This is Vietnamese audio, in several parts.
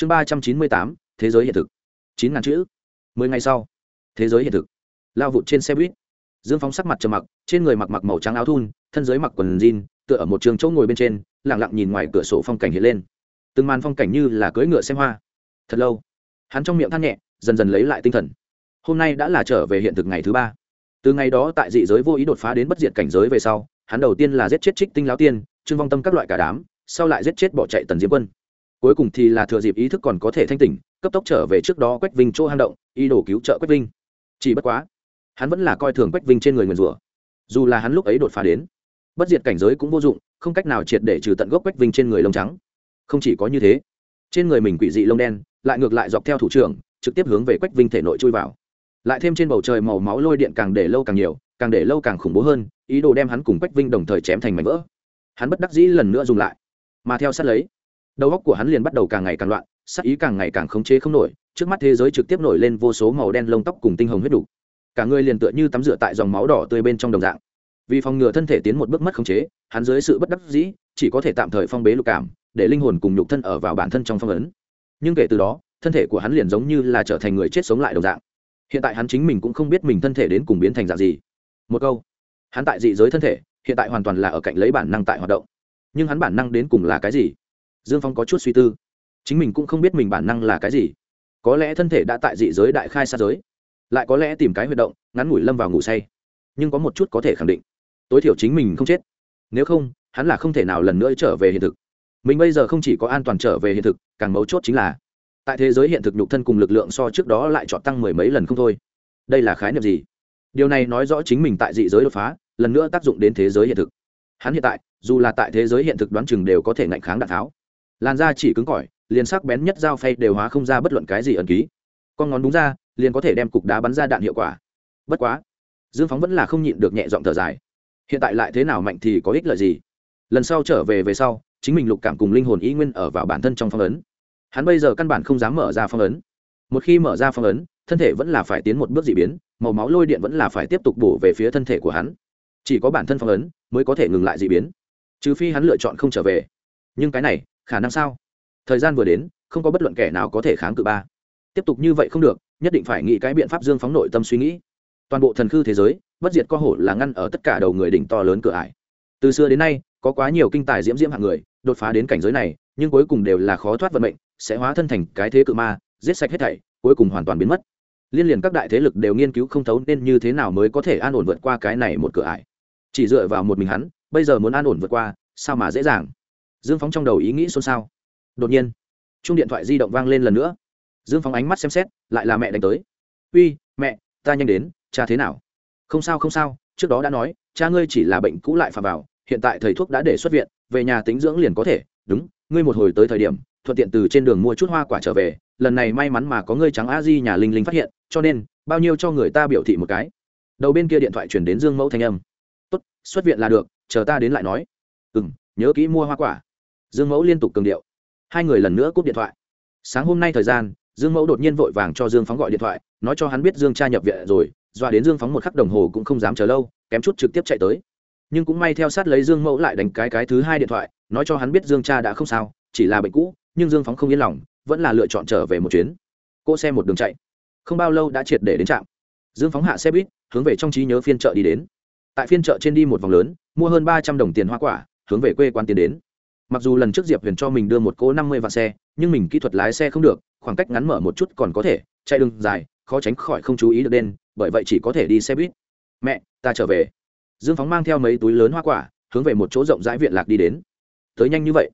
chương ba trăm chín mươi tám, thế giới hiện thực. Chín ngàn chữ. Mười ngày sau. Thế giới hiện thực. Lao vụt trên xe buýt. Dương phóng sắc mặt trầm mặc, trên người mặc mặc màu trắng áo thun, thân giới mặc quần jean, tựa ở một trường chỗ ngồi bên trên lẳng lặng nhìn ngoài cửa sổ phong cảnh hiện lên. Từng màn phong cảnh như là cưỡi ngựa xem hoa. Thật lâu. Hắn trong miệng than nhẹ, dần dần lấy lại tinh thần. Hôm nay đã là trở về hiện thực ngày thứ ba. Từ ngày đó tại dị giới vô ý đột phá đến bất diệt cảnh giới về sau, hắn đầu tiên là giết chết trích tinh lão tiên, trương vong tâm các loại cả đám, sau lại giết chết bỏ chạy tần diễm quân cuối cùng thì là thừa dịp ý thức còn có thể thanh tỉnh, cấp tốc trở về trước đó quách vinh chỗ hang động, ý đồ cứu trợ quách vinh. Chỉ bất quá, hắn vẫn là coi thường quách vinh trên người nguyền rủa. Dù là hắn lúc ấy đột phá đến, bất diệt cảnh giới cũng vô dụng, không cách nào triệt để trừ tận gốc quách vinh trên người lông trắng. Không chỉ có như thế, trên người mình quỷ dị lông đen lại ngược lại dọc theo thủ trưởng, trực tiếp hướng về quách vinh thể nội chui vào. Lại thêm trên bầu trời màu máu lôi điện càng để lâu càng nhiều, càng để lâu càng khủng bố hơn, ý đồ đem hắn cùng quách vinh đồng thời chém thành mảnh vỡ. Hắn bất đắc dĩ lần nữa dùng lại, mà theo sát lấy đầu óc của hắn liền bắt đầu càng ngày càng loạn, sắc ý càng ngày càng khống chế không nổi, trước mắt thế giới trực tiếp nổi lên vô số màu đen lông tóc cùng tinh hồng huyết đủ. Cả người liền tựa như tắm rửa tại dòng máu đỏ tươi bên trong đồng dạng. Vì phòng ngừa thân thể tiến một bước mất khống chế, hắn dưới sự bất đắc dĩ, chỉ có thể tạm thời phong bế lục cảm, để linh hồn cùng nhục thân ở vào bản thân trong phong ấn. Nhưng kể từ đó, thân thể của hắn liền giống như là trở thành người chết sống lại đồng dạng. Hiện tại hắn chính mình cũng không biết mình thân thể đến cùng biến thành dạng gì. Một câu, hắn tại dị giới thân thể, hiện tại hoàn toàn là ở cạnh lấy bản năng tại hoạt động. Nhưng hắn bản năng đến cùng là cái gì? Dương phong có chút suy tư. Chính mình cũng không biết mình bản năng là cái gì. Có lẽ thân thể đã tại dị giới đại khai xa giới. Lại có lẽ tìm cái huy động, ngắn ngủi lâm vào ngủ say. Nhưng có một chút có thể khẳng định, tối thiểu chính mình không chết. Nếu không, hắn là không thể nào lần nữa trở về hiện thực. Mình bây giờ không chỉ có an toàn trở về hiện thực, càng mấu chốt chính là, tại thế giới hiện thực nhục thân cùng lực lượng so trước đó lại chọn tăng mười mấy lần không thôi. Đây là khái niệm gì? Điều này nói rõ chính mình tại dị giới đột phá, lần nữa tác dụng đến thế giới hiện thực. Hắn hiện tại, dù là tại thế giới hiện thực đoán chừng đều có thể ngạnh kháng đạn tháo làn da chỉ cứng cỏi, liền sắc bén nhất dao phay đều hóa không ra bất luận cái gì ẩn ký. Con ngón đúng ra, liền có thể đem cục đá bắn ra đạn hiệu quả. Bất quá, dương phóng vẫn là không nhịn được nhẹ giọng thở dài. Hiện tại lại thế nào mạnh thì có ích lợi gì? Lần sau trở về về sau, chính mình lục cảm cùng linh hồn ý nguyên ở vào bản thân trong phong ấn. Hắn bây giờ căn bản không dám mở ra phong ấn. Một khi mở ra phong ấn, thân thể vẫn là phải tiến một bước d ị biến, màu máu lôi điện vẫn là phải tiếp tục bổ về phía thân thể của hắn. Chỉ có bản thân phong ấn mới có thể ngừng lại d ị biến. Trừ phi hắn lựa chọn không trở về. Nhưng cái này khả năng sao? Thời gian vừa đến, không có bất luận kẻ nào có thể kháng cự ba. Tiếp tục như vậy không được, nhất định phải nghĩ cái biện pháp dương phóng nội tâm suy nghĩ. Toàn bộ thần khư thế giới, bất diệt có hổ là ngăn ở tất cả đầu người đỉnh to lớn cửa ải. Từ xưa đến nay, có quá nhiều kinh tài diễm diễm hạng người, đột phá đến cảnh giới này, nhưng cuối cùng đều là khó thoát vận mệnh, sẽ hóa thân thành cái thế cự ma, giết sạch hết thảy, cuối cùng hoàn toàn biến mất. Liên liền các đại thế lực đều nghiên cứu không thấu nên như thế nào mới có thể an ổn vượt qua cái này một cửa ải. Chỉ dựa vào một mình hắn, bây giờ muốn an ổn vượt qua, sao mà dễ dàng? Dương phóng trong đầu ý nghĩ xôn xao. Đột nhiên chung điện thoại di động vang lên lần nữa. Dương phóng ánh mắt xem xét, lại là mẹ đánh tới. Uy, mẹ, ta nhanh đến, cha thế nào? Không sao không sao, trước đó đã nói, cha ngươi chỉ là bệnh cũ lại phạm vào, hiện tại thầy thuốc đã để xuất viện, về nhà tính dưỡng liền có thể. Đúng, ngươi một hồi tới thời điểm, thuận tiện từ trên đường mua chút hoa quả trở về, lần này may mắn mà có ngươi trắng a di nhà linh linh phát hiện, cho nên, bao nhiêu cho người ta biểu thị một cái. Đầu bên kia điện thoại chuyển đến dương mẫu thanh âm. Tốt, xuất viện là được, chờ ta đến lại nói. Ừ m nhớ kỹ mua hoa quả dương mẫu liên tục cường điệu. Hai người lần nữa cúp điện thoại. Sáng hôm nay thời gian, dương mẫu đột nhiên vội vàng cho dương phóng gọi điện thoại, nói cho hắn biết dương cha nhập viện rồi, dọa đến dương phóng một khắc đồng hồ cũng không dám chờ lâu, kém chút trực tiếp chạy tới. Nhưng cũng may theo sát lấy dương mẫu lại đánh cái cái thứ hai điện thoại, nói cho hắn biết dương cha đã không sao, chỉ là bệnh cũ, nhưng dương phóng không yên lòng, vẫn là lựa chọn trở về một chuyến. Cô xe một đường chạy. Không bao lâu đã triệt để đến trạm. Dương phóng hạ xe buýt, hướng về trong trí nhớ phiên chợ đi đến. Tại phiên chợ trên đi một vòng lớn, mua hơn ba trăm đồng tiền hoa quả, hướng về quê quan tiến đến mặc dù lần trước diệp huyền cho mình đưa một cỗ năm mươi vạn xe, nhưng mình kỹ thuật lái xe không được, khoảng cách ngắn mở một chút còn có thể, chạy đường dài, khó tránh khỏi không chú ý được đen, bởi vậy chỉ có thể đi xe buýt. Mẹ, ta trở về. Dương phóng mang theo mấy túi lớn hoa quả, hướng về một chỗ rộng rãi viện lạc đi đến. Tới nhanh như vậy.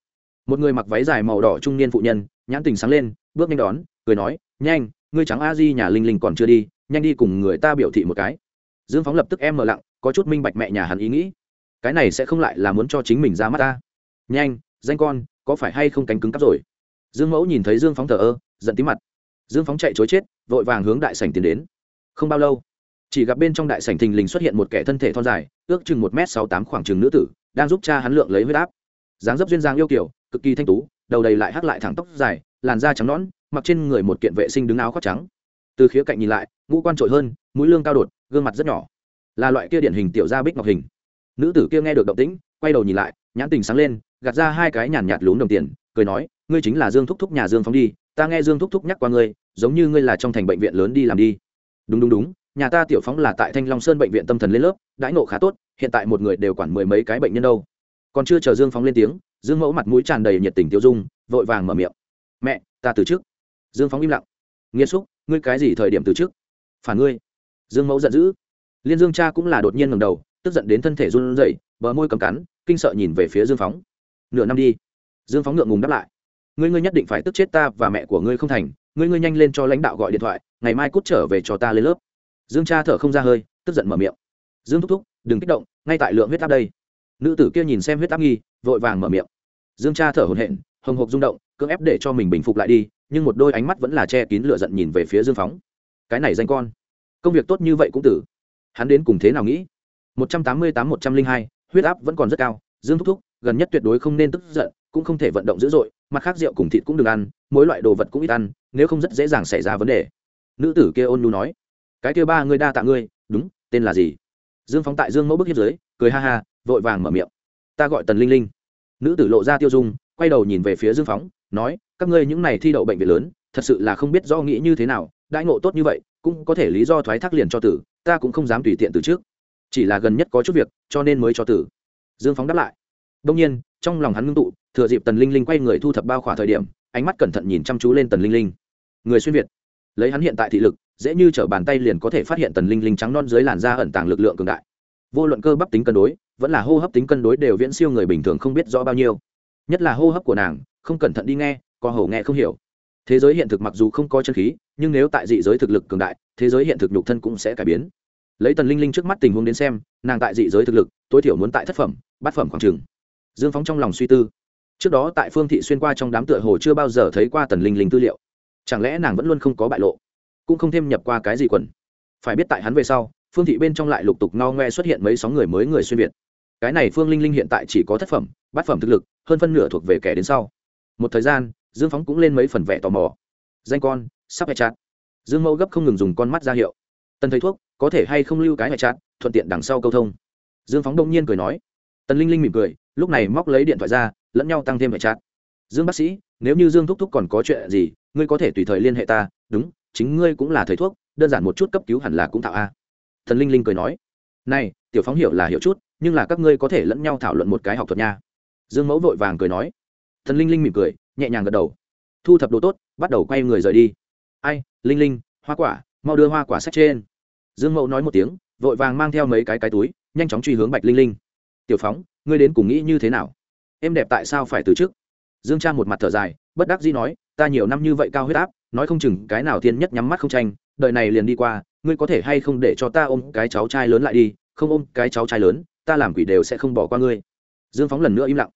Một người mặc váy dài màu đỏ trung niên phụ nhân, nhãn tình sáng lên, bước nhanh đón, cười nói, nhanh, ngươi trắng a di nhà linh linh còn chưa đi, nhanh đi cùng người ta biểu thị một cái. Dương phóng lập tức em mờ lặng, có chút minh bạch mẹ nhà hắn ý nghĩ. Cái này sẽ không lại là muốn cho chính mình ra mắt ta nhanh, danh con, có phải hay không cánh cứng cắp rồi? Dương mẫu nhìn thấy dương phóng thờ ơ, giận tí mặt. Dương phóng chạy chối chết, vội vàng hướng đại sảnh tiến đến. Không bao lâu, chỉ gặp bên trong đại sảnh thình lình xuất hiện một kẻ thân thể thon dài, ước chừng một m sáu tám khoảng chừng nữ tử, đang giúp cha hắn lượng lấy huyết áp. Dáng dấp duyên dáng yêu kiểu cực kỳ thanh tú, đầu đầy lại hắc lại thẳng tóc dài, làn da trắng nõn, mặc trên người một kiện vệ sinh đứng áo khoác trắng. Từ khía cạnh nhìn lại, ngũ quan trội hơn, mũi lương cao đột, gương mặt rất nhỏ. Là loại kia điển hình tiểu gia bích ngọc hình nữ tử kia nghe được động tĩnh, quay đầu nhìn lại, nhãn tình sáng lên, gạt ra hai cái nhàn nhạt lún đồng tiền, cười nói, ngươi chính là dương thúc thúc nhà dương phóng đi, ta nghe dương thúc thúc nhắc qua ngươi, giống như ngươi là trong thành bệnh viện lớn đi làm đi. Đúng đúng đúng, nhà ta tiểu phóng là tại thanh long sơn bệnh viện tâm thần lên lớp, đãi nộ khá tốt, hiện tại một người đều quản mười mấy cái bệnh nhân đâu. Còn chưa chờ dương phóng lên tiếng, dương mẫu mặt mũi tràn đầy nhiệt tình tiêu dung, vội vàng mở miệng, mẹ, ta từ trước. Dương phóng im lặng, nghiêm xúc, ngươi cái gì thời điểm từ trước? Phản ngươi. Dương mẫu giận dữ, liên dương cha cũng là đột nhiên ngầm đầu tức giận đến thân thể run rẩy, bờ môi cầm cắn, kinh sợ nhìn về phía dương phóng. Nửa năm đi. Dương phóng ngượng ngùng đáp lại. Ngươi ngươi nhất định phải tức chết ta và mẹ của ngươi không thành. Ngươi ngươi nhanh lên cho lãnh đạo gọi điện thoại, ngày mai cút trở về cho ta lên lớp. Dương cha thở không ra hơi, tức giận mở miệng. Dương thúc thúc, đừng kích động, ngay tại lượng huyết áp đây. Nữ tử kia nhìn xem huyết áp nghi, vội vàng mở miệng. Dương cha thở hồn hện hồng hộc rung động, cưỡng ép để cho mình bình phục lại đi, nhưng một đôi ánh mắt vẫn là che kín lửa giận nhìn về phía dương phóng. Cái này danh con, công việc tốt như vậy cũng tử. Hắn đến cùng thế nào nghĩ? Một trăm tám mươi tám một trăm linh hai, huyết áp vẫn còn rất cao, dương thúc thúc, gần nhất tuyệt đối không nên tức giận, cũng không thể vận động dữ dội, mặt khác rượu cùng thịt cũng đừng ăn, mỗi loại đồ vật cũng ít ăn, nếu không rất dễ dàng xảy ra vấn đề. Nữ tử kia ôn nhu nói, cái kia ba người đa tạ ngươi, đúng, tên là gì? Dương phóng tại dương mẫu bức hiếp dưới, cười ha ha, vội vàng mở miệng, ta gọi tần linh linh. Nữ tử lộ ra tiêu dung, quay đầu nhìn về phía dương phóng, nói, các ngươi những này thi đậu bệnh viện lớn, thật sự là không biết do nghĩ như thế nào, đãi ngộ tốt như vậy, cũng có thể lý do thoái thác liền cho tử, ta cũng không dám tùy tiện từ trước chỉ là gần nhất có chút việc, cho nên mới cho tử. Dương phóng đáp lại. Đông nhiên, trong lòng hắn ngưng tụ, thừa dịp tần linh linh quay người thu thập bao khỏa thời điểm, ánh mắt cẩn thận nhìn chăm chú lên tần linh linh. Người xuyên việt. Lấy hắn hiện tại thị lực, dễ như t bàn tay liền có thể phát hiện tần linh linh trắng non dưới làn da ẩn tàng lực lượng cường đại. Vô luận cơ bắp tính cân đối, vẫn là hô hấp tính cân đối đều viễn siêu người bình thường không biết rõ bao nhiêu. Nhất là hô hấp của nàng, không cẩn thận đi nghe co hầu nghe không hiểu. Thế giới hiện thực mặc dù không có chân khí, nhưng nếu tại dị giới thực lực cường đại, thế giới hiện thực nhục thân cũng sẽ cải biến lấy tần linh linh trước mắt tình huống đến xem, nàng tại dị giới thực lực, tối thiểu muốn tại thất phẩm, bát phẩm khoảng trường dương phóng trong lòng suy tư. Trước đó tại phương thị xuyên qua trong đám tựa hồ chưa bao giờ thấy qua tần linh linh tư liệu. Chẳng lẽ nàng vẫn luôn không có bại lộ? Cũng không thêm nhập qua cái gì quần. Phải biết tại hắn về sau, phương thị bên trong lại lục tục no ngoe xuất hiện mấy sóng người mới người xuyên việt. Cái này phương linh linh hiện tại chỉ có thất phẩm, bát phẩm thực lực, hơn phân nửa thuộc về kẻ đến sau. Một thời gian, dương phóng cũng lên mấy phần vẻ tò mò. Danh con, sắp hẹ chặt. Dương mẫu gấp không ngừng dùng con mắt ra hiệu tần thầy thuốc, có thể hay không lưu cái ngoại chặt thuận tiện đằng sau câu thông. Dương phóng đông nhiên cười nói. Tần linh linh mỉm cười, lúc này móc lấy điện thoại ra, lẫn nhau tăng thêm ngoại trạng. Dương bác sĩ, nếu như dương thúc thúc còn có chuyện gì, ngươi có thể tùy thời liên hệ ta. Đúng, chính ngươi cũng là thầy thuốc, đơn giản một chút cấp cứu hẳn là cũng thạo a. Thần linh linh cười nói. Này, tiểu phóng hiểu là hiểu chút, nhưng là các ngươi có thể lẫn nhau thảo luận một cái học thuật nha. Dương mẫu vội vàng cười nói. Thần linh linh mỉm cười, nhẹ nhàng gật đầu. Thu thập đồ tốt, bắt đầu quay người rời đi. Ai, linh linh, hoa quả, mau đưa hoa quả sách trên dương mẫu nói một tiếng, vội vàng mang theo mấy cái cái túi, nhanh chóng truy hướng bạch linh linh. Tiểu phóng, ngươi đến cùng nghĩ như thế nào? Em đẹp tại sao phải từ chức? Dương cha một mặt thở dài, bất đắc dĩ nói, ta nhiều năm như vậy cao huyết áp, nói không chừng cái nào thiên nhất nhắm mắt không tranh, đời này liền đi qua, ngươi có thể hay không để cho ta ôm cái cháu trai lớn lại đi, không ôm cái cháu trai lớn, ta làm quỷ đều sẽ không bỏ qua ngươi. Dương phóng lần nữa im lặng.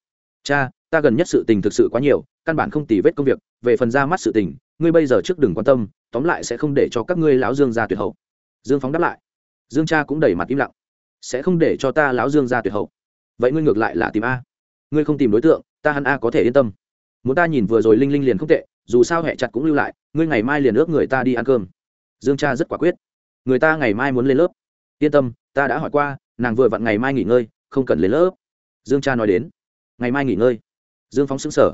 Cha, ta gần nhất sự tình thực sự quá nhiều, căn bản không tì vết công việc, về phần ra mắt sự tình, ngươi bây giờ trước đừng quan tâm, tóm lại sẽ không để cho các ngươi lão dương ra tuyệt hậu dương phóng đáp lại. Dương cha cũng đẩy mặt im lặng. Sẽ không để cho ta lão dương ra tuyệt hậu. Vậy ngươi ngược lại là tìm a. Ngươi không tìm đối tượng, ta hắn a có thể yên tâm. Muốn ta nhìn vừa rồi linh linh liền không tệ, dù sao hẹ chặt cũng lưu lại, ngươi ngày mai liền ước người ta đi ăn cơm. Dương cha rất quả quyết. Người ta ngày mai muốn lên lớp. Yên tâm, ta đã hỏi qua, nàng vừa vặn ngày mai nghỉ ngơi, không cần lên lớp. Dương cha nói đến. Ngày mai nghỉ ngơi. Dương phóng xứng sở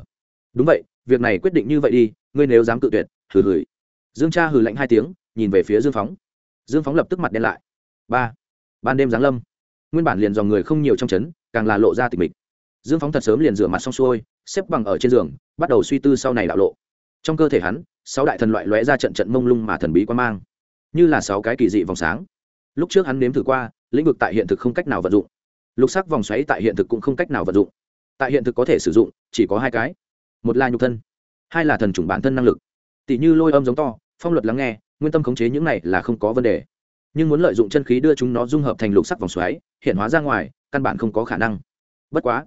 đúng vậy, việc này quyết định như vậy đi, ngươi nếu dám cự tuyệt, hừ hừ. Dương cha hừ lạnh hai tiếng, nhìn về phía dương phóng dương phóng lập tức mặt đen lại. Ba. Ban đêm giáng lâm. Nguyên bản liền dòng người không nhiều trong trấn càng là lộ ra tịch mịch. Dương phóng thật sớm liền rửa mặt xong xuôi, xếp bằng ở trên giường, bắt đầu suy tư sau này đạo lộ. Trong cơ thể hắn, sáu đại thần loại lóe ra trận trận mông lung mà thần bí quan mang. Như là sáu cái kỳ dị vòng sáng. Lúc trước hắn nếm thử qua, lĩnh vực tại hiện thực không cách nào vận dụng. Lục sắc vòng xoáy tại hiện thực cũng không cách nào vận dụng. Tại hiện thực có thể sử dụng, chỉ có hai cái. Một là nhục thân, hai là thần chủng bản thân năng lực. Tỷ như lôi âm giống to, phong luật lắng nghe nguyên tâm khống chế những này là không có vấn đề. Nhưng muốn lợi dụng chân khí đưa chúng nó dung hợp thành lục sắc vòng xoáy, hiện hóa ra ngoài, căn bản không có khả năng. Bất quá,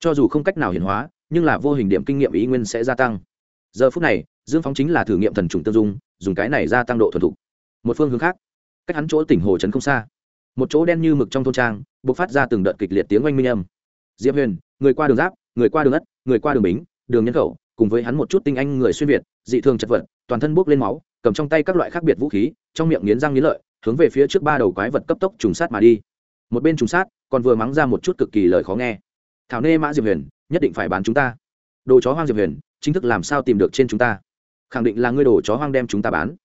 cho dù không cách nào hiện hóa, nhưng là vô hình điểm kinh nghiệm ý nguyên sẽ gia tăng. Giờ phút này, dương phóng chính là thử nghiệm thần trùng tương dung, dùng cái này gia tăng độ thuần thục. Một phương hướng khác, cách hắn chỗ tỉnh hồ trấn không xa. Một chỗ đen như mực trong thôn trang b ộ c phát ra từng đợt kịch liệt tiếng oanh minh âm. Diệp huyền, người qua đường giáp, người qua đường ất, người qua đường bính, đường nhân khẩu, cùng với hắn một chút tinh anh người xuyên việt, dị thường chật vật, toàn thân bốc lên máu cầm trong tay các loại khác biệt vũ khí, trong miệng nghiến răng nghiến lợi, hướng về phía trước ba đầu quái vật cấp tốc trùng sát mà đi. Một bên trùng sát, còn vừa mắng ra một chút cực kỳ lời khó nghe. Thảo nê mã diệp huyền, nhất định phải bán chúng ta. Đồ chó hoang diệp huyền, chính thức làm sao tìm được trên chúng ta? Khẳng định là ngươi đồ chó hoang đem chúng ta bán.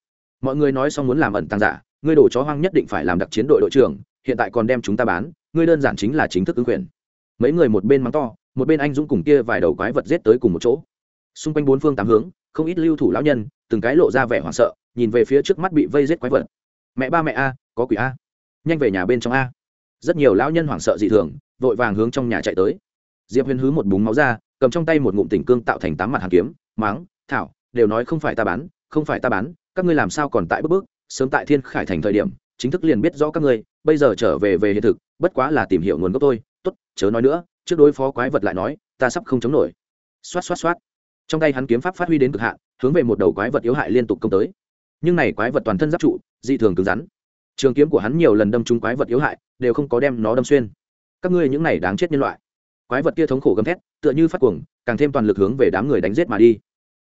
Mọi người nói xong muốn làm ẩn tăng giả, ngươi đồ chó hoang nhất định phải làm đặc chiến đội đội trưởng, hiện tại còn đem chúng ta bán, ngươi đơn giản chính là chính thức ứng quyền. Mấy người một bên mắng to, một bên anh dũng cùng kia vài đầu quái vật giết tới cùng một chỗ. Xung quanh bốn phương tám hướng không ít lưu thủ lão nhân, từng cái lộ ra vẻ hoảng sợ, nhìn về phía trước mắt bị vây giết quái vật. Mẹ ba mẹ a, có quỷ a. Nhanh về nhà bên trong a. Rất nhiều lão nhân hoảng sợ dị thường, vội vàng hướng trong nhà chạy tới. Diệp huyền hứ một búng máu ra, cầm trong tay một ngụm tỉnh cương tạo thành tám mặt hàng kiếm, máng, thảo, đều nói không phải ta bán, không phải ta bán, các ngươi làm sao còn tại bước bước sớm tại thiên khải thành thời điểm, chính thức liền biết rõ các ngươi, bây giờ trở về về hiện thực, bất quá là tìm hiểu nguồn gốc tôi tốt, chớ nói nữa, trước đối phó quái vật lại nói, ta sắp không chống nổi. Xoát xoát xoát trong tay hắn kiếm pháp phát huy đến cực hạn, hướng về một đầu quái vật yếu hại liên tục công tới. Nhưng này quái vật toàn thân giáp trụ, dị thường cứng rắn. Trường kiếm của hắn nhiều lần đâm trúng quái vật yếu hại, đều không có đem nó đâm xuyên. Các ngươi những này đáng chết nhân loại. Quái vật kia thống khổ gầm thét, tựa như phát cuồng, càng thêm toàn lực hướng về đám người đánh giết mà đi.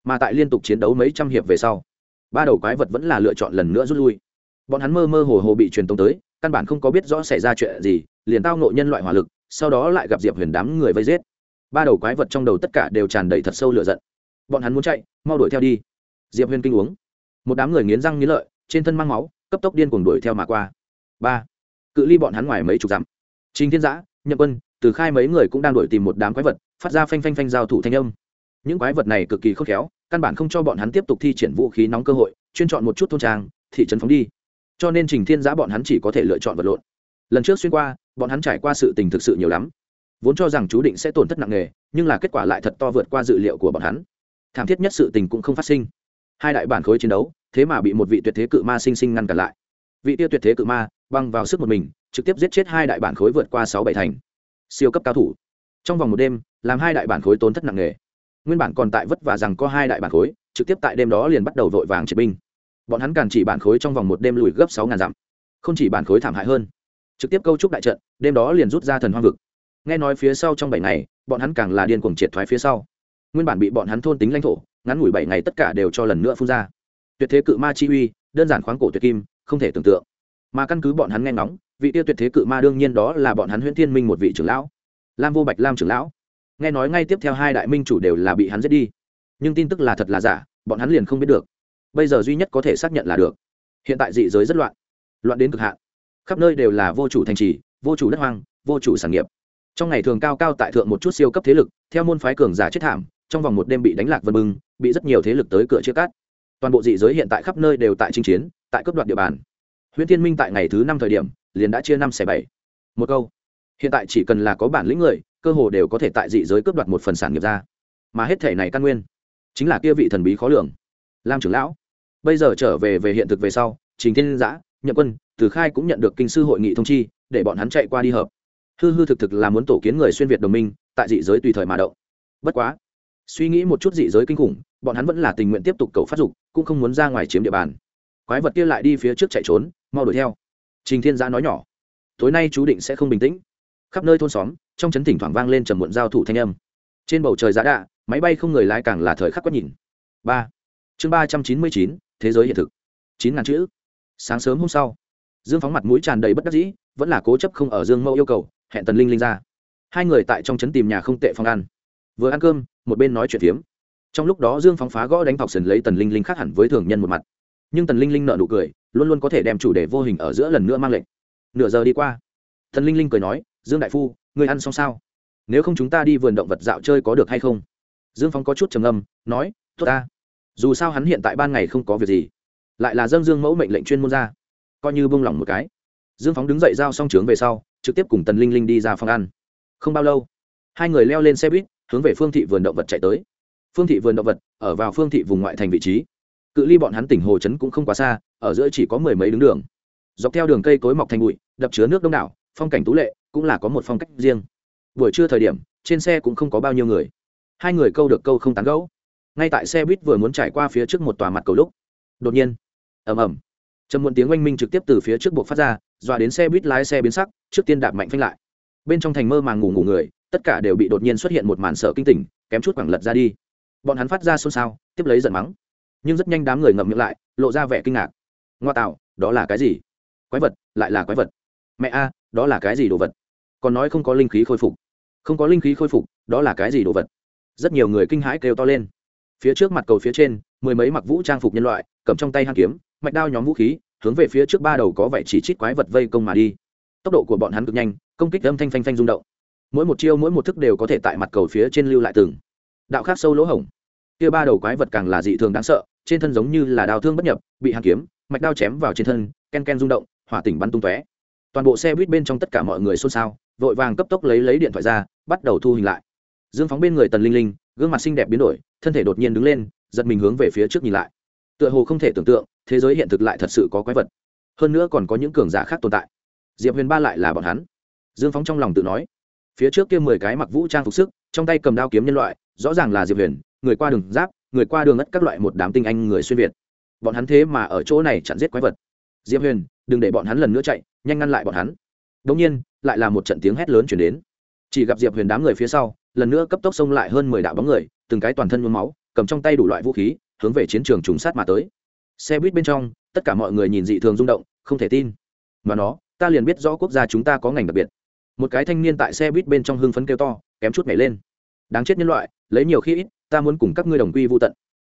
Mà tại liên tục chiến đấu mấy trăm hiệp về sau, ba đầu quái vật vẫn là lựa chọn lần nữa rút lui. Bọn hắn mơ mơ hồ hồ bị truyền tống tới, căn bản không có biết rõ xảy ra chuyện gì, liền tao nộ nhân loại hỏa lực, sau đó lại gặp diệp huyền đám người vây giết. Ba đầu quái vật trong đầu tất cả đều tràn đầy thật sâu lửa giận bọn hắn muốn chạy, mau đuổi theo đi. Diệp huyền kinh uống. Một đám người nghiến răng nghiến lợi, trên thân mang máu, cấp tốc điên cuồng đuổi theo mà qua. Ba. Cự ly bọn hắn ngoài mấy chục dặm. Trình thiên giã, nhậm quân, từ khai mấy người cũng đang đuổi tìm một đám quái vật, phát ra phanh phanh phanh giao thủ thanh âm. Những quái vật này cực kỳ khốc khéo, căn bản không cho bọn hắn tiếp tục thi triển vũ khí nóng cơ hội, chuyên chọn một chút thôn trang, thị trấn phóng đi. Cho nên trình thiên giã bọn hắn chỉ có thể lựa chọn vật lộn. Lần trước xuyên qua, bọn hắn trải qua sự tình thực sự nhiều lắm. Vốn cho rằng chú định sẽ tổn thất nặng nề, nhưng là kết quả lại thật to vượt qua dự liệu của bọn hắn thảm thiết nhất sự tình cũng không phát sinh. Hai đại bản khối chiến đấu, thế mà bị một vị tuyệt thế cự ma sinh sinh ngăn cản lại. Vị tiêu tuyệt thế cự ma, băng vào sức một mình, trực tiếp giết chết hai đại bản khối vượt qua sáu bảy thành. Siêu cấp cao thủ. Trong vòng một đêm, làm hai đại bản khối tốn thất nặng nề. Nguyên bản còn tại vất vả rằng có hai đại bản khối, trực tiếp tại đêm đó liền bắt đầu vội vàng triệt binh. Bọn hắn càn chỉ bản khối trong vòng một đêm lùi gấp sáu ngàn dặm. Không chỉ bản khối thảm hại hơn, trực tiếp câu trúc đại trận, đêm đó liền rút ra thần hoang vực. Nghe nói phía sau trong bảy ngày, bọn hắn càng là điên cuồng triệt thoái phía sau nguyên bản bị bọn hắn thôn tính lãnh thổ, ngắn ngủi bảy ngày tất cả đều cho lần nữa phun ra. Tuyệt thế cự ma chi uy, đơn giản khoáng cổ tuyệt kim, không thể tưởng tượng. Mà căn cứ bọn hắn nghe ngóng, vị tiêu tuyệt thế cự ma đương nhiên đó là bọn hắn huyễn thiên minh một vị trưởng lão. Lam vô bạch lam trưởng lão. Nghe nói ngay tiếp theo hai đại minh chủ đều là bị hắn giết đi. Nhưng tin tức là thật là giả, bọn hắn liền không biết được. Bây giờ duy nhất có thể xác nhận là được. Hiện tại dị giới rất loạn. Loạn đến cực hạn. Khắp nơi đều là vô chủ thành trì, vô chủ đất hoang, vô chủ sản nghiệp. Trong ngày thường cao cao tại thượng một chút siêu cấp thế lực, theo môn phái cường giả chết thảm trong vòng một đêm bị đánh lạc vân bưng, bị rất nhiều thế lực tới cửa chia cắt. Toàn bộ dị giới hiện tại khắp nơi đều tại chinh chiến, tại cấp đoạt địa bàn. Huyện thiên minh tại ngày thứ năm thời điểm, liền đã chia năm xẻ bảy. Một câu, hiện tại chỉ cần là có bản lĩnh người, cơ hồ đều có thể tại dị giới cướp đoạt một phần sản nghiệp ra. Mà hết thể này căn nguyên, chính là kia vị thần bí khó lường. Lam trưởng lão, bây giờ trở về về hiện thực về sau, trình thiên giã, nhậm quân, từ khai cũng nhận được kinh sư hội nghị thông chi, để bọn hắn chạy qua đi hợp. Hư hư thực thực là muốn tổ kiến người xuyên việt đồng minh, tại dị giới tùy thời mà động. Bất quá suy nghĩ một chút dị giới kinh khủng, bọn hắn vẫn là tình nguyện tiếp tục cầu phát dục, cũng không muốn ra ngoài chiếm địa bàn. Quái vật kia lại đi phía trước chạy trốn, mau đuổi theo. Trình thiên giã nói nhỏ, tối nay chú định sẽ không bình tĩnh. Khắp nơi thôn xóm, trong chấn thỉnh thoảng vang lên trầm muộn giao thủ thanh âm. Trên bầu trời giá đạ, máy bay không người lái càng là thời khắc quét nhìn. Ba. Chương ba trăm chín mươi chín, thế giới hiện thực. Chín ngàn chữ. Sáng sớm hôm sau, dương phóng mặt mũi tràn đầy bất đắc dĩ, vẫn là cố chấp không ở dương mẫu yêu cầu, hẹn tần linh linh ra. Hai người tại trong trấn tìm nhà không tệ phòng ăn vừa ăn cơm, một bên nói chuyện phiếm. Trong lúc đó dương phóng phá gõ đánh thọc sần lấy tần linh linh khác hẳn với thường nhân một mặt. Nhưng tần linh linh nợ nụ cười, luôn luôn có thể đem chủ đề vô hình ở giữa lần nữa mang lệnh. Nửa giờ đi qua, tần linh linh cười nói, dương đại phu người ăn xong sao? Nếu không chúng ta đi vườn động vật dạo chơi có được hay không? Dương phóng có chút trầm âm nói, tốt ta. Dù sao hắn hiện tại ban ngày không có việc gì. Lại là dâng dương mẫu mệnh lệnh chuyên môn ra. Coi như bông lỏng một cái. Dương phóng đứng dậy giao xong trướng về sau, trực tiếp cùng tần linh linh đi ra phòng ăn. Không bao lâu, hai người leo lên xe buýt hướng về phương thị vườn động vật chạy tới. Phương thị vườn động vật ở vào phương thị vùng ngoại thành vị trí. Cự ly bọn hắn tỉnh hồ trấn cũng không quá xa, ở giữa chỉ có mười mấy đứng đường. Dọc theo đường cây cối mọc thành bụi, đập chứa nước đông đảo, phong cảnh tú lệ, cũng là có một phong cách riêng. Buổi trưa thời điểm, trên xe cũng không có bao nhiêu người. Hai người câu được câu không tán gẫu. Ngay tại xe buýt vừa muốn trải qua phía trước một tòa mặt cầu lúc, đột nhiên, ầm ầm, trầm muộn tiếng oanh minh trực tiếp từ phía trước buộc phát ra, dọa đến xe buýt lái xe biến sắc, trước tiên đạp mạnh phanh lại. Bên trong thành mơ màng ngủ ngủ người tất cả đều bị đột nhiên xuất hiện một màn sợ kinh tỉnh, kém chút quẳng lật ra đi. Bọn hắn phát ra xôn xao, tiếp lấy giận mắng. Nhưng rất nhanh đám người ngậm miệng lại, lộ ra vẻ kinh ngạc. Ngoa tạo, đó là cái gì? Quái vật, lại là quái vật. Mẹ a, đó là cái gì đồ vật? Còn nói không có linh khí khôi phục. Không có linh khí khôi phục, đó là cái gì đồ vật? Rất nhiều người kinh hãi kêu to lên. Phía trước mặt cầu phía trên, mười mấy mặc vũ trang phục nhân loại, cầm trong tay hang kiếm, mạch đao nhóm vũ khí, hướng về phía trước ba đầu có vẻ chỉ chít quái vật vây công mà đi. Tốc độ của bọn hắn cực nhanh, công kích âm thanh phanh phanh rung động mỗi một chiêu mỗi một thức đều có thể tại mặt cầu phía trên lưu lại từng. Đạo khác sâu lỗ hổng. Kia ba đầu quái vật càng là dị thường đáng sợ, trên thân giống như là đào thương bất nhập, bị hàn kiếm, mạch đao chém vào trên thân, ken ken rung động, hỏa tỉnh bắn tung tóe. Toàn bộ xe buýt bên trong tất cả mọi người xôn xao, vội vàng cấp tốc lấy lấy điện thoại ra, bắt đầu thu hình lại. Dương phóng bên người tần linh linh, gương mặt xinh đẹp biến đổi, thân thể đột nhiên đứng lên, giật mình hướng về phía trước nhìn lại. Tựa hồ không thể tưởng tượng, thế giới hiện thực lại thật sự có quái vật. Hơn nữa còn có những cường giả khác tồn tại. Diệp huyền ba lại là bọn hắn. Dương phóng trong lòng tự nói phía trước kia mười cái mặc vũ trang phục sức, trong tay cầm đao kiếm nhân loại, rõ ràng là diệp huyền, người qua đường giáp, người qua đường ất các loại một đám tinh anh người xuyên việt. Bọn hắn thế mà ở chỗ này chặn giết quái vật. Diệp huyền, đừng để bọn hắn lần nữa chạy, nhanh ngăn lại bọn hắn. Đ ỗ n g nhiên, lại là một trận tiếng hét lớn chuyển đến. Chỉ gặp diệp huyền đám người phía sau, lần nữa cấp tốc xông lại hơn mười đạo bóng người, từng cái toàn thân nhuốm máu, cầm trong tay đủ loại vũ khí, hướng về chiến trường trùng sát mà tới. Xe buýt bên trong, tất cả mọi người nhìn dị thường rung động, không thể tin. Mà nó, ta liền biết rõ quốc gia chúng ta có ngành đặc biệt một cái thanh niên tại xe buýt bên trong hưng phấn kêu to, kém chút nhảy lên. Đáng chết nhân loại, lấy nhiều khi ít, ta muốn cùng các ngươi đồng quy vô tận.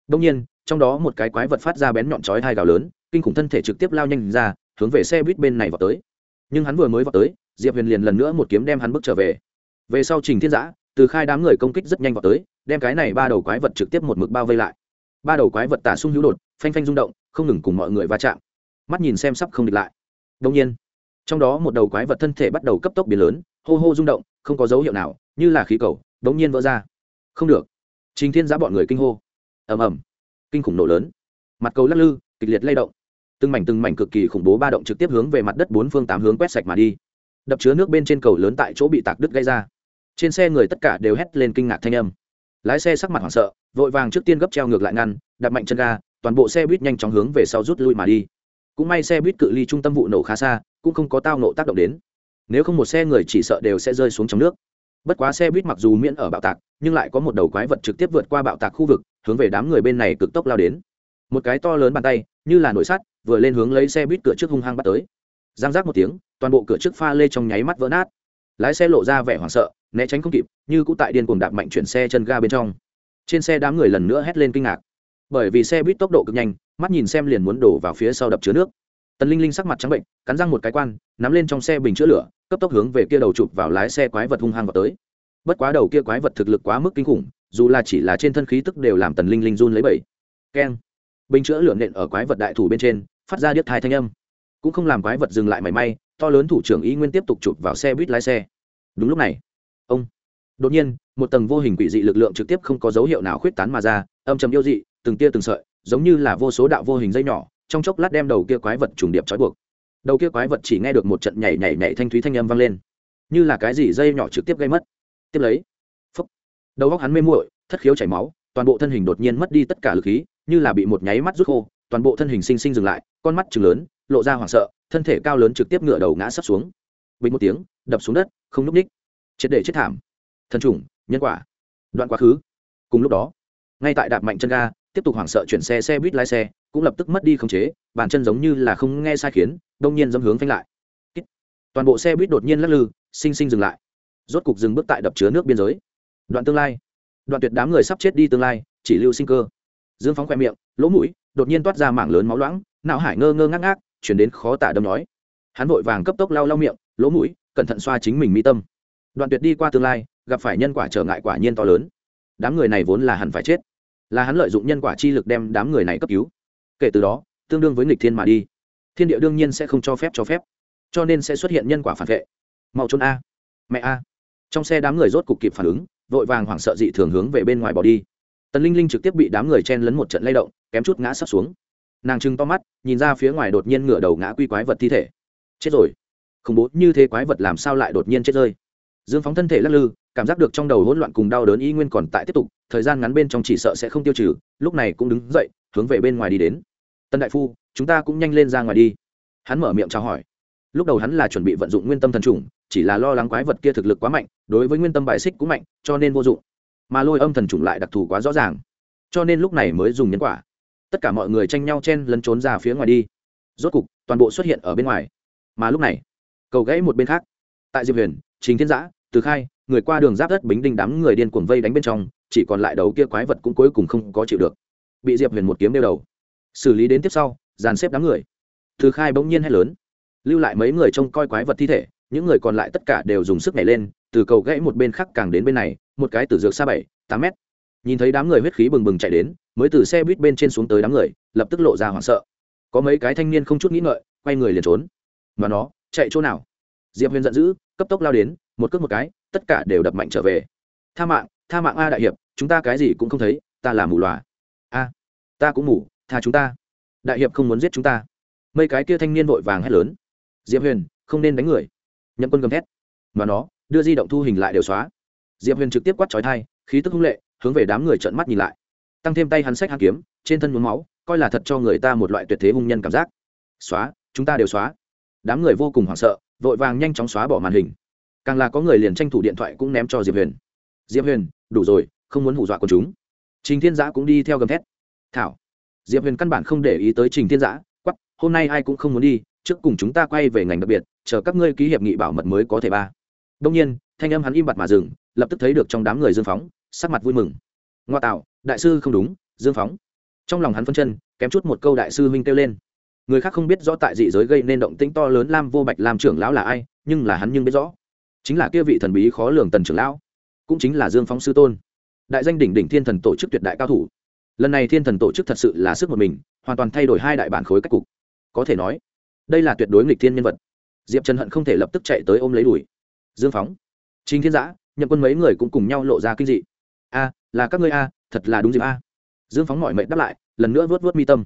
Đông nhiên, trong đó một cái quái vật phát ra bén nhọn chói hai gào lớn, kinh khủng thân thể trực tiếp lao nhanh ra, hướng về xe buýt bên này vào tới. Nhưng hắn vừa mới vào tới, diệp huyền liền lần nữa một kiếm đem hắn bước trở về. Về sau trình thiên giã, từ khai đám người công kích rất nhanh vào tới, đem cái này ba đầu quái vật trực tiếp một mực bao vây lại. Ba đầu quái vật tả sung hữu đột, phanh phanh rung động, không ngừng cùng mọi người va chạm. Mắt nhìn xem sắp không địch lại. Đông nhiên trong đó một đầu quái vật thân thể bắt đầu cấp tốc biến lớn, hô hô rung động, không có dấu hiệu nào, như là khí cầu đống nhiên vỡ ra. Không được. Trình thiên giã bọn người kinh hô. Ầm ầm. Kinh khủng nổ lớn. Mặt cầu lắc lư, kịch liệt lay động. Từng mảnh từng mảnh cực kỳ khủng bố ba động trực tiếp hướng về mặt đất bốn phương tám hướng quét sạch mà đi. Đập chứa nước bên trên cầu lớn tại chỗ bị tạc đứt gây ra. Trên xe người tất cả đều hét lên kinh ngạc thanh âm. Lái xe sắc mặt hoảng sợ, vội vàng trước tiên gấp treo ngược lại ngăn đặt mạnh chân ga, toàn bộ xe buýt nhanh chóng hướng về sau rút lui mà đi. Cũng may xe buýt cự ly trung tâm vụ nổ khá xa cũng không có tao nộ tác động đến. Nếu không một xe người chỉ sợ đều sẽ rơi xuống trong nước. Bất quá xe buýt mặc dù miễn ở bạo tạc, nhưng lại có một đầu quái vật trực tiếp vượt qua bạo tạc khu vực, hướng về đám người bên này cực tốc lao đến. Một cái to lớn bàn tay, như là nổi sắt, vừa lên hướng lấy xe buýt cửa trước hung hăng bắt tới. Giang giác một tiếng, toàn bộ cửa trước pha lê trong nháy mắt vỡ nát. Lái xe lộ ra vẻ hoảng sợ, né tránh không kịp, như cũng tại điên cuồng đạp mạnh chuyển xe chân ga bên trong. Trên xe đám người lần nữa hét lên kinh ngạc. Bởi vì xe buýt tốc độ cực nhanh, mắt nhìn xem liền muốn đổ vào phía sau đập chứa nước tần linh linh sắc mặt trắng bệnh, cắn răng một cái quan, nắm lên trong xe bình chữa lửa, cấp tốc hướng về kia đầu chụp vào lái xe quái vật hung hăng vào tới. Bất quá đầu kia quái vật thực lực quá mức kinh khủng, dù là chỉ là trên thân khí tức đều làm tần linh linh run lấy bẩy. Keng. Bình chữa lửa nện ở quái vật đại thủ bên trên, phát ra điếc thai thanh âm. Cũng không làm quái vật dừng lại mảy may, to lớn thủ trưởng y nguyên tiếp tục chụp vào xe buýt lái xe. Đúng lúc này, ông. Đột nhiên, một tầng vô hình quỷ dị lực lượng trực tiếp không có dấu hiệu nào khuyết tán mà ra, âm trầm yêu dị, từng tia từng sợi, giống như là vô số đạo vô hình dây nhỏ trong chốc lát đem đầu kia quái vật trùng điệp trói buộc. Đầu kia quái vật chỉ nghe được một trận nhảy nhảy nhảy thanh thúy thanh âm vang lên. Như là cái gì dây nhỏ trực tiếp gây mất. Tiếp lấy phấp, đầu góc hắn mê muội thất khiếu chảy máu toàn bộ thân hình đột nhiên mất đi tất cả lực khí như là bị một nháy mắt rút khô toàn bộ thân hình sinh sinh dừng lại con mắt chừng lớn lộ ra hoảng sợ thân thể cao lớn trực tiếp ngựa đầu ngã sắp xuống. Bình một tiếng đập xuống đất không núp ních. Triệt để chết thảm. Thần trùng nhân quả. Đoạn quá khứ. Cùng lúc đó ngay tại đạp mạnh chân ga tiếp tục hoảng sợ chuyển xe xe buýt lái xe cũng lập tức mất đi khống chế, bàn chân giống như là không nghe sai khiến, đông nhiên dâm hướng phanh lại. Toàn bộ xe buýt đột nhiên lắc lư sinh sinh dừng lại. Rốt cục dừng bước tại đập chứa nước biên giới. Đoạn tương lai. Đoạn tuyệt đám người sắp chết đi tương lai, chỉ lưu sinh cơ. Dương phóng khoe miệng, lỗ mũi, đột nhiên toát ra mảng lớn máu loãng, não hải ngơ ngơ ngác ngác, chuyển đến khó tả đâm nói. Hắn vội vàng cấp tốc lau lau miệng, lỗ mũi, cẩn thận xoa chính mình mi tâm. Đoạn tuyệt đi qua tương lai, gặp phải nhân quả trở ngại quả nhiên to lớn. Đám người này vốn là hẳn phải chết. Là hắn lợi dụng nhân quả chi lực đem đám người này cấp cứu kể từ đó, tương đương với nghịch thiên mà đi. Thiên địa đương nhiên sẽ không cho phép cho phép, cho nên sẽ xuất hiện nhân quả phản vệ. Mau trốn a. Mẹ a. Trong xe đám người rốt cục kịp phản ứng, vội vàng hoảng sợ dị thường hướng về bên ngoài bỏ đi. Tần linh linh trực tiếp bị đám người chen lấn một trận lay động, kém chút ngã sắp xuống. Nàng trưng to mắt, nhìn ra phía ngoài đột nhiên ngửa đầu ngã quy quái vật thi thể. Chết rồi. Khủng bố như thế quái vật làm sao lại đột nhiên chết rơi? Dương phóng thân thể lắc lư, cảm giác được trong đầu hỗn loạn cùng đau đớn y nguyên còn tại tiếp tục, thời gian ngắn bên trong chỉ sợ sẽ không tiêu trừ, lúc này cũng đứng dậy, hướng về bên ngoài đi đến tân đại phu, chúng ta cũng nhanh lên ra ngoài đi. Hắn mở miệng chào hỏi. Lúc đầu hắn là chuẩn bị vận dụng nguyên tâm thần trùng, chỉ là lo lắng quái vật kia thực lực quá mạnh, đối với nguyên tâm bài xích cũng mạnh, cho nên vô dụng. Mà lôi âm thần trùng lại đặc thù quá rõ ràng. Cho nên lúc này mới dùng nhân quả. Tất cả mọi người tranh nhau chen lấn trốn ra phía ngoài đi. Rốt cục, toàn bộ xuất hiện ở bên ngoài. Mà lúc này, cầu gãy một bên khác. Tại diệp huyền, trình thiên giã, từ khai, người qua đường giáp đất bính đinh đám người điên cuồng vây đánh bên trong, chỉ còn lại đầu kia quái vật cũng cuối cùng không có chịu được. Bị diệp huyền một kiếm đeo đầu xử lý đến tiếp sau, dàn xếp đám người. Thứ khai bỗng nhiên hét lớn. Lưu lại mấy người trông coi quái vật thi thể, những người còn lại tất cả đều dùng sức nhảy lên, từ cầu gãy một bên khác càng đến bên này, một cái từ dược xa bảy, tám mét. Nhìn thấy đám người huyết khí bừng bừng chạy đến, mới từ xe buýt bên trên xuống tới đám người, lập tức lộ ra hoảng sợ. Có mấy cái thanh niên không chút nghĩ ngợi, quay người liền trốn. Mà nó, chạy chỗ nào? Diệp huyền giận dữ, cấp tốc lao đến, một cước một cái, tất cả đều đập mạnh trở về. Tha mạng tha mạng a đại hiệp, chúng ta cái gì cũng không thấy, ta là mù loà. A, ta cũng mù tha chúng ta. Đại hiệp không muốn giết chúng ta. Mấy cái kia thanh niên vội vàng hét lớn. Diệp huyền, không nên đánh người. Nhậm quân gầm thét. Mà nó, đưa di động thu hình lại đều xóa. Diệp huyền trực tiếp quát trói thai khí tức hung lệ, hướng về đám người trợn mắt nhìn lại. Tăng thêm tay hắn sách hang kiếm, trên thân nhuốm máu, coi là thật cho người ta một loại tuyệt thế hung nhân cảm giác. Xóa, chúng ta đều xóa. Đám người vô cùng hoảng sợ, vội vàng nhanh chóng xóa bỏ màn hình. Càng là có người liền tranh thủ điện thoại cũng ném cho diệp huyền. Diệp huyền, đủ rồi, không muốn hù dọa con chúng. Trình thiên giã cũng đi theo gầm thét. Thảo diệp huyền căn bản không để ý tới trình thiên giã quắp hôm nay ai cũng không muốn đi, trước cùng chúng ta quay về ngành đặc biệt, chờ các ngươi ký hiệp nghị bảo mật mới có thể ba. Đông nhiên, thanh âm hắn im bặt mà dừng, lập tức thấy được trong đám người dương phóng, sắc mặt vui mừng. Ngoa tạo, đại sư không đúng, dương phóng. Trong lòng hắn phân chân, kém chút một câu đại sư huynh kêu lên. Người khác không biết rõ tại dị giới gây nên động tĩnh to lớn lam vô bạch làm trưởng lão là ai, nhưng là hắn nhưng biết rõ. Chính là kia vị thần bí khó lường tần trưởng lão, cũng chính là dương phóng sư tôn. Đại danh đỉnh đỉnh thiên thần tổ chức tuyệt đại cao thủ lần này thiên thần tổ chức thật sự là sức một mình, hoàn toàn thay đổi hai đại bản khối cách cục. Có thể nói, đây là tuyệt đối nghịch thiên nhân vật. Diệp trần hận không thể lập tức chạy tới ôm lấy đùi. Dương phóng chính thiên giã, nhậm quân mấy người cũng cùng nhau lộ ra kinh dị. A, là các ngươi a, thật là đúng dịp a. Dương phóng mọi mệnh đáp lại, lần nữa vớt vớt mi tâm.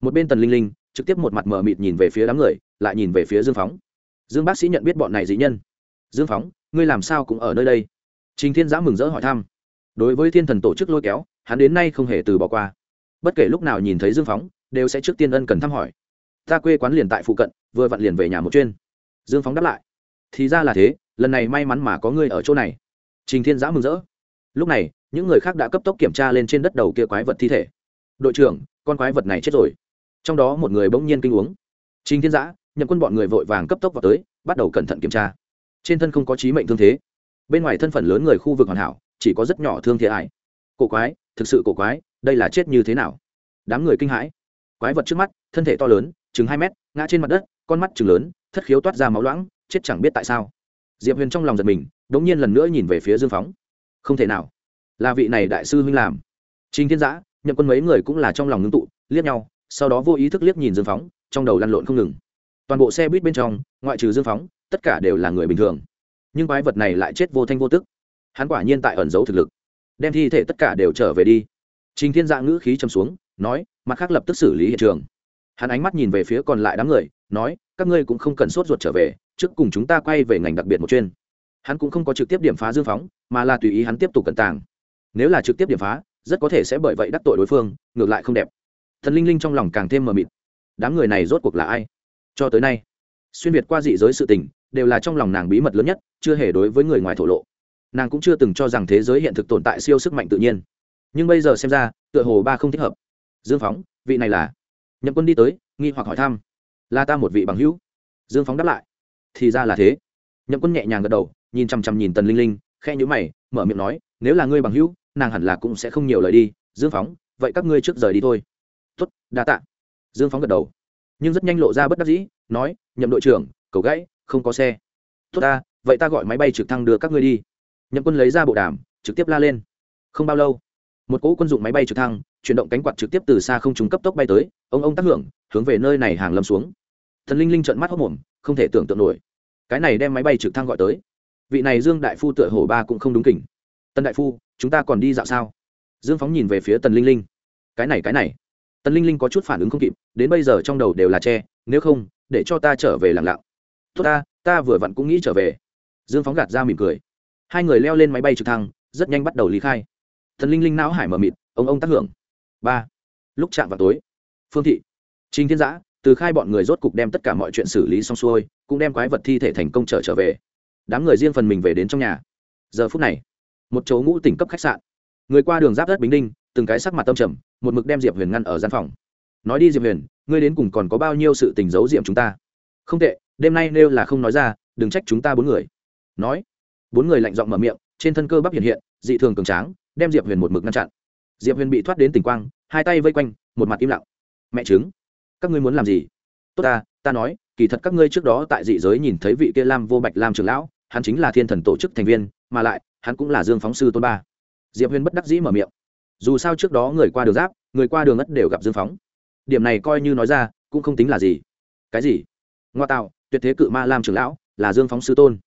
Một bên tần linh linh, trực tiếp một mặt mờ mịt nhìn về phía đám người, lại nhìn về phía dương phóng. Dương bác sĩ nhận biết bọn này dị nhân. Dương phóng, ngươi làm sao cũng ở nơi đây? Trình thiên giã mừng rỡ hỏi thăm. Đối với thiên thần tổ chức lôi kéo hắn đến nay không hề từ bỏ qua. Bất kể lúc nào nhìn thấy dương phóng, đều sẽ trước tiên ân cần thăm hỏi. Ta quê quán liền tại phụ cận, vừa vặn liền về nhà một chuyên dương phóng đáp lại. Thì ra là thế, lần này may mắn mà có ngươi ở chỗ này. Trình thiên giã mừng rỡ. Lúc này, những người khác đã cấp tốc kiểm tra lên trên đất đầu kia quái vật thi thể. Đội trưởng, con quái vật này chết rồi. Trong đó một người bỗng nhiên kinh uống. Trình thiên giã nhận quân bọn người vội vàng cấp tốc vào tới, bắt đầu cẩn thận kiểm tra. Trên thân không có trí mệnh thương thế. Bên ngoài thân phận lớn người khu vực hoàn hảo, chỉ có rất nhỏ thương thế ải. Cổ quái thực sự cổ quái, đây là chết như thế nào? Đám người kinh hãi. Quái vật trước mắt, thân thể to lớn, chừng hai mét, ngã trên mặt đất, con mắt chừng lớn, thất khiếu toát ra máu loãng, chết chẳng biết tại sao. Diệp huyền trong lòng giật mình đ ỗ n g nhiên lần nữa nhìn về phía dương phóng. Không thể nào. Là vị này đại sư huynh làm. Trình thiên giã, nhậm quân mấy người cũng là trong lòng ngưng tụ, liếc nhau, sau đó vô ý thức liếc nhìn dương phóng, trong đầu lăn lộn không ngừng. Toàn bộ xe buýt bên trong, ngoại trừ dương phóng, tất cả đều là người bình thường. Nhưng quái vật này lại chết vô thanh vô tức. Hắn quả nhiên tại ẩn giấu thực lực đem thi thể tất cả đều trở về đi. Trình thiên dạ ngữ khí châm xuống, nói, mặt khác lập tức xử lý hiện trường. Hắn ánh mắt nhìn về phía còn lại đám người, nói, các ngươi cũng không cần sốt ruột trở về, trước cùng chúng ta quay về ngành đặc biệt một chuyên. Hắn cũng không có trực tiếp điểm phá dương phóng, mà là tùy ý hắn tiếp tục cẩn tàng. Nếu là trực tiếp điểm phá, rất có thể sẽ bởi vậy đắc tội đối phương, ngược lại không đẹp. Thần linh linh trong lòng càng thêm mờ mịt. Đám người này rốt cuộc là ai? Cho tới nay, xuyên việt qua dị giới sự tình, đều là trong lòng nàng bí mật lớn nhất, chưa hề đối với người ngoài thổ lộ nàng cũng chưa từng cho rằng thế giới hiện thực tồn tại siêu sức mạnh tự nhiên. Nhưng bây giờ xem ra, tựa hồ ba không thích hợp. Dương phóng, vị này là? Nhậm quân đi tới, nghi hoặc hỏi thăm. Là ta một vị bằng hữu. Dương phóng đáp lại. Thì ra là thế. Nhậm quân nhẹ nhàng gật đầu, nhìn chằm chằm nhìn tần linh linh khe nhữ mày, mở miệng nói, nếu là ngươi bằng hữu, nàng hẳn là cũng sẽ không nhiều lời đi. Dương phóng, vậy các ngươi trước rời đi thôi. Tuất đa tạ. Dương phóng gật đầu. Nhưng rất nhanh lộ ra bất đắc dĩ, nói, nhậm đội trưởng, cầu gãy, không có xe. Tốt ta, vậy ta gọi máy bay trực thăng đưa các ngươi đi nhậm quân lấy ra bộ đàm, trực tiếp la lên. Không bao lâu, một cỗ quân dụng máy bay trực thăng, chuyển động cánh quạt trực tiếp từ xa không trúng cấp tốc bay tới, ông ông tác hưởng, hướng về nơi này hàng lâm xuống. Thần linh linh trợn mắt hốc mồm, không thể tưởng tượng nổi. Cái này đem máy bay trực thăng gọi tới. Vị này dương đại phu tựa hổ ba cũng không đúng kỉnh tân đại phu, chúng ta còn đi dạo sao? Dương phóng nhìn về phía tần linh linh. Cái này cái này. Tần linh linh có chút phản ứng không kịp, đến bây giờ trong đầu đều là tre nếu không, để cho ta trở về lặng lặng. Tốt ta ta vừa vặn cũng nghĩ trở về. Dương phóng gạt ra mỉm cười hai người leo lên máy bay trực thăng, rất nhanh bắt đầu lý khai. Thần linh linh não hải mờ mịt, ông ông tác hưởng. Ba. Lúc chạm vào tối, phương thị, trình thiên giã, từ khai bọn người rốt cục đem tất cả mọi chuyện xử lý xong xuôi, cũng đem quái vật thi thể thành công trở trở về. Đám người riêng phần mình về đến trong nhà. Giờ phút này, một chỗ ngũ tỉnh cấp khách sạn. Người qua đường giáp đất bình đinh, từng cái sắc mặt tâm trầm, một mực đem diệp huyền ngăn ở gian phòng. Nói đi diệp huyền, ngươi đến cùng còn có bao nhiêu sự tình giấu diệm chúng ta? Không tệ, đêm nay nếu là không nói ra, đừng trách chúng ta bốn người. Nói bốn người lạnh giọng mở miệng, trên thân cơ bắp hiện hiện, dị thường cường tráng, đem diệp huyền một mực ngăn chặn. Diệp huyền bị thoát đến tỉnh quang, hai tay vây quanh, một mặt im lặng. Mẹ chứng các ngươi muốn làm gì? Tốt ta ta nói, kỳ thật các ngươi trước đó tại dị giới nhìn thấy vị kia lam vô bạch lam trưởng lão, hắn chính là thiên thần tổ chức thành viên, mà lại, hắn cũng là dương phóng sư tôn ba. Diệp huyền bất đắc dĩ mở miệng. Dù sao trước đó người qua đường giáp, người qua đường ất đều gặp dương phóng. Điểm này coi như nói ra, cũng không tính là gì. Cái gì? Ngoa tạo, tuyệt thế cự ma lam trưởng lão, là dương phóng sư tôn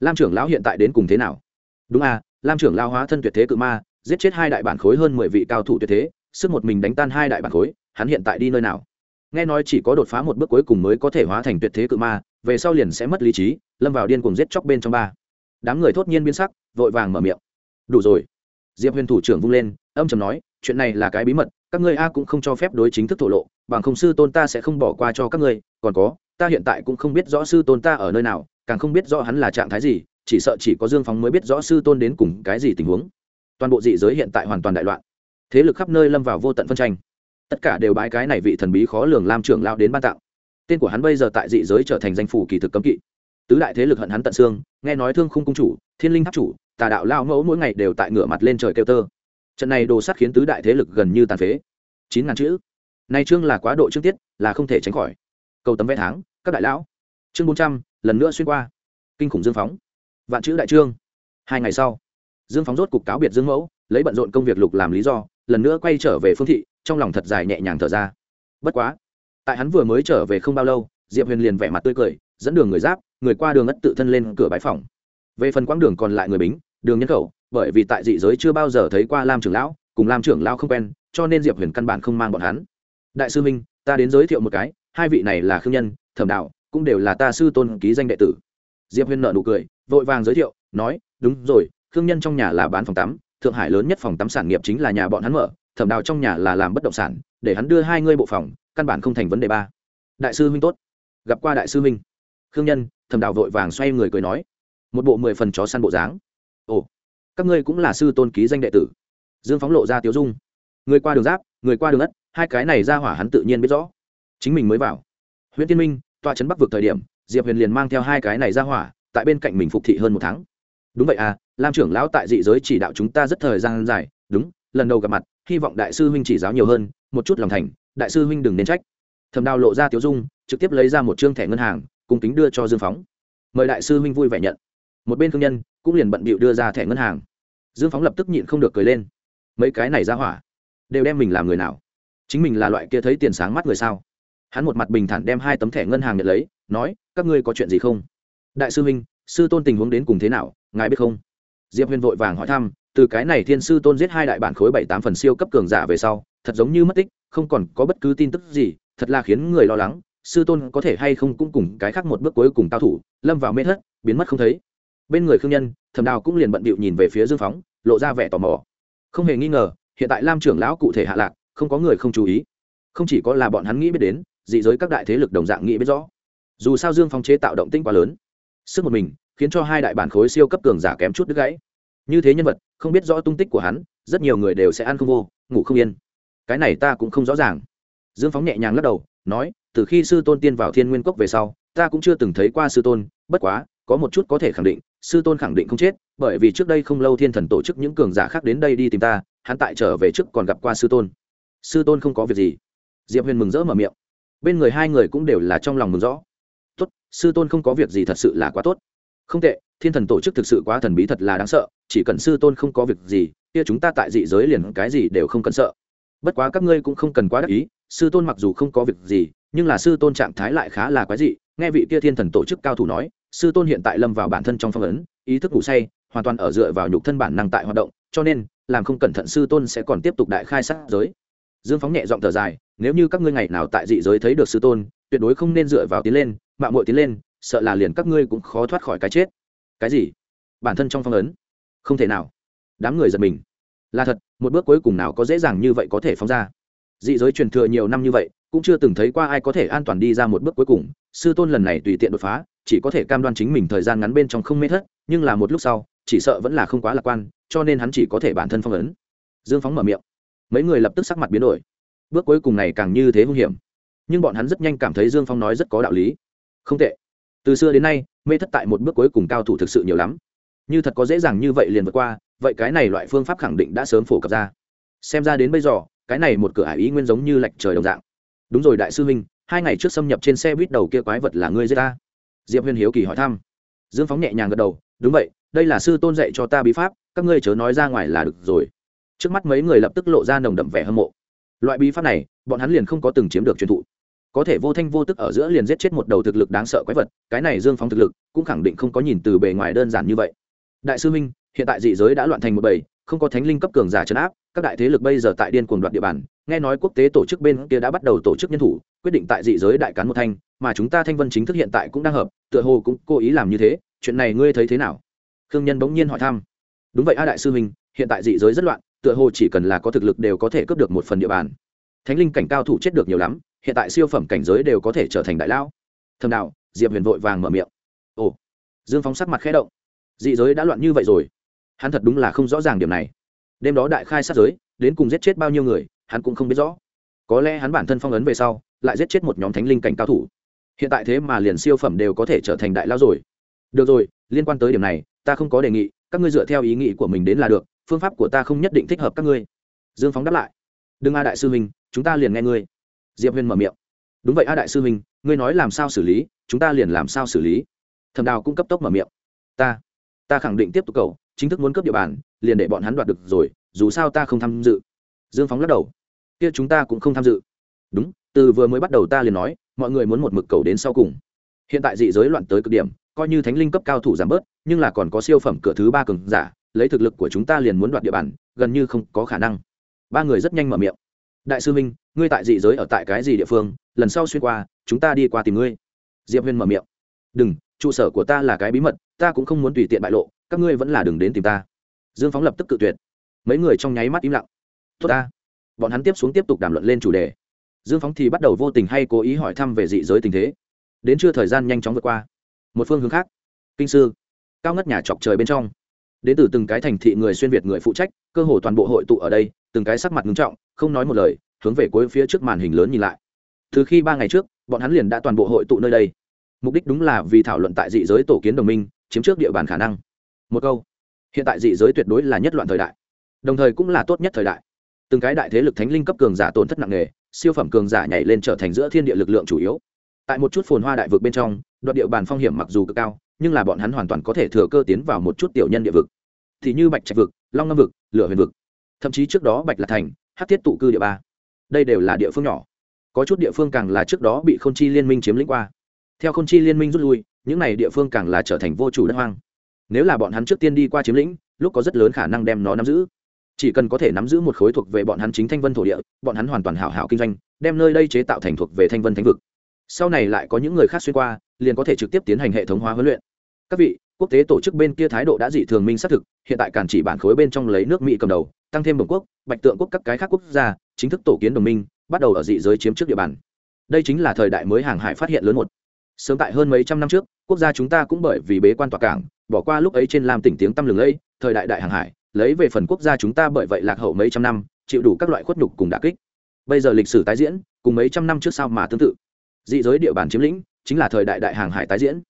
lam trưởng lão hiện tại đến cùng thế nào? Đúng à lam trưởng lao hóa thân tuyệt thế cự ma, giết chết hai đại bản khối hơn mười vị cao thủ tuyệt thế, sức một mình đánh tan hai đại bản khối, hắn hiện tại đi nơi nào? Nghe nói chỉ có đột phá một bước cuối cùng mới có thể hóa thành tuyệt thế cự ma, về sau liền sẽ mất lý trí, lâm vào điên cùng giết chóc bên trong ba. Đám người thốt nhiên biến sắc, vội vàng mở miệng. Đủ rồi. Diệp huyền thủ trưởng vung lên, âm chầm nói, chuyện này là cái bí mật, các ngươi a cũng không cho phép đối chính thức thổ lộ, bằng không sư tôn ta sẽ không bỏ qua cho các ngươi, còn có ta hiện tại cũng không biết rõ sư tôn ta ở nơi nào, càng không biết rõ hắn là trạng thái gì, chỉ sợ chỉ có dương phóng mới biết rõ sư tôn đến cùng cái gì tình huống. Toàn bộ dị giới hiện tại hoàn toàn đại loạn. Thế lực khắp nơi lâm vào vô tận phân tranh. Tất cả đều bãi cái này vị thần bí khó lường lam trưởng lao đến ban tặng. Tên của hắn bây giờ tại dị giới trở thành danh phủ kỳ thực cấm kỵ. Tứ đại thế lực hận hắn tận xương, nghe nói thương khung cung chủ, thiên linh tháp chủ, tà đạo lao mẫu mỗi ngày đều tại ngửa mặt lên trời kêu tơ. Trận này đồ sắt khiến tứ đại thế lực gần như tàn phế. Chín ngàn chữ. Nay chương là quá độ chương tiết, là không thể tránh khỏi câu tấm vé tháng, các đại lão. Chương bốn trăm, lần nữa xuyên qua. Kinh khủng dương phóng. Vạn chữ đại trương. Hai ngày sau, dương phóng rốt cục cáo biệt dương mẫu, lấy bận rộn công việc lục làm lý do, lần nữa quay trở về phương thị, trong lòng thật dài nhẹ nhàng thở ra. Bất quá, tại hắn vừa mới trở về không bao lâu, diệp huyền liền vẻ mặt tươi cười, dẫn đường người giáp, người qua đường ất tự thân lên cửa bãi phòng. Về phần quãng đường còn lại người bính, đường nhân khẩu, bởi vì tại dị giới chưa bao giờ thấy qua lam trưởng lão, cùng lam trưởng lão không quen, cho nên diệp huyền căn bản không mang bọn hắn. Đại sư minh, ta đến giới thiệu một cái hai vị này là khương nhân, thẩm đạo, cũng đều là ta sư tôn ký danh đệ tử. Diệp huyên nợ nụ cười, vội vàng giới thiệu, nói, đúng rồi, khương nhân trong nhà là bán phòng tắm, thượng hải lớn nhất phòng tắm sản nghiệp chính là nhà bọn hắn mở, thẩm đào trong nhà là làm bất động sản, để hắn đưa hai ngươi bộ phòng, căn bản không thành vấn đề ba. Đại sư huynh tốt. Gặp qua đại sư huynh. Khương nhân, thẩm đào vội vàng xoay người cười nói, một bộ mười phần chó săn bộ dáng. Ồ, các ngươi cũng là sư tôn ký danh đệ tử. Dương phóng lộ ra tiếu dung. Người qua đường giáp, người qua đường ất, hai cái này ra hỏa hắn tự nhiên biết rõ chính mình mới vào. Huyện tiên minh, tòa trấn bắc vực thời điểm, diệp huyền liền mang theo hai cái này ra hỏa, tại bên cạnh mình phục thị hơn một tháng. Đúng vậy à lam trưởng lão tại dị giới chỉ đạo chúng ta rất thời gian dài, đúng, lần đầu gặp mặt, hy vọng đại sư huynh chỉ giáo nhiều hơn, một chút lòng thành, đại sư huynh đừng nên trách. Thầm đào lộ ra tiếu dung, trực tiếp lấy ra một chương thẻ ngân hàng cùng kính đưa cho dương phóng. Mời đại sư huynh vui vẻ nhận. Một bên thương nhân cũng liền bận bịu đưa ra thẻ ngân hàng. Dương phóng lập tức nhịn không được cười lên. Mấy cái này ra hỏa, đều đem mình làm người nào? Chính mình là loại kia thấy tiền sáng mắt người sao? Hắn một mặt bình thản đem hai tấm thẻ ngân hàng nhận lấy, nói, các ngươi có chuyện gì không? Đại sư huynh, sư tôn tình huống đến cùng thế nào? Ngài biết không? Diệp huyền vội vàng hỏi thăm, từ cái này thiên sư tôn giết hai đại bản khối bảy tám phần siêu cấp cường giả về sau, thật giống như mất tích, không còn có bất cứ tin tức gì, thật là khiến người lo lắng. Sư tôn có thể hay không cũng cùng cái khác một bước cuối cùng cao thủ, lâm vào mê thất, biến mất không thấy. Bên người khương nhân thầm đào cũng liền bận bịu nhìn về phía dương phóng, lộ ra vẻ tò mò. Không hề nghi ngờ, hiện tại lam trưởng lão cụ thể hạ lạc, không có người không chú ý. Không chỉ có là bọn hắn nghĩ biết đến dị giới các đại thế lực đồng dạng nghĩ biết rõ. Dù sao dương phong chế tạo động tinh quá lớn. Sức một mình, khiến cho hai đại bản khối siêu cấp cường giả kém chút đứt gãy. Như thế nhân vật, không biết rõ tung tích của hắn, rất nhiều người đều sẽ ăn không vô, ngủ không yên. Cái này ta cũng không rõ ràng. Dương phóng nhẹ nhàng lắc đầu, nói, từ khi sư tôn tiên vào thiên nguyên cốc về sau, ta cũng chưa từng thấy qua sư tôn, bất quá, có một chút có thể khẳng định, sư tôn khẳng định không chết, bởi vì trước đây không lâu thiên thần tổ chức những cường giả khác đến đây đi tìm ta, hắn tại trở về trước còn gặp qua sư tôn. Sư tôn không có việc gì. Diệp huyền mừng rỡ mở miệng bên người hai người cũng đều là trong lòng mừng rõ. Tốt, sư tôn không có việc gì thật sự là quá tốt. Không tệ, thiên thần tổ chức thực sự quá thần bí thật là đáng sợ, chỉ cần sư tôn không có việc gì, kia chúng ta tại dị giới liền cái gì đều không cần sợ. Bất quá các ngươi cũng không cần quá đắc ý, sư tôn mặc dù không có việc gì, nhưng là sư tôn trạng thái lại khá là quái dị, nghe vị kia thiên thần tổ chức cao thủ nói, sư tôn hiện tại lâm vào bản thân trong phong ấn, ý thức ngủ say, hoàn toàn ở dựa vào nhục thân bản năng tại hoạt động, cho nên, làm không cẩn thận sư tôn sẽ còn tiếp tục đại khai sát giới. Dương phóng nhẹ giọng thở dài nếu như các ngươi ngày nào tại dị giới thấy được sư tôn, tuyệt đối không nên dựa vào tiến lên, mạng mội tiến lên, sợ là liền các ngươi cũng khó thoát khỏi cái chết. Cái gì? Bản thân trong phong ấn? Không thể nào. Đám người giật mình. Là thật, một bước cuối cùng nào có dễ dàng như vậy có thể phóng ra. Dị giới truyền thừa nhiều năm như vậy, cũng chưa từng thấy qua ai có thể an toàn đi ra một bước cuối cùng. Sư tôn lần này tùy tiện đột phá, chỉ có thể cam đoan chính mình thời gian ngắn bên trong không mê thất, nhưng là một lúc sau, chỉ sợ vẫn là không quá lạc quan, cho nên hắn chỉ có thể bản thân phong ấn. Dương phóng mở miệng. Mấy người lập tức sắc mặt biến đổi bước cuối cùng này càng như thế hung hiểm. Nhưng bọn hắn rất nhanh cảm thấy dương phong nói rất có đạo lý. Không tệ. Từ xưa đến nay, mê thất tại một bước cuối cùng cao thủ thực sự nhiều lắm. Như thật có dễ dàng như vậy liền vượt qua, vậy cái này loại phương pháp khẳng định đã sớm phổ cập ra. Xem ra đến bây giờ, cái này một cửa ải ý nguyên giống như lệch trời đồng dạng. Đúng rồi đại sư huynh, hai ngày trước xâm nhập trên xe buýt đầu kia quái vật là ngươi giết ta. Diệp huyền hiếu kỳ hỏi thăm. Dương phóng nhẹ nhàng gật đầu, đúng vậy, đây là sư tôn dạy cho ta bí pháp, các ngươi chớ nói ra ngoài là được rồi. Trước mắt mấy người lập tức lộ ra nồng đậm vẻ hâm mộ loại bí pháp này, bọn hắn liền không có từng chiếm được truyền thụ. Có thể vô thanh vô tức ở giữa liền giết chết một đầu thực lực đáng sợ quái vật, cái này dương phóng thực lực, cũng khẳng định không có nhìn từ bề ngoài đơn giản như vậy. Đại sư minh, hiện tại dị giới đã loạn thành một bầy, không có thánh linh cấp cường giả trấn áp, các đại thế lực bây giờ tại điên cuồng đoạt địa bàn, nghe nói quốc tế tổ chức bên kia đã bắt đầu tổ chức nhân thủ, quyết định tại dị giới đại cán một thanh, mà chúng ta thanh vân chính thức hiện tại cũng đang hợp, tựa hồ cũng cố ý làm như thế, chuyện này ngươi thấy thế nào? Khương nhân bỗng nhiên hỏi thăm. Đúng vậy a, đại sư minh, hiện tại dị giới rất loạn tựa hồ chỉ cần là có thực lực đều có thể cướp được một phần địa bàn. Thánh linh cảnh cao thủ chết được nhiều lắm, hiện tại siêu phẩm cảnh giới đều có thể trở thành đại lão. Thầm đạo, diệp huyền vội vàng mở miệng. Ồ, dương phóng sắc mặt khẽ động. Dị giới đã loạn như vậy rồi. Hắn thật đúng là không rõ ràng điểm này. Đêm đó đại khai sát giới, đến cùng giết chết bao nhiêu người, hắn cũng không biết rõ. Có lẽ hắn bản thân phong ấn về sau, lại giết chết một nhóm thánh linh cảnh cao thủ. Hiện tại thế mà liền siêu phẩm đều có thể trở thành đại lao rồi. Được rồi, liên quan tới điểm này, ta không có đề nghị, các ngươi dựa theo ý nghĩ của mình đến là được phương pháp của ta không nhất định thích hợp các ngươi. Dương phóng đáp lại. Đừng a, đại sư huynh, chúng ta liền nghe ngươi. Diệp huyền mở miệng. Đúng vậy a, đại sư huynh, ngươi nói làm sao xử lý, chúng ta liền làm sao xử lý. Thầm đào cũng cấp tốc mở miệng. Ta ta khẳng định tiếp tục cầu, chính thức muốn cướp địa bàn, liền để bọn hắn đoạt được rồi, dù sao ta không tham dự. Dương phóng lắc đầu. Kia chúng ta cũng không tham dự. Đúng, từ vừa mới bắt đầu ta liền nói, mọi người muốn một mực cầu đến sau cùng. Hiện tại dị giới loạn tới cực điểm, coi như thánh linh cấp cao thủ giảm bớt, nhưng là còn có siêu phẩm cửa thứ ba cường giả lấy thực lực của chúng ta liền muốn đoạt địa bàn, gần như không có khả năng. Ba người rất nhanh mở miệng. Đại sư minh, ngươi tại dị giới ở tại cái gì địa phương? Lần sau xuyên qua, chúng ta đi qua tìm ngươi. Diệp huyên mở miệng. Đừng, trụ sở của ta là cái bí mật, ta cũng không muốn tùy tiện bại lộ, các ngươi vẫn là đừng đến tìm ta. Dương phóng lập tức cự tuyệt. Mấy người trong nháy mắt im lặng. Tốt ta. Bọn hắn tiếp xuống tiếp tục đàm luận lên chủ đề. Dương phóng thì bắt đầu vô tình hay cố ý hỏi thăm về dị giới tình thế. Đến chưa thời gian nhanh chóng vượt qua. Một phương hướng khác. Kinh sư. Cao ngất nhà chọc trời bên trong đến từ từng cái thành thị người xuyên việt người phụ trách, cơ hồ toàn bộ hội tụ ở đây, từng cái sắc mặt nghiêm trọng, không nói một lời, hướng về cuối phía trước màn hình lớn nhìn lại. Từ khi ba ngày trước, bọn hắn liền đã toàn bộ hội tụ nơi đây. Mục đích đúng là vì thảo luận tại dị giới tổ kiến đồng minh, chiếm trước địa bàn khả năng. Một câu, hiện tại dị giới tuyệt đối là nhất loạn thời đại. Đồng thời cũng là tốt nhất thời đại. Từng cái đại thế lực thánh linh cấp cường giả tổn thất nặng nề, siêu phẩm cường giả nhảy lên trở thành giữa thiên địa lực lượng chủ yếu. Tại một chút phồn hoa đại vực bên trong đoạn địa bàn phong hiểm mặc dù cực cao nhưng là bọn hắn hoàn toàn có thể thừa cơ tiến vào một chút tiểu nhân địa vực. Thì như bạch trạch vực, long ngâm vực, lửa huyền vực. Thậm chí trước đó bạch là thành hát thiết tụ cư địa ba. Đây đều là địa phương nhỏ. Có chút địa phương càng là trước đó bị k h ô n chi liên minh chiếm lĩnh qua. Theo k h ô n chi liên minh rút lui, những n à y địa phương càng là trở thành vô chủ đất hoang. Nếu là bọn hắn trước tiên đi qua chiếm lĩnh, lúc có rất lớn khả năng đem nó nắm giữ. Chỉ cần có thể nắm giữ một khối thuộc về bọn hắn chính thanh vân thổ địa, bọn hắn hoàn toàn hảo hảo kinh doanh, đem nơi đây chế tạo thành thuộc về thanh vân thánh vực. Sau này lại có những người khác xuyên qua, liền có thể trực tiếp tiến hành hệ thống hóa huấn luyện các vị, quốc tế tổ chức bên kia thái độ đã dị thường minh xác thực, hiện tại cản chỉ bản khối bên trong lấy nước mỹ cầm đầu, tăng thêm đồng quốc, bạch tượng quốc các cái khác quốc gia, chính thức tổ kiến đồng minh, bắt đầu ở dị giới chiếm trước địa bàn. Đây chính là thời đại mới hàng hải phát hiện lớn một. Sớm tại hơn mấy trăm năm trước, quốc gia chúng ta cũng bởi vì bế quan tỏa cảng, bỏ qua lúc ấy trên làm tỉnh tiếng tăm lừng lẫy, thời đại đại hàng hải, lấy về phần quốc gia chúng ta bởi vậy lạc hậu mấy trăm năm, chịu đủ các loại khuất nhục cùng đả kích. Bây giờ lịch sử tái diễn, cùng mấy trăm năm trước sau mà tương tự. Dị giới địa bàn chiếm lĩnh, chính là thời đại đại hàng hải tái diễn.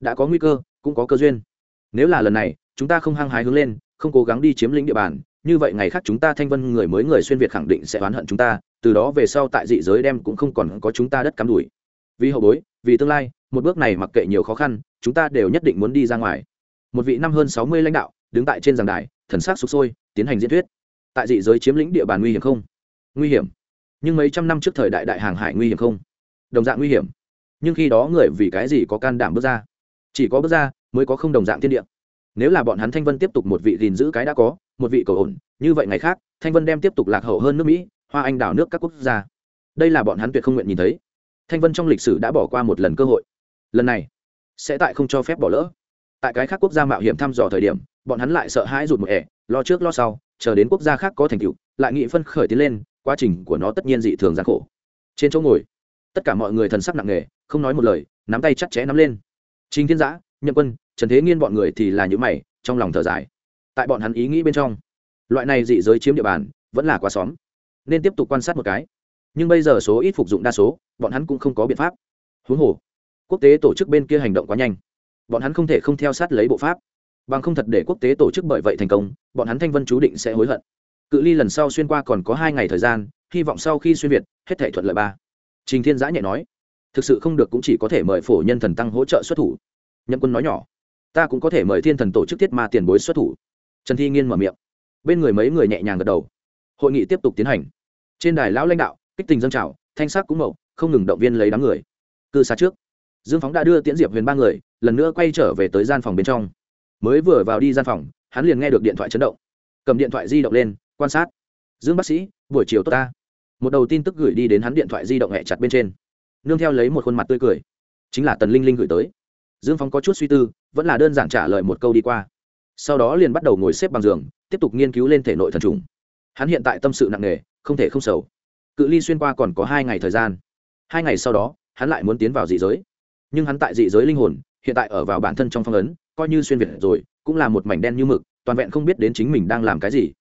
Đã có nguy cơ cũng có cơ duyên. Nếu là lần này, chúng ta không hăng hái hướng lên, không cố gắng đi chiếm lĩnh địa bàn, như vậy ngày khác chúng ta thanh vân người mới người xuyên việt khẳng định sẽ oán hận chúng ta, từ đó về sau tại dị giới đem cũng không còn có chúng ta đất cắm đùi vì hậu bối, vì tương lai, một bước này mặc kệ nhiều khó khăn, chúng ta đều nhất định muốn đi ra ngoài. Một vị năm hơn sáu mươi lãnh đạo, đứng tại trên giảng đài, thần sắc sụp sôi, tiến hành diễn thuyết. Tại dị giới chiếm lĩnh địa bàn nguy hiểm không? Nguy hiểm. Nhưng mấy trăm năm trước thời đại đại hàng hải nguy hiểm không? Đồng dạng nguy hiểm. Nhưng khi đó người vì cái gì có can đảm bước ra? Chỉ có bước ra mới có không đồng dạng thiên địa. Nếu là bọn hắn thanh vân tiếp tục một vị gìn giữ cái đã có, một vị cầu ổn, như vậy ngày khác, thanh vân đem tiếp tục lạc hậu hơn nước mỹ, hoa anh đảo nước các quốc gia. Đây là bọn hắn tuyệt không nguyện nhìn thấy. Thanh vân trong lịch sử đã bỏ qua một lần cơ hội. Lần này, sẽ tại không cho phép bỏ lỡ. Tại cái khác quốc gia mạo hiểm thăm dò thời điểm, bọn hắn lại sợ hãi rụt một ẻ, lo trước lo sau, chờ đến quốc gia khác có thành tựu, lại nghị phân khởi tiến lên, quá trình của nó tất nhiên dị thường gian khổ. Trên chỗ ngồi, tất cả mọi người thần sắc nặng nề, không nói một lời, nắm tay chặt chẽ nắm lên trình thiên giã, nhậm quân, trần thế nghiên bọn người thì là những mày, trong lòng thở dài. Tại bọn hắn ý nghĩ bên trong, loại này dị giới chiếm địa bàn vẫn là quá xóm, nên tiếp tục quan sát một cái. Nhưng bây giờ số ít phục dụng đa số, bọn hắn cũng không có biện pháp. Huống hồ, quốc tế tổ chức bên kia hành động quá nhanh, bọn hắn không thể không theo sát lấy bộ pháp. Bằng không thật để quốc tế tổ chức bởi vậy thành công, bọn hắn thanh vân chú định sẽ hối hận. Cự ly lần sau xuyên qua còn có hai ngày thời gian, hy vọng sau khi xuyên việt, hết thảy thuận lợi ba. Trình thiên giã nhẹ nói thực sự không được cũng chỉ có thể mời phổ nhân thần tăng hỗ trợ xuất thủ. Nhậm quân nói nhỏ, ta cũng có thể mời thiên thần tổ chức thiết ma tiền bối xuất thủ. Trần thi nghiên mở miệng, bên người mấy người nhẹ nhàng gật đầu. Hội nghị tiếp tục tiến hành. Trên đài lão lãnh đạo, kích tình dân trào, thanh sắc cũng mậu không ngừng động viên lấy đám người. Cư xa trước, dương phóng đã đưa tiễn diệp huyền ba người, lần nữa quay trở về tới gian phòng bên trong. Mới vừa vào đi gian phòng, hắn liền nghe được điện thoại chấn động. Cầm điện thoại di động lên, quan sát. Dương bác sĩ, buổi chiều tốt ta. Một đầu tin tức gửi đi đến hắn điện thoại di động hẹ chặt bên trên nương theo lấy một khuôn mặt tươi cười. Chính là tần linh linh gửi tới. Dương Phong có chút suy tư, vẫn là đơn giản trả lời một câu đi qua. Sau đó liền bắt đầu ngồi xếp bằng giường, tiếp tục nghiên cứu lên thể nội thần trùng. Hắn hiện tại tâm sự nặng nề, không thể không sầu. Cự ly xuyên qua còn có hai ngày thời gian. Hai ngày sau đó, hắn lại muốn tiến vào dị giới. Nhưng hắn tại dị giới linh hồn, hiện tại ở vào bản thân trong phong ấn, coi như xuyên việt rồi, cũng là một mảnh đen như mực, toàn vẹn không biết đến chính mình đang làm cái gì.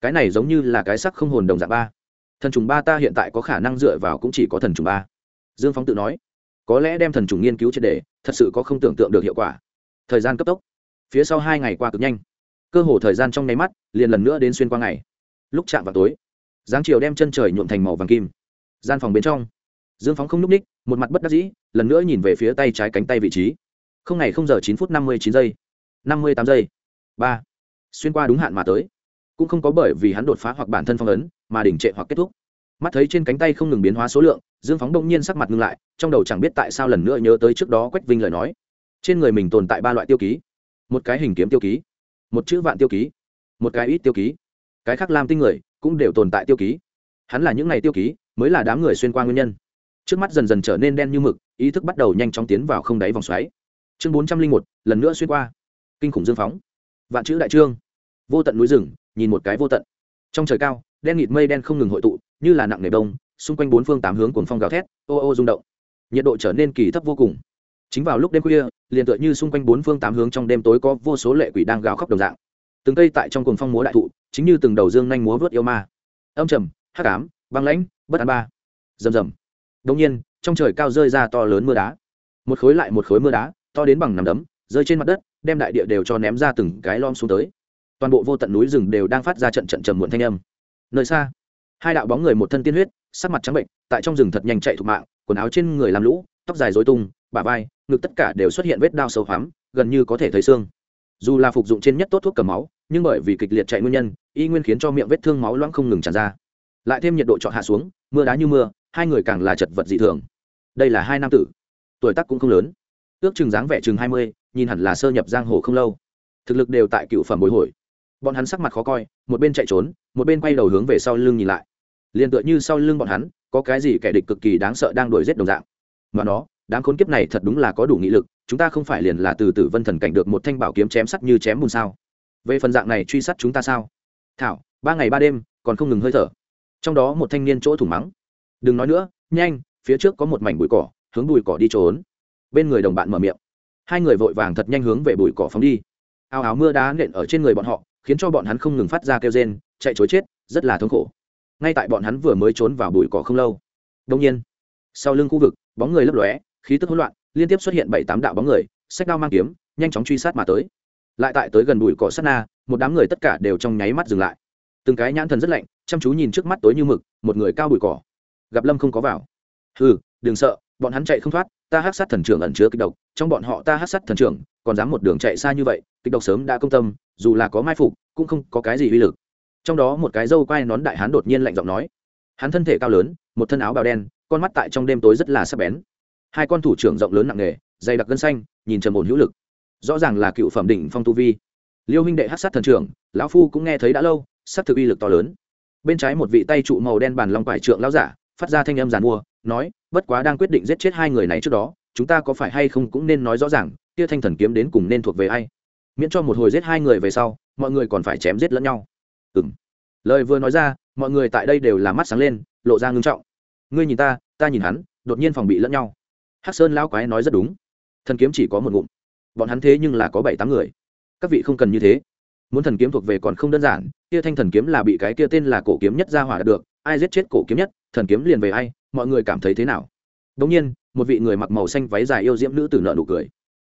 Cái này giống như là cái sắc không hồn đồng dạng ba. Thần trùng ba ta hiện tại có khả năng dựa vào cũng chỉ có thần trùng ba dương phóng tự nói, có lẽ đem thần trùng nghiên cứu triệt đề thật sự có không tưởng tượng được hiệu quả. Thời gian cấp tốc, phía sau hai ngày qua cực nhanh. Cơ hồ thời gian trong nháy mắt, liền lần nữa đến xuyên qua ngày. Lúc chạm vào tối giáng chiều đem chân trời nhuộm thành màu vàng kim. Gian phòng bên trong, dương phóng không n ú c ních một mặt bất đắc dĩ, lần nữa nhìn về phía tay trái cánh tay vị trí. Không ngày không giờ chín phút năm mươi chín giây, năm mươi tám giây, ba. Xuyên qua đúng hạn mà tới. Cũng không có bởi vì hắn đột phá hoặc bản thân phong ấn, mà đỉnh trệ hoặc kết thúc mắt thấy trên cánh tay không ngừng biến hóa số lượng, dương phóng đông nhiên sắc mặt ngưng lại, trong đầu chẳng biết tại sao lần nữa nhớ tới trước đó quách vinh lời nói. Trên người mình tồn tại ba loại tiêu ký. Một cái hình kiếm tiêu ký, một chữ vạn tiêu ký, một cái ít tiêu ký. Cái khác làm tinh người cũng đều tồn tại tiêu ký. Hắn là những ngày tiêu ký, mới là đám người xuyên qua nguyên nhân. Trước mắt dần dần trở nên đen như mực, ý thức bắt đầu nhanh chóng tiến vào không đáy vòng xoáy. Chương bốn trăm linh một, lần nữa xuyên qua. Kinh khủng dương phóng. Vạn chữ đại trương. Vô tận núi rừng, nhìn một cái vô tận. Trong trời cao, đen nghịt mây đen không ngừng hội tụ như là nặng nề đông, xung quanh bốn phương tám hướng cuồng phong gào thét, ô ô rung động. Nhiệt độ trở nên kỳ thấp vô cùng. Chính vào lúc đêm khuya, liền tựa như xung quanh bốn phương tám hướng trong đêm tối có vô số lệ quỷ đang gào khóc đồng dạng. Từng cây tại trong cuồng phong múa đại thụ, chính như từng đầu dương nhanh múa vớt yêu ma. Âm trầm, hắc ám, băng lãnh, bất an ba. Rầm rầm. Đông nhiên, trong trời cao rơi ra to lớn mưa đá. Một khối lại một khối mưa đá, to đến bằng nằm đấm, rơi trên mặt đất, đem đại địa đều cho ném ra từng cái lom xuống tới. Toàn bộ vô tận núi rừng đều đang phát ra trận trận trầm muộn thanh âm. Nơi xa hai đạo bóng người một thân tiên huyết, sắc mặt trắng bệnh, tại trong rừng thật nhanh chạy thục mạng, quần áo trên người làm lũ, tóc dài dối tung, bả vai, ngực tất cả đều xuất hiện vết đao sâu hoắm, gần như có thể thấy xương. Dù là phục dụng trên nhất tốt thuốc cầm máu, nhưng bởi vì kịch liệt chạy nguyên nhân, y nguyên khiến cho miệng vết thương máu loãng không ngừng tràn ra. Lại thêm nhiệt độ trọn hạ xuống, mưa đá như mưa, hai người càng là chật vật dị thường. Đây là hai nam tử. Tuổi tác cũng không lớn. Ước chừng dáng vẻ chừng hai mươi, nhìn hẳn là sơ nhập giang hồ không lâu. Thực lực đều tại cựu phẩm bồi hồi bọn hắn sắc mặt khó coi, một bên chạy trốn, một bên quay đầu hướng về sau lưng nhìn lại. Liền tựa như sau lưng bọn hắn, có cái gì kẻ địch cực kỳ đáng sợ đang đuổi giết đồng dạng. Mà nó, đám khốn kiếp này thật đúng là có đủ nghị lực, chúng ta không phải liền là từ tử vân thần cảnh được một thanh bảo kiếm chém sắt như chém bùn sao? Về phần dạng này truy sát chúng ta sao? Thảo, ba ngày ba đêm, còn không ngừng hơi thở. Trong đó một thanh niên chỗ thủng mắng. Đừng nói nữa, nhanh, phía trước có một mảnh bụi cỏ, hướng bụi cỏ đi trốn. Bên người đồng bạn mở miệng. Hai người vội vàng thật nhanh hướng về bụi cỏ phóng đi. Ao áo mưa đá nện ở trên người bọn họ khiến cho bọn hắn không ngừng phát ra kêu rên, chạy chối chết, rất là thống khổ. Ngay tại bọn hắn vừa mới trốn vào bụi cỏ không lâu đông nhiên, sau lưng khu vực, bóng người lấp lóe, khí tức hỗn loạn, liên tiếp xuất hiện bảy tám đạo bóng người, sách đao mang kiếm, nhanh chóng truy sát mà tới. Lại tại tới gần bụi cỏ sát na, một đám người tất cả đều trong nháy mắt dừng lại. Từng cái nhãn thần rất lạnh, chăm chú nhìn trước mắt tối như mực, một người cao bụi cỏ. Gặp lâm không có vào. Hừ, đừng sợ, bọn hắn chạy không thoát ta hát sát thần trưởng ẩn chứa kịch độc, trong bọn họ ta hát sát thần trưởng, còn dám một đường chạy xa như vậy, kịch độc sớm đã công tâm, dù là có mai phục, cũng không có cái gì uy lực. Trong đó một cái dâu quai nón đại hán đột nhiên lạnh giọng nói. Hắn thân thể cao lớn, một thân áo bào đen, con mắt tại trong đêm tối rất là sắc bén. Hai con thủ trưởng rộng lớn nặng nề, dày đặc gân xanh, nhìn trầm ổn hữu lực. Rõ ràng là cựu phẩm đỉnh phong tu vi. Liêu huynh đệ hát sát thần trưởng, lão phu cũng nghe thấy đã lâu, sắc thực uy lực to lớn. Bên trái một vị tay trụ màu đen bàn long quải trượng lão giả, phát ra thanh âm giàn mua, nói bất quá đang quyết định giết chết hai người này trước đó, chúng ta có phải hay không cũng nên nói rõ ràng, kia thanh thần kiếm đến cùng nên thuộc về ai? Miễn cho một hồi giết hai người về sau, mọi người còn phải chém giết lẫn nhau. Ừ m lời vừa nói ra, mọi người tại đây đều là mắt sáng lên, lộ ra ngưng trọng. Ngươi nhìn ta ta nhìn hắn, đột nhiên phòng bị lẫn nhau. Hắc sơn lão quái nói rất đúng. Thần kiếm chỉ có một ngụm. Bọn hắn thế nhưng là có bảy tám người. Các vị không cần như thế. Muốn thần kiếm thuộc về còn không đơn giản, kia thanh thần kiếm là bị cái kia tên là cổ kiếm nhất ra hỏa được, ai giết chết cổ kiếm nhất thần kiếm liền về ai, mọi người cảm thấy thế nào? Đống nhiên, một vị người mặc màu xanh váy dài yêu diễm nữ tử nợ nụ cười.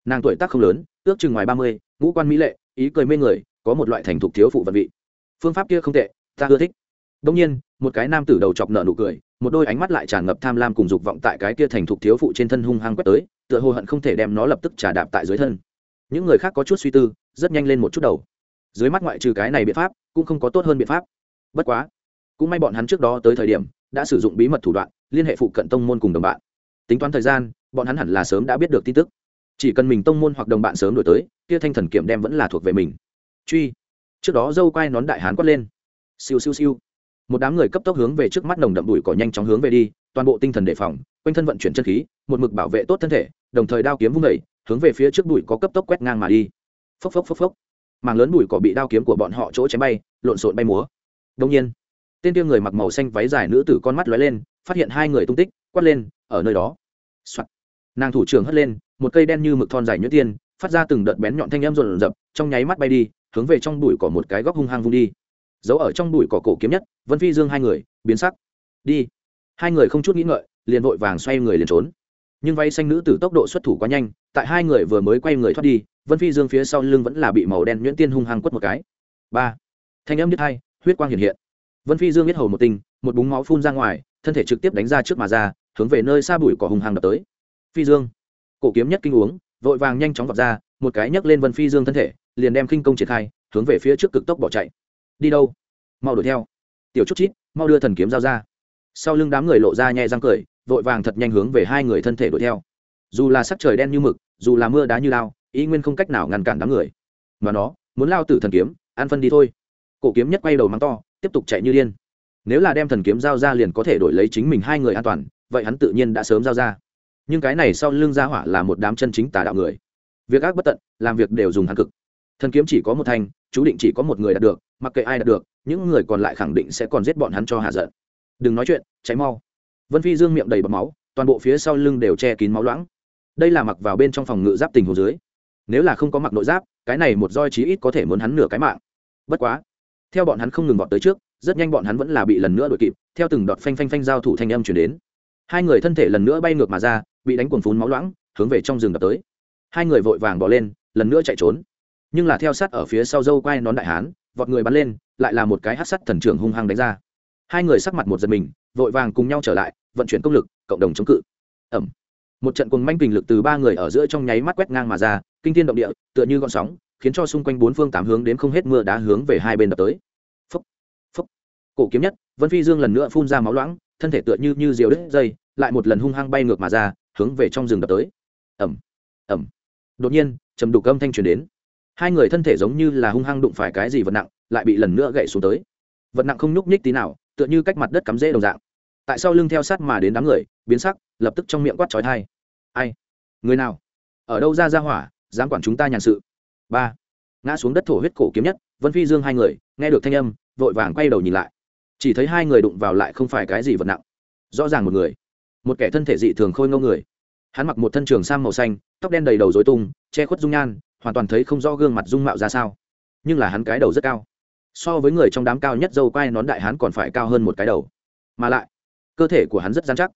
Nàng tuổi tác không lớn, ước chừng ngoài ba mươi, ngũ quan mỹ lệ, ý cười mê người, có một loại thành thục thiếu phụ vận vị. Phương pháp kia không tệ, ta ưa thích. Đông nhiên, một cái nam tử đầu chọc nợ nụ cười, một đôi ánh mắt lại tràn ngập tham lam cùng dục vọng tại cái kia thành thục thiếu phụ trên thân hung hăng quét tới, tựa hồ hận không thể đem nó lập tức trả đạp tại dưới thân. Những người khác có chút suy tư, rất nhanh lên một chút đầu. Dưới mắt ngoại trừ cái này biện pháp, cũng không có tốt hơn biện pháp. Bất quá, cũng may bọn hắn trước đó tới thời điểm đã sử dụng bí mật thủ đoạn, liên hệ phụ cận tông môn cùng đồng bạn. Tính toán thời gian, bọn hắn hẳn là sớm đã biết được tin tức. Chỉ cần mình tông môn hoặc đồng bạn sớm đổi tới, kia thanh thần kiểm đem vẫn là thuộc về mình. Truy. Trước đó dâu quai nón đại hán quát lên. Siêu siêu siêu. Một đám người cấp tốc hướng về trước mắt nồng đậm đùi cỏ nhanh chóng hướng về đi, toàn bộ tinh thần đề phòng, quanh thân vận chuyển chân khí, một mực bảo vệ tốt thân thể, đồng thời đao kiếm vung đẩy hướng về phía trước đùi có cấp tốc quét ngang mà đi. Phốc phốc phốc phốc. Mảng lớn bụi cỏ bị đao kiếm của bọn họ chỗ chém bay, lộn xộn bay múa. Đông nhiên tên kia người mặc màu xanh váy dài nữ tử con mắt lóe lên, phát hiện hai người tung tích, quát lên, ở nơi đó、Soạn. nàng thủ trưởng hất lên, một cây đen như mực thon dài nhuyễn tiên, phát ra từng đợt bén nhọn thanh em rộn rập, trong nháy mắt bay đi, hướng về trong bụi cỏ một cái góc hung hăng vung đi. Giấu ở trong bụi cỏ cổ kiếm nhất, vân phi dương hai người, biến sắc. Đi. Hai người không chút nghĩ ngợi, liền vội vàng xoay người liền trốn. Nhưng váy xanh nữ tử tốc độ xuất thủ quá nhanh, tại hai người vừa mới quay người thoát đi, vân phi dương phía sau lưng vẫn là bị màu đen nhuyễn tiên hung hăng quất một cái. Ba. Thanh âm nhất hai, huyết quang hiện hiện vân phi dương biết hầu một tinh một búng máu phun ra ngoài, thân thể trực tiếp đánh ra trước mà ra, hướng về nơi xa bụi cỏ hùng hăng đập tới. Phi dương, cổ kiếm nhất kinh uống, vội vàng nhanh chóng vọt ra, một cái nhấc lên vân phi dương thân thể, liền đem khinh công triển khai, hướng về phía trước cực tốc bỏ chạy. Đi đâu? Mau đuổi theo. Tiểu chút chít, mau đưa thần kiếm giao ra. Sau lưng đám người lộ ra nhẹ răng cười, vội vàng thật nhanh hướng về hai người thân thể đuổi theo. Dù là sắc trời đen như mực, dù là mưa đá như lao ý nguyên không cách nào ngăn cản đám người. Mà nó, muốn lao tử thần kiếm, an phân đi thôi. Cổ kiếm nhất quay đầu mắng to tiếp tục chạy như điên. Nếu là đem thần kiếm giao ra liền có thể đổi lấy chính mình hai người an toàn, vậy hắn tự nhiên đã sớm giao ra. Nhưng cái này sau lưng gia hỏa là một đám chân chính tà đạo người. Việc ác bất tận, làm việc đều dùng hắn cực. Thần kiếm chỉ có một thanh, chú định chỉ có một người đạt được, mặc kệ ai đạt được, những người còn lại khẳng định sẽ còn giết bọn hắn cho hạ giận. Đừng nói chuyện cháy mau. Vân phi dương miệng đầy bầm máu, toàn bộ phía sau lưng đều che kín máu loãng. Đây là mặc vào bên trong phòng ngự giáp tình hồ dưới. Nếu là không có mặc nội giáp, cái này một roi chí ít có thể muốn hắn nửa cái mạng. Bất quá theo bọn hắn không ngừng vọt tới trước, rất nhanh bọn hắn vẫn là bị lần nữa đuổi kịp, theo từng đọt phanh phanh phanh giao thủ thanh âm chuyển đến. Hai người thân thể lần nữa bay ngược mà ra, bị đánh cuồng phún máu loãng, hướng về trong rừng đập tới. Hai người vội vàng bỏ lên, lần nữa chạy trốn. Nhưng là theo sát ở phía sau dâu quai nón đại hán, vọt người bắn lên, lại là một cái hát sắt thần trưởng hung hăng đánh ra. Hai người sắc mặt một giật mình, vội vàng cùng nhau trở lại, vận chuyển công lực, cộng đồng chống cự. Ẩm một trận cuồng manh kình lực từ ba người ở giữa trong nháy mắt quét ngang mà ra, kinh thiên động địa, tựa như gọn sóng, khiến cho xung quanh bốn phương tám hướng đến không hết mưa đá hướng về hai bên đập tới. Phấp phấp cổ kiếm nhất, vân phi dương lần nữa phun ra máu loãng, thân thể tựa như như diều đứt dây, lại một lần hung hăng bay ngược mà ra, hướng về trong rừng đập tới. Ẩm ẩm đột nhiên, trầm đục âm thanh truyền đến. Hai người thân thể giống như là hung hăng đụng phải cái gì vật nặng, lại bị lần nữa gậy xuống tới. Vật nặng không nhúc nhích tí nào, tựa như cách mặt đất cắm rễ đồng dạng tại sao lưng theo sát mà đến đám người, biến sắc, lập tức trong miệng quát trói thai. Ai? Người nào? Ở đâu ra ra hỏa? Dám quản chúng ta nhàn sự. Ba. Ngã xuống đất thổ huyết cổ kiếm nhất, vân phi dương hai người, nghe được thanh âm, vội vàng quay đầu nhìn lại. Chỉ thấy hai người đụng vào lại không phải cái gì vật nặng. Rõ ràng một người. Một kẻ thân thể dị thường khôi ngâu người. Hắn mặc một thân trường sang màu xanh, tóc đen đầy đầu dối tung, che khuất dung nhan, hoàn toàn thấy không rõ gương mặt dung mạo ra sao. Nhưng là hắn cái đầu rất cao. So với người trong đám cao nhất dâu quai nón đại hắn còn phải cao hơn một cái đầu. Mà lại cơ thể của hắn rất dán chắc.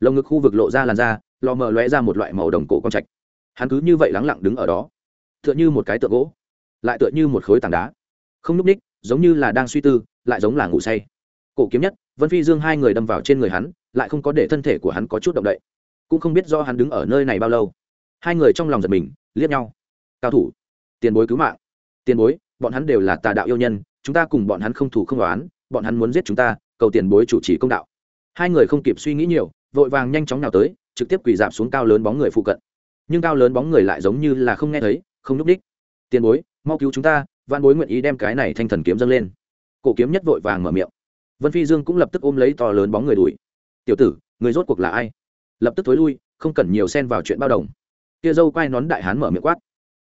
Lồng ngực khu vực lộ ra làn da, lò mờ lóe ra một loại màu đồng cổ con trạch. Hắn cứ như vậy lắng lặng đứng ở đó, tựa như một cái tượng gỗ, lại tựa như một khối tảng đá. Không n ú c ních giống như là đang suy tư, lại giống là ngủ say. Cổ kiếm nhất, vân phi dương hai người đâm vào trên người hắn, lại không có để thân thể của hắn có chút động đậy. Cũng không biết do hắn đứng ở nơi này bao lâu. Hai người trong lòng giật mình, liếc nhau. Cao thủ, tiền bối cứu mạng. Tiền bối, bọn hắn đều là tà đạo yêu nhân, chúng ta cùng bọn hắn không thủ không đoán bọn hắn muốn giết chúng ta, cầu tiền bối chủ trì công đạo hai người không kịp suy nghĩ nhiều, vội vàng nhanh chóng nào tới, trực tiếp quỳ dạp xuống cao lớn bóng người phụ cận. Nhưng cao lớn bóng người lại giống như là không nghe thấy, không nhúc đích tiền bối, mau cứu chúng ta văn bối nguyện ý đem cái này thanh thần kiếm dâng lên. Cổ kiếm nhất vội vàng mở miệng. Vân phi dương cũng lập tức ôm lấy to lớn bóng người đuổi. Tiểu tử, người rốt cuộc là ai? Lập tức thối lui, không cần nhiều xen vào chuyện bao đồng. Kia dâu quai nón đại hán mở miệng quát.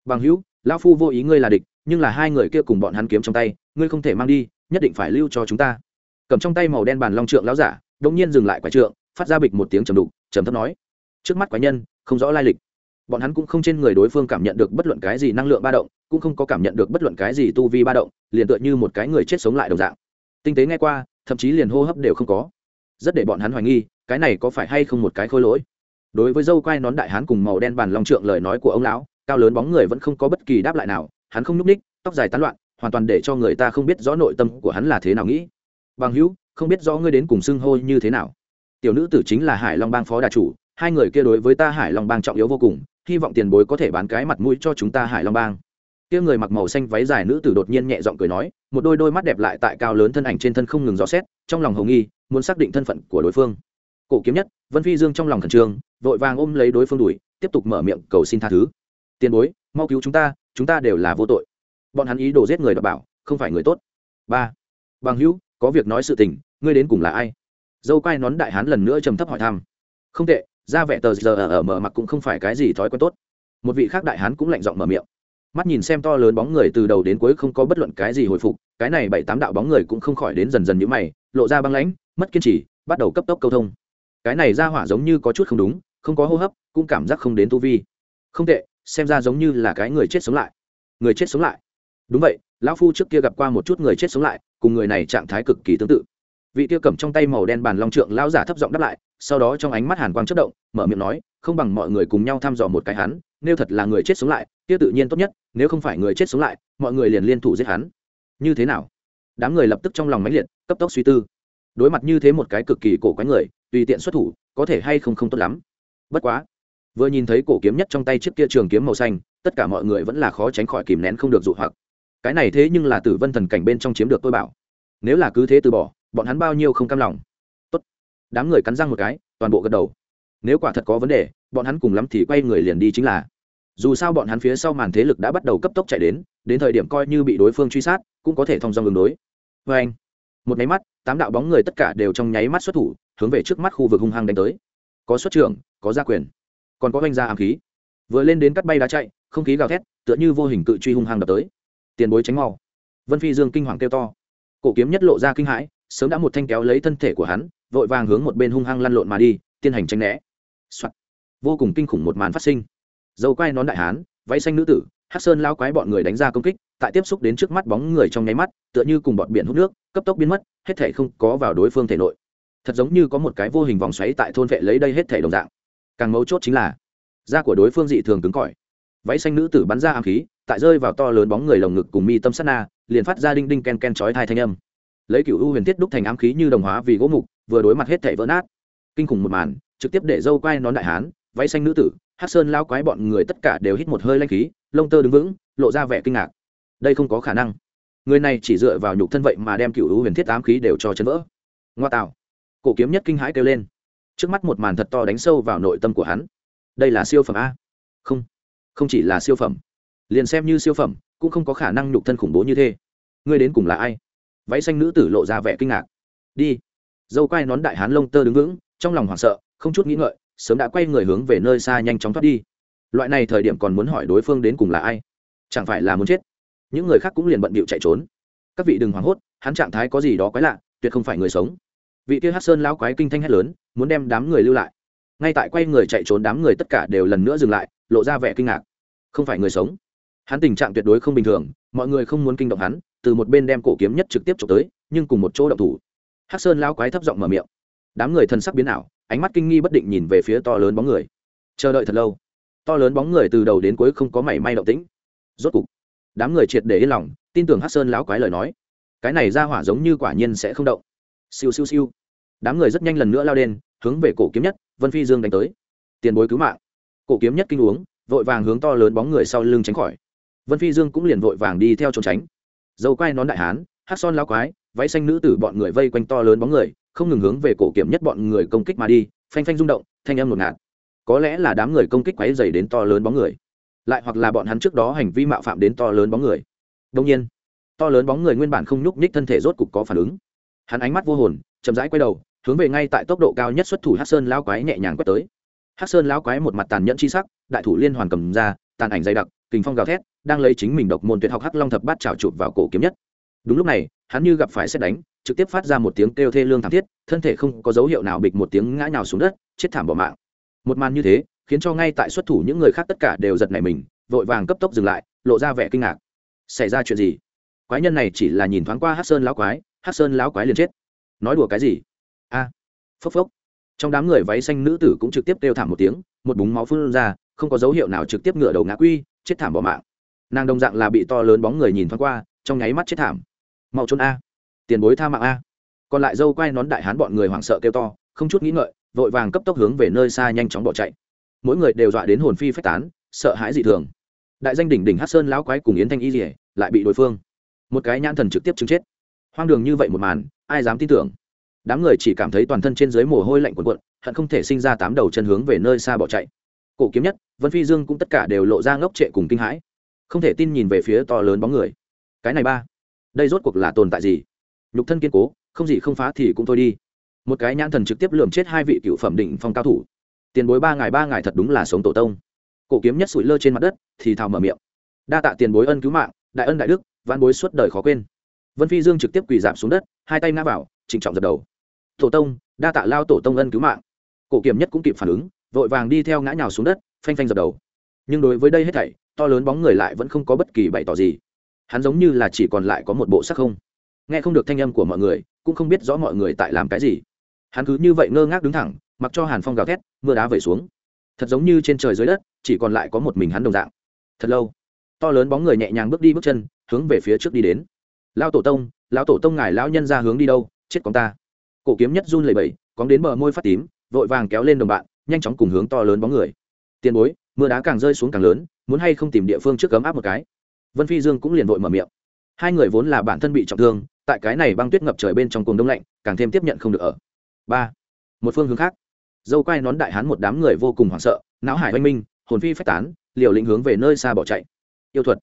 Bằng hữu, lão phu vô ý ngươi là địch, nhưng là hai người kia cùng bọn hắn kiếm trong tay, ngươi không thể mang đi, nhất định phải lưu cho chúng ta. Cầm trong tay màu đen bàn long trượng lão giả đông nhiên dừng lại quái trượng, phát ra bịch một tiếng trầm đục, trầm thấp nói, trước mắt quái nhân, không rõ lai lịch. Bọn hắn cũng không trên người đối phương cảm nhận được bất luận cái gì năng lượng ba động, cũng không có cảm nhận được bất luận cái gì tu vi ba động, liền tựa như một cái người chết sống lại đồng dạng. Tinh tế nghe qua, thậm chí liền hô hấp đều không có. Rất để bọn hắn hoài nghi, cái này có phải hay không một cái khôi lỗi? Đối với dâu quai nón đại hán cùng màu đen bàn long trượng lời nói của ông lão, cao lớn bóng người vẫn không có bất kỳ đáp lại nào, hắn không nhúc ních tóc dài tán loạn, hoàn toàn để cho người ta không biết rõ nội tâm của hắn là thế nào nghĩ. Bằng hữu không biết rõ ngươi đến cùng xưng hô như thế nào. Tiểu nữ tử chính là hải long bang phó đà chủ hai người kia đối với ta hải long bang trọng yếu vô cùng hy vọng tiền bối có thể bán cái mặt mũi cho chúng ta hải long bang. Kia người mặc màu xanh váy dài nữ tử đột nhiên nhẹ giọng cười nói một đôi đôi mắt đẹp lại tại cao lớn thân ảnh trên thân không ngừng rõ xét trong lòng hồng nghi muốn xác định thân phận của đối phương. Cổ kiếm nhất vân phi dương trong lòng khẩn trương vội vàng ôm lấy đối phương đuổi, tiếp tục mở miệng cầu xin tha thứ. Tiền bối mau cứu chúng ta chúng ta đều là vô tội. Bọn hắn ý đồ giết người đ bảo không phải người tốt. Ba. Bằng hữu có việc nói sự tình ngươi đến cùng là ai? Dâu quai nón đại hán lần nữa trầm thấp hỏi thăm. Không tệ, ra vẻ tờ giờ ở mở mặt cũng không phải cái gì thói quen tốt. Một vị khác đại hán cũng lạnh giọng mở miệng. Mắt nhìn xem to lớn bóng người từ đầu đến cuối không có bất luận cái gì hồi phục, cái này bảy tám đạo bóng người cũng không khỏi đến dần dần như mày, lộ ra băng lãnh, mất kiên trì, bắt đầu cấp tốc câu thông. Cái này ra hỏa giống như có chút không đúng, không có hô hấp, cũng cảm giác không đến tu vi. Không tệ, xem ra giống như là cái người chết sống lại. Người chết sống lại. Đúng vậy, lão phu trước kia gặp qua một chút người chết sống lại, cùng người này trạng thái cực kỳ tương tự vị Tiêu cầm trong tay màu đen bàn long trượng lao giả thấp giọng đáp lại, sau đó trong ánh mắt hàn quang chất động, mở miệng nói, không bằng mọi người cùng nhau thăm dò một cái hắn, nếu thật là người chết sống lại, kia tự nhiên tốt nhất, nếu không phải người chết sống lại, mọi người liền liên thủ giết hắn. Như thế nào? Đám người lập tức trong lòng máy liệt, cấp tốc suy tư. Đối mặt như thế một cái cực kỳ cổ quái người, tùy tiện xuất thủ, có thể hay không không tốt lắm. Bất quá, vừa nhìn thấy cổ kiếm nhất trong tay chiếc kia trường kiếm màu xanh, tất cả mọi người vẫn là khó tránh khỏi kìm nén không được dụ hoặc. Cái này thế nhưng là tử vân thần cảnh bên trong chiếm được tôi bảo. Nếu là cứ thế từ bỏ bọn hắn bao nhiêu không cam lòng. Tốt. Đám người cắn răng một cái, toàn bộ gật đầu. Nếu quả thật có vấn đề, bọn hắn cùng lắm thì quay người liền đi chính là. Dù sao bọn hắn phía sau màn thế lực đã bắt đầu cấp tốc chạy đến đến thời điểm coi như bị đối phương truy sát, cũng có thể thông dong đường đối. Vê anh, một máy mắt, tám đạo bóng người tất cả đều trong nháy mắt xuất thủ, hướng về trước mắt khu vực hung hăng đánh tới. Có xuất trưởng, có gia quyền, còn có oanh gia ám khí. Vừa lên đến cắt bay đá chạy, không khí gào thét, tựa như vô hình cự truy hung hăng đập tới. Tiền bối tránh mau. Vân phi dương kinh hoàng kêu to. Cổ kiếm nhất lộ ra kinh hãi sớm đã một thanh kéo lấy thân thể của hắn, vội vàng hướng một bên hung hăng lăn lộn mà đi, tiên hành tranh né、Soạn. vô cùng kinh khủng một màn phát sinh. Dầu quai nón đại hán, váy xanh nữ tử, hắc sơn lao quái bọn người đánh ra công kích, tại tiếp xúc đến trước mắt bóng người trong nháy mắt, tựa như cùng bọn biển hút nước, cấp tốc biến mất, hết thể không có vào đối phương thể nội. Thật giống như có một cái vô hình vòng xoáy tại thôn vệ lấy đây hết thể đồng dạng. Càng mấu chốt chính là, da của đối phương dị thường cứng cỏi. Váy xanh nữ tử bắn ra ám khí, tại rơi vào to lớn bóng người lồng ngực cùng mi tâm sát na, liền phát ra đinh đinh ken ken chói thai thanh âm lấy cựu u huyền thiết đúc thành ám khí như đồng hóa vì gỗ mục, vừa đối mặt hết thể vỡ nát. Kinh khủng một màn, trực tiếp để dâu quai nón đại hán, váy xanh nữ tử, hát sơn lao quái bọn người tất cả đều hít một hơi lanh khí, lông tơ đứng vững, lộ ra vẻ kinh ngạc. Đây không có khả năng. Người này chỉ dựa vào nhục thân vậy mà đem cựu u huyền thiết ám khí đều cho chấn vỡ. Ngoa tạo. Cổ kiếm nhất kinh hãi kêu lên. Trước mắt một màn thật to đánh sâu vào nội tâm của hắn. Đây là siêu phẩm a. Không. Không chỉ là siêu phẩm. Liền xem như siêu phẩm, cũng không có khả năng nhục thân khủng bố như thế. Ngươi đến cùng là ai? Váy xanh nữ tử lộ ra vẻ kinh ngạc. Đi. Dâu quai nón đại hán lông tơ đứng vững, trong lòng hoảng sợ, không chút nghĩ ngợi, sớm đã quay người hướng về nơi xa nhanh chóng thoát đi. Loại này thời điểm còn muốn hỏi đối phương đến cùng là ai? Chẳng phải là muốn chết? Những người khác cũng liền bận bịu chạy trốn. Các vị đừng hoảng hốt, hắn trạng thái có gì đó quái lạ, tuyệt không phải người sống. Vị kia hát sơn lão quái kinh thanh hét lớn, muốn đem đám người lưu lại. Ngay tại quay người chạy trốn đám người tất cả đều lần nữa dừng lại, lộ ra vẻ kinh ngạc. Không phải người sống. Hắn tình trạng tuyệt đối không bình thường, mọi người không muốn kinh động hắn từ một bên đem cổ kiếm nhất trực tiếp trộm tới, nhưng cùng một chỗ động thủ. Hắc sơn lao quái thấp giọng mở miệng. Đám người thân sắc biến ảo, ánh mắt kinh nghi bất định nhìn về phía to lớn bóng người. Chờ đợi thật lâu. To lớn bóng người từ đầu đến cuối không có mảy may động tĩnh. Rốt cục, đám người triệt để yên lòng, tin tưởng hắc sơn lão quái lời nói. Cái này ra hỏa giống như quả nhiên sẽ không động. Siêu siêu siêu. Đám người rất nhanh lần nữa lao lên, hướng về cổ kiếm nhất, vân phi dương đánh tới. Tiền bối cứu mạng. Cổ kiếm nhất kinh uống, vội vàng hướng to lớn bóng người sau lưng tránh khỏi. Vân phi dương cũng liền vội vàng đi theo trốn tránh dầu quai nón đại hán, hát son lao quái, váy xanh nữ tử bọn người vây quanh to lớn bóng người, không ngừng hướng về cổ kiểm nhất bọn người công kích mà đi, phanh phanh rung động, thanh âm ngột ngạt. Có lẽ là đám người công kích quáy dày đến to lớn bóng người, lại hoặc là bọn hắn trước đó hành vi mạo phạm đến to lớn bóng người. Đông nhiên, to lớn bóng người nguyên bản không nhúc nhích thân thể rốt cục có phản ứng. Hắn ánh mắt vô hồn, chậm rãi quay đầu, hướng về ngay tại tốc độ cao nhất xuất thủ hát sơn lao quái nhẹ nhàng quét tới. Hát sơn lao quái một mặt tàn nhẫn chi sắc, đại thủ liên hoàn cầm ra, tàn ảnh dày đặc, kình phong gào thét đang lấy chính mình độc môn tuyệt học hắc long thập bát trào chụp vào cổ kiếm nhất. Đúng lúc này, hắn như gặp phải xét đánh, trực tiếp phát ra một tiếng kêu thê lương thảm thiết, thân thể không có dấu hiệu nào bịch một tiếng ngã nhào xuống đất, chết thảm bỏ mạng. Một màn như thế, khiến cho ngay tại xuất thủ những người khác tất cả đều giật nảy mình, vội vàng cấp tốc dừng lại, lộ ra vẻ kinh ngạc. Xảy ra chuyện gì? Quái nhân này chỉ là nhìn thoáng qua hát sơn lão quái hát sơn lão quái liền chết. Nói đùa cái gì? A, phốc phốc. Trong đám người váy xanh nữ tử cũng trực tiếp kêu thảm một tiếng, một búng máu phun ra, không có dấu hiệu nào trực tiếp ngửa đầu ngã quy chết thảm bỏ mạng nàng đồng dạng là bị to lớn bóng người nhìn thoáng qua, trong nháy mắt chết thảm. Mau trốn a. Tiền bối tha mạng a. Còn lại dâu quay nón đại hán bọn người hoảng sợ kêu to, không chút nghĩ ngợi, vội vàng cấp tốc hướng về nơi xa nhanh chóng bỏ chạy. Mỗi người đều dọa đến hồn phi phách tán, sợ hãi dị thường. Đại danh đỉnh đỉnh hát sơn lão quái cùng yến thanh y rỉa lại bị đối phương. Một cái nhãn thần trực tiếp chứng chết. Hoang đường như vậy một màn, ai dám tin tưởng? Đám người chỉ cảm thấy toàn thân trên dưới mồ hôi lạnh cuộn cuộn, hận không thể sinh ra tám đầu chân hướng về nơi xa bỏ chạy. Cổ kiếm nhất, vân phi dương cũng tất cả đều lộ ra ngốc trệ cùng kinh hãi không thể tin nhìn về phía to lớn bóng người. Cái này ba, đây rốt cuộc là tồn tại gì? Nhục thân kiên cố, không gì không phá thì cũng thôi đi. Một cái nhãn thần trực tiếp lượm chết hai vị cựu phẩm đỉnh phong cao thủ. Tiền bối ba ngày ba ngày thật đúng là sống tổ tông. Cổ kiếm nhất sủi lơ trên mặt đất, thì thào mở miệng. Đa tạ tiền bối ân cứu mạng, đại ân đại đức văn bối suốt đời khó quên. Vân phi dương trực tiếp quỳ giảm xuống đất, hai tay ngã vào, trịnh trọng dập đầu. Tổ tông, đa tạ lao tổ tông ân cứu mạng. Cổ kiếm nhất cũng kịp phản ứng, vội vàng đi theo ngã nhào xuống đất, phanh phanh dập đầu. Nhưng đối với đây hết thảy to lớn bóng người lại vẫn không có bất kỳ bày tỏ gì. Hắn giống như là chỉ còn lại có một bộ sắc không. Nghe không được thanh âm của mọi người cũng không biết rõ mọi người tại làm cái gì. Hắn cứ như vậy ngơ ngác đứng thẳng mặc cho hàn phong gào thét mưa đá vẩy xuống. Thật giống như trên trời dưới đất chỉ còn lại có một mình hắn đồng dạng. Thật lâu to lớn bóng người nhẹ nhàng bước đi bước chân hướng về phía trước đi đến. Lao tổ tông lão tổ tông ngài lão nhân ra hướng đi đâu? Chết con ta. Cổ kiếm nhất run lầy bẩy, cóng đến bờ môi phát tím vội vàng kéo lên đồng bạn nhanh chóng cùng hướng to lớn bóng người. Tiền bối mưa đá càng rơi xuống càng lớn muốn hay không tìm địa phương trước cấm áp một cái. Vân phi dương cũng liền vội mở miệng. Hai người vốn là bản thân bị trọng thương, tại cái này băng tuyết ngập trời bên trong cuồng đông lạnh, càng thêm tiếp nhận không được ở. Ba, một phương hướng khác. Dâu quai nón đại hán một đám người vô cùng hoảng sợ, não hải oanh minh, hồn phi phách tán, liều lĩnh hướng về nơi xa bỏ chạy. Yêu thuật.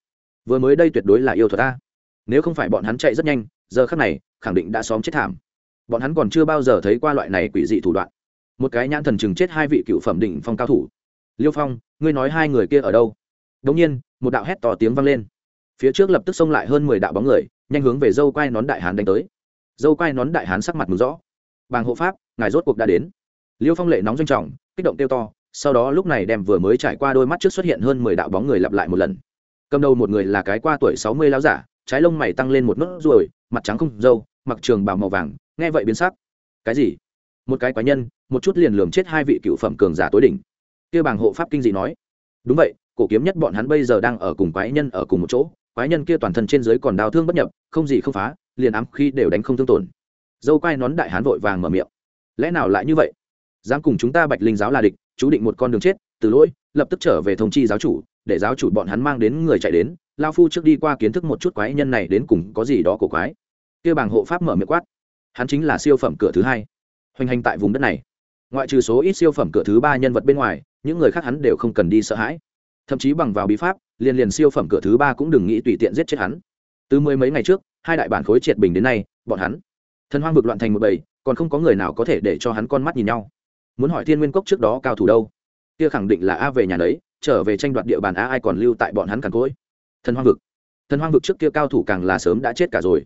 Vừa mới đây tuyệt đối là yêu thuật ta. Nếu không phải bọn hắn chạy rất nhanh, giờ khác này, khẳng định đã xóm chết thảm. Bọn hắn còn chưa bao giờ thấy qua loại này quỷ dị thủ đoạn. Một cái nhãn thần chừng chết hai vị cựu phẩm đỉnh phong cao thủ. Liêu phong, ngươi nói hai người kia ở đâu? Đống nhiên, một đạo hét to tiếng vang lên. Phía trước lập tức xông lại hơn mười đạo bóng người, nhanh hướng về dâu quai nón đại hán đánh tới. Dâu quai nón đại hán sắc mặt mừng rõ. Bàng hộ pháp, ngài rốt cuộc đã đến. Liêu phong lệ nóng doanh trọng, kích động tiêu to, sau đó lúc này đem vừa mới trải qua đôi mắt trước xuất hiện hơn mười đạo bóng người lặp lại một lần. Cầm đầu một người là cái qua tuổi sáu mươi lão giả, trái lông mày tăng lên một nốt ruồi, mặt trắng không dâu mặc trường bào màu vàng, nghe vậy biến sắc. Cái gì? Một cái quái nhân, một chút liền lường chết hai vị cựu phẩm cường giả tối đỉnh. Kia bàng hộ pháp kinh dị nói. Đúng vậy cổ kiếm nhất bọn hắn bây giờ đang ở cùng quái nhân ở cùng một chỗ, quái nhân kia toàn thân trên dưới còn đau thương bất nhập, không gì không phá, liền ám khi đều đánh không thương tổn. Dâu quai nón đại hán vội vàng mở miệng. Lẽ nào lại như vậy? Dám cùng chúng ta bạch linh giáo là địch, chú định một con đường chết, từ lỗi, lập tức trở về thông chi giáo chủ, để giáo chủ bọn hắn mang đến người chạy đến, lao phu trước đi qua kiến thức một chút quái nhân này đến cùng có gì đó của quái. Kia bảng hộ pháp mở miệng quát. Hắn chính là siêu phẩm cửa thứ hai. Hoành hành tại vùng đất này. Ngoại trừ số ít siêu phẩm cửa thứ ba nhân vật bên ngoài, những người khác hắn đều không cần đi sợ hãi thậm chí bằng vào bí pháp, liền liền siêu phẩm cửa thứ ba cũng đừng nghĩ tùy tiện giết chết hắn. Từ mười mấy ngày trước, hai đại bản khối triệt bình đến nay, bọn hắn thần hoang vực loạn thành một bầy, còn không có người nào có thể để cho hắn con mắt nhìn nhau. Muốn hỏi thiên nguyên cốc trước đó cao thủ đâu? Kia khẳng định là a về nhà đấy, trở về tranh đoạt địa bàn a ai còn lưu tại bọn hắn càng cối. Thần hoang vực. Thần hoang vực trước kia cao thủ càng là sớm đã chết cả rồi.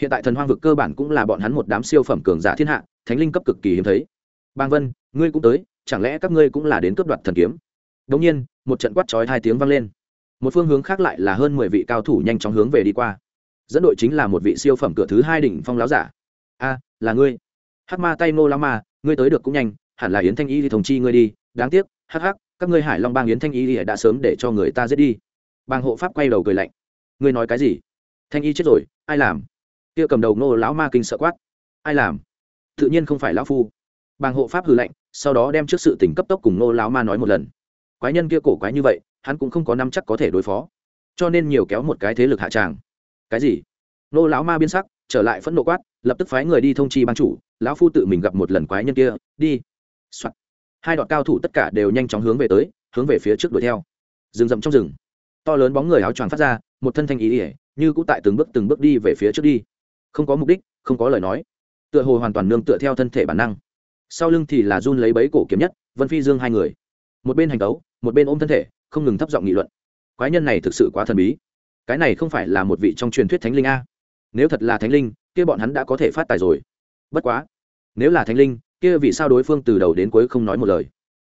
Hiện tại thần hoang vực cơ bản cũng là bọn hắn một đám siêu phẩm cường giả thiên hạ, thánh linh cấp cực kỳ hiếm thấy. Bang vân, ngươi cũng tới, chẳng lẽ các ngươi cũng là đến cướp đoạt thần kiếm? Đống nhiên một trận quát chói hai tiếng vang lên. Một phương hướng khác lại là hơn mười vị cao thủ nhanh chóng hướng về đi qua. Dẫn đội chính là một vị siêu phẩm cửa thứ hai đỉnh phong láo giả. A, là ngươi. Hắc ma tay nô lao ma, ngươi tới được cũng nhanh, hẳn là yến thanh y thì thống chi ngươi đi. Đáng tiếc, hắc hắc, các ngươi hải long bang yến thanh y đã sớm để cho người ta giết đi. Bang hộ pháp quay đầu cười lạnh. Ngươi nói cái gì? Thanh y chết rồi, ai làm? Kia cầm đầu nô lão ma kinh sợ quát. Ai làm? Tự nhiên không phải lão phu. Bang hộ pháp hừ lạnh, sau đó đem trước sự tỉnh cấp tốc cùng nô lão ma nói một lần quái nhân kia cổ quái như vậy, hắn cũng không có năm chắc có thể đối phó. Cho nên nhiều kéo một cái thế lực hạ tràng. Cái gì? Nô lão ma biến sắc, trở lại phẫn nộ quát, lập tức phái người đi thông chi ban chủ, lão phu tự mình gặp một lần quái nhân kia, đi、Soạn. hai đoạn cao thủ tất cả đều nhanh chóng hướng về tới, hướng về phía trước đuổi theo. Rừng rậm trong rừng. To lớn bóng người áo choàng phát ra, một thân thanh ý ỉa như cũ tại từng bước từng bước đi về phía trước đi. Không có mục đích, không có lời nói. Tựa hồ hoàn toàn nương tựa theo thân thể bản năng. Sau lưng thì là run lấy bấy cổ kiếm nhất, vân phi dương hai người. Một bên hành tấu một bên ôm thân thể, không ngừng thấp giọng nghị luận. Quái nhân này thực sự quá thần bí. Cái này không phải là một vị trong truyền thuyết thánh linh a? Nếu thật là thánh linh, kia bọn hắn đã có thể phát tài rồi. Bất quá, nếu là thánh linh, kia vì sao đối phương từ đầu đến cuối không nói một lời?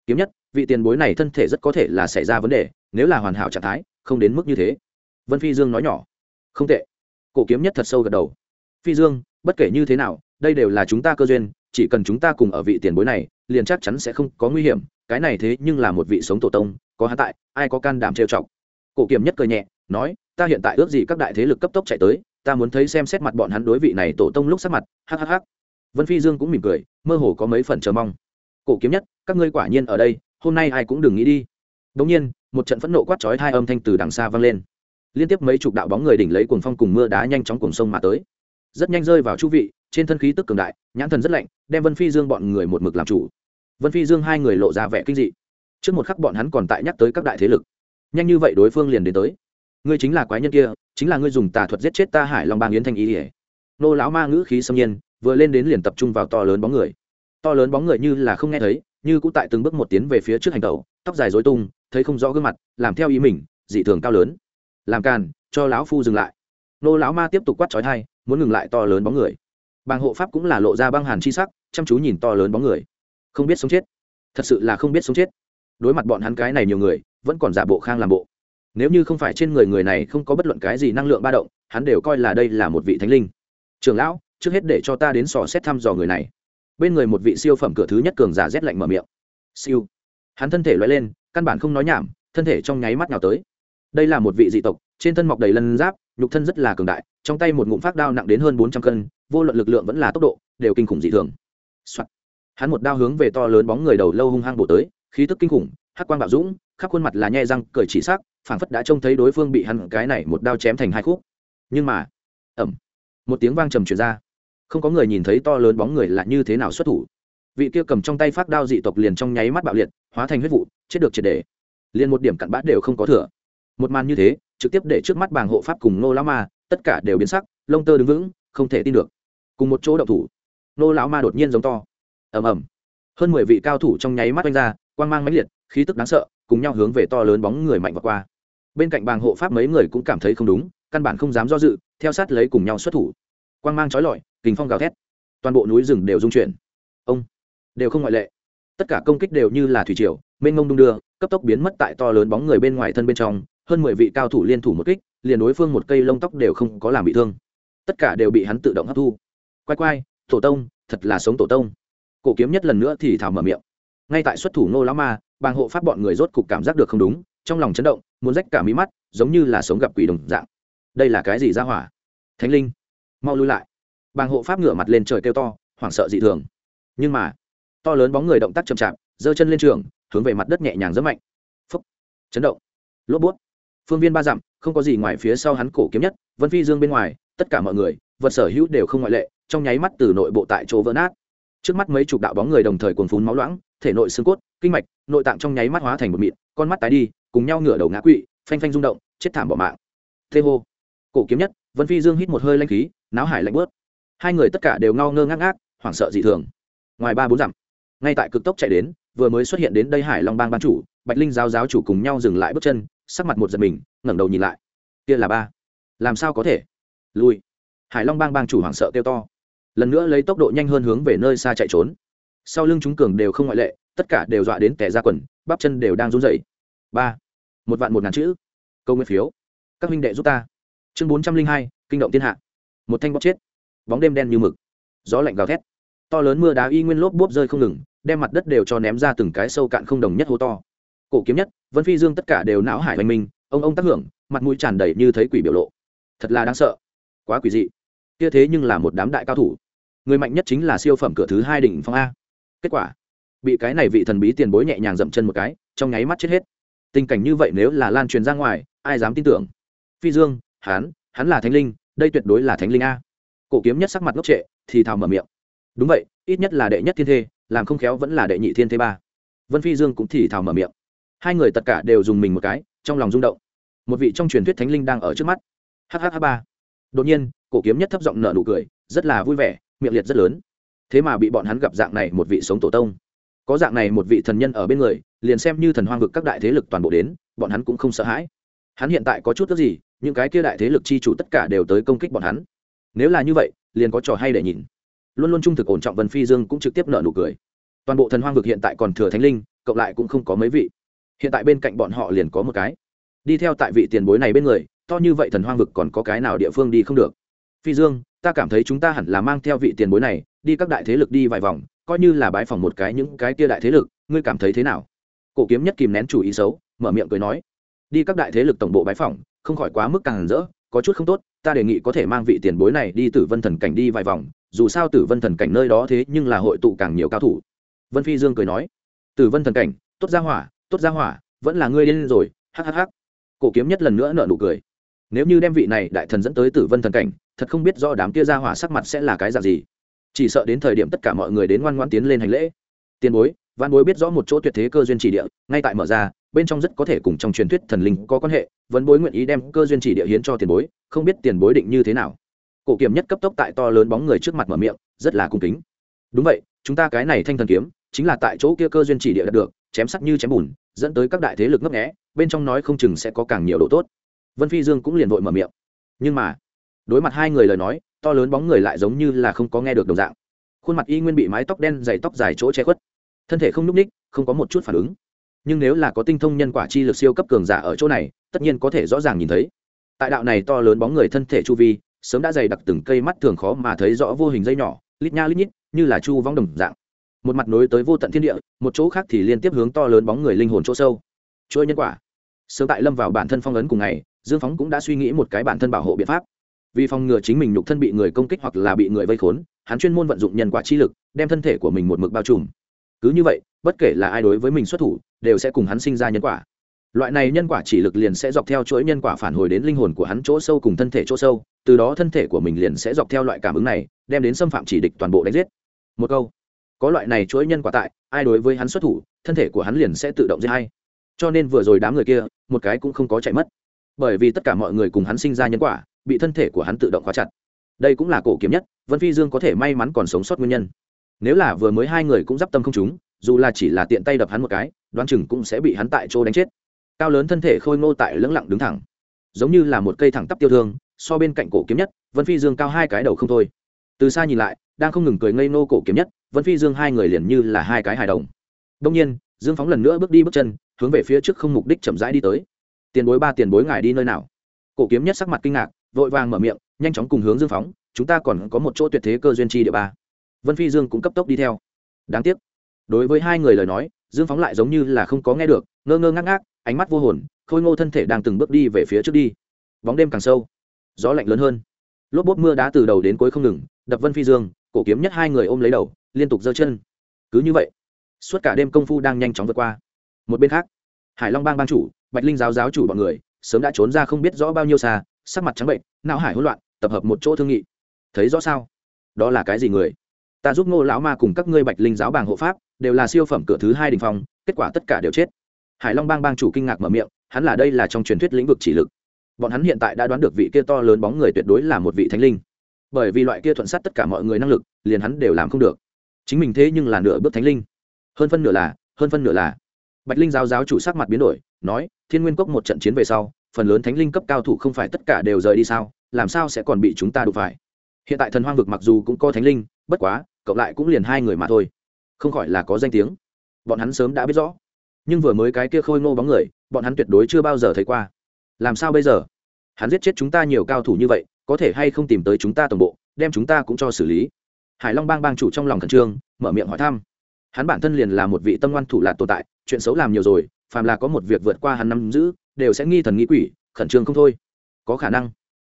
Kiếm nhất, vị tiền bối này thân thể rất có thể là xảy ra vấn đề, nếu là hoàn hảo trạng thái, không đến mức như thế. Vân phi dương nói nhỏ. Không tệ. Cổ kiếm nhất thật sâu gật đầu. Phi dương, bất kể như thế nào, đây đều là chúng ta cơ duyên, chỉ cần chúng ta cùng ở vị tiền bối này, liền chắc chắn sẽ không có nguy hiểm cái này thế nhưng là một vị sống tổ tông, có hắn tại, ai có can đảm trêu chọc. Cổ kiếm nhất cười nhẹ, nói, ta hiện tại ước gì các đại thế lực cấp tốc chạy tới, ta muốn thấy xem xét mặt bọn hắn đối vị này tổ tông lúc sắc mặt. Hhh vân phi dương cũng mỉm cười, mơ hồ có mấy phần chờ mong. Cổ kiếm nhất, các ngươi quả nhiên ở đây, hôm nay ai cũng đừng nghĩ đi. Đống nhiên, một trận phẫn nộ quát chói hai âm thanh từ đằng xa vang lên. Liên tiếp mấy chục đạo bóng người đỉnh lấy cuồng phong cùng mưa đá nhanh chóng cuồng sông mà tới. Rất nhanh rơi vào chu vị, trên thân khí tức cường đại, nhãn thần rất lạnh, đem vân phi dương bọn người một mực làm chủ vân phi dương hai người lộ ra vẻ kinh dị. Trước một khắc bọn hắn còn tại nhắc tới các đại thế lực. Nhanh như vậy đối phương liền đến tới. Ngươi chính là quái nhân kia, chính là ngươi dùng tà thuật giết chết ta hải long bang yến thanh ý ỉa nô lão ma ngữ khí xâm nhiên, vừa lên đến liền tập trung vào to lớn bóng người. To lớn bóng người như là không nghe thấy, như cũng tại từng bước một tiến về phía trước hành tẩu, tóc dài dối tung, thấy không rõ gương mặt, làm theo ý mình, dị thường cao lớn. Làm càn, cho lão phu dừng lại. Nô lão ma tiếp tục quát trói thai muốn ngừng lại to lớn bóng người. Bàng hộ pháp cũng là lộ ra băng hàn chi sắc, chăm chú nhìn to lớn bóng người không biết sống chết. Thật sự là không biết sống chết. Đối mặt bọn hắn cái này nhiều người, vẫn còn giả bộ khang làm bộ. Nếu như không phải trên người người này không có bất luận cái gì năng lượng ba động, hắn đều coi là đây là một vị thánh linh. Trường lão, trước hết để cho ta đến sò xét thăm dò người này. Bên người một vị siêu phẩm cửa thứ nhất cường giả rét lạnh mở miệng. Siêu. Hắn thân thể loại lên, căn bản không nói nhảm, thân thể trong nháy mắt nào tới. Đây là một vị dị tộc, trên thân mọc đầy lân giáp, nhục thân rất là cường đại, trong tay một ngụm phát đao nặng đến hơn bốn trăm cân, vô luận lực lượng vẫn là tốc độ, đều kinh khủng dị thường、Soạn hắn một đao hướng về to lớn bóng người đầu lâu hung hăng bổ tới, khí tức kinh khủng, hắc quang bạo dũng, khắp khuôn mặt là nhe răng, cười chỉ sắc, phảng phất đã trông thấy đối phương bị hắn cái này một đao chém thành hai khúc. Nhưng mà ẩm một tiếng vang trầm truyền ra. Không có người nhìn thấy to lớn bóng người là như thế nào xuất thủ. Vị kia cầm trong tay phát đao dị tộc liền trong nháy mắt bạo liệt, hóa thành huyết vụ, chết được triệt đề liền một điểm cặn bát đều không có thừa. Một màn như thế, trực tiếp để trước mắt bàng hộ pháp cùng nô lão ma, tất cả đều biến sắc, lông tơ đứng vững, không thể tin được. Cùng một chỗ động thủ nô lão ma đột nhiên giống to ầm ầm. Hơn mười vị cao thủ trong nháy mắt oanh ra, quang mang mãnh liệt, khí tức đáng sợ, cùng nhau hướng về to lớn bóng người mạnh vượt qua. Bên cạnh bàng hộ pháp mấy người cũng cảm thấy không đúng, căn bản không dám do dự, theo sát lấy cùng nhau xuất thủ. Quang mang trói lọi, kình phong gào thét. Toàn bộ núi rừng đều rung chuyển. Ông, đều không ngoại lệ. Tất cả công kích đều như là thủy triều, mênh mông đung đưa, cấp tốc biến mất tại to lớn bóng người bên ngoài thân bên trong. Hơn mười vị cao thủ liên thủ một kích, liền đối phương một cây lông tóc đều không có làm bị thương. Tất cả đều bị hắn tự động hấp thu. Quay quay tổ tông, thật là sống tổ tông cổ kiếm nhất lần nữa thì thảo mở miệng. Ngay tại xuất thủ nô lão ma, bàng hộ pháp bọn người rốt cục cảm giác được không đúng, trong lòng chấn động, muốn rách cả mí mắt, giống như là sống gặp quỷ đồng dạng. Đây là cái gì ra hỏa? Thánh linh, mau lui lại. Bàng hộ pháp ngửa mặt lên trời kêu to, hoảng sợ dị thường. Nhưng mà, to lớn bóng người động tác chậm chạp, giơ chân lên trường, hướng về mặt đất nhẹ nhàng rất mạnh. Phúc chấn động. Lốp bút. Phương viên ba dặm, không có gì ngoài phía sau hắn cổ kiếm nhất, vân phi dương bên ngoài, tất cả mọi người, vật sở hữu đều không ngoại lệ, trong nháy mắt từ nội bộ tại chỗ vỡ nát trước mắt mấy chục đạo bóng người đồng thời cuồng phún máu loãng, thể nội xương cốt, kinh mạch, nội tạng trong nháy mắt hóa thành một mịn, con mắt tái đi, cùng nhau ngửa đầu ngã quỵ, phanh phanh rung động, chết thảm bỏ mạng. Thê hô. Cổ kiếm nhất, vân phi dương hít một hơi lanh khí, náo hải lạnh bớt hai người tất cả đều ngao ngơ ngác ngác, hoảng sợ dị thường. Ngoài ba bốn dặm, ngay tại cực tốc chạy đến, vừa mới xuất hiện đến đây hải long bang ban chủ, bạch linh giáo giáo chủ cùng nhau dừng lại bước chân, sắc mặt một giật mình, ngẩng đầu nhìn lại. Kia là ba. Làm sao có thể? Lui. Hải long bang bang chủ hoảng sợ kêu to lần nữa lấy tốc độ nhanh hơn hướng về nơi xa chạy trốn. Sau lưng chúng cường đều không ngoại lệ, tất cả đều dọa đến tẻ ra quần, bắp chân đều đang run rẩy. Ba, một vạn một ngàn chữ. Câu nguyên phiếu. Các huynh đệ giúp ta. Chương bốn trăm linh hai, kinh động thiên hạ. Một thanh bóc chết. Bóng đêm đen như mực. Gió lạnh gào thét. To lớn mưa đá y nguyên lốp bốp rơi không ngừng, đem mặt đất đều cho ném ra từng cái sâu cạn không đồng nhất hố to. Cổ kiếm nhất, vân phi dương tất cả đều não hải hoành minh ông ông tác hưởng, mặt mũi tràn đầy như thấy quỷ biểu lộ. Thật là đáng sợ. Quá quỷ dị kia thế nhưng là một đám đại cao thủ. Người mạnh nhất chính là siêu phẩm cửa thứ hai đỉnh phong a. Kết quả, bị cái này vị thần bí tiền bối nhẹ nhàng dậm chân một cái, trong nháy mắt chết hết. Tình cảnh như vậy nếu là lan truyền ra ngoài, ai dám tin tưởng? Phi dương hán hắn là thánh linh, đây tuyệt đối là thánh linh a. Cổ kiếm nhất sắc mặt ngốc trệ, thì thào mở miệng. Đúng vậy, ít nhất là đệ nhất thiên thê, làm không khéo vẫn là đệ nhị thiên thế ba. Vân phi dương cũng thì thào mở miệng. Hai người tất cả đều dùng mình một cái, trong lòng rung động. Một vị trong truyền thuyết thánh linh đang ở trước mắt. Hh ba đột nhiên, cổ kiếm nhất thấp giọng nở nụ cười, rất là vui vẻ, miệng liệt rất lớn. Thế mà bị bọn hắn gặp dạng này một vị sống tổ tông. Có dạng này một vị thần nhân ở bên người, liền xem như thần hoang vực các đại thế lực toàn bộ đến, bọn hắn cũng không sợ hãi. Hắn hiện tại có chút ước gì, những cái kia đại thế lực chi chủ tất cả đều tới công kích bọn hắn. Nếu là như vậy, liền có trò hay để nhìn. Luôn luôn trung thực ổn trọng vân phi dương cũng trực tiếp nợ nụ cười. Toàn bộ thần hoang vực hiện tại còn thừa thánh linh, cộng lại cũng không có mấy vị. Hiện tại bên cạnh bọn họ liền có một cái. Đi theo tại vị tiền bối này bên người to như vậy thần hoang vực còn có cái nào địa phương đi không được. Phi dương, ta cảm thấy chúng ta hẳn là mang theo vị tiền bối này, đi các đại thế lực đi vài vòng, coi như là bái phòng một cái những cái kia đại thế lực, ngươi cảm thấy thế nào? Cổ kiếm nhất kìm nén chủ ý xấu, mở miệng cười nói. Đi các đại thế lực tổng bộ bái phòng không khỏi quá mức càng rỡ, có chút không tốt, ta đề nghị có thể mang vị tiền bối này đi tử vân thần cảnh đi vài vòng, dù sao tử vân thần cảnh nơi đó thế nhưng là hội tụ càng nhiều cao thủ. Vân phi dương cười nói. Tử vân thần cảnh, tốt ra hỏa, tốt ra hỏa, vẫn là ngươi điên rồi hhh cổ kiếm nhất lần nữa nợ nụ cười nếu như đem vị này đại thần dẫn tới tử vân thần cảnh, thật không biết do đám kia ra hỏa sắc mặt sẽ là cái dạng gì. Chỉ sợ đến thời điểm tất cả mọi người đến ngoan ngoan tiến lên hành lễ. Tiền bối văn bối biết rõ một chỗ tuyệt thế cơ duyên chỉ địa, ngay tại mở ra, bên trong rất có thể cùng trong truyền thuyết thần linh có quan hệ vấn bối nguyện ý đem cơ duyên chỉ địa hiến cho tiền bối, không biết tiền bối định như thế nào. Cổ kiểm nhất cấp tốc tại to lớn bóng người trước mặt mở miệng, rất là cung kính. Đúng vậy, chúng ta cái này thanh thần kiếm, chính là tại chỗ kia cơ duyên chỉ địa đạt được, chém sắc như chém bùn, dẫn tới các đại thế lực ngấp nghẽ bên trong nói không chừng sẽ có càng nhiều độ tốt vân phi dương cũng liền vội mở miệng. Nhưng mà, đối mặt hai người lời nói, to lớn bóng người lại giống như là không có nghe được đồng dạng. Khuôn mặt y nguyên bị mái tóc đen dày tóc dài chỗ che khuất. Thân thể không n ú c ních, không có một chút phản ứng. Nhưng nếu là có tinh thông nhân quả chi lực siêu cấp cường giả ở chỗ này, tất nhiên có thể rõ ràng nhìn thấy. Tại đạo này to lớn bóng người thân thể chu vi, sớm đã dày đặc từng cây mắt thường khó mà thấy rõ vô hình dây nhỏ, lít nha lít nhít, như là chu vong đồng dạng. Một mặt nối tới vô tận thiên địa, một chỗ khác thì liên tiếp hướng to lớn bóng người linh hồn chỗ sâu. Chuỗi nhân quả. Sớm tại lâm vào bản thân phong ấn cùng ngày dương phóng cũng đã suy nghĩ một cái bản thân bảo hộ biện pháp. Vì phòng ngừa chính mình nhục thân bị người công kích hoặc là bị người vây khốn, hắn chuyên môn vận dụng nhân quả chi lực, đem thân thể của mình một mực bao trùm. Cứ như vậy, bất kể là ai đối với mình xuất thủ, đều sẽ cùng hắn sinh ra nhân quả. Loại này nhân quả chỉ lực liền sẽ dọc theo chuỗi nhân quả phản hồi đến linh hồn của hắn chỗ sâu cùng thân thể chỗ sâu, từ đó thân thể của mình liền sẽ dọc theo loại cảm ứng này, đem đến xâm phạm chỉ địch toàn bộ đánh giết. Một câu, có loại này chuỗi nhân quả tại, ai đối với hắn xuất thủ, thân thể của hắn liền sẽ tự động giết hay cho nên vừa rồi đám người kia, một cái cũng không có chạy mất bởi vì tất cả mọi người cùng hắn sinh ra nhân quả, bị thân thể của hắn tự động khóa chặt. Đây cũng là cổ kiếm nhất, vân phi dương có thể may mắn còn sống sót nguyên nhân. Nếu là vừa mới hai người cũng d i p tâm không chúng dù là chỉ là tiện tay đập hắn một cái, đoán chừng cũng sẽ bị hắn tại chỗ đánh chết. Cao lớn thân thể khôi ngô tại lưng lặng đứng thẳng. Giống như là một cây thẳng tắp tiêu thương, so bên cạnh cổ kiếm nhất, vân phi dương cao hai cái đầu không thôi. Từ xa nhìn lại, đang không ngừng cười ngây nô cổ kiếm nhất, vân phi dương hai người liền như là hai cái hài đồng. Đông nhiên, dương phóng lần nữa bước đi bước chân, hướng về phía trước không mục đích chậm rãi đi tới tiền bối ba tiền bối ngài đi nơi nào? Cổ kiếm nhất sắc mặt kinh ngạc, vội vàng mở miệng, nhanh chóng cùng hướng dương phóng, chúng ta còn có một chỗ tuyệt thế cơ duyên chi địa ba. Vân phi dương cũng cấp tốc đi theo. Đáng tiếc. Đối với hai người lời nói, dương phóng lại giống như là không có nghe được, ngơ ngơ ngác ngác, ánh mắt vô hồn, khôi ngô thân thể đang từng bước đi về phía trước đi. Bóng đêm càng sâu, gió lạnh lớn hơn. Lốp bốt mưa đá từ đầu đến cuối không ngừng, đập vân phi dương, cổ kiếm nhất hai người ôm lấy đầu, liên tục giơ chân. Cứ như vậy, suốt cả đêm công phu đang nhanh chóng vượt qua. Một bên khác, hải long bang ban chủ bạch linh giáo giáo chủ bọn người, sớm đã trốn ra không biết rõ bao nhiêu xa, sắc mặt trắng bệnh, não hải hỗn loạn, tập hợp một chỗ thương nghị. Thấy rõ sao? Đó là cái gì người? Ta giúp ngô lão ma cùng các ngươi bạch linh giáo bàng hộ pháp, đều là siêu phẩm cửa thứ hai đình phong, kết quả tất cả đều chết. Hải long bang bang chủ kinh ngạc mở miệng, hắn là đây là trong truyền thuyết lĩnh vực chỉ lực. Bọn hắn hiện tại đã đoán được vị kia to lớn bóng người tuyệt đối là một vị thánh linh. Bởi vì loại kia thuận sát tất cả mọi người năng lực, liền hắn đều làm không được. Chính mình thế nhưng là nửa bước thánh linh. Hơn phân nửa là, hơn phân nửa là. Bạch linh giáo giáo chủ sắc mặt biến đổi nói, thiên nguyên cốc một trận chiến về sau, phần lớn thánh linh cấp cao thủ không phải tất cả đều rời đi sao? Làm sao sẽ còn bị chúng ta đụng phải? Hiện tại thần hoang vực mặc dù cũng có thánh linh, bất quá, cộng lại cũng liền hai người mà thôi. Không khỏi là có danh tiếng. Bọn hắn sớm đã biết rõ. Nhưng vừa mới cái kia khôi ngô bóng người, bọn hắn tuyệt đối chưa bao giờ thấy qua. Làm sao bây giờ? Hắn giết chết chúng ta nhiều cao thủ như vậy, có thể hay không tìm tới chúng ta tổng bộ, đem chúng ta cũng cho xử lý? Hải long bang bang chủ trong lòng khẩn trương, mở miệng hỏi thăm. Hắn bản thân liền là một vị tâm ngoan thủ lạc tồn tại, chuyện xấu làm nhiều rồi phàm là có một việc vượt qua hắn nắm giữ, đều sẽ nghi thần nghi quỷ, khẩn trương không thôi. Có khả năng,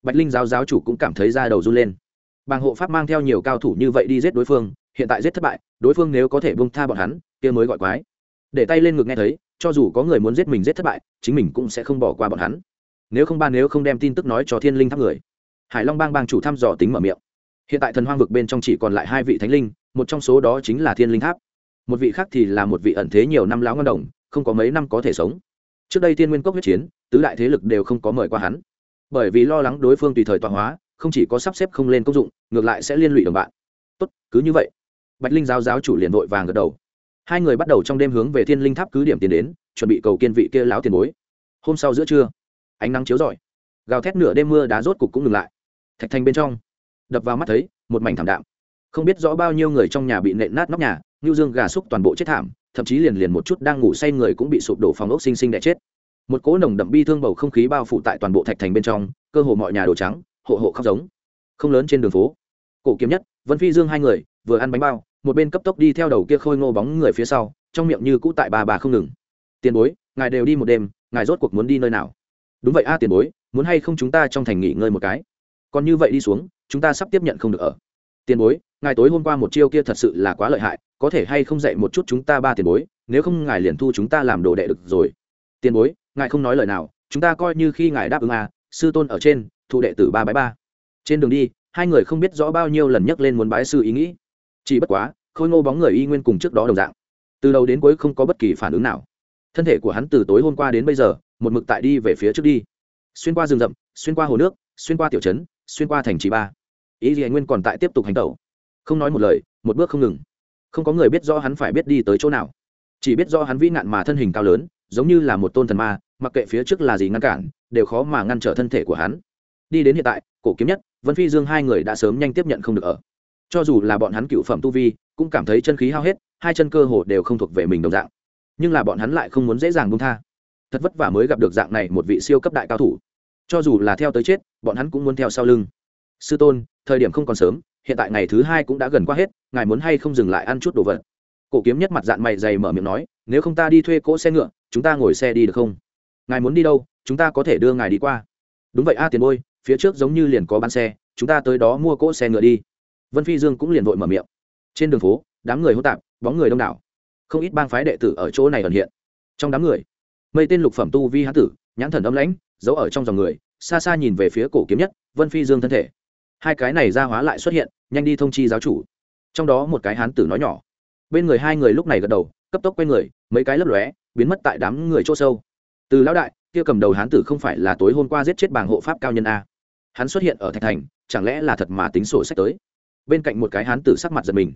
bạch linh giáo giáo chủ cũng cảm thấy da đầu run lên. Bàng hộ pháp mang theo nhiều cao thủ như vậy đi giết đối phương, hiện tại giết thất bại, đối phương nếu có thể bông tha bọn hắn, kia mới gọi quái. Để tay lên ngực nghe thấy, cho dù có người muốn giết mình giết thất bại, chính mình cũng sẽ không bỏ qua bọn hắn. Nếu không ba nếu không đem tin tức nói cho thiên linh tháp người. Hải long bang bang chủ thăm dò tính mở miệng. Hiện tại thần hoang vực bên trong chỉ còn lại hai vị thánh linh, một trong số đó chính là thiên linh tháp. Một vị khác thì là một vị ẩn thế nhiều năm lão ngân đồng không có mấy năm có thể sống. Trước đây thiên nguyên cốc huyết chiến, tứ đại thế lực đều không có mời qua hắn. Bởi vì lo lắng đối phương tùy thời tọa hóa, không chỉ có sắp xếp không lên công dụng, ngược lại sẽ liên lụy đồng bạn. Tốt, cứ như vậy. Bạch linh giáo giáo chủ liền vội vàng gật đầu. Hai người bắt đầu trong đêm hướng về thiên linh tháp cứ điểm tiến đến, chuẩn bị cầu kiên vị kia láo tiền bối. Hôm sau giữa trưa, ánh nắng chiếu rọi. Gào thét nửa đêm mưa đá rốt cục cũng ngừng lại. Thạch thành bên trong, đập vào mắt thấy, một mảnh thảm đạm. Không biết rõ bao nhiêu người trong nhà bị nện nát nóc nhà, ngưu dương gà xúc toàn bộ chết thảm thậm chí liền liền một chút đang ngủ say người cũng bị sụp đổ phòng ốc sinh sinh đẻ chết. Một cỗ nồng đậm bi thương bầu không khí bao phủ tại toàn bộ thạch thành bên trong, cơ hồ mọi nhà đồ trắng, hộ hộ khóc giống. Không lớn trên đường phố, cổ kiếm nhất, vân phi dương hai người, vừa ăn bánh bao, một bên cấp tốc đi theo đầu kia khôi ngô bóng người phía sau, trong miệng như cũ tại bà bà không ngừng. Tiền bối, ngài đều đi một đêm, ngài rốt cuộc muốn đi nơi nào? Đúng vậy a, tiền bối, muốn hay không chúng ta trong thành nghỉ ngơi một cái? Còn như vậy đi xuống, chúng ta sắp tiếp nhận không được ở. Tiền bối, ngài tối hôm qua một chiêu kia thật sự là quá lợi hại có thể hay không dạy một chút chúng ta ba tiền bối, nếu không ngài liền thu chúng ta làm đồ đệ được rồi. Tiền bối, ngài không nói lời nào, chúng ta coi như khi ngài đáp ứng à sư tôn ở trên, thụ đệ tử ba bái ba. Trên đường đi, hai người không biết rõ bao nhiêu lần nhắc lên muốn bái sư ý nghĩ. Chỉ bất quá, khôi ngô bóng người y nguyên cùng trước đó đồng dạng. Từ đầu đến cuối không có bất kỳ phản ứng nào. Thân thể của hắn từ tối hôm qua đến bây giờ, một mực tại đi về phía trước đi. Xuyên qua rừng rậm, xuyên qua hồ nước, xuyên qua tiểu trấn, xuyên qua thành trì ba. Ý gì nguyên còn tại tiếp tục hành tẩu. Không nói một lời, một bước không ngừng không có người biết do hắn phải biết đi tới chỗ nào. Chỉ biết do hắn vĩ nạn mà thân hình cao lớn, giống như là một tôn thần ma, mặc kệ phía trước là gì ngăn cản, đều khó mà ngăn trở thân thể của hắn. Đi đến hiện tại, cổ kiếm nhất, vân phi dương hai người đã sớm nhanh tiếp nhận không được ở. Cho dù là bọn hắn cựu phẩm tu vi, cũng cảm thấy chân khí hao hết, hai chân cơ hồ đều không thuộc về mình đồng dạng. Nhưng là bọn hắn lại không muốn dễ dàng buông tha. Thật vất vả mới gặp được dạng này một vị siêu cấp đại cao thủ. Cho dù là theo tới chết, bọn hắn cũng muốn theo sau lưng. Sư tôn, thời điểm không còn sớm, hiện tại ngày thứ hai cũng đã gần qua hết ngài muốn hay không dừng lại ăn chút đồ vật? Cổ kiếm nhất mặt dạng mày dày mở miệng nói, nếu không ta đi thuê cỗ xe ngựa, chúng ta ngồi xe đi được không? Ngài muốn đi đâu, chúng ta có thể đưa ngài đi qua. Đúng vậy a tiền bôi phía trước giống như liền có bán xe, chúng ta tới đó mua cỗ xe ngựa đi. Vân phi dương cũng liền vội mở miệng. Trên đường phố, đám người hô tạp, bóng người đông đảo. Không ít bang phái đệ tử ở chỗ này ẩn hiện. Trong đám người mây tên lục phẩm tu vi hán tử, nhãn thần âm lãnh, giấu ở trong dòng người, xa xa nhìn về phía cổ kiếm nhất, vân phi dương thân thể. Hai cái này ra hóa lại xuất hiện, nhanh đi thông chi giáo chủ trong đó một cái hán tử nói nhỏ. Bên người hai người lúc này gật đầu, cấp tốc quay người, mấy cái lấp lóe, biến mất tại đám người chỗ sâu. Từ lão đại, kia cầm đầu hán tử không phải là tối hôm qua giết chết bàng hộ pháp cao nhân a. Hắn xuất hiện ở thạch thành, chẳng lẽ là thật mà tính sổ sách tới? Bên cạnh một cái hán tử sắc mặt giật mình.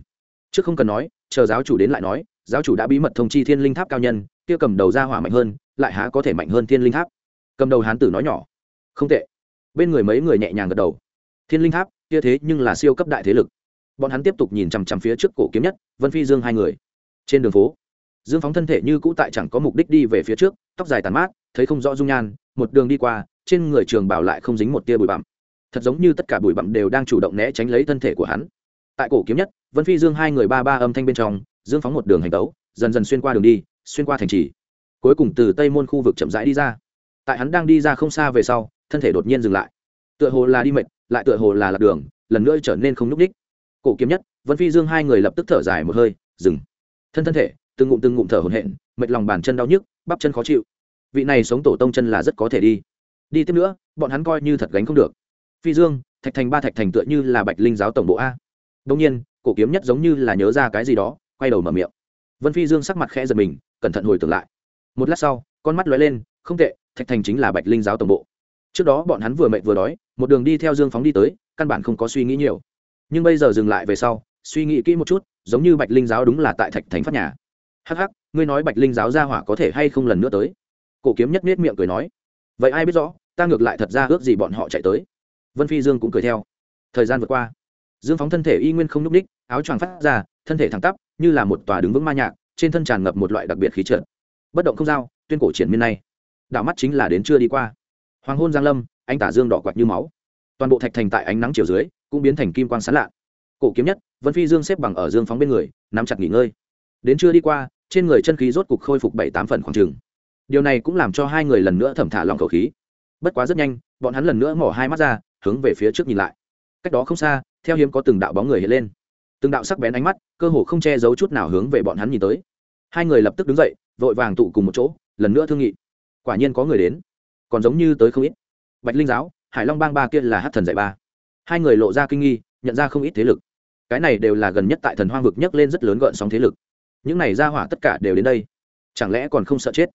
Trước không cần nói, chờ giáo chủ đến lại nói, giáo chủ đã bí mật thông chi thiên linh tháp cao nhân, kia cầm đầu ra hỏa mạnh hơn, lại há có thể mạnh hơn thiên linh tháp? Cầm đầu hán tử nói nhỏ. Không tệ. Bên người mấy người nhẹ nhàng gật đầu. Thiên linh tháp, kia thế nhưng là siêu cấp đại thế lực bọn hắn tiếp tục nhìn chằm chằm phía trước cổ kiếm nhất, vân phi dương hai người. Trên đường phố, dương phóng thân thể như cũ tại chẳng có mục đích đi về phía trước, tóc dài tàn mát, thấy không rõ dung nhan, một đường đi qua, trên người trường bảo lại không dính một tia bụi bặm. Thật giống như tất cả bụi bặm đều đang chủ động né tránh lấy thân thể của hắn. Tại cổ kiếm nhất, vân phi dương hai người ba ba âm thanh bên trong, dương phóng một đường hành tấu, dần dần xuyên qua đường đi, xuyên qua thành trì. Cuối cùng từ tây môn khu vực chậm rãi đi ra. Tại hắn đang đi ra không xa về sau, thân thể đột nhiên dừng lại. Tựa hồ là đi mệt, lại tựa hồ là lạc đường, lần nữa trở nên không n ú c ních cổ kiếm nhất, vân phi dương hai người lập tức thở dài một hơi, dừng. Thân thân thể, từng ngụm từng ngụm thở hồn hện mệt lòng bàn chân đau nhức, bắp chân khó chịu. Vị này sống tổ tông chân là rất có thể đi. Đi tiếp nữa, bọn hắn coi như thật gánh không được. Phi dương, thạch thành ba thạch thành tựa như là bạch linh giáo tổng bộ a. Đông nhiên, cổ kiếm nhất giống như là nhớ ra cái gì đó, quay đầu mở miệng. Vân phi dương sắc mặt khẽ giật mình, cẩn thận hồi tưởng lại. Một lát sau, con mắt lóe lên, không tệ, thạch thành chính là bạch linh giáo tổng bộ. Trước đó bọn hắn vừa mệt vừa đói, một đường đi theo dương phóng đi tới, căn bản không có suy nghĩ nhiều nhưng bây giờ dừng lại về sau, suy nghĩ kỹ một chút, giống như bạch linh giáo đúng là tại thạch thành phát nhà. Hắc hắc, ngươi nói bạch linh giáo ra hỏa có thể hay không lần nữa tới? Cổ kiếm nhất miết miệng cười nói. Vậy ai biết rõ, ta ngược lại thật ra ước gì bọn họ chạy tới. Vân phi dương cũng cười theo. Thời gian vượt qua. Dương phóng thân thể y nguyên không nhúc ních, áo choàng phát ra, thân thể thẳng tắp, như là một tòa đứng vững ma nhạc, trên thân tràn ngập một loại đặc biệt khí trượt bất động không giao, tuyên cổ triển miên này. Đạo mắt chính là đến chưa đi qua. Hoàng hôn giang lâm anh tả dương đỏ quạt như máu. Toàn bộ thạch thành tại ánh nắng chiều dưới cũng biến thành kim quang sán lạ. Cổ kiếm nhất, vân phi dương xếp bằng ở dương phóng bên người, nắm chặt nghỉ ngơi. Đến chưa đi qua, trên người chân khí rốt cục khôi phục bảy tám phần khoảng trường điều này cũng làm cho hai người lần nữa thẩm thả lòng khẩu khí. Bất quá rất nhanh, bọn hắn lần nữa mỏ hai mắt ra, hướng về phía trước nhìn lại. Cách đó không xa, theo hiếm có từng đạo bóng người hiện lên. Từng đạo sắc bén ánh mắt, cơ hồ không che giấu chút nào hướng về bọn hắn nhìn tới. Hai người lập tức đứng dậy, vội vàng tụ cùng một chỗ, lần nữa thương nghị. Quả nhiên có người đến. Còn giống như tới không ít. Bạch linh giáo, hải long bang ba kia là hát thần dạy ba hai người lộ ra kinh nghi, nhận ra không ít thế lực. Cái này đều là gần nhất tại thần hoang vực nhấc lên rất lớn gợn sóng thế lực. Những này ra hỏa tất cả đều đến đây. Chẳng lẽ còn không sợ chết?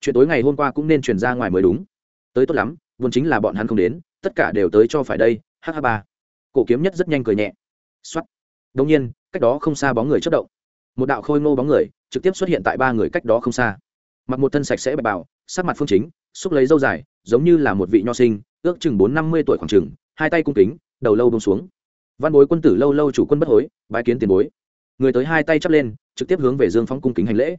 Chuyện tối ngày hôm qua cũng nên truyền ra ngoài mới đúng. Tới tốt lắm, vốn chính là bọn hắn không đến, tất cả đều tới cho phải đây hh ba. Cổ kiếm nhất rất nhanh cười nhẹ. X o á t đông nhiên, cách đó không xa bóng người chất động. Một đạo khôi ngô bóng người trực tiếp xuất hiện tại ba người cách đó không xa. Mặc một thân sạch sẽ bạch bảo sắc mặt phương chính, xúc lấy dâu dài, giống như là một vị nho sinh, ước chừng bốn năm mươi tuổi khoảng chừng, hai tay cung kính đầu lâu bông xuống. Văn bối quân tử lâu lâu chủ quân bất hối bãi kiến tiền bối. Người tới hai tay chắp lên, trực tiếp hướng về dương phóng cung kính hành lễ.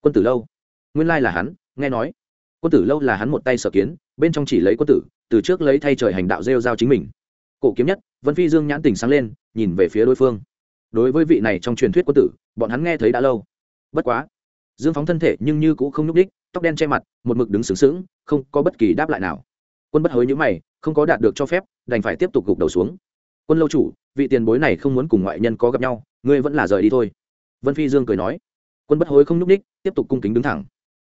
Quân tử lâu. Nguyên lai là hắn, nghe nói. Quân tử lâu là hắn một tay sở kiến, bên trong chỉ lấy quân tử, từ trước lấy thay trời hành đạo rêu giao chính mình. Cổ kiếm nhất, vân phi dương nhãn tình sáng lên, nhìn về phía đối phương. Đối với vị này trong truyền thuyết quân tử, bọn hắn nghe thấy đã lâu. Bất quá. Dương phóng thân thể nhưng như cũng không nhúc đích tóc đen che mặt, một mực đứng sướng sướng không có bất kỳ đáp lại nào quân bất hối nhữ mày, không có đạt được cho phép, đành phải tiếp tục gục đầu xuống. Quân lâu chủ, vị tiền bối này không muốn cùng ngoại nhân có gặp nhau, ngươi vẫn là rời đi thôi. Vân phi dương cười nói. Quân bất hối không nhúc ních tiếp tục cung kính đứng thẳng.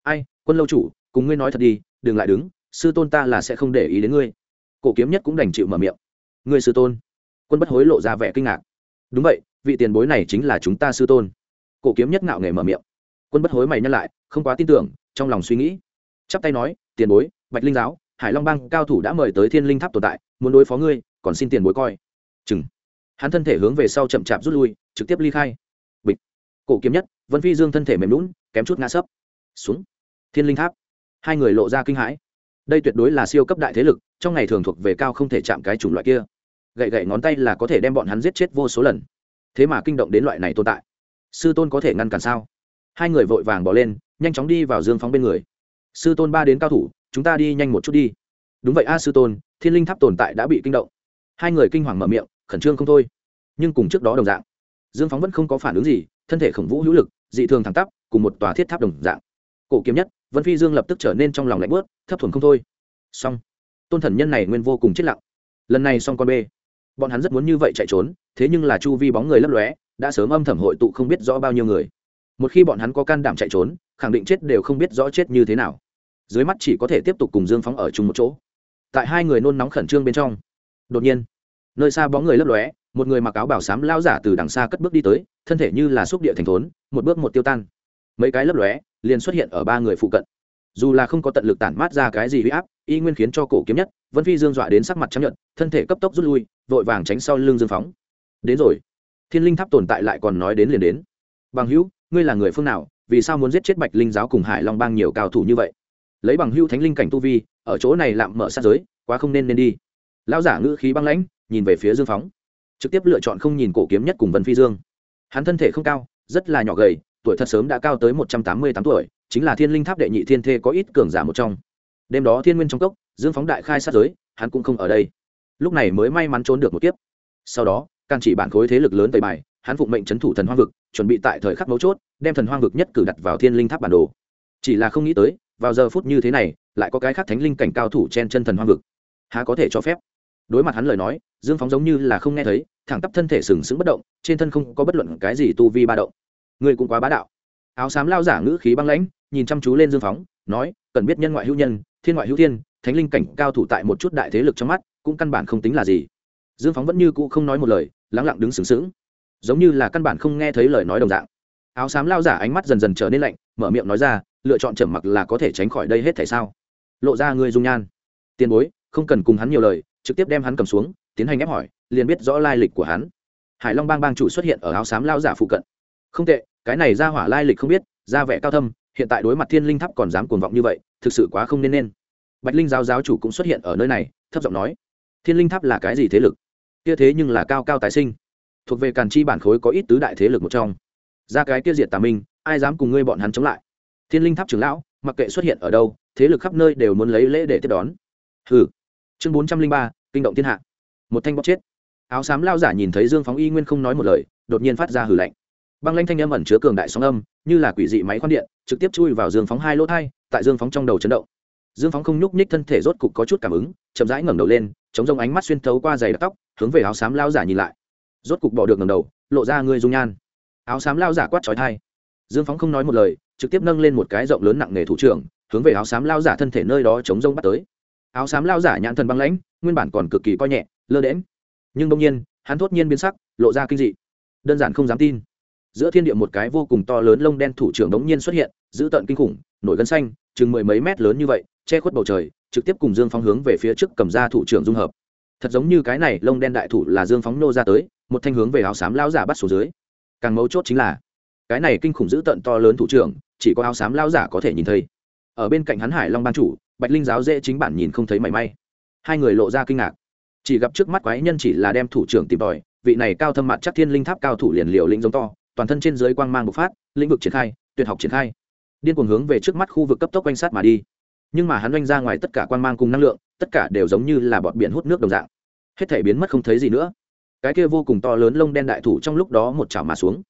Ai, quân lâu chủ, cùng ngươi nói thật đi, đừng lại đứng, sư tôn ta là sẽ không để ý đến ngươi. Cổ kiếm nhất cũng đành chịu mở miệng. Ngươi sư tôn? Quân bất hối lộ ra vẻ kinh ngạc. Đúng vậy, vị tiền bối này chính là chúng ta sư tôn. Cổ kiếm nhất ngạo nghề mở miệng. Quân bất hối mày nhắc lại, không quá tin tưởng, trong lòng suy nghĩ. Chắp tay nói, tiền bối, bạch linh giáo hải long bang cao thủ đã mời tới thiên linh tháp tồn tại, muốn đối phó ngươi, còn xin tiền bối coi. Chừng. Hắn thân thể hướng về sau chậm chạp rút lui, trực tiếp ly khai. Bịch. Cổ kiếm nhất, vân phi dương thân thể mềm lún kém chút ngã sấp. Xuống. Thiên linh tháp. Hai người lộ ra kinh hãi. Đây tuyệt đối là siêu cấp đại thế lực, trong ngày thường thuộc về cao không thể chạm cái chủng loại kia. Gậy gậy ngón tay là có thể đem bọn hắn giết chết vô số lần. Thế mà kinh động đến loại này tồn tại. Sư tôn có thể ngăn cản sao? Hai người vội vàng bỏ lên, nhanh chóng đi vào dương phóng bên người. Sư tôn ba đến cao thủ chúng ta đi nhanh một chút đi. Đúng vậy a sư tôn, thiên linh tháp tồn tại đã bị kinh động. Hai người kinh hoàng mở miệng, khẩn trương không thôi. Nhưng cùng trước đó đồng dạng, dương phóng vẫn không có phản ứng gì, thân thể khổng vũ hữu lực, dị thường thẳng tắp, cùng một tòa thiết tháp đồng dạng. Cổ kiếm nhất, vân phi dương lập tức trở nên trong lòng lạnh bớt thấp thuần không thôi. Xong, tôn thần nhân này nguyên vô cùng chết lặng. Lần này xong con bê. Bọn hắn rất muốn như vậy chạy trốn, thế nhưng là chu vi bóng người lấp lóe, đã sớm âm thầm hội tụ không biết rõ bao nhiêu người. Một khi bọn hắn có can đảm chạy trốn, khẳng định chết đều không biết rõ chết như thế nào dưới mắt chỉ có thể tiếp tục cùng dương phóng ở chung một chỗ. Tại hai người nôn nóng khẩn trương bên trong, đột nhiên, nơi xa bóng người lấp lóe, một người mặc áo bảo sám lao giả từ đằng xa cất bước đi tới, thân thể như là xúc địa thành thốn, một bước một tiêu tan. Mấy cái lấp lóe, liền xuất hiện ở ba người phụ cận. Dù là không có tận lực tản mát ra cái gì huy áp, y nguyên khiến cho cổ kiếm nhất, vân phi dương dọa đến sắc mặt chấp nhận thân thể cấp tốc rút lui, vội vàng tránh sau lưng dương phóng. Đến rồi. Thiên linh tháp tồn tại lại còn nói đến liền đến. Bằng hữu, ngươi là người phương nào, vì sao muốn giết chết bạch linh giáo cùng hải long bang nhiều cao thủ như vậy? Lấy bằng hưu thánh linh cảnh tu vi, ở chỗ này lạm mở sát giới, quá không nên nên đi. Lão giả ngữ khí băng lãnh, nhìn về phía dương phóng. Trực tiếp lựa chọn không nhìn cổ kiếm nhất cùng vân phi dương. Hắn thân thể không cao, rất là nhỏ gầy, tuổi thật sớm đã cao tới một trăm tám mươi tám tuổi, chính là thiên linh tháp đệ nhị thiên thê có ít cường giả một trong. Đêm đó thiên nguyên trong cốc, dương phóng đại khai sát giới, hắn cũng không ở đây. Lúc này mới may mắn trốn được một kiếp. Sau đó can chỉ bản khối thế lực lớn tây bài, hắn phụng mệnh c h ấ n thủ thần hoang vực, chuẩn bị tại thời khắc mấu chốt, đem thần hoang vực nhất cử đặt vào thiên linh tháp bản đồ. Chỉ là không nghĩ tới vào giờ phút như thế này, lại có cái khác thánh linh cảnh cao thủ chen chân thần hoang vực. Há có thể cho phép? Đối mặt hắn lời nói, dương phóng giống như là không nghe thấy, thẳng tắp thân thể sừng sững bất động, trên thân không có bất luận cái gì tu vi ba động. Người cũng quá bá đạo. Áo xám lao giả ngữ khí băng lãnh, nhìn chăm chú lên dương phóng, nói, cần biết nhân ngoại hữu nhân, thiên ngoại hữu thiên, thánh linh cảnh cao thủ tại một chút đại thế lực trong mắt, cũng căn bản không tính là gì. Dương phóng vẫn như cũ không nói một lời lắng lặng đứng sừng sững. Giống như là căn bản không nghe thấy lời nói đồng dạng. Áo xám lao giả ánh mắt dần dần trở nên lạnh, mở miệng nói ra lựa chọn trầm mặc là có thể tránh khỏi đây hết tại sao? Lộ ra người dung nhan. Tiền bối, không cần cùng hắn nhiều lời, trực tiếp đem hắn cầm xuống, tiến hành ép hỏi, liền biết rõ lai lịch của hắn. Hải long bang bang chủ xuất hiện ở áo xám lao giả phụ cận. Không tệ, cái này ra hỏa lai lịch không biết ra vẻ cao thâm, hiện tại đối mặt thiên linh tháp còn dám cuồng vọng như vậy, thực sự quá không nên nên. Bạch linh giáo giáo chủ cũng xuất hiện ở nơi này, thấp giọng nói, thiên linh tháp là cái gì thế lực? Kia thế nhưng là cao cao tái sinh. Thuộc về càn chi bản khối có ít tứ đại thế lực một trong. Ra cái kia diệt tà minh, ai dám cùng ngươi bọn hắn chống lại? Thiên linh tháp trưởng lão, mặc kệ xuất hiện ở đâu, thế lực khắp nơi đều muốn lấy lễ để tiếp đón. Hừ. Chương bốn trăm linh ba, kinh động thiên hạ. Một thanh bóc chết. Áo xám lao giả nhìn thấy dương phóng y nguyên không nói một lời, đột nhiên phát ra hử lạnh. Băng lanh thanh âm ẩn chứa cường đại sóng âm, như là quỷ dị máy khoan điện, trực tiếp chui vào dương phóng hai lỗ thai, tại dương phóng trong đầu chấn động. Dương phóng không nhúc nhích thân thể rốt cục có chút cảm ứng, chậm rãi ngẩng đầu lên, chống rông ánh mắt xuyên thấu qua giày đặc tóc, hướng về áo xám lao giả nhìn lại. Rốt cục bỏ được ngẩng đầu, lộ ra người dung nhan. Áo xám lao giả quát trói thai dương phóng không nói một lời, trực tiếp nâng lên một cái rộng lớn nặng nề thủ trưởng, hướng về áo xám lao giả thân thể nơi đó chống rông bắt tới. Áo xám lao giả nhãn thần băng lãnh, nguyên bản còn cực kỳ coi nhẹ, lơ đễm nhưng đông nhiên, hắn thốt nhiên biến sắc, lộ ra kinh dị. Đơn giản không dám tin. Giữa thiên địa một cái vô cùng to lớn lông đen thủ trưởng đống nhiên xuất hiện giữ tận kinh khủng, nổi gân xanh, chừng mười mấy mét lớn như vậy, che khuất bầu trời, trực tiếp cùng dương phóng hướng về phía trước cầm ra thủ trưởng dung hợp. Thật giống như cái này lông đen đại thủ là dương phóng nô ra tới, một thanh hướng về áo xám lao giả bắt số dưới. Càng mấu chốt chính là cái này kinh khủng dữ tận to lớn thủ trưởng, chỉ có áo xám lao giả có thể nhìn thấy. Ở bên cạnh hắn hải long ban chủ, bạch linh giáo dễ chính bản nhìn không thấy mảy may. Hai người lộ ra kinh ngạc. Chỉ gặp trước mắt quái nhân chỉ là đem thủ trưởng tìm tòi, vị này cao thâm mặt chắc thiên linh tháp cao thủ liền liều lĩnh giống to, toàn thân trên dưới quang mang bộc phát, lĩnh vực triển khai, tuyệt học triển khai. Điên cuồng hướng về trước mắt khu vực cấp tốc quanh sát mà đi. Nhưng mà hắn oanh ra ngoài tất cả quang mang cùng năng lượng, tất cả đều giống như là bọn biển hút nước đồng dạng. Hết thể biến mất không thấy gì nữa. Cái kia vô cùng to lớn lông đen đại thủ trong lúc đó một chảo mà xuống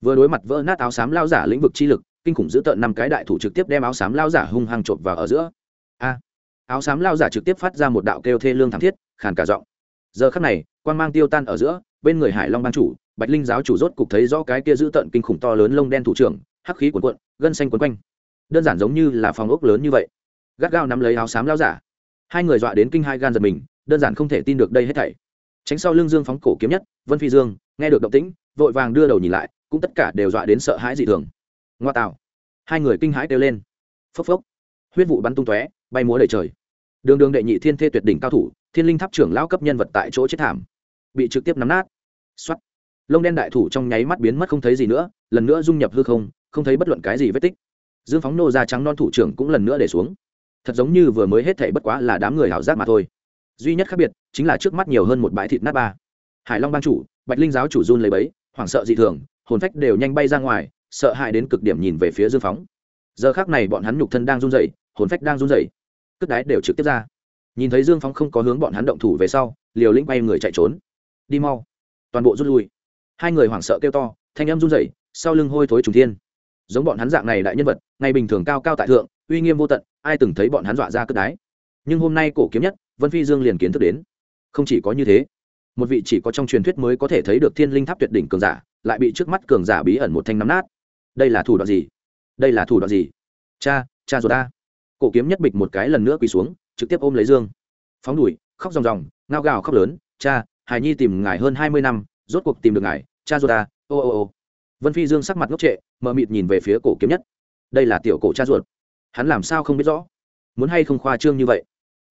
vừa đối mặt vỡ nát áo xám lao giả lĩnh vực chi lực, kinh khủng giữ tợn năm cái đại thủ trực tiếp đem áo xám lao giả hung hăng chộp vào ở giữa. A! Áo xám lao giả trực tiếp phát ra một đạo kêu thê lương thảm thiết, khàn cả giọng. Giờ khắc này quan mang tiêu tan ở giữa, bên người hải long ban chủ, bạch linh giáo chủ rốt cục thấy rõ cái kia giữ tợn kinh khủng to lớn lông đen thủ trưởng, hắc khí cuộn cuộn, gân xanh quấn quanh. Đơn giản giống như là phòng ốc lớn như vậy. Gắt gao nắm lấy áo xám lao giả. Hai người dọa đến kinh hai gan giật mình, đơn giản không thể tin được đây hết thảy tránh sau lưng dương phóng cổ kiếm nhất, vân phi dương, nghe được động tĩnh, vội vàng đưa đầu nhìn lại, cũng tất cả đều dọa đến sợ hãi dị thường. Ngoa tạo. Hai người kinh hãi kêu lên. Phốc phốc. Huyết vụ bắn tung tóe, bay múa đầy trời. Đường đường đệ nhị thiên thê tuyệt đỉnh cao thủ, thiên linh tháp trưởng lão cấp nhân vật tại chỗ chết thảm. Bị trực tiếp nắm nát. X lông đen đại thủ trong nháy mắt biến mất không thấy gì nữa, lần nữa dung nhập hư không không thấy bất luận cái gì vết tích. Dương phóng nô ra trắng non thủ trưởng cũng lần nữa để xuống. Thật giống như vừa mới hết thể bất quá là đám người hảo giác mà thôi. Duy nhất khác biệt chính là trước mắt nhiều hơn một bãi thịt nát ba. Hải long ban chủ, bạch linh giáo chủ run lấy bấy hoảng sợ dị thường, hồn phách đều nhanh bay ra ngoài, sợ hãi đến cực điểm nhìn về phía dương phóng. Giờ khác này bọn hắn nhục thân đang run rẩy, hồn phách đang run rẩy. Cất đái đều trực tiếp ra. Nhìn thấy dương phóng không có hướng bọn hắn động thủ về sau, liều lĩnh bay người chạy trốn. Đi mau. Toàn bộ rút lui. Hai người hoảng sợ kêu to, thanh em run rẩy, sau lưng hôi thối trùng thiên. Giống bọn hắn dạng này đại nhân vật ngày bình thường cao cao tại thượng, uy nghiêm vô tận, ai từng thấy bọn hắn dọa ra cất đái. Nhưng hôm nay cổ kiếm nhất, vân phi dương liền kiến thức đến không chỉ có như thế, một vị chỉ có trong truyền thuyết mới có thể thấy được thiên linh tháp tuyệt đỉnh cường giả, lại bị trước mắt cường giả bí ẩn một thanh nắm nát. Đây là thủ đoạn gì? Đây là thủ đoạn gì? Cha cha rồi ta. Cổ kiếm nhất bịch một cái lần nữa quỳ xuống, trực tiếp ôm lấy dương. Phóng đùi khóc ròng ròng, ngao gào khóc lớn. Cha hải nhi tìm ngài hơn hai mươi năm, rốt cuộc tìm được ngài. Cha ruột ta, ô ô ô. Vân phi dương sắc mặt ngốc trệ, mờ mịt nhìn về phía cổ kiếm nhất. Đây là tiểu cổ cha ruột. Hắn làm sao không biết rõ? Muốn hay không khoa trương như vậy?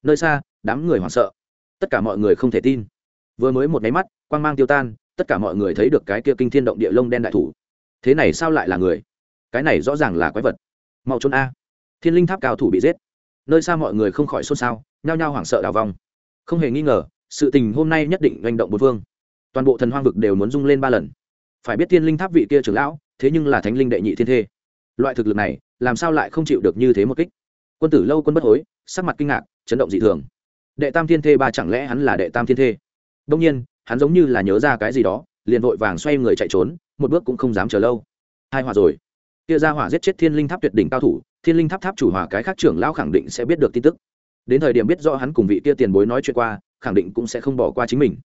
Nơi xa, đám người hoảng sợ tất cả mọi người không thể tin. Vừa mới một máy mắt quang mang tiêu tan tất cả mọi người thấy được cái kia kinh thiên động địa lông đen đại thủ. Thế này sao lại là người? Cái này rõ ràng là quái vật. Mau trốn a. Thiên linh tháp cao thủ bị giết. Nơi xa mọi người không khỏi xôn xao nhao nhao hoảng sợ đào vong không hề nghi ngờ sự tình hôm nay nhất định hành động bốn vương, toàn bộ thần hoang vực đều muốn rung lên ba lần. Phải biết thiên linh tháp vị kia trưởng lão thế nhưng là thánh linh đệ nhị thiên thê. Loại thực lực này làm sao lại không chịu được như thế một kích? Quân tử lâu quân bất hối sắc mặt kinh ngạc chấn động dị thường đệ tam thiên thê ba chẳng lẽ hắn là đệ tam thiên thê? Đông nhiên, hắn giống như là nhớ ra cái gì đó, liền vội vàng xoay người chạy trốn, một bước cũng không dám chờ lâu. Hai hỏa rồi. Kia ra hỏa giết chết thiên linh tháp tuyệt đỉnh cao thủ, thiên linh tháp tháp chủ hỏa cái khác trưởng lão khẳng định sẽ biết được tin tức. Đến thời điểm biết rõ hắn cùng vị kia tiền bối nói chuyện qua, khẳng định cũng sẽ không bỏ qua chính mình.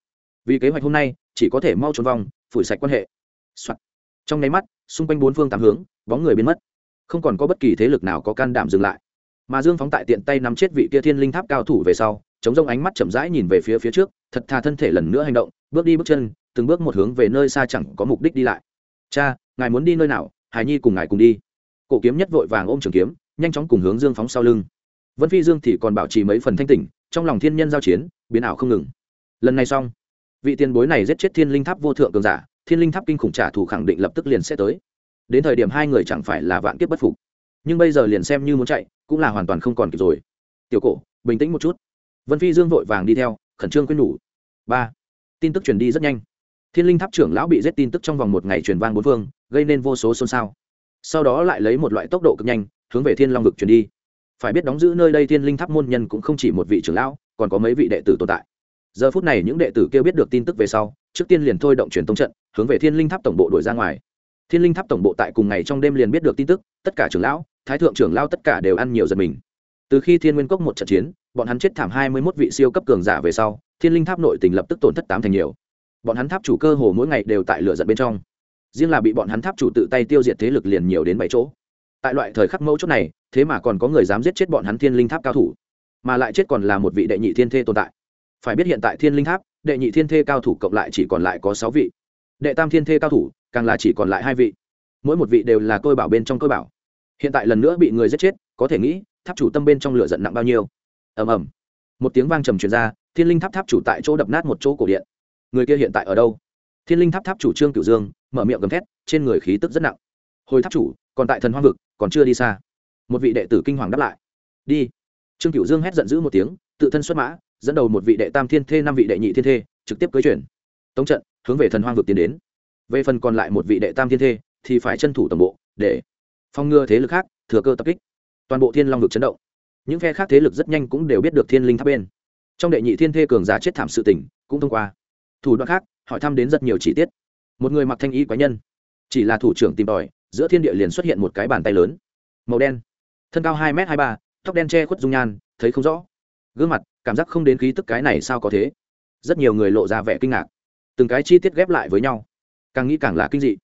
Vì kế hoạch hôm nay, chỉ có thể mau trốn vòng, phủi sạch quan hệ、Soạn. trong nháy mắt, xung quanh bốn phương tám hướng, bóng người biến mất. Không còn có bất kỳ thế lực nào có can đảm dừng lại. Mà dương phóng tại tiện tay nắm chết vị kia thiên linh tháp cao thủ về sau chống rông ánh mắt chậm rãi nhìn về phía phía trước, thật thà thân thể lần nữa hành động, bước đi bước chân, từng bước một hướng về nơi xa chẳng có mục đích đi lại. Cha, ngài muốn đi nơi nào? Hải nhi cùng ngài cùng đi. Cổ kiếm nhất vội vàng ôm trường kiếm, nhanh chóng cùng hướng dương phóng sau lưng. Vân phi dương thì còn bảo trì mấy phần thanh tỉnh, trong lòng thiên nhân giao chiến, biến ảo không ngừng. Lần này xong, vị tiền bối này giết chết thiên linh tháp vô thượng cường giả, thiên linh tháp kinh khủng trả thù khẳng định lập tức liền sẽ tới. Đến thời điểm hai người chẳng phải là vạn kiếp bất phục. Nhưng bây giờ liền xem như muốn chạy, cũng là hoàn toàn không còn kịp rồi. Tiểu cổ, bình tĩnh một chút vân phi dương vội vàng đi theo, khẩn trương quyên nhủ. Ba, tin tức truyền đi rất nhanh. Thiên linh tháp trưởng lão bị giết tin tức trong vòng một ngày truyền vang bốn phương, gây nên vô số xôn xao. Sau đó lại lấy một loại tốc độ cực nhanh, hướng về thiên long vực truyền đi. Phải biết đóng giữ nơi đây thiên linh tháp môn nhân cũng không chỉ một vị trưởng lão, còn có mấy vị đệ tử tồn tại. Giờ phút này những đệ tử kêu biết được tin tức về sau, trước tiên liền thôi động truyền tông trận, hướng về thiên linh tháp tổng bộ đổi ra ngoài. Thiên linh tháp tổng bộ tại cùng ngày trong đêm liền biết được tin tức, tất cả trưởng lão, thái thượng trưởng lao tất cả đều ăn nhiều giật mình từ khi thiên nguyên cốc một trận chiến, bọn hắn chết thảm hai mươi mốt vị siêu cấp cường giả về sau, thiên linh tháp nội tình lập tức tổn thất tám thành nhiều. Bọn hắn tháp chủ cơ hồ mỗi ngày đều tại lửa giận bên trong. Riêng là bị bọn hắn tháp chủ tự tay tiêu diệt thế lực liền nhiều đến bảy chỗ. Tại loại thời khắc mẫu chốt này, thế mà còn có người dám giết chết bọn hắn thiên linh tháp cao thủ, mà lại chết còn là một vị đệ nhị thiên thê tồn tại. Phải biết hiện tại thiên linh tháp, đệ nhị thiên thê cao thủ cộng lại chỉ còn lại có sáu vị. Đệ tam thiên thê cao thủ, càng là chỉ còn lại hai vị. Mỗi một vị đều là tôi bảo bên trong tôi bảo. Hiện tại lần nữa bị người giết chết, có thể nghĩ tháp chủ tâm bên trong lửa giận nặng bao nhiêu? Ầm ầm. Một tiếng vang trầm truyền ra, thiên linh tháp tháp chủ tại chỗ đập nát một chỗ cổ điện. Người kia hiện tại ở đâu? Thiên linh tháp tháp chủ trương cửu dương, mở miệng gầm thét, trên người khí tức rất nặng. Hồi tháp chủ, còn tại thần hoang vực, còn chưa đi xa. Một vị đệ tử kinh hoàng đáp lại. Đi. Trương cửu dương hét giận dữ một tiếng, tự thân xuất mã, dẫn đầu một vị đệ tam thiên thê, năm vị đệ nhị thiên thê, trực tiếp cưới chuyển. Tống trận, hướng về thần hoang vực tiến đến. Về phần còn lại một vị đệ tam thiên thê, thì phải chân thủ tổng bộ, để phong ngừa thế lực khác, thừa cơ tập kích toàn bộ thiên long vực chấn động. Những phe khác thế lực rất nhanh cũng đều biết được thiên linh tháp bên. Trong đệ nhị thiên thê cường giá chết thảm sự tỉnh cũng thông qua. Thủ đoạn khác, hỏi thăm đến rất nhiều chi tiết. Một người mặc thanh y quái nhân, chỉ là thủ trưởng tìm tòi, giữa thiên địa liền xuất hiện một cái bàn tay lớn. Màu đen. Thân cao hai m hai ba, tóc đen che khuất dung nhan, thấy không rõ. Gương mặt, cảm giác không đến khí tức cái này sao có thế? Rất nhiều người lộ ra vẻ kinh ngạc. Từng cái chi tiết ghép lại với nhau. Càng nghĩ càng là kinh dị.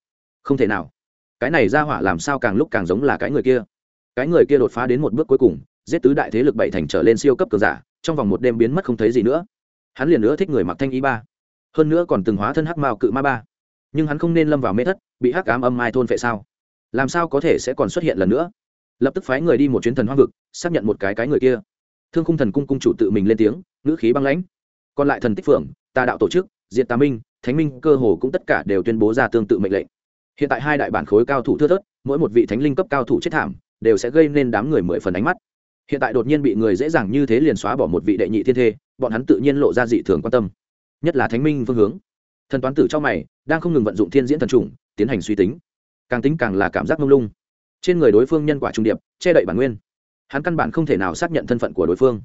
Không thể nào. Cái này ra hỏa làm sao càng lúc càng giống là cái người kia? Cái người kia đột phá đến một bước cuối cùng, giết tứ đại thế lực bảy thành trở lên siêu cấp cường giả, trong vòng một đêm biến mất không thấy gì nữa. Hắn liền nữa thích người mặc thanh y ba. Hơn nữa còn từng hóa thân hắc mao cự ma ba. Nhưng hắn không nên lâm vào mê thất, bị hắc ám âm mai thôn vệ sao? Làm sao có thể sẽ còn xuất hiện lần nữa? Lập tức phái người đi một chuyến thần hoang vực, xác nhận một cái cái người kia. Thương khung thần cung cung chủ tự mình lên tiếng, ngữ khí băng lãnh. Còn lại thần tích phượng, tà đạo tổ chức diện tà minh, thánh minh, cơ hồ cũng tất cả đều tuyên bố ra tương tự mệnh lệnh. Hiện tại hai đại bản khối cao thủ thưa thớt, mỗi một vị thánh linh cấp cao thủ chết thảm đều sẽ gây nên đám người mười phần ánh mắt. Hiện tại đột nhiên bị người dễ dàng như thế liền xóa bỏ một vị đệ nhị thiên thê, bọn hắn tự nhiên lộ ra dị thường quan tâm. Nhất là thánh minh phương hướng. Thần toán tử trong mày, đang không ngừng vận dụng thiên diễn thần trùng, tiến hành suy tính. Càng tính càng là cảm giác mông lung. Trên người đối phương nhân quả trung điệp, che đậy bản nguyên. Hắn căn bản không thể nào xác nhận thân phận của đối phương.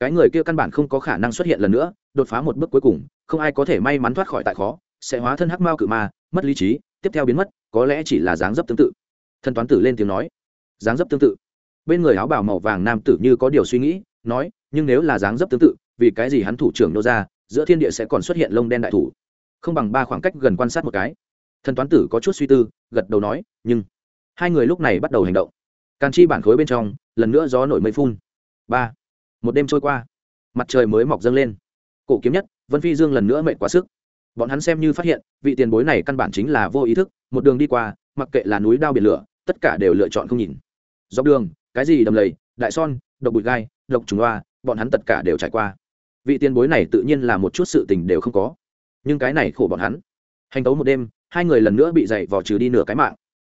Cái người kia căn bản không có khả năng xuất hiện lần nữa, đột phá một bước cuối cùng, không ai có thể may mắn thoát khỏi tại khó, sẽ hóa thân hắc mao cự ma, mất lý trí, tiếp theo biến mất, có lẽ chỉ là dáng dấp tương tự. Thần toán tử lên tiếng nói dáng dấp tương tự. Bên người áo bào màu vàng nam tử như có điều suy nghĩ, nói, nhưng nếu là dáng dấp tương tự, vì cái gì hắn thủ trưởng nô ra, giữa thiên địa sẽ còn xuất hiện lông đen đại thủ? Không bằng ba khoảng cách gần quan sát một cái. Thần toán tử có chút suy tư, gật đầu nói, nhưng hai người lúc này bắt đầu hành động. Càn chi bản khối bên trong, lần nữa gió nổi mây phun. Ba. Một đêm trôi qua. Mặt trời mới mọc dâng lên. Cổ kiếm nhất, vân phi dương lần nữa mệt quá sức. Bọn hắn xem như phát hiện, vị tiền bối này căn bản chính là vô ý thức, một đường đi qua, mặc kệ là núi đao biển lửa, tất cả đều lựa chọn không nhìn dọc đường, cái gì đầm lầy, đại son, độc bụi gai, độc trùng hoa, bọn hắn tất cả đều trải qua. Vị tiền bối này tự nhiên là một chút sự tình đều không có. Nhưng cái này khổ bọn hắn. Hành tấu một đêm, hai người lần nữa bị dày vò trừ đi nửa cái mạng.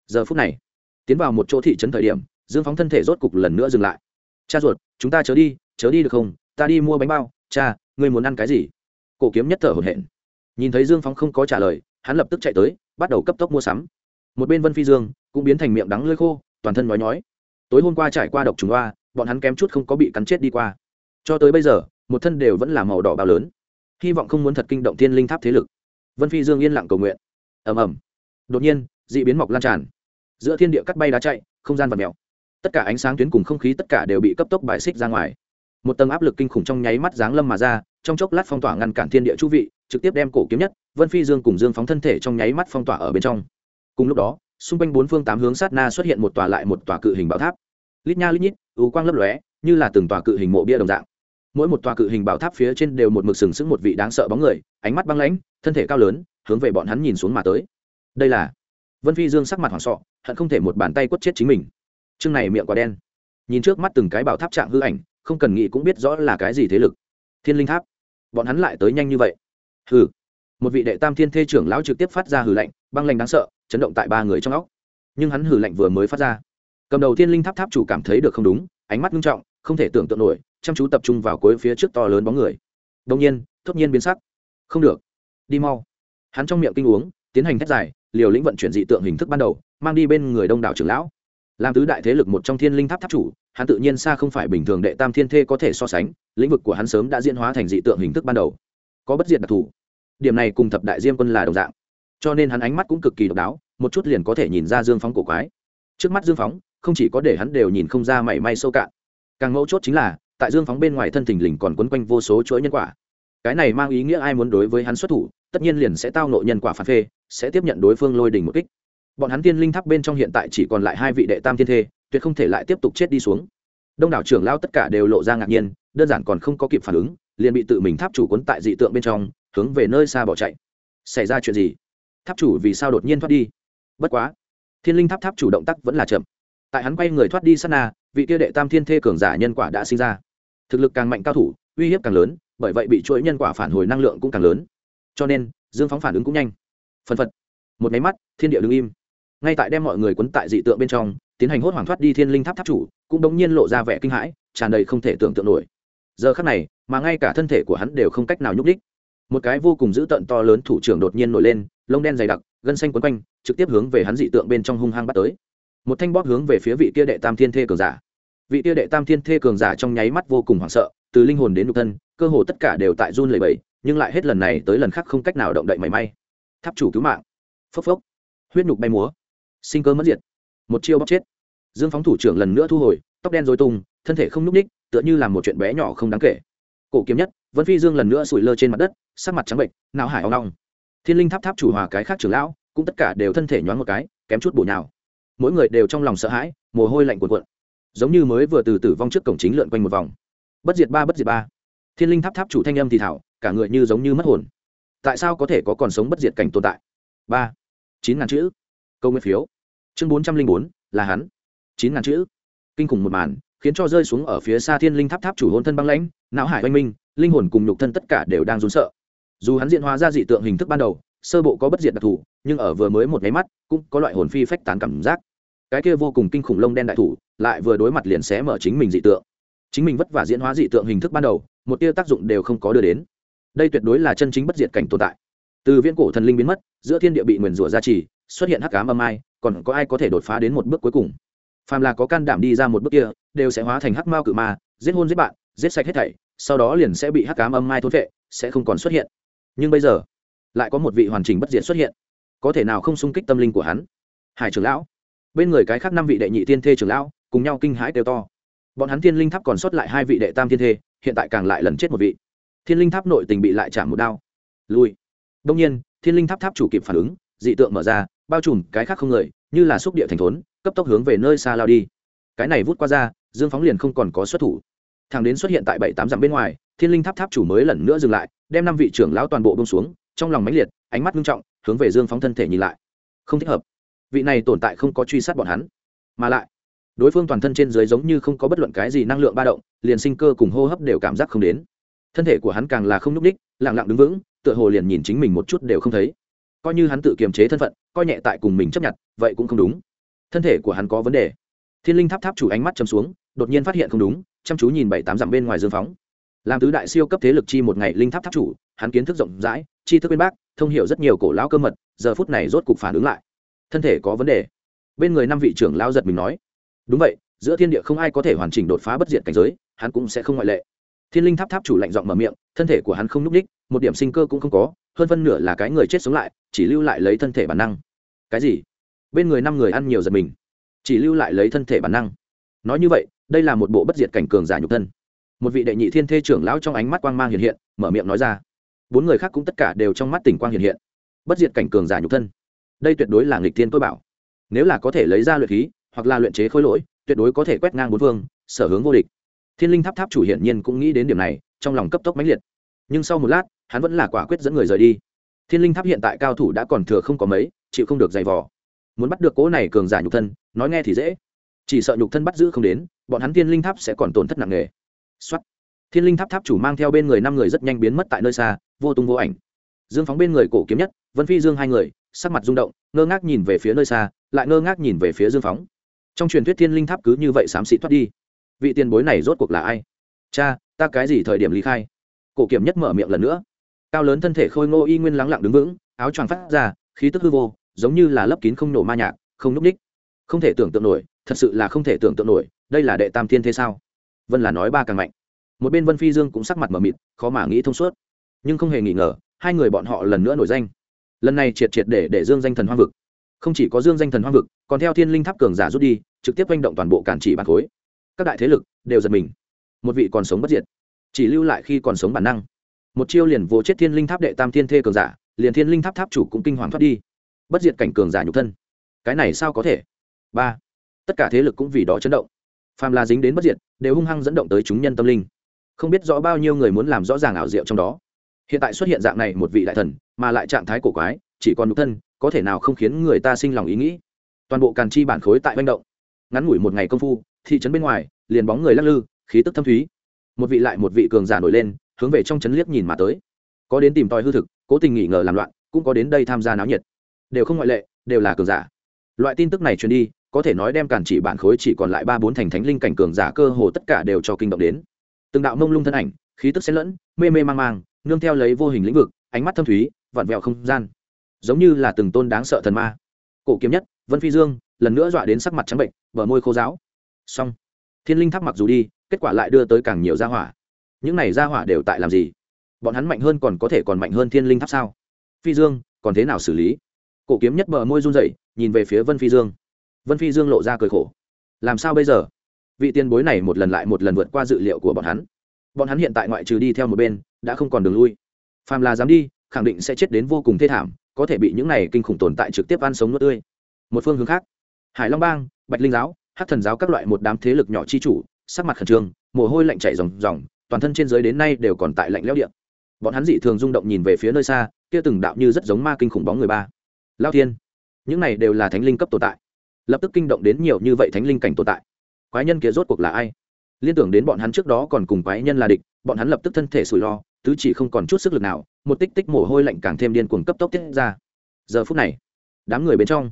Giờ phút này, tiến vào một chỗ thị trấn thời điểm, dương phóng thân thể rốt cục lần nữa dừng lại. Cha ruột, chúng ta chớ đi chớ đi được không? Ta đi mua bánh bao. Cha, ngươi muốn ăn cái gì? Cổ kiếm nhất thở hổn hển. Nhìn thấy dương phóng không có trả lời, hắn lập tức chạy tới, bắt đầu cấp tốc mua sắm. Một bên vân phi dương cũng biến thành miệng đắng lơi khô, toàn thân nói nhói tối hôm qua trải qua độc trùng hoa, bọn hắn kém chút không có bị cắn chết đi qua. Cho tới bây giờ, một thân đều vẫn là màu đỏ bao lớn. Hy vọng không muốn thật kinh động thiên linh tháp thế lực. Vân phi dương yên lặng cầu nguyện. Ầm ầm. Đột nhiên d ị biến mọc lan tràn. Giữa thiên địa cắt bay đá chạy, không gian và mèo. Tất cả ánh sáng tuyến cùng không khí tất cả đều bị cấp tốc bài xích ra ngoài. Một tầng áp lực kinh khủng trong nháy mắt giáng lâm mà ra, trong chốc lát phong tỏa ngăn cản thiên địa chu vị, trực tiếp đem cổ kiếm nhất, vân phi dương cùng dương phóng thân thể trong nháy mắt phong tỏa ở bên trong. Cùng lúc đó xung quanh bốn phương tám hướng sát na xuất hiện một tòa lại một tòa cự hình bảo tháp. Lít nha lít nhít ưu quang lấp lóe, như là từng tòa cự hình mộ bia đồng dạng. Mỗi một tòa cự hình bảo tháp phía trên đều một mực sừng sững một vị đáng sợ bóng người, ánh mắt băng lãnh, thân thể cao lớn, hướng về bọn hắn nhìn xuống mà tới. Đây là vân phi dương sắc mặt hoảng sọ, hận không thể một bàn tay quất chết chính mình. Chương này miệng quá đen. Nhìn trước mắt từng cái bảo tháp trạng hư ảnh, không cần nghĩ cũng biết rõ là cái gì thế lực. Thiên linh tháp. Bọn hắn lại tới nhanh như vậy. Hừ. Một vị đệ tam thiên thê trưởng lão trực tiếp phát ra hừ lạnh, băng lanh đáng sợ chấn động tại ba người trong óc. Nhưng hắn hừ lạnh vừa mới phát ra. Cầm đầu thiên linh tháp tháp chủ cảm thấy được không đúng, ánh mắt nghiêm trọng, không thể tưởng tượng nổi, chăm chú tập trung vào cuối phía trước to lớn bóng người. Đông nhiên, thốt nhiên biến sắc. Không được. Đi mau. Hắn trong miệng kinh uống, tiến hành thét dài, liều lĩnh vận chuyển dị tượng hình thức ban đầu, mang đi bên người đông đảo trưởng lão. Làm tứ đại thế lực một trong thiên linh tháp tháp chủ, hắn tự nhiên xa không phải bình thường đệ tam thiên thê có thể so sánh, lĩnh vực của hắn sớm đã diễn hóa thành dị tượng hình thức ban đầu. Có bất diệt đặc thù. Điểm này cùng thập đại diêm quân là đồng dạng cho nên hắn ánh mắt cũng cực kỳ độc đáo, một chút liền có thể nhìn ra dương phóng cổ quái. Trước mắt dương phóng, không chỉ có để hắn đều nhìn không ra mảy may sâu cạn. Càng mấu chốt chính là, tại dương phóng bên ngoài thân thình lình còn quấn quanh vô số chuỗi nhân quả. Cái này mang ý nghĩa ai muốn đối với hắn xuất thủ, tất nhiên liền sẽ tao nộ nhân quả phản phê, sẽ tiếp nhận đối phương lôi đình một kích. Bọn hắn tiên linh tháp bên trong hiện tại chỉ còn lại hai vị đệ tam thiên thê, tuyệt không thể lại tiếp tục chết đi xuống. Đông đảo trưởng lao tất cả đều lộ ra ngạc nhiên, đơn giản còn không có kịp phản ứng, liền bị tự mình tháp chủ quấn tại dị tượng bên trong, hướng về nơi xa bỏ chạy. Xảy ra chuyện gì? Tháp chủ vì sao đột nhiên thoát đi? Bất quá, thiên linh tháp tháp chủ động tác vẫn là chậm. Tại hắn quay người thoát đi sát na, vị kia đệ tam thiên thê cường giả nhân quả đã sinh ra. Thực lực càng mạnh cao thủ, uy hiếp càng lớn, bởi vậy bị chuỗi nhân quả phản hồi năng lượng cũng càng lớn. Cho nên, dương phóng phản ứng cũng nhanh. Phân phật. Một máy mắt, thiên địa đứng im. Ngay tại đem mọi người quấn tại dị tượng bên trong, tiến hành hốt hoảng thoát đi thiên linh tháp tháp chủ, cũng đống nhiên lộ ra vẻ kinh hãi, tràn đầy không thể tưởng tượng nổi. Giờ khắc này, mà ngay cả thân thể của hắn đều không cách nào nhúc đích một cái vô cùng dữ tợn to lớn thủ trưởng đột nhiên nổi lên lông đen dày đặc, gân xanh quấn quanh, trực tiếp hướng về hắn dị tượng bên trong hung hăng bắt tới. Một thanh bóp hướng về phía vị kia đệ tam thiên thê cường giả. Vị kia đệ tam thiên thê cường giả trong nháy mắt vô cùng hoảng sợ, từ linh hồn đến nhục thân, cơ hồ tất cả đều tại run lẩy bẩy, nhưng lại hết lần này tới lần khác không cách nào động đậy mảy may. Tháp chủ cứu mạng. Phốc phốc. Huyết nhục bay múa. Sinh cơ mất diệt. Một chiêu bóp chết. Dương phóng thủ trưởng lần nữa thu hồi, tóc đen dối tung, thân thể không n ú c ních tựa như là một chuyện bé nhỏ không đáng kể. Cổ kiếm nhất, vân phi dương lần nữa sủi lơ trên mặt đất, sắc mặt trắng bệnh não hải hoang long thiên linh tháp tháp chủ hòa cái khác trưởng lão, cũng tất cả đều thân thể nhoáng một cái, kém chút bổ nhào. Mỗi người đều trong lòng sợ hãi, mồ hôi lạnh cuộn cuộn. Giống như mới vừa từ tử vong trước cổng chính lượn quanh một vòng. Bất diệt ba, bất diệt ba. Thiên linh tháp tháp chủ thanh âm thì thảo, cả người như giống như mất hồn. Tại sao có thể có còn sống bất diệt cảnh tồn tại? Ba. Chín ngàn chữ. Câu nguyên phiếu. Chương bốn trăm linh bốn, là hắn. Chín ngàn chữ. Kinh khủng một màn, khiến cho rơi xuống ở phía xa thiên linh tháp tháp chủ hôn thân băng lãnh, não hải oanh minh, linh hồn cùng nhục thân tất cả đều đang run sợ dù hắn diện hóa ra dị tượng hình thức ban đầu, sơ bộ có bất diệt đặc thù, nhưng ở vừa mới một máy mắt, cũng có loại hồn phi phách tán cảm giác. Cái kia vô cùng kinh khủng lông đen đại thủ, lại vừa đối mặt liền xé mở chính mình dị tượng. Chính mình vất vả diễn hóa dị tượng hình thức ban đầu, một tia tác dụng đều không có đưa đến. Đây tuyệt đối là chân chính bất diệt cảnh tồn tại. Từ viễn cổ thần linh biến mất, giữa thiên địa bị nguyền rủa gia trì, xuất hiện hắc cám âm ai, còn có ai có thể đột phá đến một bước cuối cùng? Phàm là có can đảm đi ra một bước kia, đều sẽ hóa thành hắc mao cự ma, giết hôn giết bạn, giết sạch hết thảy, sau đó liền sẽ bị hắc cám âm mai thôn vệ sẽ không còn xuất hiện nhưng bây giờ, lại có một vị hoàn chỉnh bất diệt xuất hiện. Có thể nào không xung kích tâm linh của hắn? Hải trưởng lão. Bên người cái khác năm vị đệ nhị tiên thê trưởng lão, cùng nhau kinh hãi kêu to. Bọn hắn thiên linh tháp còn sót lại hai vị đệ tam thiên thê, hiện tại càng lại lần chết một vị. Thiên linh tháp nội tình bị lại chạm một đao. Lui. Đông nhiên, thiên linh tháp tháp chủ kịp phản ứng, dị tượng mở ra, bao trùm cái khác không người, như là xúc địa thành thốn, cấp tốc hướng về nơi xa lao đi. Cái này vút qua ra, dương phóng liền không còn có xuất thủ thằng đến xuất hiện tại bảy tám dặm bên ngoài, thiên linh tháp tháp chủ mới lần nữa dừng lại, đem năm vị trưởng lão toàn bộ bông xuống, trong lòng mãnh liệt, ánh mắt nghiêm trọng, hướng về dương phóng thân thể nhìn lại. Không thích hợp. Vị này tồn tại không có truy sát bọn hắn. Mà lại, đối phương toàn thân trên dưới giống như không có bất luận cái gì năng lượng ba động, liền sinh cơ cùng hô hấp đều cảm giác không đến. Thân thể của hắn càng là không nhúc ních lẳng lặng đứng vững, tựa hồ liền nhìn chính mình một chút đều không thấy. Coi như hắn tự kiềm chế thân phận, coi nhẹ tại cùng mình chấp nhận, vậy cũng không đúng. Thân thể của hắn có vấn đề. Thiên linh tháp tháp chủ ánh mắt chấm xuống, đột nhiên phát hiện không đúng chăm chú nhìn bảy tám dặm bên ngoài dương phóng. Làm tứ đại siêu cấp thế lực chi một ngày linh tháp tháp chủ, hắn kiến thức rộng rãi chi thức bên bác, thông hiểu rất nhiều cổ lão cơ mật, giờ phút này rốt cục phản ứng lại. Thân thể có vấn đề. Bên người năm vị trưởng lao giật mình nói, đúng vậy, giữa thiên địa không ai có thể hoàn chỉnh đột phá bất diện cảnh giới, hắn cũng sẽ không ngoại lệ. Thiên linh tháp tháp chủ lạnh giọng mở miệng, thân thể của hắn không n ú c ních một điểm sinh cơ cũng không có, hơn phân nửa là cái người chết sống lại, chỉ lưu lại lấy thân thể bản năng. Cái gì? Bên người năm người ăn nhiều giật mình, chỉ lưu lại lấy thân thể bản năng. Nói như vậy đây là một bộ bất diệt cảnh cường giả nhục thân. Một vị đệ nhị thiên thê trưởng lão trong ánh mắt quang mang hiện hiện, mở miệng nói ra. Bốn người khác cũng tất cả đều trong mắt tỉnh quang hiện hiện. Bất diệt cảnh cường giả nhục thân. Đây tuyệt đối là nghịch thiên tôi bảo. Nếu là có thể lấy ra luyện khí, hoặc là luyện chế khối lỗi, tuyệt đối có thể quét ngang bốn phương, sở hướng vô địch. Thiên linh tháp tháp chủ hiển nhiên cũng nghĩ đến điểm này, trong lòng cấp tốc mãnh liệt. Nhưng sau một lát, hắn vẫn là quả quyết dẫn người rời đi. Thiên linh tháp hiện tại cao thủ đã còn thừa không có mấy, chịu không được giày vò. Muốn bắt được cỗ này cường giả nhục thân, nói nghe thì dễ chỉ sợ nhục thân bắt giữ không đến, bọn hắn thiên linh tháp sẽ còn tổn thất nặng nề. Xuất thiên linh tháp tháp chủ mang theo bên người năm người rất nhanh biến mất tại nơi xa, vô tung vô ảnh. Dương phóng bên người cổ kiếm nhất, vân phi dương hai người, sắc mặt rung động, ngơ ngác nhìn về phía nơi xa, lại ngơ ngác nhìn về phía dương phóng. Trong truyền thuyết thiên linh tháp cứ như vậy xám xị thoát đi. Vị tiền bối này rốt cuộc là ai? Cha, ta cái gì thời điểm lý khai? Cổ kiểm nhất mở miệng lần nữa. Cao lớn thân thể khôi ngô y nguyên lắng lặng đứng vững, áo choàng phát ra, khí tức hư vô, giống như là lấp kín không nổ ma nhạc, không núp ních không thể tưởng tượng nổi thật sự là không thể tưởng tượng nổi, đây là đệ tam thiên thế sao? Vân là nói ba càng mạnh. Một bên vân phi dương cũng sắc mặt mờ mịt, khó mà nghĩ thông suốt. Nhưng không hề nghi ngờ, hai người bọn họ lần nữa nổi danh. Lần này triệt triệt để để dương danh thần hoang vực. Không chỉ có dương danh thần hoang vực, còn theo thiên linh tháp cường giả rút đi, trực tiếp manh động toàn bộ cản chỉ bàn khối. Các đại thế lực đều giật mình. Một vị còn sống bất diệt, chỉ lưu lại khi còn sống bản năng. Một chiêu liền vô chết thiên linh tháp đệ tam thiên thê cường giả, liền thiên linh tháp tháp chủ cũng kinh hoàng thoát đi. Bất diệt cảnh cường giả nhục thân. Cái này sao có thể? Ba tất cả thế lực cũng vì đó chấn động. Phàm là dính đến bất diệt, đều hung hăng dẫn động tới chúng nhân tâm linh. Không biết rõ bao nhiêu người muốn làm rõ ràng ảo diệu trong đó. Hiện tại xuất hiện dạng này một vị đại thần, mà lại trạng thái cổ quái, chỉ còn nhục thân, có thể nào không khiến người ta sinh lòng ý nghĩ? Toàn bộ càn chi bản khối tại manh động. Ngắn ngủi một ngày công phu, thị trấn bên ngoài, liền bóng người lắc lư, khí tức thâm thúy. Một vị lại một vị cường giả nổi lên, hướng về trong trấn liếc nhìn mà tới. Có đến tìm tòi hư thực, cố tình nghỉ ngờ làm loạn, cũng có đến đây tham gia náo nhiệt. Đều không ngoại lệ, đều là cường giả. Loại tin tức này truyền đi có thể nói đem cản chỉ bản khối chỉ còn lại ba bốn thành thánh linh cảnh cường giả cơ hồ tất cả đều cho kinh động đến. Từng đạo mông lung thân ảnh, khí tức xen lẫn, mê mê mang mang, nương theo lấy vô hình lĩnh vực, ánh mắt thâm thúy, vặn vẹo không gian. Giống như là từng tôn đáng sợ thần ma. Cổ kiếm nhất, vân phi dương, lần nữa dọa đến sắc mặt trắng bệnh, bờ môi khô giáo song thiên linh tháp mặc dù đi, kết quả lại đưa tới càng nhiều gia hỏa. Những này gia hỏa đều tại làm gì? Bọn hắn mạnh hơn còn có thể còn mạnh hơn thiên linh tháp sao? Phi dương, còn thế nào xử lý? Cổ kiếm nhất bờ môi run rẩy, nhìn về phía vân phi dương vân phi dương lộ ra cười khổ. Làm sao bây giờ? Vị tiền bối này một lần lại một lần vượt qua dự liệu của bọn hắn. Bọn hắn hiện tại ngoại trừ đi theo một bên, đã không còn đường lui. Phàm là dám đi, khẳng định sẽ chết đến vô cùng thê thảm, có thể bị những này kinh khủng tồn tại trực tiếp ăn sống nuốt tươi. Một phương hướng khác, hải long bang, bạch linh giáo hát thần giáo các loại một đám thế lực nhỏ chi chủ, sắc mặt khẩn trương, mồ hôi lạnh chảy ròng ròng, toàn thân trên giới đến nay đều còn tại lạnh lẽo điện bọn hắn dị thường rung động nhìn về phía nơi xa, kia từng đạo như rất giống ma kinh khủng bóng người ba. Lao thiên, những này đều là thánh linh cấp tồn tại lập tức kinh động đến nhiều như vậy thánh linh cảnh tồn tại. Quái nhân kia rốt cuộc là ai? Liên tưởng đến bọn hắn trước đó còn cùng quái nhân là địch, bọn hắn lập tức thân thể sủi lo, tứ chỉ không còn chút sức lực nào, một tích tích mồ hôi lạnh càng thêm điên cuồng cấp tốc tiết ra. Giờ phút này, đám người bên trong,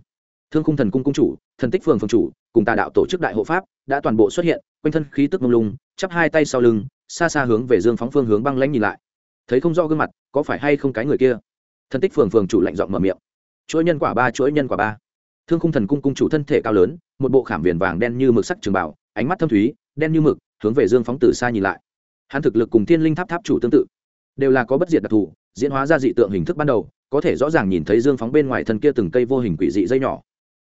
thương khung thần cung cung chủ, thần tích phường phường chủ, cùng tà đạo tổ chức đại hộ pháp đã toàn bộ xuất hiện, quanh thân khí tức mông lung, chắp hai tay sau lưng, xa xa hướng về dương phóng phương hướng băng lãnh nhìn lại. Thấy không rõ gương mặt, có phải hay không cái người kia? Thần tích phường phường chủ lạnh giọng mở miệng. Chuỗi nhân quả ba, chuỗi nhân quả ba thương khung thần cung cung chủ thân thể cao lớn, một bộ khảm viền vàng đen như mực sắc trường bảo, ánh mắt thâm thúy, đen như mực, hướng về dương phóng từ xa nhìn lại. Hắn thực lực cùng thiên linh tháp tháp chủ tương tự, đều là có bất diệt đặc thù, diễn hóa ra dị tượng hình thức ban đầu, có thể rõ ràng nhìn thấy dương phóng bên ngoài thân kia từng cây vô hình quỷ dị dây nhỏ.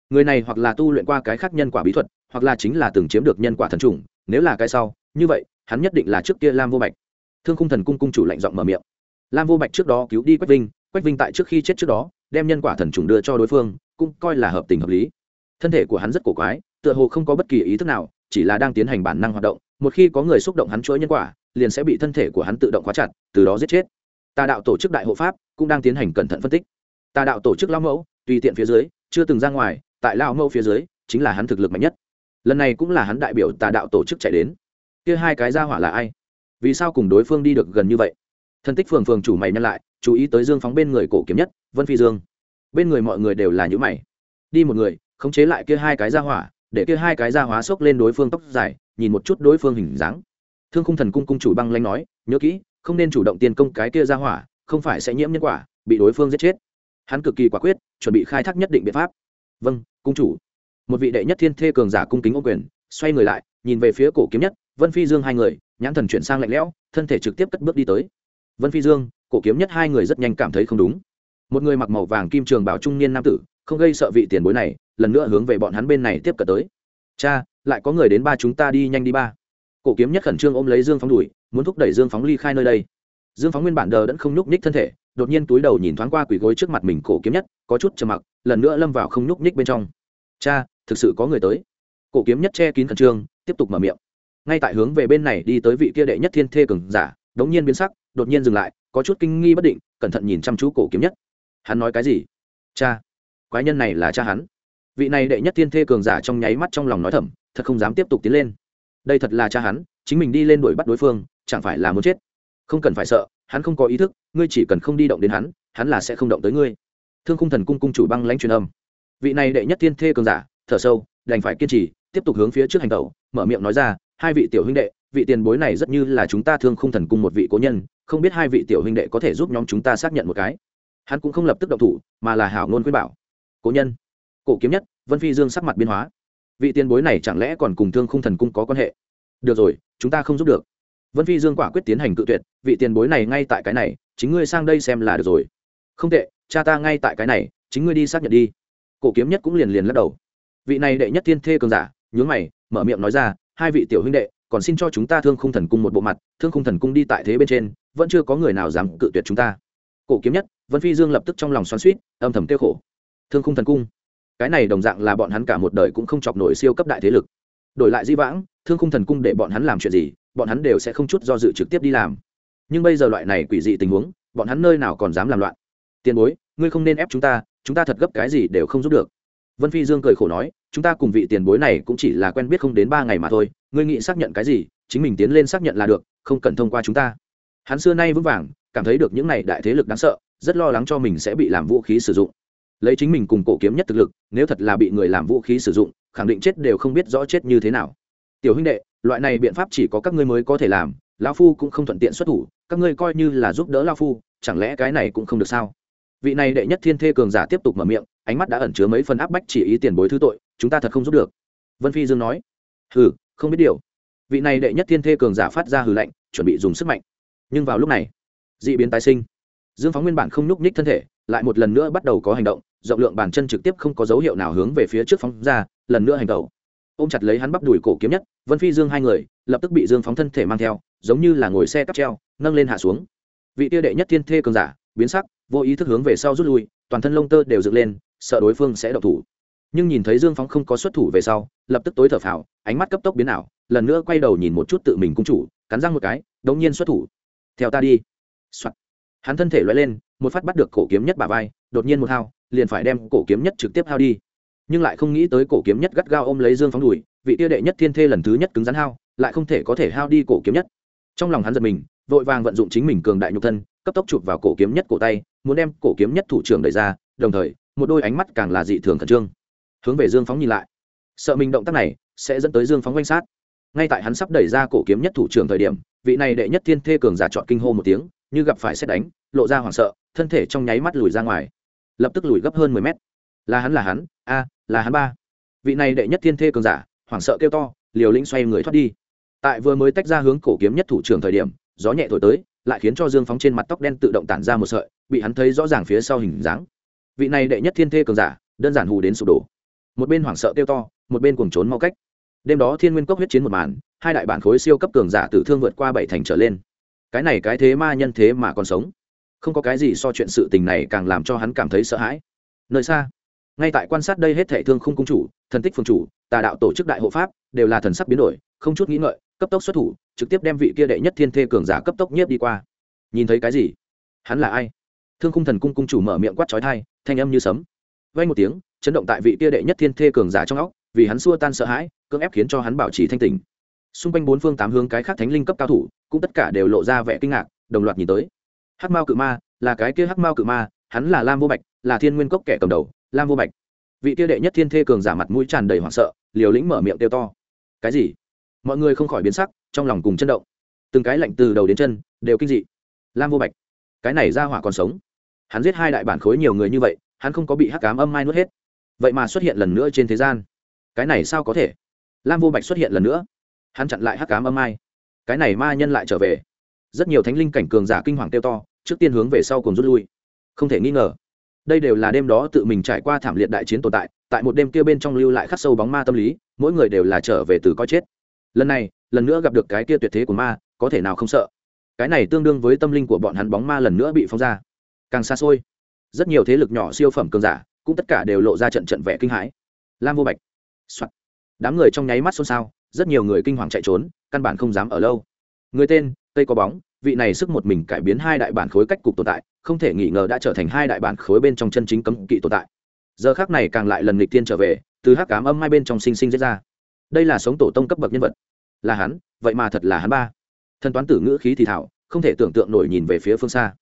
Người này hoặc là tu luyện qua cái khác nhân quả bí thuật, hoặc là chính là từng chiếm được nhân quả thần trùng nếu là cái sau, như vậy, hắn nhất định là trước kia lam vô bạch. Thương khung thần cung cung chủ lạnh giọng mở miệng. Lam vô bạch trước đó cứu đi quách vinh quách vinh tại trước khi chết trước đó, đem nhân quả thần trùng đưa cho đối phương cũng coi là hợp tình hợp lý. Thân thể của hắn rất cổ quái, tựa hồ không có bất kỳ ý thức nào, chỉ là đang tiến hành bản năng hoạt động, một khi có người xúc động hắn chuỗi nhân quả, liền sẽ bị thân thể của hắn tự động khóa chặt, từ đó giết chết. Tà đạo tổ chức đại hộ pháp cũng đang tiến hành cẩn thận phân tích. Tà đạo tổ chức lao mẫu, tùy tiện phía dưới, chưa từng ra ngoài, tại lao mẫu phía dưới, chính là hắn thực lực mạnh nhất. Lần này cũng là hắn đại biểu tà đạo tổ chức chạy đến. Kia hai cái ra hỏa là ai? Vì sao cùng đối phương đi được gần như vậy? Thân tích phường phường chủ mày nhân lại, chú ý tới dương phóng bên người cổ kiếm nhất, vân phi dương bên người mọi người đều là những mày. Đi một người, khống chế lại kia hai cái ra hỏa, để kia hai cái ra hóa xốc lên đối phương tóc dài, nhìn một chút đối phương hình dáng. Thương khung thần cung cung chủ băng lanh nói, nhớ kỹ, không nên chủ động tiền công cái kia ra hỏa, không phải sẽ nhiễm nhân quả, bị đối phương giết chết. Hắn cực kỳ quả quyết, chuẩn bị khai thác nhất định biện pháp. Vâng cung chủ. Một vị đệ nhất thiên thê cường giả cung kính ô quyền, xoay người lại, nhìn về phía cổ kiếm nhất, vân phi dương hai người, nhãn thần chuyển sang lạnh lẽo, thân thể trực tiếp cất bước đi tới. Vân phi dương, cổ kiếm nhất hai người rất nhanh cảm thấy không đúng một người mặc màu vàng kim trường bảo trung niên nam tử, không gây sợ vị tiền bối này, lần nữa hướng về bọn hắn bên này tiếp cận tới. Cha, lại có người đến ba chúng ta đi nhanh đi ba. Cổ kiếm nhất khẩn trương ôm lấy dương phóng đùi muốn thúc đẩy dương phóng ly khai nơi đây. Dương phóng nguyên bản đờ đẫn không nhúc nhích thân thể, đột nhiên túi đầu nhìn thoáng qua quỷ gối trước mặt mình cổ kiếm nhất, có chút trầm mặc, lần nữa lâm vào không nhúc nhích bên trong. Cha, thực sự có người tới. Cổ kiếm nhất che kín khẩn trương, tiếp tục mở miệng. Ngay tại hướng về bên này đi tới vị kia đệ nhất thiên thê cường giả, đống nhiên biến sắc, đột nhiên dừng lại, có chút kinh nghi bất định, cẩn thận nhìn chăm chú cổ kiếm nhất hắn nói cái gì? Cha, quái nhân này là cha hắn. Vị này đệ nhất thiên thê cường giả trong nháy mắt trong lòng nói thầm, thật không dám tiếp tục tiến lên. Đây thật là cha hắn, chính mình đi lên đuổi bắt đối phương, chẳng phải là muốn chết? Không cần phải sợ, hắn không có ý thức, ngươi chỉ cần không đi động đến hắn hắn là sẽ không động tới ngươi. Thương khung thần cung cung chủ băng lãnh truyền âm. Vị này đệ nhất thiên thê cường giả, thở sâu, đành phải kiên trì, tiếp tục hướng phía trước hành tẩu, mở miệng nói ra, hai vị tiểu huynh đệ, vị tiền bối này rất như là chúng ta thương khung thần cung một vị cố nhân, không biết hai vị tiểu huynh đệ có thể giúp nhóm chúng ta xác nhận một cái hắn cũng không lập tức động thủ, mà là hảo ngôn khuyên bảo. Cố nhân. Cổ kiếm nhất, vân phi dương sắc mặt biên hóa. Vị tiền bối này chẳng lẽ còn cùng thương khung thần cung có quan hệ? Được rồi, chúng ta không giúp được. Vân phi dương quả quyết tiến hành cự tuyệt, vị tiền bối này ngay tại cái này, chính ngươi sang đây xem là được rồi. Không tệ, cha ta ngay tại cái này, chính ngươi đi xác nhận đi. Cổ kiếm nhất cũng liền liền lắc đầu. Vị này đệ nhất thiên thê cường giả, nhướng mày, mở miệng nói ra, hai vị tiểu huynh đệ, còn xin cho chúng ta thương khung thần cung một bộ mặt, thương khung thần cung đi tại thế bên trên, vẫn chưa có người nào dám cự tuyệt chúng ta cổ kiếm nhất, vân phi dương lập tức trong lòng xoắn suýt âm thầm tiêu khổ. Thương khung thần cung. Cái này đồng dạng là bọn hắn cả một đời cũng không chọc nổi siêu cấp đại thế lực. Đổi lại di vãng, thương khung thần cung để bọn hắn làm chuyện gì, bọn hắn đều sẽ không chút do dự trực tiếp đi làm. Nhưng bây giờ loại này quỷ dị tình huống, bọn hắn nơi nào còn dám làm loạn. Tiền bối, ngươi không nên ép chúng ta chúng ta thật gấp cái gì đều không giúp được. Vân phi dương cười khổ nói, chúng ta cùng vị tiền bối này cũng chỉ là quen biết không đến ba ngày mà thôi, ngươi nghĩ xác nhận cái gì, chính mình tiến lên xác nhận là được, không cần thông qua chúng ta hắn xưa nay vững vàng, cảm thấy được những này đại thế lực đáng sợ, rất lo lắng cho mình sẽ bị làm vũ khí sử dụng. Lấy chính mình cùng cổ kiếm nhất thực lực, nếu thật là bị người làm vũ khí sử dụng, khẳng định chết đều không biết rõ chết như thế nào. Tiểu huynh đệ, loại này biện pháp chỉ có các ngươi mới có thể làm, lão phu cũng không thuận tiện xuất thủ, các ngươi coi như là giúp đỡ lão phu, chẳng lẽ cái này cũng không được sao? Vị này đệ nhất thiên thê cường giả tiếp tục mở miệng, ánh mắt đã ẩn chứa mấy phần áp bách chỉ ý tiền bối thứ tội, chúng ta thật không giúp được. Vân phi dương nói, hừ, không biết điều. Vị này đệ nhất thiên thê cường giả phát ra hừ lạnh, chuẩn bị dùng sức mạnh nhưng vào lúc này d ị biến tái sinh. Dương phóng nguyên bản không nhúc nhích thân thể, lại một lần nữa bắt đầu có hành động, rộng lượng bàn chân trực tiếp không có dấu hiệu nào hướng về phía trước phóng ra, lần nữa hành động ôm chặt lấy hắn bắp đùi cổ kiếm nhất, vân phi dương hai người, lập tức bị dương phóng thân thể mang theo, giống như là ngồi xe cắp treo, nâng lên hạ xuống. Vị tiêu đệ nhất thiên thê cường giả, biến sắc, vô ý thức hướng về sau rút lui, toàn thân lông tơ đều dựng lên, sợ đối phương sẽ độc thủ. Nhưng nhìn thấy dương phóng không có xuất thủ về sau, lập tức tối thở phào, ánh mắt cấp tốc biến ảo, lần nữa quay đầu nhìn một chút tự mình cung chủ, cắn răng một cái, đống nhiên xuất thủ theo ta đi、Soạn. hắn thân thể loay lên, một phát bắt được cổ kiếm nhất bà vai, đột nhiên một hao, liền phải đem cổ kiếm nhất trực tiếp hao đi. Nhưng lại không nghĩ tới cổ kiếm nhất gắt gao ôm lấy dương phóng đùi, vị tiêu đệ nhất thiên thê lần thứ nhất cứng rắn hao, lại không thể có thể hao đi cổ kiếm nhất. Trong lòng hắn giật mình, vội vàng vận dụng chính mình cường đại nhục thân, cấp tốc chụp vào cổ kiếm nhất cổ tay, muốn đem cổ kiếm nhất thủ trưởng đẩy ra, đồng thời, một đôi ánh mắt càng là dị thường khẩn trương. Hướng về dương phóng nhìn lại. Sợ mình động tác này sẽ dẫn tới dương phóng quanh sát ngay tại hắn sắp đẩy ra cổ kiếm nhất thủ trưởng thời điểm, vị này đệ nhất thiên thê cường giả chọn kinh hô một tiếng, như gặp phải xét đánh, lộ ra hoảng sợ, thân thể trong nháy mắt lùi ra ngoài. Lập tức lùi gấp hơn mười mét. Là hắn là hắn, a, là hắn ba. Vị này đệ nhất thiên thê cường giả, hoảng sợ kêu to, liều lĩnh xoay người thoát đi. Tại vừa mới tách ra hướng cổ kiếm nhất thủ trưởng thời điểm, gió nhẹ thổi tới, lại khiến cho dương phóng trên mặt tóc đen tự động tản ra một sợi, bị hắn thấy rõ ràng phía sau hình dáng. Vị này đệ nhất thiên thê cường giả, đơn giản hù đến sụp đổ. Một bên hoảng sợ kêu to, một bên cuồng trốn mau cách đêm đó thiên nguyên cốc huyết chiến một màn, hai đại bản khối siêu cấp cường giả tử thương vượt qua bảy thành trở lên. Cái này cái thế ma nhân thế mà còn sống. Không có cái gì so chuyện sự tình này càng làm cho hắn cảm thấy sợ hãi. Nơi xa, ngay tại quan sát đây hết thệ thương không cung chủ, thần tích phương chủ, tà đạo tổ chức đại hộ pháp, đều là thần sắc biến đổi, không chút nghĩ ngợi, cấp tốc xuất thủ, trực tiếp đem vị kia đệ nhất thiên thê cường giả cấp tốc nhiếp đi qua. Nhìn thấy cái gì? Hắn là ai? Thương khung thần cung cung chủ mở miệng quát trói thai thanh âm như sấm. Vay một tiếng, chấn động tại vị kia đệ nhất thiên thê cường giả trong óc, vì hắn xua tan sợ hãi cưỡng ép khiến cho hắn bảo trì thanh tỉnh. Xung quanh bốn phương tám hướng cái khác thánh linh cấp cao thủ, cũng tất cả đều lộ ra vẻ kinh ngạc, đồng loạt nhìn tới. Hắc mao cự ma, là cái kia hắc mao cự ma, hắn là lam vô bạch, là thiên nguyên cốc kẻ cầm đầu, lam vô bạch. Vị kia đệ nhất thiên thê cường giả mặt mũi tràn đầy hoảng sợ, liều lĩnh mở miệng kêu to. Cái gì? Mọi người không khỏi biến sắc, trong lòng cùng chân động. Từng cái lạnh từ đầu đến chân, đều kinh dị. Lam vô bạch, cái này ra hỏa còn sống. Hắn giết hai đại bản khối nhiều người như vậy, hắn không có bị hắc cám âm mai nuốt hết. Vậy mà xuất hiện lần nữa trên thế gian. Cái này sao có thể? Lam vô bạch xuất hiện lần nữa. Hắn chặn lại hắc cám âm ai. Cái này ma nhân lại trở về. Rất nhiều thánh linh cảnh cường giả kinh hoàng kêu to, trước tiên hướng về sau cùng rút lui. Không thể nghi ngờ, đây đều là đêm đó tự mình trải qua thảm liệt đại chiến tồn tại tại một đêm kia bên trong lưu lại khắc sâu bóng ma tâm lý, mỗi người đều là trở về từ coi chết. Lần này, lần nữa gặp được cái kia tuyệt thế của ma, có thể nào không sợ? Cái này tương đương với tâm linh của bọn hắn bóng ma lần nữa bị phóng ra. Càng xa xôi, rất nhiều thế lực nhỏ siêu phẩm cường giả, cũng tất cả đều lộ ra trận trận vẻ kinh hãi. Lam vô bạch、Soạn đám người trong nháy mắt xôn xao, rất nhiều người kinh hoàng chạy trốn, căn bản không dám ở lâu. Người tên tây có bóng, vị này sức một mình cải biến hai đại bản khối cách cục tồn tại, không thể nghi ngờ đã trở thành hai đại bản khối bên trong chân chính cấm kỵ tồn tại. Giờ khác này càng lại lần nghịch tiên trở về, từ hắc cám âm hai bên trong sinh sinh diễn ra. Đây là sống tổ tông cấp bậc nhân vật. Là hắn, vậy mà thật là hắn ba. Thần toán tử ngữ khí thì thảo, không thể tưởng tượng nổi nhìn về phía phương xa.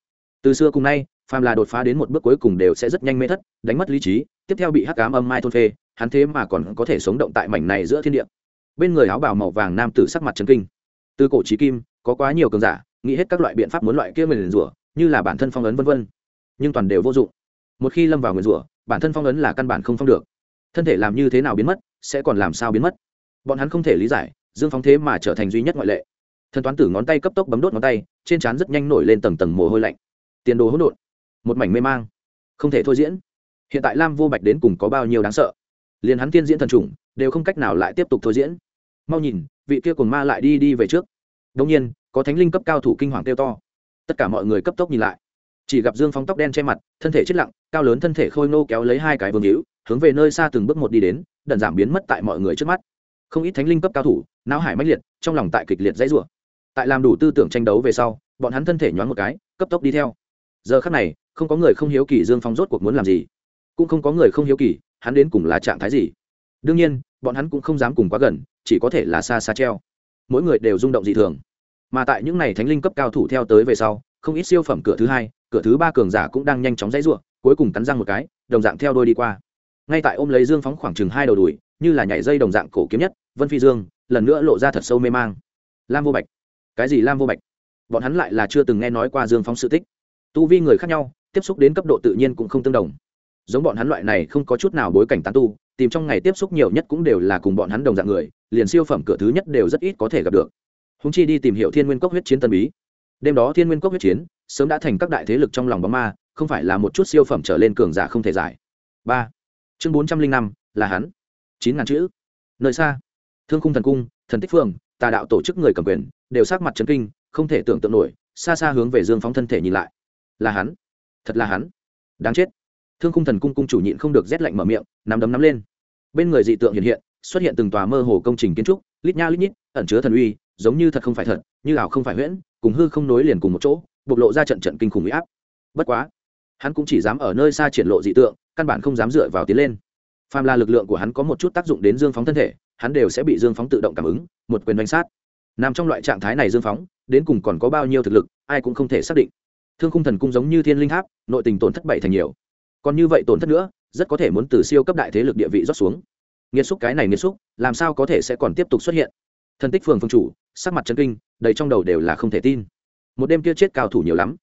Từ xưa cùng nay phàm là đột phá đến một bước cuối cùng đều sẽ rất nhanh mê thất, đánh mất lý trí, tiếp theo bị hắc cám âm mai thôn phê, hắn thế mà còn có thể sống động tại mảnh này giữa thiên địa. Bên người áo bào màu vàng nam tử sắc mặt trấn kinh. Từ cổ trí kim, có quá nhiều cường giả, nghĩ hết các loại biện pháp muốn loại kia mình rủa, như là bản thân phong ấn vân vân. Nhưng toàn đều vô dụng. Một khi lâm vào nguyền rủa, bản thân phong ấn là căn bản không phong được. Thân thể làm như thế nào biến mất, sẽ còn làm sao biến mất? Bọn hắn không thể lý giải, dương phóng thế mà trở thành duy nhất ngoại lệ. Thần toán tử ngón tay cấp tốc bấm đốt ngón tay, trên trán rất nhanh nổi lên tầng tầng mồ hôi lạnh. Tiền đồ hỗn độn một mảnh mê mang. Không thể thôi diễn. Hiện tại lam vô bạch đến cùng có bao nhiêu đáng sợ? Liền hắn tiên diễn thần trùng, đều không cách nào lại tiếp tục thôi diễn. Mau nhìn, vị kia cùng ma lại đi đi về trước. Đông nhiên, có thánh linh cấp cao thủ kinh hoàng kêu to. Tất cả mọi người cấp tốc nhìn lại. Chỉ gặp dương phóng tóc đen che mặt, thân thể chết lặng, cao lớn thân thể khôi nô kéo lấy hai cái vương hữu, hướng về nơi xa từng bước một đi đến, đần giảm biến mất tại mọi người trước mắt. Không ít thánh linh cấp cao thủ, não hải mãnh liệt, trong lòng tại kịch liệt dãy rủa. Tại làm đủ tư tưởng tranh đấu về sau, bọn hắn thân thể nhoáng một cái, cấp tốc đi theo giờ khắc này, không có người không hiếu kỳ dương phong rốt cuộc muốn làm gì. Cũng không có người không hiếu kỳ, hắn đến cùng là trạng thái gì. Đương nhiên, bọn hắn cũng không dám cùng quá gần, chỉ có thể là xa xa treo. Mỗi người đều rung động dị thường. Mà tại những n à y thánh linh cấp cao thủ theo tới về sau, không ít siêu phẩm cửa thứ hai, cửa thứ ba cường giả cũng đang nhanh chóng dãy r u ộ n cuối cùng cắn răng một cái, đồng dạng theo đôi đi qua. Ngay tại ôm lấy dương phóng khoảng chừng hai đầu đùi, như là nhảy dây đồng dạng cổ kiếm nhất, vân phi dương, lần nữa lộ ra thật sâu mê mang. Lam vô bạch. Cái gì lam vô bạch? Bọn hắn lại là chưa từng nghe nói qua dương phóng sự tích tu vi người khác nhau tiếp xúc đến cấp độ tự nhiên cũng không tương đồng. Giống bọn hắn loại này không có chút nào bối cảnh tán tu tìm trong ngày tiếp xúc nhiều nhất cũng đều là cùng bọn hắn đồng dạng người liền siêu phẩm cửa thứ nhất đều rất ít có thể gặp được. Húng chi đi tìm hiểu thiên nguyên cốc huyết chiến tân bí. Đêm đó thiên nguyên cốc huyết chiến sớm đã thành các đại thế lực trong lòng bóng ma không phải là một chút siêu phẩm trở lên cường giả không thể giải. Ba. Chương bốn trăm linh năm là hắn. Chín ngàn chữ. Nơi xa. Thương khung thần cung thần tích Phường, tà đạo tổ chức người cầm quyền đều sắc mặt chấn kinh không thể tưởng tượng nổi xa xa hướng về dương phóng thân thể nhìn lại là hắn. Thật là hắn. Đáng chết. Thương khung thần cung cung chủ nhịn không được rét lạnh mở miệng, nắm đấm nắm lên. Bên người dị tượng hiện hiện, xuất hiện từng tòa mơ hồ công trình kiến trúc, lít nha lít nhít, ẩn chứa thần uy, giống như thật không phải thật, như ảo không phải huyễn, cùng hư không nối liền cùng một chỗ, bộc lộ ra trận trận kinh khủng huy áp. Bất quá, hắn cũng chỉ dám ở nơi xa triển lộ dị tượng, căn bản không dám dựa vào tiến lên. Phàm là lực lượng của hắn có một chút tác dụng đến dương phóng thân thể, hắn đều sẽ bị dương phóng tự động cảm ứng, một quyền đánh sát. Nằm trong loại trạng thái này dương phóng, đến cùng còn có bao nhiêu thực lực, ai cũng không thể xác định thương khung thần cung giống như thiên linh tháp, nội tình tổn thất bảy thành nhiều. Còn như vậy tổn thất nữa, rất có thể muốn từ siêu cấp đại thế lực địa vị rót xuống. Nghiệt xúc cái này nghiệt xúc, làm sao có thể sẽ còn tiếp tục xuất hiện? Thần tích phường phương chủ, sắc mặt chân kinh, đầy trong đầu đều là không thể tin. Một đêm kia chết cao thủ nhiều lắm.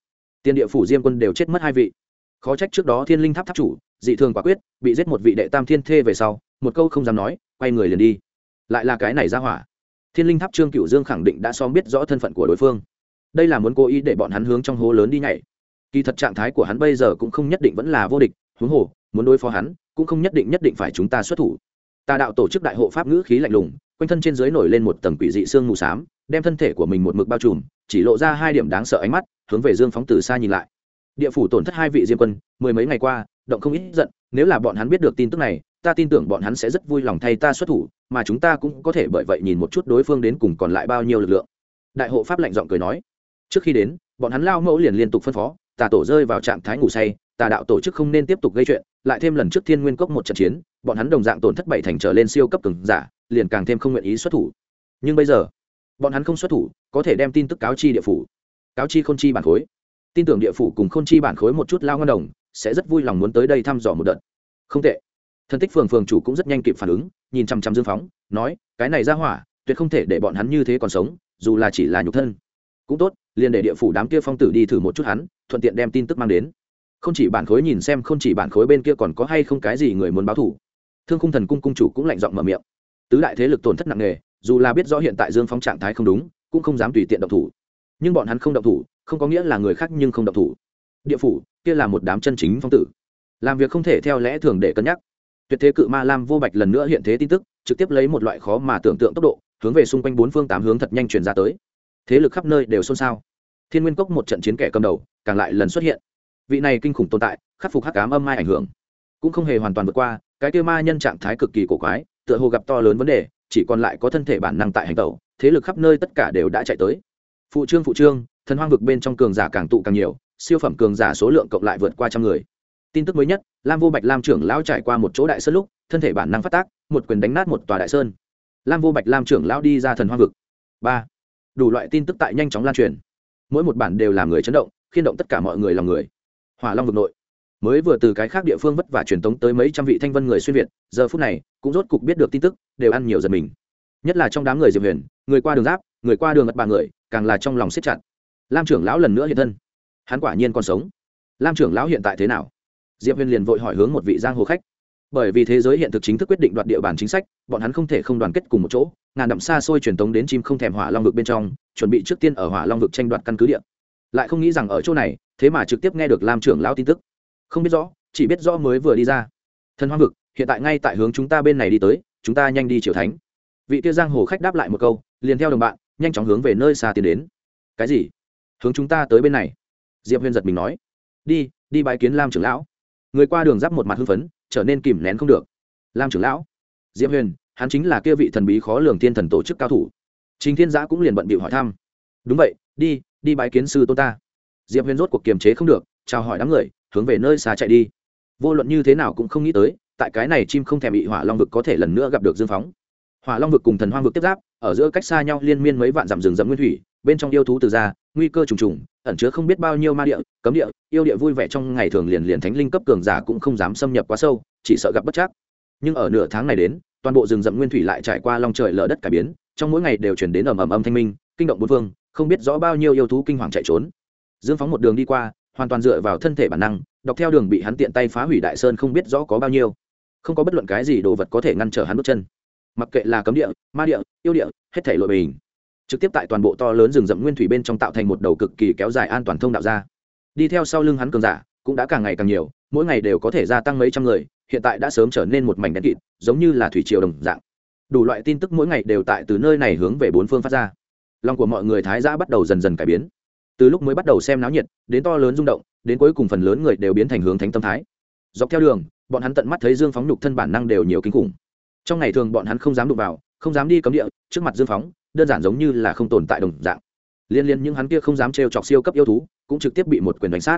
Tiền địa phủ diêm quân đều chết mất hai vị. Khó trách trước đó thiên linh tháp tháp chủ, dị thường quả quyết, bị giết một vị đệ tam thiên thê về sau, một câu không dám nói, quay người liền đi. Lại là cái này ra hỏa. Thiên linh tháp trương cựu dương khẳng định đã xóm biết rõ thân phận của đối phương đây là muốn cố ý để bọn hắn hướng trong hố lớn đi nhảy. Kỳ thật trạng thái của hắn bây giờ cũng không nhất định vẫn là vô địch, huống hồ, muốn đối phó hắn, cũng không nhất định nhất định phải chúng ta xuất thủ. Tà đạo tổ chức đại hộ pháp ngữ khí lạnh lùng, quanh thân trên dưới nổi lên một tầng quỷ dị xương mù s á m đem thân thể của mình một mực bao trùm, chỉ lộ ra hai điểm đáng sợ ánh mắt, hướng về dương phóng từ xa nhìn lại. Địa phủ tổn thất hai vị diêm quân, mười mấy ngày qua, động không ít giận, nếu là bọn hắn biết được tin tức này, ta tin tưởng bọn hắn sẽ rất vui lòng thay ta xuất thủ, mà chúng ta cũng có thể bởi vậy nhìn một chút đối phương đến cùng còn lại bao nhiêu lực lượng. Đại hộ pháp lạnh giọng cười nói trước khi đến, bọn hắn lao mẫu liền liên tục phân phó, tà tổ rơi vào trạng thái ngủ say, tà đạo tổ chức không nên tiếp tục gây chuyện, lại thêm lần trước thiên nguyên cốc một trận chiến, bọn hắn đồng dạng tổn thất bảy thành trở lên siêu cấp cường giả, liền càng thêm không nguyện ý xuất thủ. Nhưng bây giờ, bọn hắn không xuất thủ, có thể đem tin tức cáo chi địa phủ. Cáo chi không chi bản khối. Tin tưởng địa phủ cùng không chi bản khối một chút lao ngân đồng, sẽ rất vui lòng muốn tới đây thăm dò một đợt. Không tệ. Thân tích phường phường chủ cũng rất nhanh kịp phản ứng, nhìn chăm chăm dương phóng, nói, cái này ra hỏa, tuyệt không thể để bọn hắn như thế còn sống, dù là chỉ là nhục thân cũng tốt liền để địa phủ đám kia phong tử đi thử một chút hắn, thuận tiện đem tin tức mang đến. Không chỉ bản khối nhìn xem, không chỉ bản khối bên kia còn có hay không cái gì người muốn báo thủ thương khung thần cung cung chủ cũng lạnh giọng mở miệng. Tứ đại thế lực tổn thất nặng nề, dù là biết rõ hiện tại dương phóng trạng thái không đúng, cũng không dám tùy tiện động thủ. Nhưng bọn hắn không động thủ, không có nghĩa là người khác nhưng không động thủ. Địa phủ, kia là một đám chân chính phong tử. Làm việc không thể theo lẽ thường để cân nhắc. Tuyệt thế cự ma lam vô bạch lần nữa hiện thế tin tức, trực tiếp lấy một loại khó mà tưởng tượng tốc độ, hướng về xung quanh bốn phương tám hướng thật nhanh truyền ra tới thế lực khắp nơi đều xôn xao. Thiên nguyên cốc một trận chiến kẻ cầm đầu, càng lại lần xuất hiện. Vị này kinh khủng tồn tại, khắc phục hắc cám âm mai ảnh hưởng. Cũng không hề hoàn toàn vượt qua, cái kia ma nhân trạng thái cực kỳ cổ quái, tựa hồ gặp to lớn vấn đề, chỉ còn lại có thân thể bản năng tại hành tẩu, thế lực khắp nơi tất cả đều đã chạy tới. Phụ trương phụ trương, thần hoang vực bên trong cường giả càng tụ càng nhiều, siêu phẩm cường giả số lượng cộng lại vượt qua trăm người. Tin tức mới nhất, lam vô bạch lam trưởng lão trải qua một chỗ đại sơn lúc, thân thể bản năng phát tác, một quyền đánh nát một tòa đại sơn. Lam vô bạch lam trưởng lão đi ra thần hoang vực. Ba đủ loại tin tức tại nhanh chóng lan truyền. Mỗi một bản đều làm người chấn động, khiên động tất cả mọi người lòng người. Hỏa long vực nội, mới vừa từ cái khác địa phương vất vả truyền tống tới mấy trăm vị thanh vân người xuyên việt, giờ phút này, cũng rốt cục biết được tin tức, đều ăn nhiều giật mình. Nhất là trong đám người diệp huyền, người qua đường giáp, người qua đường ngật bà người, càng là trong lòng siết chặt. Lam trưởng lão lần nữa hiện thân. Hắn quả nhiên còn sống. Lam trưởng lão hiện tại thế nào? Diệp huyền liền vội hỏi hướng một vị giang hồ khách. Bởi vì thế giới hiện thực chính thức quyết định đoạt địa bàn chính sách, bọn hắn không thể không đoàn kết cùng một chỗ ngàn dặm xa xôi truyền tống đến chim không thèm hỏa long vực bên trong, chuẩn bị trước tiên ở hỏa long vực tranh đoạt căn cứ địa. Lại không nghĩ rằng ở chỗ này, thế mà trực tiếp nghe được lam trưởng lão tin tức. Không biết rõ, chỉ biết rõ mới vừa đi ra. Thần hoang vực, hiện tại ngay tại hướng chúng ta bên này đi tới, chúng ta nhanh đi triều thánh. Vị kia giang hồ khách đáp lại một câu, liền theo đồng bạn, nhanh chóng hướng về nơi xa tiến đến. Cái gì? Hướng chúng ta tới bên này. Diệp huyền giật mình nói. Đi đi bái kiến lam trưởng lão. Người qua đường giáp một mặt hưng phấn, trở nên kìm nén không được. Lam trưởng lão. Diệp huyền hắn chính là kia vị thần bí khó lường thiên thần tổ chức cao thủ. Trình thiên giã cũng liền bận bịu hỏi thăm. Đúng vậy, đi đi bái kiến sư tôn ta. Diệp huyền rốt cuộc kiềm chế không được, chào hỏi đám người, hướng về nơi xa chạy đi. Vô luận như thế nào cũng không nghĩ tới, tại cái này chim không thèm bị hỏa long vực có thể lần nữa gặp được dương phóng. Hỏa long vực cùng thần hoang vực tiếp giáp, ở giữa cách xa nhau liên miên mấy vạn dặm rừng rậm nguyên thủy, bên trong yêu thú từ ra nguy cơ trùng trùng, ẩn chứa không biết bao nhiêu ma địa, cấm địa, yêu địa vui vẻ trong ngày thường liền liền thánh linh cấp cường giả cũng không dám xâm nhập quá sâu, chỉ sợ gặp bất chắc. Nhưng ở nửa tháng này đến toàn bộ rừng rậm nguyên thủy lại trải qua long trời lở đất cải biến, trong mỗi ngày đều chuyển đến ầm ầm âm thanh minh, kinh động bốn phương, không biết rõ bao nhiêu yêu thú kinh hoàng chạy trốn. Dương phóng một đường đi qua, hoàn toàn dựa vào thân thể bản năng, đọc theo đường bị hắn tiện tay phá hủy đại sơn không biết rõ có bao nhiêu. Không có bất luận cái gì đồ vật có thể ngăn trở hắn bước chân. Mặc kệ là cấm địa, ma địa, yêu địa, hết thể lội bình. Trực tiếp tại toàn bộ to lớn rừng rậm nguyên thủy bên trong tạo thành một đầu cực kỳ kéo dài an toàn thông đạo ra. Đi theo sau lưng hắn cường giả, cũng đã càng ngày càng nhiều, mỗi ngày đều có thể gia tăng mấy trăm người hiện tại đã sớm trở nên một mảnh đen kịt, giống như là thủy triều đồng dạng. Đủ loại tin tức mỗi ngày đều tại từ nơi này hướng về bốn phương phát ra. Lòng của mọi người thái giã bắt đầu dần dần cải biến. Từ lúc mới bắt đầu xem náo nhiệt, đến to lớn rung động, đến cuối cùng phần lớn người đều biến thành hướng thánh tâm thái. Dọc theo đường, bọn hắn tận mắt thấy dương phóng nhục thân bản năng đều nhiều kinh khủng. Trong ngày thường bọn hắn không dám đụng vào, không dám đi cấm địa, trước mặt dương phóng, đơn giản giống như là không tồn tại đồng dạng. Liên liên những hắn kia không dám trêu chọc siêu cấp yêu thú, cũng trực tiếp bị một quyền đánh sát.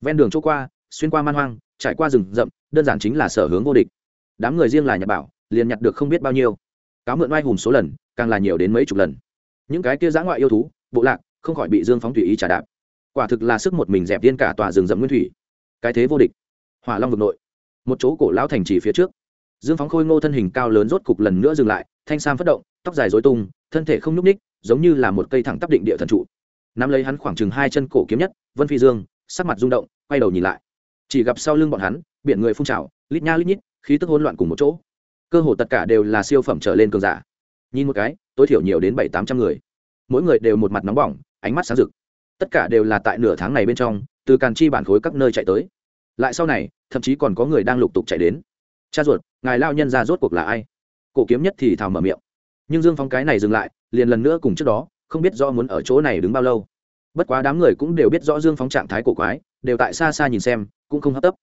Ven đường chỗ qua, xuyên qua man hoang trải qua rừng rậm, đơn giản chính là sở hướng vô địch. Đám người riêng là nhật bảo, liền nhặt được không biết bao nhiêu. Cáo mượn oai hùng số lần, càng là nhiều đến mấy chục lần. Những cái kia giã ngoại yêu thú, bộ lạc, không khỏi bị dương phóng tùy ý trả đạp. Quả thực là sức một mình dẹp viên cả tòa rừng rậm nguyên thủy. Cái thế vô địch. Hỏa long vực nội. Một chỗ cổ lão thành trì phía trước. Dương phóng khôi ngô thân hình cao lớn rốt cục lần nữa dừng lại, thanh sam phát động, tóc dài dối tung, thân thể không nhúc ních giống như là một cây thẳng tắp định địa thần trụ. Nắm lấy hắn khoảng chừng hai chân cổ kiếm nhất, vân phi dương, sắc mặt rung động, quay đầu nhìn lại chỉ gặp sau lưng bọn hắn, biển người phun trào, lít nha lít nhít, khí tức hỗn loạn cùng một chỗ. Cơ hồ tất cả đều là siêu phẩm trở lên cường giả. Nhìn một cái, tối thiểu nhiều đến bảy tám trăm người. Mỗi người đều một mặt nóng bỏng, ánh mắt sáng rực. Tất cả đều là tại nửa tháng này bên trong, từ càn chi bản khối các nơi chạy tới. Lại sau này, thậm chí còn có người đang lục tục chạy đến. Cha ruột, ngài lao nhân ra rốt cuộc là ai? Cổ kiếm nhất thì thào mở miệng. Nhưng dương phong cái này dừng lại, liền lần nữa cùng trước đó, không biết do muốn ở chỗ này đứng bao lâu. Bất quá đám người cũng đều biết rõ dương Phong trạng thái cổ quái, đều tại xa xa nhìn xem cũng không hấp tấp.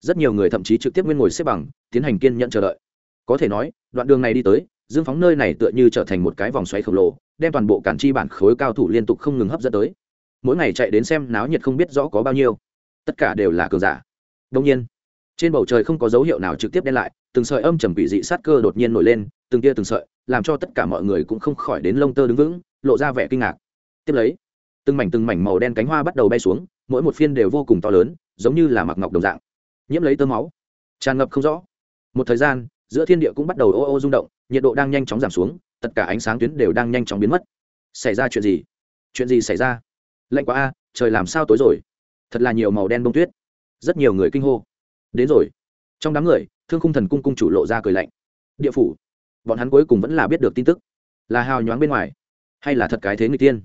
Rất nhiều người thậm chí trực tiếp nguyên ngồi xếp bằng, tiến hành kiên nhận chờ đợi. Có thể nói, đoạn đường này đi tới, dương phóng nơi này tựa như trở thành một cái vòng xoáy khổng lồ, đem toàn bộ cản chi bản khối cao thủ liên tục không ngừng hấp dẫn tới. Mỗi ngày chạy đến xem náo nhiệt không biết rõ có bao nhiêu. Tất cả đều là cường giả. Đông nhiên, trên bầu trời không có dấu hiệu nào trực tiếp đen lại, từng sợi âm trầm quỷ dị sát cơ đột nhiên nổi lên, từng tia từng sợi, làm cho tất cả mọi người cũng không khỏi đến lông tơ đứng vững, lộ ra vẻ kinh ngạc. Tiếp lấy, từng mảnh từng mảnh màu đen cánh hoa bắt đầu bay xuống, mỗi một phiên đều vô cùng to lớn giống như là mặc ngọc đồng dạng. Nhiễm lấy tơ máu. Tràn ngập không rõ. Một thời gian, giữa thiên địa cũng bắt đầu ô ô rung động, nhiệt độ đang nhanh chóng giảm xuống, tất cả ánh sáng tuyến đều đang nhanh chóng biến mất. Xảy ra chuyện gì? Chuyện gì xảy ra? Lạnh quá a, trời làm sao tối rồi? Thật là nhiều màu đen bông tuyết. Rất nhiều người kinh hô. Đến rồi. Trong đám người, thương khung thần cung cung chủ lộ ra cười lạnh. Địa phủ. Bọn hắn cuối cùng vẫn là biết được tin tức. Là hào nhoáng bên ngoài, hay là thật cái thế người tiên?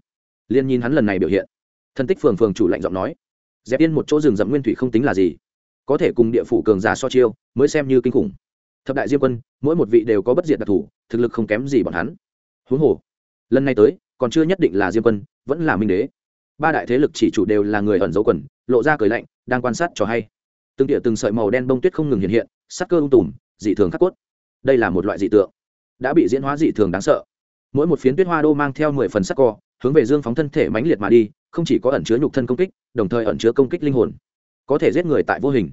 Liên nhìn hắn lần này biểu hiện. Thân tích phường phường chủ lạnh giọng nói dẹp yên một chỗ rừng rậm nguyên thủy không tính là gì. Có thể cùng địa phủ cường giả so chiêu, mới xem như kinh khủng. Thập đại diêm quân, mỗi một vị đều có bất diệt đặc thù, thực lực không kém gì bọn hắn. Huống hồ, lần này tới, còn chưa nhất định là diêm quân, vẫn là minh đế. Ba đại thế lực chỉ chủ đều là người ẩn dấu quần, lộ ra cười lạnh, đang quan sát cho hay. Từng địa từng sợi màu đen bông tuyết không ngừng hiện hiện, sắc cơ ung tùm, dị thường khắc cốt. Đây là một loại dị tượng, đã bị diễn hóa dị thường đáng sợ. Mỗi một phiến tuyết hoa đô mang theo mười phần sắc co, hướng về dương phóng thân thể mãnh liệt mà đi không chỉ có ẩn chứa nhục thân công kích, đồng thời ẩn chứa công kích linh hồn. Có thể giết người tại vô hình.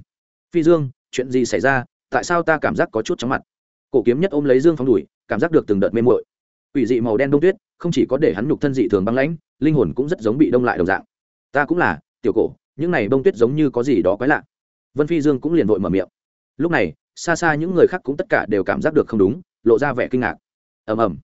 Phi dương, chuyện gì xảy ra? Tại sao ta cảm giác có chút chóng mặt? Cổ kiếm nhất ôm lấy dương phóng đùi cảm giác được từng đợt mê mội ủy dị màu đen đông tuyết, không chỉ có để hắn nhục thân dị thường băng lãnh, linh hồn cũng rất giống bị đông lại đồng dạng. Ta cũng là, tiểu cổ, những này bông tuyết giống như có gì đó quái lạ. Vân phi dương cũng liền vội mở miệng. Lúc này, xa xa những người khác cũng tất cả đều cảm giác được không đúng, lộ ra vẻ kinh ngạc. Ầm ầm.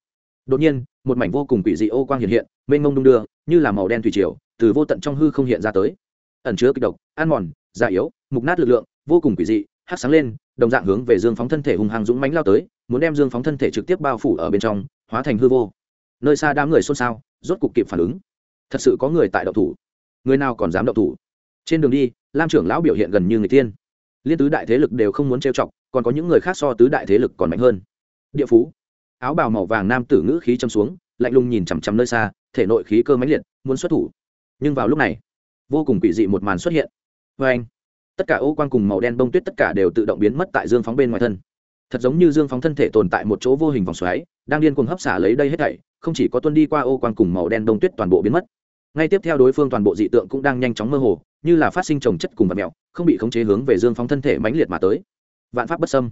Đột nhiên một mảnh vô cùng quỷ dị ô quang hiện hiện, mênh mông đung đưa, như là màu đen thủy triều, từ vô tận trong hư không hiện ra tới. Ẩn chứa kịch độc, ăn mòn, già yếu, mục nát lực lượng, vô cùng quỷ dị, hắc sáng lên, đồng dạng hướng về dương phóng thân thể hùng hàng dũng mánh lao tới, muốn đem dương phóng thân thể trực tiếp bao phủ ở bên trong, hóa thành hư vô. Nơi xa đám người xôn xao, rốt cục kịp phản ứng. Thật sự có người tại đậu thủ. Người nào còn dám đậu thủ? Trên đường đi, lam trưởng lão biểu hiện gần như người tiên. Liên tứ đại thế lực đều không muốn trêu chọc, còn có những người khác so tứ đại thế lực còn mạnh hơn. Địa phú áo bào màu vàng nam tử ngữ khí châm xuống, lạnh lùng nhìn chằm chằm nơi xa, thể nội khí cơ mãnh liệt, muốn xuất thủ. Nhưng vào lúc này, vô cùng quỷ dị một màn xuất hiện. Vê anh, tất cả ô quang cùng màu đen bông tuyết tất cả đều tự động biến mất tại dương phóng bên ngoài thân. Thật giống như dương phóng thân thể tồn tại một chỗ vô hình vòng xoáy, đang điên cuồng hấp xả lấy đây hết thảy, không chỉ có tuân đi qua ô quang cùng màu đen bông tuyết toàn bộ biến mất. Ngay tiếp theo đối phương toàn bộ dị tượng cũng đang nhanh chóng mơ hồ, như là phát sinh trồng chất cùng vật mẹo không bị khống chế hướng về dương phóng thân thể mãnh liệt mà tới. Vạn pháp bất xâm.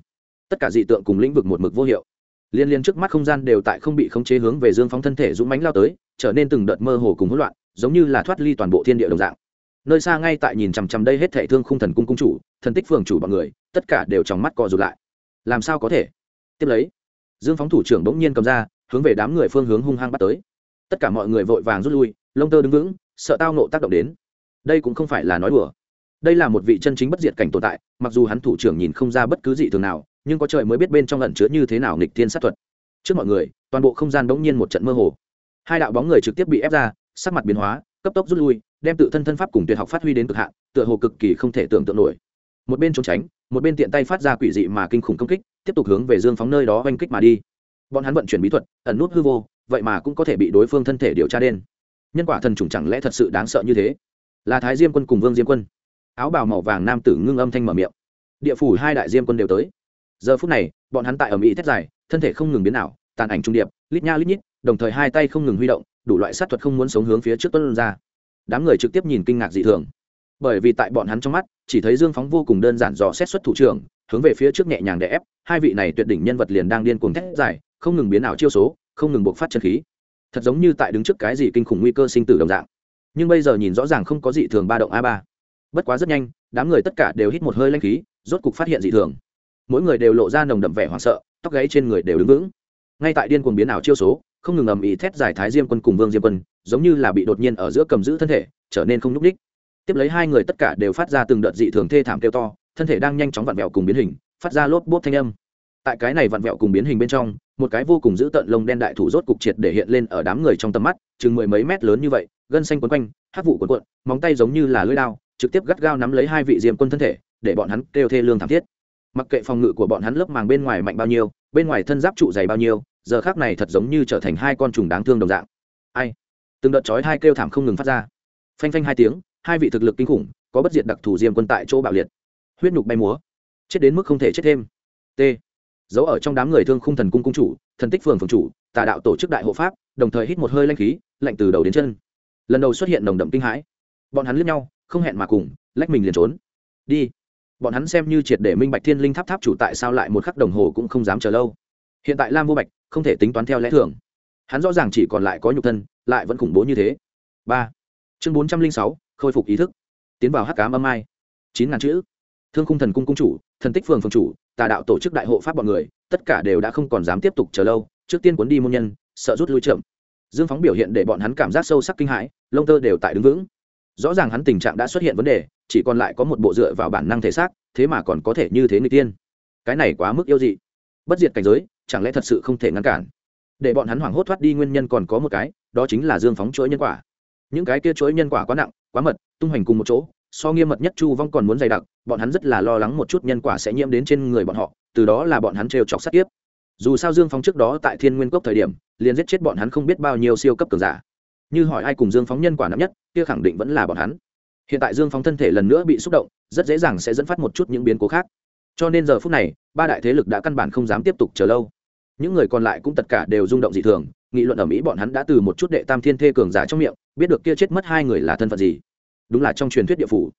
Tất cả dị tượng cùng lĩnh vực một mực vô hiệu liên liên trước mắt không gian đều tại không bị khống chế hướng về dương phóng thân thể dũng mánh lao tới, trở nên từng đợt mơ hồ cùng hỗn loạn, giống như là thoát ly toàn bộ thiên địa đồng dạng. Nơi xa ngay tại nhìn chằm chằm đây hết thệ thương khung thần cung cung chủ, thần tích phường chủ bọn người, tất cả đều trong mắt co rụt lại. Làm sao có thể? Tiếp lấy, dương phóng thủ trưởng bỗng nhiên cầm ra, hướng về đám người phương hướng hung hăng bắt tới. Tất cả mọi người vội vàng rút lui, lông tơ đứng vững, sợ tao nộ tác động đến. Đây cũng không phải là nói đùa. Đây là một vị chân chính bất diệt cảnh tồn tại, mặc dù hắn thủ trưởng nhìn không ra bất cứ gì thường nào nhưng có trời mới biết bên trong lẩn chứa như thế nào nghịch thiên sát thuật. Trước mọi người, toàn bộ không gian bỗng nhiên một trận mơ hồ. Hai đạo bóng người trực tiếp bị ép ra, sắc mặt biến hóa, cấp tốc rút lui, đem tự thân thân pháp cùng tuyệt học phát huy đến cực hạn, tựa hồ cực kỳ không thể tưởng tượng nổi. Một bên trốn tránh, một bên tiện tay phát ra quỷ dị mà kinh khủng công kích, tiếp tục hướng về dương phóng nơi đó oanh kích mà đi. Bọn hắn vận chuyển bí thuật, ẩn nút hư vô, vậy mà cũng có thể bị đối phương thân thể điều tra đen nhân quả thần trùng chẳng lẽ thật sự đáng sợ như thế? Là thái diêm quân cùng vương diêm quân. Áo bào màu vàng nam tử ngưng âm thanh mở miệng. Địa phủ hai đại diêm quân đều tới giờ phút này, bọn hắn tại ở mỹ thét dài, thân thể không ngừng biến ảo, tàn ảnh trung điệp, lít nha lít nhít, đồng thời hai tay không ngừng huy động, đủ loại sát thuật không muốn sống hướng phía trước tuân ra. Đám người trực tiếp nhìn kinh ngạc dị thường. Bởi vì tại bọn hắn trong mắt, chỉ thấy dương phóng vô cùng đơn giản dò xét xuất thủ trưởng, hướng về phía trước nhẹ nhàng để ép, hai vị này tuyệt đỉnh nhân vật liền đang điên cuồng thét dài, không ngừng biến ảo chiêu số, không ngừng buộc phát chân khí. Thật giống như tại đứng trước cái gì kinh khủng nguy cơ sinh tử đồng dạng. Nhưng bây giờ nhìn rõ ràng không có dị thường ba động a ba. Bất quá rất nhanh, đám người tất cả đều hít một hơi lanh khí, rốt cục phát hiện dị thường mỗi người đều lộ ra nồng đậm vẻ hoảng sợ, tóc gáy trên người đều đứng vững. Ngay tại điên cuồng biến ảo chiêu số, không ngừng ầm ĩ thét giải thái diêm quân cùng vương diêm quân, giống như là bị đột nhiên ở giữa cầm giữ thân thể, trở nên không nhúc ních tiếp lấy hai người tất cả đều phát ra từng đợt dị thường thê thảm kêu to, thân thể đang nhanh chóng vặn vẹo cùng biến hình, phát ra lốp bốp thanh âm. Tại cái này vặn vẹo cùng biến hình bên trong, một cái vô cùng dữ tợn lông đen đại thủ rốt cục triệt để hiện lên ở đám người trong tầm mắt, chừng mười mấy mét lớn như vậy, gân xanh quấn quanh hát vụ quấn quận móng tay giống như là lưỡi đao, trực tiếp gắt gao nắm lấy hai vị diêm quân thân thể, để bọn hắn kêu thê lương thảm thiết mặc kệ phòng ngự của bọn hắn lớp màng bên ngoài mạnh bao nhiêu, bên ngoài thân giáp trụ dày bao nhiêu, giờ khác này thật giống như trở thành hai con trùng đáng thương đồng dạng. Ai? Từng đợt chói hai kêu thảm không ngừng phát ra. Phanh phanh hai tiếng, hai vị thực lực kinh khủng, có bất diệt đặc thù diêm quân tại chỗ bạo liệt. Huyết nhục bay múa. Chết đến mức không thể chết thêm. T. Giấu ở trong đám người thương khung thần cung cung chủ, thần tích phường phường chủ, tà đạo tổ chức đại hộ pháp, đồng thời hít một hơi lanh khí, lạnh từ đầu đến chân. Lần đầu xuất hiện nồng đậm kinh hãi. Bọn hắn lướt nhau, không hẹn mà cùng, lách mình liền trốn. Đi bọn hắn xem như triệt để minh bạch thiên linh tháp tháp chủ tại sao lại một khắc đồng hồ cũng không dám chờ lâu. Hiện tại lam vô bạch không thể tính toán theo lẽ thường. Hắn rõ ràng chỉ còn lại có nhục thân, lại vẫn khủng bố như thế. Ba. Chương bốn trăm linh sáu, khôi phục ý thức. Tiến vào hắc cám âm ai. Chín ngàn chữ. Thương khung thần cung cung chủ, thần tích phường phường chủ, tà đạo tổ chức đại hộ pháp bọn người, tất cả đều đã không còn dám tiếp tục chờ lâu. Trước tiên cuốn đi môn nhân, sợ rút lui chậm. Dương phóng biểu hiện để bọn hắn cảm giác sâu sắc kinh hãi, lông tơ đều tại đứng vững. Rõ ràng hắn tình trạng đã xuất hiện vấn đề chỉ còn lại có một bộ dựa vào bản năng thể xác, thế mà còn có thể như thế người tiên. Cái này quá mức yêu dị. Bất diệt cảnh giới, chẳng lẽ thật sự không thể ngăn cản? Để bọn hắn hoảng hốt thoát đi nguyên nhân còn có một cái, đó chính là dương phóng chuỗi nhân quả. Những cái kia chuỗi nhân quả quá nặng, quá mật, tung hoành cùng một chỗ, so nghiêm mật nhất chu vong còn muốn dày đặc, bọn hắn rất là lo lắng một chút nhân quả sẽ nhiễm đến trên người bọn họ, từ đó là bọn hắn trêu chọc sát tiếp dù sao dương phóng trước đó tại thiên nguyên cốc thời điểm, liền giết chết bọn hắn không biết bao nhiêu siêu cấp cường giả. Như hỏi ai cùng dương phóng nhân quả nặng nhất, kia khẳng định vẫn là bọn hắn hiện tại dương phóng thân thể lần nữa bị xúc động, rất dễ dàng sẽ dẫn phát một chút những biến cố khác. Cho nên giờ phút này, ba đại thế lực đã căn bản không dám tiếp tục chờ lâu. Những người còn lại cũng tất cả đều rung động dị thường, nghị luận ở mỹ bọn hắn đã từ một chút đệ tam thiên thê cường giả trong miệng, biết được kia chết mất hai người là thân phận gì. Đúng là trong truyền thuyết địa phủ.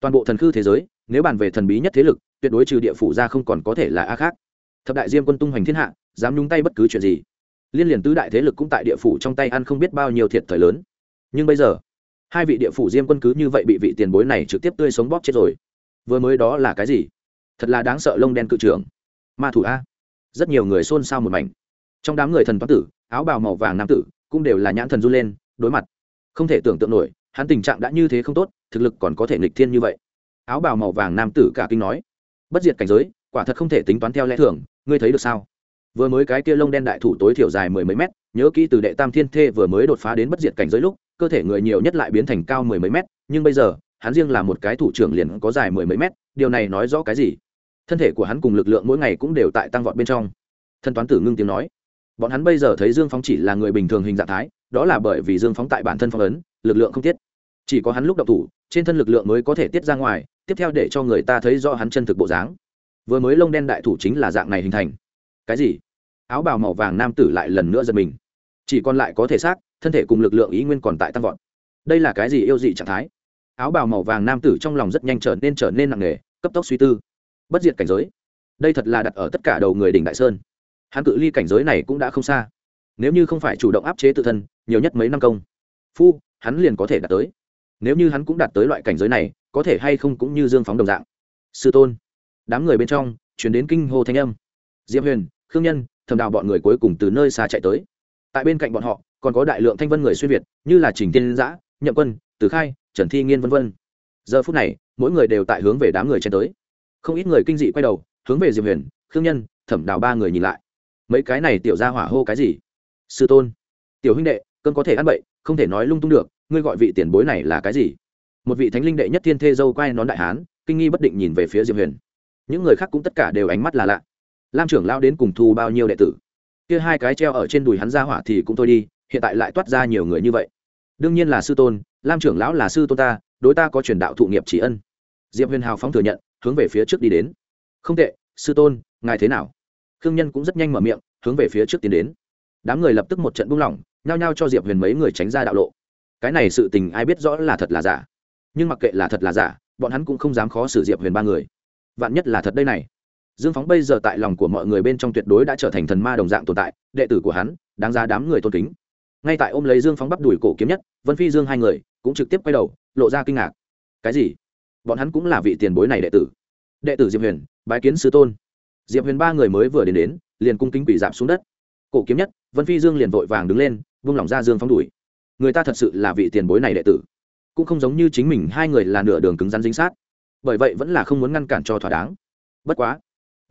Toàn bộ thần khư thế giới, nếu bàn về thần bí nhất thế lực, tuyệt đối trừ địa phủ ra không còn có thể là a khác. Thập đại diêm quân tung hoành thiên hạ, dám nhúng tay bất cứ chuyện gì. Liên liền tứ đại thế lực cũng tại địa phủ trong tay ăn không biết bao nhiêu thiệt thời lớn. Nhưng bây giờ hai vị địa phủ diêm quân cứ như vậy bị vị tiền bối này trực tiếp tươi sống bóp chết rồi. Vừa mới đó là cái gì? Thật là đáng sợ lông đen cự trưởng. Ma thủ a. Rất nhiều người xôn xao một mảnh. Trong đám người thần toán tử, áo bào màu vàng nam tử cũng đều là nhãn thần run lên, đối mặt. Không thể tưởng tượng nổi, hắn tình trạng đã như thế không tốt, thực lực còn có thể nghịch thiên như vậy. Áo bào màu vàng nam tử cả kinh nói, bất diệt cảnh giới, quả thật không thể tính toán theo lẽ thường, ngươi thấy được sao? Vừa mới cái kia lông đen đại thủ tối thiểu dài mười mấy mét, nhớ kỹ từ đệ tam thiên thê vừa mới đột phá đến bất diệt cảnh giới lúc cơ thể người nhiều nhất lại biến thành cao mười mấy mét, nhưng bây giờ, hắn riêng là một cái thủ trưởng liền có dài mười mấy mét, điều này nói rõ cái gì? Thân thể của hắn cùng lực lượng mỗi ngày cũng đều tại tăng vọt bên trong. Thân toán tử ngưng tiếng nói. Bọn hắn bây giờ thấy dương phóng chỉ là người bình thường hình dạng thái, đó là bởi vì dương phóng tại bản thân phong ấn, lực lượng không tiết. Chỉ có hắn lúc đọc thủ, trên thân lực lượng mới có thể tiết ra ngoài, tiếp theo để cho người ta thấy rõ hắn chân thực bộ dáng. Vừa mới lông đen đại thủ chính là dạng này hình thành. Cái gì? Áo bào màu vàng nam tử lại lần nữa giật mình. Chỉ còn lại có thể xác thân thể cùng lực lượng ý nguyên còn tại tăng vọt. Đây là cái gì yêu dị trạng thái? Áo bào màu vàng nam tử trong lòng rất nhanh trở nên trở nên nặng nề, cấp tốc suy tư. Bất diệt cảnh giới. Đây thật là đặt ở tất cả đầu người đỉnh đại sơn. Hắn cự ly cảnh giới này cũng đã không xa. Nếu như không phải chủ động áp chế tự thân, nhiều nhất mấy năm công. Phu, hắn liền có thể đạt tới. Nếu như hắn cũng đạt tới loại cảnh giới này, có thể hay không cũng như dương phóng đồng dạng. Sư tôn. Đám người bên trong chuyển đến kinh hô thanh âm. Diệp huyền, khương nhân thầm đào bọn người cuối cùng từ nơi xa chạy tới tại bên cạnh bọn họ, còn có đại lượng thanh vân người xuyên việt, như là trình tiên giã nhậm quân tử khai, trần thi nghiên v v giờ phút này, mỗi người đều tại hướng về đám người chen tới. Không ít người kinh dị quay đầu, hướng về diệp huyền, khương nhân, thẩm đào ba người nhìn lại. Mấy cái này tiểu ra hỏa hô cái gì? Sư tôn, tiểu huynh đệ cơn có thể ăn bậy, không thể nói lung tung được, ngươi gọi vị tiền bối này là cái gì? Một vị thánh linh đệ nhất thiên thê dâu quay nón đại hán, kinh nghi bất định nhìn về phía diệp huyền. Những người khác cũng tất cả đều ánh mắt là lạ. Lam trưởng lao đến cùng thu bao nhiêu đệ tử? Kia hai cái treo ở trên đùi hắn ra hỏa thì cũng thôi đi, hiện tại lại toát ra nhiều người như vậy. Đương nhiên là sư tôn, lam trưởng lão là sư tôn ta, đối ta có truyền đạo thụ nghiệp chỉ ân. Diệp huyền hào phóng thừa nhận, hướng về phía trước đi đến. Không tệ, sư tôn, ngài thế nào? Khương nhân cũng rất nhanh mở miệng, hướng về phía trước tiến đến. Đám người lập tức một trận buông lỏng, nhao nhao cho diệp huyền mấy người tránh ra đạo lộ. Cái này sự tình ai biết rõ là thật là giả. Nhưng mặc kệ là thật là giả, bọn hắn cũng không dám khó xử diệp huyền ba người. Vạn nhất là thật đây này dương phóng bây giờ tại lòng của mọi người bên trong tuyệt đối đã trở thành thần ma đồng dạng tồn tại, đệ tử của hắn, đáng ra đám người tôn kính. Ngay tại ôm lấy dương phóng bắp đùi cổ kiếm nhất, vân phi dương hai người cũng trực tiếp quay đầu, lộ ra kinh ngạc. Cái gì? Bọn hắn cũng là vị tiền bối này đệ tử. Đệ tử diệp huyền, bái kiến sứ tôn. Diệp huyền ba người mới vừa đến đến, liền cung kính quỷ dạp xuống đất. Cổ kiếm nhất, vân phi dương liền vội vàng đứng lên, vung lòng ra dương phóng đùi. Người ta thật sự là vị tiền bối này đệ tử. Cũng không giống như chính mình hai người là nửa đường cứng rắn dính sát. Bởi vậy vẫn là không muốn ngăn cản cho thỏa đáng. Bất quá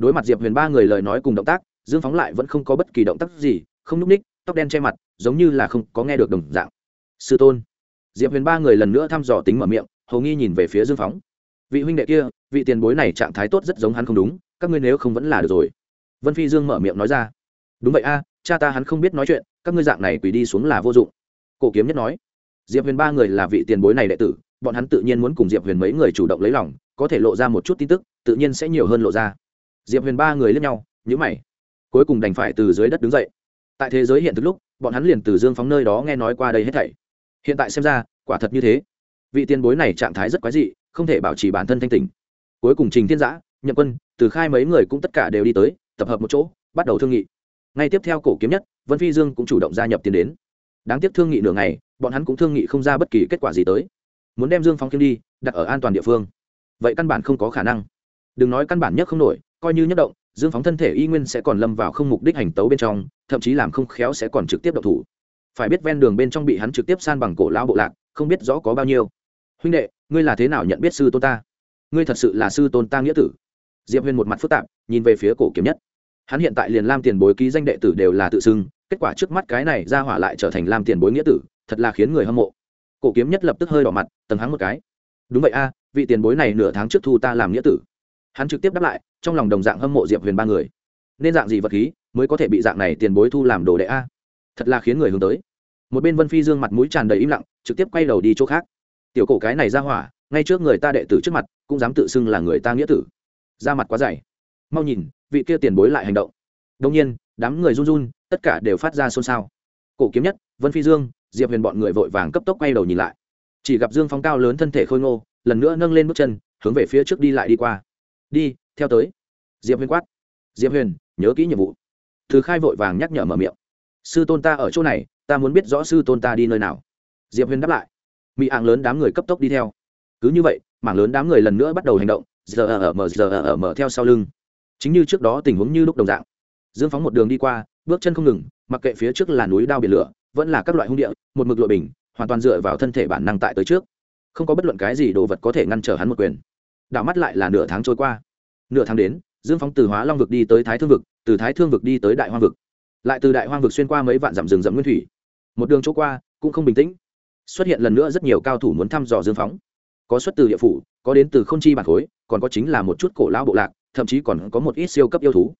đối mặt diệp huyền ba người lời nói cùng động tác, dương phóng lại vẫn không có bất kỳ động tác gì, không n ú c ních, tóc đen che mặt, giống như là không có nghe được đồng dạng. Sư tôn. Diệp huyền ba người lần nữa thăm dò tính mở miệng, hầu nghi nhìn về phía dương phóng. Vị huynh đệ kia, vị tiền bối này trạng thái tốt rất giống hắn không đúng, các ngươi nếu không vẫn là được rồi. Vân phi dương mở miệng nói ra. Đúng vậy a, cha ta hắn không biết nói chuyện, các ngươi dạng này quỳ đi xuống là vô dụng. Cổ kiếm nhất nói. Diệp huyền ba người là vị tiền bối này đệ tử, bọn hắn tự nhiên muốn cùng diệp huyền mấy người chủ động lấy lòng, có thể lộ ra một chút tin tức, tự nhiên sẽ nhiều hơn lộ ra diệp huyền ba người lên nhau nhữ mày. Cuối cùng đành phải từ dưới đất đứng dậy. Tại thế giới hiện thực lúc, bọn hắn liền từ dương phóng nơi đó nghe nói qua đây hết thảy. Hiện tại xem ra, quả thật như thế. Vị tiền bối này trạng thái rất quái dị, không thể bảo trì bản thân thanh tình cuối cùng trình thiên giã, nhậm quân, từ khai mấy người cũng tất cả đều đi tới, tập hợp một chỗ, bắt đầu thương nghị. Ngay tiếp theo cổ kiếm nhất, vân phi dương cũng chủ động gia nhập tiến đến. Đáng tiếc thương nghị nửa ngày, bọn hắn cũng thương nghị không ra bất kỳ kết quả gì tới. Muốn đem dương phóng kiếm đi, đặt ở an toàn địa phương. Vậy căn bản không có khả năng đừng nói căn bản nhất không nổi, coi như nhất động, dương phóng thân thể y nguyên sẽ còn lâm vào không mục đích hành tấu bên trong, thậm chí làm không khéo sẽ còn trực tiếp độc thủ. Phải biết ven đường bên trong bị hắn trực tiếp san bằng cổ lão bộ lạc, không biết rõ có bao nhiêu. Huynh đệ, ngươi là thế nào nhận biết sư tôn ta? Ngươi thật sự là sư tôn ta nghĩa tử. Diệp huyền một mặt phức tạp, nhìn về phía cổ kiếm nhất. Hắn hiện tại liền lam tiền bối ký danh đệ tử đều là tự xưng, kết quả trước mắt cái này ra hỏa lại trở thành lam tiền bối nghĩa tử, thật là khiến người hâm mộ. Cổ kiếm nhất lập tức hơi đỏ mặt, tầng hắng một cái. Đúng vậy a, vị tiền bối này nửa tháng trước thu ta làm nghĩa tử hắn trực tiếp đáp lại, trong lòng đồng dạng hâm mộ diệp huyền ba người. Nên dạng gì vật khí mới có thể bị dạng này tiền bối thu làm đồ đệ a? Thật là khiến người hướng tới. Một bên vân phi dương mặt mũi tràn đầy im lặng, trực tiếp quay đầu đi chỗ khác. Tiểu cổ cái này ra hỏa, ngay trước người ta đệ tử trước mặt, cũng dám tự xưng là người ta nghĩa tử. Ra mặt quá dày. Mau nhìn, vị kia tiền bối lại hành động. Đông nhiên, đám người run run, tất cả đều phát ra xôn xao. Cổ kiếm nhất, vân phi dương, diệp huyền bọn người vội vàng cấp tốc quay đầu nhìn lại. Chỉ gặp dương phong cao lớn thân thể khôi ngô, lần nữa nâng lên bước chân, hướng về phía trước đi lại đi qua đi, theo tới. Diệp huyền quát. Diệp huyền, nhớ kỹ nhiệm vụ. Thứ khai vội vàng nhắc nhở mở miệng. Sư tôn ta ở chỗ này, ta muốn biết rõ sư tôn ta đi nơi nào. Diệp huyền đáp lại. Mỹ ạng lớn đám người cấp tốc đi theo. Cứ như vậy, mảng lớn đám người lần nữa bắt đầu hành động, giờ ở mở, giờ ở mở theo sau lưng. Chính như trước đó tình huống như lúc đồng dạng. Dương phóng một đường đi qua, bước chân không ngừng, mặc kệ phía trước là núi đao biển lửa, vẫn là các loại hung địa, một mực lội bình, hoàn toàn dựa vào thân thể bản năng tại tới trước. Không có bất luận cái gì đồ vật có thể ngăn trở hắn một quyền đảo mắt lại là nửa tháng trôi qua. Nửa tháng đến, dương phóng từ hóa long vực đi tới thái thương vực, từ thái thương vực đi tới đại hoang vực. Lại từ đại hoang vực xuyên qua mấy vạn dặm rừng rậm nguyên thủy. Một đường chỗ qua, cũng không bình tĩnh. Xuất hiện lần nữa rất nhiều cao thủ muốn thăm dò dương phóng có xuất từ địa phủ, có đến từ k h ô n chi bản khối, còn có chính là một chút cổ lão bộ lạc, thậm chí còn có một ít siêu cấp yêu thú.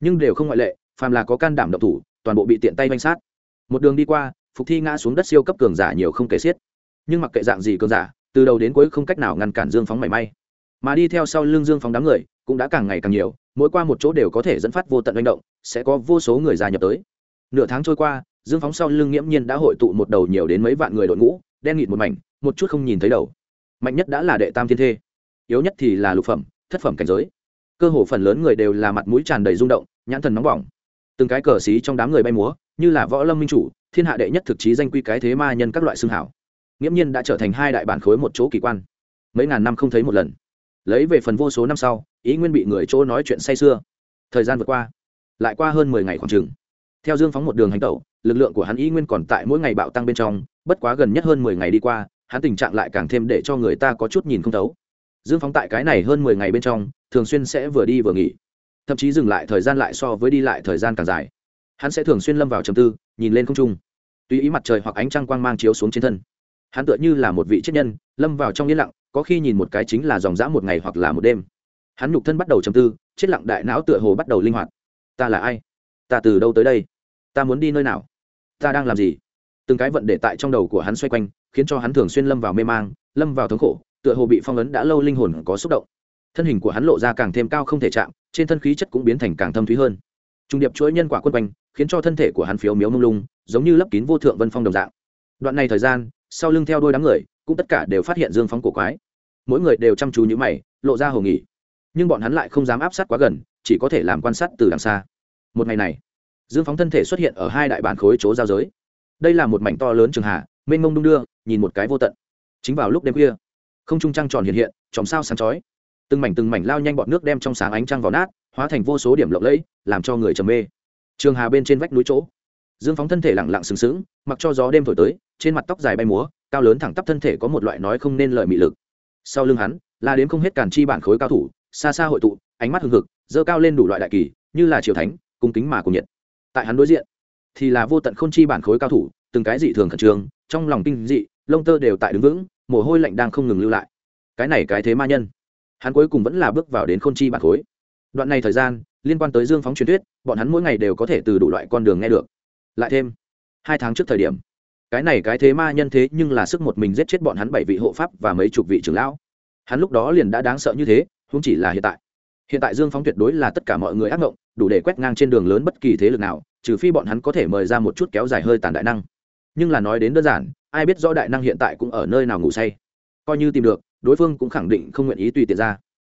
Nhưng đều không ngoại lệ, phàm là có can đảm động thủ, toàn bộ bị tiện tay manh sát. Một đường đi qua, phục thi ngã xuống đất siêu cấp cường giả nhiều không kể xiết. Nhưng mặc kệ dạng gì cường giả, từ đầu đến cuối không cách nào ngăn cản dương phóng mảy may mà đi theo sau lưng dương phóng đám người cũng đã càng ngày càng nhiều, mỗi qua một chỗ đều có thể dẫn phát vô tận manh động, sẽ có vô số người gia nhập tới. Nửa tháng trôi qua, dương phóng sau lưng nghiễm nhiên đã hội tụ một đầu nhiều đến mấy vạn người đội ngũ, đen nghịt một mảnh, một chút không nhìn thấy đầu. Mạnh nhất đã là đệ tam thiên thê, yếu nhất thì là lục phẩm, thất phẩm cảnh giới. Cơ hồ phần lớn người đều là mặt mũi tràn đầy rung động, nhãn thần nóng bỏng. Từng cái cờ xí trong đám người bay múa, như là võ lâm minh chủ, thiên hạ đệ nhất thực chí danh quy cái thế ma nhân các loại xương hảo. Nghiễm nhiên đã trở thành hai đại bản khối một chỗ kỳ quan. Mấy ngàn năm không thấy một lần lấy về phần vô số năm sau, ý nguyên bị người chỗ nói chuyện say sưa. Thời gian vượt qua, lại qua hơn mười ngày khoảng chừng. Theo dương phóng một đường hành tẩu, lực lượng của hắn ý nguyên còn tại mỗi ngày bạo tăng bên trong, bất quá gần nhất hơn mười ngày đi qua, hắn tình trạng lại càng thêm để cho người ta có chút nhìn không thấu. Dương phóng tại cái này hơn mười ngày bên trong, thường xuyên sẽ vừa đi vừa nghỉ. Thậm chí dừng lại thời gian lại so với đi lại thời gian càng dài. Hắn sẽ thường xuyên lâm vào trầm tư, nhìn lên không trung. Tùy ý mặt trời hoặc ánh trăng quang mang chiếu xuống trên thân. Hắn tựa như là một vị chết nhân, lâm vào trong yên lặng có khi nhìn một cái chính là dòng dã một ngày hoặc là một đêm. Hắn nhục thân bắt đầu trầm tư, chết lặng đại não tựa hồ bắt đầu linh hoạt. Ta là ai? Ta từ đâu tới đây? Ta muốn đi nơi nào? Ta đang làm gì? Từng cái vận để tại trong đầu của hắn xoay quanh, khiến cho hắn thường xuyên lâm vào mê mang, lâm vào thống khổ, tựa hồ bị phong ấn đã lâu linh hồn có xúc động. Thân hình của hắn lộ ra càng thêm cao không thể chạm, trên thân khí chất cũng biến thành càng thâm thúy hơn. Trung điệp chuỗi nhân quả quân quanh, khiến cho thân thể của hắn phiếu miếu mông lung, giống như lấp kín vô thượng vân phong đồng dạng. Đoạn này thời gian, sau lưng theo đôi đám người cũng tất cả đều phát hiện dương phóng cổ quái. Mỗi người đều chăm chú như mày, lộ ra hồ nghỉ nhưng bọn hắn lại không dám áp sát quá gần, chỉ có thể làm quan sát từ đằng xa. Một ngày này, dương phóng thân thể xuất hiện ở hai đại bản khối chỗ giao giới. Đây là một mảnh to lớn trường hạ, mênh mông đung đưa, nhìn một cái vô tận. Chính vào lúc đêm khuya, không trung trăng tròn hiện hiện, chòm sao sáng chói. Từng mảnh từng mảnh lao nhanh bọn nước đem trong sáng ánh trăng vào nát, hóa thành vô số điểm lộng lẫy, làm cho người trầm mê. Trường hà bên trên vách núi chỗ, dương phóng thân thể lẳng lặng sừng sững, mặc cho gió đêm thổi tới, trên mặt tóc dài bay múa cao lớn thẳng tắp thân thể có một loại nói không nên lợi mị lực. Sau lưng hắn, là đến không hết càn chi bản khối cao thủ, xa xa hội tụ, ánh mắt hưng hực dơ cao lên đủ loại đại kỳ, như là triều thánh, cung kính mà cùng nhiệt. Tại hắn đối diện, thì là vô tận k h ô n chi bản khối cao thủ, từng cái dị thường khẩn trương, trong lòng kinh dị, lông tơ đều tại đứng vững, mồ hôi lạnh đang không ngừng lưu lại. Cái này cái thế ma nhân. Hắn cuối cùng vẫn là bước vào đến k h ô n chi bản khối. Đoạn này thời gian, liên quan tới dương phóng truyền thuyết, bọn hắn mỗi ngày đều có thể từ đủ loại con đường nghe được. Lại thêm, hai tháng trước thời điểm cái này cái thế ma nhân thế nhưng là sức một mình giết chết bọn hắn bảy vị hộ pháp và mấy chục vị trưởng lão. Hắn lúc đó liền đã đáng sợ như thế không chỉ là hiện tại. Hiện tại dương phóng tuyệt đối là tất cả mọi người ác mộng đủ để quét ngang trên đường lớn bất kỳ thế lực nào, trừ phi bọn hắn có thể mời ra một chút kéo dài hơi tàn đại năng. Nhưng là nói đến đơn giản, ai biết rõ đại năng hiện tại cũng ở nơi nào ngủ say. Coi như tìm được, đối phương cũng khẳng định không nguyện ý tùy tiện ra.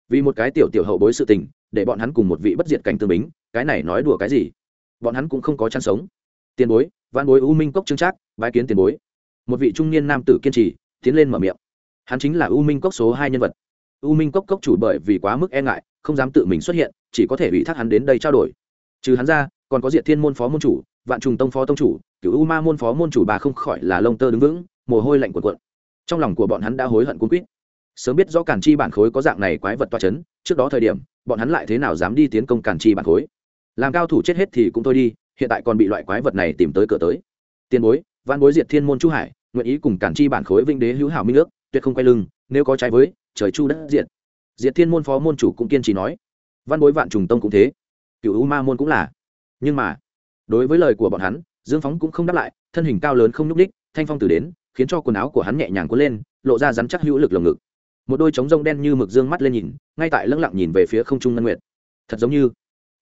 Vì một cái tiểu tiểu hậu bối sự tình, để bọn hắn cùng một vị bất diệt cảnh tương bính, cái này nói đùa cái gì? Bọn hắn cũng không có chăn sống. Tiền bối văn bối u minh cốc trưng trác bái kiến tiền bối. Một vị trung niên nam tử kiên trì, tiến lên mở miệng. Hắn chính là u minh cốc số hai nhân vật. U minh cốc cốc chủ bởi vì quá mức e ngại, không dám tự mình xuất hiện, chỉ có thể ủy thác hắn đến đây trao đổi. Trừ hắn ra, còn có diệt thiên môn phó môn chủ, vạn trùng tông phó tông chủ cựu u ma môn phó môn chủ bà không khỏi là lông tơ đứng vững, mồ hôi lạnh cuộn cuộn. Trong lòng của bọn hắn đã hối hận cuốn quýt. Sớm biết rõ cản chi bản khối có dạng này quái vật toa c h ấ n trước đó thời điểm, bọn hắn lại thế nào dám đi tiến công cản chi bản khối? Làm cao thủ chết hết thì cũng thôi đi, hiện tại còn bị loại quái vật này tìm tới cửa tới. Tiền bối văn bối diệt thiên môn chu hải, nguyện ý cùng cản chi bản khối vinh đế hữu hảo minh nước tuyệt không quay lưng, nếu có trái với, trời chu đất diệt. Diệt thiên môn phó môn chủ cũng kiên trì nói. Văn bối vạn trùng tông cũng thế. Cựu u ma môn cũng là. Nhưng mà, đối với lời của bọn hắn, dương phóng cũng không đáp lại, thân hình cao lớn không nhúc ních thanh phong từ đến, khiến cho quần áo của hắn nhẹ nhàng cuốn lên, lộ ra rắn chắc hữu lực lồng ngực. Một đôi trống rông đen như mực dương mắt lên nhìn, ngay tại lưng lặng nhìn về phía không trung ngân nguyệt. Thật giống như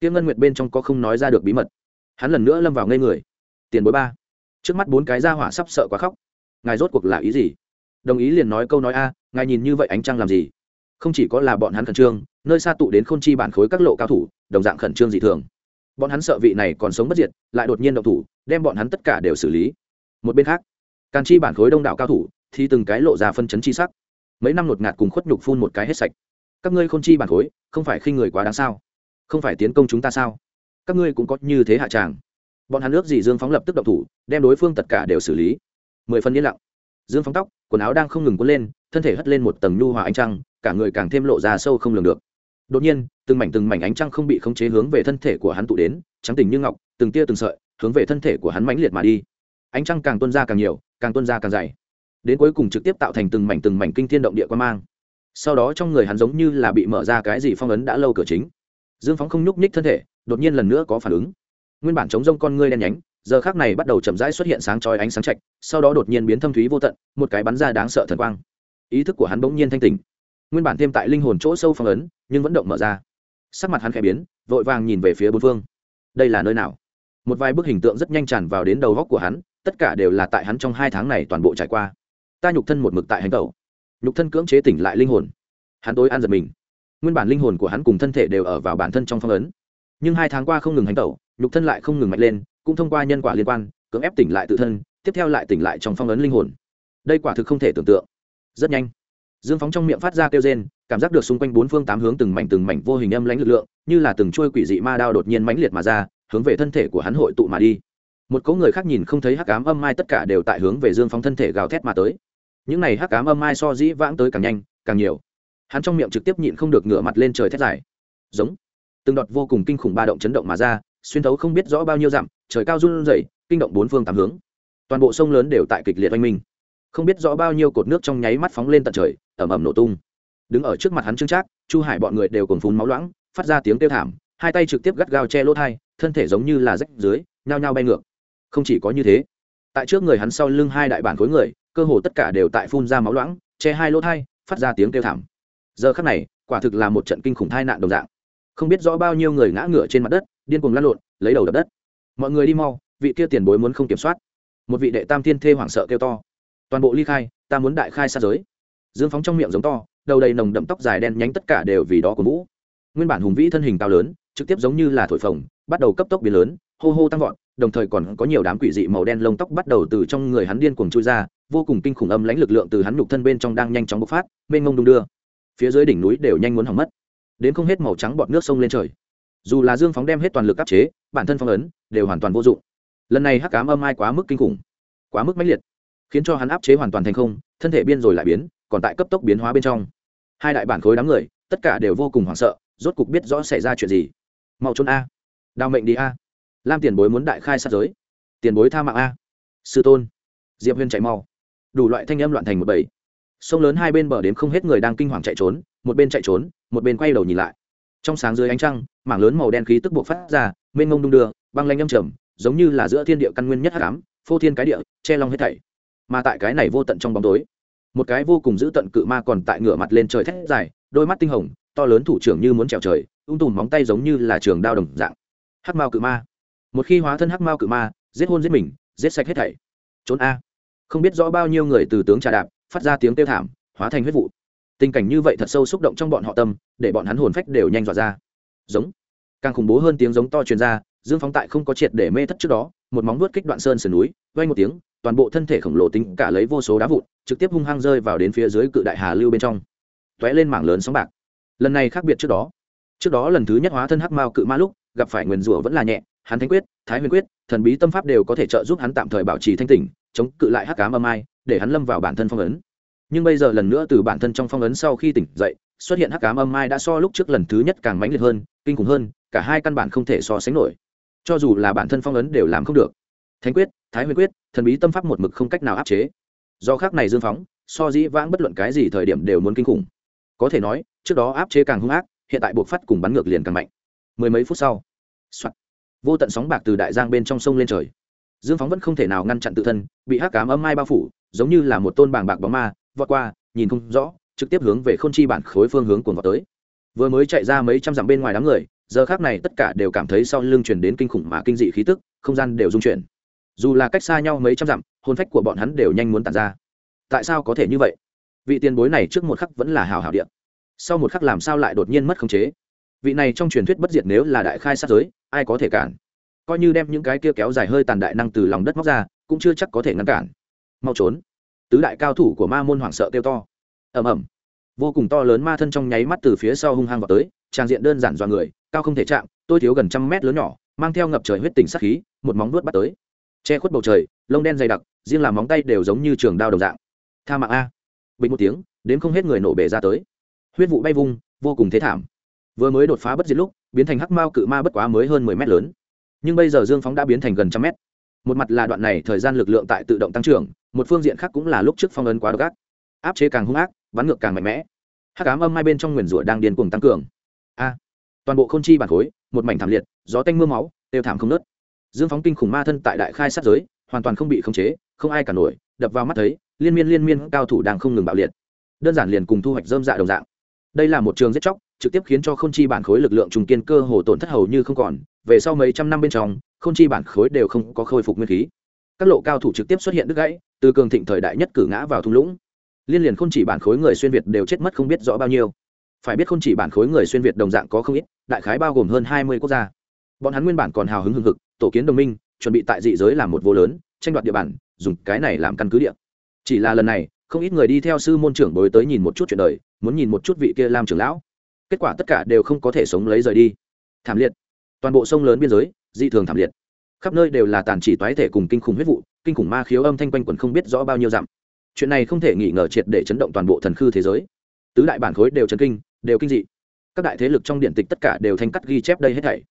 tiếng ngân nguyệt bên trong có không nói ra được bí mật. Hắn lần nữa lâm vào ngây người. Tiền bối ba trước mắt bốn cái ra hỏa sắp sợ quá khóc. Ngài rốt cuộc là ý gì? Đồng ý liền nói câu nói a, ngài nhìn như vậy ánh trăng làm gì? Không chỉ có là bọn hắn khẩn trương, nơi xa tụ đến k h ô n chi bản khối các lộ cao thủ, đồng dạng khẩn trương dị thường. Bọn hắn sợ vị này còn sống bất diệt, lại đột nhiên động thủ, đem bọn hắn tất cả đều xử lý. Một bên khác, càn chi bản khối đông đảo cao thủ, thì từng cái lộ ra phân chấn chi sắc. Mấy năm ngột ngạt cùng khuất nhục phun một cái hết sạch. Các ngươi k h ô n chi bản khối, không phải khi người quá đáng sao? Không phải tiến công chúng ta sao? Các ngươi cũng có như thế hạ tràng bọn hắn nước gì dương phóng lập tức động thủ, đem đối phương tất cả đều xử lý. Mười phân yên lặng. Dương phóng tóc, quần áo đang không ngừng cuốn lên, thân thể hất lên một tầng nhu hòa ánh trăng, cả người càng thêm lộ ra sâu không lường được. Đột nhiên, từng mảnh từng mảnh ánh trăng không bị khống chế hướng về thân thể của hắn tụ đến, trắng tình như ngọc, từng tia từng sợi, hướng về thân thể của hắn mãnh liệt mà đi. Ánh trăng càng tuôn ra càng nhiều, càng tuôn ra càng dày. Đến cuối cùng trực tiếp tạo thành từng mảnh từng mảnh kinh thiên động địa quan mang. Sau đó trong người hắn giống như là bị mở ra cái gì phong ấn đã lâu cửa chính. Dương phóng không nhúc nhích thân thể, đột nhiên lần nữa có phản ứng nguyên bản chống rông con ngươi đen nhánh, giờ khác này bắt đầu chậm rãi xuất hiện sáng chói ánh sáng chạch, sau đó đột nhiên biến thâm thúy vô tận, một cái bắn ra đáng sợ thần quang. Ý thức của hắn bỗng nhiên thanh tỉnh. Nguyên bản thêm tại linh hồn chỗ sâu phong ấn, nhưng vẫn động mở ra. Sắc mặt hắn khẽ biến, vội vàng nhìn về phía bốn phương. Đây là nơi nào? Một vài bức hình tượng rất nhanh tràn vào đến đầu góc của hắn, tất cả đều là tại hắn trong hai tháng này toàn bộ trải qua. Ta nhục thân một mực tại hành tẩu. Nhục thân cưỡng chế tỉnh lại linh hồn. Hắn tối an giật mình. Nguyên bản linh hồn của hắn cùng thân thể đều ở vào bản thân trong phong ấn. Nhưng hai tháng qua không ngừng hành tẩu nhục thân lại không ngừng mạnh lên, cũng thông qua nhân quả liên quan, cưỡng ép tỉnh lại tự thân, tiếp theo lại tỉnh lại trong phong ấn linh hồn. Đây quả thực không thể tưởng tượng. Rất nhanh, dương phóng trong miệng phát ra kêu rên, cảm giác được xung quanh bốn phương tám hướng từng mảnh từng mảnh vô hình âm lãnh lực lượng, như là từng chuôi quỷ dị ma đao đột nhiên mãnh liệt mà ra, hướng về thân thể của hắn hội tụ mà đi. Một cỗ người khác nhìn không thấy hắc ám âm mai tất cả đều tại hướng về dương phóng thân thể gào thét mà tới. Những này hắc ám âm mai so dĩ vãng tới càng nhanh, càng nhiều. Hắn trong miệng trực tiếp nhịn không được ngửa mặt lên trời thét dài. Giống. Từng đọt vô cùng kinh khủng ba động chấn động mà ra xuyên thấu không biết rõ bao nhiêu dặm, trời cao run rẩy, kinh động bốn phương tám hướng. Toàn bộ sông lớn đều tại kịch liệt oanh minh. Không biết rõ bao nhiêu cột nước trong nháy mắt phóng lên tận trời ẩm ẩm nổ tung. Đứng ở trước mặt hắn trưng trác, chu hải bọn người đều cùng phun máu loãng, phát ra tiếng kêu thảm, hai tay trực tiếp gắt gao che lỗ thai thân thể giống như là rách dưới, nhao nhao bay ngược. Không chỉ có như thế, tại trước người hắn sau lưng hai đại bản khối người, cơ hồ tất cả đều tại phun ra máu loãng, che hai lỗ thai phát ra tiếng kêu thảm. Giờ khắc này, quả thực là một trận kinh khủng thai nạn đồng dạng. Không biết rõ bao nhiêu người ngã ngựa trên mặt đất điên cuồng lăn lộn, lấy đầu đập đất. Mọi người đi mau, vị kia tiền bối muốn không kiểm soát. Một vị đệ tam thiên thê hoảng sợ kêu to. Toàn bộ ly khai, ta muốn đại khai sát giới. Dương phóng trong miệng giống to, đầu đầy nồng đậm tóc dài đen nhánh tất cả đều vì đó của vũ. Nguyên bản hùng vĩ thân hình cao lớn, trực tiếp giống như là thổi phồng, bắt đầu cấp tốc biến lớn, hô hô tăng vọt, đồng thời còn có nhiều đám quỷ dị màu đen lông tóc bắt đầu từ trong người hắn điên cuồng chui ra, vô cùng kinh khủng âm lãnh lực lượng từ hắn nhục thân bên trong đang nhanh chóng bộc phát, mênh ngông đung đưa. Phía dưới đỉnh núi đều nhanh muốn hỏng mất. Đến không hết màu trắng bọt nước sông lên trời dù là dương phóng đem hết toàn lực áp chế, bản thân phong ấn đều hoàn toàn vô dụng. Lần này hắc cám âm ai quá mức kinh khủng, quá mức mãnh liệt, khiến cho hắn áp chế hoàn toàn thành không, thân thể biên rồi lại biến, còn tại cấp tốc biến hóa bên trong. Hai đại bản khối đám người, tất cả đều vô cùng hoảng sợ, rốt cục biết rõ xảy ra chuyện gì. Mau trốn a. Đào mệnh đi a. Lam tiền bối muốn đại khai sát giới. Tiền bối tha mạng a. Sư tôn. Diệp huyên chạy mau. Đủ loại thanh âm loạn thành một bầy. Sông lớn hai bên bờ đếm không hết người đang kinh hoàng chạy trốn, một bên chạy trốn, một bên quay đầu nhìn lại trong sáng dưới ánh trăng, mảng lớn màu đen khí tức buộc phát ra, mênh mông đung đưa, băng lanh âm trầm, giống như là giữa thiên địa căn nguyên nhất hắc cám phô thiên cái địa, che long hết thảy. Mà tại cái này vô tận trong bóng tối, một cái vô cùng dữ tận cự ma còn tại ngửa mặt lên trời thét dài, đôi mắt tinh hồng, to lớn thủ trưởng như muốn trèo trời, ung tùm móng tay giống như là trường đao đồng dạng. Hắc mao cự ma. Một khi hóa thân hắc mao cự ma, giết hôn giết mình, giết sạch hết thảy. Trốn a. Không biết rõ bao nhiêu người từ tướng trà đạp, phát ra tiếng kêu thảm, hóa thành huyết vụ tình cảnh như vậy thật sâu xúc động trong bọn họ tâm, để bọn hắn hồn phách đều nhanh dọa ra. Giống. Càng khủng bố hơn tiếng giống to truyền ra, dương phóng tại không có triệt để mê thất trước đó, một móng vuốt kích đoạn sơn sườn núi vay một tiếng, toàn bộ thân thể khổng lồ tính cả lấy vô số đá vụn, trực tiếp hung hăng rơi vào đến phía dưới cự đại hà lưu bên trong. T ó é lên mảng lớn sóng bạc. Lần này khác biệt trước đó. Trước đó lần thứ nhất hóa thân hắc mao cự ma lúc, gặp phải nguyền rủa vẫn là nhẹ, hắn thánh quyết, thái huyền quyết, thần bí tâm pháp đều có thể trợ giúp hắn tạm thời bảo trì thanh tỉnh, chống cự lại hắc cám âm ai, để hắn lâm vào bản thân phong ấn nhưng bây giờ lần nữa từ bản thân trong phong ấn sau khi tỉnh dậy, xuất hiện hắc cám âm ai đã so lúc trước lần thứ nhất càng mãnh liệt hơn, kinh khủng hơn, cả hai căn bản không thể so sánh nổi. Cho dù là bản thân phong ấn đều làm không được. Thánh quyết, thái huyền quyết, thần bí tâm pháp một mực không cách nào áp chế. Do khác này dương phóng, so dĩ vãng bất luận cái gì thời điểm đều muốn kinh khủng. Có thể nói, trước đó áp chế càng hung ác, hiện tại buộc phát cùng bắn ngược liền càng mạnh. Mười mấy phút sau、soạn. vô tận sóng bạc từ đại giang bên trong sông lên trời. Dương phóng vẫn không thể nào ngăn chặn tự thân, bị hắc cám âm mai bao phủ, giống như là một tôn bàng bạc bóng ma vọt qua, nhìn không rõ, trực tiếp hướng về k h ô n chi bản khối phương hướng cuồng vọt tới. Vừa mới chạy ra mấy trăm dặm bên ngoài đám người, giờ khác này tất cả đều cảm thấy sau lưng chuyển đến kinh khủng mà kinh dị khí tức, không gian đều dung chuyển. Dù là cách xa nhau mấy trăm dặm hôn phách của bọn hắn đều nhanh muốn tàn ra. Tại sao có thể như vậy? Vị tiền bối này trước một khắc vẫn là hào hào điện sau một khắc làm sao lại đột nhiên mất khống chế? Vị này trong truyền thuyết bất diệt nếu là đại khai sát giới, ai có thể cản? Coi như đem những cái kia kéo dài hơi tàn đại năng từ lòng đất móc ra, cũng chưa chắc có thể ngăn cản. Mau trốn tứ đại cao thủ của ma môn hoảng sợ kêu to. Ầm ầm. Vô cùng to lớn ma thân trong nháy mắt từ phía sau hung hăng vào tới, trang diện đơn giản dọa người, cao không thể chạm, tôi thiếu gần trăm mét lớn nhỏ, mang theo ngập trời huyết tình sắc khí, một móng vuốt bắt tới. Che khuất bầu trời, lông đen dày đặc, riêng là móng tay đều giống như trường đao đồng dạng. Tha mạng a. Bình một tiếng, đến không hết người nổ bể ra tới. Huyết vụ bay vung, vô cùng thế thảm. Vừa mới đột phá bất diệt lúc, biến thành hắc mao cự ma bất quá mới hơn mười mét lớn. Nhưng bây giờ dương phóng đã biến thành gần trăm mét. Một mặt là đoạn này thời gian lực lượng tại tự động tăng trưởng một phương diện khác cũng là lúc trước phong ấn quá độc ác. Áp chế càng hung ác, bắn ngược càng mạnh mẽ. Hắc ám âm hai bên trong nguyền rủa đang điên cuồng tăng cường. A, toàn bộ k h ô n chi bản khối, một mảnh thảm liệt, gió tanh m ư a máu, đều thảm không nớt. Dương phóng kinh khủng ma thân tại đại khai sát giới, hoàn toàn không bị khống chế, không ai cả nổi, đập vào mắt thấy, liên miên liên miên cao thủ đang không ngừng bạo liệt. Đơn giản liền cùng thu hoạch dơm dạ đồng dạng. Đây là một trường giết chóc, trực tiếp khiến cho k h ô n chi bản khối lực lượng trùng kiên cơ hồ tổn thất hầu như không còn. Về sau mấy trăm năm bên trong k h ô n chi bản khối đều không có khôi phục nguyên khí các lộ cao thủ trực tiếp xuất hiện đứt gãy, từ cường thịnh thời đại nhất cử ngã vào thung lũng. Liên liền không chỉ bản khối người xuyên việt đều chết mất không biết rõ bao nhiêu. Phải biết không chỉ bản khối người xuyên việt đồng dạng có không ít, đại khái bao gồm hơn hai mươi quốc gia. Bọn hắn nguyên bản còn hào hứng hưng hực, tổ kiến đồng minh, chuẩn bị tại dị giới làm một vô lớn, tranh đoạt địa bàn, dùng cái này làm căn cứ địa. Chỉ là lần này, không ít người đi theo sư môn trưởng bối tới nhìn một chút chuyện đời, muốn nhìn một chút vị kia làm trưởng lão. Kết quả tất cả đều không có thể sống lấy rời đi. Thảm liệt. Toàn bộ sông lớn biên giới, dị thường thảm liệt khắp nơi đều là tàn chỉ toái thể cùng kinh khủng huyết vụ, kinh khủng ma khiếu âm thanh quanh quẩn không biết rõ bao nhiêu dặm. Chuyện này không thể nghỉ ngờ triệt để chấn động toàn bộ thần khư thế giới. Tứ đại bản khối đều chấn kinh, đều kinh dị. Các đại thế lực trong điện tịch tất cả đều thanh cắt ghi chép đây hết thảy.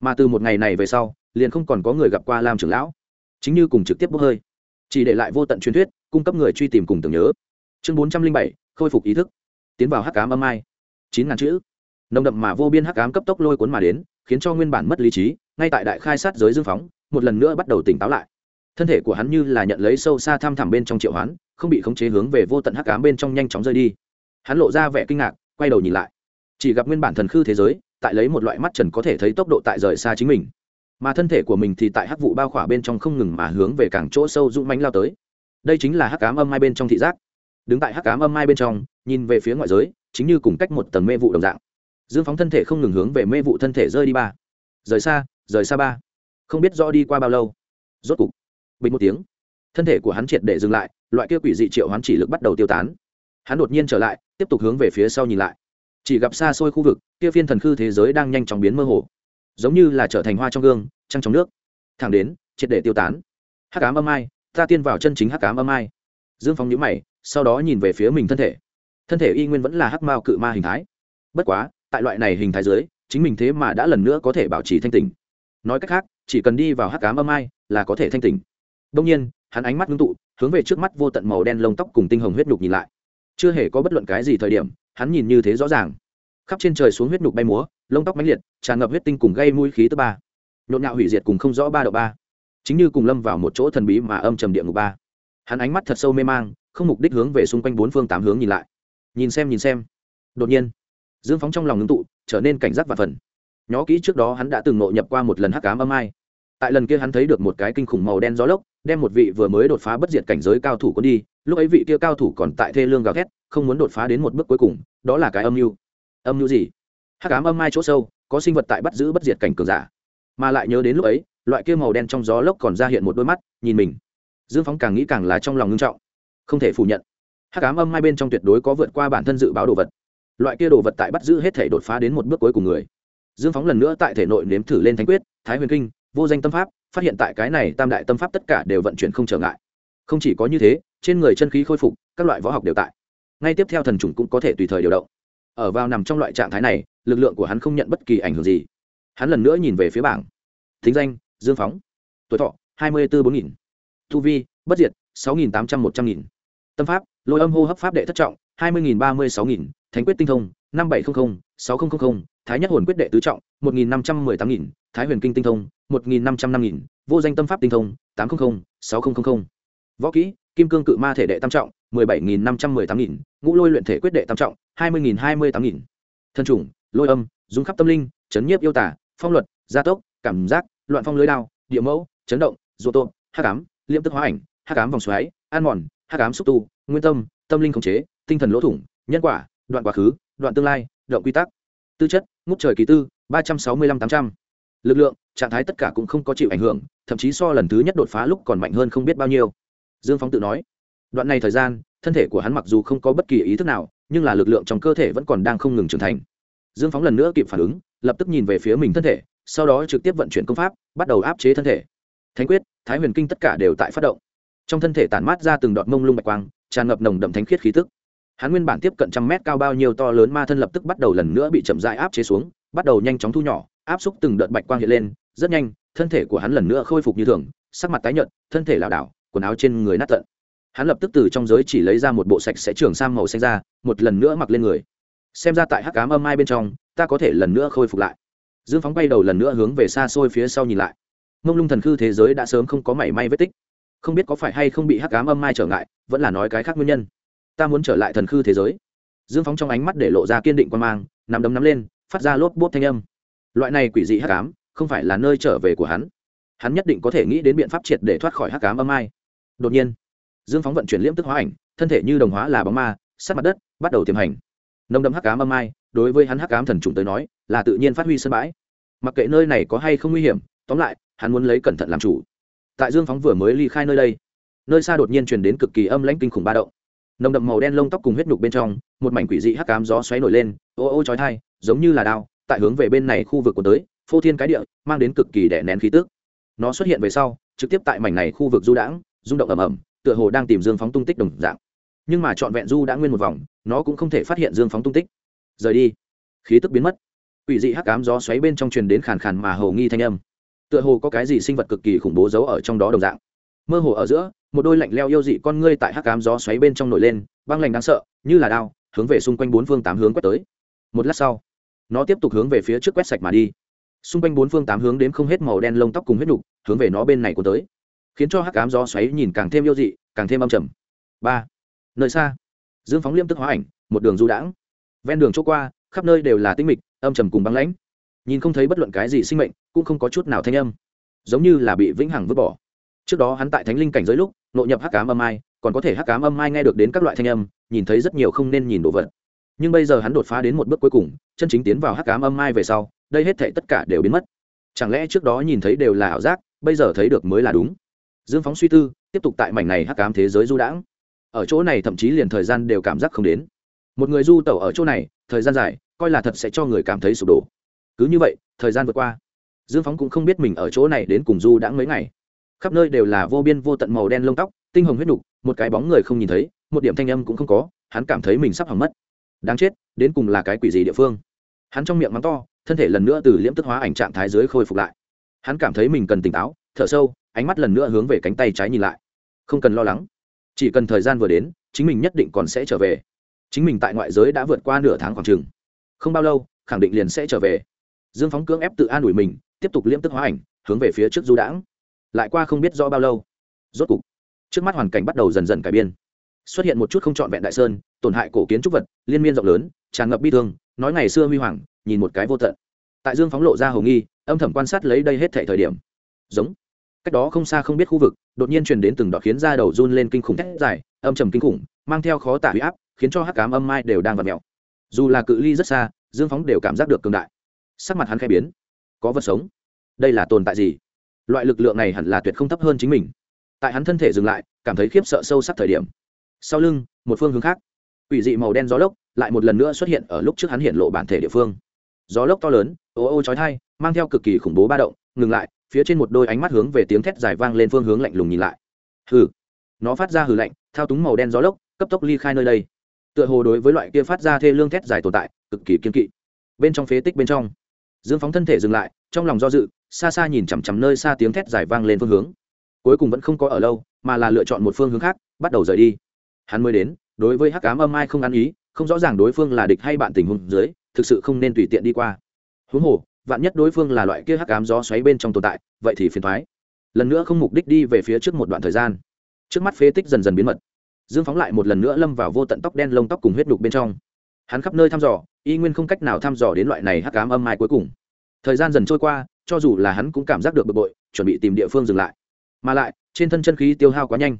Mà từ một ngày này về sau, liền không còn có người gặp qua lam trưởng lão. Chính như cùng trực tiếp bốc hơi. Chỉ để lại vô tận truyền thuyết, cung cấp người truy tìm cùng tưởng nhớ. Chương bốn trăm linh bảy, khôi phục ý thức. Tiến vào hắc cám âm ai. Chín ngàn chữ. Nồng đậm mà vô biên hắc cám cấp tốc lôi cuốn mà đến, khiến cho nguyên bản mất lý trí ngay tại đại khai sát giới dương phóng, một lần nữa bắt đầu tỉnh táo lại. Thân thể của hắn như là nhận lấy sâu xa tham thẳm bên trong triệu hoán, không bị khống chế hướng về vô tận hắc ám bên trong nhanh chóng rơi đi. Hắn lộ ra vẻ kinh ngạc, quay đầu nhìn lại. Chỉ gặp nguyên bản thần khư thế giới, tại lấy một loại mắt trần có thể thấy tốc độ tại rời xa chính mình. Mà thân thể của mình thì tại hắc vụ bao khỏa bên trong không ngừng mà hướng về càng chỗ sâu dũng mánh lao tới. Đây chính là hắc ám âm mai bên trong thị giác. Đứng tại hắc ám âm mai bên trong, nhìn về phía ngoại giới, chính như cùng cách một tầng mê vụ đồng dạng. Dương phóng thân thể không ngừng hướng về mê vụ thân thể rơi đi ba. Rời xa rời xa ba. Không biết rõ đi qua bao lâu. Rốt cục, bình một tiếng, thân thể của hắn triệt để dừng lại, loại kia quỷ dị triệu hắn chỉ lực bắt đầu tiêu tán. Hắn đột nhiên trở lại, tiếp tục hướng về phía sau nhìn lại. Chỉ gặp xa xôi khu vực, kia phiên thần khư thế giới đang nhanh chóng biến mơ hồ. Giống như là trở thành hoa trong gương, trăng trong nước. Thẳng đến, triệt để tiêu tán. Hắc cám âm ai, ta tiên vào chân chính hắc cám âm ai. Dương phóng nhữ mày, sau đó nhìn về phía mình thân thể. Thân thể y nguyên vẫn là hắc mao cự ma hình thái. Bất quá, tại loại này hình thái dưới, chính mình thế mà đã lần nữa có thể bảo trì thanh tình nói cách khác, chỉ cần đi vào hắc cám âm ai là có thể thanh tình đông nhiên, hắn ánh mắt ngưng tụ, hướng về trước mắt vô tận màu đen lông tóc cùng tinh hồng huyết nhục nhìn lại. Chưa hề có bất luận cái gì thời điểm, hắn nhìn như thế rõ ràng. Khắp trên trời xuống huyết nhục bay múa, lông tóc mãnh liệt, tràn ngập huyết tinh cùng gây mũi khí thứ ba. Nhộn nhạo hủy diệt cùng không rõ ba độ ba. Chính như cùng lâm vào một chỗ thần bí mà âm trầm địa ngục ba. Hắn ánh mắt thật sâu mê mang, không mục đích hướng về xung quanh bốn phương tám hướng nhìn lại. Nhìn xem nhìn xem. Đột nhiên, dương phóng trong lòng ngưng tụ, trở nên cảnh giác và phần nhó kỹ trước đó hắn đã từng nội nhập qua một lần hắc cám âm ai. Tại lần kia hắn thấy được một cái kinh khủng màu đen gió lốc, đem một vị vừa mới đột phá bất diệt cảnh giới cao thủ có đi, lúc ấy vị kia cao thủ còn tại thê lương gào thét, không muốn đột phá đến một bước cuối cùng, đó là cái âm mưu. Âm mưu gì? Hắc ám âm ai chỗ sâu, có sinh vật tại bắt giữ bất diệt cảnh cường giả. Mà lại nhớ đến lúc ấy, loại kia màu đen trong gió lốc còn ra hiện một đôi mắt, nhìn mình. Dương phóng càng nghĩ càng là trong lòng ngưng trọng. Không thể phủ nhận. Hắc ám âm mai bên trong tuyệt đối có vượt qua bản thân dự báo đồ vật. Loại kia đồ vật tại bắt giữ hết thể đột phá đến một bước cuối cùng người dương phóng lần nữa tại thể nội nếm thử lên thánh quyết, thái huyền kinh, vô danh tâm pháp, phát hiện tại cái này tam đại tâm pháp tất cả đều vận chuyển không trở ngại. Không chỉ có như thế, trên người chân khí khôi phục, các loại võ học đều tại. Ngay tiếp theo thần trùng cũng có thể tùy thời điều động. Ở vào nằm trong loại trạng thái này, lực lượng của hắn không nhận bất kỳ ảnh hưởng gì. Hắn lần nữa nhìn về phía bảng. Thính danh, dương phóng. Tuổi thọ, hai mươi bốn bốn nghìn. Thu vi, bất diệt, sáu nghìn tám trăm một trăm nghìn. Tâm pháp, lôi âm hô hấp pháp đệ thất trọng, hai mươi nghìn ba mươi sáu nghìn. Thánh quyết tinh thông, năm bảy trăm linh sáu nghìn thái nhất hồn quyết đệ tứ trọng, một nghìn năm trăm mười tám nghìn, thái huyền kinh tinh thông, một nghìn năm trăm năm nghìn, vô danh tâm pháp tinh thông, tám trăm linh sáu nghìn võ kỹ, kim cương cự ma thể đệ tam trọng, mười bảy nghìn năm trăm mười tám nghìn, ngũ lôi luyện thể quyết đệ tam trọng, hai mươi nghìn hai mươi tám nghìn. Thân chủng, lôi âm, dung khắp tâm linh, chấn nhiếp yêu tả phong luật, gia tốc, cảm giác, loạn phong lưới đao, địa mẫu, chấn động, ruột tô hát cám liêm tức hóa ảnh hát cám vòng xoáy, an mòn hát cám xúc tu, nguyên tâm tâm linh khống chế, tinh thần lỗ thủng, nhân quả, đoạn quá khứ, đoạn tương lai, động quy tắc tư chất, ngút trời kỳ tư, ba trăm sáu mươi lăm tám trăm. Lực lượng, trạng thái tất cả cũng không có chịu ảnh hưởng, thậm chí so lần thứ nhất đột phá lúc còn mạnh hơn không biết bao nhiêu. Dương phóng tự nói, đoạn này thời gian, thân thể của hắn mặc dù không có bất kỳ ý thức nào, nhưng là lực lượng trong cơ thể vẫn còn đang không ngừng trưởng thành. Dương phóng lần nữa kịp phản ứng, lập tức nhìn về phía mình thân thể, sau đó trực tiếp vận chuyển công pháp, bắt đầu áp chế thân thể. Thánh quyết, thái huyền kinh tất cả đều tại phát động. Trong thân thể tản mát ra từng đoạn mông lung bạch quang, tràn ngập nồng đậm thánh khiết khí tức hắn nguyên bản tiếp cận trăm mét cao bao nhiêu to lớn ma thân lập tức bắt đầu lần nữa bị chậm dại áp chế xuống, bắt đầu nhanh chóng thu nhỏ, áp xúc từng đợt bạch quang hiện lên, rất nhanh, thân thể của hắn lần nữa khôi phục như thường, sắc mặt tái nhợt, thân thể lảo đảo, quần áo trên người nát tận. Hắn lập tức từ trong giới chỉ lấy ra một bộ sạch sẽ trường sang màu xanh ra, một lần nữa mặc lên người. Xem ra tại hắc cám âm ai bên trong, ta có thể lần nữa khôi phục lại. Dương phóng bay đầu lần nữa hướng về xa xôi phía sau nhìn lại. Mông lung thần khư thế giới đã sớm không có mảy may vết tích. Không biết có phải hay không bị hắc cám âm mai trở ngại, vẫn là nói cái khác nguyên nhân ta muốn trở lại thần khư thế giới. Dương phóng trong ánh mắt để lộ ra kiên định quan mang nằm đấm nắm lên phát ra lốp bốt thanh âm. Loại này quỷ dị hắc cám không phải là nơi trở về của hắn. Hắn nhất định có thể nghĩ đến biện pháp triệt để thoát khỏi hắc cám âm ai. đột nhiên dương phóng vận chuyển liễm tức hóa ảnh thân thể như đồng hóa là bóng ma sát mặt đất bắt đầu tiềm hành. Nồng đậm hắc cám âm ai, đối với hắn hắc cám thần trùng tới nói là tự nhiên phát huy sân bãi. Mặc kệ nơi này có hay không nguy hiểm tóm lại hắn muốn lấy cẩn thận làm chủ. Tại dương phóng vừa mới ly khai nơi đây nơi xa đột nhiên truyền đến cực kỳ âm lãnh kinh khủng ba động nồng đậm màu đen lông tóc cùng huyết nhục bên trong, một mảnh quỷ dị hắc cám gió xoáy nổi lên, ô ô chói thai giống như là đao, tại hướng về bên này khu vực của tới, phô thiên cái địa, mang đến cực kỳ đẻ nén khí tước nó xuất hiện về sau, trực tiếp tại mảnh này khu vực du đãng, rung động ầm ầm, tựa hồ đang tìm dương phóng tung tích đồng dạng. Nhưng mà trọn vẹn du đã nguyên một vòng, nó cũng không thể phát hiện dương phóng tung tích. Rời đi. Khí tức biến mất. Quỷ dị hắc cám gió xoáy bên trong truyền đến khàn khàn mà hầu nghi thanh âm. Tựa hồ có cái gì sinh vật cực kỳ khủng bố giấu ở trong đó đồng dạng mơ hồ ở giữa, một đôi lạnh leo yêu dị con ngươi tại hắc cám gió xoáy bên trong nổi lên, băng lạnh đáng sợ, như là đao, hướng về xung quanh bốn phương tám hướng quét tới. Một lát sau, nó tiếp tục hướng về phía trước quét sạch mà đi. Xung quanh bốn phương tám hướng đến không hết màu đen lông tóc cùng huyết nục, hướng về nó bên này của tới. Khiến cho hắc ám gió xoáy nhìn càng thêm yêu dị, càng thêm âm trầm. Ba. Nơi xa, dương phóng liêm tức hóa ảnh, một đường du đãng. Ven đường chỗ qua, khắp nơi đều là tinh mịch, âm trầm cùng băng lãnh. Nhìn không thấy bất luận cái gì sinh mệnh, cũng không có chút nào thanh âm. Giống như là bị vĩnh hằng vứt bỏ trước đó hắn tại thánh linh cảnh giới lúc nội nhập hắc cám âm ai, còn có thể hắc cám âm ai nghe được đến các loại thanh âm, nhìn thấy rất nhiều không nên nhìn đồ vật. Nhưng bây giờ hắn đột phá đến một bước cuối cùng, chân chính tiến vào hắc cám âm ai về sau, đây hết thể tất cả đều biến mất. Chẳng lẽ trước đó nhìn thấy đều là ảo giác, bây giờ thấy được mới là đúng? Dương phóng suy tư, tiếp tục tại mảnh này hắc cám thế giới du đãng. Ở chỗ này thậm chí liền thời gian đều cảm giác không đến. Một người du tẩu ở chỗ này, thời gian dài, coi là thật sẽ cho người cảm thấy sụp đổ. Cứ như vậy, thời gian vượt qua. Dương phóng cũng không biết mình ở chỗ này đến cùng du đã mấy ngày khắp nơi đều là vô biên vô tận màu đen lông tóc, tinh hồng huyết nục, một cái bóng người không nhìn thấy, một điểm thanh âm cũng không có, hắn cảm thấy mình sắp hỏng mất. Đáng chết, đến cùng là cái quỷ gì địa phương? Hắn trong miệng mắng to, thân thể lần nữa từ liễm tức hóa ảnh trạng thái dưới khôi phục lại. Hắn cảm thấy mình cần tỉnh táo, thở sâu, ánh mắt lần nữa hướng về cánh tay trái nhìn lại. Không cần lo lắng. Chỉ cần thời gian vừa đến, chính mình nhất định còn sẽ trở về. Chính mình tại ngoại giới đã vượt qua nửa tháng khoảng chừng. Không bao lâu, khẳng định liền sẽ trở về. Dương phóng cưỡng ép tự an ủi mình, tiếp tục liễm tức hóa ảnh, hướng về phía trước du đãng lại qua không biết rõ bao lâu. Rốt cục, trước mắt hoàn cảnh bắt đầu dần dần cải biên. Xuất hiện một chút không trọn vẹn đại sơn, tổn hại cổ kiến trúc vật, liên miên rộng lớn, tràn ngập bi thương, nói ngày xưa huy hoàng, nhìn một cái vô tận. Tại dương phóng lộ ra hầu nghi, âm thầm quan sát lấy đây hết thệ thời điểm. Giống. Cách đó không xa không biết khu vực, đột nhiên truyền đến từng đọt khiến da đầu run lên kinh khủng thét dài, âm trầm kinh khủng, mang theo khó tả huy áp, khiến cho hắc cám âm mai đều đang vặt mèo. Dù là cự ly rất xa, dương phóng đều cảm giác được cường đại. Sắc mặt hắn khai biến. Có vật sống. Đây là tồn tại gì? Loại lực lượng này hẳn là tuyệt không thấp hơn chính mình. Tại hắn thân thể dừng lại, cảm thấy khiếp sợ sâu sắc thời điểm. Sau lưng, một phương hướng khác. Ủy dị màu đen gió lốc lại một lần nữa xuất hiện ở lúc trước hắn hiện lộ bản thể địa phương. Gió lốc to lớn, ô ô chói thai mang theo cực kỳ khủng bố ba động, ngừng lại, phía trên một đôi ánh mắt hướng về tiếng thét dài vang lên phương hướng lạnh lùng nhìn lại. Hừ. Nó phát ra hừ lạnh, thao túng màu đen gió lốc, cấp tốc ly khai nơi đây. Tựa hồ đối với loại kia phát ra thê lương thét dài tồn tại, cực kỳ kiên kỵ. Bên trong phế tích bên trong. Dương phóng thân thể dừng lại, trong lòng do dự xa xa nhìn chằm chằm nơi xa tiếng thét dài vang lên phương hướng. Cuối cùng vẫn không có ở lâu, mà là lựa chọn một phương hướng khác, bắt đầu rời đi. Hắn mới đến, đối với hắc cám âm ai không ăn ý, không rõ ràng đối phương là địch hay bạn tình huống dưới, thực sự không nên tùy tiện đi qua. Huống hồ, vạn nhất đối phương là loại kia hắc cám gió xoáy bên trong tồn tại, vậy thì phiền thoái lần nữa không mục đích đi về phía trước một đoạn thời gian. Trước mắt phế tích dần dần biến mật. Dương phóng lại một lần nữa lâm vào vô tận tóc đen lông tóc cùng huyết đục bên trong. Hắn khắp nơi thăm dò, y nguyên không cách nào thăm dò đến loại này hắc cám âm mai cuối cùng. Thời gian dần trôi qua cho dù là hắn cũng cảm giác được bực bội, chuẩn bị tìm địa phương dừng lại. Mà lại, trên thân chân khí tiêu hao quá nhanh.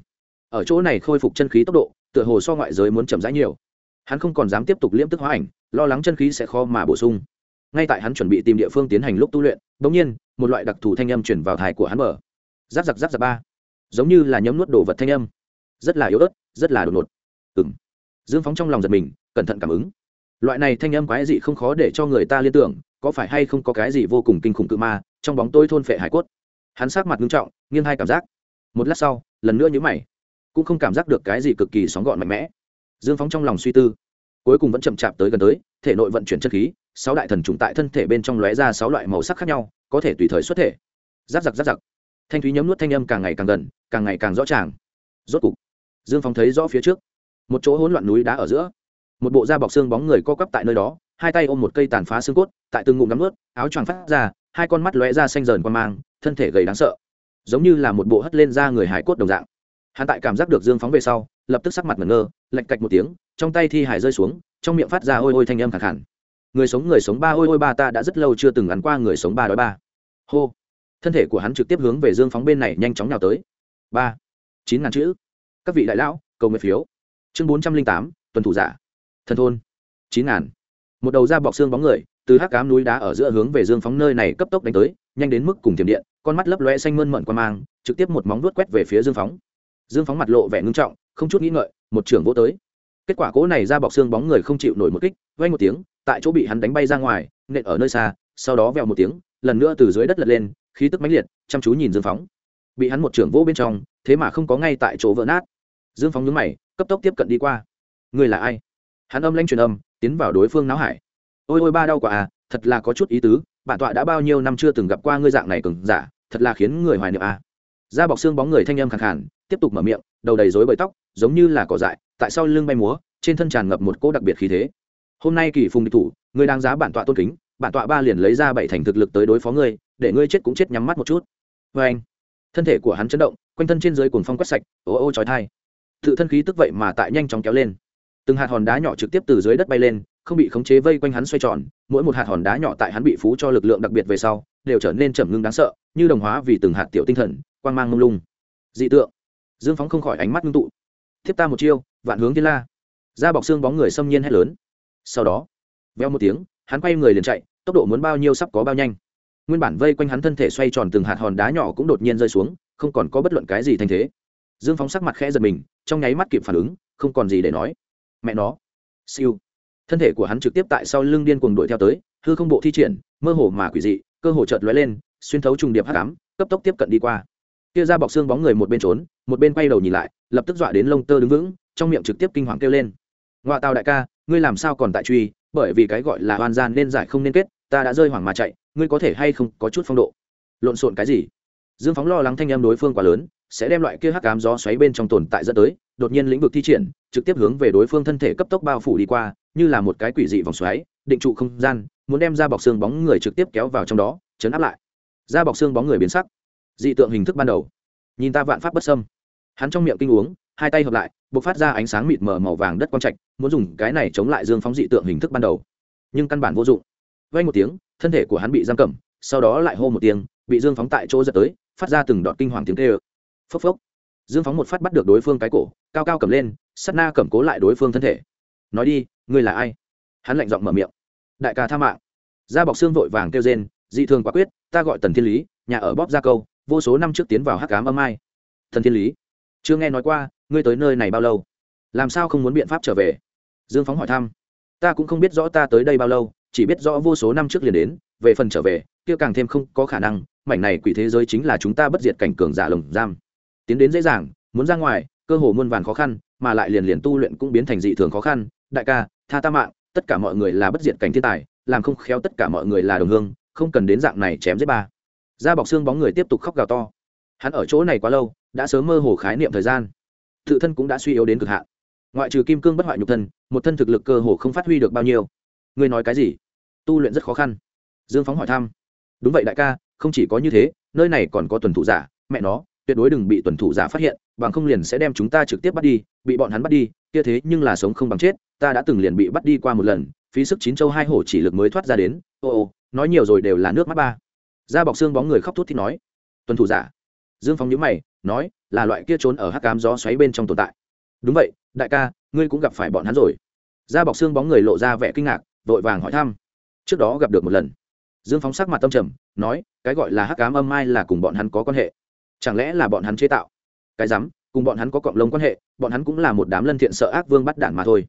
Ở chỗ này khôi phục chân khí tốc độ, tựa hồ so ngoại giới muốn chậm rãi nhiều. Hắn không còn dám tiếp tục liễm tức hóa ảnh, lo lắng chân khí sẽ khó mà bổ sung. Ngay tại hắn chuẩn bị tìm địa phương tiến hành lúc tu luyện bỗng nhiên, một loại đặc thù thanh âm chuyển vào thai của hắn mở. Giáp giặc giáp giặc ba. Giống như là nhấm nuốt đồ vật thanh âm. Rất là yếu ớt, rất là đột ngột. Ừng dương phóng trong lòng giật mình, cẩn thận cảm ứng. Loại này thanh âm quái dị không khó để cho người ta liên tưởng có phải hay không có cái gì vô cùng kinh khủng cự ma trong bóng tôi thôn phệ hải cốt? Hắn sát mặt nghiêm trọng, nghiêng hai cảm giác. Một lát sau, lần nữa nhữ mày, cũng không cảm giác được cái gì cực kỳ sóng gọn mạnh mẽ. Dương phóng trong lòng suy tư, cuối cùng vẫn chậm chạp tới gần tới, thể nội vận chuyển chất khí, sáu đại thần trùng tại thân thể bên trong lóe ra sáu loại màu sắc khác nhau, có thể tùy thời xuất thể. Giáp giặc giáp giặc. Thanh thúy nhấm nuốt thanh âm càng ngày càng gần, càng ngày càng rõ ràng. Rốt cục, dương phóng thấy rõ phía trước. Một chỗ hỗn loạn núi đá ở giữa. Một bộ da bọc xương bóng người co quắp tại nơi đó hai tay ôm một cây tàn phá xương cốt, tại từng ngụm nắm ướt áo choàng phát ra, hai con mắt lóe ra xanh dờn quan mang, thân thể gầy đáng sợ. Giống như là một bộ hất lên ra người hải cốt đồng dạng. Hắn tại cảm giác được dương phóng về sau, lập tức sắc mặt ngẩn ngơ lạch cạch một tiếng, trong tay thi hải rơi xuống, trong miệng phát ra ôi ôi thanh âm khẳng hẳn người sống người sống ba ôi ôi ba ta đã rất lâu chưa từng ăn qua người sống ba đói ba. Hô. Thân thể của hắn trực tiếp hướng về dương phóng bên này nhanh chóng nhào tới. Ba. Chín ngàn chữ. Các vị đại lão, cầu nguyện phiếu. Chương bốn trăm linh tám, tuần thủ giả. Thần thôn. Chín ngàn một đầu da bọc xương bóng người, từ hắc cám núi đá ở giữa hướng về dương phóng nơi này cấp tốc đánh tới, nhanh đến mức cùng tiềm điện, con mắt lấp loe xanh mơn mận qua mang, trực tiếp một móng vuốt quét về phía dương phóng. Dương phóng mặt lộ vẻ ngưng trọng, không chút nghĩ ngợi, một trưởng vỗ tới. Kết quả cỗ này ra bọc xương bóng người không chịu nổi một kích vay một tiếng, tại chỗ bị hắn đánh bay ra ngoài, nện ở nơi xa, sau đó vèo một tiếng, lần nữa từ dưới đất lật lên, khí tức mãnh liệt, chăm chú nhìn dương phóng. Bị hắn một trưởng vỗ bên trong, thế mà không có ngay tại chỗ vỡ nát. Dương phóng nhướng mày, cấp tốc tiếp cận đi qua. Người là ai? Hắn âm lanh truyền âm tiến vào đối phương náo hải. Ôi ôi ba đau quả à thật là có chút ý tứ, bản tọa đã bao nhiêu năm chưa từng gặp qua ngươi dạng này cường giả, thật là khiến người hoài niệm à. da bọc xương bóng người thanh âm khẳng khàn, tiếp tục mở miệng, đầu đầy rối bời tóc, giống như là cỏ dại, tại sau lưng bay múa, trên thân tràn ngập một cỗ đặc biệt khí thế. Hôm nay kỳ phùng địch thủ, ngươi đang giá bản tọa tôn kính, bản tọa ba liền lấy ra bảy thành thực lực tới đối phó ngươi, để ngươi chết cũng chết nhắm mắt một chút. Vê anh. Thân thể của hắn chấn động, quanh thân trên dưới cuồng phong quét sạch, ô ô trói thai tự thân khí tức vậy mà tại nhanh chóng kéo lên từng hạt hòn đá nhỏ trực tiếp từ dưới đất bay lên, không bị khống chế vây quanh hắn xoay tròn, mỗi một hạt hòn đá nhỏ tại hắn bị phú cho lực lượng đặc biệt về sau, đều trở nên trầm ngưng đáng sợ, như đồng hóa vì từng hạt tiểu tinh thần, quang mang mông lung. Dị tượng. Dương phóng không khỏi ánh mắt ngưng tụ. Thiếp ta một chiêu, vạn hướng thiên la. Ra bọc xương bóng người xâm nhiên hét lớn. Sau đó, veo một tiếng, hắn quay người liền chạy, tốc độ muốn bao nhiêu sắp có bao nhanh. Nguyên bản vây quanh hắn thân thể xoay tròn từng hạt hòn đá nhỏ cũng đột nhiên rơi xuống, không còn có bất luận cái gì thành thế. Dương phóng sắc mặt khẽ giật mình, trong nháy mắt kịp phản ứng, không còn gì để nói mẹ nó. Siêu. Thân thể của hắn trực tiếp tại sau lưng điên cuồng đuổi theo tới, hư không bộ thi triển, mơ hồ mà quỷ dị, cơ hồ chợt lóe lên, xuyên thấu trùng điệp hắc ám, cấp tốc tiếp cận đi qua. Kia ra bọc xương bóng người một bên trốn, một bên quay đầu nhìn lại, lập tức dọa đến lông tơ đứng vững, trong miệng trực tiếp kinh hoàng kêu lên. Ngoại tào đại ca, ngươi làm sao còn tại truy, bởi vì cái gọi là oan gian nên giải không nên kết, ta đã rơi hoảng mà chạy, ngươi có thể hay không có chút phong độ? Lộn xộn cái gì? Dương phóng lo lắng thanh em đối phương quá lớn sẽ đem loại kia hắc ám gió xoáy bên trong tồn tại dẫn tới, đột nhiên lĩnh vực thi triển, trực tiếp hướng về đối phương thân thể cấp tốc bao phủ đi qua, như là một cái quỷ dị vòng xoáy, định trụ không gian, muốn đem ra bọc xương bóng người trực tiếp kéo vào trong đó, chấn áp lại. Ra bọc xương bóng người biến sắc. Dị tượng hình thức ban đầu. Nhìn ta vạn pháp bất sâm hắn trong miệng kinh uống, hai tay hợp lại, bộc phát ra ánh sáng mịt mờ màu vàng đất quang trạch, muốn dùng cái này chống lại dương phóng dị tượng hình thức ban đầu. Nhưng căn bản vô dụng. Vang một tiếng, thân thể của hắn bị giam cầm, sau đó lại hô một tiếng, bị dương phóng tại chỗ giật tới, phát ra từng đợt kinh hoàng tiếng kêu phốc phốc. Dương phóng một phát bắt được đối phương cái cổ, cao cao cầm lên, sắt na cầm cố lại đối phương thân thể. Nói đi, ngươi là ai? Hắn lạnh giọng mở miệng. Đại ca tha mạng. Da bọc xương vội vàng kêu rên, dị thường quả quyết, ta gọi tần thiên lý, nhà ở bóp gia câu, vô số năm trước tiến vào hắc cám âm ai. Thần thiên lý, chưa nghe nói qua, ngươi tới nơi này bao lâu? Làm sao không muốn biện pháp trở về? Dương phóng hỏi thăm. Ta cũng không biết rõ ta tới đây bao lâu, chỉ biết rõ vô số năm trước liền đến, về phần trở về, kia càng thêm không có khả năng, mảnh này quỷ thế giới chính là chúng ta bất diệt cảnh cường giả lồng giam tiến đến dễ dàng, muốn ra ngoài, cơ hồ muôn vàn khó khăn, mà lại liền liền tu luyện cũng biến thành dị thường khó khăn. Đại ca, tha ta mạng, tất cả mọi người là bất diệt cảnh thiên tài, làm không khéo tất cả mọi người là đồng hương, không cần đến dạng này chém giết ba. Da bọc xương bóng người tiếp tục khóc gào to. Hắn ở chỗ này quá lâu, đã sớm mơ hồ khái niệm thời gian. Tự thân cũng đã suy yếu đến cực hạn. Ngoại trừ kim cương bất hoại nhục thân, một thân thực lực cơ hồ không phát huy được bao nhiêu. Ngươi nói cái gì? Tu luyện rất khó khăn. Dương phóng hỏi thăm. Đúng vậy đại ca, không chỉ có như thế, nơi này còn có tuần thủ giả, mẹ nó tuyệt đối đừng bị tuần thủ giả phát hiện, bằng không liền sẽ đem chúng ta trực tiếp bắt đi, bị bọn hắn bắt đi, kia thế nhưng là sống không bằng chết, ta đã từng liền bị bắt đi qua một lần, phí sức chín châu hai hổ chỉ lực mới thoát ra đến, ô ô, nói nhiều rồi đều là nước mắt ba. Da bọc xương bóng người khóc thút thì nói, tuần thủ giả. Dương phóng nhữ mày, nói, là loại kia trốn ở hắc cám gió xoáy bên trong tồn tại. Đúng vậy, đại ca, ngươi cũng gặp phải bọn hắn rồi. Da bọc xương bóng người lộ ra vẻ kinh ngạc, vội vàng hỏi thăm. Trước đó gặp được một lần. Dương phóng sắc mặt tâm trầm, nói, cái gọi là hắc cám âm mai là cùng bọn hắn có quan hệ? Chẳng lẽ là bọn hắn chế tạo? Cái rắm, cùng bọn hắn có cộng lông quan hệ, bọn hắn cũng là một đám lân thiện sợ ác vương bắt đản mà thôi.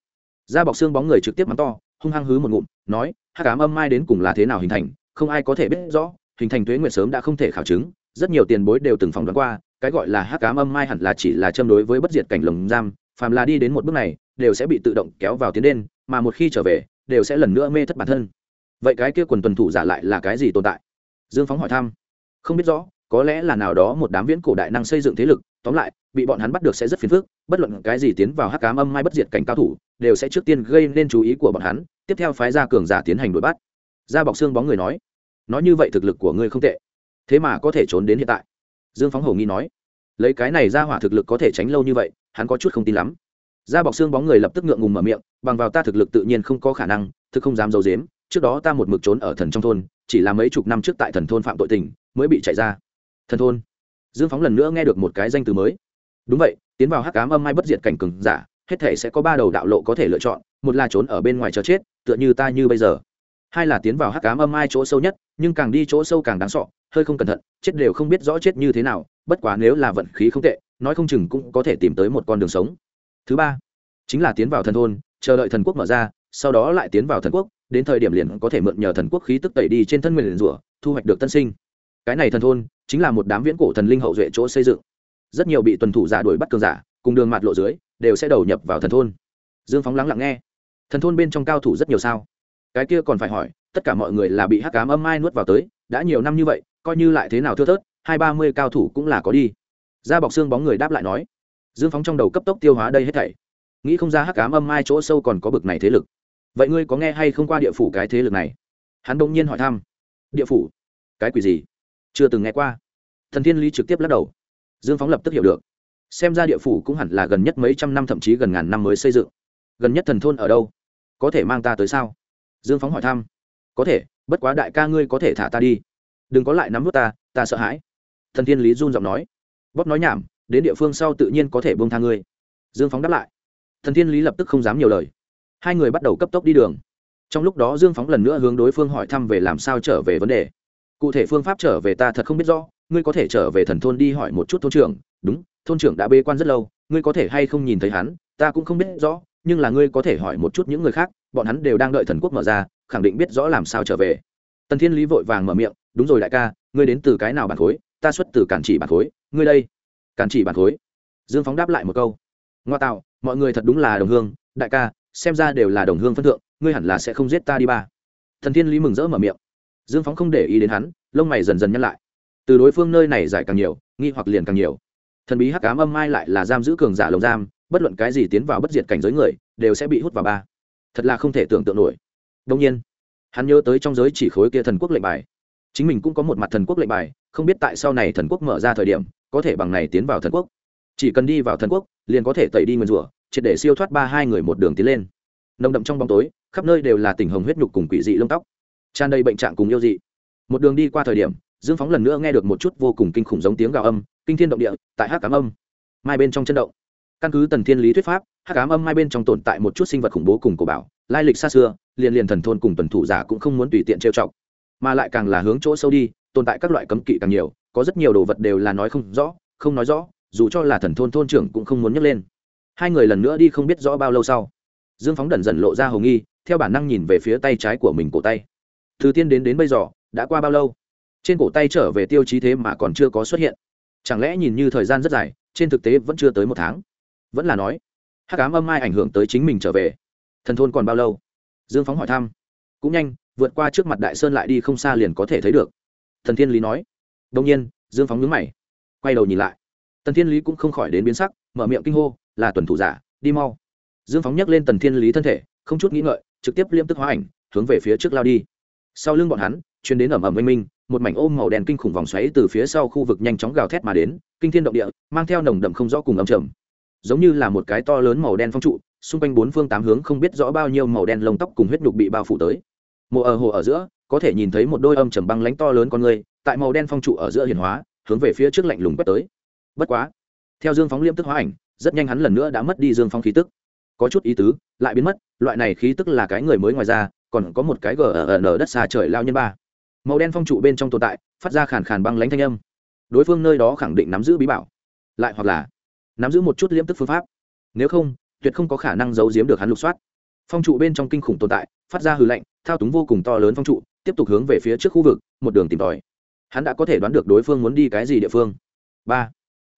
Da bọc xương bóng người trực tiếp mắng to, hung hăng hứ một ngụm, nói, hắc cám âm mai đến cùng là thế nào hình thành, không ai có thể biết rõ, hình thành tuế nguyện sớm đã không thể khảo chứng, rất nhiều tiền bối đều từng phỏng đoán qua, cái gọi là hắc cám âm mai hẳn là chỉ là châm đối với bất diệt cảnh lồng giam, phàm là đi đến một bước này, đều sẽ bị tự động kéo vào tiến đen, mà một khi trở về, đều sẽ lần nữa mê thất bản thân. Vậy cái kia quần tuần thủ giả lại là cái gì tồn tại? Dương phóng hỏi thăm. Không biết rõ có lẽ là nào đó một đám viễn cổ đại năng xây dựng thế lực, tóm lại, bị bọn hắn bắt được sẽ rất phiền phức, bất luận cái gì tiến vào hắc cám âm mai bất diệt cảnh cao thủ, đều sẽ trước tiên gây nên chú ý của bọn hắn, tiếp theo phái ra cường giả tiến hành đuổi bắt. Ra bọc xương bóng người nói nói như vậy thực lực của ngươi không tệ, thế mà có thể trốn đến hiện tại. Dương phóng hầu nghi nói, lấy cái này ra hỏa thực lực có thể tránh lâu như vậy, hắn có chút không tin lắm. Ra bọc xương bóng người lập tức ngượng ngùng mở miệng, bằng vào ta thực lực tự nhiên không có khả năng, thực không dám d i ấ u dếm trước đó ta một mực trốn ở thần trong thôn, chỉ là mấy chục năm trước tại thần thôn phạm tội tình, mới bị chạy ra thần thôn. Dương phóng lần nữa nghe được một cái danh từ mới. Đúng vậy, tiến vào hắc cám âm mai bất diệt cảnh cừng giả, hết thể sẽ có ba đầu đạo lộ có thể lựa chọn, một là trốn ở bên ngoài chờ chết, tựa như ta như bây giờ. Hai là tiến vào hắc cám âm ai chỗ sâu nhất, nhưng càng đi chỗ sâu càng đáng sọ hơi không cẩn thận, chết đều không biết rõ chết như thế nào, bất quá nếu là vận khí không tệ, nói không chừng cũng có thể tìm tới một con đường sống. Thứ ba, chính là tiến vào thần thôn, chờ đợi thần quốc mở ra, sau đó lại tiến vào thần quốc, đến thời điểm liền có thể mượn nhờ thần quốc khí tức tẩy đi trên thân nguyền rủa, thu hoạch được tân sinh cái này thần thôn chính là một đám viễn cổ thần linh hậu duệ chỗ xây dựng. Rất nhiều bị tuần thủ giả đuổi bắt cường giả, cùng đường mặt lộ dưới, đều sẽ đầu nhập vào thần thôn. Dương phóng lắng lặng nghe. Thần thôn bên trong cao thủ rất nhiều sao? Cái kia còn phải hỏi, tất cả mọi người là bị hắc cám âm mai nuốt vào tới, đã nhiều năm như vậy, coi như lại thế nào thưa thớt, hai ba mươi cao thủ cũng là có đi. Ra bọc xương bóng người đáp lại nói. Dương phóng trong đầu cấp tốc tiêu hóa đây hết thảy. Nghĩ không ra hắc cám âm mai chỗ sâu còn có bực này thế lực. Vậy ngươi có nghe hay không qua địa phủ cái thế lực này? Hắn bỗng nhiên hỏi thăm. Địa phủ? Cái quỷ gì? Chưa từng nghe qua. Thần thiên lý trực tiếp lắc đầu. Dương phóng lập tức hiểu được. Xem ra địa phủ cũng hẳn là gần nhất mấy trăm năm, thậm chí gần ngàn năm mới xây dựng. Gần nhất thần thôn ở đâu? Có thể mang ta tới sao? Dương phóng hỏi thăm. Có thể, bất quá đại ca ngươi có thể thả ta đi. Đừng có lại nắm vút ta ta sợ hãi. Thần thiên lý run giọng nói. Bóp nói nhảm, đến địa phương sau tự nhiên có thể bông tha ngươi. Dương phóng đáp lại. Thần thiên lý lập tức không dám nhiều lời. Hai người bắt đầu cấp tốc đi đường. Trong lúc đó dương phóng lần nữa hướng đối phương hỏi thăm về làm sao trở về vấn đề cụ thể phương pháp trở về ta thật không biết rõ, ngươi có thể trở về thần thôn đi hỏi một chút thôn trưởng. Đúng, thôn trưởng đã bê quan rất lâu, ngươi có thể hay không nhìn thấy hắn, ta cũng không biết rõ, nhưng là ngươi có thể hỏi một chút những người khác, bọn hắn đều đang đợi thần quốc mở ra, khẳng định biết rõ làm sao trở về. Tần thiên lý vội vàng mở miệng, đúng rồi đại ca, ngươi đến từ cái nào bản khối? Ta xuất từ cản chỉ bản khối, ngươi đây. Cản chỉ bản khối. Dương phóng đáp lại một câu. Ngoa tạo, mọi người thật đúng là đồng hương. Đại ca, xem ra đều là đồng hương phân thượng, ngươi hẳn là sẽ không giết ta đi ba. Thần thiên lý mừng rỡ mở miệng dương phóng không để ý đến hắn, lông mày dần dần nhăn lại. Từ đối phương nơi này giải càng nhiều, nghi hoặc liền càng nhiều. Thần bí hắc cám âm mai lại là giam giữ cường giả lồng giam, bất luận cái gì tiến vào bất diệt cảnh giới người, đều sẽ bị hút vào ba. Thật là không thể tưởng tượng nổi. Đông nhiên, hắn nhớ tới trong giới chỉ khối kia thần quốc lệnh bài. Chính mình cũng có một mặt thần quốc lệnh bài, không biết tại sau này thần quốc mở ra thời điểm, có thể bằng này tiến vào thần quốc. Chỉ cần đi vào thần quốc, liền có thể tẩy đi nguyên rủa, triệt để siêu thoát ba hai người một đường tiến lên. Nồng đậm trong bóng tối, khắp nơi đều là tình hồng huyết nhục cùng quỷ dị lông tóc tràn đầy bệnh trạng cùng yêu dị. Một đường đi qua thời điểm, dương phóng lần nữa nghe được một chút vô cùng kinh khủng giống tiếng gào âm, kinh thiên động địa, tại hát cám âm mai bên trong chân động. Căn cứ tần thiên lý thuyết pháp hát cám âm mai bên trong tồn tại một chút sinh vật khủng bố cùng cổ bảo lai lịch xa xưa, liền liền thần thôn cùng tuần thủ giả cũng không muốn tùy tiện trêu chọc. Mà lại càng là hướng chỗ sâu đi, tồn tại các loại cấm kỵ càng nhiều, có rất nhiều đồ vật đều là nói không rõ, không nói rõ, dù cho là thần thôn thôn trưởng cũng không muốn nhấc lên. Hai người lần nữa đi không biết rõ bao lâu sau, dương phóng đần dần lộ ra hầu nghi, theo bản năng nhìn về phía tay trái của mình cổ tay từ tiên đến đến bây giờ, đã qua bao lâu? Trên cổ tay trở về tiêu chí thế mà còn chưa có xuất hiện. Chẳng lẽ nhìn như thời gian rất dài, trên thực tế vẫn chưa tới một tháng? Vẫn là nói, hắc ám âm ai ảnh hưởng tới chính mình trở về? Thần thôn còn bao lâu? Dương phóng hỏi thăm. Cũng nhanh, vượt qua trước mặt đại sơn lại đi không xa liền có thể thấy được. Thần thiên lý nói. Đông nhiên, dương phóng nhướng mày, quay đầu nhìn lại. Tần thiên lý cũng không khỏi đến biến sắc, mở miệng kinh hô, là tuần thủ giả, đi mau. Dương phóng nhắc lên tần thiên lý thân thể, không chút nghĩ ngợi, trực tiếp liêm tức hóa ảnh, hướng về phía trước lao đi sau lưng bọn hắn chuyến đến ẩm ẩm oanh minh, một mảnh ôm màu đen kinh khủng vòng xoáy từ phía sau khu vực nhanh chóng gào thét mà đến, kinh thiên động địa, mang theo nồng đậm không rõ cùng ẩm trầm. Giống như là một cái to lớn màu đen phong trụ, xung quanh bốn phương tám hướng không biết rõ bao nhiêu màu đen lông tóc cùng huyết nhục bị bao phủ tới. Mộ ở hồ ở giữa, có thể nhìn thấy một đôi âm trầm băng lánh to lớn con người, tại màu đen phong trụ ở giữa hiền hóa, hướng về phía trước lạnh lùng quét tới. Bất quá, theo dương phóng liêm tức hóa ảnh, rất nhanh hắn lần nữa đã mất đi dương phong khí tức. Có chút ý tứ, lại biến mất, loại này khí tức là cái người mới ngoài ra còn có một cái gờ ở đất xa trời lao nhân ba. Màu đen phong trụ bên trong tồn tại, phát ra khàn khàn băng lánh thanh âm. Đối phương nơi đó khẳng định nắm giữ bí bảo. Lại hoặc là nắm giữ một chút liêm tức phương pháp. Nếu không, tuyệt không có khả năng giấu giếm được hắn lục soát. Phong trụ bên trong kinh khủng tồn tại, phát ra hư lạnh, thao túng vô cùng to lớn phong trụ, tiếp tục hướng về phía trước khu vực, một đường tìm tòi. Hắn đã có thể đoán được đối phương muốn đi cái gì địa phương. Ba.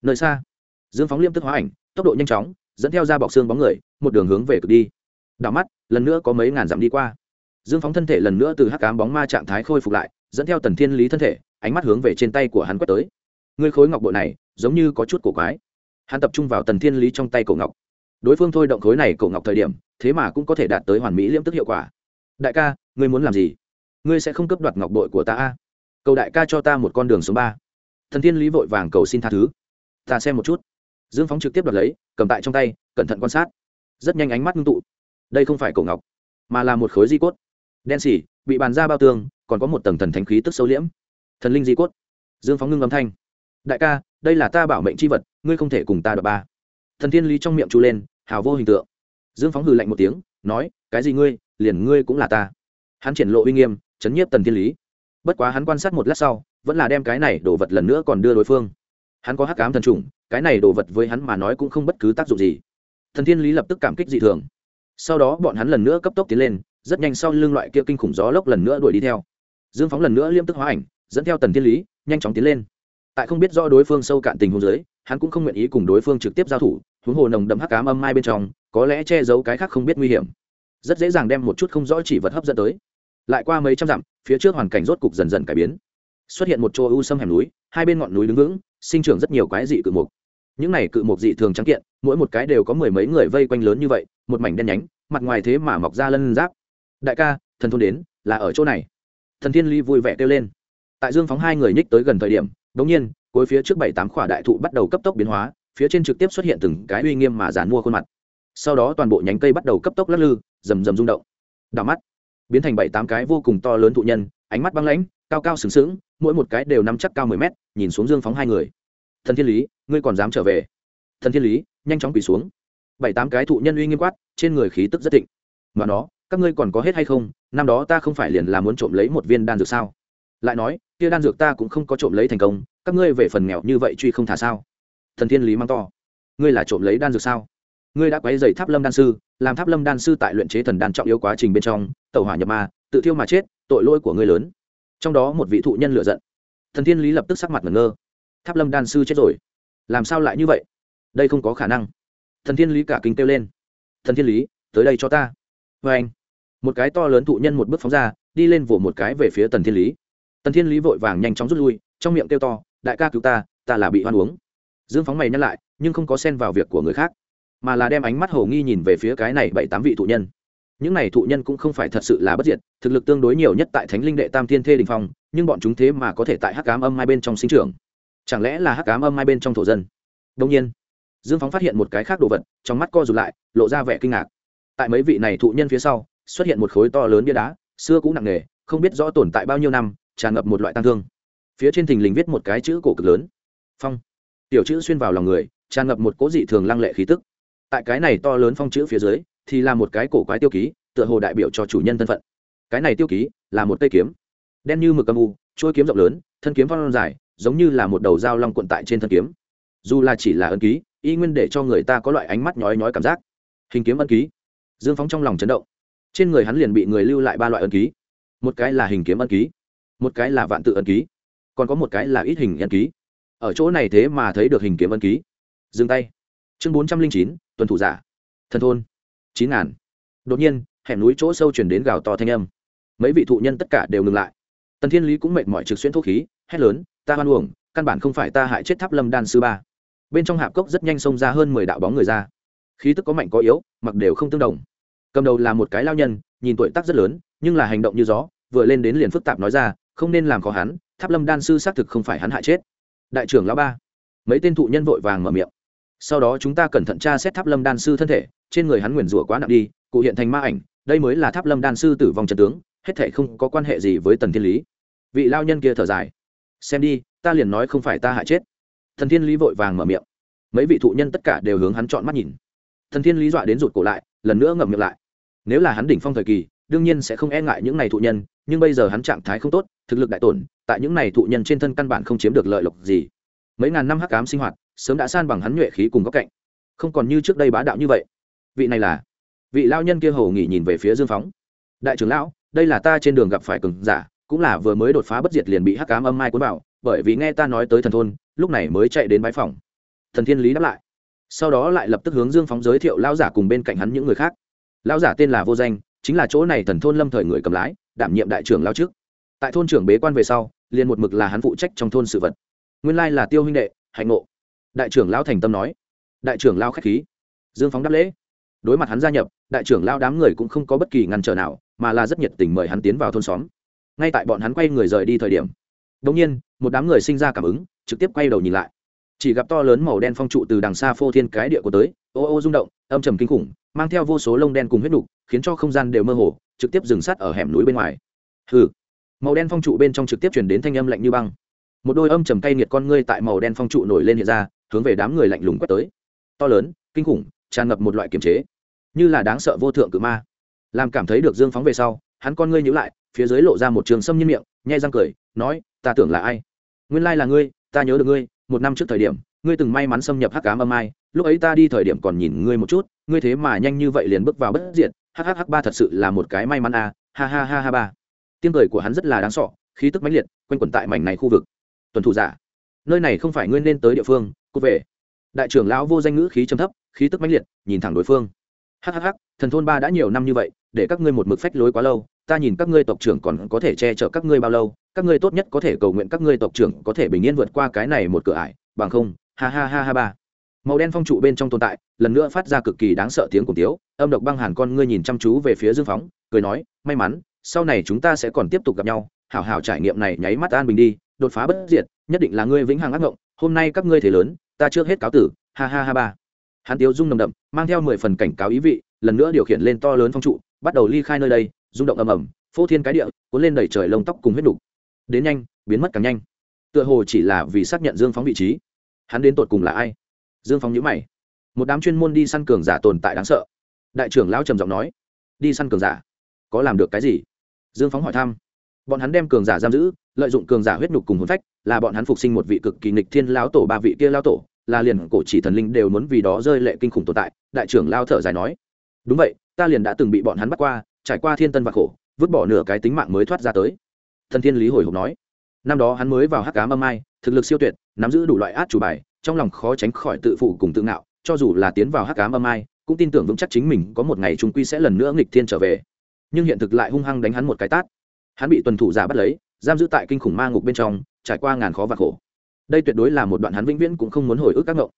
Nơi xa. Dương phóng liêm tức hóa ảnh, tốc độ nhanh chóng, dẫn theo ra bọc xương bóng người, một đường hướng về cực đi. Đảo mắt, lần nữa có mấy ngàn dặm đi qua dương phóng thân thể lần nữa từ hắc cám bóng ma trạng thái khôi phục lại, dẫn theo tần thiên lý thân thể, ánh mắt hướng về trên tay của hắn quét tới. Ngươi khối ngọc bội này, giống như có chút cổ quái. Hắn tập trung vào tần thiên lý trong tay cổ ngọc. Đối phương thôi động khối này cổ ngọc thời điểm, thế mà cũng có thể đạt tới hoàn mỹ liêm tức hiệu quả. Đại ca, ngươi muốn làm gì? Ngươi sẽ không cấp đoạt ngọc bội của ta a? Cầu đại ca cho ta một con đường số ba. Thần thiên lý vội vàng cầu xin tha thứ. Ta xem một chút. Dương phóng trực tiếp đoạt lấy, cầm tại trong tay, cẩn thận quan sát. Rất nhanh ánh mắt ngưng tụ. Đây không phải cổ ngọc, mà là một khối di cốt đen xỉ bị bàn ra bao tường, còn có một tầng thần thánh khí tức sâu liễm. Thần linh di cốt. Dương phóng ngưng âm thanh. Đại ca, đây là ta bảo mệnh c h i vật, ngươi không thể cùng ta đ ba. Thần thiên lý trong miệng tru lên, hào vô hình tượng. Dương phóng hừ lạnh một tiếng, nói, cái gì ngươi, liền ngươi cũng là ta. Hắn triển lộ uy nghiêm, chấn nhiếp tần thiên lý. Bất quá hắn quan sát một lát sau, vẫn là đem cái này đổ vật lần nữa còn đưa đối phương. Hắn có hắc cám thần trùng cái này đồ vật với hắn mà nói cũng không bất cứ tác dụng gì. Thần thiên lý lập tức cảm kích dị thường. Sau đó bọn hắn lần nữa cấp tốc tiến lên rất nhanh sau lưng loại kia kinh khủng gió lốc lần nữa đuổi đi theo. Dương phóng lần nữa liêm tức hóa ảnh, dẫn theo tần thiên lý, nhanh chóng tiến lên. Tại không biết do đối phương sâu cạn tình hôn giới hắn cũng không nguyện ý cùng đối phương trực tiếp giao thủ, huống hồ nồng đậm hắc cám âm mai bên trong, có lẽ che giấu cái khác không biết nguy hiểm. Rất dễ dàng đem một chút không rõ chỉ vật hấp dẫn tới. Lại qua mấy trăm dặm, phía trước hoàn cảnh rốt cục dần dần cải biến. Xuất hiện một chỗ u sâm hẻm núi, hai bên ngọn núi đứng vững, sinh trưởng rất nhiều quái dị cự mục. Những này cự mục dị thường trắng kiện, mỗi một cái đều có mười mấy người vây quanh lớn như vậy, một mảnh đen nhánh, mặt ngoài thế mà mọc ra lân giáp đại ca, thần thôn đến, là ở chỗ này. Thần thiên ly vui vẻ kêu lên. Tại dương phóng hai người nhích tới gần thời điểm đ ỗ n g nhiên, cuối phía trước bảy tám khỏa đại thụ bắt đầu cấp tốc biến hóa, phía trên trực tiếp xuất hiện từng cái uy nghiêm mà dàn mua khuôn mặt. Sau đó toàn bộ nhánh cây bắt đầu cấp tốc lắc lư, rầm rầm rung động. Đào mắt, biến thành bảy tám cái vô cùng to lớn thụ nhân, ánh mắt băng lãnh, cao cao sừng sững, mỗi một cái đều nắm chắc cao mười mét, nhìn xuống dương phóng hai người. Thần thiên lý, ngươi còn dám trở về? Thần thiên lý, nhanh chóng quỳ xuống. Bảy tám cái thụ nhân uy nghiêm quát, trên người khí tức rất thịnh. Mà nó các ngươi còn có hết hay không? Năm đó ta không phải liền là muốn trộm lấy một viên đan dược sao? Lại nói, kia đan dược ta cũng không có trộm lấy thành công, các ngươi về phần nghèo như vậy truy không thả sao? Thần thiên lý mang to. Ngươi là trộm lấy đan dược sao? Ngươi đã quấy dày tháp lâm đan sư, làm tháp lâm đan sư tại luyện chế thần đan trọng yếu quá trình bên trong tàu hỏa nhập ma, tự thiêu mà chết, tội lỗi của ngươi lớn. Trong đó một vị thụ nhân lựa giận. Thần thiên lý lập tức sắc mặt ngẩn ngơ. Tháp lâm đan sư chết rồi. Làm sao lại như vậy? Đây không có khả năng. Thần thiên lý cả kinh kêu lên. Thần thiên lý, tới đây cho ta. Vê anh một cái to lớn thụ nhân một bước phóng ra, đi lên vỗ một cái về phía tần thiên lý. Tần thiên lý vội vàng nhanh chóng rút lui, trong miệng kêu to, đại ca cứu ta ta là bị hoan uống. Dương phóng mày nhắc lại, nhưng không có xen vào việc của người khác, mà là đem ánh mắt hầu nghi nhìn về phía cái này bảy tám vị thụ nhân. Những này thụ nhân cũng không phải thật sự là bất diệt, thực lực tương đối nhiều nhất tại thánh linh đệ tam thiên thê đình phong, nhưng bọn chúng thế mà có thể tại hắc cám âm hai bên trong sinh trưởng. Chẳng lẽ là hắc cám âm hai bên trong thổ dân? Đông nhiên, dương phóng phát hiện một cái khác đồ vật, trong mắt co rụt lại, lộ ra vẻ kinh ngạc. Tại mấy vị này thụ nhân phía sau xuất hiện một khối to lớn bia đá, xưa cũng nặng nề, không biết rõ tồn tại bao nhiêu năm, tràn ngập một loại tăng thương. Phía trên thình lình viết một cái chữ cổ cực lớn. Phong. Tiểu chữ xuyên vào lòng người, tràn ngập một cố dị thường lăng lệ khí tức. Tại cái này to lớn phong chữ phía dưới, thì là một cái cổ quái tiêu ký, tựa hồ đại biểu cho chủ nhân thân phận. Cái này tiêu ký là một cây kiếm. Đen như mực âm u, chuôi kiếm rộng lớn, thân kiếm phong dài, giống như là một đầu dao long cuộn tại trên thân kiếm. Dù là chỉ là ân ký, y nguyên để cho người ta có loại ánh mắt nhói nhói cảm giác. Hình kiếm ân ký. Dương phóng trong lòng chấn động trên người hắn liền bị người lưu lại ba loại ân ký. Một cái là hình kiếm ân ký, một cái là vạn tự ân ký, còn có một cái là ít hình ân ký. Ở chỗ này thế mà thấy được hình kiếm ân ký. Dừng tay. Chương bốn trăm linh chín, tuần thủ giả. Thần thôn. chín ngàn. Đột nhiên, hẻm núi chỗ sâu chuyển đến gào to thanh âm. Mấy vị thụ nhân tất cả đều ngừng lại. Tần thiên lý cũng mệt mỏi trực xuyên thuốc khí, hét lớn, ta hoan uổng, căn bản không phải ta hại chết tháp lâm đan sư ba. Bên trong hạp cốc rất nhanh xông ra hơn mười đạo bóng người ra. Khí tức có mạnh có yếu, mặc đều không tương đồng cầm đầu là một cái lao nhân, nhìn tuổi tác rất lớn, nhưng là hành động như gió, vừa lên đến liền phức tạp nói ra, không nên làm khó hắn, tháp lâm đan sư xác thực không phải hắn hại chết. Đại trưởng lão ba. Mấy tên thụ nhân vội vàng mở miệng. Sau đó chúng ta cẩn thận tra xét tháp lâm đan sư thân thể, trên người hắn nguyền rủa quá nặng đi, cụ hiện thành ma ảnh, đây mới là tháp lâm đan sư tử vong trần tướng, hết thể không có quan hệ gì với tần thiên lý. Vị lao nhân kia thở dài. Xem đi, ta liền nói không phải ta hại chết. Thần thiên lý vội vàng mở miệng. Mấy vị thụ nhân tất cả đều hướng hắn chọn mắt nhìn. Thần thiên lý dọa đến rụt cổ lại, lần nữa ngậm miệng lại nếu là hắn đỉnh phong thời kỳ, đương nhiên sẽ không e ngại những này thụ nhân, nhưng bây giờ hắn trạng thái không tốt, thực lực đại tổn, tại những này thụ nhân trên thân căn bản không chiếm được lợi lộc gì. Mấy ngàn năm hắc ám sinh hoạt, sớm đã san bằng hắn nhuệ khí cùng góc cạnh. Không còn như trước đây bá đạo như vậy. Vị này là? Vị lao nhân kia hầu nghỉ nhìn về phía dương phóng. Đại trưởng lão, đây là ta trên đường gặp phải cường giả, cũng là vừa mới đột phá bất diệt liền bị hắc ám âm mai cuốn vào, bởi vì nghe ta nói tới thần thôn, lúc này mới chạy đến bãi phòng. Thần thiên lý đáp lại. Sau đó lại lập tức hướng dương phóng giới thiệu lao giả cùng bên cạnh hắn những người khác lão giả tên là vô danh, chính là chỗ này thần thôn lâm thời người cầm lái, đảm nhiệm đại trưởng lao trước. Tại thôn trưởng bế quan về sau, liền một mực là hắn phụ trách trong thôn sự vật. Nguyên lai là tiêu huynh đệ, hạnh ngộ. Đại trưởng lao thành tâm nói. Đại trưởng lao k h á c h khí. Dương phóng đáp lễ. Đối mặt hắn gia nhập, đại trưởng lao đám người cũng không có bất kỳ ngăn trở nào, mà là rất nhiệt tình mời hắn tiến vào thôn xóm. Ngay tại bọn hắn quay người rời đi thời điểm đ ỗ n g nhiên, một đám người sinh ra cảm ứng, trực tiếp quay đầu nhìn lại. Chỉ gặp to lớn màu đen phong trụ từ đằng xa phô thiên cái địa của tới, ô ô rung động, âm trầm kinh khủng mang theo vô số lông đen cùng huyết đục, khiến cho không gian đều mơ hồ, trực tiếp dừng sát ở hẻm núi bên ngoài. Hừ. Màu đen phong trụ bên trong trực tiếp chuyển đến thanh âm lạnh như băng. Một đôi âm trầm cay nghiệt con ngươi tại màu đen phong trụ nổi lên hiện ra, hướng về đám người lạnh lùng quét tới. To lớn, kinh khủng, tràn ngập một loại kiềm chế. Như là đáng sợ vô thượng cự ma. Làm cảm thấy được dương phóng về sau, hắn con ngươi nhíu lại, phía dưới lộ ra một trường sâm như miệng, nhai răng cười, nói, ta tưởng là ai? Nguyên lai là ngươi, ta nhớ được ngươi, một năm trước thời điểm ngươi từng may mắn xâm nhập hắc cám âm ai, lúc ấy ta đi thời điểm còn nhìn ngươi một chút, ngươi thế mà nhanh như vậy liền bước vào bất diệt hhh ba thật sự là một cái may mắn à ha ha ha ha ba. Tiếng cười của hắn rất là đáng sọ khí tức mãnh liệt, quanh quẩn tại mảnh này khu vực. Tuần thủ giả, nơi này không phải ngươi nên tới địa phương, cút về. Đại trưởng lão vô danh ngữ khí trầm thấp, khí tức mãnh liệt, nhìn thẳng đối phương. Hhh thần thôn ba đã nhiều năm như vậy, để các ngươi một mực phách lối quá lâu, ta nhìn các ngươi tộc trưởng còn có thể che chở các ngươi bao lâu, các ngươi tốt nhất có thể cầu nguyện các ngươi tộc trưởng có thể bình yên vượt qua cái này một cửa ải, bằng không ha ha ha ha ba. Màu đen phong trụ bên trong tồn tại, lần nữa phát ra cực kỳ đáng sợ tiếng cùng tiếu, âm độc băng hàn con ngươi nhìn chăm chú về phía dương phóng, cười nói, may mắn, sau này chúng ta sẽ còn tiếp tục gặp nhau, hảo hảo trải nghiệm này nháy mắt an bình đi, đột phá bất diệt, nhất định là ngươi vĩnh hằng ác ngộng, hôm nay các ngươi thế lớn, ta trước hết cáo tử, ha ha ha ba. Hắn tiếu rung nồng đậm, mang theo mười phần cảnh cáo ý vị, lần nữa điều khiển lên to lớn phong trụ, bắt đầu ly khai nơi đây, rung động ầm ầm, phô thiên cái địa, cuốn lên đẩy trời lông tóc cùng huyết đục đến nhanh, biến mất càng nhanh. Tựa hồ chỉ là vì xác nhận dương phóng vị trí hắn đến tột cùng là ai? Dương phong nhữ mày. Một đám chuyên môn đi săn cường giả tồn tại đáng sợ. Đại trưởng lão trầm giọng nói. Đi săn cường giả? Có làm được cái gì? Dương phóng hỏi thăm. Bọn hắn đem cường giả giam giữ, lợi dụng cường giả huyết nhục cùng hồn phách, là bọn hắn phục sinh một vị cực kỳ nghịch thiên lão tổ, ba vị kia lão tổ, là liền cổ chỉ thần linh đều muốn vì đó rơi lệ kinh khủng tồn tại, đại trưởng lao thở dài nói. Đúng vậy, ta liền đã từng bị bọn hắn bắt qua, trải qua thiên tân và khổ, vứt bỏ nửa cái tính mạng mới thoát ra tới. Thần thiên lý hồi hộp nói. Năm đó hắn mới vào hắc cá âm ai, thực lực siêu tuyệt nắm giữ đủ loại át chủ bài, trong lòng khó tránh khỏi tự phụ cùng tự ngạo, cho dù là tiến vào hắc cám âm ai, cũng tin tưởng vững chắc chính mình có một ngày trung quy sẽ lần nữa nghịch thiên trở về. Nhưng hiện thực lại hung hăng đánh hắn một cái tát. Hắn bị tuần thủ giả bắt lấy, giam giữ tại kinh khủng ma ngục bên trong, trải qua ngàn khó và khổ. Đây tuyệt đối là một đoạn hắn vĩnh viễn cũng không muốn hồi ức các ngộng.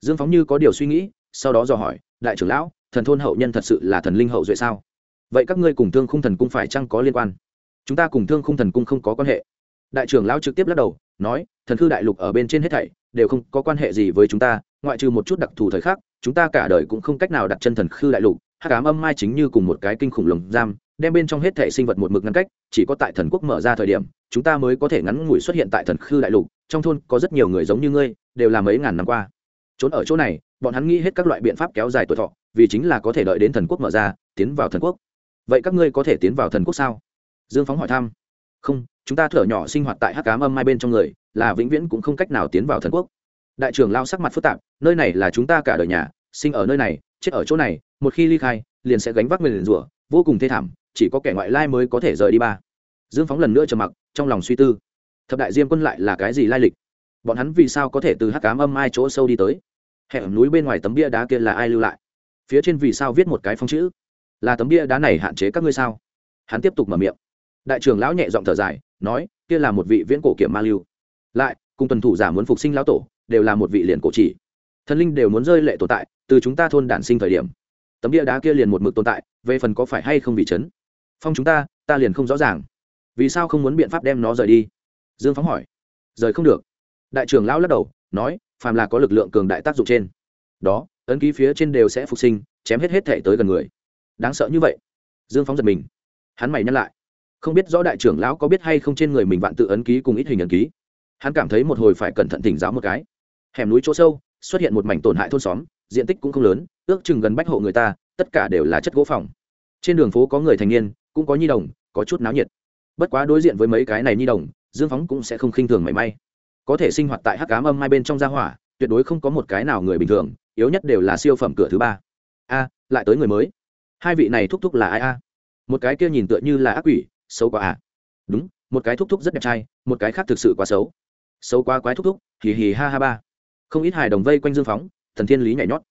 Dương phóng như có điều suy nghĩ, sau đó dò hỏi, đại trưởng lão, thần thôn hậu nhân thật sự là thần linh hậu duệ sao? Vậy các ngươi cùng thương khung thần cung phải chăng có liên quan? Chúng ta cùng thương khung thần cung không có quan hệ. Đại trưởng lão trực tiếp lắc đầu nói, thần khư đại lục ở bên trên hết thảy đều không có quan hệ gì với chúng ta, ngoại trừ một chút đặc thù thời khắc, chúng ta cả đời cũng không cách nào đặt chân thần khư đại lục. Hát cám âm mai chính như cùng một cái kinh khủng lồng giam, đem bên trong hết thể sinh vật một mực ngăn cách, chỉ có tại thần quốc mở ra thời điểm, chúng ta mới có thể ngắn ngủi xuất hiện tại thần khư đại lục, trong thôn có rất nhiều người giống như ngươi, đều là mấy ngàn năm qua. Trốn ở chỗ này, bọn hắn nghĩ hết các loại biện pháp kéo dài tuổi thọ, vì chính là có thể đợi đến thần quốc mở ra, tiến vào thần quốc. Vậy các ngươi có thể tiến vào thần quốc sao? Dương phóng hỏi thăm không, chúng ta thở nhỏ sinh hoạt tại hắc cám âm mai bên trong người, là vĩnh viễn cũng không cách nào tiến vào thần quốc. Đại trưởng lao sắc mặt phức tạp, nơi này là chúng ta cả đời nhà, sinh ở nơi này, chết ở chỗ này, một khi ly khai, liền sẽ gánh vác người liền rủa, vô cùng thê thảm, chỉ có kẻ ngoại lai mới có thể rời đi ba. Dương phóng lần nữa trầm mặc, trong lòng suy tư. Thập đại diêm quân lại là cái gì lai lịch? Bọn hắn vì sao có thể từ hắc cám âm ai chỗ sâu đi tới? Hẻm núi bên ngoài tấm bia đá kia là ai lưu lại? Phía trên vì sao viết một cái phong chữ? Là tấm bia đá này hạn chế các ngươi sao? Hắn tiếp tục mở miệng đại trưởng lão nhẹ giọng thở dài, nói, kia là một vị viễn cổ kiểm ma lưu. Lại, cùng tuần thủ giả muốn phục sinh lão tổ, đều là một vị liền cổ chỉ. Thần linh đều muốn rơi lệ tồn tại, từ chúng ta thôn đản sinh thời điểm. Tấm địa đá kia liền một mực tồn tại, về phần có phải hay không bị chấn? Phong chúng ta ta liền không rõ ràng. Vì sao không muốn biện pháp đem nó rời đi? Dương phóng hỏi. Rời không được. Đại trưởng lão lắc đầu, nói, phàm là có lực lượng cường đại tác dụng trên. Đó, ấn ký phía trên đều sẽ phục sinh, chém hết hết thể tới gần người. Đáng sợ như vậy. Dương phóng giật mình. Hắn mày nhắc lại không biết rõ đại trưởng lão có biết hay không trên người mình vạn tự ấn ký cùng ít hình ấn ký. Hắn cảm thấy một hồi phải cẩn thận tỉnh giáo một cái. Hẻm núi chỗ sâu, xuất hiện một mảnh tổn hại thôn xóm, diện tích cũng không lớn, ước chừng gần bách hộ người ta, tất cả đều là chất gỗ phòng. Trên đường phố có người thành niên, cũng có nhi đồng, có chút náo nhiệt. Bất quá đối diện với mấy cái này nhi đồng, dương phóng cũng sẽ không khinh thường mảy may. Có thể sinh hoạt tại hắc cám âm hai bên trong gia hỏa, tuyệt đối không có một cái nào người bình thường, yếu nhất đều là siêu phẩm cửa thứ ba. A, lại tới người mới. Hai vị này thúc thúc là ai a? Một cái kia nhìn tựa như là ác quỷ xấu quá à. Đúng, một cái thúc thúc rất đẹp trai, một cái khác thực sự quá xấu. Xấu quá quái thúc thúc, hì hì ha ha ba. Không ít hài đồng vây quanh dương phóng, thần thiên lý nhảy nhót.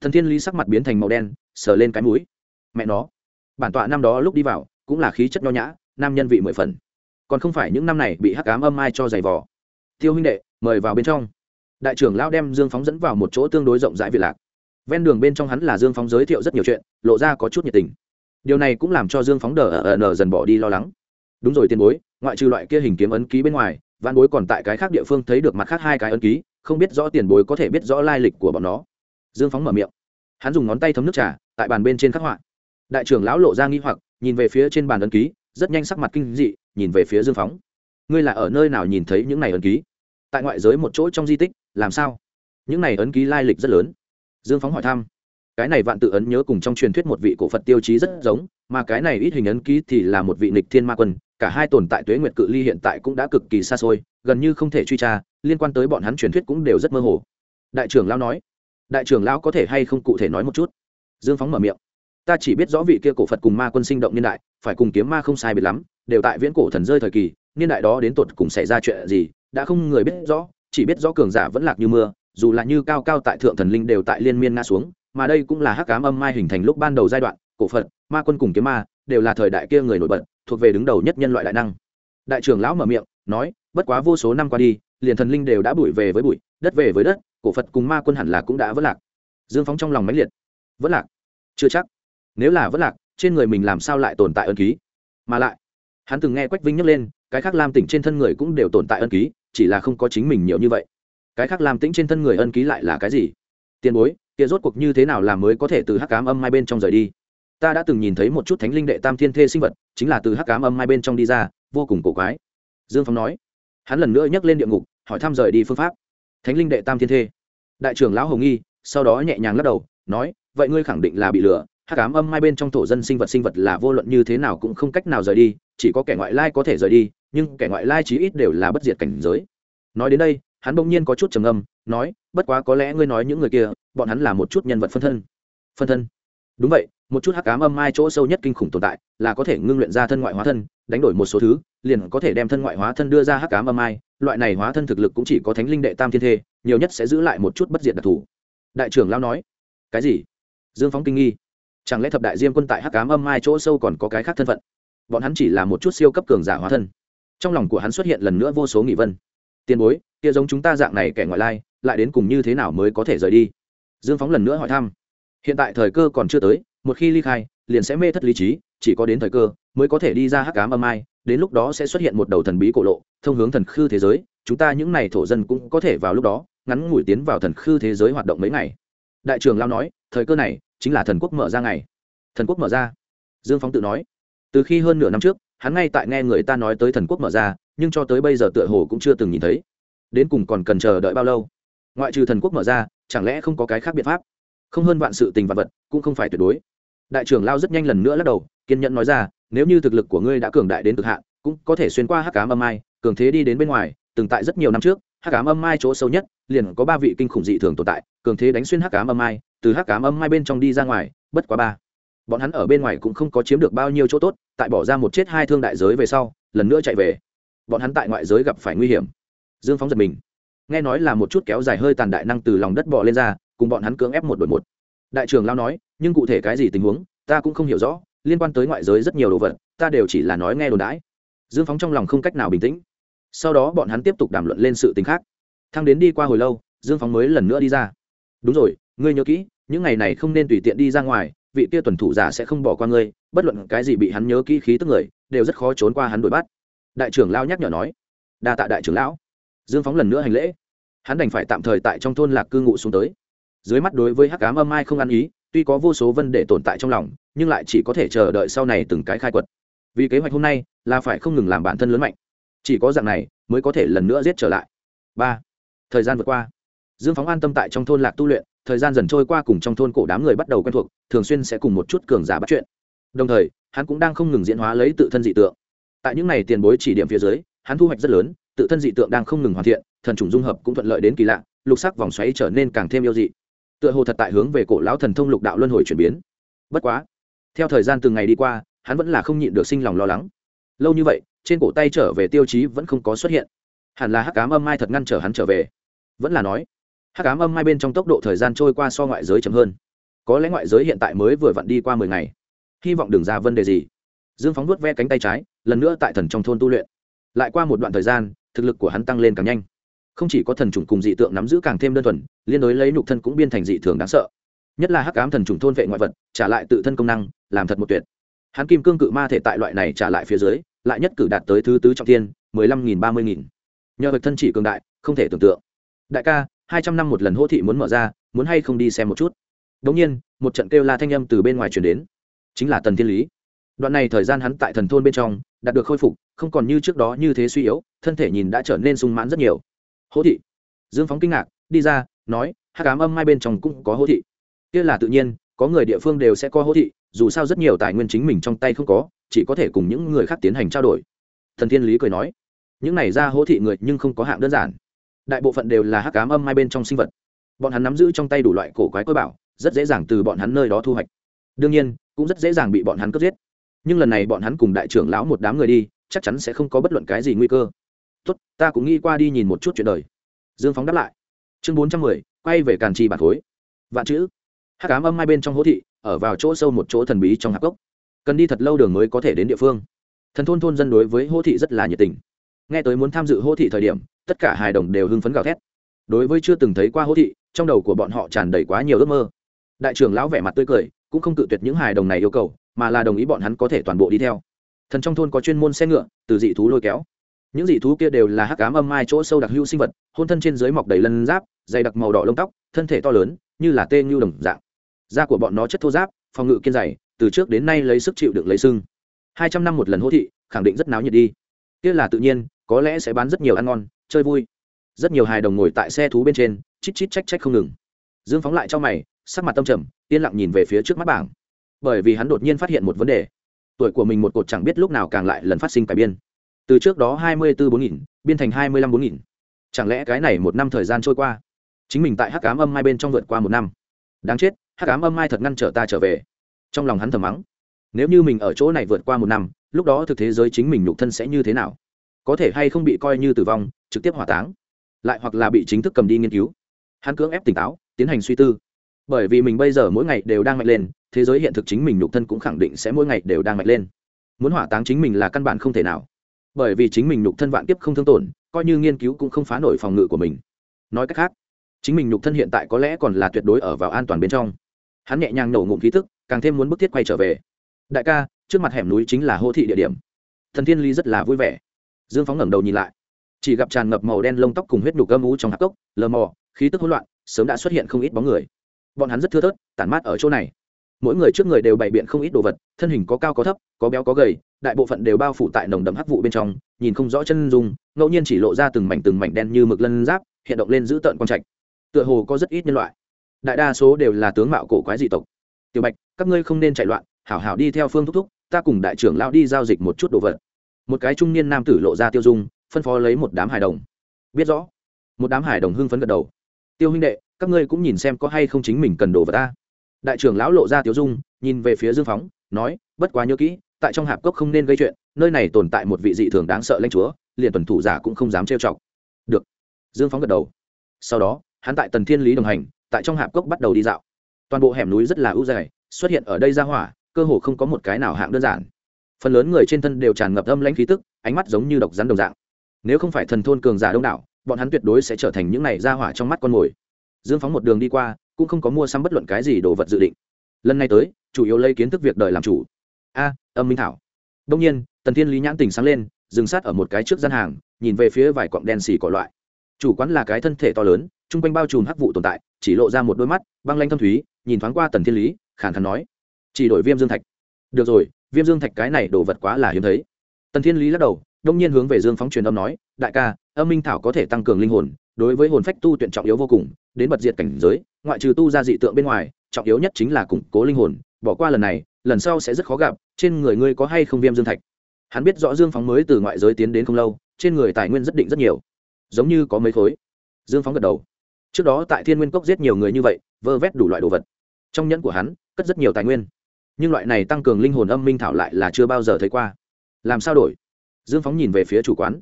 Thần thiên lý sắc mặt biến thành màu đen, sờ lên cái mũi. Mẹ nó. Bản tọa năm đó lúc đi vào, cũng là khí chất nho nhã, nam nhân vị mười phần. Còn không phải những năm này bị hắc cám âm ai cho giày vò. Tiêu huynh đệ, mời vào bên trong. Đại trưởng lao đem dương phóng dẫn vào một chỗ tương đối rộng rãi việt lạc. Ven đường bên trong hắn là dương phóng giới thiệu rất nhiều chuyện, lộ ra có chút nhiệt tình điều này cũng làm cho dương phóng đờ ở nờ dần bỏ đi lo lắng. Đúng rồi tiền bối, ngoại trừ loại kia hình kiếm ấn ký bên ngoài văn bối còn tại cái khác địa phương thấy được mặt khác hai cái ấn ký, không biết rõ tiền bối có thể biết rõ lai lịch của bọn nó. Dương phóng mở miệng. Hắn dùng ngón tay thấm nước trà, tại bàn bên trên khắc họa. Đại trưởng lão lộ ra nghi hoặc, nhìn về phía trên bàn ấn ký, rất nhanh sắc mặt kinh dị, nhìn về phía dương phóng. Ngươi là ở nơi nào nhìn thấy những này ấn ký? Tại ngoại giới một chỗ trong di tích, làm sao? Những này ấn ký lai lịch rất lớn. Dương phóng hỏi thăm cái này vạn tự ấn nhớ cùng trong truyền thuyết một vị cổ phật tiêu chí rất giống mà cái này ít hình ấn ký thì là một vị nịch thiên ma quân cả hai tồn tại tuế nguyệt cự ly hiện tại cũng đã cực kỳ xa xôi gần như không thể truy tra liên quan tới bọn hắn truyền thuyết cũng đều rất mơ hồ. Đại trưởng lão nói đại trưởng lão có thể hay không cụ thể nói một chút? Dương phóng mở miệng ta chỉ biết rõ vị kia cổ phật cùng ma quân sinh động niên đại phải cùng kiếm ma không sai biệt lắm đều tại viễn cổ thần rơi thời kỳ niên đại đó đến tột cùng xảy ra chuyện gì đã không người biết rõ chỉ biết rõ cường giả vẫn lạc như mưa dù là như cao cao tại thượng thần linh đều tại liên miên ngã xuống mà đây cũng là hắc cám âm mai hình thành lúc ban đầu giai đoạn, cổ phật, ma quân cùng kiếm ma đều là thời đại kia người nổi bật, thuộc về đứng đầu nhất nhân loại đại năng. Đại trưởng lão mở miệng, nói, bất quá vô số năm qua đi, liền thần linh đều đã bụi về với bụi, đất về với đất, cổ phật cùng ma quân hẳn là cũng đã vất lạc. Dương phóng trong lòng mãnh liệt. Vất lạc? Chưa chắc. Nếu là vất lạc, trên người mình làm sao lại tồn tại ân ký? Mà lại, hắn từng nghe quách vinh nhắc lên, cái khác lam tỉnh trên thân người cũng đều tồn tại ân ký, chỉ là không có chính mình nhiều như vậy. Cái khác lam tĩnh trên thân người ân ký lại là cái gì? Tiền bối kia rốt cuộc như thế nào là mới có thể từ hắc cám âm mai bên trong rời đi? Ta đã từng nhìn thấy một chút thánh linh đệ tam thiên thê sinh vật, chính là từ hắc cám âm mai bên trong đi ra, vô cùng cổ quái. Dương phong nói. Hắn lần nữa nhắc lên địa ngục, hỏi thăm rời đi phương pháp. Thánh linh đệ tam thiên thê. Đại trưởng lão hồng nghi, sau đó nhẹ nhàng lắc đầu, nói, vậy ngươi khẳng định là bị lừa, hắc ám âm mai bên trong thổ dân sinh vật sinh vật là vô luận như thế nào cũng không cách nào rời đi, chỉ có kẻ ngoại lai có thể rời đi, nhưng kẻ ngoại lai chí ít đều là bất diệt cảnh giới. Nói đến đây, hắn bỗng nhiên có chút trầm âm nói bất quá có lẽ ngươi nói những người kia, bọn hắn là một chút nhân vật phân thân. Phân thân? Đúng vậy, một chút hắc ám âm mai chỗ sâu nhất kinh khủng tồn tại, là có thể ngưng luyện ra thân ngoại hóa thân, đánh đổi một số thứ, liền có thể đem thân ngoại hóa thân đưa ra hắc ám âm mai. Loại này hóa thân thực lực cũng chỉ có thánh linh đệ tam thiên thê, nhiều nhất sẽ giữ lại một chút bất diệt đặc thù. Đại trưởng lao nói, cái gì? Dương phóng kinh nghi. Chẳng lẽ thập đại diêm quân tại hắc ám âm mai chỗ sâu còn có cái khác thân phận? Bọn hắn chỉ là một chút siêu cấp cường giả hóa thân. Trong lòng của hắn xuất hiện lần nữa vô số nghị vân tiền bối, kia giống chúng ta dạng này kẻ ngoại lai lại đến cùng như thế nào mới có thể rời đi? Dương phóng lần nữa hỏi thăm. Hiện tại thời cơ còn chưa tới, một khi ly khai, liền sẽ mê thất lý trí, chỉ có đến thời cơ mới có thể đi ra hắc cám âm ai, đến lúc đó sẽ xuất hiện một đầu thần bí cổ lộ, thông hướng thần khư thế giới, chúng ta những n à y thổ dân cũng có thể vào lúc đó, ngắn ngủi tiến vào thần khư thế giới hoạt động mấy ngày. Đại trưởng lao nói, thời cơ này chính là thần quốc mở ra ngày. Thần quốc mở ra. Dương phóng tự nói. Từ khi hơn nửa năm trước, hắn ngay tại nghe người ta nói tới thần quốc mở ra, nhưng cho tới bây giờ tựa hồ cũng chưa từng nhìn thấy. Đến cùng còn cần chờ đợi bao lâu? Ngoại trừ thần quốc mở ra, chẳng lẽ không có cái khác biện pháp? Không hơn vạn sự tình vật vật cũng không phải tuyệt đối. Đại trưởng lao rất nhanh lần nữa lắc đầu, kiên nhẫn nói ra, nếu như thực lực của ngươi đã cường đại đến cực hạn, cũng có thể xuyên qua hắc cám âm mai, cường thế đi đến bên ngoài, từng tại rất nhiều năm trước, hắc cám âm mai chỗ sâu nhất, liền có ba vị kinh khủng dị thường tồn tại, cường thế đánh xuyên hắc cám âm mai, từ hắc cám âm mai bên trong đi ra ngoài, bất quá ba. Bọn hắn ở bên ngoài cũng không có chiếm được bao nhiêu chỗ tốt, tại bỏ ra một chết hai thương đại giới về sau, lần nữa chạy về. Bọn hắn tại ngoại giới gặp phải nguy hiểm. Dương phóng giật mình nghe nói là một chút kéo dài hơi tàn đại năng từ lòng đất bò lên ra, cùng bọn hắn cưỡng ép một đội một. Đại trưởng lao nói, nhưng cụ thể cái gì tình huống, ta cũng không hiểu rõ, liên quan tới ngoại giới rất nhiều đồ vật, ta đều chỉ là nói nghe đồn đãi. Dương phóng trong lòng không cách nào bình tĩnh. Sau đó bọn hắn tiếp tục đàm luận lên sự tình khác. Thăng đến đi qua hồi lâu, dương phóng mới lần nữa đi ra. Đúng rồi, ngươi nhớ kỹ, những ngày này không nên tùy tiện đi ra ngoài, vị kia tuần thủ giả sẽ không bỏ qua ngươi, bất luận cái gì bị hắn nhớ kỹ khí tức người, đều rất khó trốn qua hắn đuổi bắt. Đại trưởng lao nhắc nhở nói. Đa tạ đại trưởng lão. Dương phóng lần nữa hành lễ hắn đành phải tạm thời tại trong thôn lạc cư ngụ xuống tới. Dưới mắt đối với hắc cám âm ai không ăn ý, tuy có vô số vấn đề tồn tại trong lòng, nhưng lại chỉ có thể chờ đợi sau này từng cái khai quật. Vì kế hoạch hôm nay, là phải không ngừng làm bản thân lớn mạnh. Chỉ có dạng này, mới có thể lần nữa giết trở lại. Ba. Thời gian vượt qua. Dương phóng an tâm tại trong thôn lạc tu luyện, thời gian dần trôi qua cùng trong thôn cổ đám người bắt đầu quen thuộc, thường xuyên sẽ cùng một chút cường giả bắt chuyện. Đồng thời, hắn cũng đang không ngừng diễn hóa lấy tự thân dị tượng. Tại những n à y tiền bối chỉ điểm phía dưới, hắn thu hoạch rất lớn, tự thân dị tượng đang không ngừng hoàn thiện thần trùng dung hợp cũng thuận lợi đến kỳ lạ, lục sắc vòng xoáy trở nên càng thêm yêu dị. Tựa hồ thật tại hướng về cổ lão thần thông lục đạo luân hồi chuyển biến. Bất quá, theo thời gian từng ngày đi qua, hắn vẫn là không nhịn được sinh lòng lo lắng. Lâu như vậy, trên cổ tay trở về tiêu chí vẫn không có xuất hiện. Hẳn là hắc cám âm mai thật ngăn trở hắn trở về. Vẫn là nói, hắc cám âm mai bên trong tốc độ thời gian trôi qua so ngoại giới chậm hơn. Có lẽ ngoại giới hiện tại mới vừa vặn đi qua mười ngày. Hy vọng đường ra vấn đề gì. Dương phóng vuốt ve cánh tay trái, lần nữa tại thần trong thôn tu luyện. Lại qua một đoạn thời gian, thực lực của hắn tăng lên càng nhanh không chỉ có thần trùng cùng dị tượng nắm giữ càng thêm đơn thuần, liên đối lấy nhục thân cũng biên thành dị thường đáng sợ. Nhất là hắc ám thần trùng thôn vệ ngoại vật, trả lại tự thân công năng, làm thật một tuyệt. Hắn kim cương cự ma thể tại loại này trả lại phía dưới, lại nhất cử đạt tới thứ tứ trọng thiên, mười lăm nghìn ba mươi nghìn. Nhờ vật thân chỉ cường đại, không thể tưởng tượng. Đại ca, hai trăm năm một lần hô thị muốn mở ra, muốn hay không đi xem một chút? Đống nhiên, một trận kêu la thanh âm từ bên ngoài truyền đến. Chính là tần thiên lý. Đoạn này thời gian hắn tại thần thôn bên trong, đạt được khôi phục, không còn như trước đó như thế suy yếu, thân thể nhìn đã trở nên sung mãn rất nhiều hỗ thị. Dương phóng kinh ngạc, đi ra, nói hát cám âm hai bên trong cũng có hỗ thị. Kia là tự nhiên, có người địa phương đều sẽ có hỗ thị, dù sao rất nhiều tài nguyên chính mình trong tay không có, chỉ có thể cùng những người khác tiến hành trao đổi. Thần thiên lý cười nói, những này ra hỗ thị người nhưng không có hạng đơn giản. Đại bộ phận đều là hát cám âm hai bên trong sinh vật. Bọn hắn nắm giữ trong tay đủ loại cổ quái cơ bảo, rất dễ dàng từ bọn hắn nơi đó thu hoạch. Đương nhiên, cũng rất dễ dàng bị bọn hắn cướp giết. Nhưng lần này bọn hắn cùng đại trưởng lão một đám người đi, chắc chắn sẽ không có bất luận cái gì nguy cơ tốt, ta cũng nghĩ qua đi nhìn một chút chuyện đời. Dương phóng đáp lại. Chương bốn trăm mười, quay về càn trì bản khối vạn chữ. Hát cám âm hai bên trong hố thị, ở vào chỗ sâu một chỗ thần bí trong hạp gốc. Cần đi thật lâu đường mới có thể đến địa phương. Thần thôn thôn dân đối với hô thị rất là nhiệt tình. Nghe tới muốn tham dự hô thị thời điểm, tất cả hài đồng đều hưng phấn gào thét. Đối với chưa từng thấy qua hô thị, trong đầu của bọn họ tràn đầy quá nhiều ước mơ. Đại trưởng lão vẻ mặt tươi cười, cũng không cự tuyệt những hài đồng này yêu cầu, mà là đồng ý bọn hắn có thể toàn bộ đi theo. Thần trong thôn có chuyên môn xe ngựa, từ dị thú lôi kéo những dị thú kia đều là hắc cám âm mai chỗ sâu đặc hữu sinh vật, hôn thân trên dưới mọc đầy lân giáp, dày đặc màu đỏ lông tóc, thân thể to lớn, như là tê như đồng dạng. Da của bọn nó chất thô giáp phòng ngự kiên dày, từ trước đến nay lấy sức chịu được lấy sưng. Hai trăm năm một lần hô thị, khẳng định rất náo nhiệt đi. Kia là tự nhiên, có lẽ sẽ bán rất nhiều ăn ngon, chơi vui. Rất nhiều hài đồng ngồi tại xe thú bên trên, chít chít trách trách không ngừng. Dương phóng lại cho mày, sắc mặt tâm trầm, yên lặng nhìn về phía trước mắt bảng. Bởi vì hắn đột nhiên phát hiện một vấn đề. Tuổi của mình một cột chẳng biết lúc nào càng lại lần phát sinh cải biên từ trước đó hai mươi bốn bốn nghìn, biên thành hai mươi lăm bốn nghìn. Chẳng lẽ cái này một năm thời gian trôi qua, chính mình tại hắc cám âm mai bên trong vượt qua một năm? Đáng chết, hắc cám âm mai thật ngăn trở ta trở về. Trong lòng hắn thầm mắng, nếu như mình ở chỗ này vượt qua một năm, lúc đó thực thế giới chính mình nhục thân sẽ như thế nào? Có thể hay không bị coi như tử vong, trực tiếp hỏa táng, lại hoặc là bị chính thức cầm đi nghiên cứu? Hắn cưỡng ép tỉnh táo, tiến hành suy tư. Bởi vì mình bây giờ mỗi ngày đều đang mạnh lên, thế giới hiện thực chính mình nhục thân cũng khẳng định sẽ mỗi ngày đều đang mạnh lên. Muốn hỏa táng chính mình là căn bản không thể nào bởi vì chính mình nhục thân vạn kiếp không thương tổn, coi như nghiên cứu cũng không phá nổi phòng ngự của mình. Nói cách khác, chính mình nhục thân hiện tại có lẽ còn là tuyệt đối ở vào an toàn bên trong. Hắn nhẹ nhàng nổ ngụm khí tức, càng thêm muốn bức thiết quay trở về. Đại ca, trước mặt hẻm núi chính là hô thị địa điểm. Thần thiên ly rất là vui vẻ. Dương phóng ngẩng đầu nhìn lại. Chỉ gặp tràn ngập màu đen lông tóc cùng huyết nhục gâm ú trong hạp cốc, lờ mò khí tức hỗn loạn, sớm đã xuất hiện không ít bóng người. Bọn hắn rất thưa thớt, tản mát ở chỗ này mỗi người trước người đều bày biện không ít đồ vật, thân hình có cao có thấp, có béo có gầy, đại bộ phận đều bao phủ tại nồng đậm hắc vụ bên trong, nhìn không rõ chân dung, ngẫu nhiên chỉ lộ ra từng mảnh từng mảnh đen như mực lân giáp, hiện động lên giữ tợn con trạch. Tựa hồ có rất ít nhân loại. Đại đa số đều là tướng mạo cổ quái dị tộc. Tiểu bạch, các ngươi không nên chạy loạn, hảo hảo đi theo phương thúc thúc, ta cùng đại trưởng lao đi giao dịch một chút đồ vật. Một cái trung niên nam tử lộ ra tiêu dung, phân phó lấy một đám hài đồng. Biết rõ. Một đám hải đồng hưng phấn gật đầu. Tiêu huynh đệ, các ngươi cũng nhìn xem có hay không chính mình cần đồ vật ta đại trưởng lão lộ ra tiêu dung nhìn về phía dương phóng nói bất quá nhớ kỹ tại trong hạp cốc không nên gây chuyện nơi này tồn tại một vị dị thường đáng sợ lanh chúa liền tuần thủ giả cũng không dám trêu chọc. Được. Dương phóng gật đầu. Sau đó hắn tại tần thiên lý đồng hành tại trong hạp cốc bắt đầu đi dạo. Toàn bộ hẻm núi rất là ưu dày, xuất hiện ở đây ra hỏa cơ hồ không có một cái nào hạng đơn giản. Phần lớn người trên thân đều tràn ngập âm lãnh khí tức ánh mắt giống như độc rắn đồng dạng. Nếu không phải thần thôn cường giả đông đảo bọn hắn tuyệt đối sẽ trở thành những này ra hỏa trong mắt con mồi. Dương phóng một đường đi qua cũng không có mua sắm bất luận cái gì đồ vật dự định. Lần này tới, chủ yếu lấy kiến thức việc đời làm chủ. A, âm minh thảo. Đông nhiên, tần thiên lý nhãn tình sáng lên, dừng sát ở một cái trước gian hàng, nhìn về phía vài quặng đen xì cỏ loại. Chủ quán là cái thân thể to lớn, chung quanh bao trùm hắc vụ tồn tại, chỉ lộ ra một đôi mắt, băng lanh thâm thúy, nhìn thoáng qua tần thiên lý, khàn khàn nói, chỉ đổi viêm dương thạch. Được rồi, viêm dương thạch cái này đồ vật quá là hiếm thấy. Tần thiên lý lắc đầu đông nhiên hướng về dương phóng truyền âm nói, đại ca, âm minh thảo có thể tăng cường linh hồn đối với hồn phách tu tuyển trọng yếu vô cùng, đến bật diệt cảnh giới, ngoại trừ tu ra dị tượng bên ngoài, trọng yếu nhất chính là củng cố linh hồn, bỏ qua lần này, lần sau sẽ rất khó gặp, trên người ngươi có hay không viêm dương thạch? Hắn biết rõ dương phóng mới từ ngoại giới tiến đến không lâu, trên người tài nguyên rất định rất nhiều. Giống như có mấy khối. Dương phóng gật đầu. Trước đó tại thiên nguyên cốc giết nhiều người như vậy, vơ vét đủ loại đồ vật. Trong nhẫn của hắn, cất rất nhiều tài nguyên. Nhưng loại này tăng cường linh hồn âm minh thảo lại là chưa bao giờ thấy qua. Làm sao đổi? Dương phóng nhìn về phía chủ quán.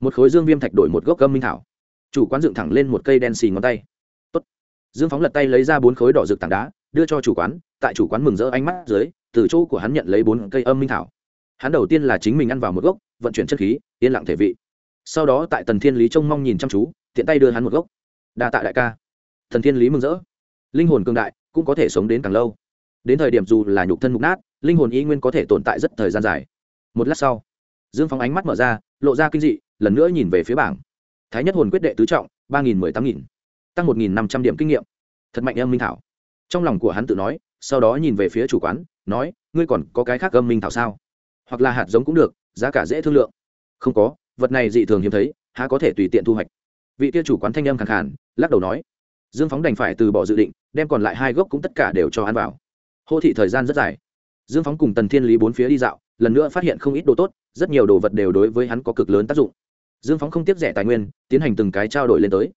Một khối dương viêm thạch đổi một gốc âm minh thảo chủ quán dựng thẳng lên một cây đen xì ngón tay. Tốt. dương phóng lật tay lấy ra bốn khối đỏ rực tảng đá, đưa cho chủ quán, tại chủ quán mừng rỡ ánh mắt dưới, từ chỗ của hắn nhận lấy bốn cây âm minh thảo. Hắn đầu tiên là chính mình ăn vào một gốc, vận chuyển chất khí, yên lặng thể vị. Sau đó tại tần thiên lý trông mong nhìn chăm chú, tiện tay đưa hắn một gốc. Đa tạ đại ca. Thần thiên lý mừng rỡ. Linh hồn cường đại, cũng có thể sống đến càng lâu. Đến thời điểm dù là nhục thân mục nát, linh hồn y nguyên có thể tồn tại rất thời gian dài. Một lát sau, dương phóng ánh mắt mở ra, lộ ra kinh dị, lần nữa nhìn về phía bảng thái nhất hồn quyết đệ tứ trọng, ba nghìn mười tám nghìn. Tăng một nghìn năm trăm điểm kinh nghiệm. Thật mạnh âm minh thảo. Trong lòng của hắn tự nói, sau đó nhìn về phía chủ quán, nói, ngươi còn có cái khác âm minh thảo sao? Hoặc là hạt giống cũng được, giá cả dễ thương lượng. Không có, vật này dị thường hiếm thấy, há có thể tùy tiện thu hoạch. Vị kia chủ quán thanh âm khẳng khàn, lắc đầu nói, dương phóng đành phải từ bỏ dự định, đem còn lại hai gốc cũng tất cả đều cho ăn vào. Hô thị thời gian rất dài. Dương phóng cùng tần thiên lý bốn phía đi dạo, lần nữa phát hiện không ít đồ tốt, rất nhiều đồ vật đều đối với hắn có cực lớn tác dụng dương phóng không tiếp rẻ tài nguyên, tiến hành từng cái trao đổi lên tới.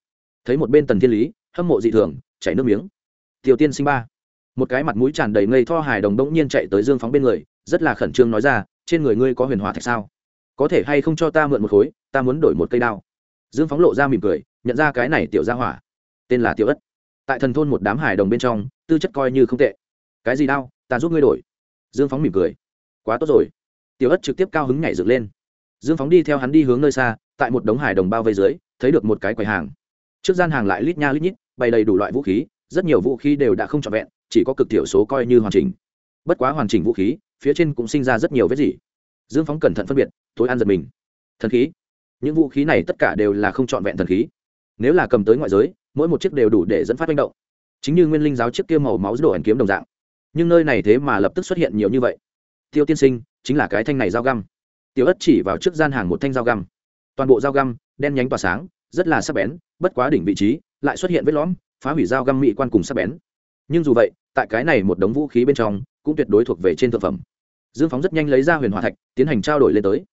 Thấy một bên tần thiên lý, hâm mộ dị thường, chảy nước miếng. Tiểu tiên sinh ba. Một cái mặt mũi tràn đầy ngây tho hài đồng đống nhiên chạy tới dương phóng bên người, rất là khẩn trương nói ra, trên người ngươi có huyền hỏa thạch sao? Có thể hay không cho ta mượn một khối, ta muốn đổi một cây đao. Dương phóng lộ ra mỉm cười, nhận ra cái này tiểu ra hỏa. Tên là tiểu ất. Tại thần thôn một đám hài đồng bên trong, tư chất coi như không tệ. Cái gì đao? Ta giúp ngươi đổi. Dương phóng mỉm cười. Quá tốt rồi. Tiểu ất trực tiếp cao hứng nhảy dựng lên. Dương phóng đi theo hắn đi hướng nơi xa tại một đống hải đồng bao vây dưới, thấy được một cái quầy hàng. Trước gian hàng lại lít nha lít nhít, bày đầy đủ loại vũ khí, rất nhiều vũ khí đều đã không trọn vẹn, chỉ có cực thiểu số coi như hoàn chỉnh. Bất quá hoàn chỉnh vũ khí, phía trên cũng sinh ra rất nhiều vết gì. Dương phóng cẩn thận phân biệt tối ăn giật mình. Thần khí. Những vũ khí này tất cả đều là không trọn vẹn thần khí. Nếu là cầm tới ngoại giới, mỗi một chiếc đều đủ để dẫn phát manh động. Chính như nguyên linh giáo chiếc kia màu máu đổ ẩn kiếm đồng dạng. Nhưng nơi này thế mà lập tức xuất hiện nhiều như vậy. Tiêu tiên sinh, chính là cái thanh này dao găm. Tiểu ất chỉ vào trước gian hàng một thanh dao găm toàn bộ dao găm, đen nhánh tỏa sáng, rất là sắc bén, bất quá đỉnh vị trí lại xuất hiện vết lõm, phá hủy dao găm mỹ quan cùng sắc bén. Nhưng dù vậy, tại cái này một đống vũ khí bên trong, cũng tuyệt đối thuộc về trên thực phẩm. Dương phóng rất nhanh lấy ra huyền hòa thạch, tiến hành trao đổi lên tới.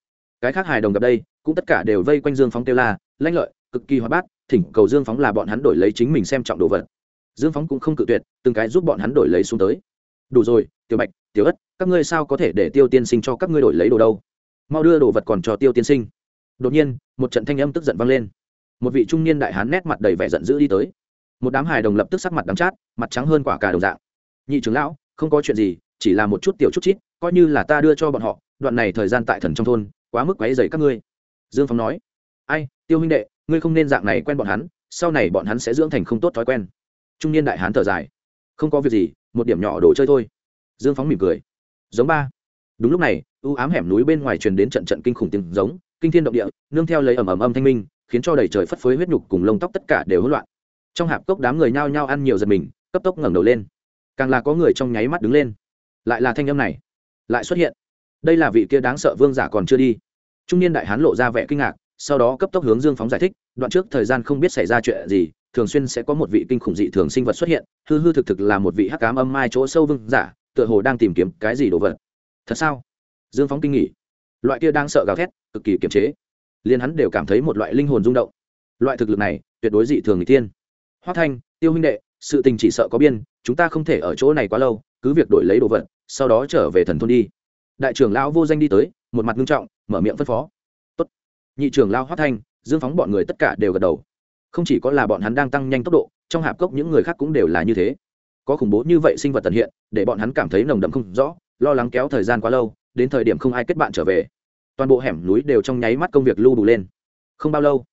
Cái khác hài đồng gặp đây, cũng tất cả đều vây quanh dương phóng kêu la lanh lợi, cực kỳ hoạt bát, thỉnh cầu dương phóng là bọn hắn đổi lấy chính mình xem trọng đồ vật. Dương phóng cũng không cự tuyệt, từng cái giúp bọn hắn đổi lấy xuống tới. Đủ rồi, tiểu bạch, tiểu ất, các ngươi sao có thể để tiêu tiên sinh cho các ngươi đổi lấy đồ đâu? Mau đưa đồ vật còn cho tiêu tiên sinh đột nhiên, một trận thanh âm tức giận vang lên. Một vị trung niên đại hán nét mặt đầy vẻ giận dữ đi tới. Một đám hài đồng lập tức sắc mặt đắng chát, mặt trắng hơn quả cả đồng dạng. Nhị trưởng lão, không có chuyện gì, chỉ là một chút tiểu chút chít, coi như là ta đưa cho bọn họ, đoạn này thời gian tại thần trong thôn, quá mức quấy dày các ngươi. Dương phong nói. Ai, tiêu huynh đệ, ngươi không nên dạng này quen bọn hắn, sau này bọn hắn sẽ dưỡng thành không tốt thói quen. Trung niên đại hán thở dài. Không có việc gì, một điểm nhỏ đồ chơi thôi. Dương phóng mỉm cười. Giống ba. Đúng lúc này, u ám hẻm núi bên ngoài truyền đến trận trận kinh khủng tiếng giống kinh thiên động địa, nương theo lấy ầm ầm âm thanh minh, khiến cho đầy trời phất phới huyết nhục cùng lông tóc tất cả đều hỗn loạn. Trong hạp cốc đám người nhao nhao ăn nhiều giật mình, cấp tốc ngẩng đầu lên. Càng là có người trong nháy mắt đứng lên. Lại là thanh âm này. Lại xuất hiện. Đây là vị kia đáng sợ vương giả còn chưa đi. Trung niên đại hán lộ ra vẻ kinh ngạc, sau đó cấp tốc hướng dương phóng giải thích, đoạn trước thời gian không biết xảy ra chuyện gì, thường xuyên sẽ có một vị kinh khủng dị thường sinh vật xuất hiện, hư hư thực thực là một vị hắc cám âm mai chỗ sâu vương giả, tựa hồ đang tìm kiếm cái gì đồ vật. Thật sao? Dương phóng kinh nghỉ loại kia đang sợ gào thét, cực kỳ kiềm chế. Liền hắn đều cảm thấy một loại linh hồn rung động. Loại thực lực này, tuyệt đối dị thường người tiên hoắc thanh, tiêu huynh đệ, sự tình chỉ sợ có biên, chúng ta không thể ở chỗ này quá lâu, cứ việc đổi lấy đồ vật, sau đó trở về thần thôn đi. Đại trưởng lão vô danh đi tới, một mặt nghiêm trọng, mở miệng phân phó. Tốt. nhị trưởng lão hoắc thanh, dương phóng bọn người tất cả đều gật đầu. Không chỉ có là bọn hắn đang tăng nhanh tốc độ, trong hạp cốc những người khác cũng đều là như thế. Có khủng bố như vậy sinh vật tận hiện, để bọn hắn cảm thấy nồng đậm không rõ, lo lắng kéo thời gian quá lâu đến thời điểm không ai kết bạn trở về. Toàn bộ hẻm núi đều trong nháy mắt công việc lưu đủ lên. Không bao lâu,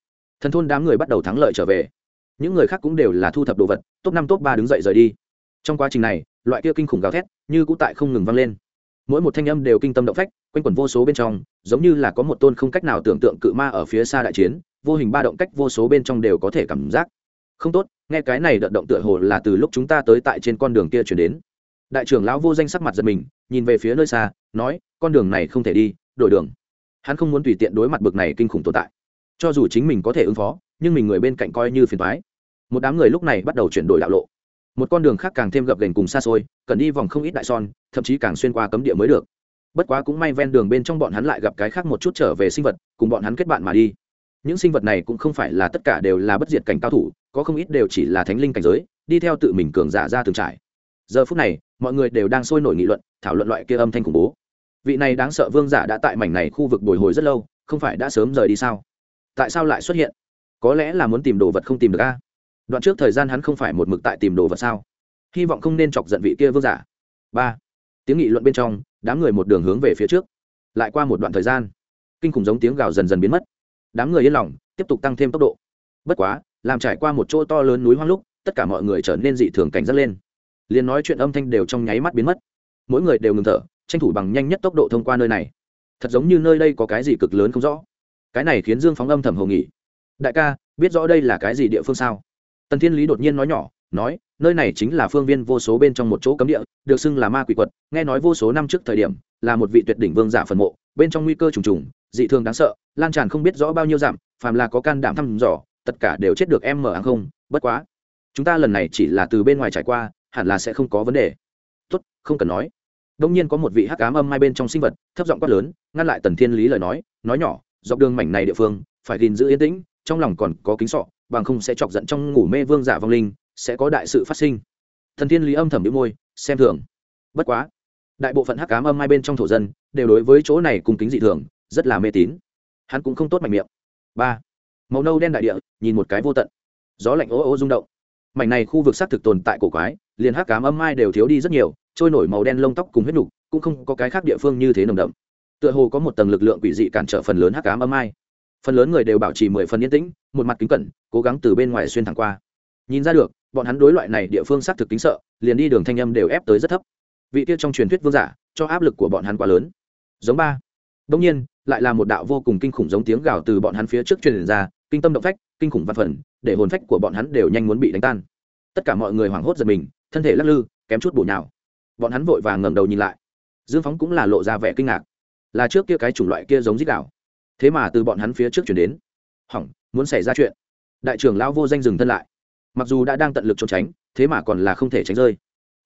thần thôn đám người bắt đầu thắng lợi trở về. Những người khác cũng đều là thu thập đồ vật, top năm, top ba đứng dậy rời đi. Trong quá trình này, loại kia kinh khủng gào thét như cũ tại không ngừng vang lên. Mỗi một thanh âm đều kinh tâm động phách, quanh quẩn vô số bên trong, giống như là có một tôn không cách nào tưởng tượng cự ma ở phía xa đại chiến, vô hình ba động cách vô số bên trong đều có thể cảm giác. Không tốt, nghe cái này đợt động tựa hồ là từ lúc chúng ta tới tại trên con đường kia chuyển đến. Đại trưởng lão vô danh sắc mặt giật mình nhìn về phía nơi xa, nói, con đường này không thể đi, đổi đường. Hắn không muốn tùy tiện đối mặt bực này kinh khủng tồn tại. Cho dù chính mình có thể ứng phó, nhưng mình người bên cạnh coi như phiền thoái một đám người lúc này bắt đầu chuyển đổi đạo lộ. Một con đường khác càng thêm gập gành cùng xa xôi, cần đi vòng không ít đại son, thậm chí càng xuyên qua cấm địa mới được. Bất quá cũng may ven đường bên trong bọn hắn lại gặp cái khác một chút trở về sinh vật, cùng bọn hắn kết bạn mà đi. Những sinh vật này cũng không phải là tất cả đều là bất diệt cảnh cao thủ, có không ít đều chỉ là thánh linh cảnh giới, đi theo tự mình cường giả ra từng trải. Giờ phút này, mọi người đều đang sôi nổi nghị luận thảo luận loại kia âm thanh khủng bố. Vị này đáng sợ vương giả đã tại mảnh này khu vực bồi hồi rất lâu, không phải đã sớm rời đi sao? Tại sao lại xuất hiện? Có lẽ là muốn tìm đồ vật không tìm được a. Đoạn trước thời gian hắn không phải một mực tại tìm đồ vật sao? Hy vọng không nên chọc giận vị kia vương giả. Ba. Tiếng nghị luận bên trong, đám người một đường hướng về phía trước. Lại qua một đoạn thời gian, kinh khủng giống tiếng gào dần dần biến mất. Đám người yên lòng, tiếp tục tăng thêm tốc độ. Bất quá, làm trải qua một chỗ to lớn núi hoang lúc, tất cả mọi người trở nên dị thường cảnh giác lên. Liền nói chuyện âm thanh đều trong nháy mắt biến mất mỗi người đều ngừng thở, tranh thủ bằng nhanh nhất tốc độ thông qua nơi này. Thật giống như nơi đây có cái gì cực lớn không rõ. Cái này khiến dương phóng âm thầm hồ nghỉ đại ca, biết rõ đây là cái gì địa phương sao? Tần thiên lý đột nhiên nói nhỏ, nói, nơi này chính là phương viên vô số bên trong một chỗ cấm địa, được xưng là ma quỷ quật, nghe nói vô số năm trước thời điểm, là một vị tuyệt đỉnh vương giả phần mộ, bên trong nguy cơ trùng trùng, dị thường đáng sợ, lan tràn không biết rõ bao nhiêu dặm, phàm là có can đảm thăm dò, tất cả đều chết được em mở hàng không, bất quá, chúng ta lần này chỉ là từ bên ngoài trải qua, hẳn là sẽ không có vấn đề. Tốt, không cần nói đông nhiên có một vị hắc ám âm mai bên trong sinh vật, thấp giọng quát lớn, ngăn lại tần thiên lý lời nói nói nhỏ, dọc đường mảnh này địa phương, phải gìn giữ yên tĩnh, trong lòng còn có kính sọ, bằng không sẽ chọc giận trong ngủ mê vương giả vong linh, sẽ có đại sự phát sinh. Thần thiên lý âm thầm đĩu môi, xem thường. Bất quá, đại bộ phận hắc ám âm mai bên trong thổ dân, đều đối với chỗ này cùng kính dị thường, rất là mê tín. Hắn cũng không tốt mạnh miệng. Ba, màu nâu đen đại địa, nhìn một cái vô tận. Gió lạnh ô ô rung động. Mảnh này khu vực xác thực tồn tại cổ quái, liền hắc cám âm mai đều thiếu đi rất nhiều trôi nổi màu đen lông tóc cùng huyết nục, cũng không có cái khác địa phương như thế nồng đậm. Tựa hồ có một tầng lực lượng quỷ dị cản trở phần lớn hắc cám âm mai phần lớn người đều bảo trì mười phần yên tĩnh, một mặt kính cẩn, cố gắng từ bên ngoài xuyên thẳng qua. Nhìn ra được, bọn hắn đối loại này địa phương xác thực kính sợ, liền đi đường thanh âm đều ép tới rất thấp. Vị tiết trong truyền thuyết vương giả, cho áp lực của bọn hắn quá lớn. Giống ba. Đông nhiên, lại là một đạo vô cùng kinh khủng giống tiếng gào từ bọn hắn phía trước truyền ra, kinh tâm động phách, kinh khủng văn phần, để hồn phách của bọn hắn đều nhanh muốn bị đánh tan. Tất cả mọi người hoảng hốt giật mình, thân thể lắc lư, kém chút bổ nhào bọn hắn vội vàng ngẩng đầu nhìn lại. Dương phóng cũng là lộ ra vẻ kinh ngạc. Là trước kia cái chủng loại kia giống dít đảo thế mà từ bọn hắn phía trước chuyển đến. Hỏng, muốn xảy ra chuyện. Đại trưởng lão vô danh dừng thân lại. Mặc dù đã đang tận lực trốn tránh, thế mà còn là không thể tránh rơi.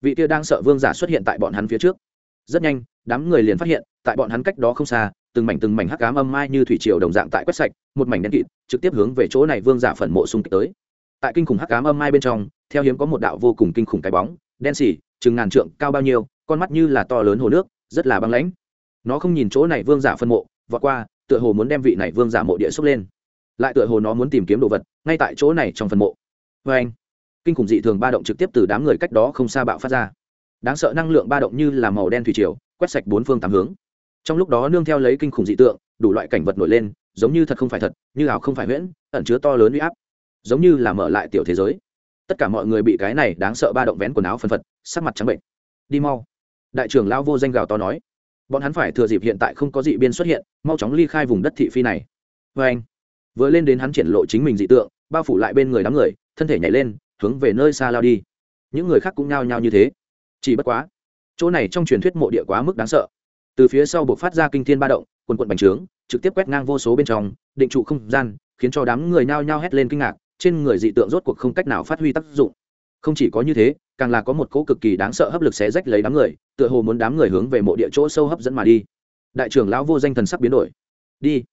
Vị kia đang sợ vương giả xuất hiện tại bọn hắn phía trước. Rất nhanh, đám người liền phát hiện, tại bọn hắn cách đó không xa, từng mảnh từng mảnh hắc cám âm mai như thủy triều đồng dạng tại quét sạch, một mảnh đen kịt, trực tiếp hướng về chỗ này vương giả phần mộ xung kích tới. Tại kinh khủng hắc cám âm mai bên trong, theo hiếm có một đạo vô cùng kinh khủng cái bóng, đen xỉ chừng ngàn trượng cao bao nhiêu, con mắt như là to lớn hồ nước, rất là băng lãnh. Nó không nhìn chỗ này vương giả phân mộ, vọt qua, tựa hồ muốn đem vị này vương giả mộ địa xúc lên. Lại tựa hồ nó muốn tìm kiếm đồ vật, ngay tại chỗ này trong phần mộ. Vê anh, kinh khủng dị thường ba động trực tiếp từ đám người cách đó không xa bạo phát ra. Đáng sợ năng lượng ba động như là màu đen thủy triều, quét sạch bốn phương tám hướng. Trong lúc đó nương theo lấy kinh khủng dị tượng, đủ loại cảnh vật nổi lên, giống như thật không phải thật, như ảo không phải huyễn, ẩn chứa to lớn uy áp. Giống như là mở lại tiểu thế giới tất cả mọi người bị cái này đáng sợ ba động vén quần áo phân phật, sắc mặt trắng bệnh đi mau. Đại trưởng lão vô danh gào to nói. Bọn hắn phải thừa dịp hiện tại không có dị biên xuất hiện, mau chóng ly khai vùng đất thị phi này. Vê anh, vừa lên đến hắn triển lộ chính mình dị tượng, bao phủ lại bên người đám người, thân thể nhảy lên, hướng về nơi xa lao đi. Những người khác cũng nhao nhao như thế. Chỉ bất quá, chỗ này trong truyền thuyết mộ địa quá mức đáng sợ. Từ phía sau buộc phát ra kinh thiên ba động, quần quận bành trướng, trực tiếp quét ngang vô số bên trong, định trụ không gian, khiến cho đám người nhao nhao hét lên kinh ngạc trên người dị tượng rốt cuộc không cách nào phát huy tác dụng. Không chỉ có như thế, càng là có một cỗ cực kỳ đáng sợ hấp lực xé rách lấy đám người, tựa hồ muốn đám người hướng về mộ địa chỗ sâu hấp dẫn mà đi. Đại trưởng lão vô danh thần sắc biến đổi. Đi.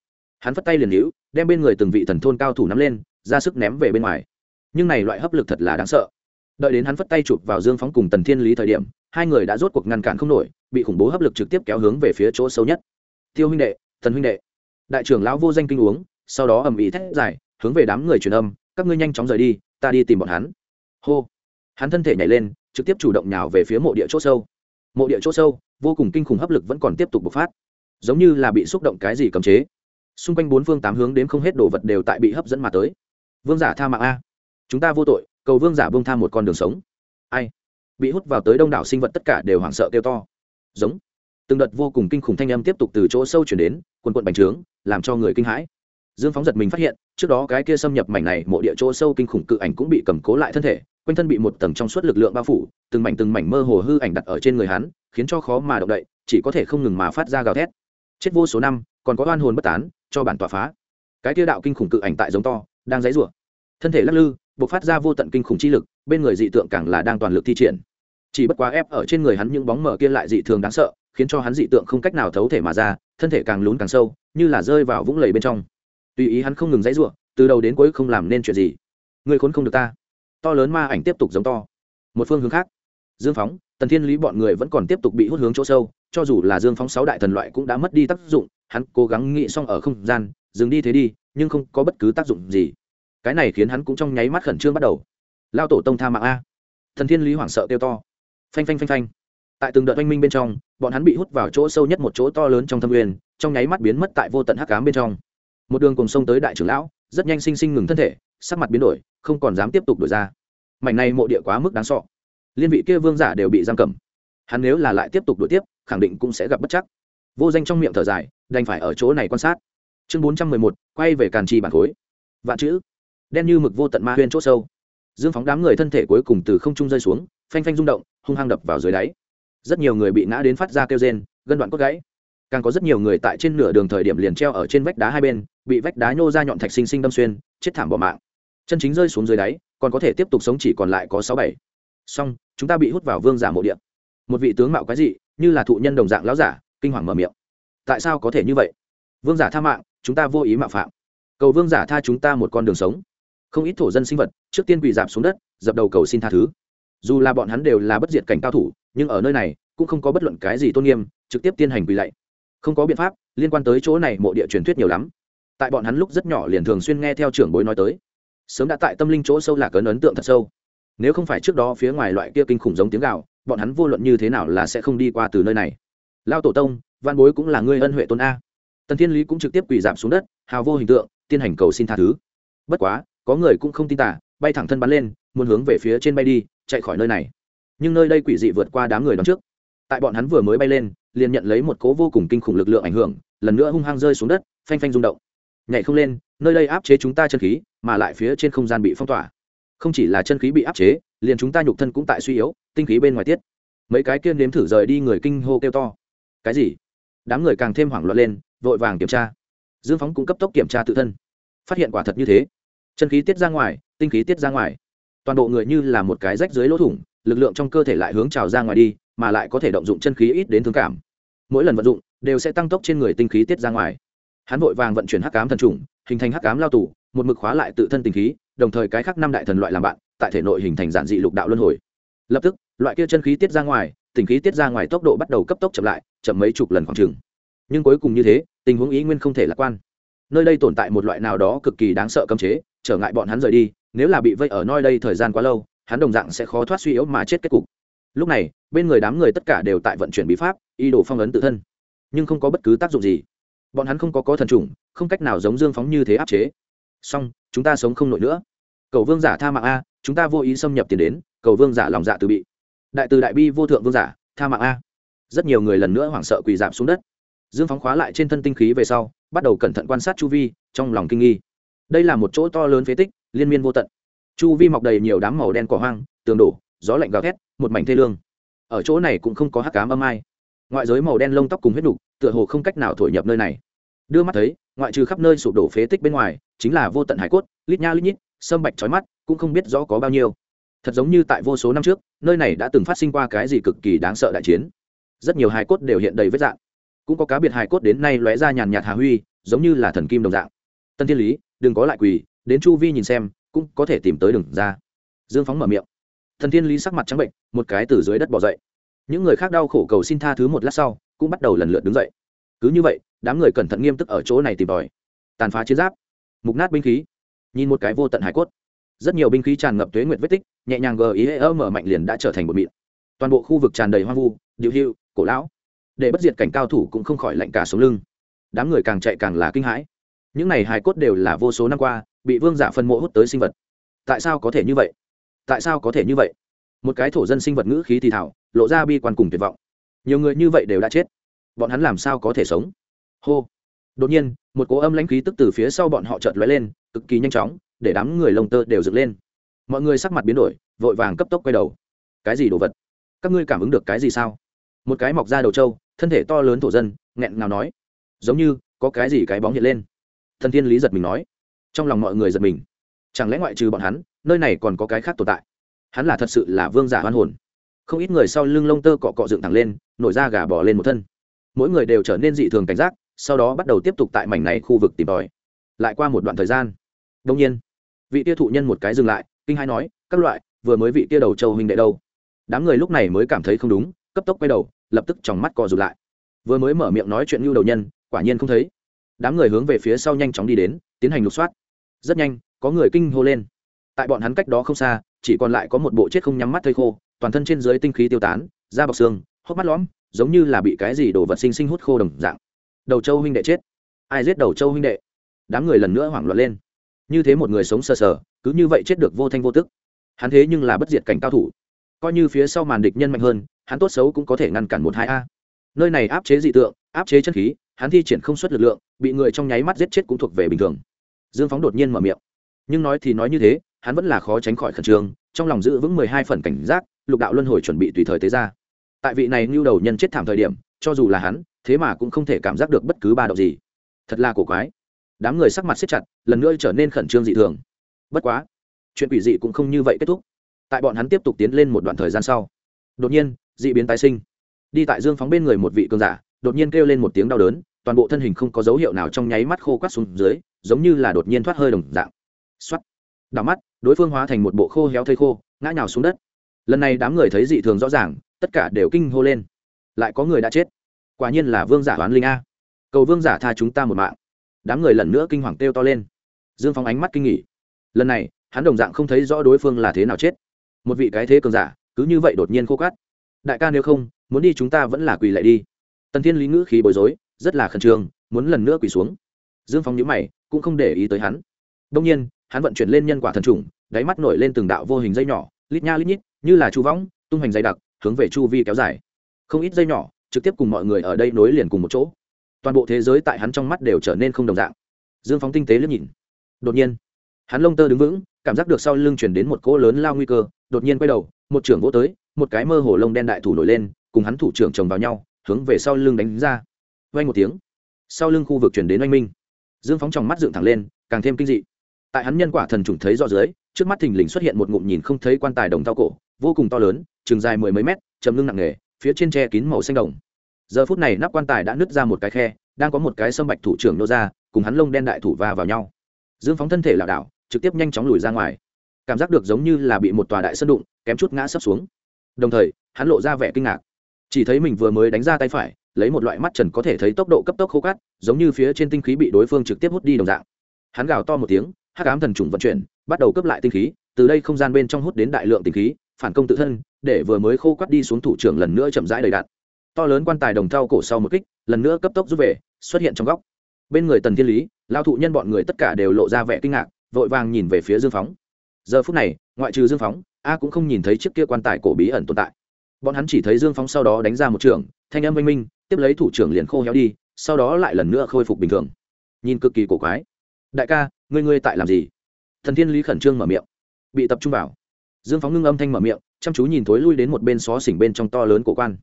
Hắn phất tay liền hữu đem bên người từng vị thần thôn cao thủ nắm lên, ra sức ném về bên ngoài. Nhưng này loại hấp lực thật là đáng sợ. Đợi đến hắn phất tay chụp vào dương phóng cùng tần thiên lý thời điểm, hai người đã rốt cuộc ngăn cản không nổi, bị khủng bố hấp lực trực tiếp kéo hướng về phía chỗ sâu nhất. Tiêu huynh đệ thần huynh đệ. Đại trưởng lão vô danh kinh uống, sau đó ầm ĩ thét dài, hướng về đám người truyền âm các ngươi nhanh chóng rời đi, ta đi tìm bọn hắn. Hô. Hắn thân thể nhảy lên, trực tiếp chủ động nhào về phía mộ địa chỗ sâu. Mộ địa chỗ sâu, vô cùng kinh khủng hấp lực vẫn còn tiếp tục bộc phát. Giống như là bị xúc động cái gì cầm chế. Xung quanh bốn phương tám hướng đến không hết đồ vật đều tại bị hấp dẫn mà tới. Vương giả tha mạng a. Chúng ta vô tội, cầu vương giả bông tha một con đường sống. Ai? Bị hút vào tới đông đảo sinh vật tất cả đều hoảng sợ kêu to. Giống. Từng đợt vô cùng kinh khủng thanh âm tiếp tục từ chỗ sâu chuyển đến quần quận bành trướng, làm cho người kinh hãi dương phóng giật mình phát hiện, trước đó cái kia xâm nhập mảnh này, mộ địa chỗ sâu kinh khủng cự ảnh cũng bị cầm cố lại thân thể, quanh thân bị một tầng trong suốt lực lượng bao phủ, từng mảnh từng mảnh mơ hồ hư ảnh đặt ở trên người hắn, khiến cho khó mà động đậy, chỉ có thể không ngừng mà phát ra gào thét. Chết vô số năm, còn có oan hồn bất tán, cho bản tỏa phá. Cái kia đạo kinh khủng cự ảnh tại giống to, đang dãy rủa thân thể lắc lư, bộc phát ra vô tận kinh khủng chi lực, bên người dị tượng càng là đang toàn lực thi triển. Chỉ bất quá ép ở trên người hắn những bóng mở kia lại dị thường đáng sợ, khiến cho hắn dị tượng không cách nào thấu thể mà ra, thân thể càng lún càng sâu, như là rơi vào vũng lầy bên trong tùy ý hắn không ngừng dãy ruộng, từ đầu đến cuối không làm nên chuyện gì. Người khốn không được ta. To lớn ma ảnh tiếp tục giống to. Một phương hướng khác. Dương phóng, tần thiên lý bọn người vẫn còn tiếp tục bị hút hướng chỗ sâu, cho dù là dương phóng sáu đại thần loại cũng đã mất đi tác dụng, hắn cố gắng nghĩ xong ở không gian, dừng đi thế đi, nhưng không có bất cứ tác dụng gì. Cái này khiến hắn cũng trong nháy mắt khẩn trương bắt đầu. Lao tổ tông tha mạng a. Thần thiên lý hoảng sợ kêu to. Phanh phanh phanh phanh. Tại từng đợt oanh minh bên trong, bọn hắn bị hút vào chỗ sâu nhất một chỗ to lớn trong thâm uyên trong nháy mắt biến mất tại vô tận hắc cám bên trong một đường cùng sông tới đại trưởng lão, rất nhanh sinh sinh ngừng thân thể, sắc mặt biến đổi, không còn dám tiếp tục đổi ra. Mảnh này mộ địa quá mức đáng sọ liên vị kia vương giả đều bị giam cầm. Hắn nếu là lại tiếp tục đổi tiếp, khẳng định cũng sẽ gặp bất chắc. Vô danh trong miệng thở dài, đành phải ở chỗ này quan sát. Chương bốn trăm mười một, quay về càn trì bản khối. Vạn chữ. Đen như mực vô tận ma huyên c h ỗ sâu. Dương phóng đám người thân thể cuối cùng từ không trung rơi xuống, phanh phanh rung động, hung hăng đập vào dưới đáy. Rất nhiều người bị ngã đến phát ra kêu rên, gân đoạn cốt gãy. Càng có rất nhiều người tại trên nửa đường thời điểm liền treo ở trên vách đá hai bên bị vách đá nhô ra nhọn thạch sinh sinh đâm xuyên, chết thảm bỏ mạng. Chân chính rơi xuống dưới đáy, còn có thể tiếp tục sống chỉ còn lại có sáu bảy. Song chúng ta bị hút vào vương giả mộ điện một vị tướng mạo quái dị, như là thụ nhân đồng dạng lão giả, kinh hoàng mở miệng. Tại sao có thể như vậy? Vương giả tha mạng, chúng ta vô ý mạo phạm. Cầu vương giả tha chúng ta một con đường sống. Không ít thổ dân sinh vật, trước tiên quỳ dạp xuống đất, dập đầu cầu xin tha thứ. Dù là bọn hắn đều là bất diệt cảnh cao thủ, nhưng ở nơi này, cũng không có bất luận cái gì tôn nghiêm, trực tiếp tiên hành quỳ lạy. Không có biện pháp, liên quan tới chỗ này mộ địa truyền thuyết nhiều lắm tại bọn hắn lúc rất nhỏ liền thường xuyên nghe theo trưởng bối nói tới. Sớm đã tại tâm linh chỗ sâu lạc ấn ấn tượng thật sâu. Nếu không phải trước đó phía ngoài loại kia kinh khủng giống tiếng gạo bọn hắn vô luận như thế nào là sẽ không đi qua từ nơi này. Lao tổ tông, văn bối cũng là người ân huệ tôn a. Tần thiên lý cũng trực tiếp quỳ giảm xuống đất, hào vô hình tượng, tiên hành cầu xin tha thứ. Bất quá, có người cũng không tin tả bay thẳng thân bắn lên, muốn hướng về phía trên bay đi, chạy khỏi nơi này. Nhưng nơi đây quỷ dị vượt qua đám người đón trước. Tại bọn hắn vừa mới bay lên, liền nhận lấy một cố vô cùng kinh khủng lực lượng ảnh hưởng, lần nữa hung hăng rơi xuống đất, phanh phanh rung động nhảy không lên, nơi đây áp chế chúng ta chân khí, mà lại phía trên không gian bị phong tỏa. Không chỉ là chân khí bị áp chế, liền chúng ta nhục thân cũng tại suy yếu, tinh khí bên ngoài tiết. Mấy cái kia nếm thử rời đi người kinh hô kêu to. Cái gì? Đám người càng thêm hoảng loạn lên, vội vàng kiểm tra. Dương phóng cũng cấp tốc kiểm tra tự thân. Phát hiện quả thật như thế. Chân khí tiết ra ngoài, tinh khí tiết ra ngoài. Toàn bộ người như là một cái rách dưới lỗ thủng, lực lượng trong cơ thể lại hướng trào ra ngoài đi, mà lại có thể động dụng chân khí ít đến thương cảm. Mỗi lần vận dụng, đều sẽ tăng tốc trên người tinh khí tiết ra ngoài hắn vội vàng vận chuyển hắc cám thần trùng, hình thành hắc cám lao tù, một mực khóa lại tự thân tình khí, đồng thời cái khác năm đại thần loại làm bạn, tại thể nội hình thành giản dị lục đạo luân hồi. Lập tức, loại kia chân khí tiết ra ngoài, tình khí tiết ra ngoài tốc độ bắt đầu cấp tốc chậm lại, chậm mấy chục lần khoảng chừng. Nhưng cuối cùng như thế, tình huống ý nguyên không thể lạc quan. Nơi đây tồn tại một loại nào đó cực kỳ đáng sợ cấm chế, trở ngại bọn hắn rời đi, nếu là bị vây ở nơi đây thời gian quá lâu, hắn đồng dạng sẽ khó thoát suy yếu mà chết kết cục. Lúc này, bên người đám người tất cả đều tại vận chuyển bí pháp y đồ phong ấn tự thân. Nhưng không có bất cứ tác dụng gì bọn hắn không có có thần trùng không cách nào giống dương phóng như thế áp chế. Song chúng ta sống không nổi nữa. Cầu vương giả tha mạng a, chúng ta vô ý xâm nhập tiền đến, cầu vương giả lòng dạ từ bị. Đại từ đại bi vô thượng vương giả, tha mạng a. Rất nhiều người lần nữa hoảng sợ quỳ giảm xuống đất. Dương phóng khóa lại trên thân tinh khí về sau, bắt đầu cẩn thận quan sát chu vi, trong lòng kinh nghi. Đây là một chỗ to lớn phế tích, liên miên vô tận. Chu vi mọc đầy nhiều đám màu đen cỏ hoang, tường đổ, gió lạnh gào thét, một mảnh thê lương. Ở chỗ này cũng không có hắc cám âm ai. Ngoại giới màu đen lông tóc cùng huyết đục tựa hồ không cách nào thổi nhập nơi này. Đưa mắt thấy, ngoại trừ khắp nơi sụp đổ phế tích bên ngoài, chính là vô tận hải cốt, lít nha lít nhít, sâm bạch trói mắt, cũng không biết rõ có bao nhiêu. Thật giống như tại vô số năm trước, nơi này đã từng phát sinh qua cái gì cực kỳ đáng sợ đại chiến. Rất nhiều hải cốt đều hiện đầy vết dạng. Cũng có cá biệt hải cốt đến nay lóe ra nhàn nhạt hà huy, giống như là thần kim đồng dạng. Tân thiên lý, đừng có lại quỳ, đến chu vi nhìn xem, cũng có thể tìm tới đường ra. Dương phóng mở miệng. Thần thiên lý sắc mặt trắng bệnh, một cái từ dưới đất bỏ dậy. Những người khác đau khổ cầu xin tha thứ một lát sau cũng bắt đầu lần lượt đứng dậy. Cứ như vậy, đám người cẩn thận nghiêm túc ở chỗ này tìm tòi. Tàn phá chiến giáp, mục nát binh khí, nhìn một cái vô tận hải cốt. Rất nhiều binh khí tràn ngập tuế nguyệt vết tích, nhẹ nhàng gờ ý ơ mở mạnh liền đã trở thành một mịn. Toàn bộ khu vực tràn đầy hoang vu, điệu hiệu, cổ lão. Để bất diệt cảnh cao thủ cũng không khỏi lạnh cả sống lưng. Đám người càng chạy càng là kinh hãi. Những này hài cốt đều là vô số năm qua, bị vương giả phân mộ hút tới sinh vật. Tại sao có thể như vậy? Tại sao có thể như vậy? Một cái thổ dân sinh vật ngữ khí thì thảo, lộ ra bi quan cùng tuyệt vọng nhiều người như vậy đều đã chết. Bọn hắn làm sao có thể sống? Hô. Đột nhiên, một cỗ âm lãnh khí tức từ phía sau bọn họ chợt lóe lên, cực kỳ nhanh chóng, để đám người lông tơ đều dựng lên. Mọi người sắc mặt biến đổi, vội vàng cấp tốc quay đầu. Cái gì đồ vật? Các ngươi cảm ứng được cái gì sao? Một cái mọc ra đầu trâu, thân thể to lớn thổ dân, nghẹn ngào nói. Giống như, có cái gì cái bóng hiện lên. Thần thiên lý giật mình nói. Trong lòng mọi người giật mình. Chẳng lẽ ngoại trừ bọn hắn, nơi này còn có cái khác tồn tại? Hắn là thật sự là vương giả hoan hồn không ít người sau lưng lông tơ cọ cọ dựng thẳng lên, nổi ra gà bỏ lên một thân. Mỗi người đều trở nên dị thường cảnh giác, sau đó bắt đầu tiếp tục tại mảnh này khu vực tìm tòi. Lại qua một đoạn thời gian đông nhiên, vị tia thụ nhân một cái dừng lại, kinh hai nói, các loại, vừa mới vị tia đầu châu huynh đệ đâu? Đám người lúc này mới cảm thấy không đúng, cấp tốc quay đầu, lập tức chòng mắt cò rụt lại. Vừa mới mở miệng nói chuyện lưu đầu nhân, quả nhiên không thấy. Đám người hướng về phía sau nhanh chóng đi đến, tiến hành lục soát. Rất nhanh, có người kinh hô lên. Tại bọn hắn cách đó không xa, chỉ còn lại có một bộ chết không nhắm mắt thây khô toàn thân trên dưới tinh khí tiêu tán, da bọc xương, hốc mắt lõm, giống như là bị cái gì đổ vật sinh sinh hút khô đồng dạng. Đầu châu huynh đệ chết. Ai giết đầu châu huynh đệ? Đám người lần nữa hoảng loạn lên. Như thế một người sống sờ sờ, cứ như vậy chết được vô thanh vô tức. Hắn thế nhưng là bất diệt cảnh cao thủ. Coi như phía sau màn địch nhân mạnh hơn, hắn tốt xấu cũng có thể ngăn cản một hai a. Nơi này áp chế dị tượng, áp chế chân khí, hắn thi triển không xuất lực lượng, bị người trong nháy mắt giết chết cũng thuộc về bình thường. Dương phóng đột nhiên mở miệng. Nhưng nói thì nói như thế, hắn vẫn là khó tránh khỏi khẩn trương trong lòng giữ vững mười hai phần cảnh giác, lục đạo luân hồi chuẩn bị tùy thời tế ra. Tại vị này nhu đầu nhân chết thảm thời điểm, cho dù là hắn, thế mà cũng không thể cảm giác được bất cứ ba động gì. Thật là cổ quái. Đám người sắc mặt siết chặt, lần nữa trở nên khẩn trương dị thường. Bất quá, chuyện quỷ dị cũng không như vậy kết thúc. Tại bọn hắn tiếp tục tiến lên một đoạn thời gian sau, đột nhiên, dị biến tái sinh. Đi tại dương phóng bên người một vị cường giả, đột nhiên kêu lên một tiếng đau đớn, toàn bộ thân hình không có dấu hiệu nào trong nháy mắt khô quắt xuống dưới, giống như là đột nhiên thoát hơi đồng dạng. X o á t đảo mắt, đối phương hóa thành một bộ khô héo thây khô, ngã nhào xuống đất. Lần này đám người thấy dị thường rõ ràng, tất cả đều kinh hô lên. Lại có người đã chết. Quả nhiên là vương giả oán linh a. Cầu vương giả tha chúng ta một mạng. Đám người lần nữa kinh hoàng kêu to lên. Dương phóng ánh mắt kinh nghỉ. Lần này, hắn đồng dạng không thấy rõ đối phương là thế nào chết. Một vị cái thế cường giả, cứ như vậy đột nhiên khô cát. Đại ca nếu không, muốn đi chúng ta vẫn là quỳ lại đi. Tần thiên lý ngữ khí bối rối, rất là khẩn trương, muốn lần nữa quỳ xuống. Dương phóng nhữ mày, cũng không để ý tới hắn. Đông nhiên hắn vận chuyển lên nhân quả thần trùng, đáy mắt nổi lên từng đạo vô hình dây nhỏ, lít nha lít nhít, như là chu võng, tung hoành dày đặc, hướng về chu vi kéo dài. Không ít dây nhỏ, trực tiếp cùng mọi người ở đây nối liền cùng một chỗ. Toàn bộ thế giới tại hắn trong mắt đều trở nên không đồng dạng. Dương phóng tinh tế liếc nhìn. Đột nhiên, hắn lông tơ đứng vững, cảm giác được sau lưng chuyển đến một cỗ lớn lao nguy cơ, đột nhiên quay đầu, một trưởng vỗ tới, một cái mơ hồ lông đen đại thủ nổi lên, cùng hắn thủ trưởng chồng vào nhau, hướng về sau lưng đánh ra. Vay một tiếng, sau lưng khu vực chuyển đến oanh minh. Dương phóng trong mắt dựng thẳng lên, càng thêm kinh dị tại hắn nhân quả thần trùng thấy rõ dưới, trước mắt thình lình xuất hiện một ngụm nhìn không thấy quan tài đồng thao cổ, vô cùng to lớn chừng dài mười mấy mét chầm lưng nặng nề, phía trên tre kín màu xanh đồng. Giờ phút này nắp quan tài đã nứt ra một cái khe, đang có một cái sâm bạch thủ trưởng nô ra, cùng hắn lông đen đại thủ va vào nhau. Dương phóng thân thể lảo đảo, trực tiếp nhanh chóng lùi ra ngoài. Cảm giác được giống như là bị một tòa đại sân đụng, kém chút ngã sấp xuống. Đồng thời, hắn lộ ra vẻ kinh ngạc. Chỉ thấy mình vừa mới đánh ra tay phải, lấy một loại mắt trần có thể thấy tốc độ cấp tốc khô cắt giống như phía trên tinh khí bị đối phương trực tiếp hút đi đồng dạng. Hắn gào to một tiếng hắc ám thần trùng vận chuyển, bắt đầu cấp lại tinh khí, từ đây không gian bên trong hút đến đại lượng tinh khí, phản công tự thân, để vừa mới khô quắt đi xuống thủ trưởng lần nữa chậm rãi đầy đạn. To lớn quan tài đồng thau cổ sau một kích, lần nữa cấp tốc rút về, xuất hiện trong góc. Bên người tần thiên lý lao thụ nhân bọn người tất cả đều lộ ra vẻ kinh ngạc, vội vàng nhìn về phía dương phóng. Giờ phút này, ngoại trừ dương phóng, a cũng không nhìn thấy chiếc kia quan tài cổ bí ẩn tồn tại. Bọn hắn chỉ thấy dương phóng sau đó đánh ra một trường, thanh âm oanh minh, tiếp lấy thủ trưởng liền khô héo đi, sau đó lại lần nữa khôi phục bình thường. Nhìn cực kỳ cổ quái. Đại ca ngươi ngươi tại làm gì? Thần thiên lý khẩn trương mở miệng. Bị tập trung vào. Dương phóng ngưng âm thanh mở miệng, chăm chú nhìn thối lui đến một bên xó xỉnh bên trong to lớn cổ quan.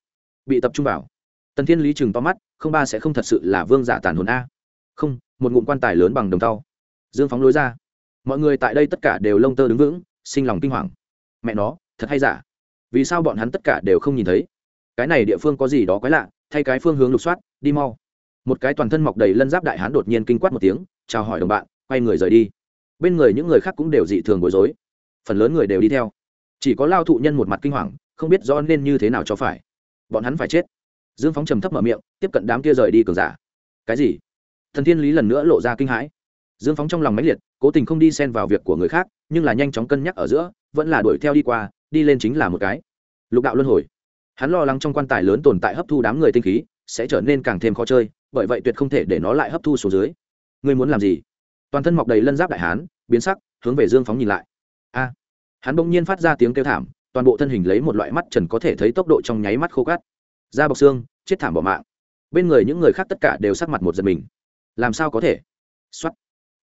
Bị tập trung vào. Tần thiên lý chừng to mắt, không ba sẽ không thật sự là vương giả tàn hồn a. Không, một ngụm quan tài lớn bằng đồng tàu dương phóng lối ra. Mọi người tại đây tất cả đều lông tơ đứng vững, sinh lòng kinh hoàng. Mẹ nó, thật hay giả? Vì sao bọn hắn tất cả đều không nhìn thấy? Cái này địa phương có gì đó quái lạ, thay cái phương hướng lục soát, đi mau. Một cái toàn thân mọc đầy lân giáp đại hán đột nhiên kinh quát một tiếng, chào hỏi đồng bạn quay người rời đi. Bên người những người khác cũng đều dị thường bối rối. Phần lớn người đều đi theo. Chỉ có lao thụ nhân một mặt kinh hoàng, không biết do nên như thế nào cho phải. Bọn hắn phải chết. Dương phóng trầm thấp mở miệng, tiếp cận đám kia rời đi cường giả. Cái gì? Thần thiên lý lần nữa lộ ra kinh hãi. Dương phóng trong lòng máy liệt, cố tình không đi xen vào việc của người khác, nhưng là nhanh chóng cân nhắc ở giữa, vẫn là đuổi theo đi qua, đi lên chính là một cái. Lục đạo luân hồi. Hắn lo lắng trong quan tài lớn tồn tại hấp thu đám người tinh khí, sẽ trở nên càng thêm khó chơi, bởi vậy tuyệt không thể để nó lại hấp thu xuống dưới. Ngươi muốn làm gì? Toàn thân mọc đầy lân giáp đại hán, biến sắc, hướng về dương phóng nhìn lại. A! Hắn bỗng nhiên phát ra tiếng kêu thảm, toàn bộ thân hình lấy một loại mắt trần có thể thấy tốc độ trong nháy mắt khô cát. Da bọc xương, chết thảm bỏ mạng. Bên người những người khác tất cả đều sắc mặt một giật mình. Làm sao có thể? Xuất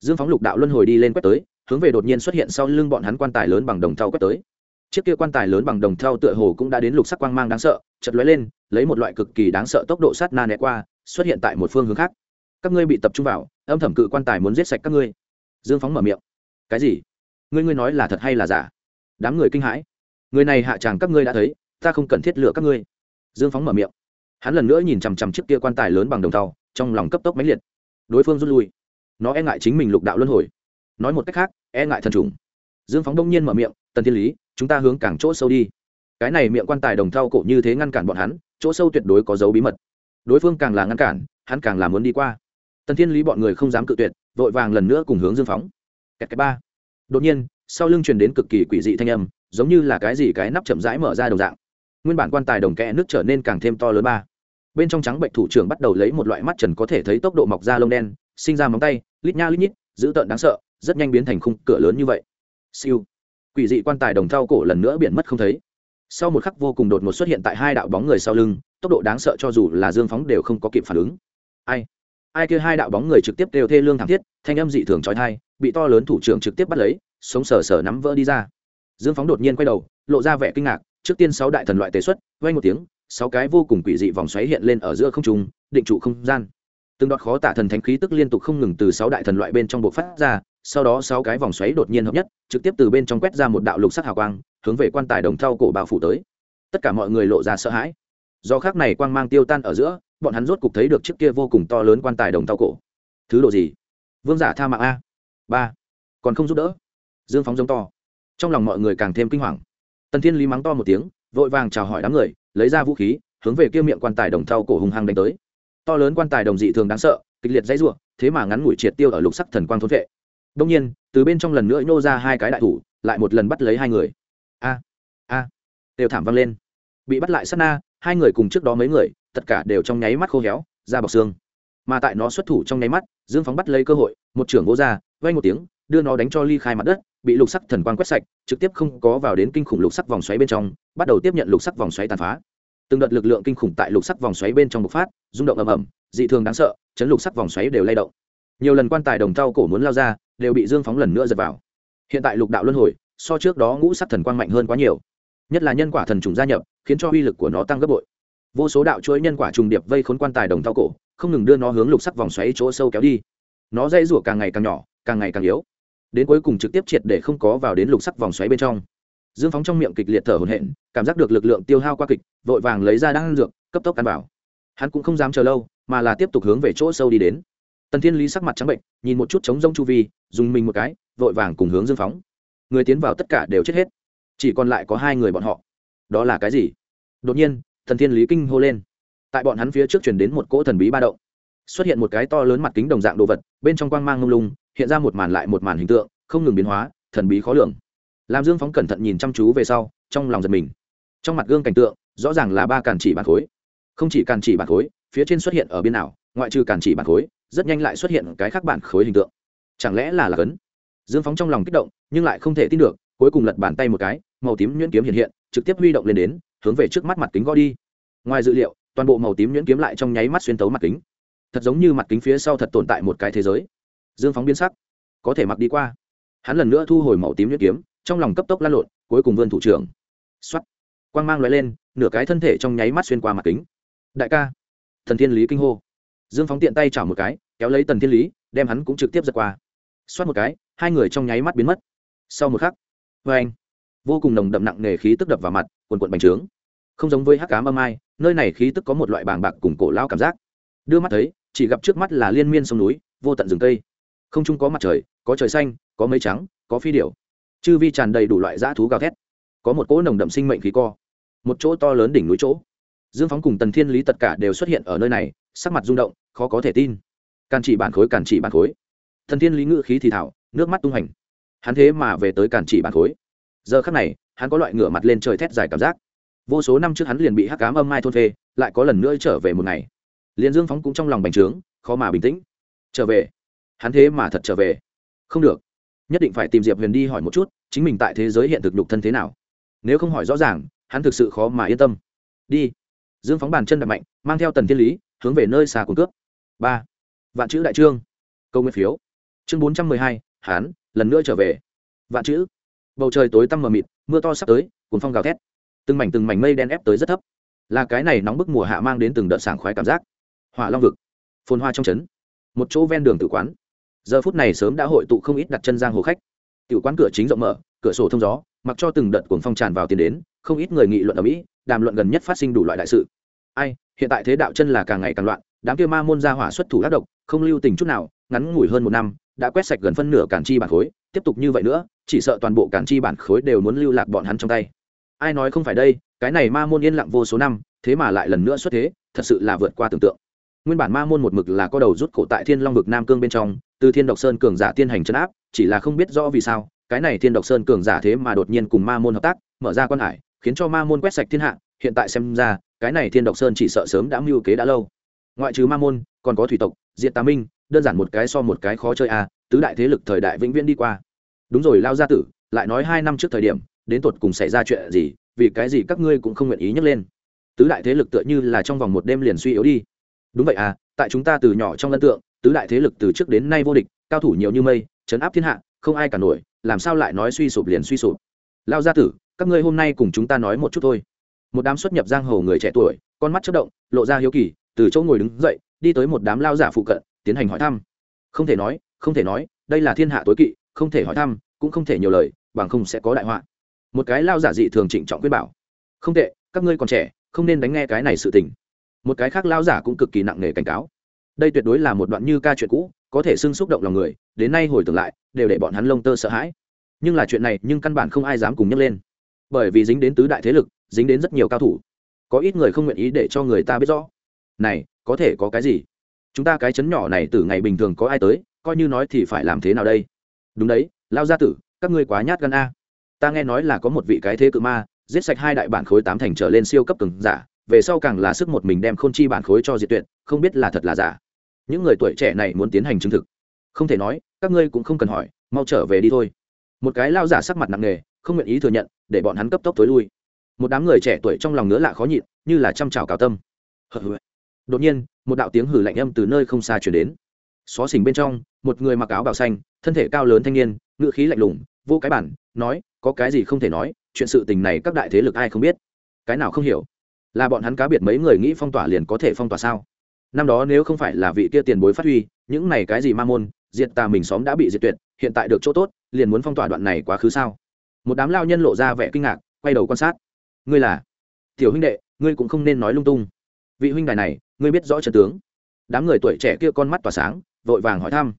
dương phóng lục đạo luân hồi đi lên quét tới, hướng về đột nhiên xuất hiện sau lưng bọn hắn quan tài lớn bằng đồng thau quét tới. Chiếc kia quan tài lớn bằng đồng thau tựa hồ cũng đã đến lục sắc quang mang đáng sợ chật lóe lên, lấy một loại cực kỳ đáng sợ tốc độ sát na né qua, xuất hiện tại một phương hướng khác. Các ngươi bị tập trung vào âm thầm cự quan tài muốn giết sạch các ngươi. Dương phóng mở miệng. Cái gì? Ngươi ngươi nói là thật hay là giả? Đám người kinh hãi. Người này hạ tràng các ngươi đã thấy, ta không cần thiết lựa các ngươi. Dương phóng mở miệng. Hắn lần nữa nhìn chằm chằm chiếc kia quan tài lớn bằng đồng thau, trong lòng cấp tốc mãnh liệt. Đối phương rút lui. Nó e ngại chính mình lục đạo luân hồi. Nói một cách khác e ngại thần trùng dương phóng đông nhiên mở miệng, tần thiên lý, chúng ta hướng càng chỗ sâu đi. Cái này miệng quan tài đồng thau cổ như thế ngăn cản bọn hắn, chỗ sâu tuyệt đối có dấu bí mật. Đối phương càng là ngăn cản, hắn càng là muốn đi qua tần thiên lý bọn người không dám cự tuyệt, vội vàng lần nữa cùng hướng dương phóng. Kẹt cái ba. Đột nhiên, sau lưng truyền đến cực kỳ quỷ dị thanh âm, giống như là cái gì cái nắp chậm rãi mở ra đồng dạng. Nguyên bản quan tài đồng kẽ nước trở nên càng thêm to lớn ba. Bên trong trắng bệnh thủ trưởng bắt đầu lấy một loại mắt trần có thể thấy tốc độ mọc ra lông đen, sinh ra móng tay, lít nha lít nhít, dữ tợn đáng sợ, rất nhanh biến thành khung cửa lớn như vậy. Siêu. Quỷ dị quan tài đồng thau cổ lần nữa biển mất không thấy. Sau một khắc vô cùng đột ngột xuất hiện tại hai đạo bóng người sau lưng, tốc độ đáng sợ cho dù là dương phóng đều không có kịp phản ứng. Ai? Ai kia hai đạo bóng người trực tiếp đều thê lương thảm thiết, thanh âm dị thường trói thai bị to lớn thủ trưởng trực tiếp bắt lấy, sống sờ sờ nắm vỡ đi ra. Dương phóng đột nhiên quay đầu, lộ ra vẻ kinh ngạc, trước tiên sáu đại thần loại tế xuất vay một tiếng, sáu cái vô cùng quỷ dị vòng xoáy hiện lên ở giữa không trung, định trụ không gian. Từng đọt khó tả thần thánh khí tức liên tục không ngừng từ sáu đại thần loại bên trong bộ phát ra, sau đó sáu cái vòng xoáy đột nhiên hợp nhất, trực tiếp từ bên trong quét ra một đạo lục sắc hào quang, hướng về quan tài đồng thau cổ bao phủ tới. Tất cả mọi người lộ ra sợ hãi. Do khác này quang mang tiêu tan ở giữa bọn hắn rốt cục thấy được chiếc kia vô cùng to lớn quan tài đồng thau cổ. Thứ độ gì? Vương giả tha mạng a. Ba. Còn không giúp đỡ. Dương phóng giống to. Trong lòng mọi người càng thêm kinh hoàng. Tần thiên lý mắng to một tiếng, vội vàng chào hỏi đám người, lấy ra vũ khí, hướng về kia miệng quan tài đồng thau cổ hung hăng đánh tới. To lớn quan tài đồng dị thường đáng sợ, kịch liệt dãy ruộng thế mà ngắn ngủi triệt tiêu ở lục sắc thần quang thôn vệ. Đông nhiên, từ bên trong lần nữa nhô ra hai cái đại thủ, lại một lần bắt lấy hai người. A a. Đều thảm văng lên. Bị bắt lại sát na, hai người cùng trước đó mấy người tất cả đều trong nháy mắt khô héo ra bọc xương. Mà tại nó xuất thủ trong nháy mắt, dương phóng bắt lấy cơ hội, một trưởng vô ra vay một tiếng, đưa nó đánh cho ly khai mặt đất, bị lục sắc thần quang quét sạch, trực tiếp không có vào đến kinh khủng lục sắc vòng xoáy bên trong, bắt đầu tiếp nhận lục sắc vòng xoáy tàn phá. Từng đợt lực lượng kinh khủng tại lục sắc vòng xoáy bên trong bộc phát, rung động ầm ầm, dị thường đáng sợ, chấn lục sắc vòng xoáy đều lay động. Nhiều lần quan tài đồng thau cổ muốn lao ra, đều bị dương phóng lần nữa giật vào. Hiện tại lục đạo luân hồi, so trước đó ngũ sắc thần quang mạnh hơn quá nhiều. Nhất là nhân quả thần trùng gia nhập, khiến cho uy lực của nó tăng gấp bội vô số đạo chuỗi nhân quả trùng điệp vây khốn quan tài đồng thau cổ, không ngừng đưa nó hướng lục sắc vòng xoáy chỗ sâu kéo đi. Nó dây rủa càng ngày càng nhỏ, càng ngày càng yếu. Đến cuối cùng trực tiếp triệt để không có vào đến lục sắc vòng xoáy bên trong. Dương phóng trong miệng kịch liệt thở hổn hển, cảm giác được lực lượng tiêu hao qua kịch, vội vàng lấy ra đan dược, cấp tốc ăn vào. Hắn cũng không dám chờ lâu, mà là tiếp tục hướng về chỗ sâu đi đến. Tần thiên lý sắc mặt trắng bệnh, nhìn một chút trống rông chu vi, dùng mình một cái, vội vàng cùng hướng dương phóng. Người tiến vào tất cả đều chết hết. Chỉ còn lại có hai người bọn họ. Đó là cái gì? Đột nhiên thần thiên lý kinh hô lên. Tại bọn hắn phía trước chuyển đến một cỗ thần bí ba động. Xuất hiện một cái to lớn mặt kính đồng dạng đồ vật, bên trong quang mang ngông lung, hiện ra một màn lại một màn hình tượng, không ngừng biến hóa, thần bí khó lường. Làm dương phóng cẩn thận nhìn chăm chú về sau, trong lòng giật mình. Trong mặt gương cảnh tượng, rõ ràng là ba càn chỉ bản khối. Không chỉ càn chỉ bản khối, phía trên xuất hiện ở bên nào, ngoại trừ càn chỉ bản khối, rất nhanh lại xuất hiện cái khác bản khối hình tượng. Chẳng lẽ là là cấn dương phóng trong lòng kích động, nhưng lại không thể tin được, cuối cùng lật bàn tay một cái, màu tím nhuyễn kiếm hiện hiện, trực tiếp huy động lên đến hướng về trước mắt mặt kính gõ đi. Ngoài dự liệu, toàn bộ màu tím nhuyễn kiếm lại trong nháy mắt xuyên tấu mặt kính. Thật giống như mặt kính phía sau thật tồn tại một cái thế giới. Dương phóng biến sắc. Có thể mặc đi qua. Hắn lần nữa thu hồi màu tím nhuyễn kiếm, trong lòng cấp tốc lan lộn, cuối cùng vươn thủ trưởng. X o á t quang mang loại lên, nửa cái thân thể trong nháy mắt xuyên qua mặt kính. Đại ca. Thần thiên lý kinh hô. Dương phóng tiện tay chảo một cái, kéo lấy tần thiên lý, đem hắn cũng trực tiếp giật qua. Xoát một cái, hai người trong nháy mắt biến mất. Sau một khắc vê vâng. Anh vô cùng nồng đậm nặng nề khí tức đập vào mặt quần quận bành trướng. Không giống với hắc cám âm ai, nơi này khí tức có một loại bàng bạc cùng cổ lao cảm giác. Đưa mắt thấy, chỉ gặp trước mắt là liên miên sông núi, vô tận rừng cây. Không chung có mặt trời, có trời xanh, có mây trắng, có phi điểu. Chư vi tràn đầy đủ loại dã thú gào thét. Có một cỗ nồng đậm sinh mệnh khí co. Một chỗ to lớn đỉnh núi chỗ. Dương phóng cùng tần thiên lý tất cả đều xuất hiện ở nơi này, sắc mặt rung động, khó có thể tin. Càn chỉ bản khối, càn chỉ bản khối. Thần thiên lý ngự khí thì thảo, nước mắt tung hành hắn thế mà về tới càn chỉ bản khối. Giờ khắc này hắn có loại ngửa mặt lên trời thét dài cảm giác. Vô số năm trước hắn liền bị hắc cám âm mai thôn phê, lại có lần nữa trở về một ngày. Liền dương phóng cũng trong lòng bành trướng, khó mà bình tĩnh. Trở về? Hắn thế mà thật trở về? Không được. Nhất định phải tìm diệp huyền đi hỏi một chút, chính mình tại thế giới hiện thực nhục thân thế nào. Nếu không hỏi rõ ràng, hắn thực sự khó mà yên tâm. Đi. Dương phóng bàn chân đập mạnh, mang theo tần thiên lý, hướng về nơi xa cuốn cướp. Ba. Vạn chữ đại trương. Câu nguyên phiếu. Chương bốn trăm mười hai hán lần nữa trở về. Vạn chữ. Bầu trời tối tăm mờ mịt mưa to sắp tới cuốn phong gào thét. Từng mảnh từng mảnh mây đen ép tới rất thấp. Là cái này nóng bức mùa hạ mang đến từng đợt sảng khoái cảm giác. Hỏa long vực, phồn hoa trong trấn. Một chỗ ven đường tử quán. Giờ phút này sớm đã hội tụ không ít đặt chân giang hồ khách. Tiểu quán cửa chính rộng mở, cửa sổ thông gió, mặc cho từng đợt cuồng phong tràn vào tiền đến, không ít người nghị luận ở mỹ đàm luận gần nhất phát sinh đủ loại đại sự. Ai, hiện tại thế đạo chân là càng ngày càng loạn, đám kia ma môn gia hỏa xuất thủ ác độc, không lưu tình chút nào, ngắn ngủi hơn một năm, đã quét sạch gần phân nửa cản chi bản khối, tiếp tục như vậy nữa chỉ sợ toàn bộ cản chi bản khối đều muốn lưu lạc bọn hắn trong tay. Ai nói không phải đây, cái này ma môn yên lặng vô số năm, thế mà lại lần nữa xuất thế, thật sự là vượt qua tưởng tượng. Nguyên bản ma môn một mực là có đầu rút cổ tại thiên long vực nam cương bên trong, từ thiên độc sơn cường giả tiên hành chấn áp, chỉ là không biết rõ vì sao, cái này thiên độc sơn cường giả thế mà đột nhiên cùng ma môn hợp tác, mở ra quan hải, khiến cho ma môn quét sạch thiên hạ, hiện tại xem ra, cái này thiên độc sơn chỉ sợ sớm đã mưu kế đã lâu. Ngoại trừ ma môn, còn có thủy tộc diện tà minh, đơn giản một cái so một cái khó chơi à? tứ đại thế lực thời đại vĩnh viễn đi qua đúng rồi lao gia tử, lại nói hai năm trước thời điểm, đến tột cùng xảy ra chuyện gì, vì cái gì các ngươi cũng không nguyện ý nhắc lên? Tứ đại thế lực tựa như là trong vòng một đêm liền suy yếu đi. Đúng vậy à tại chúng ta từ nhỏ trong ấn tượng, tứ đại thế lực từ trước đến nay vô địch, cao thủ nhiều như mây chấn áp thiên hạ, không ai cả nổi, làm sao lại nói suy sụp liền suy sụp? Lao gia tử, các ngươi hôm nay cùng chúng ta nói một chút thôi. Một đám xuất nhập giang hồ người trẻ tuổi, con mắt chất động, lộ ra hiếu kỳ, từ chỗ ngồi đứng dậy, đi tới một đám lao giả phụ cận, tiến hành hỏi thăm. Không thể nói, không thể nói, đây là thiên hạ tối kỵ, không thể hỏi thăm cũng không thể nhiều lời, bằng không sẽ có đại họa. Một cái lao giả dị thường trịnh trọng quyết bảo, không tệ, các ngươi còn trẻ, không nên đánh nghe cái này sự tình. Một cái khác lao giả cũng cực kỳ nặng nề cảnh cáo, đây tuyệt đối là một đoạn như ca chuyện cũ, có thể xưng xúc động lòng người, đến nay hồi tưởng lại, đều để bọn hắn lông tơ sợ hãi. Nhưng là chuyện này, nhưng căn bản không ai dám cùng nhắc lên. Bởi vì dính đến tứ đại thế lực, dính đến rất nhiều cao thủ, có ít người không nguyện ý để cho người ta biết rõ. Này, có thể có cái gì? Chúng ta cái chấn nhỏ này từ ngày bình thường có ai tới, coi như nói thì phải làm thế nào đây? Đúng đấy lao gia tử, các ngươi quá nhát gan a. Ta nghe nói là có một vị cái thế cự ma, giết sạch hai đại bản khối tám thành trở lên siêu cấp cường giả, về sau càng là sức một mình đem khôn chi bản khối cho diệt tuyệt, không biết là thật là giả. Những người tuổi trẻ này muốn tiến hành chứng thực. Không thể nói, các ngươi cũng không cần hỏi, mau trở về đi thôi. Một cái lao giả sắc mặt nặng nề, không nguyện ý thừa nhận, để bọn hắn cấp tốc tối lui. Một đám người trẻ tuổi trong lòng ngứa lạ khó nhịn, như là chăm trào cào tâm. Đột nhiên, một đạo tiếng hử lạnh âm từ nơi không xa chuyển đến. Xó xỉnh bên trong, một người mặc áo bào xanh, thân thể cao lớn thanh niên ngự khí lạnh lùng, vô cái bản, nói, có cái gì không thể nói, chuyện sự tình này các đại thế lực ai không biết? Cái nào không hiểu? Là bọn hắn cá biệt mấy người nghĩ phong tỏa liền có thể phong tỏa sao? Năm đó nếu không phải là vị kia tiền bối phát huy, những này cái gì ma môn, diệt tà mình xóm đã bị diệt tuyệt, hiện tại được chỗ tốt, liền muốn phong tỏa đoạn này quá khứ sao? Một đám lao nhân lộ ra vẻ kinh ngạc, quay đầu quan sát. Ngươi là? Tiểu huynh đệ, ngươi cũng không nên nói lung tung. Vị huynh đài này, ngươi biết rõ trận tướng. Đám người tuổi trẻ kia con mắt tỏa sáng, vội vàng hỏi thăm.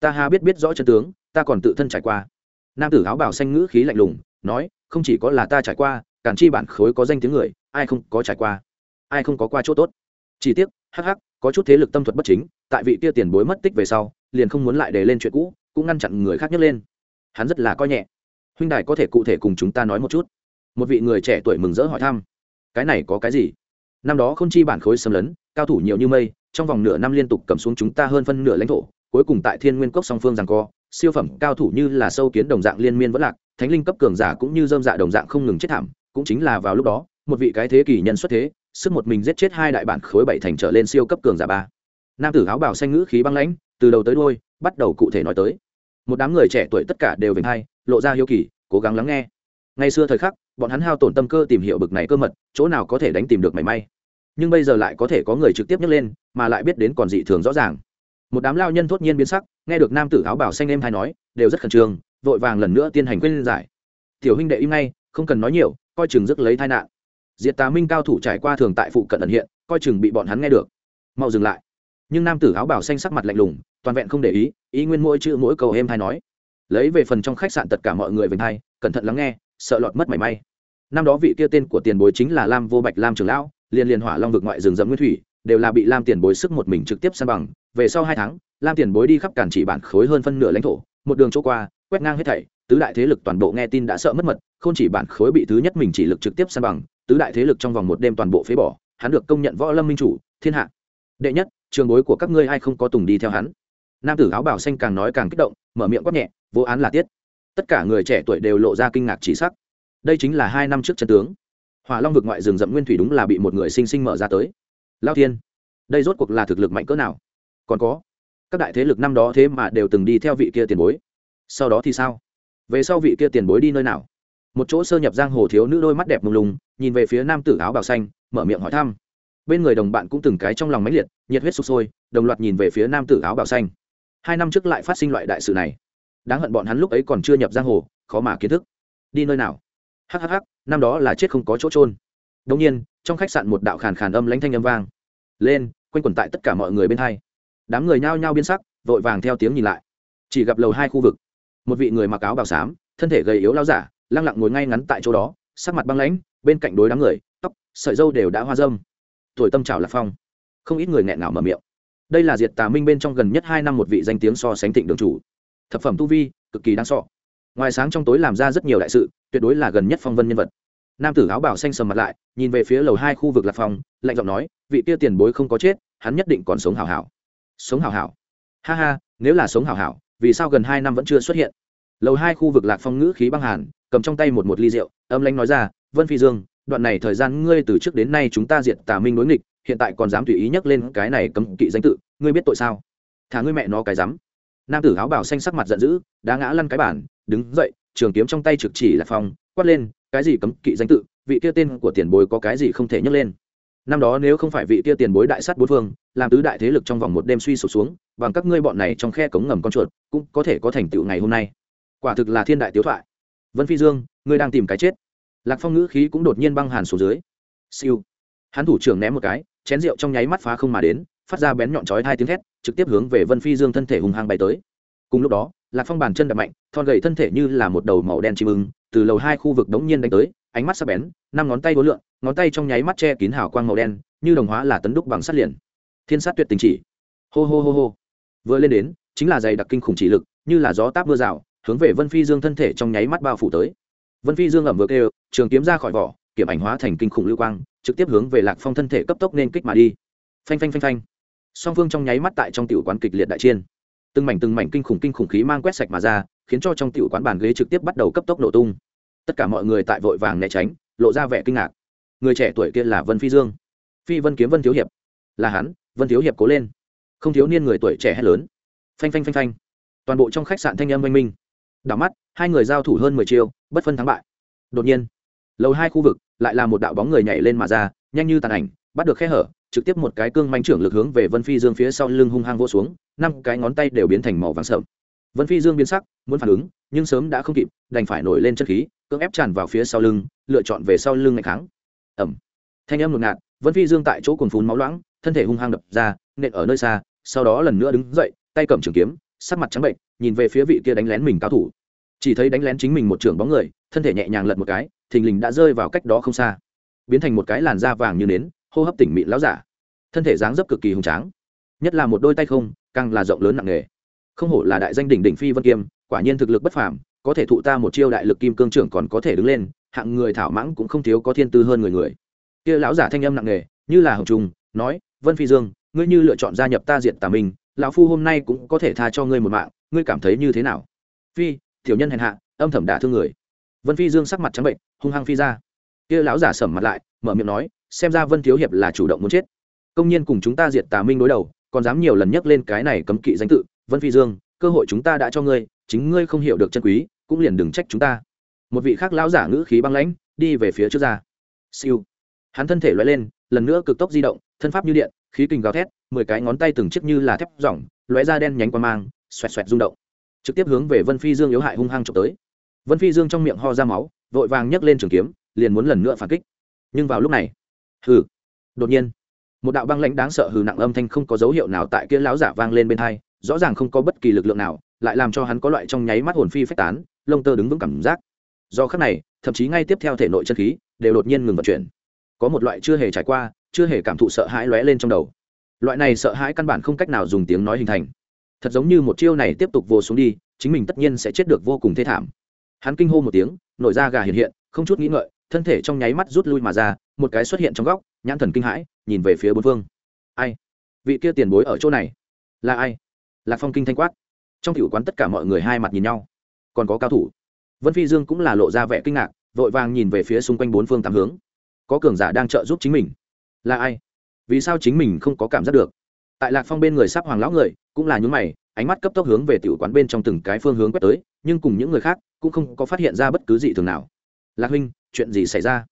Ta ha biết biết rõ trận tướng ta còn tự thân trải qua. Nam tử áo bảo xanh ngữ khí lạnh lùng, nói, không chỉ có là ta trải qua, cản chi bản khối có danh tiếng người, ai không có trải qua? Ai không có qua chỗ tốt? Chỉ tiếc, hắc hắc, có chút thế lực tâm thuật bất chính, tại vị kia tiền bối mất tích về sau, liền không muốn lại để lên chuyện cũ, cũng ngăn chặn người khác nhấc lên. Hắn rất là coi nhẹ. Huynh đài có thể cụ thể cùng chúng ta nói một chút. Một vị người trẻ tuổi mừng rỡ hỏi thăm. Cái này có cái gì? Năm đó không chi bản khối xâm lấn, cao thủ nhiều như mây, trong vòng nửa năm liên tục cầm xuống chúng ta hơn phân nửa lãnh thổ, cuối cùng tại thiên nguyên cốc song phương rằng co siêu phẩm cao thủ như là sâu kiến đồng dạng liên miên vẫn lạc, thánh linh cấp cường giả cũng như dơm dạ đồng dạng không ngừng chết thảm, cũng chính là vào lúc đó, một vị cái thế kỷ nhân xuất thế, sức một mình giết chết hai đại bản khối bảy thành trở lên siêu cấp cường giả ba. Nam tử áo bào xanh ngữ khí băng lãnh, từ đầu tới đôi bắt đầu cụ thể nói tới. Một đám người trẻ tuổi tất cả đều vinh hay lộ ra hiếu kỳ, cố gắng lắng nghe. Ngày xưa thời khắc, bọn hắn hao tổn tâm cơ tìm hiểu bực này cơ mật, chỗ nào có thể đánh tìm được mảy may. Nhưng bây giờ lại có thể có người trực tiếp nhấc lên, mà lại biết đến còn dị thường rõ ràng một đám lao nhân thốt nhiên biến sắc, nghe được nam tử áo bảo xanh em hay nói, đều rất khẩn trương, vội vàng lần nữa tiến hành quyết giải. Tiểu huynh đệ im ngay, không cần nói nhiều, coi chừng rước lấy tai nạn. Diệt tà minh cao thủ trải qua thường tại phụ cận ẩn hiện, coi chừng bị bọn hắn nghe được. Mau dừng lại. Nhưng nam tử áo bảo xanh sắc mặt lạnh lùng, toàn vẹn không để ý ý nguyên mỗi chữ mỗi câu em hay nói. Lấy về phần trong khách sạn tất cả mọi người về thay cẩn thận lắng nghe, sợ lọt mất mảy may. Năm đó vị kia tên của tiền bối chính là lam vô bạch lam trường lão, liền liền hỏa long vực ngoại rừng rậm nguyên thủy đều là bị lam tiền bối sức một mình trực tiếp san bằng. Về sau hai tháng, lam tiền bối đi khắp cản chỉ bản khối hơn phân nửa lãnh thổ, một đường chỗ qua, quét ngang hết thảy, tứ đại thế lực toàn bộ nghe tin đã sợ mất mật, không chỉ bản khối bị thứ nhất mình chỉ lực trực tiếp san bằng, tứ đại thế lực trong vòng một đêm toàn bộ phế bỏ, hắn được công nhận võ lâm minh chủ, thiên hạ. Đệ nhất, trường bối của các ngươi ai không có tùng đi theo hắn. Nam tử áo bảo xanh càng nói càng kích động, mở miệng quát nhẹ, vô án là tiết. Tất cả người trẻ tuổi đều lộ ra kinh ngạc chỉ sắc. Đây chính là hai năm trước chân tướng. Hỏa long vực ngoại rừng rậm nguyên thủy đúng là bị một người sinh sinh mở ra tới lao thiên, đây rốt cuộc là thực lực mạnh cỡ nào? Còn có, các đại thế lực năm đó thế mà đều từng đi theo vị kia tiền bối. Sau đó thì sao? Về sau vị kia tiền bối đi nơi nào? Một chỗ sơ nhập giang hồ thiếu nữ đôi mắt đẹp mông lung, nhìn về phía nam tử áo bào xanh, mở miệng hỏi thăm. Bên người đồng bạn cũng từng cái trong lòng máy liệt, nhiệt huyết sụp sôi, đồng loạt nhìn về phía nam tử áo bào xanh. Hai năm trước lại phát sinh loại đại sự này. Đáng hận bọn hắn lúc ấy còn chưa nhập giang hồ, khó mà kiến thức. Đi nơi nào? Hhh năm đó là chết không có chỗ trôn đông nhiên, trong khách sạn một đạo khàn khàn âm lãnh thanh âm vang. Lên, quanh quẩn tại tất cả mọi người bên hai. Đám người nhao nhao biến sắc, vội vàng theo tiếng nhìn lại. Chỉ gặp lầu hai khu vực. Một vị người mặc áo bào xám, thân thể gầy yếu lao giả, lăng lặng ngồi ngay ngắn tại chỗ đó, sắc mặt băng lãnh, bên cạnh đối đám người, tóc, sợi dâu đều đã hoa dâm. Tuổi tâm trào lạc phong. Không ít người nghẹn ngào mở miệng. Đây là diệt tà minh bên trong gần nhất hai năm một vị danh tiếng so sánh thịnh đường chủ. Thập phẩm tu vi, cực kỳ đáng so. Ngoài sáng trong tối làm ra rất nhiều đại sự, tuyệt đối là gần nhất phong vân nhân vật nam tử áo bảo xanh sầm mặt lại, nhìn về phía lầu hai khu vực lạc phong, lạnh giọng nói, vị kia tiền bối không có chết, hắn nhất định còn sống hảo hảo. Sống hảo hảo. Ha ha, nếu là sống hảo hảo, vì sao gần hai năm vẫn chưa xuất hiện? Lầu hai khu vực lạc phong ngữ khí băng hàn, cầm trong tay một một ly rượu, âm lãnh nói ra, vân phi dương, đoạn này thời gian ngươi từ trước đến nay chúng ta diệt tà minh đối nghịch, hiện tại còn dám tùy ý nhắc lên cái này cấm kỵ danh tự, ngươi biết tội sao? Thả ngươi mẹ nó cái dám nam tử áo bảo xanh sắc mặt giận dữ đã ngã lăn cái bản đứng dậy, trường kiếm trong tay trực chỉ lạc phong, quát lên cái gì cấm kỵ danh tự, vị kia tên của tiền bối có cái gì không thể nhấc lên. Năm đó nếu không phải vị kia tiền bối đại sát bốn phương, làm tứ đại thế lực trong vòng một đêm suy sụp xuống, bằng các ngươi bọn này trong khe cống ngầm con chuột, cũng có thể có thành tựu ngày hôm nay. Quả thực là thiên đại tiếu thoại. Vân phi dương, ngươi đang tìm cái chết. Lạc phong ngữ khí cũng đột nhiên băng hàn xuống dưới. Siêu. Hắn thủ trưởng ném một cái, chén rượu trong nháy mắt phá không mà đến, phát ra bén nhọn chói hai tiếng thét, trực tiếp hướng về vân phi dương thân thể hùng hăng bay tới. Cùng lúc đó, lạc phong bàn chân đập mạnh, thon gầy thân thể như là một đầu màu đen chim ưng từ lầu hai khu vực đống nhiên đánh tới, ánh mắt sắc bén, năm ngón tay vô lượng, ngón tay trong nháy mắt che kín hào quang màu đen, như đồng hóa là tấn đúc bằng sắt liền. Thiên sát tuyệt tình chỉ. Hô hô hô hô. Vừa lên đến, chính là dày đặc kinh khủng chỉ lực, như là gió táp mưa rào, hướng về vân phi dương thân thể trong nháy mắt bao phủ tới. Vân phi dương ẩm vừa kêu, trường kiếm ra khỏi vỏ kiểm ảnh hóa thành kinh khủng lưu quang, trực tiếp hướng về lạc phong thân thể cấp tốc nên kích mà đi. Phanh phanh phanh phanh. Song phương trong nháy mắt tại trong tiểu quán kịch liệt đại chiên từng mảnh từng mảnh kinh khủng kinh khủng khí mang quét sạch mà ra khiến cho trong tiểu quán bàn ghế trực tiếp bắt đầu cấp tốc nổ tung. Tất cả mọi người tại vội vàng né tránh, lộ ra vẻ kinh ngạc. Người trẻ tuổi kia là vân phi dương. Phi vân kiếm vân thiếu hiệp. Là hắn, vân thiếu hiệp cố lên. Không thiếu niên người tuổi trẻ hay lớn. Phanh phanh phanh phanh. Toàn bộ trong khách sạn thanh âm oanh minh. Đảo mắt, hai người giao thủ hơn mười chiêu, bất phân thắng bại. Đột nhiên, lầu hai khu vực lại là một đạo bóng người nhảy lên mà ra, nhanh như tàn ảnh, bắt được khe hở, trực tiếp một cái cương manh trưởng lực hướng về vân phi dương phía sau lưng hung hăng vô xuống, năm cái ngón tay đều biến thành màu vàng sợm vân phi dương biến sắc, muốn phản ứng, nhưng sớm đã không kịp, đành phải nổi lên chất khí, cưỡng ép tràn vào phía sau lưng, lựa chọn về sau lưng ngày kháng. Ẩm. Thanh âm ngột ngạt, vân phi dương tại chỗ cồn phún máu loãng, thân thể hung hăng đập ra, nện ở nơi xa, sau đó lần nữa đứng dậy, tay cầm trường kiếm, sắc mặt trắng bệnh, nhìn về phía vị kia đánh lén mình cao thủ. Chỉ thấy đánh lén chính mình một trưởng bóng người, thân thể nhẹ nhàng lật một cái, thình lình đã rơi vào cách đó không xa. Biến thành một cái làn da vàng như nến, hô hấp tỉnh mịn láo giả. Thân thể dáng dấp cực kỳ hùng tráng. Nhất là một đôi tay không, càng là rộng lớn nặng nề không hổ là đại danh đỉnh đỉnh phi vân kiêm quả nhiên thực lực bất phàm có thể thụ ta một chiêu đại lực kim cương trưởng còn có thể đứng lên hạng người thảo mãng cũng không thiếu có thiên tư hơn người người. Kia lão giả thanh âm nặng nề, như là hồng trùng nói vân phi dương ngươi như lựa chọn gia nhập ta diện tà mình lão phu hôm nay cũng có thể tha cho ngươi một mạng ngươi cảm thấy như thế nào? Phi tiểu nhân hèn hạ âm thầm đả thương người. Vân phi dương sắc mặt trắng bệnh hung hăng phi ra. Kia lão giả sầm mặt lại mở miệng nói xem ra vân thiếu hiệp là chủ động muốn chết. Công nhiên cùng chúng ta diệt tà minh đối đầu còn dám nhiều lần nhắc lên cái này cấm kỵ danh tự vân phi dương, cơ hội chúng ta đã cho ngươi, chính ngươi không hiểu được chân quý, cũng liền đừng trách chúng ta. Một vị khác lão giả ngữ khí băng lãnh, đi về phía trước ra. Siêu. Hắn thân thể loại lên, lần nữa cực tốc di động, thân pháp như điện, khí kình gào thét, mười cái ngón tay từng chiếc như là thép rỏng, lóe ra đen nhánh qua mang, xoẹt xoẹt rung động. Trực tiếp hướng về vân phi dương yếu hại hung hăng trộm tới. Vân phi dương trong miệng ho ra máu, vội vàng nhấc lên trường kiếm, liền muốn lần nữa phản kích. Nhưng vào lúc này, hừ, đột nhiên, một đạo băng lãnh đáng sợ hừ nặng âm thanh không có dấu hiệu nào tại kia lão giả vang lên bên thai rõ ràng không có bất kỳ lực lượng nào, lại làm cho hắn có loại trong nháy mắt hồn phi phách tán, lông tơ đứng vững cảm giác. Do khắc này, thậm chí ngay tiếp theo thể nội chân khí, đều đột nhiên ngừng vận chuyển. Có một loại chưa hề trải qua, chưa hề cảm thụ sợ hãi lóe lên trong đầu. Loại này sợ hãi căn bản không cách nào dùng tiếng nói hình thành. Thật giống như một chiêu này tiếp tục vô xuống đi, chính mình tất nhiên sẽ chết được vô cùng thê thảm. Hắn kinh hô một tiếng, nổi da gà hiện hiện, không chút nghĩ ngợi, thân thể trong nháy mắt rút lui mà ra, một cái xuất hiện trong góc, nhãn thần kinh hãi, nhìn về phía bốn phương. Ai? Vị kia tiền bối ở chỗ này. Là ai? Lạc phong kinh thanh quát. Trong cựu quán tất cả mọi người hai mặt nhìn nhau. Còn có cao thủ. Vân phi dương cũng là lộ ra vẻ kinh ngạc, vội vàng nhìn về phía xung quanh bốn phương tám hướng. Có cường giả đang trợ giúp chính mình. Là ai? Vì sao chính mình không có cảm giác được? Tại lạc phong bên người sắp hoàng lão người, cũng là những mày, ánh mắt cấp tốc hướng về tiểu quán bên trong từng cái phương hướng quét tới, nhưng cùng những người khác, cũng không có phát hiện ra bất cứ gì thường nào. Lạc huynh, chuyện gì xảy ra?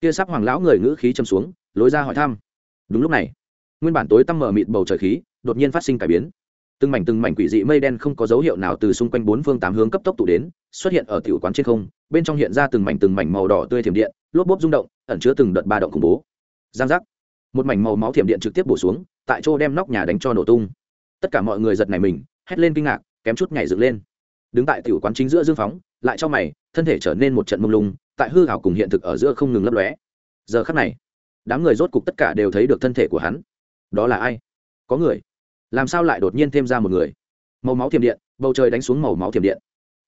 Kia sắp hoàng lão người ngữ khí châm xuống, lối ra hỏi thăm. Đúng lúc này, nguyên bản tối tăm mở mịt bầu trời khí, đột nhiên phát sinh cải biến từng mảnh từng mảnh quỷ dị mây đen không có dấu hiệu nào từ xung quanh bốn phương tám hướng cấp tốc tụ đến, xuất hiện ở tiểu quán trên không, bên trong hiện ra từng mảnh từng mảnh màu đỏ tươi thiểm điện, lốp bốp rung động, ẩn chứa từng đợt ba động khủng bố. Giang giác. Một mảnh màu máu thiểm điện trực tiếp bổ xuống, tại chỗ đem nóc nhà đánh cho nổ tung. Tất cả mọi người giật này mình, hét lên kinh ngạc, kém chút nhảy dựng lên. Đứng tại tiểu quán chính giữa dương phóng, lại cho mày, thân thể trở nên một trận mông lung, tại hư hảo cùng hiện thực ở giữa không ngừng lấp lóe. Giờ khắc này, đám người rốt cục tất cả đều thấy được thân thể của hắn. Đó là ai? Có người làm sao lại đột nhiên thêm ra một người? Màu máu thiểm điện bầu trời đánh xuống màu máu thiểm điện.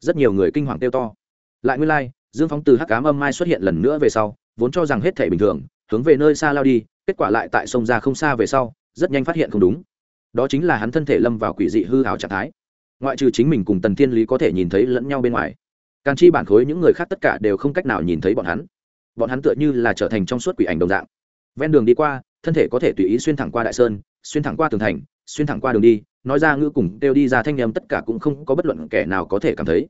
Rất nhiều người kinh hoàng kêu to. Lại nguyên lai、like, dương phóng từ hắc cám âm mai xuất hiện lần nữa về sau vốn cho rằng hết thể bình thường hướng về nơi xa lao đi kết quả lại tại sông ra không xa về sau rất nhanh phát hiện không đúng. Đó chính là hắn thân thể lâm vào quỷ dị hư hào trạng thái. Ngoại trừ chính mình cùng tần thiên lý có thể nhìn thấy lẫn nhau bên ngoài càng chi bản khối những người khác tất cả đều không cách nào nhìn thấy bọn hắn. Bọn hắn tựa như là trở thành trong suốt quỷ ảnh đồng dạng. Ven đường đi qua thân thể có thể tùy ý xuyên thẳng qua đại sơn xuyên thẳng qua tường thành xuyên thẳng qua đường đi, nói ra ngữ cùng đều đi ra thanh em tất cả cũng không có bất luận kẻ nào có thể cảm thấy.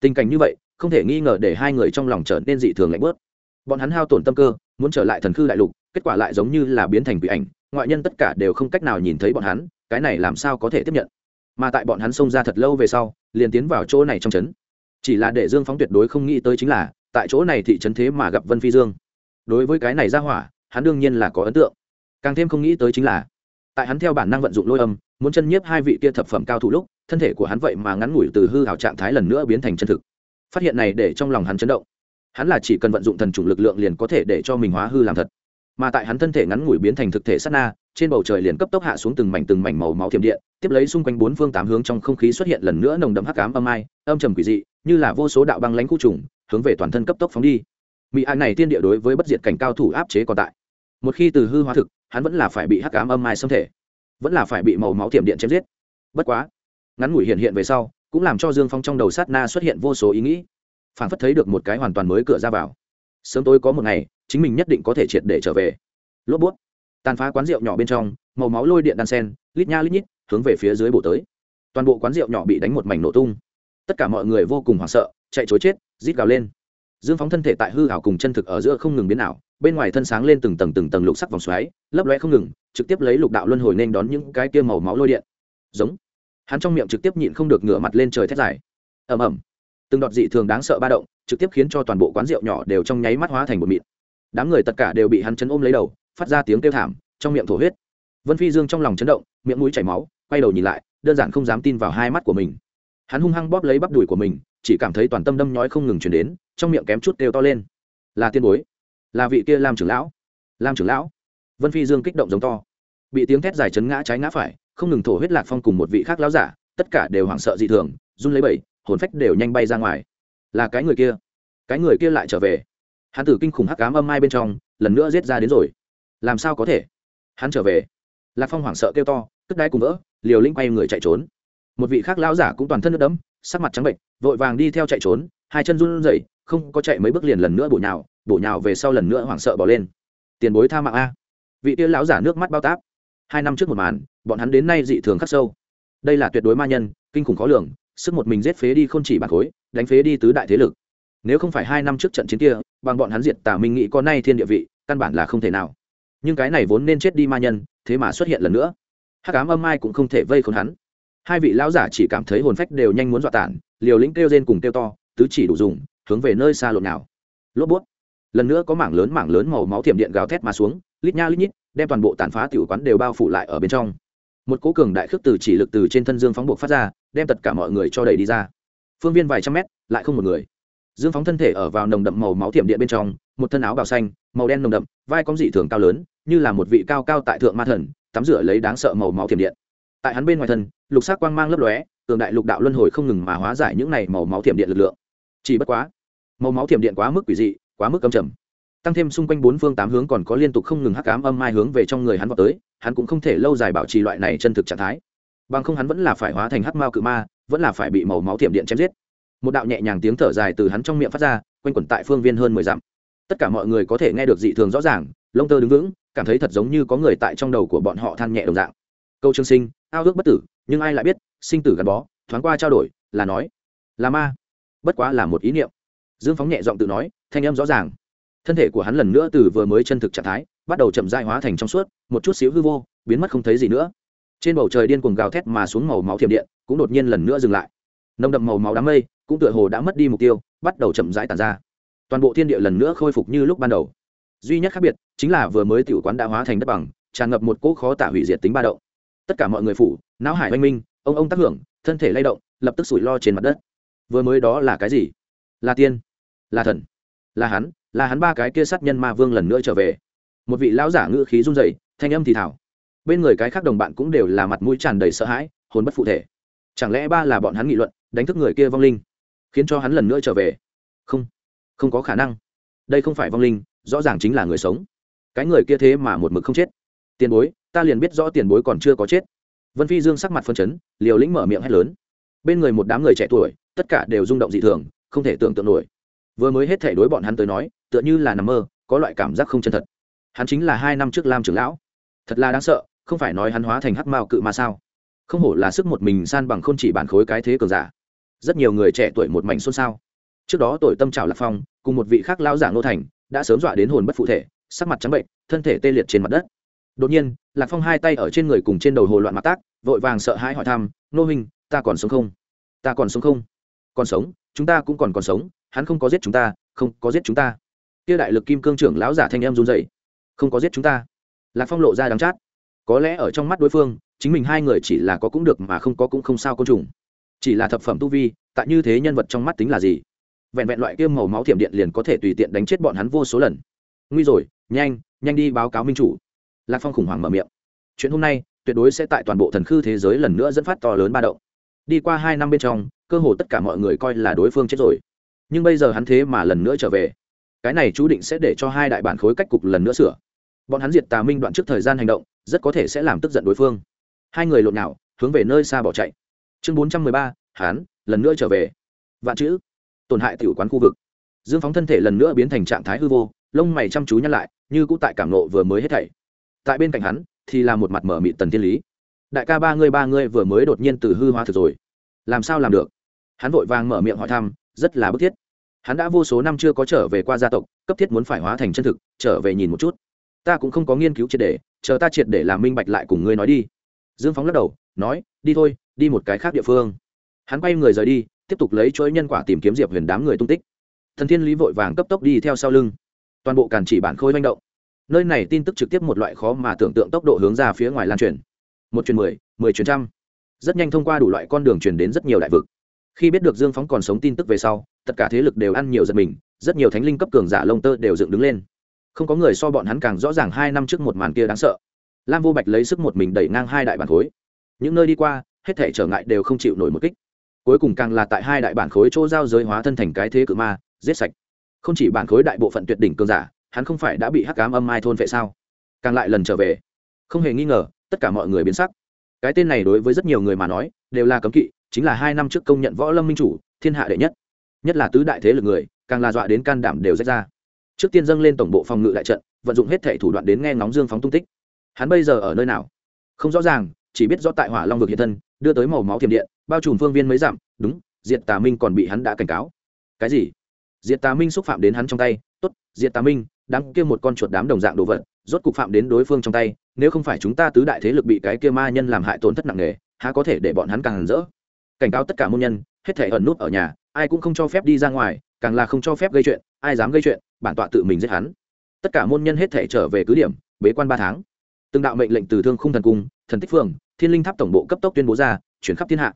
Tình cảnh như vậy, không thể nghi ngờ để hai người trong lòng trở nên dị thường lạnh bớt. Bọn hắn hao tổn tâm cơ, muốn trở lại thần khư đại lục, kết quả lại giống như là biến thành quỷ ảnh, ngoại nhân tất cả đều không cách nào nhìn thấy bọn hắn, cái này làm sao có thể tiếp nhận? Mà tại bọn hắn xông ra thật lâu về sau, liền tiến vào chỗ này trong trấn. Chỉ là để dương phóng tuyệt đối không nghĩ tới chính là, tại chỗ này thị trấn thế mà gặp vân phi dương. Đối với cái này ra hỏa, hắn đương nhiên là có ấn tượng. Càng thêm không nghĩ tới chính là tại hắn theo bản năng vận dụng lôi âm, muốn chân nhiếp hai vị kia thập phẩm cao thủ lúc, thân thể của hắn vậy mà ngắn ngủi từ hư hào trạng thái lần nữa biến thành chân thực. Phát hiện này để trong lòng hắn chấn động. Hắn là chỉ cần vận dụng thần chủng lực lượng liền có thể để cho mình hóa hư làm thật. Mà tại hắn thân thể ngắn ngủi biến thành thực thể sát na, trên bầu trời liền cấp tốc hạ xuống từng mảnh từng mảnh màu máu thiểm điện, tiếp lấy xung quanh bốn phương tám hướng trong không khí xuất hiện lần nữa nồng đậm hắc ám âm ai, âm trầm quỷ dị, như là vô số đạo băng lãnh khu trùng, hướng về toàn thân cấp tốc phóng đi. Mỹ an này tiên địa đối với bất diệt cảnh cao thủ áp chế còn tại. Một khi từ hư hóa thực hắn vẫn là phải bị hắc ám âm ai xâm thể, vẫn là phải bị màu máu tiệm điện chém giết. Bất quá, ngắn ngủi hiện hiện về sau, cũng làm cho dương phong trong đầu sát na xuất hiện vô số ý nghĩ. Phản phất thấy được một cái hoàn toàn mới cửa ra vào. Sớm tối có một ngày, chính mình nhất định có thể triệt để trở về. Lốp bút. Tàn phá quán rượu nhỏ bên trong, màu máu lôi điện đan sen, lít nha lít nhít, hướng về phía dưới bổ tới. Toàn bộ quán rượu nhỏ bị đánh một mảnh nổ tung. Tất cả mọi người vô cùng hoảng sợ, chạy chối chết, rít gào lên. Dương phóng thân thể tại hư hảo cùng chân thực ở giữa không ngừng biến ảo bên ngoài thân sáng lên từng tầng từng tầng lục sắc vòng xoáy, lấp loe không ngừng, trực tiếp lấy lục đạo luân hồi nên đón những cái kia màu máu lôi điện. Giống. Hắn trong miệng trực tiếp nhịn không được ngửa mặt lên trời thét dài. Ầm ầm. Từng đọt dị thường đáng sợ ba động, trực tiếp khiến cho toàn bộ quán rượu nhỏ đều trong nháy mắt hóa thành một mịn. Đám người tất cả đều bị hắn chấn ôm lấy đầu, phát ra tiếng kêu thảm, trong miệng thổ huyết. Vân phi dương trong lòng chấn động, miệng mũi chảy máu, quay đầu nhìn lại, đơn giản không dám tin vào hai mắt của mình. Hắn hung hăng bóp lấy bắp đùi của mình, chỉ cảm thấy toàn tâm đâm nhói không ngừng chuyển đến, trong miệng kém chút kêu to lên. Là tiên bối là vị kia lam trưởng lão. Lam trưởng lão? Vân phi dương kích động giống to. Bị tiếng thét dài chấn ngã trái ngã phải, không ngừng thổ huyết lạc phong cùng một vị khác lão giả, tất cả đều hoảng sợ dị thường, run lấy bẩy, hồn phách đều nhanh bay ra ngoài. Là cái người kia. Cái người kia lại trở về. Hắn tử kinh khủng hắc cám âm mai bên trong, lần nữa giết ra đến rồi. Làm sao có thể? Hắn trở về. Lạc phong hoảng sợ kêu to, cất đai cùng vỡ, liều linh quay người chạy trốn. Một vị khác lão giả cũng toàn thân nước đẫm, sắc mặt trắng bệnh vội vàng đi theo chạy trốn, hai chân run rẩy, không có chạy mấy bước liền lần nữa bụi nào bổ nhào về sau lần nữa hoảng sợ bỏ lên. Tiền bối tha mạng a. Vị tiên lão giả nước mắt bao táp. Hai năm trước một màn, bọn hắn đến nay dị thường khắc sâu. Đây là tuyệt đối ma nhân, kinh khủng khó lường, sức một mình giết phế đi không chỉ bản khối, đánh phế đi tứ đại thế lực. Nếu không phải hai năm trước trận chiến kia, bằng bọn hắn diệt tả minh nghĩ có nay thiên địa vị, căn bản là không thể nào. Nhưng cái này vốn nên chết đi ma nhân, thế mà xuất hiện lần nữa. Hắc ám âm mai cũng không thể vây khốn hắn. Hai vị lão giả chỉ cảm thấy hồn phách đều nhanh muốn dọa tản, liều lĩnh kêu rên cùng kêu to, tứ chỉ đủ dùng, hướng về nơi xa lộn nào lốp bút lần nữa có mảng lớn mảng lớn màu máu thiểm điện gào thét mà xuống, lít nha lít nhít, đem toàn bộ tàn phá tiểu quán đều bao phủ lại ở bên trong. Một cố cường đại khước từ chỉ lực từ trên thân dương phóng buộc phát ra, đem tất cả mọi người cho đẩy đi ra. Phương viên vài trăm mét, lại không một người. Dương phóng thân thể ở vào nồng đậm màu máu thiểm điện bên trong, một thân áo bào xanh, màu đen nồng đậm, vai cong dị thường cao lớn, như là một vị cao cao tại thượng ma thần, tắm rửa lấy đáng sợ màu máu thiểm điện. Tại hắn bên ngoài thân, lục sắc quang mang lấp lóe, tường đại lục đạo luân hồi không ngừng mà hóa giải những này màu máu thiểm điện lực lượng. Chỉ bất quá, màu máu thiểm điện quá mức quỷ dị quá mức cấm trầm. Tăng thêm xung quanh bốn phương tám hướng còn có liên tục không ngừng hắc ám âm mai hướng về trong người hắn vào tới, hắn cũng không thể lâu dài bảo trì loại này chân thực trạng thái. Bằng không hắn vẫn là phải hóa thành hắc mao cự ma, vẫn là phải bị màu máu thiểm điện chém giết. Một đạo nhẹ nhàng tiếng thở dài từ hắn trong miệng phát ra, quanh quẩn tại phương viên hơn mười dặm. Tất cả mọi người có thể nghe được dị thường rõ ràng, lông tơ đứng vững, cảm thấy thật giống như có người tại trong đầu của bọn họ than nhẹ đồng dạng. Câu trương sinh, ao ước bất tử, nhưng ai lại biết, sinh tử gắn bó, thoáng qua trao đổi, là nói, là ma, bất quá là một ý niệm dương phóng nhẹ giọng tự nói, thanh âm rõ ràng. Thân thể của hắn lần nữa từ vừa mới chân thực trạng thái, bắt đầu chậm dại hóa thành trong suốt, một chút xíu hư vô, biến mất không thấy gì nữa. Trên bầu trời điên cuồng gào thét mà xuống màu máu thiểm điện, cũng đột nhiên lần nữa dừng lại. Nồng đậm màu máu đám mây, cũng tựa hồ đã mất đi mục tiêu, bắt đầu chậm rãi tàn ra. Toàn bộ thiên địa lần nữa khôi phục như lúc ban đầu. Duy nhất khác biệt, chính là vừa mới tiểu quán đã hóa thành đất bằng, tràn ngập một cỗ khó tả hủy diệt tính ba động. Tất cả mọi người phủ, não hải oanh minh, ông ông tác hưởng, thân thể lay động, lập tức sủi lo trên mặt đất. Vừa mới đó là cái gì? Là tiên là thần, là hắn là hắn ba cái kia sát nhân ma vương lần nữa trở về. Một vị lão giả ngữ khí run rẩy, thanh âm thì thảo bên người cái khác đồng bạn cũng đều là mặt mũi tràn đầy sợ hãi, hồn bất phụ thể. Chẳng lẽ ba là bọn hắn nghị luận, đánh thức người kia vong linh, khiến cho hắn lần nữa trở về? Không không có khả năng. Đây không phải vong linh, rõ ràng chính là người sống. Cái người kia thế mà một mực không chết. Tiền bối, ta liền biết rõ tiền bối còn chưa có chết. Vân phi dương sắc mặt phân chấn, liều lĩnh mở miệng hét lớn. Bên người một đám người trẻ tuổi, tất cả đều rung động dị thường, không thể tưởng tượng nổi vừa mới hết thể đối bọn hắn tới nói, tựa như là nằm mơ, có loại cảm giác không chân thật. Hắn chính là hai năm trước lam trưởng lão. Thật là đáng sợ, không phải nói hắn hóa thành hắc mao cự mà sao? Không hổ là sức một mình san bằng không chỉ bản khối cái thế cường giả. Rất nhiều người trẻ tuổi một mảnh xôn xao. Trước đó tội tâm trào lạc phong, cùng một vị khác lão giả ngô thành, đã sớm dọa đến hồn bất phụ thể, sắc mặt trắng bệnh, thân thể tê liệt trên mặt đất. Đột nhiên, lạc phong hai tay ở trên người cùng trên đầu hồ loạn mặt tác, vội vàng sợ hãi hỏi thăm nô hình ta còn sống không? Ta còn sống không? Còn sống, chúng ta cũng còn còn sống hắn không có giết chúng ta, không có giết chúng ta. Kia đại lực kim cương trưởng lão giả thanh em run dậy không có giết chúng ta. Lạc phong lộ ra đắng chát. Có lẽ ở trong mắt đối phương, chính mình hai người chỉ là có cũng được mà không có cũng không sao côn trùng. Chỉ là thập phẩm tu vi, tại như thế nhân vật trong mắt tính là gì? Vẹn vẹn loại kia màu máu thiểm điện liền có thể tùy tiện đánh chết bọn hắn vô số lần. Nguy rồi, nhanh nhanh đi báo cáo minh chủ. Lạc phong khủng hoảng mở miệng. Chuyện hôm nay, tuyệt đối sẽ tại toàn bộ thần khư thế giới lần nữa dẫn phát to lớn ba động. Đi qua hai năm bên trong, cơ hồ tất cả mọi người coi là đối phương chết rồi nhưng bây giờ hắn thế mà lần nữa trở về. Cái này chú định sẽ để cho hai đại bản khối cách cục lần nữa sửa. Bọn hắn diệt tà minh đoạn trước thời gian hành động, rất có thể sẽ làm tức giận đối phương. Hai người lộn nào hướng về nơi xa bỏ chạy. Chương bốn trăm mười ba hán lần nữa trở về. Vạn chữ. Tổn hại tiểu quán khu vực. Dương phóng thân thể lần nữa biến thành trạng thái hư vô, lông mày chăm chú nhăn lại, như cũ tại cảm nộ vừa mới hết thảy. Tại bên cạnh hắn, thì là một mặt mở mịt tần thiên lý. Đại ca ba ngươi ba ngươi vừa mới đột nhiên từ hư hóa thực rồi. Làm sao làm được? Hắn vội vàng mở miệng hỏi thăm, rất là bức thiết hắn đã vô số năm chưa có trở về qua gia tộc, cấp thiết muốn phải hóa thành chân thực, trở về nhìn một chút. Ta cũng không có nghiên cứu triệt để, chờ ta triệt để làm minh bạch lại cùng ngươi nói đi. Dương phóng lắc đầu, nói, đi thôi, đi một cái khác địa phương. Hắn quay người rời đi, tiếp tục lấy chuỗi nhân quả tìm kiếm diệp huyền đám người tung tích. Thần thiên lý vội vàng cấp tốc đi theo sau lưng. Toàn bộ càn chỉ bản khôi manh động. Nơi này tin tức trực tiếp một loại khó mà tưởng tượng tốc độ hướng ra phía ngoài lan truyền. Một truyền mười mười truyền trăm. Rất nhanh thông qua đủ loại con đường truyền đến rất nhiều đại vực khi biết được dương phóng còn sống tin tức về sau, tất cả thế lực đều ăn nhiều giật mình, rất nhiều thánh linh cấp cường giả lông tơ đều dựng đứng lên. Không có người so bọn hắn càng rõ ràng hai năm trước một màn kia đáng sợ. Lam vô bạch lấy sức một mình đẩy ngang hai đại bản khối. Những nơi đi qua, hết thể trở ngại đều không chịu nổi một kích. Cuối cùng càng là tại hai đại bản khối chỗ giao giới hóa thân thành cái thế cự ma, giết sạch. Không chỉ bản khối đại bộ phận tuyệt đỉnh cường giả, hắn không phải đã bị hắc cám âm mai thôn vệ sao? Càng lại lần trở về. Không hề nghi ngờ, tất cả mọi người biến sắc. Cái tên này đối với rất nhiều người mà nói, đều là cấm kỵ chính là hai năm trước công nhận võ lâm minh chủ, thiên hạ đệ nhất. Nhất là tứ đại thế lực người, càng là dọa đến can đảm đều rách ra. Trước tiên dâng lên tổng bộ phòng ngự đại trận, vận dụng hết thể thủ đoạn đến nghe ngóng dương phóng tung tích. Hắn bây giờ ở nơi nào? Không rõ ràng, chỉ biết rõ tại hỏa long vực hiện thân, đưa tới màu máu thiểm điện, bao trùm phương viên mới giảm đúng, diệt tà minh còn bị hắn đã cảnh cáo. Cái gì? Diệt tà minh xúc phạm đến hắn trong tay, tốt, diệt tà minh đáng kia một con chuột đám đồng dạng đồ vật, rốt cục phạm đến đối phương trong tay, nếu không phải chúng ta tứ đại thế lực bị cái kia ma nhân làm hại tổn thất nặng nề, há có thể để bọn hắn càng rỡ? Cảnh cáo tất cả môn nhân, hết thể ẩn nút ở nhà, ai cũng không cho phép đi ra ngoài, càng là không cho phép gây chuyện, ai dám gây chuyện, bản tọa tự mình giết hắn. Tất cả môn nhân hết thể trở về cứ điểm, bế quan ba tháng. Từng đạo mệnh lệnh từ thương khung thần cung, thần tích phường, thiên linh tháp tổng bộ cấp tốc tuyên bố ra, chuyển khắp thiên hạ.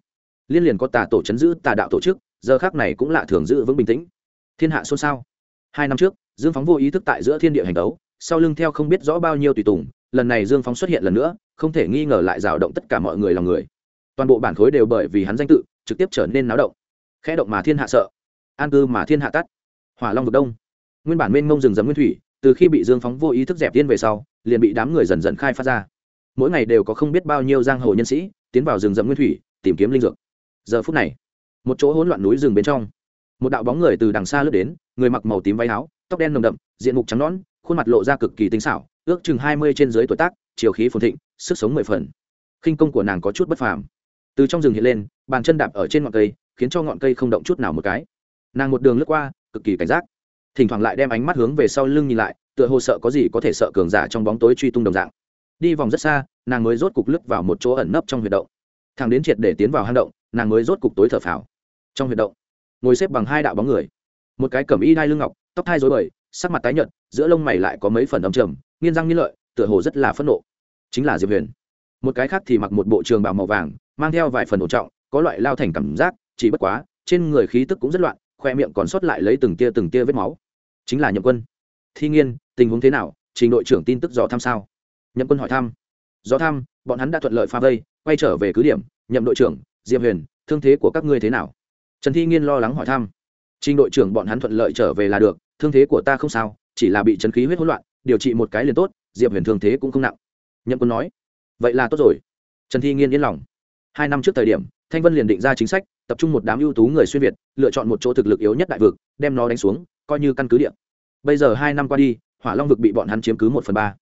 Liên liền có tà tổ chấn giữ tà đạo tổ chức, giờ khác này cũng lạ thường giữ vững bình tĩnh. Thiên hạ xôn xao. Hai năm trước, dương phóng vô ý thức tại giữa thiên địa hành đấu sau lưng theo không biết rõ bao nhiêu tùy tùng, lần này dương phóng xuất hiện lần nữa, không thể nghi ngờ lại rào động tất cả mọi người lòng người toàn bộ bản khối đều bởi vì hắn danh tự trực tiếp trở nên náo động. Khẽ động mà thiên hạ sợ, an cư mà thiên hạ tắt. Hỏa long vực đông. Nguyên bản mênh mông rừng rậm nguyên thủy, từ khi bị dương phóng vô ý thức dẹp tiên về sau, liền bị đám người dần dần khai phát ra. Mỗi ngày đều có không biết bao nhiêu giang hồ nhân sĩ tiến vào rừng rậm nguyên thủy, tìm kiếm linh dược. Giờ phút này, một chỗ hỗn loạn núi rừng bên trong, một đạo bóng người từ đằng xa lướt đến, người mặc màu tím váy áo, tóc đen nồng đậm, diện mục trắng nón khuôn mặt lộ ra cực kỳ tinh xảo, ước chừng hai mươi trên dưới tuổi tác, chiều khí phồn thịnh, sức sống mười phần. Khinh công của nàng có chút bất phàm từ trong rừng hiện lên, bàn chân đạp ở trên ngọn cây, khiến cho ngọn cây không động chút nào một cái. Nàng một đường lướt qua, cực kỳ cảnh giác. Thỉnh thoảng lại đem ánh mắt hướng về sau lưng nhìn lại, tựa hồ sợ có gì có thể sợ cường giả trong bóng tối truy tung đồng dạng. Đi vòng rất xa, nàng mới rốt cục lướt vào một chỗ ẩn nấp trong huyệt động. Thằng đến triệt để tiến vào hang động, nàng mới rốt cục tối thở phào. Trong huyệt động, ngồi xếp bằng hai đạo bóng người. Một cái cẩm y đai lưng ngọc, tóc thai dối bời, sắc mặt tái nhợt, giữa lông mày lại có mấy phần ấm trầm, nghiên răng nghiên lợi, tựa hồ rất là phẫn nộ. Chính là diệp huyền một cái khác thì mặc một bộ trường bào màu vàng, mang theo vài phần ổn trọng, có loại lao thành cảm giác, chỉ bất quá, trên người khí tức cũng rất loạn, khoe miệng còn sót lại lấy từng tia từng tia vết máu. Chính là nhậm quân. Thi nghiên, tình huống thế nào? Trình đội trưởng tin tức do thăm sao? Nhậm quân hỏi thăm. Do thăm, bọn hắn đã thuận lợi pha vây, quay trở về cứ điểm. Nhậm đội trưởng, diệp huyền, thương thế của các ngươi thế nào? Trần thi nghiên lo lắng hỏi thăm. Trình đội trưởng bọn hắn thuận lợi trở về là được, thương thế của ta không sao, chỉ là bị chấn khí huyết hỗn loạn, điều trị một cái liền tốt, diệp huyền thương thế cũng không nặng. Nhậm quân nói vậy là tốt rồi. Trần thi nghiên yên lòng. Hai năm trước thời điểm, thanh vân liền định ra chính sách, tập trung một đám ưu tú người xuyên việt, lựa chọn một chỗ thực lực yếu nhất đại vực, đem nó đánh xuống, coi như căn cứ địa. Bây giờ hai năm qua đi, hỏa long vực bị bọn hắn chiếm cứ một phần ba.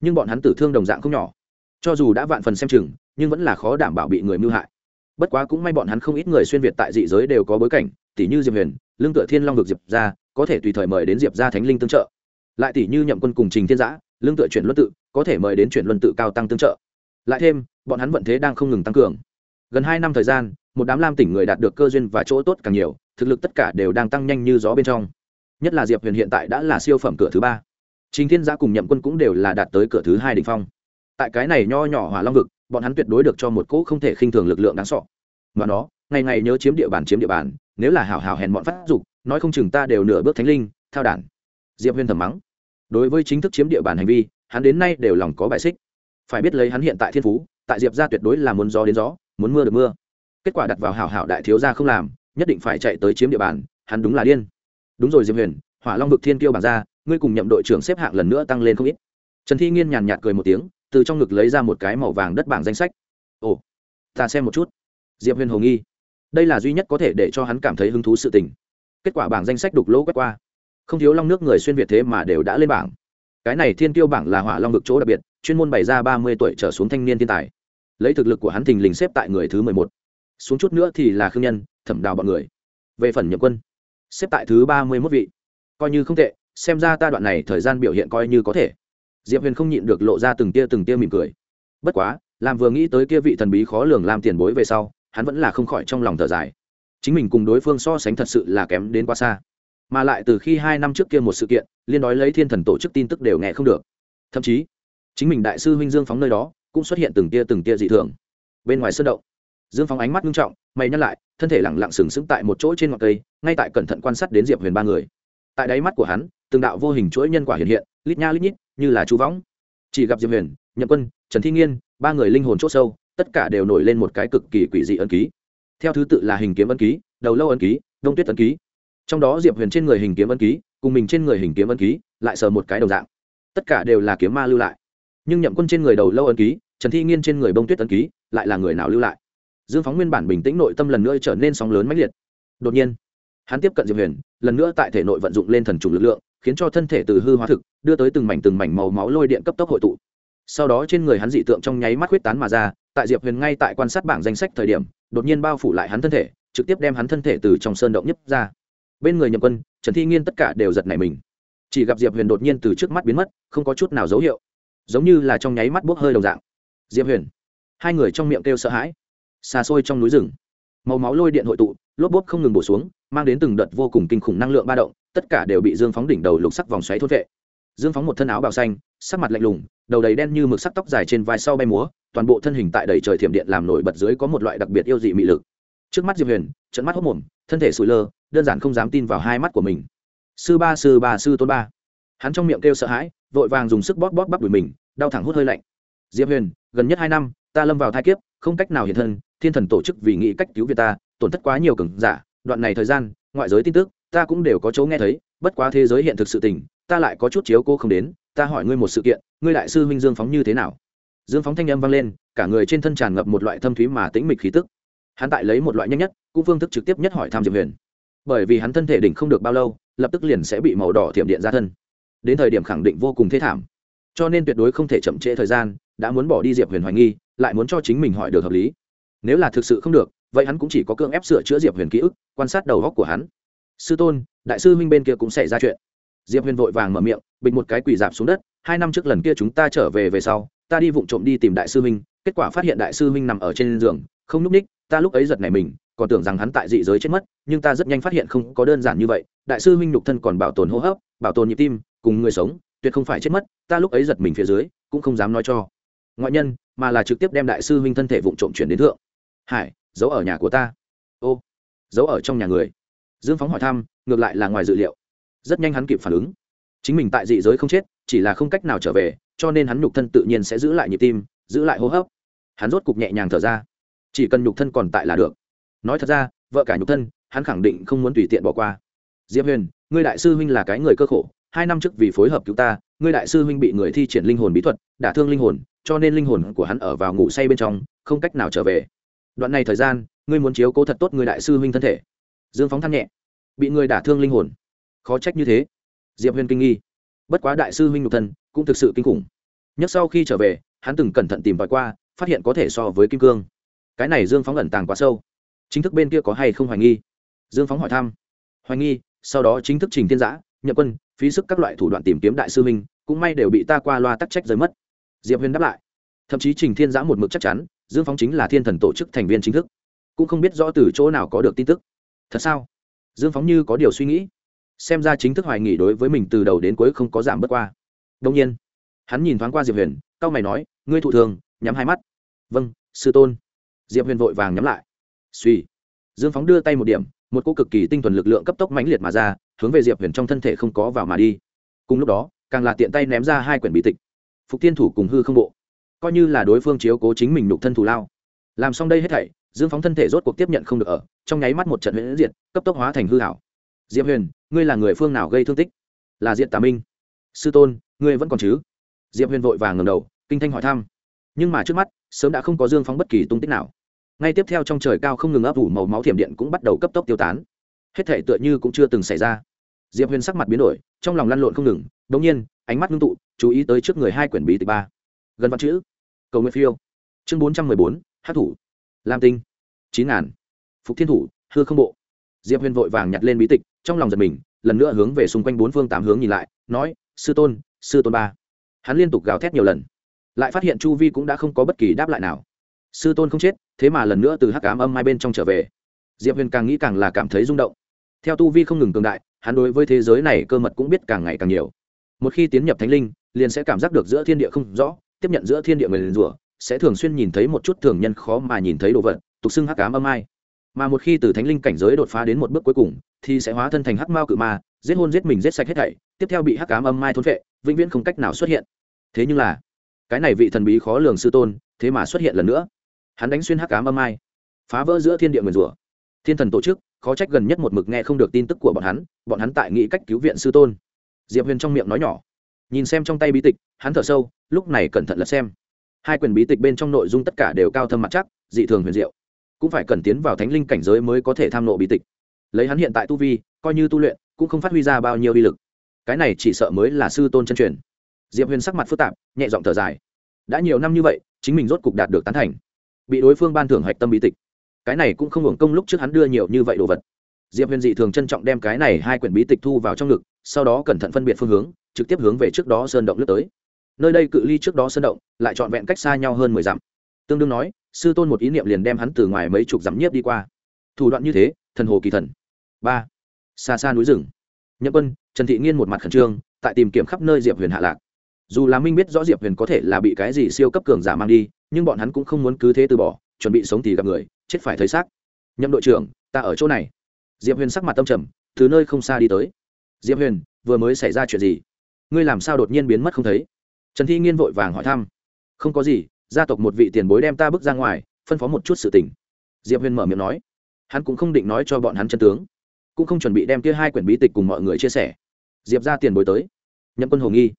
Nhưng bọn hắn tử thương đồng dạng không nhỏ. Cho dù đã vạn phần xem chừng, nhưng vẫn là khó đảm bảo bị người mưu hại. Bất quá cũng may bọn hắn không ít người xuyên việt tại dị giới đều có bối cảnh tỷ như diệp huyền, lương tựa thiên long vực diệp ra có thể tùy thời mời đến diệp ra thánh linh tương trợ. Lại tỷ như nhậm quân cùng trình thiên giã, lương tựa chuyển luân tự, có thể mời đến chuyển luân tự cao tăng tương trợ lại thêm, bọn hắn vận thế đang không ngừng tăng cường. Gần hai năm thời gian, một đám lam tỉnh người đạt được cơ duyên và chỗ tốt càng nhiều, thực lực tất cả đều đang tăng nhanh như gió bên trong. Nhất là diệp huyền hiện tại đã là siêu phẩm cửa thứ ba. Chính thiên gia cùng nhậm quân cũng đều là đạt tới cửa thứ hai đ ỉ n h phong. Tại cái này nho nhỏ hỏa long vực, bọn hắn tuyệt đối được cho một cỗ không thể khinh thường lực lượng đáng sọ mà nó, ngày ngày nhớ chiếm địa bàn chiếm địa bàn, nếu là hảo hảo hèn bọn phát dục, nói không chừng ta đều nửa bước thánh linh, thao đản. Diệp huyền thầm mắng. Đối với chính thức chiếm địa bàn hành vi, hắn đến nay đều lòng có bài xích phải biết lấy hắn hiện tại thiên phú, tại diệp ra tuyệt đối là muốn gió đến gió, muốn mưa được mưa. Kết quả đặt vào hảo hảo đại thiếu gia không làm, nhất định phải chạy tới chiếm địa bàn, hắn đúng là điên. Đúng rồi diệp huyền, hỏa long vực thiên tiêu bảng ra, ngươi cùng nhậm đội trưởng xếp hạng lần nữa tăng lên không ít. Trần thi nghiên nhàn nhạt cười một tiếng, từ trong ngực lấy ra một cái màu vàng đất bảng danh sách. Ồ, ta xem một chút. Diệp huyền hồ nghi. Đây là duy nhất có thể để cho hắn cảm thấy hứng thú sự tình. Kết quả bảng danh sách đục lỗ quét qua. Không thiếu long nước người xuyên việt thế mà đều đã lên bảng cái này thiên tiêu bảng là hỏa long vực chỗ đặc biệt, chuyên môn bày ra ba mươi tuổi trở xuống thanh niên thiên tài. Lấy thực lực của hắn thình lình xếp tại người thứ mười một. Xuống chút nữa thì là khương nhân, thẩm đào bọn người. Về phần nhậm quân, xếp tại thứ ba mươi mốt vị. Coi như không tệ, xem ra ta đoạn này thời gian biểu hiện coi như có thể. Diệp huyền không nhịn được lộ ra từng tia từng tia mỉm cười. Bất quá, làm vừa nghĩ tới kia vị thần bí khó lường làm tiền bối về sau, hắn vẫn là không khỏi trong lòng thở dài. Chính mình cùng đối phương so sánh thật sự là kém đến quá xa mà lại từ khi hai năm trước kia một sự kiện, liên đói lấy thiên thần tổ chức tin tức đều nghe không được. Thậm chí, chính mình đại sư huynh dương phóng nơi đó cũng xuất hiện từng tia từng tia dị thường. Bên ngoài sân động, dương phóng ánh mắt nghiêm trọng, mày nhắc lại, thân thể lẳng lặng sừng sững tại một chỗ trên ngọn cây, ngay tại cẩn thận quan sát đến diệp huyền ba người. Tại đáy mắt của hắn, từng đạo vô hình chuỗi nhân quả hiện hiện, lít nha lít nhít, như là chú võng. Chỉ gặp diệp huyền, nhậm quân, trần thi nghiên, ba người linh hồn c h ỗ sâu, tất cả đều nổi lên một cái cực kỳ quỷ dị ân ký. Theo thứ tự là hình kiếm ân ký, đầu lâu ân ký, đông tuyết ân ký trong đó diệp huyền trên người hình kiếm ân ký, cùng mình trên người hình kiếm ân ký, lại sờ một cái đầu dạng. Tất cả đều là kiếm ma lưu lại. Nhưng nhậm quân trên người đầu lâu ân ký, trần thi nghiên trên người bông tuyết ân ký, lại là người nào lưu lại? Dương phóng nguyên bản bình tĩnh nội tâm lần nữa trở nên sóng lớn mãnh liệt. Đột nhiên, hắn tiếp cận diệp huyền, lần nữa tại thể nội vận dụng lên thần trùng lực lượng, khiến cho thân thể từ hư hóa thực, đưa tới từng mảnh từng mảnh màu máu lôi điện cấp tốc hội tụ. Sau đó trên người hắn dị tượng trong nháy mắt huyết tán mà ra, tại diệp huyền ngay tại quan sát bảng danh sách thời điểm, đột nhiên bao phủ lại hắn thân thể, trực tiếp đem hắn thân thể từ trong sơn động nhấp ra bên người nhậm quân, trần thi nghiên tất cả đều giật nảy mình. Chỉ gặp diệp huyền đột nhiên từ trước mắt biến mất, không có chút nào dấu hiệu. Giống như là trong nháy mắt bốc hơi đồng dạng. Diệp huyền. Hai người trong miệng kêu sợ hãi. Xa xôi trong núi rừng. Màu máu lôi điện hội tụ, lốp bốp không ngừng bổ xuống, mang đến từng đợt vô cùng kinh khủng năng lượng ba động, tất cả đều bị dương phóng đỉnh đầu lục sắc vòng xoáy thốt vệ. Dương phóng một thân áo bào xanh, sắc mặt lạnh lùng, đầu đầy đen như mực sắc tóc dài trên vai sau bay múa, toàn bộ thân hình tại đầy trời thiểm điện làm nổi bật dưới có một loại đặc biệt yêu dị mị lực. Trước mắt diệp huyền trận mắt hốc mồm, thân thể sụi lơ đơn giản không dám tin vào hai mắt của mình. Sư ba sư ba, sư tôn ba. Hắn trong miệng kêu sợ hãi, vội vàng dùng sức bóp bóp bắp đùi mình, đau thẳng hút hơi lạnh. Diệp huyền, gần nhất hai năm, ta lâm vào thai kiếp, không cách nào hiện thân, thiên thần tổ chức vì nghĩ cách cứu việt ta, tổn thất quá nhiều cường giả, đoạn này thời gian, ngoại giới tin tức, ta cũng đều có chỗ nghe thấy, bất quá thế giới hiện thực sự tình, ta lại có chút chiếu cô không đến, ta hỏi ngươi một sự kiện, ngươi đại sư huynh dương phóng như thế nào? Dương phóng thanh âm vang lên, cả người trên thân tràn ngập một loại thâm thúy mà tĩnh mịch khí tức. Hắn tại lấy một loại nhanh nhất, cũng phương thức trực tiếp nhất hỏi tham diệp huyền bởi vì hắn thân thể đỉnh không được bao lâu, lập tức liền sẽ bị màu đỏ thiểm điện ra thân. Đến thời điểm khẳng định vô cùng thế thảm. Cho nên tuyệt đối không thể chậm trễ thời gian, đã muốn bỏ đi diệp huyền hoài nghi, lại muốn cho chính mình hỏi được hợp lý. Nếu là thực sự không được, vậy hắn cũng chỉ có cưỡng ép sửa chữa diệp huyền ký ức, quan sát đầu góc của hắn. Sư tôn, đại sư huynh bên kia cũng xảy ra chuyện. Diệp huyền vội vàng mở miệng bịch một cái quỳ dạp xuống đất, hai năm trước lần kia chúng ta trở về về sau, ta đi vụng trộm đi tìm đại sư huynh, kết quả phát hiện đại sư huynh nằm ở trên giường, không núp ních, ta lúc ấy giật này mình còn tưởng rằng hắn tại dị giới chết mất, nhưng ta rất nhanh phát hiện không có đơn giản như vậy, đại sư huynh nhục thân còn bảo tồn hô hấp, bảo tồn nhịp tim, cùng người sống, tuyệt không phải chết mất, ta lúc ấy giật mình phía dưới, cũng không dám nói cho. Ngoại nhân, mà là trực tiếp đem đại sư huynh thân thể vụng trộm chuyển đến thượng. Hải, giấu ở nhà của ta. Ô, giấu ở trong nhà người. Dương phóng hỏi thăm, ngược lại là ngoài dự liệu. Rất nhanh hắn kịp phản ứng. Chính mình tại dị giới không chết, chỉ là không cách nào trở về, cho nên hắn nhục thân tự nhiên sẽ giữ lại nhịp tim, giữ lại hô hấp. Hắn rốt cục nhẹ nhàng thở ra. Chỉ cần nhục thân còn tại là được nói thật ra, vợ cả nhục thân, hắn khẳng định không muốn tùy tiện bỏ qua. Diệp huyền, ngươi đại sư huynh là cái người cơ khổ, hai năm trước vì phối hợp cứu ta, ngươi đại sư huynh bị người thi triển linh hồn bí thuật, đả thương linh hồn, cho nên linh hồn của hắn ở vào ngủ say bên trong, không cách nào trở về. Đoạn này thời gian, ngươi muốn chiếu cố thật tốt người đại sư huynh thân thể. Dương phóng than nhẹ. Bị người đả thương linh hồn. Khó trách như thế. Diệp huyền kinh nghi. Bất quá đại sư huynh nhục thân, cũng thực sự kinh khủng. Nhất sau khi trở về, hắn từng cẩn thận tìm tòi qua, phát hiện có thể so với kim cương. Cái này dương phóng ẩn tàng quá sâu chính thức bên kia có hay không hoài nghi? Dương phóng hỏi thăm. Hoài nghi, sau đó chính thức trình thiên giã, nhậm quân, phí sức các loại thủ đoạn tìm kiếm đại sư minh cũng may đều bị ta qua loa tắc trách rời mất. Diệp huyền đáp lại. Thậm chí trình thiên giã một mực chắc chắn, dương phóng chính là thiên thần tổ chức thành viên chính thức. Cũng không biết rõ từ chỗ nào có được tin tức. Thật sao? Dương phóng như có điều suy nghĩ. Xem ra chính thức hoài nghỉ đối với mình từ đầu đến cuối không có giảm bớt qua. Đông nhiên, hắn nhìn thoáng qua diệp huyền c a o mày nói, ngươi thụ thường, nhắm hai mắt. Vâng sư tôn. Diệp huyền vội vàng nhắm lại suy. Dương phóng đưa tay một điểm, một cô cực kỳ tinh thuần lực lượng cấp tốc mãnh liệt mà ra, hướng về diệp huyền trong thân thể không có vào mà đi. Cùng lúc đó, càng là tiện tay ném ra hai quyển bí tịch. Phục tiên thủ cùng hư không bộ. Coi như là đối phương chiếu cố chính mình nục thân thủ lao. Làm xong đây hết thảy, dương phóng thân thể rốt cuộc tiếp nhận không được ở, trong nháy mắt một trận huyễn diệt, cấp tốc hóa thành hư hảo diệp huyền, ngươi là người phương nào gây thương tích? Là diện tà minh. Sư tôn, ngươi vẫn còn chứ? Diệp huyền vội vàng ngầm đầu, kinh thanh hỏi thăm. Nhưng mà trước mắt, sớm đã không có dương phóng bất kỳ tung tích nào ngay tiếp theo trong trời cao không ngừng ấp ủ màu máu thiểm điện cũng bắt đầu cấp tốc tiêu tán. Hết thể tựa như cũng chưa từng xảy ra. Diệp huyền sắc mặt biến đổi, trong lòng lăn lộn không ngừng đ ỗ n g nhiên, ánh mắt ngưng tụ, chú ý tới trước người hai quyển bí tịch ba. Gần văn chữ, cầu nguyện phiêu. Chương bốn trăm mười bốn hát thủ. Lam tinh. Chín ngàn. Phục thiên thủ, hư không bộ. Diệp huyền vội vàng nhặt lên bí tịch, trong lòng giật mình, lần nữa hướng về xung quanh bốn phương tám hướng nhìn lại, nói, sư tôn sư tôn ba. Hắn liên tục gào thét nhiều lần, lại phát hiện chu vi cũng đã không có bất kỳ đáp lại nào. Sư tôn không chết thế mà lần nữa từ hắc ám âm hai bên trong trở về. Diệp huyền càng nghĩ càng là cảm thấy rung động. Theo tu vi không ngừng cường đại, hắn đối với thế giới này cơ mật cũng biết càng ngày càng nhiều. Một khi tiến nhập thánh linh, liền sẽ cảm giác được giữa thiên địa không rõ, tiếp nhận giữa thiên địa người liền rủa, sẽ thường xuyên nhìn thấy một chút thường nhân khó mà nhìn thấy đồ vật, tục xưng hắc ám âm ai mà một khi từ thánh linh cảnh giới đột phá đến một bước cuối cùng, thì sẽ hóa thân thành hắc mao cự ma, giết hôn giết mình giết sạch hết thảy, tiếp theo bị hắc ám âm mai thôn vệ vĩnh viễn không cách nào xuất hiện. Thế nhưng là, cái này vị thần bí khó lường sư tôn, thế mà xuất hiện lần nữa hắn đánh xuyên hắc ám âm mai phá vỡ giữa thiên địa nguyền rủa. Thiên thần tổ chức, khó trách gần nhất một mực nghe không được tin tức của bọn hắn bọn hắn tại nghĩ cách cứu viện sư tôn. Diệp huyền trong miệng nói nhỏ. Nhìn xem trong tay bí tịch, hắn thở sâu, lúc này cẩn thận lật xem. Hai quyển bí tịch bên trong nội dung tất cả đều cao thâm mặt chắc, dị thường huyền diệu. Cũng phải cần tiến vào thánh linh cảnh giới mới có thể tham nộ bí tịch. Lấy hắn hiện tại tu vi, coi như tu luyện, cũng không phát huy ra bao nhiêu uy lực. Cái này chỉ sợ mới là sư tôn chân truyền. Diệp huyền sắc mặt phức tạp, nhẹ giọng thở dài. Đã nhiều năm như vậy, chính mình rốt cục đạt được tán thành bị đối phương ban thưởng hạch tâm bí tịch. Cái này cũng không hưởng công lúc trước hắn đưa nhiều như vậy đồ vật. Diệp huyền dị thường trân trọng đem cái này hai quyển bí tịch thu vào trong ngực, sau đó cẩn thận phân biệt phương hướng, trực tiếp hướng về trước đó sơn động lướt tới. Nơi đây cự ly trước đó sơn động, lại trọn vẹn cách xa nhau hơn mười dặm. Tương đương nói, sư tôn một ý niệm liền đem hắn từ ngoài mấy chục dặm nhiếp đi qua. Thủ đoạn như thế, thần hồ kỳ thần. Ba. Xa xa núi rừng. Nhậm quân, trần thị nghiên một mặt khẩn trương, tại tìm kiếm khắp nơi diệp huyền hạ lạc dù là minh biết rõ diệp huyền có thể là bị cái gì siêu cấp cường giả mang đi, nhưng bọn hắn cũng không muốn cứ thế từ bỏ, chuẩn bị sống thì gặp người, chết phải thấy xác. Nhậm đội trưởng, ta ở chỗ này. Diệp huyền sắc mặt tâm trầm, từ nơi không xa đi tới. Diệp huyền, vừa mới xảy ra chuyện gì? Ngươi làm sao đột nhiên biến mất không thấy? Trần thi nghiên vội vàng hỏi thăm. Không có gì, gia tộc một vị tiền bối đem ta bước ra ngoài, phân phó một chút sự tình. Diệp huyền mở miệng nói. Hắn cũng không định nói cho bọn hắn chân tướng, cũng không chuẩn bị đem kia hai quyển bí tịch cùng mọi người chia sẻ. Diệp ra tiền bối tới. Nhậm quân hồ nghi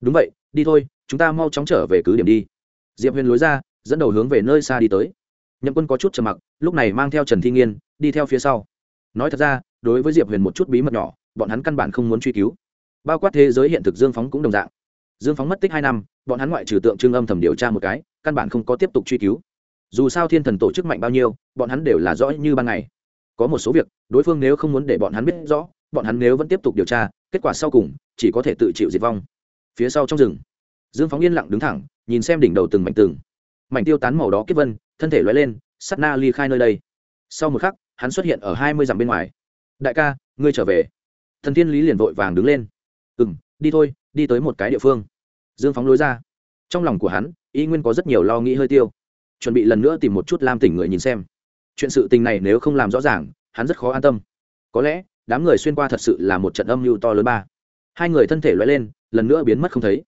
đúng vậy, đi thôi, chúng ta mau chóng trở về cứ điểm đi. Diệp huyền lối ra, dẫn đầu hướng về nơi xa đi tới. Nhậm quân có chút trầm mặc, lúc này mang theo trần thi nghiên, đi theo phía sau. Nói thật ra, đối với diệp huyền một chút bí mật nhỏ, bọn hắn căn bản không muốn truy cứu. Bao quát thế giới hiện thực dương phóng cũng đồng dạng. Dương phóng mất tích hai năm, bọn hắn ngoại trừ tượng trưng âm thầm điều tra một cái, căn bản không có tiếp tục truy cứu. Dù sao thiên thần tổ chức mạnh bao nhiêu, bọn hắn đều là rõ như ban ngày. Có một số việc, đối phương nếu không muốn để bọn hắn biết rõ, bọn hắn nếu vẫn tiếp tục điều tra, kết quả sau cùng, chỉ có thể tự chịu diệt vong phía sau trong rừng. Dương phóng yên lặng đứng thẳng, nhìn xem đỉnh đầu từng mảnh từng mảnh tiêu tán màu đó kết vân, thân thể loay lên, sắt na ly khai nơi đây. Sau một khắc, hắn xuất hiện ở hai mươi dặm bên ngoài. Đại ca, ngươi trở về. Thần thiên lý liền vội vàng đứng lên. Ừ m đi thôi, đi tới một cái địa phương. Dương phóng lối ra. Trong lòng của hắn, y nguyên có rất nhiều lo nghĩ hơi tiêu. Chuẩn bị lần nữa tìm một chút lam tỉnh người nhìn xem. Chuyện sự tình này nếu không làm rõ ràng, hắn rất khó an tâm. Có lẽ, đám người xuyên qua thật sự là một trận âm mưu to lớn ba hai người thân thể loại lên, lần nữa biến mất không thấy.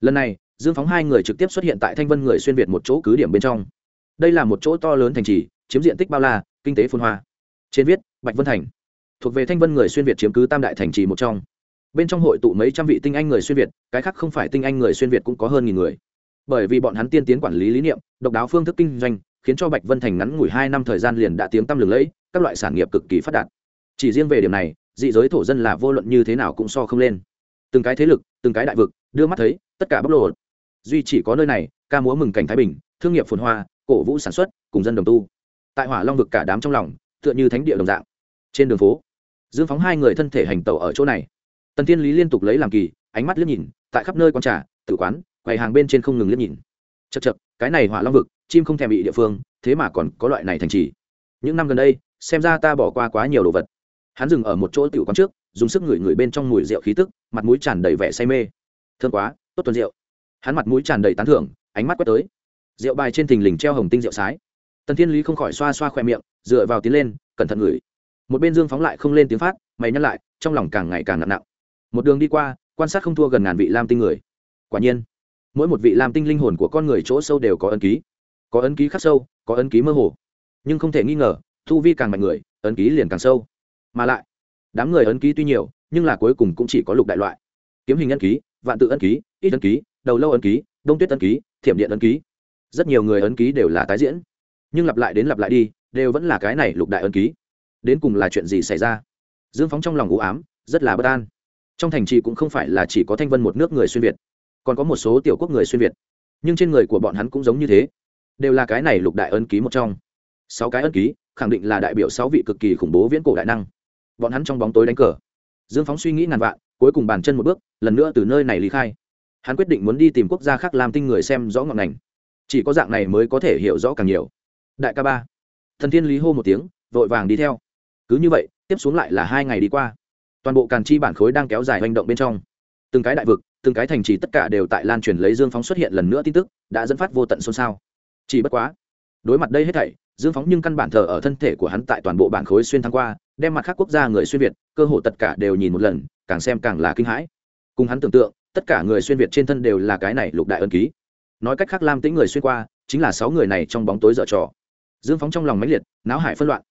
Lần này, dương phóng hai người trực tiếp xuất hiện tại thanh vân người xuyên việt một chỗ cứ điểm bên trong. Đây là một chỗ to lớn thành trì, chiếm diện tích bao la, kinh tế phun hoa. Trên viết, bạch vân thành. Thuộc về thanh vân người xuyên việt chiếm cứ tam đại thành trì một trong. Bên trong hội tụ mấy trăm vị tinh anh người xuyên việt, cái khác không phải tinh anh người xuyên việt cũng có hơn nghìn người. Bởi vì bọn hắn tiên tiến quản lý lý niệm, độc đáo phương thức kinh doanh, khiến cho bạch vân thành ngắn ngủi hai năm thời gian liền đã tiếng tăm lừng lẫy, các loại sản nghiệp cực kỳ phát đạt. Chỉ riêng về điểm này dị giới thổ dân là vô luận như thế nào cũng so không lên. Từng cái thế lực, từng cái đại vực, đưa mắt thấy, tất cả bóc lộ duy chỉ có nơi này, ca múa mừng cảnh thái bình, thương nghiệp phồn hoa, cổ vũ sản xuất, cùng dân đồng tu. Tại hỏa long vực cả đám trong lòng, tựa như thánh địa đồng dạng. Trên đường phố, dương phóng hai người thân thể hành tẩu ở chỗ này. Tần thiên lý liên tục lấy làm kỳ, ánh mắt liếc nhìn, tại khắp nơi con trà tử quán, quầy hàng bên trên không ngừng liếc nhìn. Chật chật cái này hỏa long vực, chim không thèm bị địa phương, thế mà còn có loại này thành trì. Những năm gần đây, xem ra ta bỏ qua quá nhiều đồ vật hắn dừng ở một chỗ tiểu quán trước, dùng sức ngửi ngửi bên trong mùi rượu khí tức, mặt mũi tràn đầy vẻ say mê. Thương quá, tốt tuần rượu. Hắn mặt mũi tràn đầy tán thưởng, ánh mắt quét tới. Rượu bài trên thình lình treo hồng tinh rượu sái. Tần thiên lý không khỏi xoa xoa khoe miệng, dựa vào tiến lên, cẩn thận ngửi. Một bên dương phóng lại không lên tiếng phát, mày nhắc lại, trong lòng càng ngày càng nặng nặng. Một đường đi qua, quan sát không thua gần ngàn vị lam tinh người. Quả nhiên, mỗi một vị lam tinh linh hồn của con người chỗ sâu đều có ấn ký. Có ấn ký khắc sâu, có ấn ký mơ hồ. Nhưng không thể nghi ngờ thu vi càng mạnh người, ấn ký liền càng sâu mà lại, đám người ấn ký tuy nhiều, nhưng là cuối cùng cũng chỉ có lục đại loại. Kiếm hình ấn ký, vạn tự ấn ký, ít ấn ký, đầu lâu ấn ký, đông tuyết ấn ký, thiểm điện ấn ký. Rất nhiều người ấn ký đều là tái diễn. Nhưng lặp lại đến lặp lại đi, đều vẫn là cái này lục đại ấn ký. Đến cùng là chuyện gì xảy ra? Dương phóng trong lòng u ám, rất là bất an. Trong thành trì cũng không phải là chỉ có thanh vân một nước người xuyên việt, còn có một số tiểu quốc người xuyên việt. Nhưng trên người của bọn hắn cũng giống như thế, đều là cái này lục đại ân ký một trong. Sáu cái ân ký, khẳng định là đại biểu sáu vị cực kỳ khủng bố viễn cổ đại năng bọn hắn trong bóng tối đánh cờ. Dương phóng suy nghĩ ngàn vạn, cuối cùng bàn chân một bước, lần nữa từ nơi này lý khai. Hắn quyết định muốn đi tìm quốc gia khác làm tinh người xem rõ ngọn ngành. Chỉ có dạng này mới có thể hiểu rõ càng nhiều. Đại ca ba. Thần thiên lý hô một tiếng, vội vàng đi theo. Cứ như vậy, tiếp xuống lại là hai ngày đi qua. Toàn bộ càn chi bản khối đang kéo dài hành động bên trong. Từng cái đại vực, từng cái thành trì tất cả đều tại lan truyền lấy dương phóng xuất hiện lần nữa tin tức, đã dẫn phát vô tận xôn xao. Chỉ bất quá, đối mặt đây hết thảy, dương phóng nhưng căn bản thờ ở thân thể của hắn tại toàn bộ bản khối xuyên thăng qua đem mặt khác quốc gia người xuyên việt, cơ hồ tất cả đều nhìn một lần, càng xem càng là kinh hãi. Cùng hắn tưởng tượng, tất cả người xuyên việt trên thân đều là cái này lục đại ân ký. Nói cách khác lam tính người xuyên qua, chính là sáu người này trong bóng tối dở trò. Dương phóng trong lòng mãnh liệt náo hải phân loạn.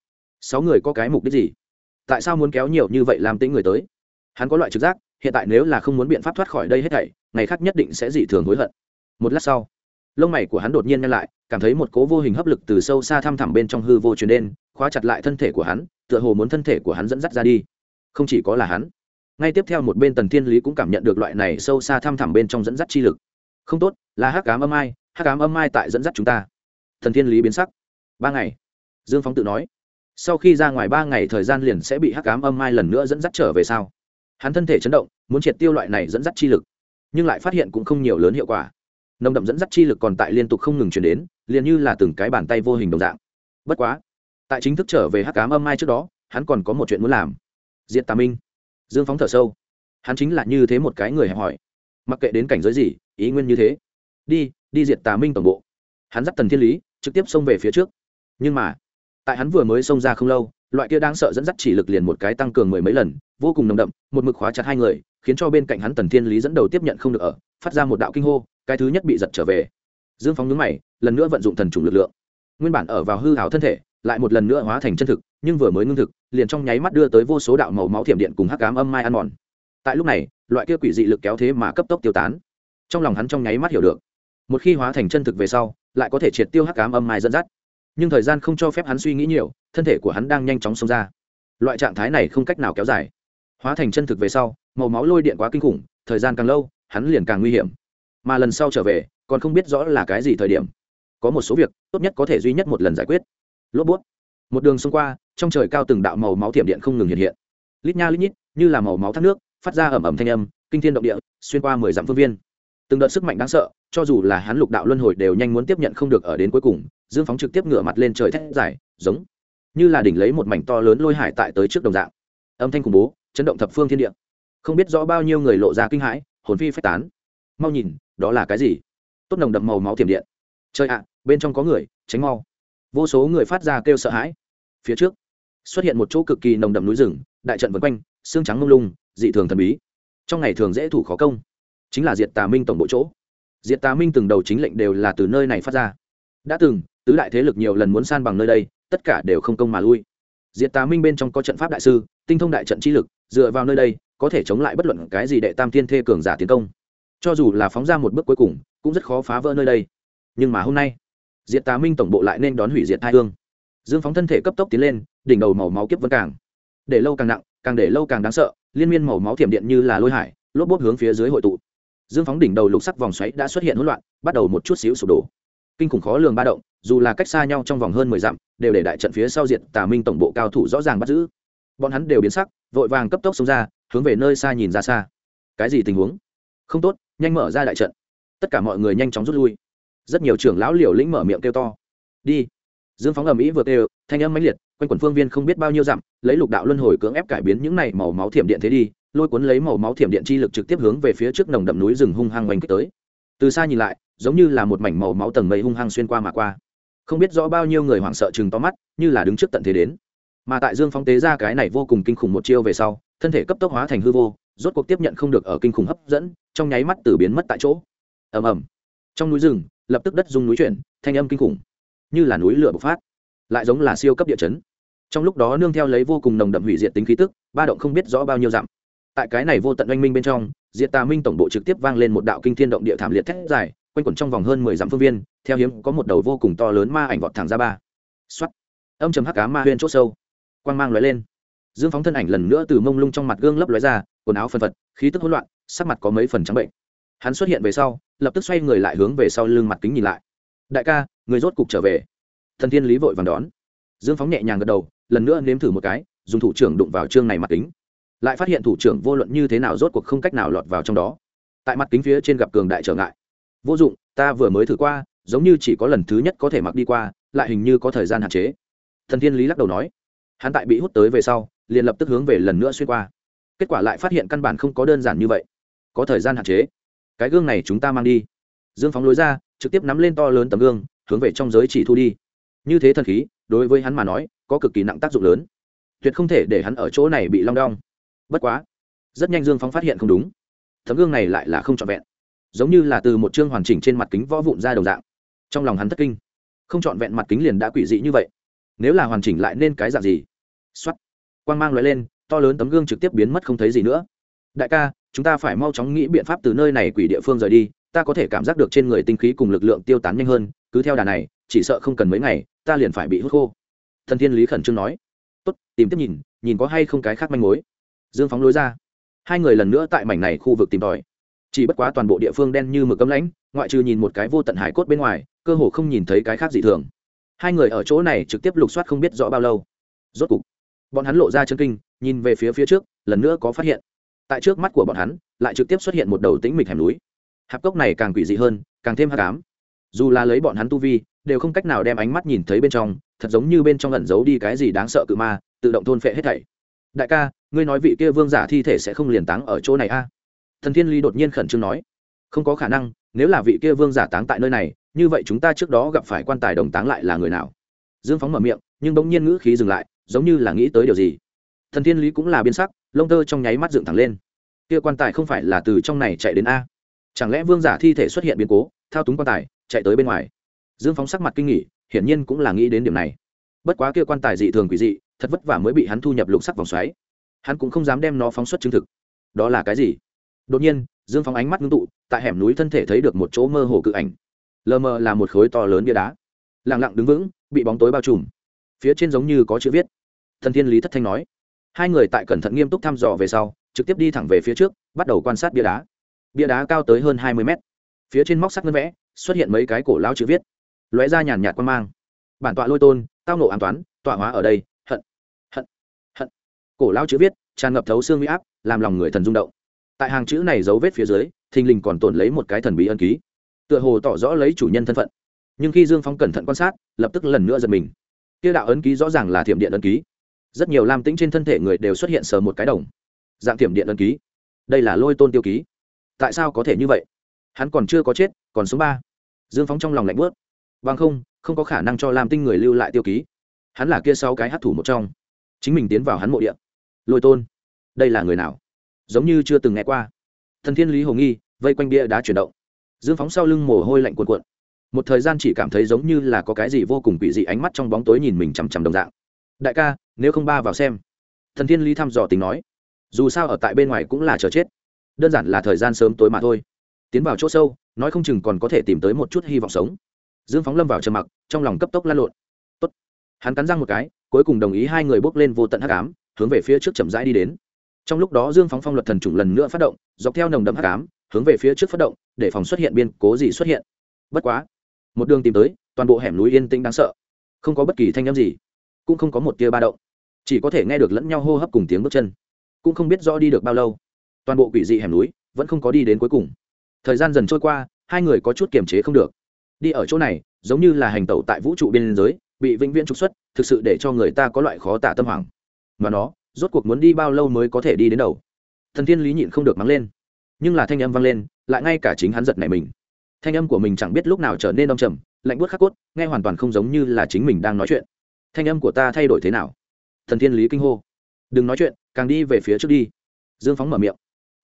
Sáu người có cái mục đích gì? Tại sao muốn kéo nhiều như vậy lam tính người tới? Hắn có loại trực giác, hiện tại nếu là không muốn biện pháp thoát khỏi đây hết thảy, ngày khác nhất định sẽ dị thường hối hận. Một lát sau lông mày của hắn đột nhiên nhăn lại, cảm thấy một cố vô hình hấp lực từ sâu xa thăm thẳm bên trong hư vô truyền đen khóa chặt lại thân thể của hắn, tựa hồ muốn thân thể của hắn dẫn dắt ra đi. Không chỉ có là hắn, ngay tiếp theo một bên tần thiên lý cũng cảm nhận được loại này sâu xa thăm thẳm bên trong dẫn dắt chi lực. Không tốt, là hắc cám âm ai, hắc cám âm ai tại dẫn dắt chúng ta. Thần thiên lý biến sắc. Ba ngày. Dương phóng tự nói, sau khi ra ngoài ba ngày thời gian liền sẽ bị hắc cám âm ai lần nữa dẫn dắt trở về sau hắn thân thể chấn động, muốn triệt tiêu loại này dẫn dắt chi lực, nhưng lại phát hiện cũng không nhiều lớn hiệu quả nồng đậm dẫn dắt chi lực còn tại liên tục không ngừng chuyển đến, liền như là từng cái bàn tay vô hình đồng dạng. Bất quá, tại chính thức trở về hắc cám âm mai trước đó, hắn còn có một chuyện muốn làm. Diện tà minh. Dương phóng thở sâu. Hắn chính là như thế một cái người hẹp hỏi. Mặc kệ đến cảnh giới gì, ý nguyên như thế. Đi đi diệt tà minh tổng bộ. Hắn dắt tần thiên lý, trực tiếp xông về phía trước. Nhưng mà, tại hắn vừa mới xông ra không lâu, loại kia đáng sợ dẫn dắt chỉ lực liền một cái tăng cường mười mấy lần, vô cùng nồng đậm, một mực khóa chặt hai người, khiến cho bên cạnh hắn tần thiên lý dẫn đầu tiếp nhận không được ở, phát ra một đạo kinh hô cái thứ nhất bị giật trở về. Dương phóng nhướng mày, lần nữa vận dụng thần trùng lực lượng. Nguyên bản ở vào hư hảo thân thể, lại một lần nữa hóa thành chân thực, nhưng vừa mới ngưng thực, liền trong nháy mắt đưa tới vô số đạo màu máu thiểm điện cùng hắc cám âm mai ăn mòn. Tại lúc này, loại kia quỷ dị lực kéo thế mà cấp tốc tiêu tán. Trong lòng hắn trong nháy mắt hiểu được, một khi hóa thành chân thực về sau, lại có thể triệt tiêu hắc cám âm mai dẫn dắt. Nhưng thời gian không cho phép hắn suy nghĩ nhiều, thân thể của hắn đang nhanh chóng xông ra. Loại trạng thái này không cách nào kéo dài. Hóa thành chân thực về sau, màu máu lôi điện quá kinh khủng, thời gian càng lâu, hắn liền càng nguy hiểm mà lần sau trở về, còn không biết rõ là cái gì thời điểm. Có một số việc, tốt nhất có thể duy nhất một lần giải quyết. Lốp bút. Một đường xông qua, trong trời cao từng đạo màu máu thiểm điện không ngừng hiện hiện. Lít nha lít nhít, như là màu máu thác nước, phát ra ẩm ẩm thanh âm, kinh thiên động địa, xuyên qua mười dặm phương viên. Từng đợt sức mạnh đáng sợ, cho dù là hắn lục đạo luân hồi đều nhanh muốn tiếp nhận không được ở đến cuối cùng, dương phóng trực tiếp ngửa mặt lên trời thét dài, giống như là đỉnh lấy một mảnh to lớn lôi hải tại tới trước đồng dạng. Âm thanh khủng bố, chấn động thập phương thiên địa. Không biết rõ bao nhiêu người lộ ra kinh hãi, hồn phi phách tán. Mau nhìn đó là cái gì? Tốt nồng đậm màu máu thiểm điện. Chơi ạ, bên trong có người, tránh mau. Vô số người phát ra kêu sợ hãi. Phía trước, xuất hiện một chỗ cực kỳ nồng đậm núi rừng, đại trận vân quanh, xương trắng mông lung, dị thường thần bí. Trong ngày thường dễ thủ khó công, chính là diệt tà minh tổng bộ chỗ. Diệt tà minh từng đầu chính lệnh đều là từ nơi này phát ra. Đã từng, tứ đại thế lực nhiều lần muốn san bằng nơi đây, tất cả đều không công mà lui. Diệt tà minh bên trong có trận pháp đại sư, tinh thông đại trận chi lực, dựa vào nơi đây, có thể chống lại bất luận cái gì đệ tam thiên thê cường giả tiến công cho dù là phóng ra một bước cuối cùng, cũng rất khó phá vỡ nơi đây. Nhưng mà hôm nay, diệt tà minh tổng bộ lại nên đón hủy diệt hai hương. Dương phóng thân thể cấp tốc tiến lên, đỉnh đầu màu máu kiếp vân càng. Để lâu càng nặng, càng để lâu càng đáng sợ, liên miên màu máu thiểm điện như là lôi hải, lốp bốp hướng phía dưới hội tụ. Dương phóng đỉnh đầu lục sắc vòng xoáy đã xuất hiện hỗn loạn, bắt đầu một chút xíu sụp đổ. Kinh khủng khó lường ba động, dù là cách xa nhau trong vòng hơn mười dặm, đều để đại trận phía sau diệt tà minh tổng bộ cao thủ rõ ràng bắt giữ. Bọn hắn đều biến sắc, vội vàng cấp tốc xông ra, hướng về nơi xa nhìn ra xa. Cái gì tình huống? Không tốt nhanh mở ra đại trận. Tất cả mọi người nhanh chóng rút lui. Rất nhiều trưởng lão liều lĩnh mở miệng kêu to. Đi. Dương phóng ầm ĩ vừa kêu, thanh âm mãnh liệt, quanh quần phương viên không biết bao nhiêu dặm, lấy lục đạo luân hồi cưỡng ép cải biến những này màu máu thiểm điện thế đi, lôi cuốn lấy màu máu thiểm điện chi lực trực tiếp hướng về phía trước nồng đậm núi rừng hung hăng oanh kích tới. Từ xa nhìn lại, giống như là một mảnh màu máu tầng mây hung hăng xuyên qua mà qua. Không biết rõ bao nhiêu người hoảng sợ chừng to mắt, như là đứng trước tận thế đến. Mà tại dương phóng tế ra cái này vô cùng kinh khủng một chiêu về sau, thân thể cấp tốc hóa thành hư vô rốt cuộc tiếp nhận không được ở kinh khủng hấp dẫn, trong nháy mắt từ biến mất tại chỗ. Ầm ầm. Trong núi rừng, lập tức đất rung núi chuyển, thanh âm kinh khủng, như là núi lửa bộc phát, lại giống là siêu cấp địa chấn. Trong lúc đó nương theo lấy vô cùng nồng đậm hủy diệt tính khí tức, ba động không biết rõ bao nhiêu dặm. Tại cái này vô tận oanh minh bên trong, diệt tà minh tổng bộ trực tiếp vang lên một đạo kinh thiên động địa thảm liệt thét dài, quanh quẩn trong vòng hơn mười dặm phương viên, theo hiếm có một đầu vô cùng to lớn ma ảnh vọt thẳng ra ba. Xuất âm chầm hắc cá ma huyên chốt sâu, quang mang lóe lên. Dương phóng thân ảnh lần nữa từ mông lung trong mặt gương lấp lóe ra quần áo phân phật, khí tức hỗn loạn, sắc mặt có mấy phần trắng bệnh. Hắn xuất hiện về sau, lập tức xoay người lại hướng về sau lưng mặt kính nhìn lại. Đại ca, người rốt cục trở về. Thần thiên lý vội vàng đón. Dương phóng nhẹ nhàng gật đầu, lần nữa nếm thử một cái, dùng thủ trưởng đụng vào chương này mặt kính. Lại phát hiện thủ trưởng vô luận như thế nào rốt cuộc không cách nào lọt vào trong đó. Tại mặt kính phía trên gặp cường đại trở ngại. Vô dụng, ta vừa mới thử qua, giống như chỉ có lần thứ nhất có thể mặc đi qua, lại hình như có thời gian hạn chế. Thần thiên lý lắc đầu nói. Hắn tại bị hút tới về sau, liền lập tức hướng về lần nữa xuyên qua kết quả lại phát hiện căn bản không có đơn giản như vậy. Có thời gian hạn chế. Cái gương này chúng ta mang đi. Dương phóng lối ra, trực tiếp nắm lên to lớn tấm gương, hướng về trong giới chỉ thu đi. Như thế thần khí, đối với hắn mà nói, có cực kỳ nặng tác dụng lớn. Tuyệt không thể để hắn ở chỗ này bị long đong. Bất quá, rất nhanh dương phóng phát hiện không đúng. Tấm gương này lại là không trọn vẹn. Giống như là từ một chương hoàn chỉnh trên mặt kính võ vụn ra đồng dạng. Trong lòng hắn thất kinh. Không trọn vẹn mặt kính liền đã quỷ dị như vậy. Nếu là hoàn chỉnh lại nên cái dạng gì? X o á t quang mang loại lên to lớn tấm gương trực tiếp biến mất không thấy gì nữa. Đại ca, chúng ta phải mau chóng nghĩ biện pháp từ nơi này quỷ địa phương rời đi, ta có thể cảm giác được trên người tinh khí cùng lực lượng tiêu tán nhanh hơn, cứ theo đà này, chỉ sợ không cần mấy ngày, ta liền phải bị hút khô. Thần thiên lý khẩn trương nói. Tốt, tìm tiếp nhìn nhìn có hay không cái khác manh mối. Dương phóng lối ra. Hai người lần nữa tại mảnh này khu vực tìm tòi. Chỉ bất quá toàn bộ địa phương đen như mực cấm lãnh, ngoại trừ nhìn một cái vô tận hải cốt bên ngoài, cơ hồ không nhìn thấy cái khác gì thường. Hai người ở chỗ này trực tiếp lục soát không biết rõ bao lâu. Rốt cục bọn hắn lộ ra chân kinh, nhìn về phía phía trước, lần nữa có phát hiện. Tại trước mắt của bọn hắn, lại trực tiếp xuất hiện một đầu tĩnh mịch hẻm núi. Hạp cốc này càng quỷ dị hơn, càng thêm hắc ám. Dù là lấy bọn hắn tu vi, đều không cách nào đem ánh mắt nhìn thấy bên trong, thật giống như bên trong ẩn giấu đi cái gì đáng sợ cự ma, tự động thôn phệ hết thảy. Đại ca, ngươi nói vị kia vương giả thi thể sẽ không liền táng ở chỗ này a? À? thần thiên ly đột nhiên khẩn trương nói. Không có khả năng, nếu là vị kia vương giả táng tại nơi này, như vậy chúng ta trước đó gặp phải quan tài đồng táng lại là người nào? Dương phóng mở miệng, nhưng bỗng nhiên ngữ khí dừng lại giống như là nghĩ tới điều gì. Thần thiên lý cũng là biên sắc, lông tơ trong nháy mắt dựng thẳng lên. Kia quan tài không phải là từ trong này chạy đến a. Chẳng lẽ vương giả thi thể xuất hiện biến cố, thao túng quan tài, chạy tới bên ngoài? Dương phóng sắc mặt kinh nghỉ hiển nhiên cũng là nghĩ đến điểm này. Bất quá kia quan tài dị thường quỷ dị, thật vất vả mới bị hắn thu nhập lục sắc vòng xoáy. Hắn cũng không dám đem nó phóng xuất chứng thực. Đó là cái gì? Đột nhiên, dương phóng ánh mắt ngưng tụ, tại hẻm núi thân thể thấy được một chỗ mơ hồ cự ảnh. Lờ mờ là một khối to lớn bia đá. Lẳng lặng đứng vững, bị bóng tối bao trùm. Phía trên giống như có chữ viết thần thiên lý thất thanh nói. Hai người tại cẩn thận nghiêm túc thăm dò về sau, trực tiếp đi thẳng về phía trước, bắt đầu quan sát bia đá. Bia đá cao tới hơn hai mươi mét. Phía trên móc sắc ngân vẽ, xuất hiện mấy cái cổ lao chữ viết. Lóe ra nhàn nhạt quan mang. Bản tọa lôi tôn, tao nộ an toán, tọa hóa ở đây, hận hận hận. Cổ lao chữ viết, tràn ngập thấu xương huy áp, làm lòng người thần rung động. Tại hàng chữ này dấu vết phía dưới, thình lình còn tồn lấy một cái thần bí ân ký. Tựa hồ tỏ rõ lấy chủ nhân thân phận. Nhưng khi dương phong cẩn thận quan sát, lập tức lần nữa giật mình. Tiêu đạo ấn ký rõ ràng là thiểm điện ấn ký rất nhiều lam tĩnh trên thân thể người đều xuất hiện sờ một cái đồng. Dạng thiểm điện ân ký. Đây là lôi tôn tiêu ký. Tại sao có thể như vậy? Hắn còn chưa có chết, còn số ba. Dương phóng trong lòng lạnh bớt vâng không không có khả năng cho lam tinh người lưu lại tiêu ký. Hắn là kia sau cái hát thủ một trong. Chính mình tiến vào hắn mộ địa. Lôi tôn. Đây là người nào? Giống như chưa từng nghe qua. Thần thiên lý hồ nghi, vây quanh bia đá chuyển động. Dương phóng sau lưng mồ hôi lạnh cuộn cuộn. Một thời gian chỉ cảm thấy giống như là có cái gì vô cùng quỷ dị ánh mắt trong bóng tối nhìn mình chằm chằm đồng dạng. Đại ca nếu không ba vào xem. Thần thiên lý thăm dò tình nói, dù sao ở tại bên ngoài cũng là chờ chết. Đơn giản là thời gian sớm tối mà thôi. Tiến vào chỗ sâu, nói không chừng còn có thể tìm tới một chút hy vọng sống. Dương phóng lâm vào trầm mặc, trong lòng cấp tốc lan lộn. Tốt. hắn cắn răng một cái, cuối cùng đồng ý hai người bước lên vô tận hắc ám, hướng về phía trước chậm rãi đi đến. Trong lúc đó dương phóng phong luật thần chủng lần nữa phát động, dọc theo nồng đậm hắc ám, hướng về phía trước phát động, để phòng xuất hiện biên cố gì xuất hiện. Bất quá, một đường tìm tới, toàn bộ hẻm núi yên tĩnh đáng sợ. Không có bất kỳ thanh â m gì, cũng không có một tia ba động chỉ có thể nghe được lẫn nhau hô hấp cùng tiếng bước chân. Cũng không biết rõ đi được bao lâu, toàn bộ quỷ dị hẻm núi vẫn không có đi đến cuối cùng. Thời gian dần trôi qua, hai người có chút kiềm chế không được. Đi ở chỗ này, giống như là hành tẩu tại vũ trụ biên giới, bị vĩnh viễn trục xuất, thực sự để cho người ta có loại khó tả tâm hoảng. Mà nó, rốt cuộc muốn đi bao lâu mới có thể đi đến đầu? Thần thiên lý nhịn không được mắng lên. Nhưng là thanh âm vang lên, lại ngay cả chính hắn giật này mình. Thanh âm của mình chẳng biết lúc nào trở nên đông trầm, lạnh buốt khắc cốt, nghe hoàn toàn không giống như là chính mình đang nói chuyện. Thanh âm của ta thay đổi thế nào? Thần thiên lý kinh hô. Đừng nói chuyện, càng đi về phía trước đi. Dương phóng mở miệng.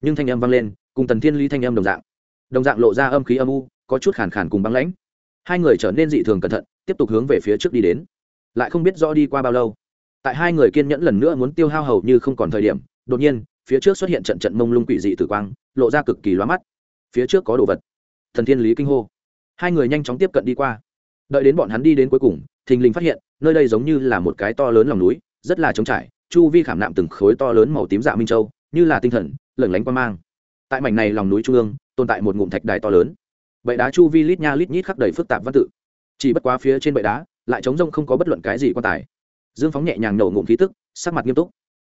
Nhưng thanh âm vang lên, cùng tần thiên lý thanh âm đồng dạng. Đồng dạng lộ ra âm khí âm u, có chút khàn khàn cùng băng lãnh. Hai người trở nên dị thường cẩn thận, tiếp tục hướng về phía trước đi đến. Lại không biết rõ đi qua bao lâu. Tại hai người kiên nhẫn lần nữa muốn tiêu hao hầu như không còn thời điểm, đột nhiên, phía trước xuất hiện trận trận mông lung quỷ dị tử quang, lộ ra cực kỳ loa mắt. Phía trước có đồ vật. Thần thiên lý kinh hô. Hai người nhanh chóng tiếp cận đi qua. Đợi đến bọn hắn đi đến cuối cùng, thình lình phát hiện, nơi đây giống như là một cái to lớn lòng núi rất là trống trải, chu vi khảm nạm từng khối to lớn màu tím dạ minh châu, như là tinh thần, lửng lánh quan mang. Tại mảnh này lòng núi trung ương, tồn tại một ngụm thạch đài to lớn. Bệ đá chu vi lít nha lít nhít khắc đầy phức tạp văn tự. Chỉ bất quá phía trên bệ đá, lại trống rông không có bất luận cái gì quan tài. Dương phóng nhẹ nhàng nổ ngụm khí tức, sắc mặt nghiêm túc.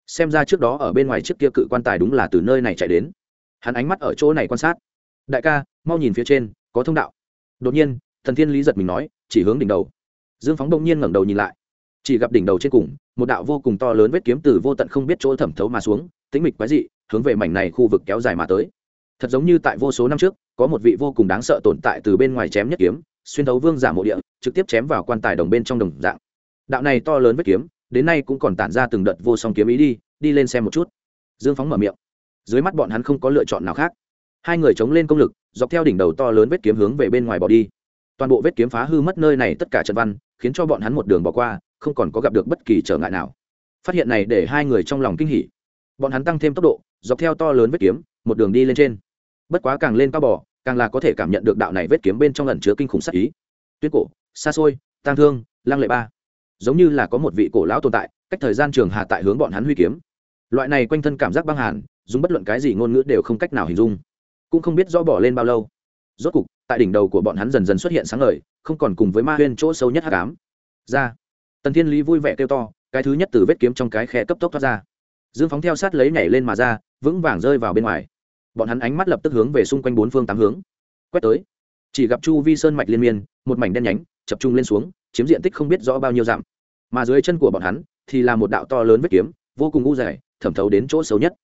Xem ra trước đó ở bên ngoài chiếc kia cự quan tài đúng là từ nơi này chạy đến. Hắn ánh mắt ở chỗ này quan sát. Đại ca, mau nhìn phía trên, có thông đạo. Đột nhiên, thần thiên lý giật mình nói, chỉ hướng đỉnh đầu. Dương phóng đông nhiên ngẩng đầu nhìn lại chỉ gặp đỉnh đầu trên cùng, một đạo vô cùng to lớn vết kiếm từ vô tận không biết chỗ thẩm thấu mà xuống, tĩnh mịch quái dị, hướng về mảnh này khu vực kéo dài mà tới. Thật giống như tại vô số năm trước, có một vị vô cùng đáng sợ tồn tại từ bên ngoài chém nhất kiếm, xuyên thấu vương giả mộ địa, trực tiếp chém vào quan tài đồng bên trong đồng dạng. Đạo này to lớn vết kiếm, đến nay cũng còn tản ra từng đợt vô song kiếm ý đi đi lên xem một chút. Dương phóng mở miệng. Dưới mắt bọn hắn không có lựa chọn nào khác. Hai người chống lên công lực, dọc theo đỉnh đầu to lớn vết kiếm hướng về bên ngoài bỏ đi toàn bộ vết kiếm phá hư mất nơi này tất cả trận văn, khiến cho bọn hắn một đường bỏ qua, không còn có gặp được bất kỳ trở ngại nào. Phát hiện này để hai người trong lòng kinh hỉ. Bọn hắn tăng thêm tốc độ, dọc theo to lớn vết kiếm, một đường đi lên trên. Bất quá càng lên cao bò, càng là có thể cảm nhận được đạo này vết kiếm bên trong lần chứa kinh khủng sắc ý. Tuyết cổ, xa xôi, tang thương lang lệ ba. Giống như là có một vị cổ lão tồn tại, cách thời gian trường hà tại hướng bọn hắn huy kiếm. Loại này quanh thân cảm giác băng hàn, dùng bất luận cái gì ngôn ngữ đều không cách nào hình dung. Cũng không biết rõ bỏ lên bao lâu. Rốt cục tại đỉnh đầu của bọn hắn dần dần xuất hiện sáng ngời, không còn cùng với ma huyên chỗ sâu nhất hát cám ra. Tần thiên lý vui vẻ kêu to, cái thứ nhất từ vết kiếm trong cái khe cấp tốc thoát ra. Dương phóng theo sát lấy nhảy lên mà ra, vững vàng rơi vào bên ngoài. Bọn hắn ánh mắt lập tức hướng về xung quanh bốn phương tám hướng. Quét tới. Chỉ gặp chu vi sơn mạch liên miên, một mảnh đen nhánh, chập trung lên xuống, chiếm diện tích không biết rõ bao nhiêu dặm. Mà dưới chân của bọn hắn, thì là một đạo to lớn vết kiếm, vô cùng u dài thẩm thấu đến chỗ xấu nhất.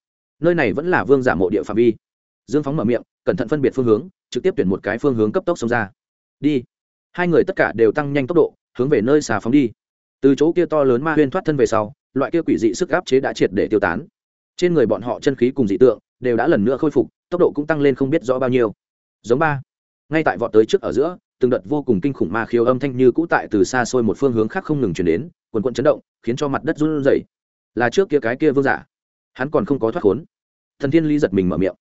Nơi này vẫn là vương giả mộ địa phạm vi. Dương phóng mở miệng, cẩn thận phân biệt phương hướng trực tiếp tuyển một cái phương hướng cấp tốc xông ra. Đi. Hai người tất cả đều tăng nhanh tốc độ, hướng về nơi xà phóng đi. Từ chỗ kia to lớn ma huyên thoát thân về sau, loại kia quỷ dị sức áp chế đã triệt để tiêu tán. Trên người bọn họ chân khí cùng dị tượng đều đã lần nữa khôi phục, tốc độ cũng tăng lên không biết rõ bao nhiêu. Giống ba. Ngay tại vọt tới trước ở giữa, từng đợt vô cùng kinh khủng ma khiêu âm thanh như cũ tại từ xa xôi một phương hướng khác không ngừng chuyển đến, quần quận chấn động, khiến cho mặt đất run rẩy. Là trước kia cái kia vương giả. Hắn còn không có thoát khốn. Thần thiên ly giật mình mở miệng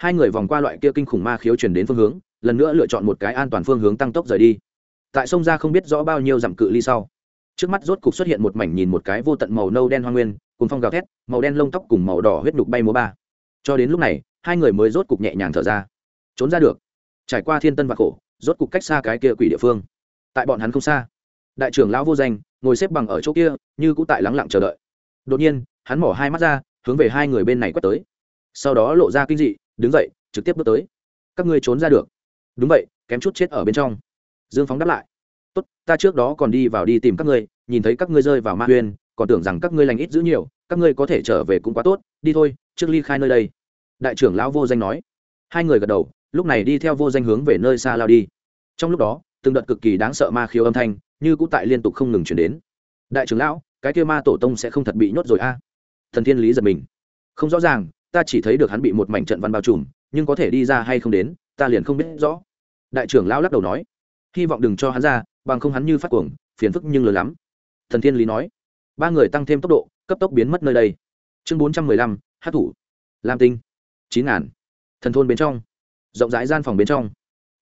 hai người vòng qua loại kia kinh khủng ma khiếu chuyển đến phương hướng, lần nữa lựa chọn một cái an toàn phương hướng tăng tốc rời đi. Tại sông ra không biết rõ bao nhiêu dặm cự ly sau, trước mắt rốt cục xuất hiện một mảnh nhìn một cái vô tận màu nâu đen hoa nguyên cùng phong gào thét, màu đen lông tóc cùng màu đỏ huyết đục bay múa ba. Cho đến lúc này, hai người mới rốt cục nhẹ nhàng thở ra. Trốn ra được. Trải qua thiên tân và khổ, rốt cục cách xa cái kia quỷ địa phương. Tại bọn hắn không xa. Đại trưởng lão vô danh, ngồi xếp bằng ở chỗ kia, như cũng tại lắng lặng chờ đợi. Đột nhiên, hắn mỏ hai mắt ra, hướng về hai người bên này quét tới. Sau đó lộ ra kinh dị đứng dậy, trực tiếp bước tới. Các ngươi trốn ra được. Đúng vậy, kém chút chết ở bên trong. Dương phóng đáp lại. Tốt, ta trước đó còn đi vào đi tìm các ngươi, nhìn thấy các ngươi rơi vào ma huyên còn tưởng rằng các ngươi lành ít giữ nhiều, các ngươi có thể trở về cũng quá tốt, đi thôi, trước ly khai nơi đây. Đại trưởng lão vô danh nói. Hai người gật đầu, lúc này đi theo vô danh hướng về nơi xa lao đi. Trong lúc đó, từng đợt cực kỳ đáng sợ ma khiếu âm thanh, như cũ tại liên tục không ngừng chuyển đến. Đại trưởng lão, cái kia ma tổ tông sẽ không thật bị nhốt rồi a. Thần thiên lý giật mình. Không rõ ràng ta chỉ thấy được hắn bị một mảnh trận văn bao trùm, nhưng có thể đi ra hay không đến, ta liền không biết rõ. Đại trưởng lão lắc đầu nói. Hy vọng đừng cho hắn ra, bằng không hắn như phát cuồng, phiền phức nhưng lớn lắm. Thần thiên lý nói. Ba người tăng thêm tốc độ, cấp tốc biến mất nơi đây. Chương bốn trăm mười lăm hát thủ. Lam tinh. Chín ngàn. Thần thôn bên trong. Rộng rãi gian phòng bên trong.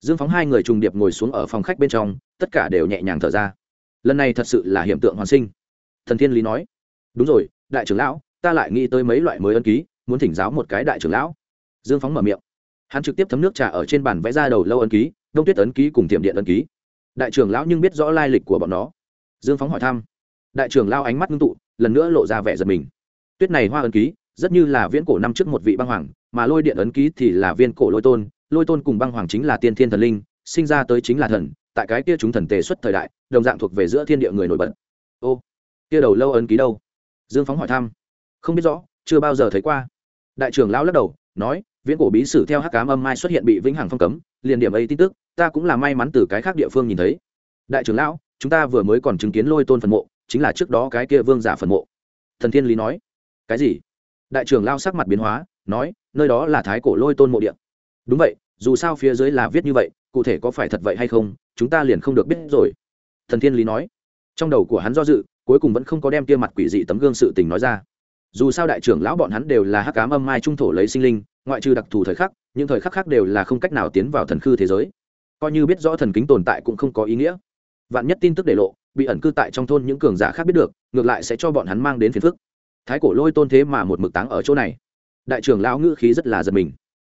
Dương phóng hai người trùng điệp ngồi xuống ở phòng khách bên trong, tất cả đều nhẹ nhàng thở ra. Lần này thật sự là hiện tượng hoàn sinh. Thần thiên lý nói. Đúng rồi, đại trưởng lão, ta lại nghĩ tới mấy loại mới ân ký muốn thỉnh giáo một cái đại trưởng lão. Dương phóng mở miệng. Hắn trực tiếp thấm nước trà ở trên bàn vẽ ra đầu lâu ấn ký, đông tuyết ấn ký cùng tiệm điện ấn ký. Đại trưởng lão nhưng biết rõ lai lịch của bọn nó. Dương phóng hỏi thăm. Đại trưởng lao ánh mắt ngưng tụ, lần nữa lộ ra vẻ giật mình. Tuyết này hoa ấn ký, rất như là viễn cổ năm trước một vị băng hoàng, mà lôi điện ấn ký thì là viên cổ lôi tôn. Lôi tôn cùng băng hoàng chính là tiên thiên thần linh, sinh ra tới chính là thần. Tại cái kia chúng thần tề xuất thời đại, đồng dạng thuộc về giữa thiên địa người nổi bật. Ô, kia đầu lâu ấn ký đâu? Dương phóng hỏi thăm. Không biết rõ, chưa bao giờ thấy qua đại trưởng lão lắc đầu, nói, viễn cổ bí sử theo hắc cám âm mai xuất hiện bị vĩnh hằng phong cấm, liền điểm ấy tin tức, ta cũng là may mắn từ cái khác địa phương nhìn thấy. Đại trưởng lão, chúng ta vừa mới còn chứng kiến lôi tôn phần mộ, chính là trước đó cái kia vương giả phần mộ. Thần thiên lý nói, cái gì? Đại trưởng lao sắc mặt biến hóa, nói, nơi đó là thái cổ lôi tôn mộ điện đúng vậy, dù sao phía dưới là viết như vậy, cụ thể có phải thật vậy hay không, chúng ta liền không được biết rồi. Thần thiên lý nói, trong đầu của hắn do dự, cuối cùng vẫn không có đem kia mặt quỷ dị tấm gương sự tình nói ra dù sao đại trưởng lão bọn hắn đều là hắc cám âm mai trung thổ lấy sinh linh, ngoại trừ đặc thù thời khắc, những thời khắc khác đều là không cách nào tiến vào thần khư thế giới. Coi như biết rõ thần kính tồn tại cũng không có ý nghĩa. Vạn nhất tin tức để lộ, bị ẩn cư tại trong thôn những cường giả khác biết được, ngược lại sẽ cho bọn hắn mang đến phiền phức. Thái cổ lôi tôn thế mà một mực táng ở chỗ này. Đại trưởng lão ngữ khí rất là giật mình.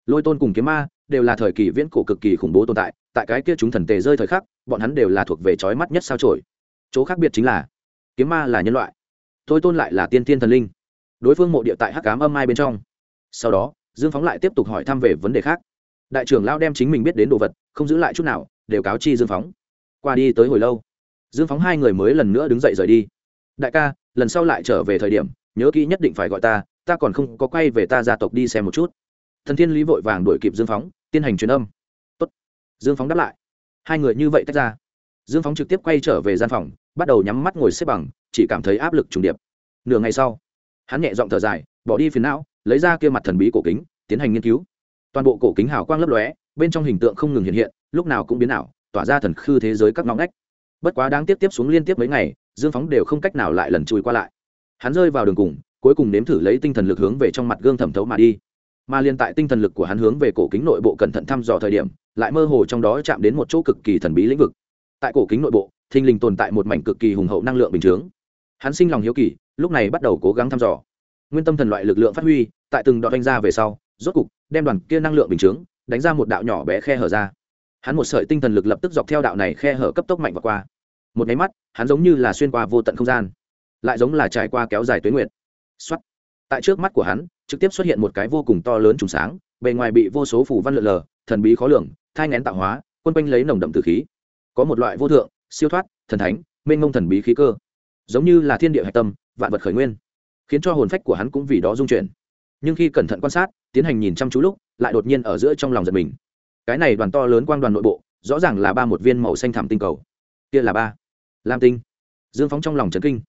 Lôi tôn cùng kiếm ma đều là thời kỳ viễn cổ cực kỳ khủng bố tồn tại tại cái kia chúng thần tề rơi thời khắc, bọn hắn đều là thuộc về trói mắt nhất sao trổi chỗ khác biệt chính là, kiếm ma là nhân loại tôi tôn lại là tiên tiên thần linh đối phương mộ địa tại hắc cám âm mai bên trong. Sau đó, dương phóng lại tiếp tục hỏi thăm về vấn đề khác. Đại trưởng lao đem chính mình biết đến đồ vật, không giữ lại chút nào, đều cáo chi dương phóng. Qua đi tới hồi lâu, dương phóng hai người mới lần nữa đứng dậy rời đi. Đại ca, lần sau lại trở về thời điểm, nhớ kỹ nhất định phải gọi ta ta còn không có quay về ta gia tộc đi xem một chút. Thần thiên lý vội vàng đuổi kịp dương phóng, tiến hành truyền âm. Tốt. dương phóng đáp lại. Hai người như vậy tách ra. Dương phóng trực tiếp quay trở về gian phòng, bắt đầu nhắm mắt ngồi xếp bằng, chỉ cảm thấy áp lực trùng điệp. Nửa ngày sau hắn nhẹ giọng thở dài, bỏ đi phiền não, lấy ra kia mặt thần bí cổ kính, tiến hành nghiên cứu. Toàn bộ cổ kính hào quang lấp lóe, bên trong hình tượng không ngừng hiện hiện, lúc nào cũng biến ảo, tỏa ra thần khư thế giới các ngõ ngách. Bất quá đáng tiếp tiếp xuống liên tiếp mấy ngày, dương phóng đều không cách nào lại lần chui qua lại. Hắn rơi vào đường cùng, cuối cùng nếm thử lấy tinh thần lực hướng về trong mặt gương thẩm thấu mà đi. Mà liên tại tinh thần lực của hắn hướng về cổ kính nội bộ cẩn thận thăm dò thời điểm, lại mơ hồ trong đó chạm đến một chỗ cực kỳ thần bí lĩnh vực. Tại cổ kính nội bộ, thình lình tồn tại một mảnh cực kỳ hùng hậu năng lượng bình chướng hắn sinh lòng hiếu kỳ lúc này bắt đầu cố gắng thăm dò. Nguyên tâm thần loại lực lượng phát huy, tại từng đoạn đánh ra về sau, rốt cục, đem đoàn kia năng lượng bình chướng, đánh ra một đạo nhỏ bé khe hở ra. Hắn một sợi tinh thần lực lập tức dọc theo đạo này khe hở cấp tốc mạnh và qua. Một nháy mắt, hắn giống như là xuyên qua vô tận không gian, lại giống là trải qua kéo dài tuyến nguyện xuất tại trước mắt của hắn, trực tiếp xuất hiện một cái vô cùng to lớn trùng sáng, bề ngoài bị vô số phủ văn lượn lờ, thần bí khó lường, thai ngén tạo hóa, quân quanh lấy nồng đậm từ khí. Có một loại vô thượng, siêu thoát, thần thánh, mênh ngông thần bí khí cơ. Giống như là thiên địa hạch tâm vạn vật khởi nguyên, khiến cho hồn phách của hắn cũng vì đó dung chuyển. Nhưng khi cẩn thận quan sát, tiến hành nhìn chăm chú lúc, lại đột nhiên ở giữa trong lòng giật mình. Cái này đoàn to lớn quang đoàn nội bộ, rõ ràng là ba một viên màu xanh thẳm tinh cầu. Kia là ba. Lam tinh. Dương phóng trong lòng trấn kinh.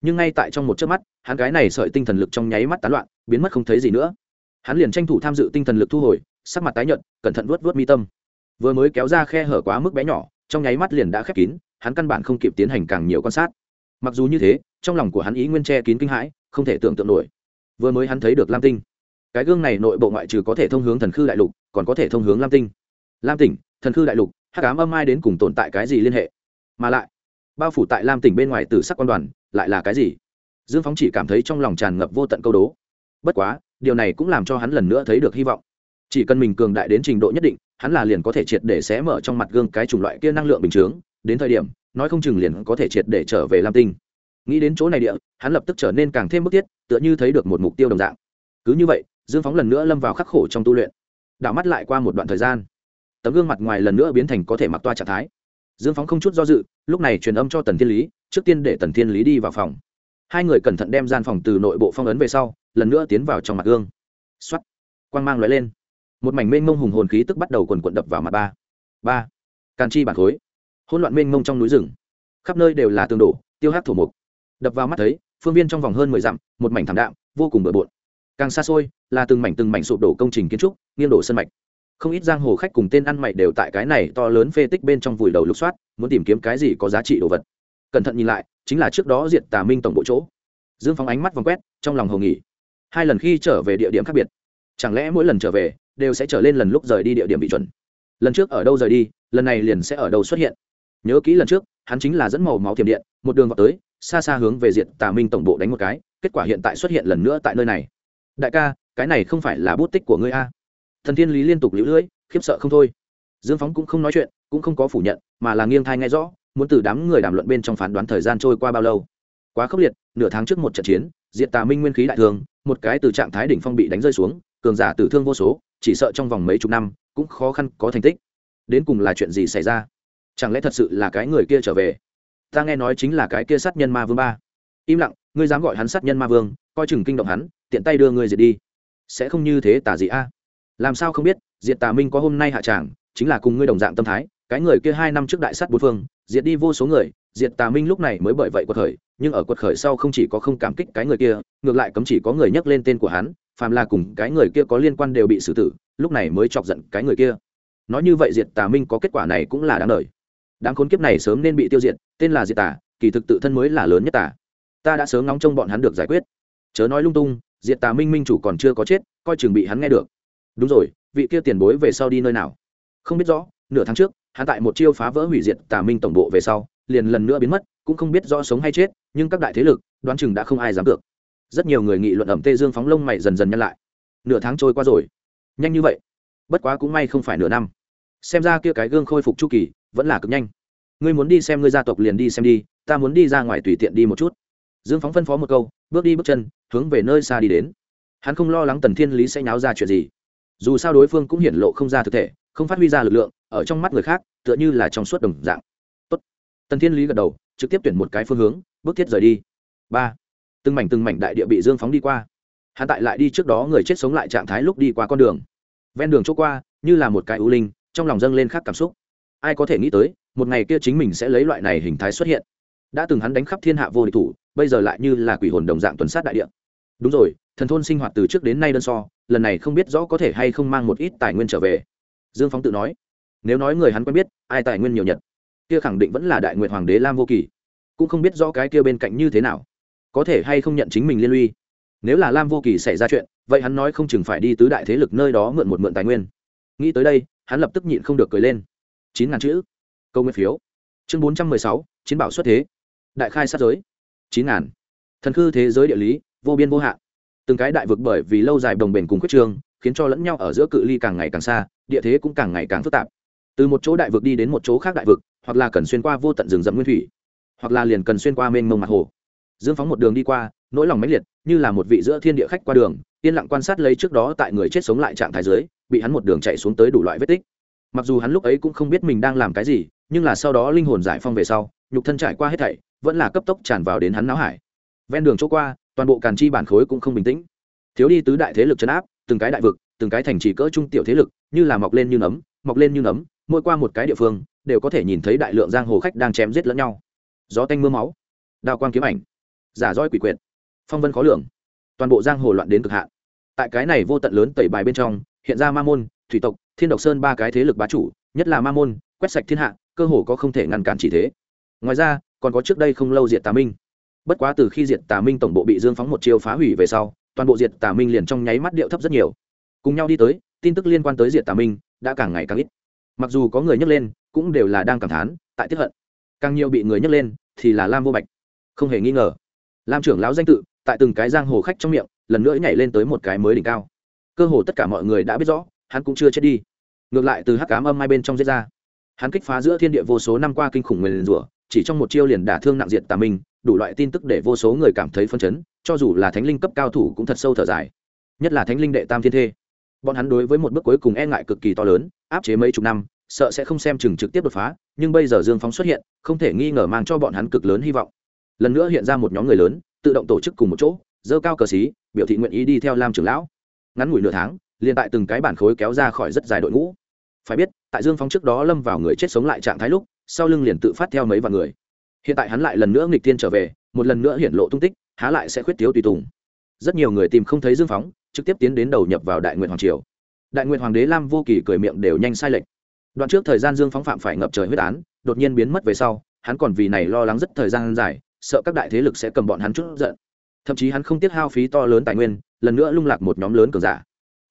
Nhưng ngay tại trong một chớp mắt, hắn cái này sợi tinh thần lực trong nháy mắt tán loạn, biến mất không thấy gì nữa. Hắn liền tranh thủ tham dự tinh thần lực thu hồi, sắc mặt tái nhợt, cẩn thận vuốt vuốt mi tâm. Vừa mới kéo ra khe hở quá mức bé nhỏ, trong nháy mắt liền đã khép kín, hắn căn bản không kịp tiến hành càng nhiều quan sát mặc dù như thế, trong lòng của hắn ý nguyên che kín kinh hãi, không thể tưởng tượng nổi. Vừa mới hắn thấy được lam tinh. Cái gương này nội bộ ngoại trừ có thể thông hướng thần khư đại lục, còn có thể thông hướng lam tinh. Lam tỉnh thần khư đại lục, hắc ám âm ai đến cùng tồn tại cái gì liên hệ? Mà lại, bao phủ tại lam tỉnh bên ngoài từ sắc quan đoàn, lại là cái gì? Dương phóng chỉ cảm thấy trong lòng tràn ngập vô tận câu đố. Bất quá, điều này cũng làm cho hắn lần nữa thấy được hy vọng. Chỉ cần mình cường đại đến trình độ nhất định, hắn là liền có thể triệt để xé mở trong mặt gương cái chủng loại kia năng lượng bình chướng. Đến thời điểm nói không chừng liền có thể triệt để trở về lam tinh. Nghĩ đến chỗ này địa, hắn lập tức trở nên càng thêm bức thiết, tựa như thấy được một mục tiêu đồng dạng. Cứ như vậy, dương phóng lần nữa lâm vào khắc khổ trong tu luyện. Đảo mắt lại qua một đoạn thời gian, tấm gương mặt ngoài lần nữa biến thành có thể mặc toa trạng thái. Dương phóng không chút do dự, lúc này truyền âm cho tần thiên lý, trước tiên để tần thiên lý đi vào phòng. Hai người cẩn thận đem gian phòng từ nội bộ phong ấn về sau, lần nữa tiến vào trong mặt gương. X o á t quang mang loại lên. Một mảnh mênh mông hùng hồn khí tức bắt đầu quần quận đập vào mặt ba. Ba. Càn chi bản khối hỗn loạn mênh mông trong núi rừng. Khắp nơi đều là tường đổ, tiêu hát thổ mục. Đập vào mắt thấy, phương viên trong vòng hơn mười dặm, một mảnh thảm đạm, vô cùng bừa bộn. Càng xa xôi, là từng mảnh từng mảnh sụp đổ công trình kiến trúc, nghiêng đổ sân mạch. Không ít giang hồ khách cùng tên ăn mày đều tại cái này to lớn phê tích bên trong vùi đầu lục soát, muốn tìm kiếm cái gì có giá trị đồ vật. Cẩn thận nhìn lại, chính là trước đó diệt tà minh tổng bộ chỗ. Dương phóng ánh mắt vòng quét, trong lòng hầu nghỉ. Hai lần khi trở về địa điểm khác biệt, chẳng lẽ mỗi lần trở về, đều sẽ trở lên lần lúc rời đi địa điểm bị chuẩn? Lần trước ở đâu rời đi, lần này liền sẽ ở đâu xuất hiện? Nhớ kỹ lần trước, hắn chính là dẫn màu máu thiểm điện, một đường vào tới, xa xa hướng về diện tà minh tổng bộ đánh một cái, kết quả hiện tại xuất hiện lần nữa tại nơi này. Đại ca, cái này không phải là bút tích của ngươi a? Thần thiên lý liên tục lũ lưỡi, khiếp sợ không thôi. Dương phóng cũng không nói chuyện, cũng không có phủ nhận, mà là nghiêng thai nghe rõ, muốn từ đám người đàm luận bên trong phán đoán thời gian trôi qua bao lâu. Quá khốc liệt, nửa tháng trước một trận chiến diện tà minh nguyên khí đại thường, một cái từ trạng thái đỉnh phong bị đánh rơi xuống, cường giả tử thương vô số, chỉ sợ trong vòng mấy chục năm, cũng khó khăn có thành tích. Đến cùng là chuyện gì xảy ra? Chẳng lẽ thật sự là cái người kia trở về? Ta nghe nói chính là cái kia sát nhân ma vương ba. Im lặng, ngươi dám gọi hắn sát nhân ma vương, coi chừng kinh động hắn, tiện tay đưa ngươi diệt đi. Sẽ không như thế tả gì a. Làm sao không biết, diệt tà minh có hôm nay hạ tràng, chính là cùng ngươi đồng dạng tâm thái, cái người kia hai năm trước đại sát bốn phương, diệt đi vô số người, diệt tà minh lúc này mới bởi vậy quật khởi, nhưng ở quật khởi sau không chỉ có không cảm kích cái người kia, ngược lại cấm chỉ có người nhắc lên tên của hắn, phàm là cùng cái người kia có liên quan đều bị xử tử, lúc này mới chọc giận cái người kia. Nói như vậy diệt tà minh có kết quả này cũng là đáng lời đám khốn kiếp này sớm nên bị tiêu diệt tên là diệt Tả, kỳ thực tự thân mới là lớn nhất tả ta đã sớm ngóng trông bọn hắn được giải quyết. Chớ nói lung tung diệt tà minh minh chủ còn chưa có chết coi chừng bị hắn nghe được. Đúng rồi vị kia tiền bối về sau đi nơi nào? Không biết rõ nửa tháng trước hắn tại một chiêu phá vỡ hủy diệt tà minh tổng bộ về sau liền lần nữa biến mất cũng không biết rõ sống hay chết nhưng các đại thế lực đoán chừng đã không ai dám được. Rất nhiều người nghị luận ẩm tê dương phóng lông mày dần dần nhăn lại. Nửa tháng trôi qua rồi. Nhanh như vậy. Bất quá cũng may không phải nửa năm xem ra kia cái gương khôi phục chu kỳ, vẫn là cực nhanh. Ngươi muốn đi xem ngươi gia tộc liền đi xem đi, ta muốn đi ra ngoài tùy tiện đi một chút. Dương phóng phân phó một câu, bước đi bước chân, hướng về nơi xa đi đến. Hắn không lo lắng tần thiên lý sẽ nháo ra chuyện gì. Dù sao đối phương cũng hiển lộ không ra thực thể, không phát huy ra lực lượng, ở trong mắt người khác, tựa như là trong suốt đồng dạng. Tốt. tần thiên lý gật đầu, trực tiếp tuyển một cái phương hướng, bước thiết rời đi. Ba. Từng mảnh từng mảnh đại địa bị dương phóng đi qua. Hắn tại lại đi trước đó người chết sống lại trạng thái lúc đi qua con đường. Ven đường chỗ qua, như là một cái ưu linh trong lòng dâng lên khác cảm xúc. Ai có thể nghĩ tới, một ngày kia chính mình sẽ lấy loại này hình thái xuất hiện. Đã từng hắn đánh khắp thiên hạ vô địch thủ, bây giờ lại như là quỷ hồn đồng dạng tuần sát đại địa. Đúng rồi, thần thôn sinh hoạt từ trước đến nay đơn so, lần này không biết rõ có thể hay không mang một ít tài nguyên trở về. Dương phóng tự nói, nếu nói người hắn quen biết, ai tài nguyên nhiều nhất kia khẳng định vẫn là đại nguyện hoàng đế lam vô kỳ cũng không biết rõ cái kia bên cạnh như thế nào, có thể hay không nhận chính mình liên lụy. Nếu là lam vô kỳ xảy ra chuyện, vậy hắn nói không chừng phải đi tứ đại thế lực nơi đó mượn một mượn tài nguyên. Nghĩ tới đây hắn lập tức nhịn không được cười lên. Chín ngàn chữ. Câu nguyên phiếu. Chương bốn trăm mười sáu, chiến bảo xuất thế. Đại khai sát giới. Chín ngàn. Thần khư thế giới địa lý, vô biên vô hạn. Từng cái đại vực bởi vì lâu dài đồng bền cùng quyết trường khiến cho lẫn nhau ở giữa cự ly càng ngày càng xa, địa thế cũng càng ngày càng phức tạp. Từ một chỗ đại vực đi đến một chỗ khác đại vực, hoặc là cần xuyên qua vô tận rừng rậm nguyên thủy, hoặc là liền cần xuyên qua mênh mông mặt hồ. Dương phóng một đường đi qua, nỗi lòng mãnh liệt, như là một vị giữa thiên địa khách qua đường, yên lặng quan sát lấy trước đó tại người chết sống lại trạng thái dưới bị hắn một đường chạy xuống tới đủ loại vết tích. Mặc dù hắn lúc ấy cũng không biết mình đang làm cái gì, nhưng là sau đó linh hồn giải phong về sau, nhục thân trải qua hết thảy, vẫn là cấp tốc tràn vào đến hắn não hải. Ven đường chỗ qua, toàn bộ càn chi bản khối cũng không bình tĩnh. Thiếu đi tứ đại thế lực chấn áp, từng cái đại vực, từng cái thành trì cỡ trung tiểu thế lực, như là mọc lên như nấm, mọc lên như nấm, mỗi qua một cái địa phương, đều có thể nhìn thấy đại lượng giang hồ khách đang chém giết lẫn nhau. Gió tanh mưa máu, đao quang kiếm ảnh, giả roi quỷ quyệt, phong vân khó lường. Toàn bộ giang hồ loạn đến cực hạn. Tại cái này vô tận lớn tẩy bài bên trong hiện ra ma môn, thủy tộc, thiên độc sơn ba cái thế lực bá chủ, nhất là ma môn, quét sạch thiên hạ, cơ hồ có không thể ngăn cản chỉ thế. Ngoài ra, còn có trước đây không lâu diệt tà minh. Bất quá từ khi diệt tà minh tổng bộ bị dương phóng một chiêu phá hủy về sau, toàn bộ diệt tà minh liền trong nháy mắt điệu thấp rất nhiều. Cùng nhau đi tới, tin tức liên quan tới diệt tà minh đã càng ngày càng ít. Mặc dù có người nhắc lên, cũng đều là đang cảm thán, tại tiếp hận. Càng nhiều bị người nhắc lên, thì là lam vô bạch. Không hề nghi ngờ. Lam trưởng lão danh tự, tại từng cái giang hồ khách trong miệng, lần nữa nhảy lên tới một cái mới đỉnh cao cơ hồ tất cả mọi người đã biết rõ, hắn cũng chưa chết đi. Ngược lại từ hắc cám âm hai bên trong giết ra. Hắn kích phá giữa thiên địa vô số năm qua kinh khủng người rủa, chỉ trong một chiêu liền đả thương nặng diệt tà minh, đủ loại tin tức để vô số người cảm thấy phân chấn, cho dù là thánh linh cấp cao thủ cũng thật sâu thở dài. Nhất là thánh linh đệ tam thiên thê. Bọn hắn đối với một bước cuối cùng e ngại cực kỳ to lớn, áp chế mấy chục năm, sợ sẽ không xem chừng trực tiếp đột phá, nhưng bây giờ dương phóng xuất hiện, không thể nghi ngờ mang cho bọn hắn cực lớn hy vọng. Lần nữa hiện ra một nhóm người lớn, tự động tổ chức cùng một chỗ, dơ cao cờ xí, biểu thị nguyện ý đi theo lam trưởng lão ngắn ngủi nửa tháng, liền tại từng cái bản khối kéo ra khỏi rất dài đội ngũ. Phải biết, tại dương phóng trước đó lâm vào người chết sống lại trạng thái lúc, sau lưng liền tự phát theo mấy vạn người. Hiện tại hắn lại lần nữa nghịch tiên trở về, một lần nữa hiện lộ tung tích, há lại sẽ khuyết thiếu tùy tùng. Rất nhiều người tìm không thấy dương phóng trực tiếp tiến đến đầu nhập vào đại nguyện hoàng triều. Đại nguyện hoàng đế lam vô kỳ cười miệng đều nhanh sai lệch. Đoạn trước thời gian dương phóng phạm phải ngập trời huyết án, đột nhiên biến mất về sau, hắn còn vì này lo lắng rất thời gian dài, sợ các đại thế lực sẽ cầm bọn hắn chút giận thậm chí hắn không tiếc hao phí to lớn tài nguyên, lần nữa lung lạc một nhóm lớn cường giả.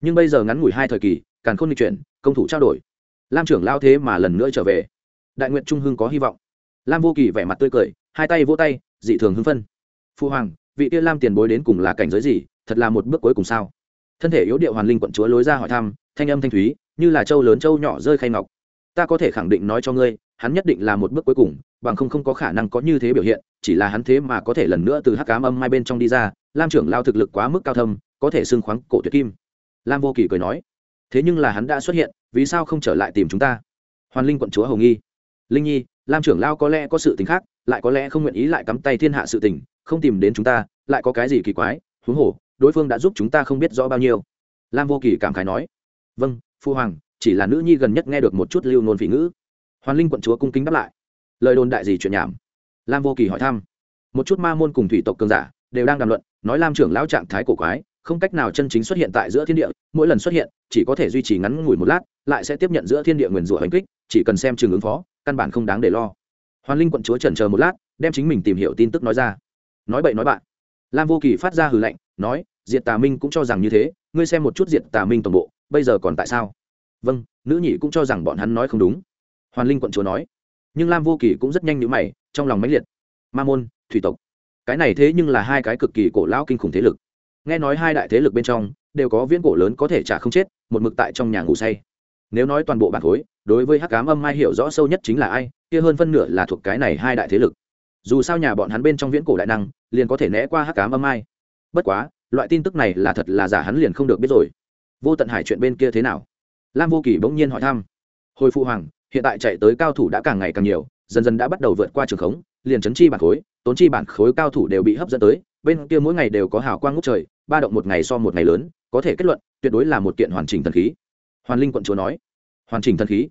Nhưng bây giờ ngắn ngủi hai thời kỳ, càn khôn lịch chuyển, công thủ trao đổi. Lam trưởng lao thế mà lần nữa trở về. Đại nguyện trung hưng có hy vọng. Lam vô kỳ vẻ mặt tươi cười, hai tay vỗ tay, dị thường hưng phân phu hoàng, vị tiên lam tiền bối đến cùng là cảnh giới gì, thật là một bước cuối cùng sao? Thân thể yếu điệu hoàn linh quận chúa lối ra hỏi thăm, thanh âm thanh thúy, như là châu lớn châu nhỏ rơi khay ngọc. Ta có thể khẳng định nói cho ngươi hắn nhất định là một bước cuối cùng, bằng không không có khả năng có như thế biểu hiện, chỉ là hắn thế mà có thể lần nữa từ hắc cám âm mai bên trong đi ra, lam trưởng lao thực lực quá mức cao thâm, có thể xưng khoáng cổ tuyệt kim. Lam vô kỳ cười nói, thế nhưng là hắn đã xuất hiện, vì sao không trở lại tìm chúng ta? Hoàn linh quận chúa hồng nghi. Linh nhi, lam trưởng lao có lẽ có sự tình khác, lại có lẽ không nguyện ý lại cắm tay thiên hạ sự tình, không tìm đến chúng ta, lại có cái gì kỳ quái? Huống hồ, đối phương đã giúp chúng ta không biết rõ bao nhiêu. Lam vô kỳ cảm khái nói vâng phu hoàng, chỉ là nữ nhi gần nhất nghe được một chút lưu nôn vị ngữ hoàn linh quận chúa cung kính đáp lại. Lời đồn đại gì chuyện nhảm? Lam vô kỳ hỏi thăm. Một chút ma môn cùng thủy tộc cường giả đều đang đàm luận, nói lam trưởng lão trạng thái cổ quái, không cách nào chân chính xuất hiện tại giữa thiên địa, mỗi lần xuất hiện, chỉ có thể duy trì ngắn ngủi một lát, lại sẽ tiếp nhận giữa thiên địa nguyền rủa hành kích, chỉ cần xem trường ứng phó, căn bản không đáng để lo. Hoàn linh quận chúa trần chờ một lát, đem chính mình tìm hiểu tin tức nói ra. Nói bậy nói bạn. Lam vô kỳ phát ra hừ lạnh, nói, diệt tà minh cũng cho rằng như thế, ngươi xem một chút diệt tà minh toàn bộ, bây giờ còn tại sao? Vâng nữ nhị cũng cho rằng bọn hắn nói không đúng hoàn linh quận chúa nói. Nhưng lam vô kỳ cũng rất nhanh nhữ mày, trong lòng mãnh liệt. Ma môn, thủy tộc. Cái này thế nhưng là hai cái cực kỳ cổ lão kinh khủng thế lực. Nghe nói hai đại thế lực bên trong, đều có viễn cổ lớn có thể trả không chết, một mực tại trong nhà ngủ say. Nếu nói toàn bộ bản khối, đối với hắc cám âm mai hiểu rõ sâu nhất chính là ai, kia hơn phân nửa là thuộc cái này hai đại thế lực. Dù sao nhà bọn hắn bên trong viễn cổ đại năng, liền có thể né qua hắc cám âm mai. Bất quá, loại tin tức này là thật là giả hắn liền không được biết rồi. Vô tận hải chuyện bên kia thế nào? Lam vô kỳ bỗng nhiên hỏi thăm. Hồi phụ hoàng hiện tại chạy tới cao thủ đã càng ngày càng nhiều, dần dần đã bắt đầu vượt qua trường khống, liền chấn chi bản khối, tốn chi bản khối cao thủ đều bị hấp dẫn tới, bên kia mỗi ngày đều có hào quang ngút trời, ba động một ngày so một ngày lớn, có thể kết luận, tuyệt đối là một kiện hoàn chỉnh thần khí. Hoàn linh quận chúa nói. Hoàn chỉnh thần khí?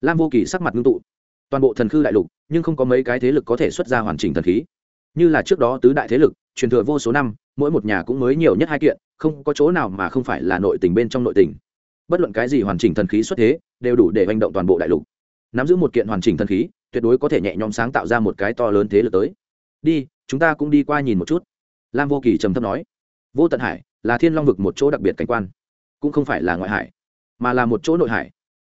Lam vô kỳ sắc mặt ngưng tụ. Toàn bộ thần khư đại lục, nhưng không có mấy cái thế lực có thể xuất ra hoàn chỉnh thần khí. Như là trước đó tứ đại thế lực, truyền thừa vô số năm, mỗi một nhà cũng mới nhiều nhất hai kiện, không có chỗ nào mà không phải là nội tình bên trong nội tình. Bất luận cái gì hoàn chỉnh thần khí xuất thế, đều đủ để hành động toàn bộ đại lục nắm giữ một kiện hoàn chỉnh thần khí, tuyệt đối có thể nhẹ nhõm sáng tạo ra một cái to lớn thế lực tới. Đi, chúng ta cũng đi qua nhìn một chút. Lam vô kỳ trầm thấp nói. Vô tận hải là thiên long vực một chỗ đặc biệt cảnh quan, cũng không phải là ngoại hải, mà là một chỗ nội hải.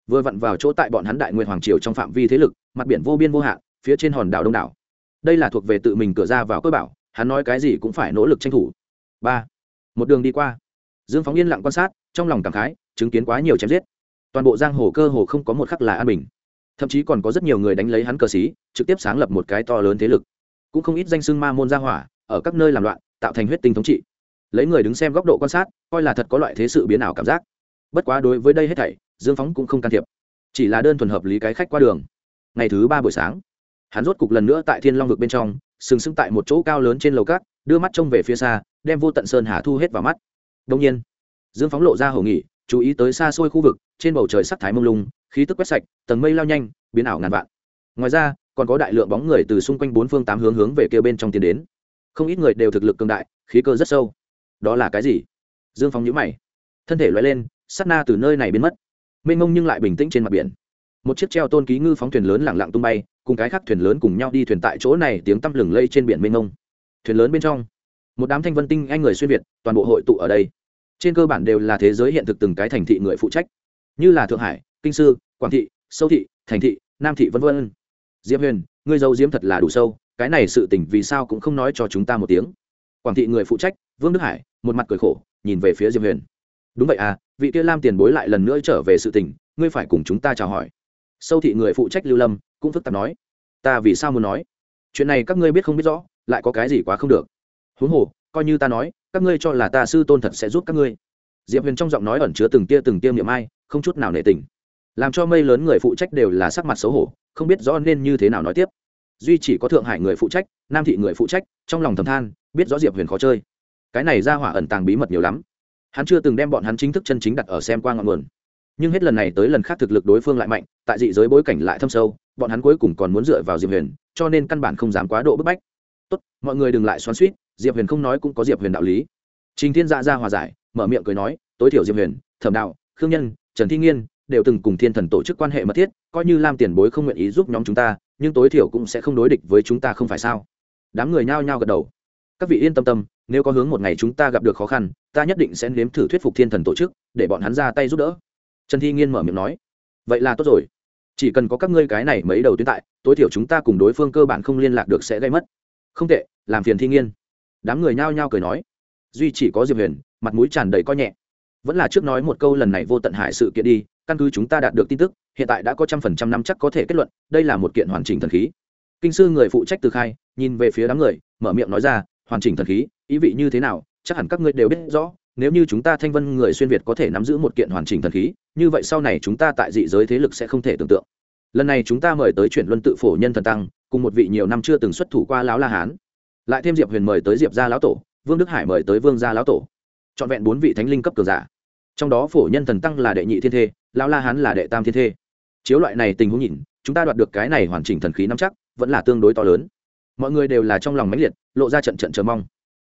Vừa vặn vào chỗ tại bọn hắn đại nguyên hoàng triều trong phạm vi thế lực, mặt biển vô biên vô hạn, phía trên hòn đảo đông đảo. Đây là thuộc về tự mình cửa ra vào cơ bảo, hắn nói cái gì cũng phải nỗ lực tranh thủ. Ba. Một đường đi qua, dương phóng yên lặng quan sát, trong lòng cảm khái, chứng kiến quá nhiều chém giết. Toàn bộ giang hồ cơ hồ không có một khắc là an bình thậm chí còn có rất nhiều người đánh lấy hắn cờ xí, trực tiếp sáng lập một cái to lớn thế lực. Cũng không ít danh xưng ma môn gia hỏa, ở các nơi làm loạn, tạo thành huyết tinh thống trị. Lấy người đứng xem góc độ quan sát, coi là thật có loại thế sự biến ảo cảm giác. Bất quá đối với đây hết thảy, dương phóng cũng không can thiệp. Chỉ là đơn thuần hợp lý cái khách qua đường. Ngày thứ ba buổi sáng, hắn rốt cục lần nữa tại thiên long vực bên trong, sừng sững tại một chỗ cao lớn trên lầu cát, đưa mắt trông về phía xa, đem vô tận sơn hà thu hết vào mắt. Đông nhiên, dương phóng lộ ra hầu nghỉ, chú ý tới xa xôi khu vực, trên bầu trời sắc thái mông lung khí tức quét sạch, tầng mây lao nhanh, biến ảo ngàn vạn. Ngoài ra, còn có đại lượng bóng người từ xung quanh bốn phương tám hướng hướng về kia bên trong tiến đến. Không ít người đều thực lực cường đại, khí cơ rất sâu. Đó là cái gì? Dương phóng nhữ mày. Thân thể loay lên, sát na từ nơi này biến mất. Mênh mông nhưng lại bình tĩnh trên mặt biển. Một chiếc treo tôn ký ngư phóng thuyền lớn lẳng lặng tung bay, cùng cái khác thuyền lớn cùng nhau đi thuyền tại chỗ này tiếng tăm lừng lây trên biển mênh mông. Thuyền lớn bên trong, một đám thanh vân tinh anh người xuyên việt, toàn bộ hội tụ ở đây. Trên cơ bản đều là thế giới hiện thực từng cái thành thị người phụ trách. Như là thượng hải kinh sư, quảng thị, sâu thị, thành thị, nam thị v v diệp huyền, ngươi giấu diếm thật là đủ sâu, cái này sự tình vì sao cũng không nói cho chúng ta một tiếng. Quảng thị người phụ trách, vương đức hải, một mặt cười khổ, nhìn về phía diệp huyền. Đúng vậy à vị kia lam tiền bối lại lần nữa trở về sự tình, ngươi phải cùng chúng ta chào hỏi. Sâu thị người phụ trách lưu lâm, cũng phức tạp nói. Ta vì sao muốn nói? Chuyện này các ngươi biết không biết rõ, lại có cái gì quá không được. Huống hồ, coi như ta nói, các ngươi cho là ta sư tôn thật sẽ giúp các ngươi. Diệp huyền trong giọng nói ẩn chứa từng tia từng tia miệng ai, không chút nào nể tình làm cho mây lớn người phụ trách đều là sắc mặt xấu hổ, không biết rõ nên như thế nào nói tiếp. Duy chỉ có thượng hải người phụ trách, nam thị người phụ trách, trong lòng thầm than, biết rõ diệp huyền khó chơi. Cái này ra hỏa ẩn tàng bí mật nhiều lắm. Hắn chưa từng đem bọn hắn chính thức chân chính đặt ở xem qua ngọn nguồn. Nhưng hết lần này tới lần khác thực lực đối phương lại mạnh, tại dị giới bối cảnh lại thâm sâu, bọn hắn cuối cùng còn muốn dựa vào diệp huyền, cho nên căn bản không dám quá độ bức bách. Tốt, mọi người đừng lại xoắn suýt diệp huyền không nói cũng có diệp huyền đạo lý. Trình thiên dạ ra hòa giải, mở miệng cười nói, tối thiểu diệp huyền, thẩm đạo, khương nhân, trần thi nghiên đều từng cùng thiên thần tổ chức quan hệ mật thiết, coi như lam tiền bối không nguyện ý giúp nhóm chúng ta, nhưng tối thiểu cũng sẽ không đối địch với chúng ta không phải sao? Đám người nhao nhao gật đầu. Các vị yên tâm tâm, nếu có hướng một ngày chúng ta gặp được khó khăn, ta nhất định sẽ nếm thử thuyết phục thiên thần tổ chức, để bọn hắn ra tay giúp đỡ. Trần thi nghiên mở miệng nói. Vậy là tốt rồi. Chỉ cần có các ngươi cái này mấy đầu tuyến tại, tối thiểu chúng ta cùng đối phương cơ bản không liên lạc được sẽ gây mất. Không tệ, làm phiền thi nghiên. Đám người nhao nhao cười nói. Duy chỉ có diệp huyền, mặt mũi tràn đầy coi nhẹ. Vẫn là trước nói một câu lần này vô tận hại sự kiện đi căn cứ chúng ta đạt được tin tức, hiện tại đã có trăm phần trăm năm chắc có thể kết luận, đây là một kiện hoàn chỉnh thần khí. Kinh sư người phụ trách từ khai, nhìn về phía đám người, mở miệng nói ra, hoàn chỉnh thần khí, ý vị như thế nào, chắc hẳn các ngươi đều biết rõ, nếu như chúng ta thanh vân người xuyên việt có thể nắm giữ một kiện hoàn chỉnh thần khí, như vậy sau này chúng ta tại dị giới thế lực sẽ không thể tưởng tượng. Lần này chúng ta mời tới chuyển luân tự phổ nhân thần tăng, cùng một vị nhiều năm chưa từng xuất thủ qua lão la hán. Lại thêm diệp huyền mời tới diệp gia lão tổ, vương đức hải mời tới vương gia lão tổ. Trọn vẹn bốn vị thánh linh cấp cường giả. Trong đó phổ nhân thần tăng là đệ nhị thiên thê lão la hán là đệ tam thiên thê. Chiếu loại này tình huống nhìn, chúng ta đoạt được cái này hoàn chỉnh thần khí nắm chắc, vẫn là tương đối to lớn. Mọi người đều là trong lòng mãnh liệt, lộ ra trận trận chờ mong.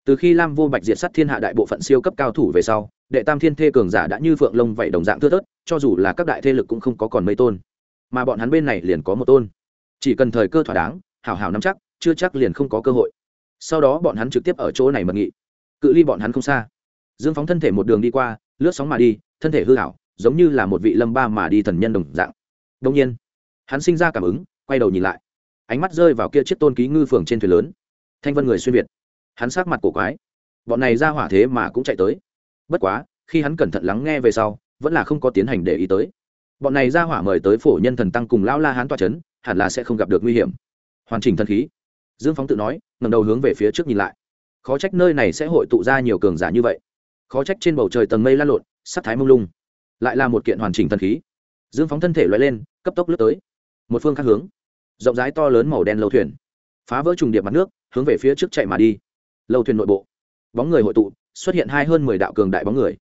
Từ khi lam vô bạch diệt sắt thiên hạ đại bộ phận siêu cấp cao thủ về sau, đệ tam thiên thê cường giả đã như phượng lông vậy đồng dạng thưa thớt, cho dù là các đại thế lực cũng không có còn mấy tôn. Mà bọn hắn bên này liền có một tôn. Chỉ cần thời cơ thỏa đáng, hảo hảo nắm chắc, chưa chắc liền không có cơ hội. Sau đó bọn hắn trực tiếp ở chỗ này mật nghị. Cự ly bọn hắn không xa. Dương phóng thân thể một đường đi qua, lướt sóng mà đi, thân thể hư hảo giống như là một vị lâm ba mà đi thần nhân đồng dạng. Đông nhiên, hắn sinh ra cảm ứng, quay đầu nhìn lại. Ánh mắt rơi vào kia chiếc tôn ký ngư phường trên thuyền lớn. Thanh vân người xuyên việt. Hắn sát mặt cổ quái. Bọn này ra hỏa thế mà cũng chạy tới. Bất quá, khi hắn cẩn thận lắng nghe về sau, vẫn là không có tiến hành để ý tới. Bọn này ra hỏa mời tới phổ nhân thần tăng cùng lão la hán toa c h ấ n hẳn là sẽ không gặp được nguy hiểm. Hoàn chỉnh thần khí. Dương phóng tự nói ngầm đầu hướng về phía trước nhìn lại. Khó trách nơi này sẽ hội tụ ra nhiều cường giả như vậy. Khó trách trên bầu trời tầng mây lan lộn, sắc thái mông lung lại là một kiện hoàn chỉnh thần khí. Dương phóng thân thể loại lên, cấp tốc lướt tới. Một phương khác hướng. Rộng rãi to lớn màu đen lâu thuyền. Phá vỡ trùng điệp mặt nước, hướng về phía trước chạy mà đi. Lâu thuyền nội bộ. Bóng người hội tụ, xuất hiện hai hơn mười đạo cường đại bóng người.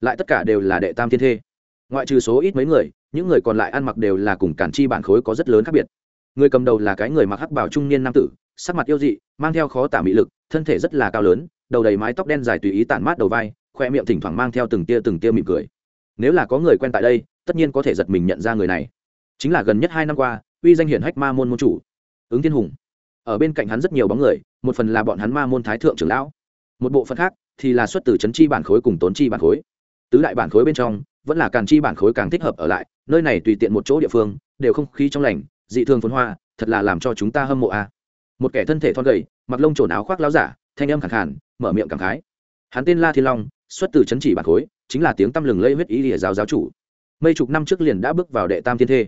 Lại tất cả đều là đệ tam thiên thê. Ngoại trừ số ít mấy người, những người còn lại ăn mặc đều là cùng cản chi bản khối có rất lớn khác biệt. Người cầm đầu là cái người mặc hắc bảo trung niên nam tử, sắc mặt yêu dị, mang theo khó tả mỹ lực, thân thể rất là cao lớn, đầu đầy mái tóc đen dài tùy ý tản mát đầu vai, khoe miệng thỉnh thoảng mang theo từng tia từng tia mỉm cười nếu là có người quen tại đây, tất nhiên có thể giật mình nhận ra người này. Chính là gần nhất hai năm qua, uy danh hiển hách ma môn môn chủ, ứng thiên hùng. Ở bên cạnh hắn rất nhiều bóng người, một phần là bọn hắn ma môn thái thượng trưởng lão, một bộ phận khác thì là xuất từ trấn chi bản khối cùng tốn chi bản khối. Tứ đại bản khối bên trong, vẫn là càn chi bản khối càng thích hợp ở lại, nơi này tùy tiện một chỗ địa phương, đều không khí trong lành, dị thường phồn hoa, thật là làm cho chúng ta hâm mộ a. Một kẻ thân thể thon gầy, mặc lông trồn áo khoác láo giả, thanh âm khẳng khản mở miệng cảm khái. Hắn tên la thiên long xuất từ chấn chỉ bản khối, chính là tiếng tăm lừng lây huyết ý địa giáo giáo chủ. Mấy chục năm trước liền đã bước vào đệ tam thiên thê.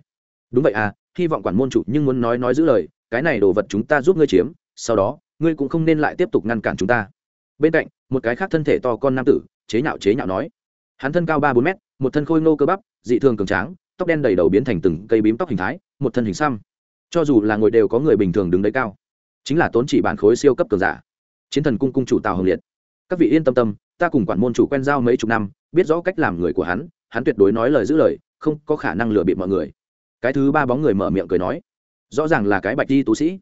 Đúng vậy à hy vọng quản môn chủ nhưng muốn nói nói giữ lời, cái này đồ vật chúng ta giúp ngươi chiếm, sau đó, ngươi cũng không nên lại tiếp tục ngăn cản chúng ta. Bên cạnh, một cái khác thân thể to con nam tử, chế nhạo chế nhạo nói. Hắn thân cao ba bốn mét, một thân khôi ngô cơ bắp, dị thường cường tráng, tóc đen đầy đầu biến thành từng cây bím tóc hình thái, một thân hình xăm. Cho dù là ngồi đều có người bình thường đứng đấy cao. Chính là tốn chỉ bản khối siêu cấp cường giả. Chiến thần cung cung chủ tào hồng liệt. Các vị yên tâm tâm ta cùng quản môn chủ quen giao mấy chục năm, biết rõ cách làm người của hắn hắn tuyệt đối nói lời giữ lời, không có khả năng lừa bịp mọi người. Cái thứ ba bóng người mở miệng cười nói, rõ ràng là cái bạch đi tú sĩ.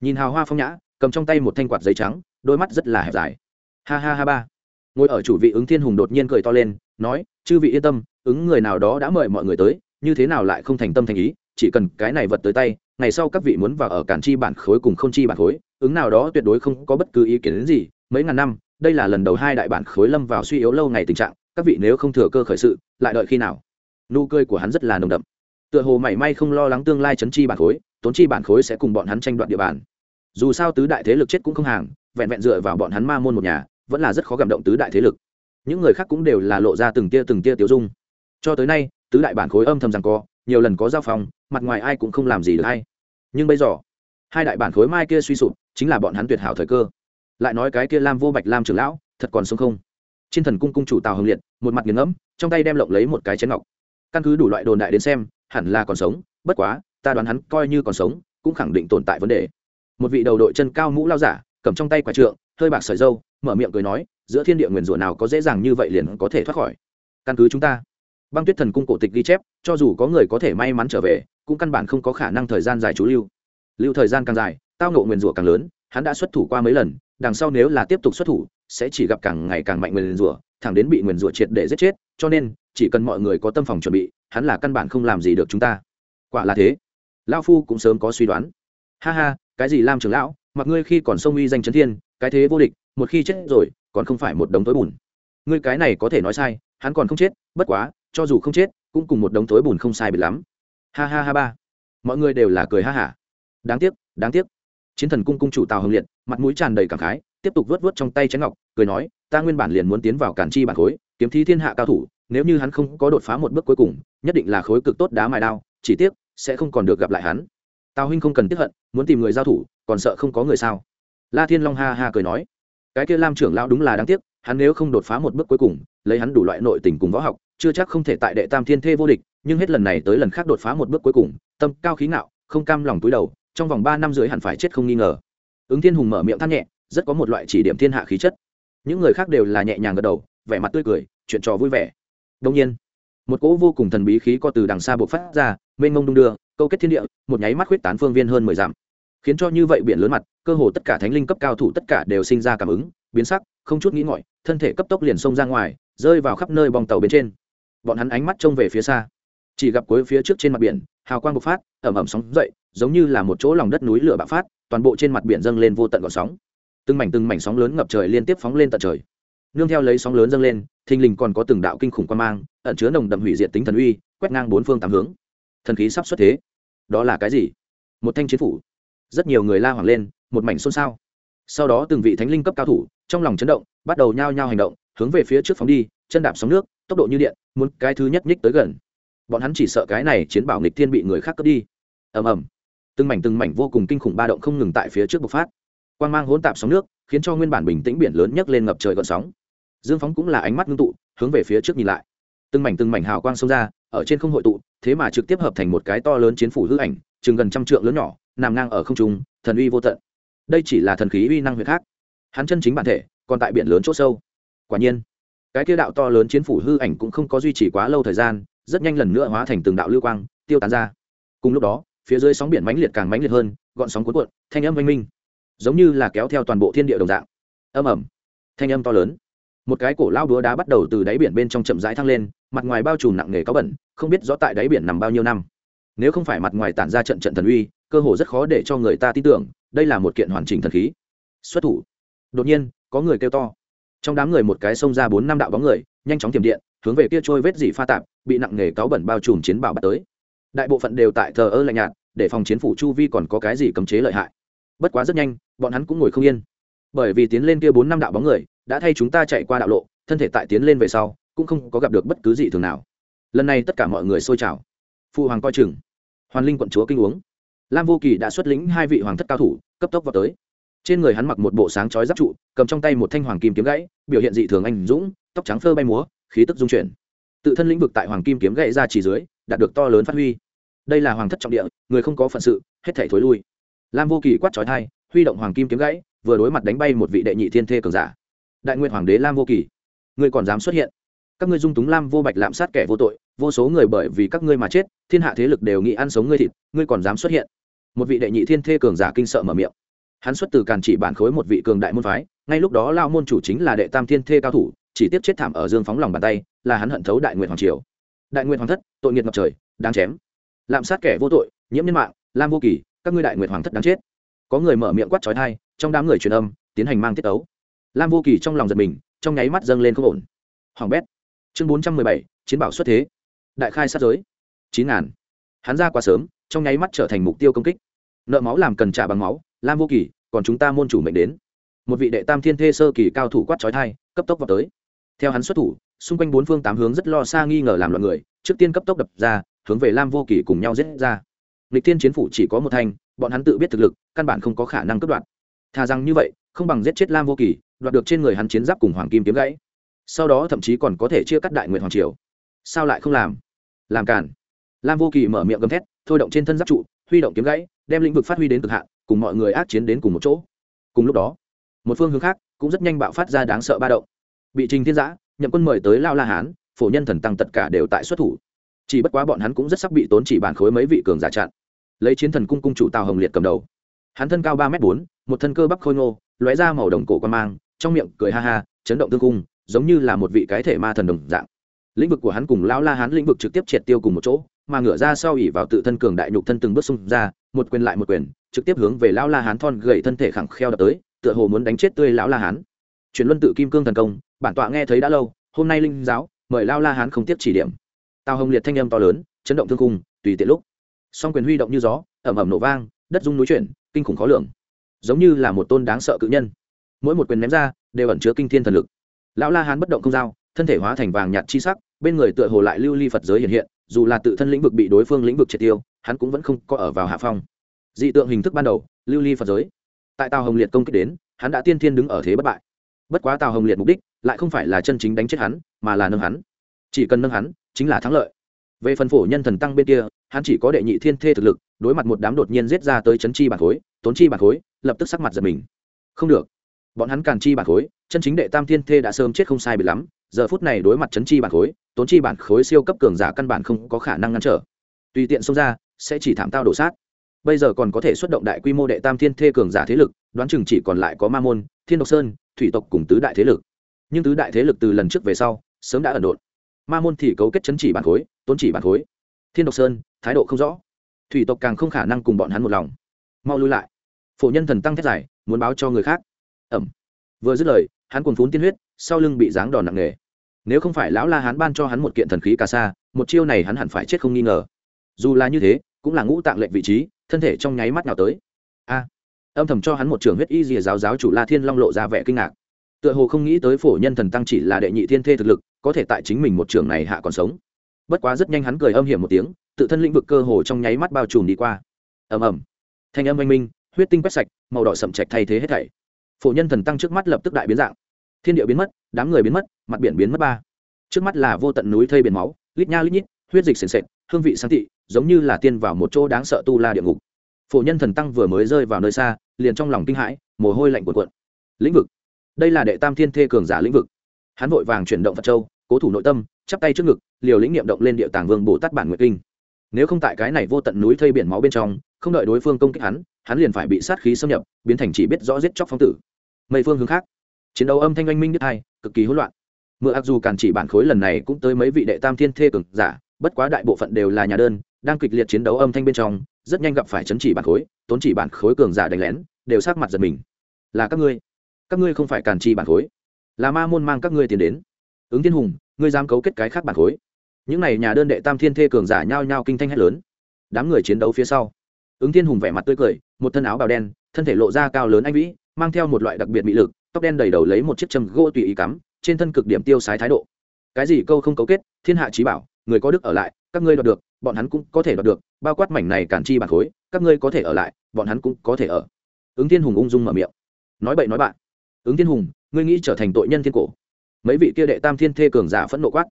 Nhìn hào hoa phong nhã, cầm trong tay một thanh quạt giấy trắng, đôi mắt rất là hẹp dài. Ha ha ha ba. Ngồi ở chủ vị ứng thiên hùng đột nhiên cười to lên, nói, chư vị yên tâm, ứng người nào đó đã mời mọi người tới, như thế nào lại không thành tâm thành ý, chỉ cần cái này vật tới tay, ngày sau các vị muốn vào ở cản chi bản khối cùng không chi bản khối, ứng nào đó tuyệt đối không có bất cứ ý kiến đến gì, mấy ngàn năm đây là lần đầu hai đại bản khối lâm vào suy yếu lâu ngày tình trạng, các vị nếu không thừa cơ khởi sự, lại đợi khi nào? Nụ cười của hắn rất là nồng đậm. Tựa hồ mảy may không lo lắng tương lai chấn chi bản khối, tốn chi bản khối sẽ cùng bọn hắn tranh đoạt địa bàn. Dù sao tứ đại thế lực chết cũng không hàng, vẹn vẹn dựa vào bọn hắn ma môn một nhà, vẫn là rất khó cảm động tứ đại thế lực. Những người khác cũng đều là lộ ra từng tia từng tia tiêu dung. Cho tới nay, tứ đại bản khối âm thầm rằng co, nhiều lần có giao phòng, mặt ngoài ai cũng không làm gì được hay. Nhưng bây giờ, hai đại bản khối mai kia suy sụp, chính là bọn hắn tuyệt hảo thời cơ lại nói cái kia lam vô bạch lam trưởng lão, thật còn sống không? Trên thần cung cung chủ tào hồng liệt, một mặt nghiền ngẫm, trong tay đem lộng lấy một cái chén ngọc. Căn cứ đủ loại đồn đại đến xem, hẳn là còn sống, bất quá, ta đoán hắn coi như còn sống, cũng khẳng định tồn tại vấn đề. Một vị đầu đội chân cao mũ lao giả, cầm trong tay quả trượng, hơi bạc sợi dâu mở miệng cười nói, giữa thiên địa nguyền rủa nào có dễ dàng như vậy liền có thể thoát khỏi. Căn cứ chúng ta, băng tuyết thần cung cổ tịch ghi chép, cho dù có người có thể may mắn trở về, cũng căn bản không có khả năng thời gian dài trú lưu. Lưu thời gian càng dài, tao nộ nguyền rủa càng lớn, hắn đã xuất thủ qua mấy lần đằng sau nếu là tiếp tục xuất thủ, sẽ chỉ gặp càng ngày càng mạnh nguyền rủa, thẳng đến bị nguyền rủa triệt để giết chết, cho nên, chỉ cần mọi người có tâm phòng chuẩn bị, hắn là căn bản không làm gì được chúng ta. Quả là thế. Lão phu cũng sớm có suy đoán. Ha ha, cái gì lam trưởng lão, mặc ngươi khi còn sông uy danh chấn thiên, cái thế vô địch, một khi chết rồi, còn không phải một đống tối bùn. Ngươi cái này có thể nói sai, hắn còn không chết, bất quá, cho dù không chết, cũng cùng một đống tối bùn không sai biệt lắm. Ha ha ha ba. Mọi người đều là cười ha hả. Đáng tiếc đáng tiếc. Chiến thần cung cung chủ tào hồng liệt mặt mũi tràn đầy cảm khái, tiếp tục vớt vớt trong tay chén ngọc, cười nói, ta nguyên bản liền muốn tiến vào cản chi bản khối, kiếm thí thiên hạ cao thủ, nếu như hắn không có đột phá một bước cuối cùng, nhất định là khối cực tốt đá mài đao, chỉ tiếc, sẽ không còn được gặp lại hắn. Tào huynh không cần tiếp hận, muốn tìm người giao thủ, còn sợ không có người sao? La thiên long ha ha cười nói, cái kia lam trưởng lão đúng là đáng tiếc, hắn nếu không đột phá một bước cuối cùng, lấy hắn đủ loại nội tình cùng võ học, chưa chắc không thể tại đệ tam thiên thê vô địch, nhưng hết lần này tới lần khác đột phá một bước cuối cùng, tâm cao khí ngạo, không cam lòng túi đầu, trong vòng ba năm rưỡi hẳn phải chết không nghi ngờ ứng thiên hùng mở miệng than nhẹ, rất có một loại chỉ điểm thiên hạ khí chất. Những người khác đều là nhẹ nhàng gật đầu, vẻ mặt tươi cười, chuyện trò vui vẻ. Đông nhiên, một cỗ vô cùng thần bí khí co từ đằng xa buộc phát ra, mênh mông đung đưa, câu kết thiên địa, một nháy mắt khuyết tán phương viên hơn mười dặm. Khiến cho như vậy biển lớn mặt, cơ hồ tất cả thánh linh cấp cao thủ tất cả đều sinh ra cảm ứng, biến sắc, không chút nghĩ ngợi, thân thể cấp tốc liền xông ra ngoài, rơi vào khắp nơi bong tàu bên trên. Bọn hắn ánh mắt trông về phía xa. Chỉ gặp cuối phía trước trên mặt biển, hào quang bộc phát, ẩm ẩm sóng dậy, giống như là một chỗ lòng đất núi lửa bạo phát toàn bộ trên mặt biển dâng lên vô tận gọn sóng. Từng mảnh từng mảnh sóng lớn ngập trời liên tiếp phóng lên tận trời. Nương theo lấy sóng lớn dâng lên, thình lình còn có từng đạo kinh khủng quan mang, ẩn chứa nồng đậm hủy diệt tính thần uy, quét ngang bốn phương tám hướng. Thần khí sắp xuất thế. Đó là cái gì? Một thanh chiến phủ. Rất nhiều người la hoảng lên, một mảnh xôn xao. Sau đó từng vị thánh linh cấp cao thủ, trong lòng chấn động, bắt đầu nhao nhao hành động, hướng về phía trước phóng đi, chân đạp sóng nước, tốc độ như điện, muốn cái thứ nhất nhích tới gần. Bọn hắn chỉ sợ cái này chiến bảo nghịch thiên bị người khác cướp đi. Ầm ầm từng mảnh từng mảnh vô cùng kinh khủng ba động không ngừng tại phía trước bộc phát. Quang mang hỗn tạp sóng nước, khiến cho nguyên bản bình tĩnh biển lớn nhấc lên ngập trời gợn sóng. Dương phóng cũng là ánh mắt ngưng tụ, hướng về phía trước nhìn lại. Từng mảnh từng mảnh hào quang xông ra, ở trên không hội tụ, thế mà trực tiếp hợp thành một cái to lớn chiến phủ hư ảnh, chừng gần trăm trượng lớn nhỏ, nằm ngang ở không trung, thần uy vô tận. Đây chỉ là thần khí uy năng huyệt khác. Hắn chân chính bản thể, còn tại biển lớn chỗ sâu. Quả nhiên, cái kia đạo to lớn chiến phủ hư ảnh cũng không có duy trì quá lâu thời gian, rất nhanh lần nữa hóa thành từng đạo lưu quang, tiêu tán ra. Cùng lúc đó phía dưới sóng biển mãnh liệt càng mãnh liệt hơn, gọn sóng cuốn cuộn, thanh âm oanh minh, giống như là kéo theo toàn bộ thiên địa đồng dạng. Âm ẩm thanh âm to lớn. Một cái cổ lao đúa đá bắt đầu từ đáy biển bên trong chậm rãi thăng lên, mặt ngoài bao trùm nặng nề có bẩn, không biết rõ tại đáy biển nằm bao nhiêu năm. Nếu không phải mặt ngoài tản ra trận trận thần uy, cơ hồ rất khó để cho người ta tin tưởng, đây là một kiện hoàn chỉnh thần khí. Xuất thủ. Đột nhiên, có người kêu to. Trong đám người một cái xông ra bốn năm đạo bóng người, nhanh chóng tiềm điện, hướng về kia trôi vết dỉ pha tạp, bị nặng nề cáo bẩn bao trùm chiến bảo bắt tới đại bộ phận đều tại thờ ơ lạnh nhạt, để phòng chiến phủ chu vi còn có cái gì cấm chế lợi hại. Bất quá rất nhanh, bọn hắn cũng ngồi không yên. Bởi vì tiến lên kia bốn năm đạo bóng người, đã thay chúng ta chạy qua đạo lộ, thân thể tại tiến lên về sau, cũng không có gặp được bất cứ gì thường nào. Lần này tất cả mọi người xôi trào. Phụ hoàng coi chừng. Hoàn linh quận chúa kinh uống. Lam vô kỳ đã xuất lĩnh hai vị hoàng thất cao thủ, cấp tốc vào tới. Trên người hắn mặc một bộ sáng chói giáp trụ, cầm trong tay một thanh hoàng kim kiếm gãy, biểu hiện dị thường anh dũng, tóc trắng phơ bay múa, khí tức dung chuyển. Tự thân lĩnh vực tại hoàng kim kiếm gãy ra chỉ dưới đạt được to lớn phát huy. Đây là hoàng thất trọng địa, người không có phận sự, hết thể thối lui. Lam vô kỳ quát trói thai huy động hoàng kim kiếm gãy, vừa đối mặt đánh bay một vị đệ nhị thiên thê cường giả. Đại nguyện hoàng đế lam vô kỳ người còn dám xuất hiện? Các ngươi dung túng lam vô bạch lạm sát kẻ vô tội, vô số người bởi vì các ngươi mà chết, thiên hạ thế lực đều nghĩ ăn sống ngươi thịt, ngươi còn dám xuất hiện? Một vị đệ nhị thiên thê cường giả kinh sợ mở miệng. Hắn xuất từ càn chỉ bản khối một vị cường đại môn phái, ngay lúc đó lao môn chủ chính là đệ tam thiên thê cao thủ, chỉ tiếp chết thảm ở dương phóng lòng bàn tay, là hắn hận thấu đại nguyện hoàng triều đại nguyện hoàng thất, tội nghiệt ngập trời, đáng chém. Lạm sát kẻ vô tội, nhiễm nhân mạng, lam vô kỳ, các ngươi đại nguyện hoàng thất đáng chết. Có người mở miệng quát trói thai, trong đám người truyền âm, tiến hành mang tiết ấu lam vô kỳ trong lòng giật mình, trong nháy mắt dâng lên không ổn. Hoàng bét. Chương bốn trăm mười bảy, chiến bảo xuất thế. Đại khai sát giới. chín ngàn. Hắn ra quá sớm, trong nháy mắt trở thành mục tiêu công kích. Nợ máu làm cần trả bằng máu, lam vô kỳ, còn chúng ta môn chủ mệnh đến. Một vị đệ tam thiên thê sơ kỳ cao thủ quát trói thai, cấp tốc vào tới. Theo hắn xuất thủ xung quanh bốn phương tám hướng rất lo xa nghi ngờ làm loạn người, trước tiên cấp tốc đập ra, hướng về lam vô kỳ cùng nhau giết ra. Lịch tiên chiến phủ chỉ có một thanh bọn hắn tự biết thực lực, căn bản không có khả năng cướp đoạt. Thà rằng như vậy, không bằng giết chết lam vô kỳ đoạt được trên người hắn chiến giáp cùng hoàng kim kiếm gãy. Sau đó thậm chí còn có thể chia cắt đại nguyện hoàng triều. Sao lại không làm? Làm cản lam vô kỳ mở miệng gầm thét, thôi động trên thân giáp trụ, huy động kiếm gãy, đem lĩnh vực phát huy đến cực hạn, cùng mọi người ác chiến đến cùng một chỗ. Cùng lúc đó, một phương hướng khác cũng rất nhanh bạo phát ra đáng sợ ba động. Bị trình thiên giã nhậm quân mời tới lao la hán, phổ nhân thần tăng tất cả đều tại xuất thủ. Chỉ bất quá bọn hắn cũng rất sắc bị tốn chỉ bản khối mấy vị cường giả chặn. Lấy chiến thần cung cung chủ tào hồng liệt cầm đầu. Hắn thân cao ba m bốn, một thân cơ bắp khôi ngô, lóe ra màu đồng cổ quan mang, trong miệng cười ha ha, chấn động thương cung, giống như là một vị cái thể ma thần đồng dạng. Lĩnh vực của hắn cùng lão la hán lĩnh vực trực tiếp triệt tiêu cùng một chỗ, mà ngửa ra sau ỉ vào tự thân cường đại nhục thân từng bước xung ra, một quyền lại một quyền, trực tiếp hướng về lão la hán thon gầy thân thể khẳng kheo đập tới, tựa hồ muốn đánh chết tươi lão la hán. Truyền luân tự kim cương thần công bản tọa nghe thấy đã lâu, hôm nay linh giáo, mời lao la hán không tiếp chỉ điểm. Tào hồng liệt thanh âm to lớn, chấn động thương cung tùy tiện lúc. Song quyền huy động như gió, ẩm ẩm nổ vang, đất rung núi chuyển, kinh khủng khó lường. Giống như là một tôn đáng sợ cự nhân. Mỗi một quyền ném ra, đều ẩn chứa kinh thiên thần lực. Lão la hán bất động không dao thân thể hóa thành vàng nhạt chi sắc, bên người tựa hồ lại lưu ly phật giới hiện hiện, dù là tự thân lĩnh vực bị đối phương lĩnh vực triệt tiêu, hắn cũng vẫn không có ở vào hạ phong. Dị tượng hình thức ban đầu, lưu ly phật giới. Tại tàu hồng liệt công kích đến, hắn đã tiên thiên đứng ở thế bất bại bất quá tào hồng liệt mục đích lại không phải là chân chính đánh chết hắn, mà là nâng hắn. Chỉ cần nâng hắn, chính là thắng lợi. Về phần phổ nhân thần tăng bên kia, hắn chỉ có đệ nhị thiên thê thực lực, đối mặt một đám đột nhiên giết ra tới chấn chi bản khối, tốn chi bản khối, lập tức sắc mặt giật mình. Không được. Bọn hắn càn chi bản khối, chân chính đệ tam thiên thê đã sớm chết không sai bị lắm, giờ phút này đối mặt chấn chi bản khối, tốn chi bản khối siêu cấp cường giả căn bản không có khả năng ngăn trở. Tùy tiện xông ra, sẽ chỉ thảm tao đổ sát. Bây giờ còn có thể xuất động đại quy mô đệ tam thiên thê cường giả thế lực, đoán chừng chỉ còn lại có ma môn, thiên độc sơn thủy tộc cùng tứ đại thế lực. Nhưng tứ đại thế lực từ lần trước về sau, sớm đã ẩn độn. Ma môn thì cấu kết chấn chỉ bản khối tốn chỉ bản khối. Thiên độc sơn, thái độ không rõ. Thủy tộc càng không khả năng cùng bọn hắn một lòng. Mau lui lại. Phổ nhân thần tăng thét giải muốn báo cho người khác. Ẩm. Vừa dứt lời, hắn cuồn phún tiên huyết, sau lưng bị giáng đòn nặng nề. Nếu không phải lão la hắn ban cho hắn một kiện thần khí cà sa một chiêu này hắn hẳn phải chết không nghi ngờ. Dù là như thế, cũng là ngũ tạng lệnh vị trí, thân thể trong nháy mắt nào tới. A âm thầm cho hắn một trường huyết y rìa giáo giáo chủ la thiên long lộ ra vẻ kinh ngạc. Tựa hồ không nghĩ tới phổ nhân thần tăng chỉ là đệ nhị thiên thê thực lực, có thể tại chính mình một trường này hạ còn sống. Bất quá rất nhanh hắn cười âm hiểm một tiếng, tự thân lĩnh vực cơ hồ trong nháy mắt bao trùm đi qua. Ầm ầm. Thanh âm oanh minh, huyết tinh quét sạch, màu đỏ sậm chạch thay thế hết thảy. Phổ nhân thần tăng trước mắt lập tức đại biến dạng. Thiên địa biến mất, đám người biến mất, mặt biển biến mất ba. Trước mắt là vô tận núi thây biển máu, lít nha lít nhít, huyết dịch sền sệt, hương vị sáng thị giống như là tiên vào một chỗ đáng sợ tu la địa ngục phổ nhân thần tăng vừa mới rơi vào nơi xa, liền trong lòng kinh hãi, mồ hôi lạnh cuộn cuộn. Lĩnh vực. Đây là đệ tam thiên thê cường giả lĩnh vực. Hắn vội vàng chuyển động phật châu, cố thủ nội tâm, chắp tay trước ngực, liều lĩnh niệm động lên địa tàng vương bồ tát bản nguyệt kinh. Nếu không tại cái này vô tận núi thây biển máu bên trong, không đợi đối phương công kích hắn hắn liền phải bị sát khí xâm nhập, biến thành chỉ biết rõ giết chóc phong tử. Mây phương hướng khác. Chiến đấu âm thanh oanh minh đứt hai cực kỳ hỗn loạn. Mượn ác dù càn chỉ bản khối lần này cũng tới mấy vị đệ tam thiên thê cường giả, bất quá đại bộ phận đều là nhà đơn đang kịch liệt chiến đấu âm thanh bên trong, rất nhanh gặp phải chấn chỉ bản khối, tốn chỉ bản khối cường giả đánh lén, đều sát mặt giật mình. Là các ngươi. Các ngươi không phải càn chi bản khối. Là ma môn mang các ngươi tiến đến. Ứng thiên hùng, ngươi dám cấu kết cái khác bản khối. Những n à y nhà đơn đệ tam thiên thê cường giả nhao nhao kinh thanh hét lớn. Đám người chiến đấu phía sau, ứng thiên hùng vẻ mặt tươi cười, một thân áo bào đen, thân thể lộ ra cao lớn anh vĩ, mang theo một loại đặc biệt bị lực, tóc đen đầy đầu lấy một chiếc châm gỗ tùy ý cắm, trên thân cực điểm tiêu sái thái độ. Cái gì câu không cấu kết, thiên hạ trí bảo, người có đức ở lại, các ngươi đoạt được bọn hắn cũng có thể đoạt được, bao quát mảnh này cản chi bản khối, các ngươi có thể ở lại, bọn hắn cũng có thể ở. Ứng thiên hùng ung dung mở miệng. Nói bậy nói bạn. Ứng thiên hùng, ngươi nghĩ trở thành tội nhân thiên cổ? Mấy vị kia đệ tam thiên thê cường giả phẫn nộ quát.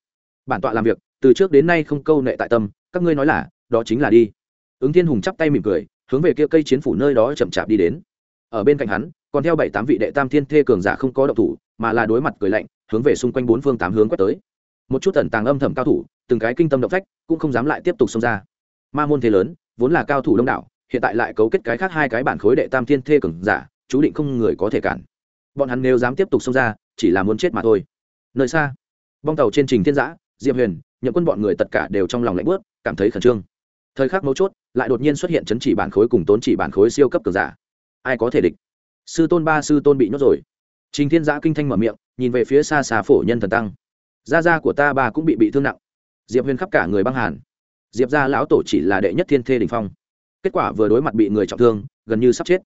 Bản tọa làm việc, từ trước đến nay không câu nệ tại tâm, các ngươi nói là, đó chính là đi. Ứng thiên hùng chắp tay mỉm cười, hướng về kia cây chiến phủ nơi đó chậm chạp đi đến. Ở bên cạnh hắn, còn theo bảy tám vị đệ tam thiên thê cường giả không có động thủ, mà là đối mặt cười lạnh, hướng về xung quanh bốn phương tám hướng quét tới. Một chút tần tàng âm thầm cao thủ, từng cái kinh tâm động phách cũng không dám lại tiếp tục xông ra. Ma môn thế lớn, vốn là cao thủ đông đảo, hiện tại lại cấu kết cái khác hai cái bản khối đệ tam thiên thê cường giả, chú định không người có thể cản. Bọn hắn nếu dám tiếp tục xông ra, chỉ là muốn chết mà thôi. Nơi xa, bong tàu trên trình thiên giã, diệp huyền nhận quân bọn người tất cả đều trong lòng lạnh bớt cảm thấy khẩn trương. Thời khắc mấu chốt, lại đột nhiên xuất hiện chấn chỉ bản khối cùng tốn chỉ bản khối siêu cấp cường giả. Ai có thể địch? Sư tôn ba sư tôn bị nhốt rồi. Trình thiên giã kinh thanh mở miệng, nhìn về phía xa xa phổ nhân thần tăng. Gia gia của ta ba cũng bị bị thương nặng diệp huyền khắp cả người băng hàn. Diệp gia lão tổ chỉ là đệ nhất thiên thê đình phong. Kết quả vừa đối mặt bị người trọng thương, gần như sắp chết.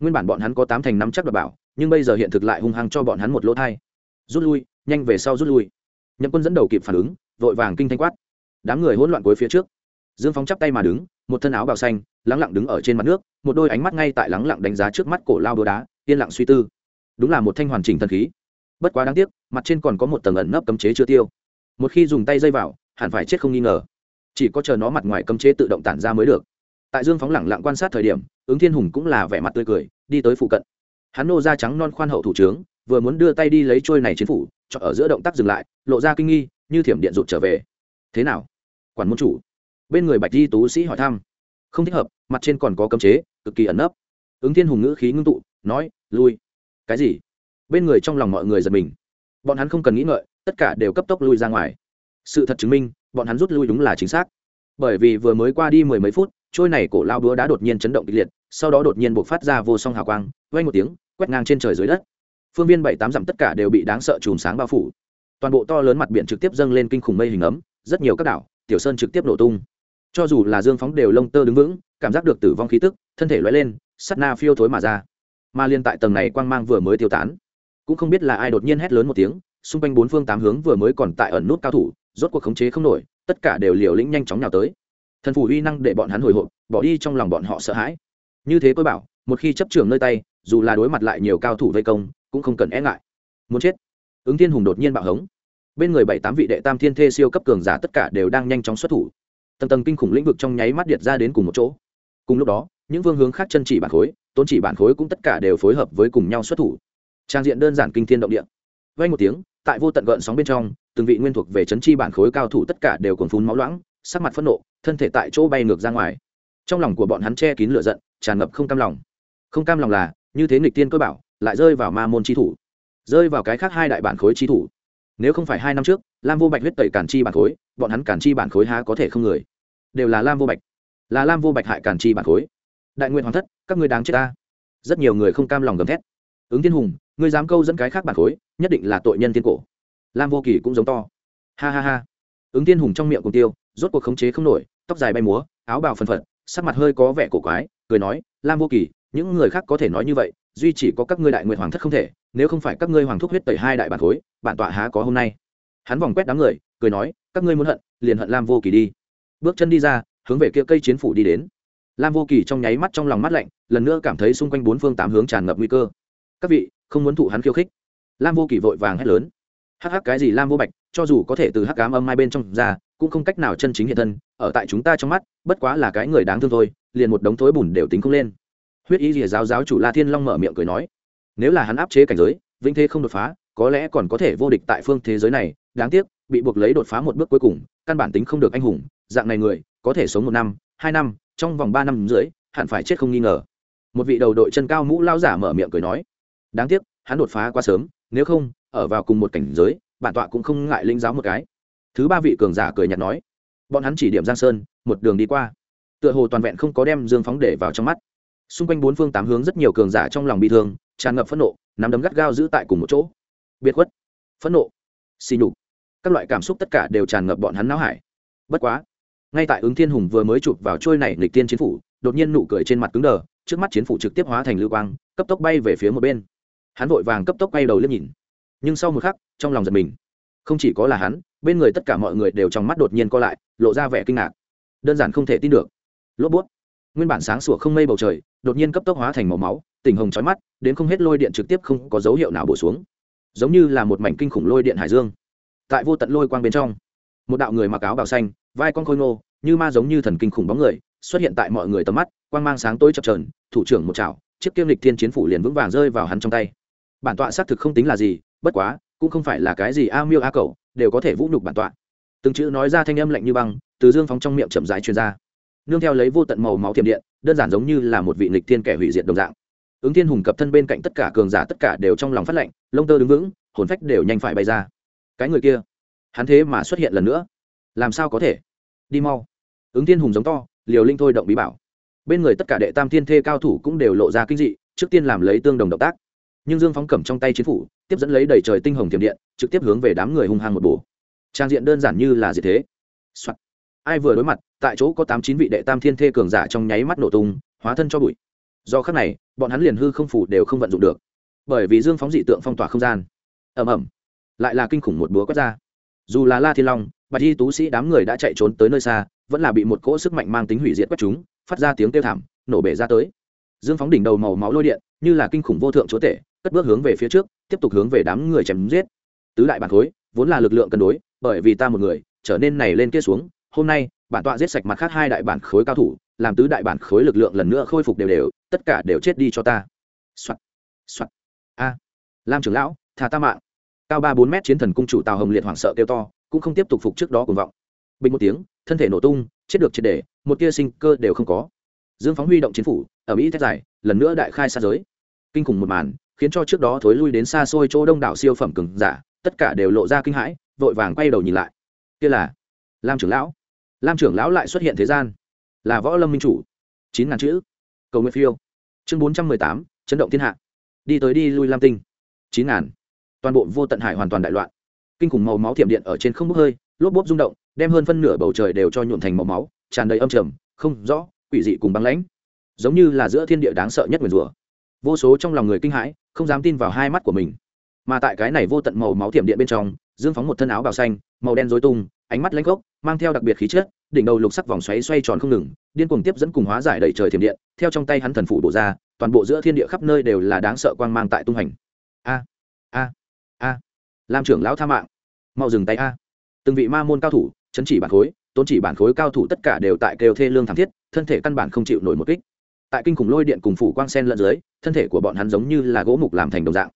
Nguyên bản bọn hắn có tám thành năm chắc đ bảo, nhưng bây giờ hiện thực lại hung hăng cho bọn hắn một lỗ thai. Rút lui, nhanh về sau rút lui. Nhậm quân dẫn đầu kịp phản ứng, vội vàng kinh thanh quát. Đám người hỗn loạn cuối phía trước. Dương phóng chắp tay mà đứng, một thân áo bào xanh, lắng lặng đứng ở trên mặt nước, một đôi ánh mắt ngay tại lắng lặng đánh giá trước mắt cổ lao đồ đá, yên lặng suy tư. Đúng là một thanh hoàn chỉnh thần khí. Bất quá đáng tiếc, mặt trên còn có một tầng ẩn nấp cấm chế chưa tiêu. Một khi dùng tay dây vào hẳn phải chết không nghi ngờ. Chỉ có chờ nó mặt ngoài cấm chế tự động tản ra mới được. Tại dương phóng lẳng lặng quan sát thời điểm, ứng thiên hùng cũng là vẻ mặt tươi cười, đi tới phụ cận. Hắn nô da trắng non khoan hậu thủ trướng vừa muốn đưa tay đi lấy trôi này chiến phủ, cho ở giữa động tác dừng lại, lộ ra kinh nghi, như thiểm điện rụt trở về. Thế nào? Quản môn chủ. Bên người bạch di tú sĩ hỏi thăm. Không thích hợp, mặt trên còn có cấm chế, cực kỳ ẩn nấp. Ứng thiên hùng ngữ khí ngưng tụ, nói, lui. Cái gì? Bên người trong lòng mọi người giật mình. Bọn hắn không cần nghĩ ngợi, tất cả đều cấp tốc lui ra ngoài sự thật chứng minh, bọn hắn rút lui đúng là chính xác. Bởi vì vừa mới qua đi mười mấy phút, trôi này cổ lao búa đã đột nhiên chấn động kịch liệt, sau đó đột nhiên buộc phát ra vô song hào quang vay một tiếng, quét ngang trên trời dưới đất. Phương viên bảy tám dặm tất cả đều bị đáng sợ chùm sáng bao phủ. Toàn bộ to lớn mặt biển trực tiếp dâng lên kinh khủng mây hình ấm, rất nhiều các đảo, tiểu sơn trực tiếp nổ tung. Cho dù là dương phóng đều lông tơ đứng vững, cảm giác được tử vong khí tức, thân thể loay lên sắt na phiêu thối mà ra. Mà liên tại tầng này quang mang vừa mới tiêu tán, cũng không biết là ai đột nhiên hét lớn một tiếng, xung quanh bốn phương tám hướng vừa mới còn tại ẩn nút cao thủ rốt cuộc khống chế không nổi, tất cả đều liều lĩnh nhanh chóng nhào tới. Thần phủ uy năng để bọn hắn hồi hộp, bỏ đi trong lòng bọn họ sợ hãi. Như thế tôi bảo, một khi chấp trường nơi tay, dù là đối mặt lại nhiều cao thủ vây công, cũng không cần e ngại. Muốn chết. Ứng thiên hùng đột nhiên bạo hống. Bên người bảy tám vị đệ tam thiên thê siêu cấp cường giả tất cả đều đang nhanh chóng xuất thủ. Tầng tầng kinh khủng lĩnh vực trong nháy mắt điệt ra đến cùng một chỗ. Cùng lúc đó, những vương hướng khác chân chỉ bản khối, tôn chỉ bản khối cũng tất cả đều phối hợp với cùng nhau xuất thủ. Trang diện đơn giản kinh thiên động địa. Vay một tiếng, tại vô tận gợn sóng bên trong từng vị nguyên thuộc về chấn chi bản khối cao thủ tất cả đều còn phun máu loãng, sắc mặt phẫn nộ, thân thể tại chỗ bay ngược ra ngoài. Trong lòng của bọn hắn che kín lửa giận, tràn ngập không cam lòng. Không cam lòng là, như thế nghịch tiên cơ bảo, lại rơi vào ma môn chi thủ. Rơi vào cái khác hai đại bản khối chi thủ. Nếu không phải hai năm trước, lam vô bạch huyết tẩy cản chi bản khối, bọn hắn cản chi bản khối há có thể không người. Đều là lam vô bạch. Là lam vô bạch hại cản chi bản khối. Đại nguyện hoàng thất, các người đáng chết ta. Rất nhiều người không cam lòng gầm thét. Ứng thiên hùng, ngươi dám câu dẫn cái khác bản khối, nhất định là tội nhân tiên cổ lam vô kỳ cũng giống to. Ha ha ha. Ứng Tiên hùng trong miệng cùng tiêu, rốt cuộc khống chế không nổi, tóc dài bay múa, áo bào phân phật, sắc mặt hơi có vẻ cổ quái, cười nói, lam vô kỳ, những người khác có thể nói như vậy, duy chỉ có các ngươi đại nguyện hoàng thất không thể, nếu không phải các ngươi hoàng thúc huyết tẩy hai đại bản khối, bản tọa há có hôm nay? Hắn vòng quét đám người, cười nói, các ngươi muốn hận, liền hận lam vô kỳ đi. Bước chân đi ra, hướng về kia cây chiến phủ đi đến. Lam vô kỳ trong nháy mắt trong lòng mắt lạnh, lần nữa cảm thấy xung quanh bốn phương tám hướng tràn ngập nguy cơ. Các vị, không muốn thụ hắn khiêu khích. Lam vô kỳ vội vàng hét lớn hắc hắc cái gì lam vô bạch, cho dù có thể từ hắc cám âm mai bên trong ra, cũng không cách nào chân chính hiện thân, ở tại chúng ta trong mắt, bất quá là cái người đáng thương thôi, liền một đống thối bùn đều tính không lên. Huyết ý rìa giáo giáo chủ la thiên long mở miệng cười nói, nếu là hắn áp chế cảnh giới, vĩnh thế không đột phá, có lẽ còn có thể vô địch tại phương thế giới này, đáng tiếc, bị buộc lấy đột phá một bước cuối cùng, căn bản tính không được anh hùng, dạng này người, có thể sống một năm, hai năm, trong vòng ba năm rưỡi, hẳn phải chết không nghi ngờ. Một vị đầu đội chân cao mũ lao giả mở miệng cười nói, đáng tiếc, hắn đột phá quá sớm, nếu không ở vào cùng một cảnh giới, bản tọa cũng không ngại linh giáo một cái. Thứ ba vị cường giả cười nhạt nói, bọn hắn chỉ điểm giang sơn, một đường đi qua. Tựa hồ toàn vẹn không có đem dương phóng để vào trong mắt. Xung quanh bốn phương tám hướng rất nhiều cường giả trong lòng bị thương, tràn ngập phẫn nộ, nắm đấm gắt gao giữ tại cùng một chỗ. Biệt khuất, phẫn nộ xì nhục, các loại cảm xúc tất cả đều tràn ngập bọn hắn não hải. Bất quá, ngay tại ứng thiên hùng vừa mới chụp vào trôi này lịch tiên chiến phủ, đột nhiên nụ cười trên mặt cứng đờ, trước mắt chiến phủ trực tiếp hóa thành lưu quang, cấp tốc bay về phía một bên. Hắn vội vàng cấp tốc bay đầu liếc nhìn nhưng sau một khắc, trong lòng giật mình. Không chỉ có là hắn, bên người tất cả mọi người đều trong mắt đột nhiên co lại, lộ ra vẻ kinh ngạc. Đơn giản không thể tin được. Lốp bút. Nguyên bản sáng sủa không mây bầu trời, đột nhiên cấp tốc hóa thành màu máu, tình hồng chói mắt, đến không hết lôi điện trực tiếp không có dấu hiệu nào bổ xuống. Giống như là một mảnh kinh khủng lôi điện hải dương. Tại vô tận lôi quang bên trong, một đạo người mặc áo bào xanh, vai con khôi ngô, như ma giống như thần kinh khủng bóng người, xuất hiện tại mọi người tầm mắt, quang mang sáng tối chập trờn thủ trưởng một chảo, chiếc kiêm lịch thiên chiến phủ liền vững vàng rơi vào hắn trong tay. Bản tọa xác thực không tính là gì bất quá, cũng không phải là cái gì a miêu a cầu đều có thể vũ nhục bản tọa. Từng chữ nói ra thanh âm lạnh như băng, từ dương phóng trong miệng chậm rãi truyền ra. Nương theo lấy vô tận màu máu thiểm điện, đơn giản giống như là một vị nghịch thiên kẻ hủy diệt đồng dạng. Ứng thiên hùng cập thân bên cạnh tất cả cường giả tất cả đều trong lòng phát lạnh lông tơ đứng vững, hồn phách đều nhanh phải bay ra. Cái người kia, hắn thế mà xuất hiện lần nữa. Làm sao có thể? Đi mau. Ứng thiên hùng giống to, liều linh thôi động bí bảo. Bên người tất cả đệ tam thiên thê cao thủ cũng đều lộ ra kinh dị, trước tiên làm lấy tương đồng động tác. Nhưng dương phóng cầm trong tay chiến phủ tiếp dẫn lấy đầy trời tinh hồng thiểm điện, trực tiếp hướng về đám người hung hăng một bổ. Trang diện đơn giản như là gì thế、Soạn. ai vừa đối mặt, tại chỗ có tám chín vị đệ tam thiên thê cường giả trong nháy mắt nổ tung, hóa thân cho bụi. Do khắc này, bọn hắn liền hư không phủ đều không vận dụng được. Bởi vì dương phóng dị tượng phong tỏa không gian. Ẩm ẩm lại là kinh khủng một búa quét ra. Dù là la thiên long, bạch y tú sĩ đám người đã chạy trốn tới nơi xa, vẫn là bị một cỗ sức mạnh mang tính hủy diệt quét chúng, phát ra tiếng kêu thảm, nổ bể ra tới. Dương phóng đỉnh đầu màu máu lôi điện, như là kinh khủng vô thượng chúa tể, cất bước hướng về phía trước tiếp tục hướng về đám người chém giết. Tứ đại bản khối, vốn là lực lượng cân đối, bởi vì ta một người, trở nên này lên kia xuống, hôm nay, bản tọa giết sạch mặt khác hai đại bản khối cao thủ, làm tứ đại bản khối lực lượng lần nữa khôi phục đều đều, tất cả đều chết đi cho ta. Soạt soạt. A, lam trưởng lão thả ta mạng. Cao ba bốn mét chiến thần cung chủ tào hồng liệt hoảng sợ kêu to, cũng không tiếp tục phục trước đó cuồng vọng. Bình một tiếng, thân thể nổ tung, chết được triệt để, một tia sinh cơ đều không có. Dương phóng huy động chiến phủ, ở mỹ thét dài, lần nữa đại khai xa giới. Kinh khủng một màn khiến cho trước đó thối lui đến xa xôi chỗ đông đảo siêu phẩm cường giả, tất cả đều lộ ra kinh hãi, vội vàng quay đầu nhìn lại. Kia là lam trưởng lão. Lam trưởng lão lại xuất hiện thế gian. Là võ lâm minh chủ. Chín ngàn chữ. Cầu nguyện phiêu. Chương bốn trăm mười tám, chấn động thiên hạ. Đi tới đi lui lam tinh. Chín ngàn. Toàn bộ vô tận hải hoàn toàn đại loạn. Kinh khủng màu máu thiểm điện ở trên không bốc hơi, lốp bốp rung động, đem hơn phân nửa bầu trời đều cho nhuộn thành màu máu, tràn đầy âm trầm, không rõ, quỷ dị cùng băng lãnh. Giống như là giữa thiên địa đáng sợ nhất nguyền rủa. Vô số trong lòng người kinh hãi không dám tin vào hai mắt của mình. Mà tại cái này vô tận màu máu thiểm điện bên trong, dương phóng một thân áo bào xanh, màu đen dối tung, ánh mắt lãnh gốc, mang theo đặc biệt khí chất, đỉnh đầu lục sắc vòng xoáy xoay tròn không ngừng, điên cuồng tiếp dẫn cùng hóa giải đầy trời thiểm điện, theo trong tay hắn thần phủ bổ ra, toàn bộ giữa thiên địa khắp nơi đều là đáng sợ quang mang tại tung hành. A a a. Lam trưởng lão tha mạng. Mau dừng tay a. Từng vị ma môn cao thủ, chấn chỉ bản khối tôn chỉ bản khối cao thủ tất cả đều tại kêu thê lương thảm thiết, thân thể căn bản không chịu nổi một kích tại kinh khủng lôi điện cùng phủ quang sen lẫn dưới, thân thể của bọn hắn giống như là gỗ mục làm thành đồng dạng.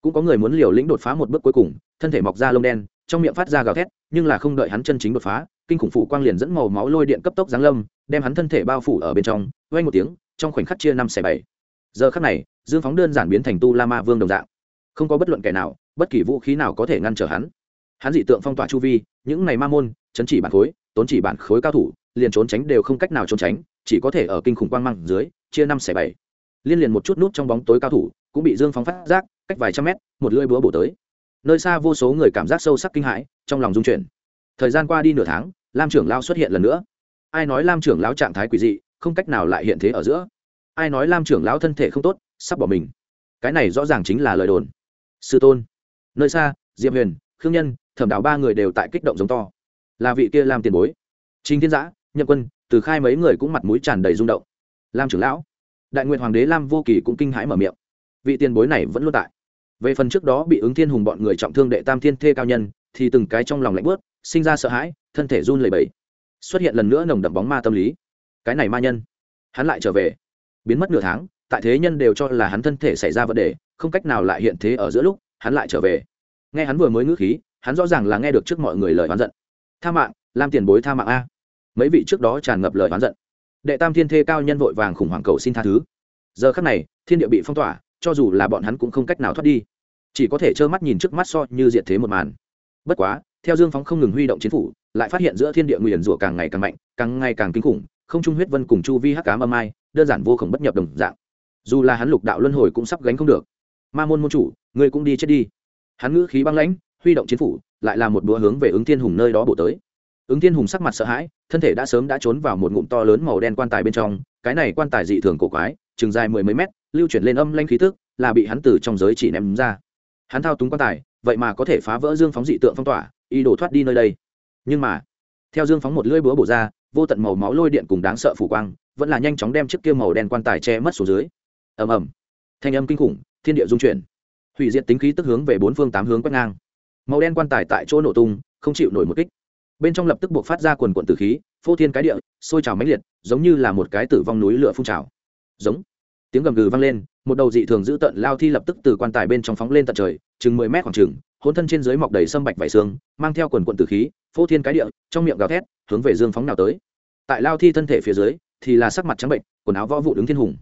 Cũng có người muốn liều lĩnh đột phá một bước cuối cùng, thân thể mọc ra lông đen, trong miệng phát ra gào thét, nhưng là không đợi hắn chân chính đột phá, kinh khủng phủ quang liền dẫn màu máu lôi điện cấp tốc giáng lâm, đem hắn thân thể bao phủ ở bên trong vây một tiếng, trong khoảnh khắc chia năm xẻ bảy. Giờ khắc này, dương phóng đơn giản biến thành tu la ma vương đồng dạng. Không có bất luận kẻ nào, bất kỳ vũ khí nào có thể ngăn trở hắn. Hắn dị tượng phong tỏa chu vi, những này ma môn, chấn chỉ bản khối, tốn chỉ bản khối cao thủ, liền trốn tránh đều không cách nào trốn tránh, chỉ có thể ở kinh khủng quang măng dưới chia năm xẻ bảy. Liên liền một chút nút trong bóng tối cao thủ, cũng bị dương phóng phát giác, cách vài trăm mét, một lưỡi búa bổ tới. Nơi xa vô số người cảm giác sâu sắc kinh hãi, trong lòng dung chuyển. Thời gian qua đi nửa tháng, lam trưởng lao xuất hiện lần nữa. Ai nói lam trưởng lão trạng thái quỷ dị, không cách nào lại hiện thế ở giữa? Ai nói lam trưởng lão thân thể không tốt, sắp bỏ mình? Cái này rõ ràng chính là lời đồn. Sư tôn. Nơi xa diệm huyền, khương nhân, thẩm đào ba người đều tại kích động giống to. Là vị kia làm tiền bối. Chính thiên giã, nhậm quân, từ khai mấy người cũng mặt mũi tràn đầy rung động lam trưởng lão. Đại nguyện hoàng đế lam vô kỳ cũng kinh hãi mở miệng. Vị tiền bối này vẫn luôn tại. Về phần trước đó bị ứng thiên hùng bọn người trọng thương đệ tam thiên thê cao nhân, thì từng cái trong lòng lạnh bớt sinh ra sợ hãi, thân thể run lẩy bẩy. Xuất hiện lần nữa nồng đậm bóng ma tâm lý. Cái này ma nhân. Hắn lại trở về. Biến mất nửa tháng, tại thế nhân đều cho là hắn thân thể xảy ra vấn đề, không cách nào lại hiện thế ở giữa lúc, hắn lại trở về. Nghe hắn vừa mới ngữ khí, hắn rõ ràng là nghe được trước mọi người lời oán giận. Tha mạng, lam tiền bối tha mạng a. Mấy vị trước đó tràn ngập lời oán giận đệ tam thiên thê cao nhân vội vàng khủng hoảng cầu xin tha thứ. Giờ khắc này, thiên địa bị phong tỏa, cho dù là bọn hắn cũng không cách nào thoát đi. Chỉ có thể trơ mắt nhìn trước mắt so như diệt thế một màn. Bất quá, theo dương phóng không ngừng huy động chiến phủ, lại phát hiện giữa thiên địa nguyền rủa càng ngày càng mạnh, càng ngày càng kinh khủng, không trung huyết vân cùng chu vi hắc cám âm ai, đơn giản vô khổng bất nhập đồng dạng. Dù là hắn lục đạo luân hồi cũng sắp gánh không được. Ma môn môn chủ, ngươi cũng đi chết đi. Hắn ngữ khí băng lãnh, huy động chiến phủ, lại là một đũa hướng về ứng thiên hùng nơi đó bổ tới ứng thiên hùng sắc mặt sợ hãi, thân thể đã sớm đã trốn vào một ngụm to lớn màu đen quan tài bên trong, cái này quan tài dị thường cổ quái, chừng dài mười mấy mét, lưu chuyển lên âm lanh khí tức, là bị hắn từ trong giới chỉ ném ra. Hắn thao túng quan tài, vậy mà có thể phá vỡ dương phóng dị tượng phong tỏa y đổ thoát đi nơi đây. Nhưng mà, theo dương phóng một lưỡi búa bổ ra, vô tận màu máu lôi điện cùng đáng sợ phủ quang, vẫn là nhanh chóng đem chiếc kia màu đen quan tài che mất xuống dưới. Ầm ầm. Thanh âm kinh khủng, thiên địa dung chuyển. Hủy diệt tính khí tức hướng về bốn phương tám hướng quét ngang. Màu đen quan tài tại chỗ nổ tung, không chịu nổi một kích bên trong lập tức buộc phát ra quần quận tử khí, phô thiên cái địa, sôi trào mãnh liệt, giống như là một cái tử vong núi lửa phun trào. Giống. Tiếng gầm gừ vang lên, một đầu dị thường giữ tận lao thi lập tức từ quan tài bên trong phóng lên tận trời, chừng mười mét khoảng chừng hôn thân trên dưới mọc đầy sâm bạch vải xương, mang theo quần quận tử khí, phô thiên cái địa, trong miệng gào thét, hướng về dương phóng nào tới. Tại lao thi thân thể phía dưới, thì là sắc mặt trắng bệnh, quần áo võ vụ đứng thiên hùng.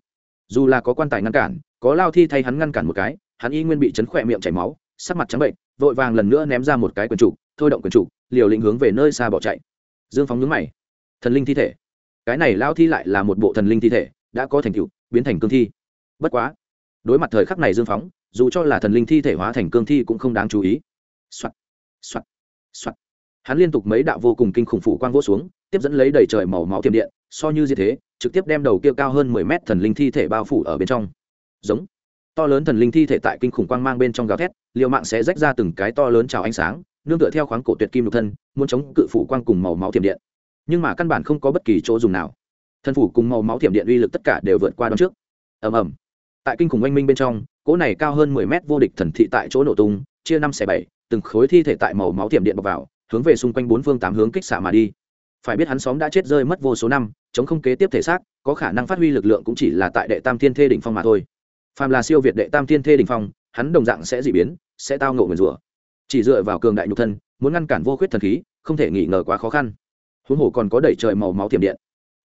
Dù là có quan tài ngăn cản, có lao thi thay hắn ngăn cản một cái, hắn y nguyên bị chấn khỏe miệng chảy máu, sắc mặt trắng bệnh, vội vàng lần nữa ném ra một cái quần trục thôi động quyền trụ liều lĩnh hướng về nơi xa bỏ chạy. Dương phóng nhướng mày. Thần linh thi thể. Cái này lao thi lại là một bộ thần linh thi thể, đã có thành tựu, biến thành cương thi. Bất quá, đối mặt thời khắc này dương phóng dù cho là thần linh thi thể hóa thành cương thi cũng không đáng chú ý. Soạt soạt soạt. Hắn liên tục mấy đạo vô cùng kinh khủng phủ quang vỗ xuống, tiếp dẫn lấy đầy trời màu máu tiềm điện, so như như thế, trực tiếp đem đầu kia cao hơn mười mét thần linh thi thể bao phủ ở bên trong. Giống. To lớn thần linh thi thể tại kinh khủng quang mang bên trong gào thét, liều mạng sẽ rách ra từng cái to lớn trào ánh sáng nương tựa theo khoáng cổ tuyệt kim nhục thân, muốn chống cự phủ quang cùng màu máu thiểm điện. Nhưng mà căn bản không có bất kỳ chỗ dùng nào. Thân phủ cùng màu máu thiểm điện uy lực tất cả đều vượt qua đón trước. Ầm ầm. Tại kinh khủng oanh minh bên trong, cỗ này cao hơn mười mét vô địch thần thị tại chỗ nổ tung, chia năm xẻ bảy, từng khối thi thể tại màu máu thiểm điện bọc vào, hướng về xung quanh bốn phương tám hướng kích xạ mà đi. Phải biết hắn xóm đã chết rơi mất vô số năm, chống không kế tiếp thể xác, có khả năng phát huy lực lượng cũng chỉ là tại đệ tam thiên thê đỉnh phong mà thôi. Phàm là siêu việt đệ tam thiên thê đỉnh phong, hắn đồng dạng sẽ dị biến, sẽ tao ngộ nguyền rủa chỉ dựa vào cường đại nhục thân, muốn ngăn cản vô khuyết thần khí, không thể nghi ngờ quá khó khăn. Huống hồ còn có đẩy trời màu máu thiểm điện.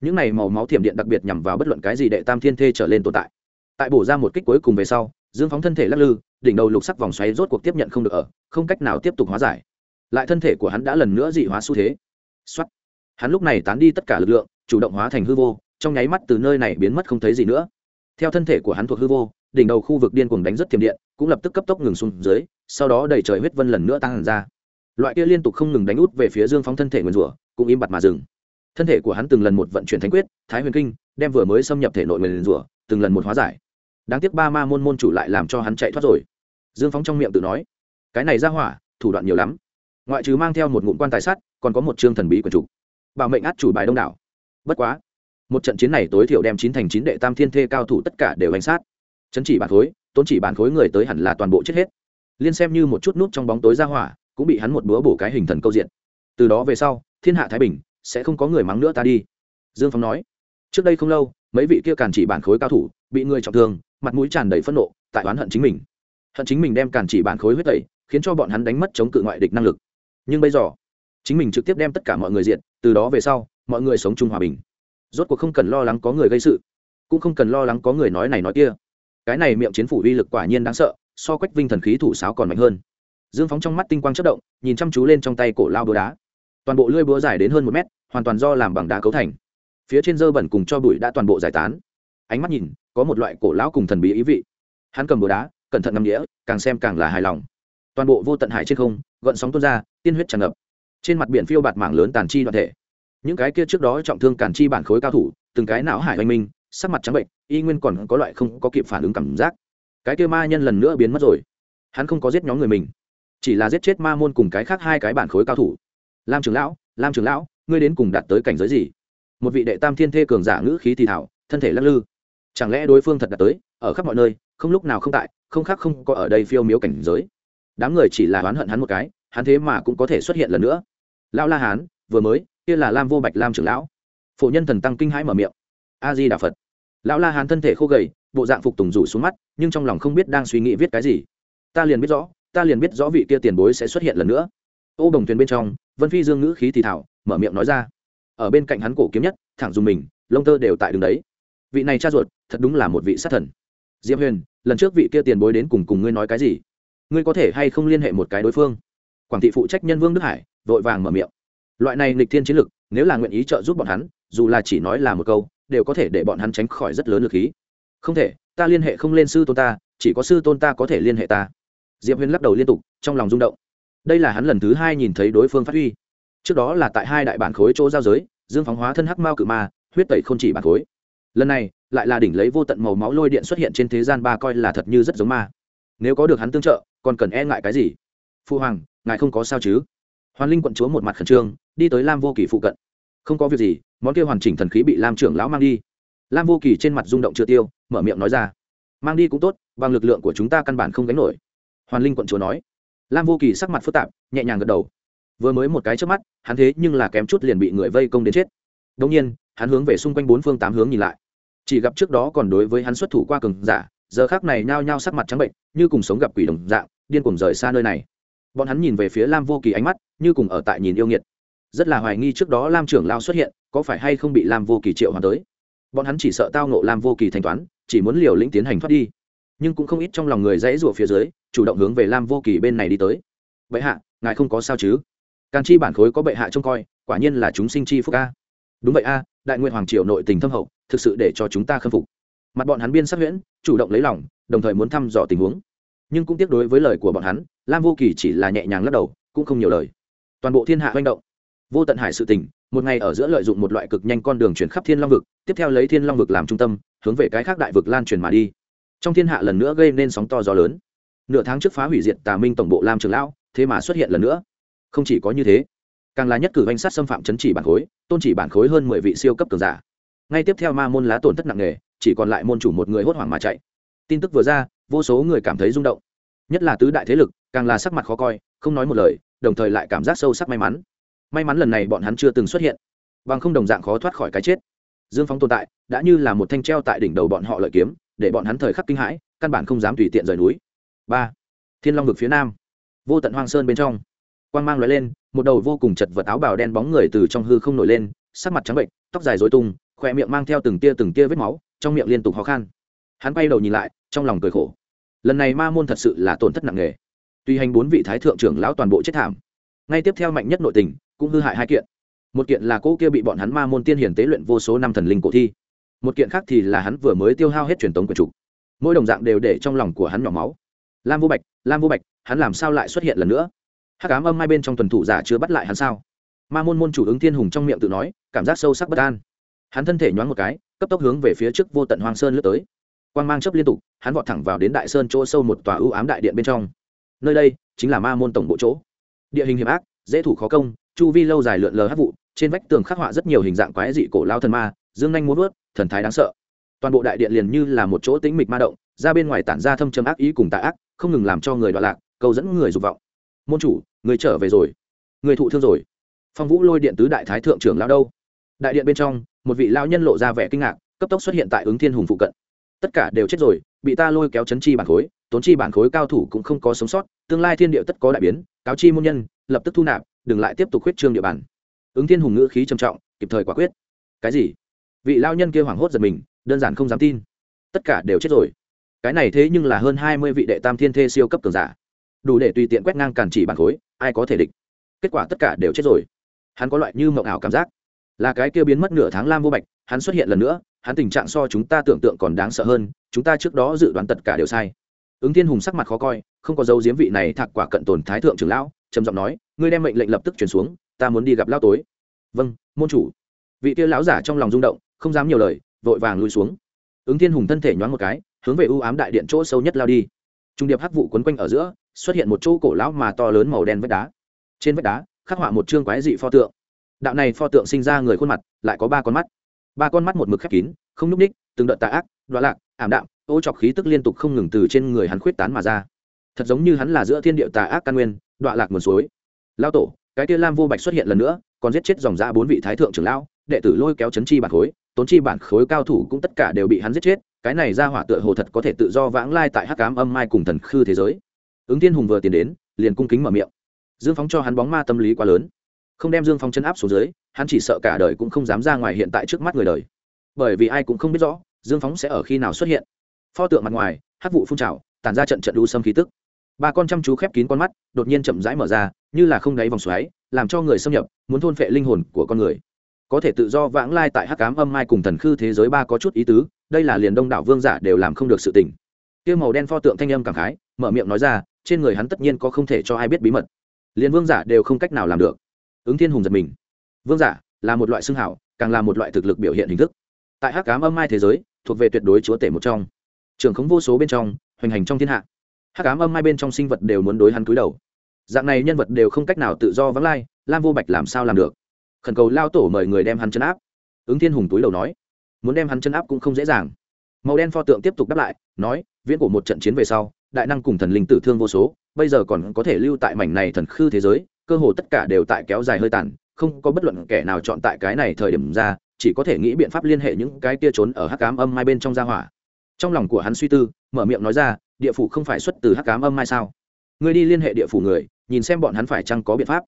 Những này màu máu thiểm điện đặc biệt nhằm vào bất luận cái gì đệ tam thiên thê trở lên tồn tại. Tại bổ ra một kích cuối cùng về sau, dương phóng thân thể lắc lư, đỉnh đầu lục sắc vòng xoáy rốt cuộc tiếp nhận không được ở, không cách nào tiếp tục hóa giải. Lại thân thể của hắn đã lần nữa dị hóa xu thế. Xuất hắn lúc này tán đi tất cả lực lượng, chủ động hóa thành hư vô, trong nháy mắt từ nơi này biến mất không thấy gì nữa. Theo thân thể của hắn thuộc hư vô đỉnh đầu khu vực điên cuồng đánh rất tiềm điện cũng lập tức cấp tốc ngừng xuống dưới sau đó đẩy trời huyết vân lần nữa tăng hẳn ra. Loại kia liên tục không ngừng đánh út về phía dương phóng thân thể nguyên rủa cũng im bặt mà dừng. Thân thể của hắn từng lần một vận chuyển thánh quyết thái huyền kinh đem vừa mới xâm nhập thể nội nguyên rủa từng lần một hóa giải. Đáng tiếc ba ma môn môn chủ lại làm cho hắn chạy thoát rồi. Dương phóng trong miệng tự nói cái này ra hỏa thủ đoạn nhiều lắm. Ngoại trừ mang theo một ngụm quan tài sắt, còn có một chương thần bí của chủ. Bảo mệnh át chủ bài đông đảo. Bất quá một trận chiến này tối thiểu đem chín thành chín đệ tam thiên thê cao thủ tất cả đều hành sát chấn chỉ bản khối, tốn chỉ bản khối người tới hẳn là toàn bộ chết hết. Liên xem như một chút nút trong bóng tối ra hỏa, cũng bị hắn một búa bổ cái hình thần câu diện. Từ đó về sau, thiên hạ thái bình sẽ không có người mắng nữa ta đi. Dương phong nói. Trước đây không lâu, mấy vị kia càn chỉ bản khối cao thủ bị người trọng thương, mặt mũi tràn đầy phẫn nộ, tại oán hận chính mình. Hận chính mình đem càn chỉ bản khối huyết tẩy, khiến cho bọn hắn đánh mất chống cự ngoại địch năng lực. Nhưng bây giờ, chính mình trực tiếp đem tất cả mọi người diện từ đó về sau, mọi người sống chung hòa bình. Rốt cuộc không cần lo lắng có người gây sự, cũng không cần lo lắng có người nói này nói kia cái này miệng chiến phủ uy lực quả nhiên đáng sợ, so quách vinh thần khí thủ sáo còn mạnh hơn. Dương phóng trong mắt tinh quang chất động, nhìn chăm chú lên trong tay cổ lao búa đá. Toàn bộ lưỡi búa dài đến hơn một mét, hoàn toàn do làm bằng đá cấu thành. Phía trên dơ bẩn cùng cho bụi đã toàn bộ giải tán. Ánh mắt nhìn, có một loại cổ lão cùng thần bí ý vị. Hắn cầm búa đá, cẩn thận ngắm đĩa càng xem càng là hài lòng. Toàn bộ vô tận hải trên không, gợn sóng tuôn ra, tiên huyết tràn ngập. Trên mặt biển phiêu bạt mảng lớn tàn chi đoạn thể. Những cái kia trước đó trọng thương càn chi bản khối cao thủ, từng cái não hải oanh minh sắc mặt trắng bệnh, y nguyên còn có loại không có kịp phản ứng cảm giác. Cái kia ma nhân lần nữa biến mất rồi. Hắn không có giết nhóm người mình, chỉ là giết chết ma môn cùng cái khác hai cái bản khối cao thủ. Lam trưởng lão, lam trưởng lão, ngươi đến cùng đạt tới cảnh giới gì? Một vị đệ tam thiên thê cường giả ngữ khí thì thảo, thân thể lắc lư. Chẳng lẽ đối phương thật đạt tới, ở khắp mọi nơi, không lúc nào không tại, không khác không có ở đây phiêu miếu cảnh giới? Đám người chỉ là oán hận hắn một cái, hắn thế mà cũng có thể xuất hiện lần nữa. Lão la hán, vừa mới, kia là lam vô bạch lam trưởng lão. Phổ nhân thần tăng kinh hãi mở miệng a di đà phật. Lão la hán thân thể khô gầy, bộ dạng phục tùng rủ xuống mắt, nhưng trong lòng không biết đang suy nghĩ viết cái gì. Ta liền biết rõ, ta liền biết rõ vị kia tiền bối sẽ xuất hiện lần nữa. Ô đồng thuyền bên trong, vân phi dương ngữ khí thì thảo, mở miệng nói ra. Ở bên cạnh hắn cổ kiếm nhất, thẳng dùng mình, lông tơ đều tại đường đấy. Vị này cha ruột, thật đúng là một vị sát thần. Diệp huyền, lần trước vị kia tiền bối đến cùng cùng ngươi nói cái gì? Ngươi có thể hay không liên hệ một cái đối phương? Quảng thị phụ trách nhân vương đức hải, vội vàng mở miệng. Loại này nghịch thiên chiến lực nếu là nguyện ý trợ giúp bọn hắn, dù là chỉ nói là một câu đều có thể để bọn hắn tránh khỏi rất lớn lực khí. Không thể, ta liên hệ không lên sư tôn ta, chỉ có sư tôn ta có thể liên hệ ta. Diệp huyền lắc đầu liên tục, trong lòng rung động. Đây là hắn lần thứ hai nhìn thấy đối phương phát huy. Trước đó là tại hai đại bản khối chỗ giao giới, dương phóng hóa thân hắc mao cự ma, huyết tẩy không chỉ bản khối. Lần này, lại là đỉnh lấy vô tận màu máu lôi điện xuất hiện trên thế gian ba coi là thật như rất giống ma. Nếu có được hắn tương trợ, còn cần e ngại cái gì? Phu hoàng, ngài không có sao chứ? Hoàn linh quận chúa một mặt khẩn trương, đi tới lam vô kỳ phụ cận. Không có việc gì món kia hoàn chỉnh thần khí bị lam trưởng lão mang đi. Lam vô kỳ trên mặt rung động chưa tiêu, mở miệng nói ra. Mang đi cũng tốt, bằng lực lượng của chúng ta căn bản không gánh nổi. Hoàn linh quận chúa nói. Lam vô kỳ sắc mặt phức tạp, nhẹ nhàng gật đầu. Vừa mới một cái trước mắt, hắn thế nhưng là kém chút liền bị người vây công đến chết. Đông nhiên, hắn hướng về xung quanh bốn phương tám hướng nhìn lại. Chỉ gặp trước đó còn đối với hắn xuất thủ qua cường giả, giờ khác này nhao nhao sắc mặt trắng bệnh, như cùng sống gặp quỷ đồng dạng, điên cùng rời xa nơi này. Bọn hắn nhìn về phía lam vô kỳ ánh mắt, như cùng ở tại nhìn yêu nghiệt rất là hoài nghi trước đó lam trưởng lao xuất hiện, có phải hay không bị lam vô kỳ triệu hoàn tới. Bọn hắn chỉ sợ tao nộ lam vô kỳ thanh toán, chỉ muốn liều lĩnh tiến hành thoát đi. Nhưng cũng không ít trong lòng người dãy rủa phía dưới, chủ động hướng về lam vô kỳ bên này đi tới. Vậy hạ, ngài không có sao chứ? Càn chi bản khối có bệ hạ trông coi, quả nhiên là chúng sinh chi phúc a. Đúng vậy a, đại nguyện hoàng triều nội tình thâm hậu, thực sự để cho chúng ta khâm phục. Mặt bọn hắn biên sắc huyễn chủ động lấy lòng, đồng thời muốn thăm dò tình huống. Nhưng cũng tiếc đối với lời của bọn hắn, lam vô kỳ chỉ là nhẹ nhàng lắc đầu, cũng không nhiều lời. Toàn bộ thiên hạ manh động vô tận hải sự tình, một ngày ở giữa lợi dụng một loại cực nhanh con đường chuyển khắp thiên long vực, tiếp theo lấy thiên long vực làm trung tâm, hướng về cái khác đại vực lan truyền mà đi. Trong thiên hạ lần nữa gây nên sóng to gió lớn. Nửa tháng trước phá hủy diệt tà minh tổng bộ lam trường lão, thế mà xuất hiện lần nữa. Không chỉ có như thế, càng là nhất cử danh sát xâm phạm chấn chỉ bản khối, tôn chỉ bản khối hơn mười vị siêu cấp cường giả. Ngay tiếp theo ma môn lá tổn thất nặng nề, chỉ còn lại môn chủ một người hốt hoảng mà chạy. Tin tức vừa ra, vô số người cảm thấy rung động. Nhất là tứ đại thế lực, càng là sắc mặt khó coi, không nói một lời, đồng thời lại cảm giác sâu sắc may mắn may mắn lần này bọn hắn chưa từng xuất hiện. Bằng không đồng dạng khó thoát khỏi cái chết. Dương phóng tồn tại, đã như là một thanh treo tại đỉnh đầu bọn họ lợi kiếm, để bọn hắn thời khắc kinh hãi, căn bản không dám tùy tiện rời núi. Ba, thiên long vực phía nam. Vô tận hoang sơn bên trong. Quang mang loại lên, một đầu vô cùng chật vật áo bào đen bóng người từ trong hư không nổi lên, sắc mặt trắng bệnh, tóc dài dối tung khỏe miệng mang theo từng tia từng tia vết máu, trong miệng liên tục khó khăn hắn bay đầu nhìn lại, trong lòng cười khổ. Lần này ma môn thật sự là tổn thất nặng nề. Tuy hành bốn vị thái thượng trưởng lão toàn bộ chết thảm, ngay tiếp theo mạnh nhất nội tình cũng hư hại hai kiện. Một kiện là cỗ kia bị bọn hắn ma môn tiên hiển tế luyện vô số năm thần linh cổ thi. Một kiện khác thì là hắn vừa mới tiêu hao hết truyền tống của chủ, mỗi đồng dạng đều để trong lòng của hắn nhỏ máu. Lam vô bạch lam vô bạch hắn làm sao lại xuất hiện lần nữa? Hắc ám âm hai bên trong tuần thủ giả chưa bắt lại hắn sao? Ma môn môn chủ ứng thiên hùng trong miệng tự nói cảm giác sâu sắc bất an. Hắn thân thể nhoáng một cái cấp tốc hướng về phía trước vô tận hoang sơn lướt tới. Quang mang chấp liên tục hắn vọt thẳng vào đến đại sơn chỗ sâu một tòa ưu ám đại điện bên trong. Nơi đây chính là ma môn tổng bộ chỗ. Địa hình hiểm ác dễ thủ khó công chu vi lâu dài lượn lờ hát vụ, trên vách tường khắc họa rất nhiều hình dạng quái dị cổ lao thần ma, dương nhanh muốn vớt, thần thái đáng sợ. Toàn bộ đại điện liền như là một chỗ tĩnh mịch ma động, ra bên ngoài tản ra thâm trầm ác ý cùng tạ ác, không ngừng làm cho người đoạn lạc, câu dẫn người dục vọng. Môn chủ, người trở về rồi. Người thụ thương rồi. Phong vũ lôi điện tứ đại thái thượng trưởng lao đâu? Đại điện bên trong, một vị lao nhân lộ ra vẻ kinh ngạc, cấp tốc xuất hiện tại ứng thiên hùng phụ cận. Tất cả đều chết rồi, bị ta lôi kéo chấn chi bản khối, tốn chi bản khối cao thủ cũng không có sống sót, tương lai thiên địa tất có đại biến, cáo chi môn nhân, lập tức thu nạp đừng lại tiếp tục khuyết trương địa bàn. Ứng thiên hùng ngữ khí trầm trọng, kịp thời quả quyết. Cái gì? Vị lao nhân kia hoảng hốt giật mình, đơn giản không dám tin. Tất cả đều chết rồi. Cái này thế nhưng là hơn hai mươi vị đệ tam thiên thê siêu cấp cường giả. Đủ để tùy tiện quét ngang cản chỉ bản khối, ai có thể địch? Kết quả tất cả đều chết rồi. Hắn có loại như mộng ảo cảm giác. Là cái kia biến mất nửa tháng lam vô bạch, hắn xuất hiện lần nữa, hắn tình trạng so chúng ta tưởng tượng còn đáng sợ hơn, chúng ta trước đó dự đoán tất cả đều sai. Ứng thiên hùng sắc mặt khó coi, không có dấu diếm vị này thạc quả cận tồn thái thượng trưởng lão, trầm giọng nói ngươi đem mệnh lệnh lập tức chuyển xuống, ta muốn đi gặp lão tối. Vâng môn chủ. Vị kia lão giả trong lòng rung động, không dám nhiều lời, vội vàng lui xuống. Ứng thiên hùng thân thể nhoáng một cái, hướng về ưu ám đại điện chỗ sâu nhất lao đi. Trung điệp hắc vụ quấn quanh ở giữa, xuất hiện một chỗ cổ lão mà to lớn màu đen vách đá. Trên vách đá, khắc họa một chương quái dị pho tượng. Đạo này pho tượng sinh ra người khuôn mặt, lại có ba con mắt. Ba con mắt một mực khép kín, không núp ních, từng đợt tà ác đoạn lạc, ảm đạm, ô trọc khí tức liên tục không ngừng từ trên người hắn khuyết tán mà ra. Thật giống như hắn là giữa thiên địa tà ác căn nguyên đoạn lạc nguồn suối lao tổ, cái tia lam vô bạch xuất hiện lần nữa, còn giết chết dòng ra bốn vị thái thượng trưởng lão, đệ tử lôi kéo chấn chi bản khối, tốn chi bản khối cao thủ cũng tất cả đều bị hắn giết chết, cái này ra hỏa tựa hồ thật có thể tự do vãng lai tại hắc cám âm mai cùng thần khư thế giới. Ứng tiên hùng vừa tiến đến, liền cung kính mở miệng. Dương phóng cho hắn bóng ma tâm lý quá lớn. Không đem dương phóng chân áp xuống dưới, hắn chỉ sợ cả đời cũng không dám ra ngoài hiện tại trước mắt người đời. Bởi vì ai cũng không biết rõ, dương phóng sẽ ở khi nào xuất hiện. Pho tượng mặt ngoài Hát vụ phun trào tàn ra trận trận đu xâm khí tức ba con chăm chú khép kín con mắt, đột nhiên chậm rãi mở ra, như là không đáy vòng xoáy, làm cho người xâm nhập, muốn thôn phệ linh hồn của con người. Có thể tự do vãng lai tại hắc cám âm mai cùng thần khư thế giới ba có chút ý tứ, đây là liền đông đảo vương giả đều làm không được sự tình. Tiêu màu đen pho tượng thanh âm cảm khái, mở miệng nói ra, trên người hắn tất nhiên có không thể cho ai biết bí mật. Liền vương giả đều không cách nào làm được. Ứng thiên hùng giật mình. Vương giả là một loại xương hảo, càng là một loại thực lực biểu hiện hình thức. Tại hắc cám âm mai thế giới, thuộc về tuyệt đối chúa tể một trong. Trường khống vô số bên trong, hoành hành trong thiên hạ hắc cám âm hai bên trong sinh vật đều muốn đối hắn cúi đầu. Dạng này nhân vật đều không cách nào tự do vắng lai, lam vô bạch làm sao làm được? Khẩn cầu lao tổ mời người đem hắn chân áp. Ứng thiên hùng túi đầu nói, muốn đem hắn chân áp cũng không dễ dàng. Màu đen pho tượng tiếp tục đáp lại, nói, viễn của một trận chiến về sau, đại năng cùng thần linh tử thương vô số, bây giờ còn có thể lưu tại mảnh này thần khư thế giới, cơ hồ tất cả đều tại kéo dài hơi tàn, không có bất luận kẻ nào chọn tại cái này thời điểm ra, chỉ có thể nghĩ biện pháp liên hệ những cái tia trốn ở hắc cám âm hai bên trong gia hỏa. Trong lòng của hắn suy tư, mở miệng nói ra địa phủ không phải xuất từ hắc cám âm mai sao? Ngươi đi liên hệ địa phủ người, nhìn xem bọn hắn phải chăng có biện pháp.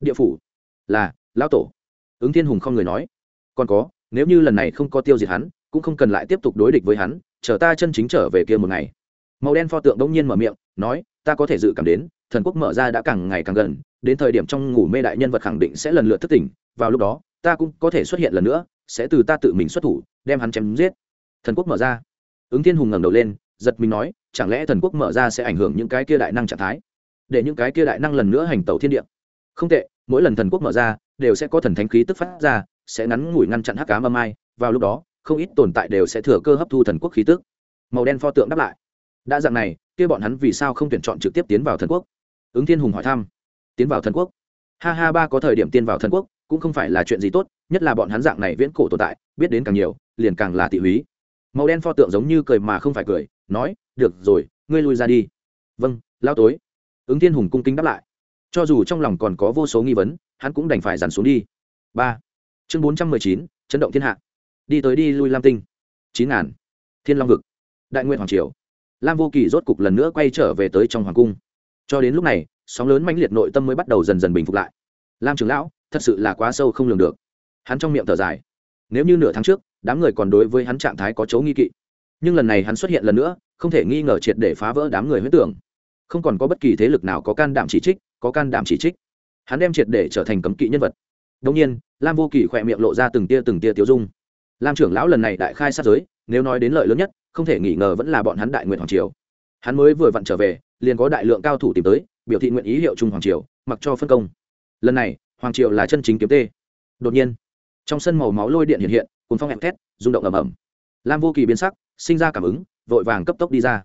Địa phủ? Là, lão tổ. Ứng thiên hùng không người nói. Còn có, nếu như lần này không có tiêu diệt hắn, cũng không cần lại tiếp tục đối địch với hắn, chờ ta chân chính trở về kia một ngày. Màu đen pho tượng đông nhiên mở miệng, nói, ta có thể dự cảm đến, thần quốc mở ra đã càng ngày càng gần, đến thời điểm trong ngủ mê đại nhân vật khẳng định sẽ lần lượt thức tỉnh, vào lúc đó, ta cũng có thể xuất hiện lần nữa, sẽ từ ta tự mình xuất thủ, đem hắn chém giết. Thần quốc mở ra. Ứng thiên hùng ngẩng đầu lên giật mình nói, chẳng lẽ thần quốc mở ra sẽ ảnh hưởng những cái kia đại năng trạng thái? Để những cái kia đại năng lần nữa hành tẩu thiên địa. Không tệ, mỗi lần thần quốc mở ra, đều sẽ có thần thánh khí tức phát ra, sẽ ngắn ngủi ngăn chặn hắc cám âm ai. Vào lúc đó, không ít tồn tại đều sẽ thừa cơ hấp thu thần quốc khí tức. Màu đen pho tượng đáp lại. Đã dạng này, kia bọn hắn vì sao không tuyển chọn trực tiếp tiến vào thần quốc? Ứng thiên hùng hỏi thăm. Tiến vào thần quốc. Ha ha ba, có thời điểm tiên vào thần quốc, cũng không phải là chuyện gì tốt, nhất là bọn hắn dạng này viễn cổ tồn tại, biết đến càng nhiều, liền càng là thị húy. Màu đen pho tượng giống như cười mà không phải cười nói, được rồi, ngươi lui ra đi. Vâng lao tối. Ứng thiên hùng cung kính đáp lại. Cho dù trong lòng còn có vô số nghi vấn, hắn cũng đành phải dàn xuống đi. Ba. Chương bốn trăm mười chín, chấn động thiên hạ. Đi tới đi lui lam tinh. Chín ngàn. Thiên long vực. Đại nguyện hoàng triều. Lam vô kỳ rốt cục lần nữa quay trở về tới trong hoàng cung. Cho đến lúc này, sóng lớn mãnh liệt nội tâm mới bắt đầu dần dần bình phục lại. Lam trưởng lão, thật sự là quá sâu không lường được. Hắn trong miệng thở dài. Nếu như nửa tháng trước, đám người còn đối với hắn trạng thái có chấu nghi kỵ nhưng lần này hắn xuất hiện lần nữa, không thể nghi ngờ triệt để phá vỡ đám người huyết tưởng. Không còn có bất kỳ thế lực nào có can đảm chỉ trích, có can đảm chỉ trích. Hắn đem triệt để trở thành cấm kỵ nhân vật. Đông nhiên, lam vô kỳ khỏe miệng lộ ra từng tia từng tia tiêu dung. Lam trưởng lão lần này đại khai sát giới, nếu nói đến lợi lớn nhất, không thể nghi ngờ vẫn là bọn hắn đại nguyện hoàng triều. Hắn mới vừa vặn trở về, liền có đại lượng cao thủ tìm tới, biểu thị nguyện ý hiệu trung hoàng triều, mặc cho phân công. Lần này, hoàng triều là chân chính kiếm tê. Đột nhiên, trong sân màu máu lôi điện hiện hiện cùng phong hẹn thét, rung động ầm ầm. Lam vô kỳ biến sắc sinh ra cảm ứng, vội vàng cấp tốc đi ra.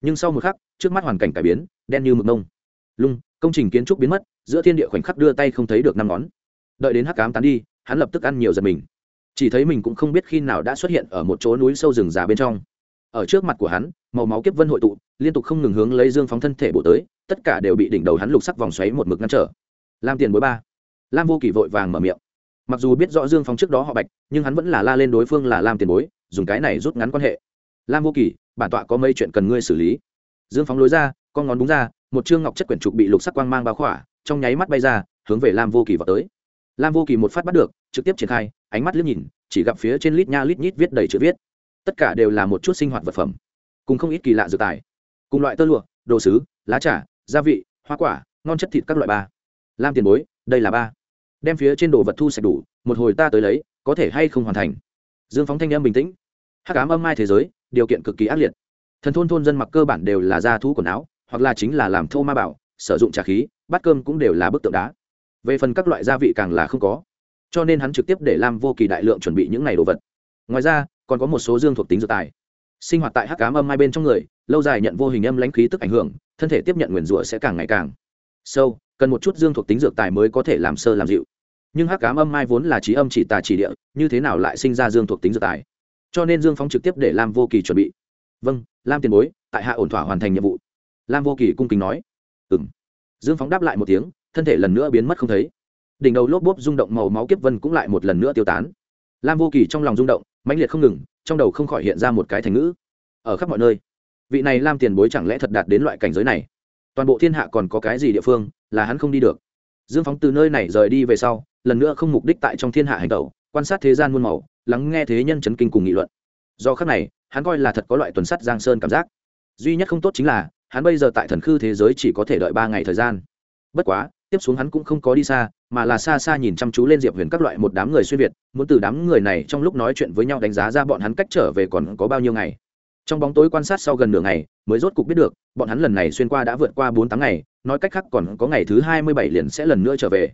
Nhưng sau một khắc, trước mắt hoàn cảnh cải biến, đen như mực nông lung, công trình kiến trúc biến mất, giữa thiên địa khoảnh khắc đưa tay không thấy được năm ngón. Đợi đến hắc cám tán đi, hắn lập tức ăn nhiều giật mình. Chỉ thấy mình cũng không biết khi nào đã xuất hiện ở một chỗ núi sâu rừng già bên trong. Ở trước mặt của hắn, màu máu kiếp vân hội tụ, liên tục không ngừng hướng lấy dương phóng thân thể bộ tới, tất cả đều bị đỉnh đầu hắn lục sắc vòng xoáy một mực ngăn trở. Lam tiền bối ba. Lam vô kỳ vội vàng mở miệng. Mặc dù biết rõ dương phóng trước đó họ bạch, nhưng hắn vẫn là la lên đối phương là lam tiền bối, dùng cái này rút ngắn quan hệ lam vô kỳ bản tọa có mấy chuyện cần ngươi xử lý. Dương phóng lối ra, con ngón búng ra, một chương ngọc chất quyển trục bị lục sắc quang mang bao khỏa, trong nháy mắt bay ra, hướng về lam vô kỳ vào tới. Lam vô kỳ một phát bắt được, trực tiếp triển khai, ánh mắt liếc nhìn, chỉ gặp phía trên lít nha lít nhít viết đầy chữ viết. Tất cả đều là một chút sinh hoạt vật phẩm, cùng không ít kỳ lạ dược tài, cùng loại tơ lụa, đồ sứ, lá trà, gia vị, hoa quả, ngon chất thịt các loại ba. Lam tiền bối, đây là ba. Đem phía trên đồ vật thu sạch đủ, một hồi ta tới lấy, có thể hay không hoàn thành? Dương phóng thanh em bình tĩnh. Hắc ám âm mai thế giới điều kiện cực kỳ ác liệt. Thần thôn thôn dân mặc cơ bản đều là da thú quần áo, hoặc là chính là làm thô ma bảo, sử dụng trà khí, bát cơm cũng đều là bức tượng đá. Về phần các loại gia vị càng là không có. Cho nên hắn trực tiếp để lam vô kỳ đại lượng chuẩn bị những này đồ vật. Ngoài ra, còn có một số dương thuộc tính dược tài. Sinh hoạt tại hắc cám âm hai bên trong người, lâu dài nhận vô hình âm lãnh khí tức ảnh hưởng, thân thể tiếp nhận nguyền rủa sẽ càng ngày càng sâu, cần một chút dương thuộc tính dược tài mới có thể làm sơ làm dịu. Nhưng hắc cám âm mai vốn là trí âm chỉ tà chỉ địa, như thế nào lại sinh ra dương thuộc tính dược tài? Cho nên dương phóng trực tiếp để lam vô kỳ chuẩn bị. Vâng lam tiền bối, tại hạ ổn thỏa hoàn thành nhiệm vụ. Lam vô kỳ cung kính nói. Ừ m dương phóng đáp lại một tiếng, thân thể lần nữa biến mất không thấy. Đỉnh đầu lốp bốp rung động màu máu kiếp vân cũng lại một lần nữa tiêu tán. Lam vô kỳ trong lòng rung động, mãnh liệt không ngừng, trong đầu không khỏi hiện ra một cái thành ngữ. Ở khắp mọi nơi, vị này lam tiền bối chẳng lẽ thật đạt đến loại cảnh giới này? Toàn bộ thiên hạ còn có cái gì địa phương là hắn không đi được? Dương phóng từ nơi này rời đi về sau, lần nữa không mục đích tại trong thiên hạ hành tẩu, quan sát thế gian muôn màu lắng nghe thế nhân chấn kinh cùng nghị luận. Do khắc này, hắn coi là thật có loại tuần sắt giang sơn cảm giác. Duy nhất không tốt chính là, hắn bây giờ tại thần khư thế giới chỉ có thể đợi ba ngày thời gian. Bất quá, tiếp xuống hắn cũng không có đi xa, mà là xa xa nhìn chăm chú lên diệp huyền các loại một đám người xuyên việt, muốn từ đám người này trong lúc nói chuyện với nhau đánh giá ra bọn hắn cách trở về còn có bao nhiêu ngày. Trong bóng tối quan sát sau gần nửa ngày, mới rốt cục biết được, bọn hắn lần này xuyên qua đã vượt qua bốn tháng ngày, nói cách khác còn có ngày thứ hai mươi bảy liền sẽ lần nữa trở về.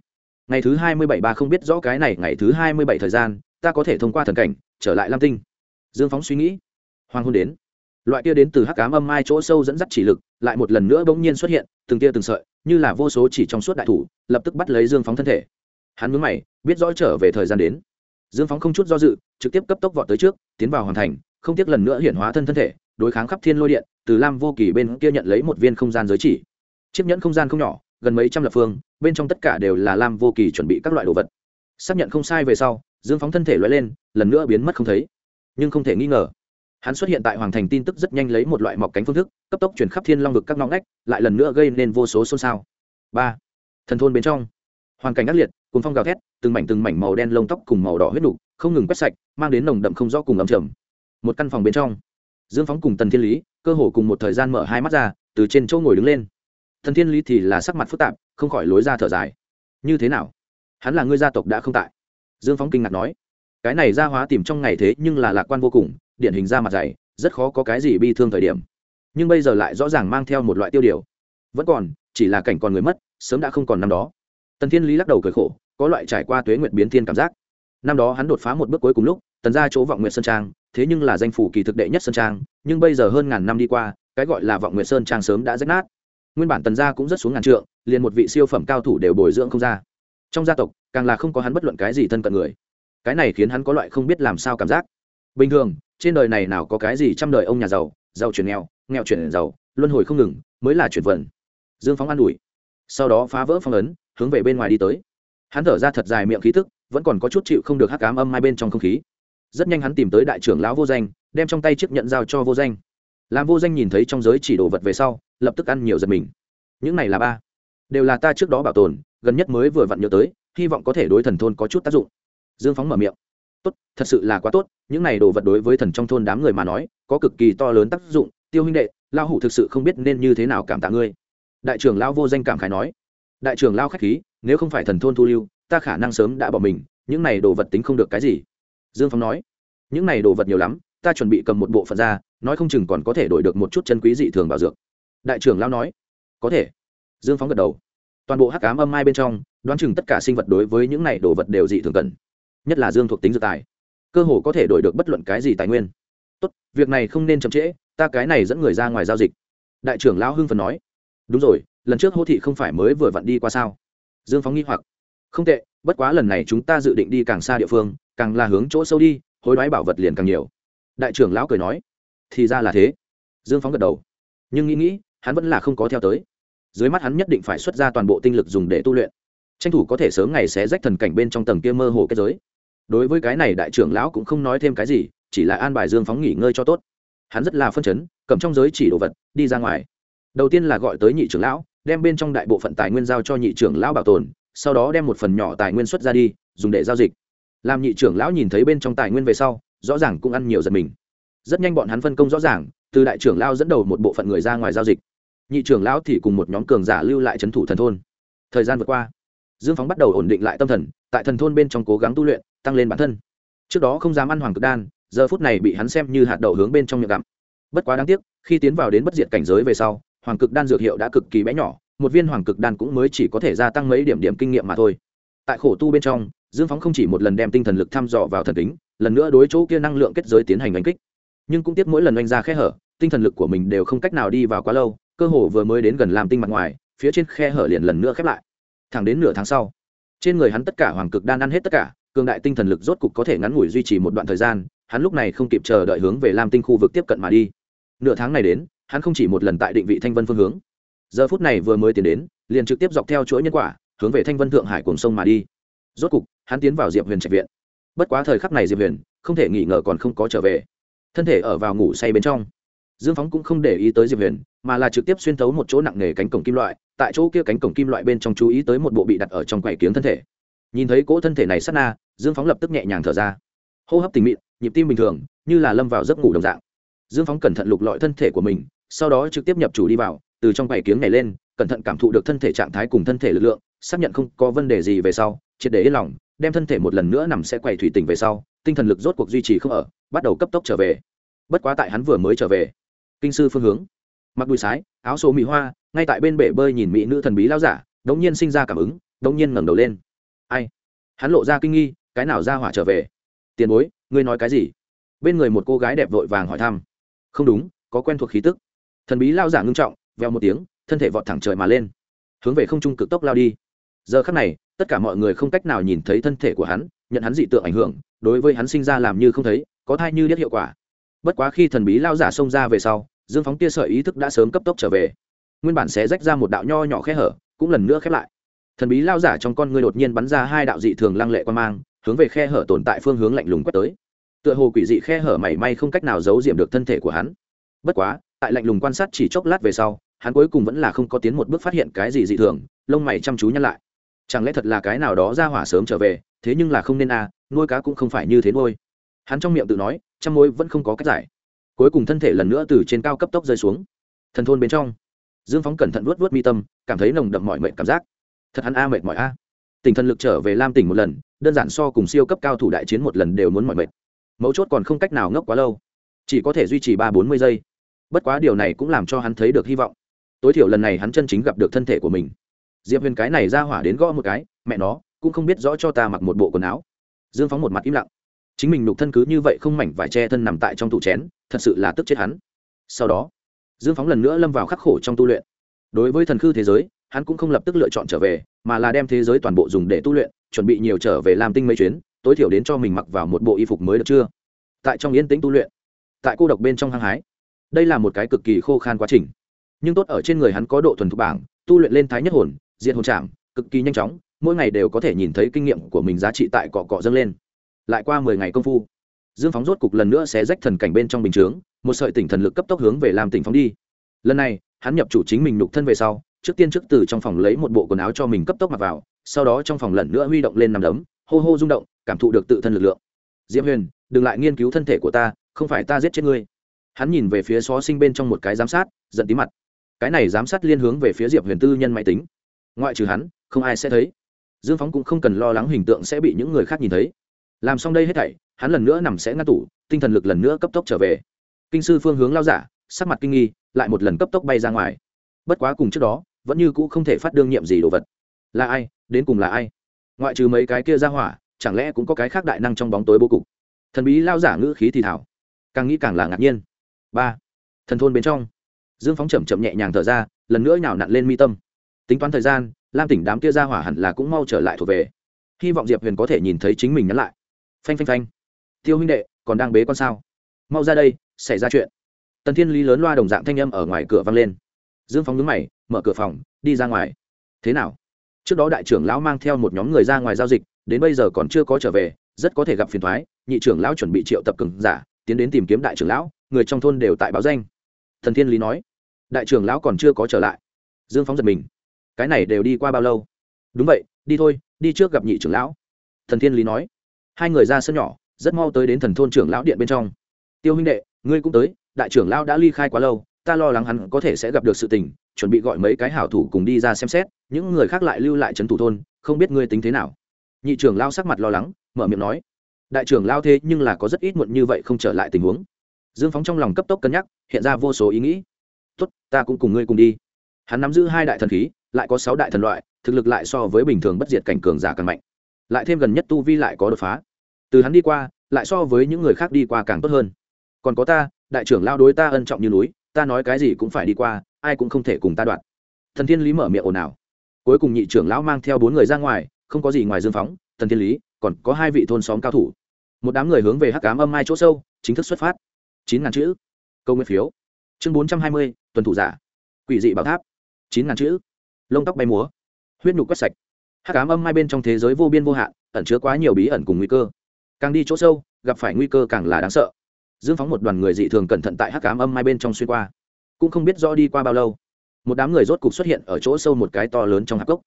Ngày thứ hai mươi bảy ba không biết rõ cái này, ngày thứ hai mươi bảy thời gian ta có thể thông qua thần cảnh, trở lại lam tinh. Dương phóng suy nghĩ. Hoàng hôn đến. Loại kia đến từ hắc cám âm mai chỗ sâu dẫn dắt chỉ lực, lại một lần nữa bỗng nhiên xuất hiện, từng tia từng sợi, như là vô số chỉ trong suốt đại thủ, lập tức bắt lấy dương phóng thân thể. Hắn mướn mày, biết rõ trở về thời gian đến. Dương phóng không chút do dự, trực tiếp cấp tốc vọt tới trước, tiến vào hoàn thành, không tiếc lần nữa hiển hóa thân thân thể, đối kháng khắp thiên lôi điện, từ lam vô kỳ bên kia nhận lấy một viên không gian giới chỉ. Chiếc nhẫn không gian không nhỏ, gần mấy trăm lập phương, bên trong tất cả đều là lam vô kỳ chuẩn bị các loại đồ vật. Xác nhận không sai về sau dương phóng thân thể loại lên lần nữa biến mất không thấy. Nhưng không thể nghi ngờ hắn xuất hiện tại hoàng thành tin tức rất nhanh lấy một loại mọc cánh phương thức cấp tốc chuyển khắp thiên long vực các ngõ ngách lại lần nữa gây nên vô số xôn xao. Ba thần thôn bên trong hoàn cảnh ác liệt cùng phong gào thét từng mảnh từng mảnh màu đen lông tóc cùng màu đỏ huyết đủ, không ngừng quét sạch mang đến nồng đậm không rõ cùng ẩm trầm. Một căn phòng bên trong dương phóng cùng tần thiên lý cơ hồ cùng một thời gian mở hai mắt ra từ trên chỗ ngồi đứng lên. Thần thiên lý thì là sắc mặt phức tạp không khỏi lối ra thở dài. Như thế nào? Hắn là ngươi gia tộc đã không tại dương phóng kinh ngạc nói, cái này ra hóa tìm trong ngày thế nhưng là lạc quan vô cùng, điển hình ra mặt dày, rất khó có cái gì bi thương thời điểm. Nhưng bây giờ lại rõ ràng mang theo một loại tiêu điều. Vẫn còn, chỉ là cảnh còn người mất, sớm đã không còn năm đó. Tần thiên lý lắc đầu cười khổ, có loại trải qua tuế nguyện biến thiên cảm giác. Năm đó hắn đột phá một bước cuối cùng lúc, tần ra chỗ vọng nguyện sơn trang, thế nhưng là danh phủ kỳ thực đệ nhất sơn trang, nhưng bây giờ hơn ngàn năm đi qua, cái gọi là vọng nguyện sơn trang sớm đã rách nát. Nguyên bản tần gia cũng rất xuống ngàn trượng, liền một vị siêu phẩm cao thủ đều bồi dưỡng không ra. Trong gia tộc càng là không có hắn bất luận cái gì thân cận người. Cái này khiến hắn có loại không biết làm sao cảm giác. Bình thường, trên đời này nào có cái gì trăm đời ông nhà giàu giàu chuyển nghèo nghèo chuyển giàu, luân hồi không ngừng, mới là chuyển vận. Dương phóng an ủi. Sau đó phá vỡ phong ấn, hướng về bên ngoài đi tới. Hắn thở ra thật dài miệng khí thức vẫn còn có chút chịu không được hắc cám âm hai bên trong không khí. Rất nhanh hắn tìm tới đại trưởng lão vô danh, đem trong tay chiếc nhận giao cho vô danh. Làm vô danh nhìn thấy trong giới chỉ đồ vật về sau, lập tức ăn nhiều giật mình. Những này là ba. Đều là ta trước đó bảo tồn, gần nhất mới vừa vặn nhớ tới hy vọng có thể đối thần thôn có chút tác dụng. Dương phóng mở miệng. Tốt, thật sự là quá tốt, những này đồ vật đối với thần trong thôn đám người mà nói, có cực kỳ to lớn tác dụng. Tiêu huynh đệ lao hủ thực sự không biết nên như thế nào cảm tạ ngươi. Đại trưởng lao vô danh cảm khải nói. Đại trưởng lao khách khí, nếu không phải thần thôn thu lưu, ta khả năng sớm đã bỏ mình, những này đồ vật tính không được cái gì. Dương phóng nói. Những này đồ vật nhiều lắm, ta chuẩn bị cầm một bộ phận ra, nói không chừng còn có thể đổi được một chút chân quý dị thường bảo dược. Đại trưởng lao nói. Có thể. Dương phóng gật đầu toàn bộ hắc cám âm mai bên trong, đoán chừng tất cả sinh vật đối với những này đồ vật đều dị thường cần, nhất là dương thuộc tính dược tài. Cơ hồ có thể đổi được bất luận cái gì tài nguyên. Tốt, việc này không nên chậm trễ, ta cái này dẫn người ra ngoài giao dịch. Đại trưởng lão hưng phần nói. Đúng rồi, lần trước hô thị không phải mới vừa vặn đi qua sao? Dương phóng nghi hoặc. Không tệ, bất quá lần này chúng ta dự định đi càng xa địa phương, càng là hướng chỗ sâu đi, hối đoái bảo vật liền càng nhiều. Đại trưởng lão cười nói. Thì ra là thế. Dương phóng gật đầu. Nhưng nghĩ nghĩ, hắn vẫn là không có theo tới dưới mắt hắn nhất định phải xuất ra toàn bộ tinh lực dùng để tu luyện. Tranh thủ có thể sớm ngày sẽ rách thần cảnh bên trong tầng kia mơ hồ kết giới. Đối với cái này đại trưởng lão cũng không nói thêm cái gì, chỉ là an bài dương phóng nghỉ ngơi cho tốt. Hắn rất là phân chấn, cầm trong giới chỉ đồ vật, đi ra ngoài. Đầu tiên là gọi tới nhị trưởng lão, đem bên trong đại bộ phận tài nguyên giao cho nhị trưởng lão bảo tồn, sau đó đem một phần nhỏ tài nguyên xuất ra đi, dùng để giao dịch. Làm nhị trưởng lão nhìn thấy bên trong tài nguyên về sau, rõ ràng cũng ăn nhiều giật mình. Rất nhanh bọn hắn phân công rõ ràng, từ đại trưởng lão dẫn đầu một bộ phận người ra ngoài giao dịch nhị trưởng lão thì cùng một nhóm cường giả lưu lại trấn thủ thần thôn. Thời gian vượt qua, dương phóng bắt đầu ổn định lại tâm thần, tại thần thôn bên trong cố gắng tu luyện, tăng lên bản thân. Trước đó không dám ăn hoàng cực đan, giờ phút này bị hắn xem như hạt đậu hướng bên trong miệng gặm. Bất quá đáng tiếc, khi tiến vào đến bất diệt cảnh giới về sau, hoàng cực đan dược hiệu đã cực kỳ bé nhỏ, một viên hoàng cực đan cũng mới chỉ có thể gia tăng mấy điểm điểm kinh nghiệm mà thôi. Tại khổ tu bên trong, dương phóng không chỉ một lần đem tinh thần lực thăm dò vào thần tính lần nữa đối chỗ kia năng lượng kết giới tiến hành đánh kích. Nhưng cũng tiếc mỗi lần oanh ra khe hở, tinh thần lực của mình đều không cách nào đi vào quá lâu cơ hồ vừa mới đến gần làm tinh mặt ngoài, phía trên khe hở liền lần nữa khép lại. Thẳng đến nửa tháng sau, trên người hắn tất cả hoàng cực đan ăn hết tất cả, cường đại tinh thần lực rốt cục có thể ngắn ngủi duy trì một đoạn thời gian, hắn lúc này không kịp chờ đợi hướng về lam tinh khu vực tiếp cận mà đi. Nửa tháng này đến, hắn không chỉ một lần tại định vị thanh vân phương hướng, giờ phút này vừa mới tiến đến, liền trực tiếp dọc theo chuỗi nhân quả, hướng về thanh vân thượng hải cùng sông mà đi. Rốt cục, hắn tiến vào diệp huyền trạch viện. Bất quá thời khắc này diệp huyền, không thể nghỉ ngờ còn không có trở về. Thân thể ở vào ngủ say bên trong. Dương phóng cũng không để ý tới diệp huyền mà là trực tiếp xuyên thấu một chỗ nặng nề cánh cổng kim loại, tại chỗ kia cánh cổng kim loại bên trong chú ý tới một bộ bị đặt ở trong quầy kiếng thân thể. Nhìn thấy cỗ thân thể này sát na, dương phóng lập tức nhẹ nhàng thở ra. Hô hấp tình mịn, nhịp tim bình thường, như là lâm vào giấc ngủ đồng dạng. Dương phóng cẩn thận lục lọi thân thể của mình, sau đó trực tiếp nhập chủ đi vào, từ trong quầy kiếng này lên, cẩn thận cảm thụ được thân thể trạng thái cùng thân thể lực lượng, xác nhận không có vấn đề gì về sau, triệt để yên lòng, đem thân thể một lần nữa nằm sẽ quầy thủy tỉnh về sau, tinh thần lực rốt cuộc duy trì không ở, bắt đầu cấp tốc trở về. Bất quá tại hắn vừa mới trở về, kinh sư phương hướng mặc đùi sái, áo số mỹ hoa, ngay tại bên bể bơi nhìn mỹ nữ thần bí lao giả đống nhiên sinh ra cảm ứng đống nhiên ngẩng đầu lên. Ai? Hắn lộ ra kinh nghi, cái nào ra hỏa trở về? Tiền bối, ngươi nói cái gì? Bên người một cô gái đẹp vội vàng hỏi thăm. Không đúng, có quen thuộc khí tức. Thần bí lao giả ngưng trọng veo một tiếng, thân thể vọt thẳng trời mà lên. Hướng về không trung cực tốc lao đi. Giờ khắc này, tất cả mọi người không cách nào nhìn thấy thân thể của hắn, nhận hắn dị tượng ảnh hưởng, đối với hắn sinh ra làm như không thấy, có thai như biết hiệu quả. Bất quá khi thần bí lao giả xông ra về sau dương phóng tia sợi ý thức đã sớm cấp tốc trở về. Nguyên bản sẽ rách ra một đạo nho nhỏ khe hở, cũng lần nữa khép lại. Thần bí lao giả trong con ngươi đột nhiên bắn ra hai đạo dị thường lăng lệ quan mang, hướng về khe hở tồn tại phương hướng lạnh lùng quét tới. Tựa hồ quỷ dị khe hở mảy may không cách nào giấu diệm được thân thể của hắn. Bất quá, tại lạnh lùng quan sát chỉ chốc lát về sau, hắn cuối cùng vẫn là không có tiến một bước phát hiện cái gì dị thường, lông mày chăm chú nhăn lại. Chẳng lẽ thật là cái nào đó ra hỏa sớm trở về, thế nhưng là không nên à nuôi cá cũng không phải như thế nuôi. Hắn trong miệng tự nói chăm mối vẫn không có cách giải cuối cùng thân thể lần nữa từ trên cao cấp tốc rơi xuống. Thần thôn bên trong, dương phóng cẩn thận vuốt vuốt mi tâm, cảm thấy nồng đậm mọi mệnh cảm giác. Thật hắn a, mệt mỏi a. Tỉnh thần lực trở về lam tỉnh một lần, đơn giản so cùng siêu cấp cao thủ đại chiến một lần đều muốn mọi mệt. Mấu chốt còn không cách nào ngốc quá lâu, chỉ có thể duy trì ba bốn mươi giây. Bất quá điều này cũng làm cho hắn thấy được hy vọng. Tối thiểu lần này hắn chân chính gặp được thân thể của mình. Diệp huyền cái này ra hỏa đến gõ một cái, mẹ nó, cũng không biết rõ cho ta mặc một bộ quần áo. Dương phóng một mặt im lặng. Chính mình nục thân cứ như vậy không mảnh vải che thân nằm tại trong tủ chén thật sự là tức chết hắn. Sau đó, dương phóng lần nữa lâm vào khắc khổ trong tu luyện. Đối với thần khư thế giới, hắn cũng không lập tức lựa chọn trở về, mà là đem thế giới toàn bộ dùng để tu luyện, chuẩn bị nhiều trở về làm tinh mấy chuyến, tối thiểu đến cho mình mặc vào một bộ y phục mới được chưa? Tại trong yên tĩnh tu luyện, tại cô độc bên trong hăng hái. Đây là một cái cực kỳ khô khan quá trình. Nhưng tốt ở trên người hắn có độ thuần thục bảng, tu luyện lên thái nhất hồn diện hồn trạng cực kỳ nhanh chóng, mỗi ngày đều có thể nhìn thấy kinh nghiệm của mình giá trị tại cọ cọ dâng lên. Lại qua mười ngày công phu dương phóng rốt cục lần nữa sẽ rách thần cảnh bên trong bình chướng, một sợi tỉnh thần lực cấp tốc hướng về làm tỉnh phóng đi. Lần này, hắn nhập chủ chính mình nục thân về sau, trước tiên trước từ trong phòng lấy một bộ quần áo cho mình cấp tốc mặc vào, sau đó trong phòng lần nữa huy động lên nằm đấm, hô hô rung động, cảm thụ được tự thân lực lượng. Diễm huyền, đừng lại nghiên cứu thân thể của ta, không phải ta giết chết ngươi. Hắn nhìn về phía xó sinh bên trong một cái giám sát, giận tí mặt. Cái này giám sát liên hướng về phía diệp huyền tư nhân máy tính. Ngoại trừ hắn, không ai sẽ thấy. Dương phóng cũng không cần lo lắng hình tượng sẽ bị những người khác nhìn thấy. Làm xong đây hết thảy hắn lần nữa nằm sẽ ngăn tủ, tinh thần lực lần nữa cấp tốc trở về. Kinh sư phương hướng lao giả, sắc mặt kinh nghi, lại một lần cấp tốc bay ra ngoài. Bất quá cùng trước đó, vẫn như cũ không thể phát đương nhiệm gì đồ vật. Là ai, đến cùng là ai? Ngoại trừ mấy cái kia ra hỏa, chẳng lẽ cũng có cái khác đại năng trong bóng tối bố cục? Thần bí lao giả ngữ khí thì thảo, càng nghĩ càng là ngạc nhiên. Ba, thần thôn bên trong. Dương phóng chậm chậm nhẹ nhàng thở ra, lần nữa nhào nặn lên mi tâm. Tính toán thời gian, lam tỉnh đám kia ra hỏa hẳn là cũng mau trở lại thuộc về. Hy vọng diệp huyền có thể nhìn thấy chính mình nhắn lại. Phanh phanh phanh tiêu huynh đệ, còn đang bế con sao? Mau ra đây, xảy ra chuyện. Tần thiên lý lớn loa đồng dạng thanh âm ở ngoài cửa vang lên. Dương phóng đứng mày, mở cửa phòng, đi ra ngoài. Thế nào? Trước đó đại trưởng lão mang theo một nhóm người ra ngoài giao dịch, đến bây giờ còn chưa có trở về, rất có thể gặp phiền thoái nhị trưởng lão chuẩn bị triệu tập cường giả, tiến đến tìm kiếm đại trưởng lão, người trong thôn đều tại báo danh. Thần thiên lý nói. Đại trưởng lão còn chưa có trở lại. Dương phóng giật mình. Cái này đều đi qua bao lâu? Đúng vậy, đi thôi, đi trước gặp nhị trưởng lão. Thần thiên lý nói. Hai người ra sân nhỏ rất mau tới đến thần thôn trưởng lão điện bên trong. Tiêu huynh đệ, ngươi cũng tới, đại trưởng lão đã ly khai quá lâu, ta lo lắng hắn có thể sẽ gặp được sự tình, chuẩn bị gọi mấy cái hảo thủ cùng đi ra xem xét, những người khác lại lưu lại trấn thủ thôn, không biết ngươi tính thế nào. Nhị trưởng lao sắc mặt lo lắng, mở miệng nói, đại trưởng lao thế nhưng là có rất ít muộn như vậy không trở lại tình huống. Dương phóng trong lòng cấp tốc cân nhắc, hiện ra vô số ý nghĩ. Tốt, ta cũng cùng ngươi cùng đi. Hắn nắm giữ hai đại thần khí, lại có sáu đại thần loại, thực lực lại so với bình thường bất diệt cảnh cường giả càng mạnh. Lại thêm gần nhất tu vi lại có đột phá từ hắn đi qua, lại so với những người khác đi qua càng tốt hơn. Còn có ta, đại trưởng lao đối ta ân trọng như núi, ta nói cái gì cũng phải đi qua, ai cũng không thể cùng ta đoạn. Thần thiên lý mở miệng ồn ào. Cuối cùng nhị trưởng lão mang theo bốn người ra ngoài, không có gì ngoài dương phóng, thần thiên lý, còn có hai vị thôn xóm cao thủ. Một đám người hướng về hắc cám âm mai chỗ sâu, chính thức xuất phát. Chín ngàn chữ. Câu nguyên phiếu. Chương bốn trăm hai mươi, tuần thủ giả. Quỷ dị bảo tháp. Chín ngàn chữ. Lông tóc bay múa. Huyết nhục quét sạch. Hắc cám âm mai bên trong thế giới vô biên vô hạn, ẩn chứa quá nhiều bí ẩn cùng nguy cơ càng đi chỗ sâu, gặp phải nguy cơ càng là đáng sợ. Dương phóng một đoàn người dị thường cẩn thận tại hắc cám âm mai bên trong xuyên qua. Cũng không biết rõ đi qua bao lâu, một đám người rốt cục xuất hiện ở chỗ sâu một cái to lớn trong hạp cốc.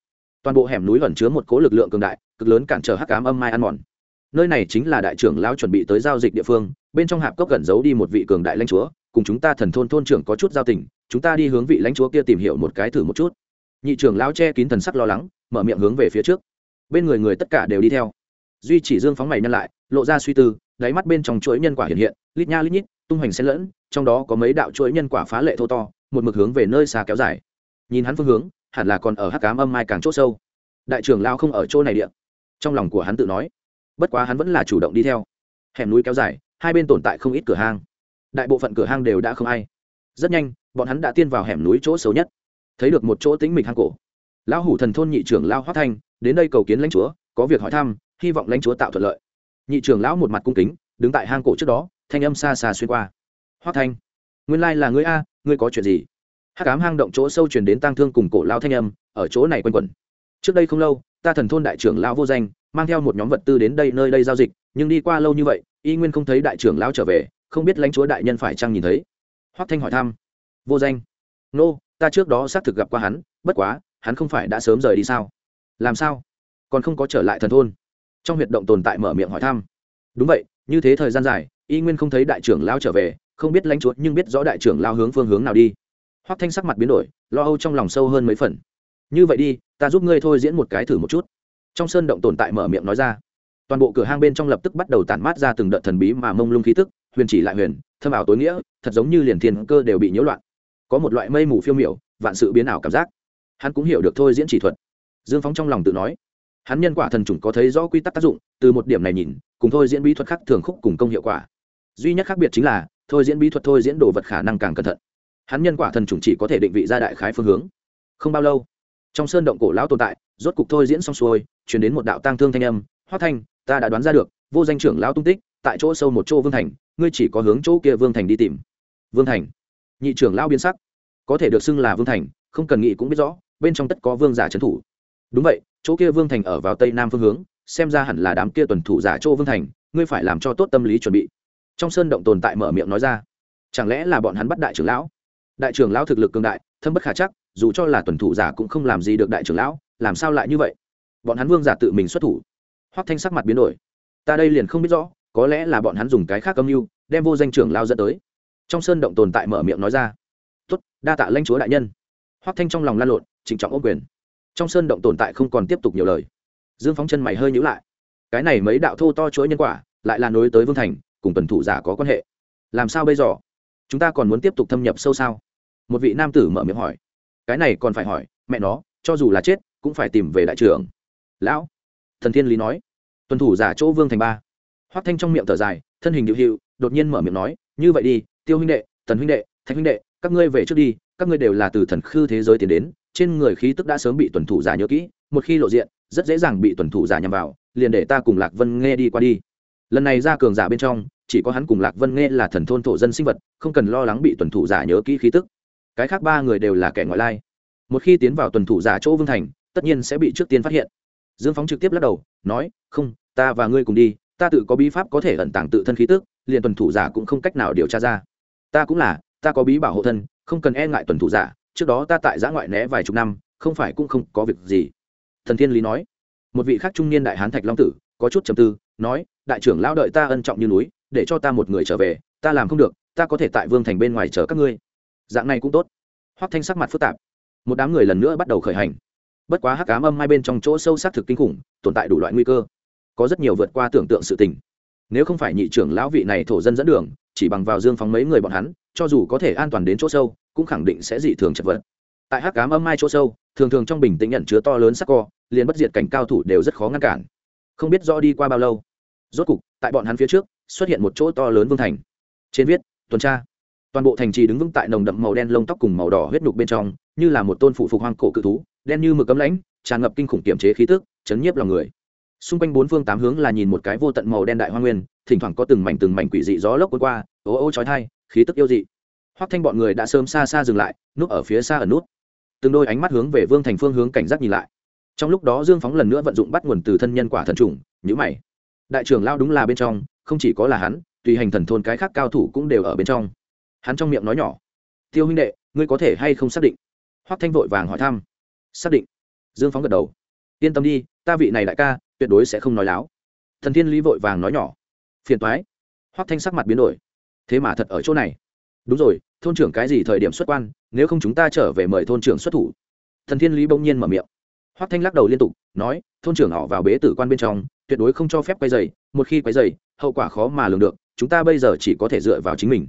Toàn bộ hẻm núi ẩn chứa một cố lực lượng cường đại, cực lớn cản trở hắc cám âm mai ăn mòn. Nơi này chính là đại trưởng lão chuẩn bị tới giao dịch địa phương, bên trong hạp cốc gần giấu đi một vị cường đại lãnh chúa, cùng chúng ta thần thôn thôn trưởng có chút giao tình, chúng ta đi hướng vị lãnh chúa kia tìm hiểu một cái thử một chút. Nhị trưởng lão che kín thần sắc lo lắng, mở miệng hướng về phía trước. Bên người người tất cả đều đi theo. Duy chỉ dương phóng mày nhân lại lộ ra suy tư, đáy mắt bên trong chuỗi nhân quả hiện hiện, lít nha lít nhít, tung hoành xen lẫn, trong đó có mấy đạo chuỗi nhân quả phá lệ thô to, một mực hướng về nơi xa kéo dài. Nhìn hắn phương hướng, hẳn là còn ở hắc cám âm mai càng c h ỗ sâu. Đại trưởng lao không ở chỗ này điện trong lòng của hắn tự nói, bất quá hắn vẫn là chủ động đi theo. Hẻm núi kéo dài, hai bên tồn tại không ít cửa hang. Đại bộ phận cửa hang đều đã không ai. Rất nhanh, bọn hắn đã tiên vào hẻm núi chỗ xấu nhất. Thấy được một chỗ tĩnh mịch hang cổ. Lão hủ thần thôn nhị trưởng lao hoác thanh, đến đây cầu kiến lãnh chúa, có việc hỏi thăm, hy vọng lãnh chúa tạo thuận lợi nhị trưởng lão một mặt cung kính đứng tại hang cổ trước đó thanh âm xa xa xuyên qua. Hoác thanh nguyên lai là ngươi a ngươi có chuyện gì? Hát cám hang động chỗ sâu truyền đến tang thương cùng cổ lao thanh âm ở chỗ này quanh quẩn. Trước đây không lâu ta thần thôn đại trưởng lão vô danh mang theo một nhóm vật tư đến đây nơi đây giao dịch nhưng đi qua lâu như vậy y nguyên không thấy đại trưởng lão trở về không biết lãnh chúa đại nhân phải chăng nhìn thấy. Hoắc thanh hỏi thăm. Vô danh. Nô、no, ta trước đó xác thực gặp qua hắn bất quá hắn không phải đã sớm rời đi sao? Làm sao? Còn không có trở lại thần thôn trong huyệt động tồn tại mở miệng hỏi thăm. Đúng vậy, như thế thời gian dài, y nguyên không thấy đại trưởng lao trở về, không biết lãnh chuột nhưng biết rõ đại trưởng lao hướng phương hướng nào đi. Hoắc thanh sắc mặt biến đổi, lo âu trong lòng sâu hơn mấy phần. Như vậy đi, ta giúp ngươi thôi diễn một cái thử một chút. Trong sơn động tồn tại mở miệng nói ra. Toàn bộ cửa hang bên trong lập tức bắt đầu tản mát ra từng đợt thần bí mà mông lung khí tức, huyền chỉ lại huyền, thâm ảo tối nghĩa, thật giống như liền thiên cơ đều bị nhiễu loạn. Có một loại mây mù phiêu miểu, vạn sự biến ảo cảm giác. Hắn cũng hiểu được thôi diễn chỉ thuật. Dương phóng trong lòng tự nói hắn nhân quả thần trùng có thấy rõ quy tắc tác dụng, từ một điểm này nhìn, cùng thôi diễn bí thuật khác thường khúc cùng công hiệu quả. Duy nhất khác biệt chính là, thôi diễn bí thuật thôi diễn đồ vật khả năng càng cẩn thận. Hắn nhân quả thần trùng chỉ có thể định vị ra đại khái phương hướng. Không bao lâu, trong sơn động cổ lão tồn tại, rốt cục thôi diễn xong xuôi chuyển đến một đạo tang thương thanh âm hoa thanh, ta đã đoán ra được, vô danh trưởng lão tung tích, tại chỗ sâu một chỗ vương thành, ngươi chỉ có hướng chỗ kia vương thành đi tìm. Vương thành. Nhị trưởng lão biến sắc. Có thể được xưng là vương thành, không cần nghĩ cũng biết rõ, bên trong tất có vương giả trấn thủ. Đúng vậy chỗ kia vương thành ở vào tây nam phương hướng, xem ra hẳn là đám kia tuần thủ giả chỗ vương thành, ngươi phải làm cho tốt tâm lý chuẩn bị. Trong sơn động tồn tại mở miệng nói ra. Chẳng lẽ là bọn hắn bắt đại trưởng lão? Đại trưởng lão thực lực cường đại, thâm bất khả chắc, dù cho là tuần thủ giả cũng không làm gì được đại trưởng lão, làm sao lại như vậy? Bọn hắn vương giả tự mình xuất thủ. Hoắc thanh sắc mặt biến đổi. Ta đây liền không biết rõ, có lẽ là bọn hắn dùng cái khác âm mưu, đem vô danh trưởng lao dẫn tới. Trong sơn động tồn tại mở miệng nói ra. Tốt, đa tạ lãnh chúa đại nhân. Hoắc thanh trong lòng lan lộn, trịnh trọng ô quyền trong sơn động tồn tại không còn tiếp tục nhiều lời. Dương phóng chân mày hơi nhữ lại. Cái này mấy đạo thô to chuỗi nhân quả, lại là nối tới vương thành, cùng tuần thủ giả có quan hệ. Làm sao bây giờ? Chúng ta còn muốn tiếp tục thâm nhập sâu sao? Một vị nam tử mở miệng hỏi. Cái này còn phải hỏi, mẹ nó, cho dù là chết, cũng phải tìm về đại trưởng. Lão, thần thiên lý nói. Tuần thủ giả chỗ vương thành ba. Hoắc thanh trong miệng thở dài, thân hình điệu hiệu, đột nhiên mở miệng nói, như vậy đi, tiêu huynh đệ, tần huynh đệ, thạch huynh đệ, các ngươi về trước đi, các ngươi đều là từ thần khư thế giới tiến đến trên người khí tức đã sớm bị tuần thủ giả nhớ kỹ, một khi lộ diện, rất dễ dàng bị tuần thủ giả nhằm vào, liền để ta cùng lạc vân nghe đi qua đi. Lần này ra cường giả bên trong, chỉ có hắn cùng lạc vân nghe là thần thôn thổ dân sinh vật, không cần lo lắng bị tuần thủ giả nhớ kỹ khí tức. Cái khác ba người đều là kẻ ngoại lai. Một khi tiến vào tuần thủ giả chỗ vương thành, tất nhiên sẽ bị trước tiên phát hiện. Dương phóng trực tiếp lắc đầu, nói, không, ta và ngươi cùng đi, ta tự có bí pháp có thể ẩn tàng tự thân khí tức, liền tuần thủ giả cũng không cách nào điều tra ra. Ta cũng là, ta có bí bảo hộ thân, không cần e ngại tuần thủ giả trước đó ta tại giã ngoại né vài chục năm, không phải cũng không có việc gì. Thần thiên lý nói. Một vị khác trung niên đại hán thạch long tử, có chút trầm tư, nói, đại trưởng lão đợi ta ân trọng như núi, để cho ta một người trở về, ta làm không được, ta có thể tại vương thành bên ngoài chờ các ngươi. Dạng này cũng tốt. Hoắc thanh sắc mặt phức tạp. Một đám người lần nữa bắt đầu khởi hành. Bất quá hắc ám âm hai bên trong chỗ sâu sắc thực kinh khủng, tồn tại đủ loại nguy cơ. Có rất nhiều vượt qua tưởng tượng sự tình. Nếu không phải nhị trưởng lão vị này thổ dân dẫn đường, chỉ bằng vào dương phóng mấy người bọn hắn, cho dù có thể an toàn đến chỗ sâu cũng khẳng định sẽ dị thường chật vật. Tại hắc ám âm mai chỗ sâu, thường thường trong bình tĩnh nhận chứa to lớn sắc co, liền bất diệt cảnh cao thủ đều rất khó ngăn cản. Không biết do đi qua bao lâu, rốt cục, tại bọn hắn phía trước, xuất hiện một chỗ to lớn vương thành. Trên viết, tuần tra. Toàn bộ thành trì đứng vững tại nồng đậm màu đen lông tóc cùng màu đỏ huyết nhục bên trong, như là một tôn phụ phục hoang cổ cự thú, đen như mực cấm lãnh, tràn ngập kinh khủng kiểm chế khí tức, chấn nhiếp lòng người. Xung quanh bốn phương tám hướng là nhìn một cái vô tận màu đen đại hoa nguyên, thỉnh thoảng có từng mảnh từng mảnh quỷ dị gió lốc cuốn qua ố ô chói thai khí tức yêu dị hoắc thanh bọn người đã sớm xa xa dừng lại, núp ở phía xa ở nút. Từng đôi ánh mắt hướng về vương thành phương hướng cảnh giác nhìn lại. Trong lúc đó dương phóng lần nữa vận dụng bắt nguồn từ thân nhân quả thần trùng nhữ mày. Đại trưởng lao đúng là bên trong, không chỉ có là hắn, tùy hành thần thôn cái khác cao thủ cũng đều ở bên trong. Hắn trong miệng nói nhỏ, tiêu huynh đệ, ngươi có thể hay không xác định? Hoắc thanh vội vàng hỏi thăm. Xác định. Dương phóng gật đầu. Yên tâm đi, ta vị này đại ca, tuyệt đối sẽ không nói láo. Thần thiên lý vội vàng nói nhỏ. Phiền toái. Hoắc thanh sắc mặt biến đổi. Thế mà thật ở chỗ này đúng rồi, thôn trưởng cái gì thời điểm xuất quan, nếu không chúng ta trở về mời thôn trưởng xuất thủ. Thần thiên lý bỗng nhiên mở miệng. Hoắc thanh lắc đầu liên tục, nói, thôn trưởng họ vào bế tử quan bên trong, tuyệt đối không cho phép quay dày một khi quay dày hậu quả khó mà lường được, chúng ta bây giờ chỉ có thể dựa vào chính mình.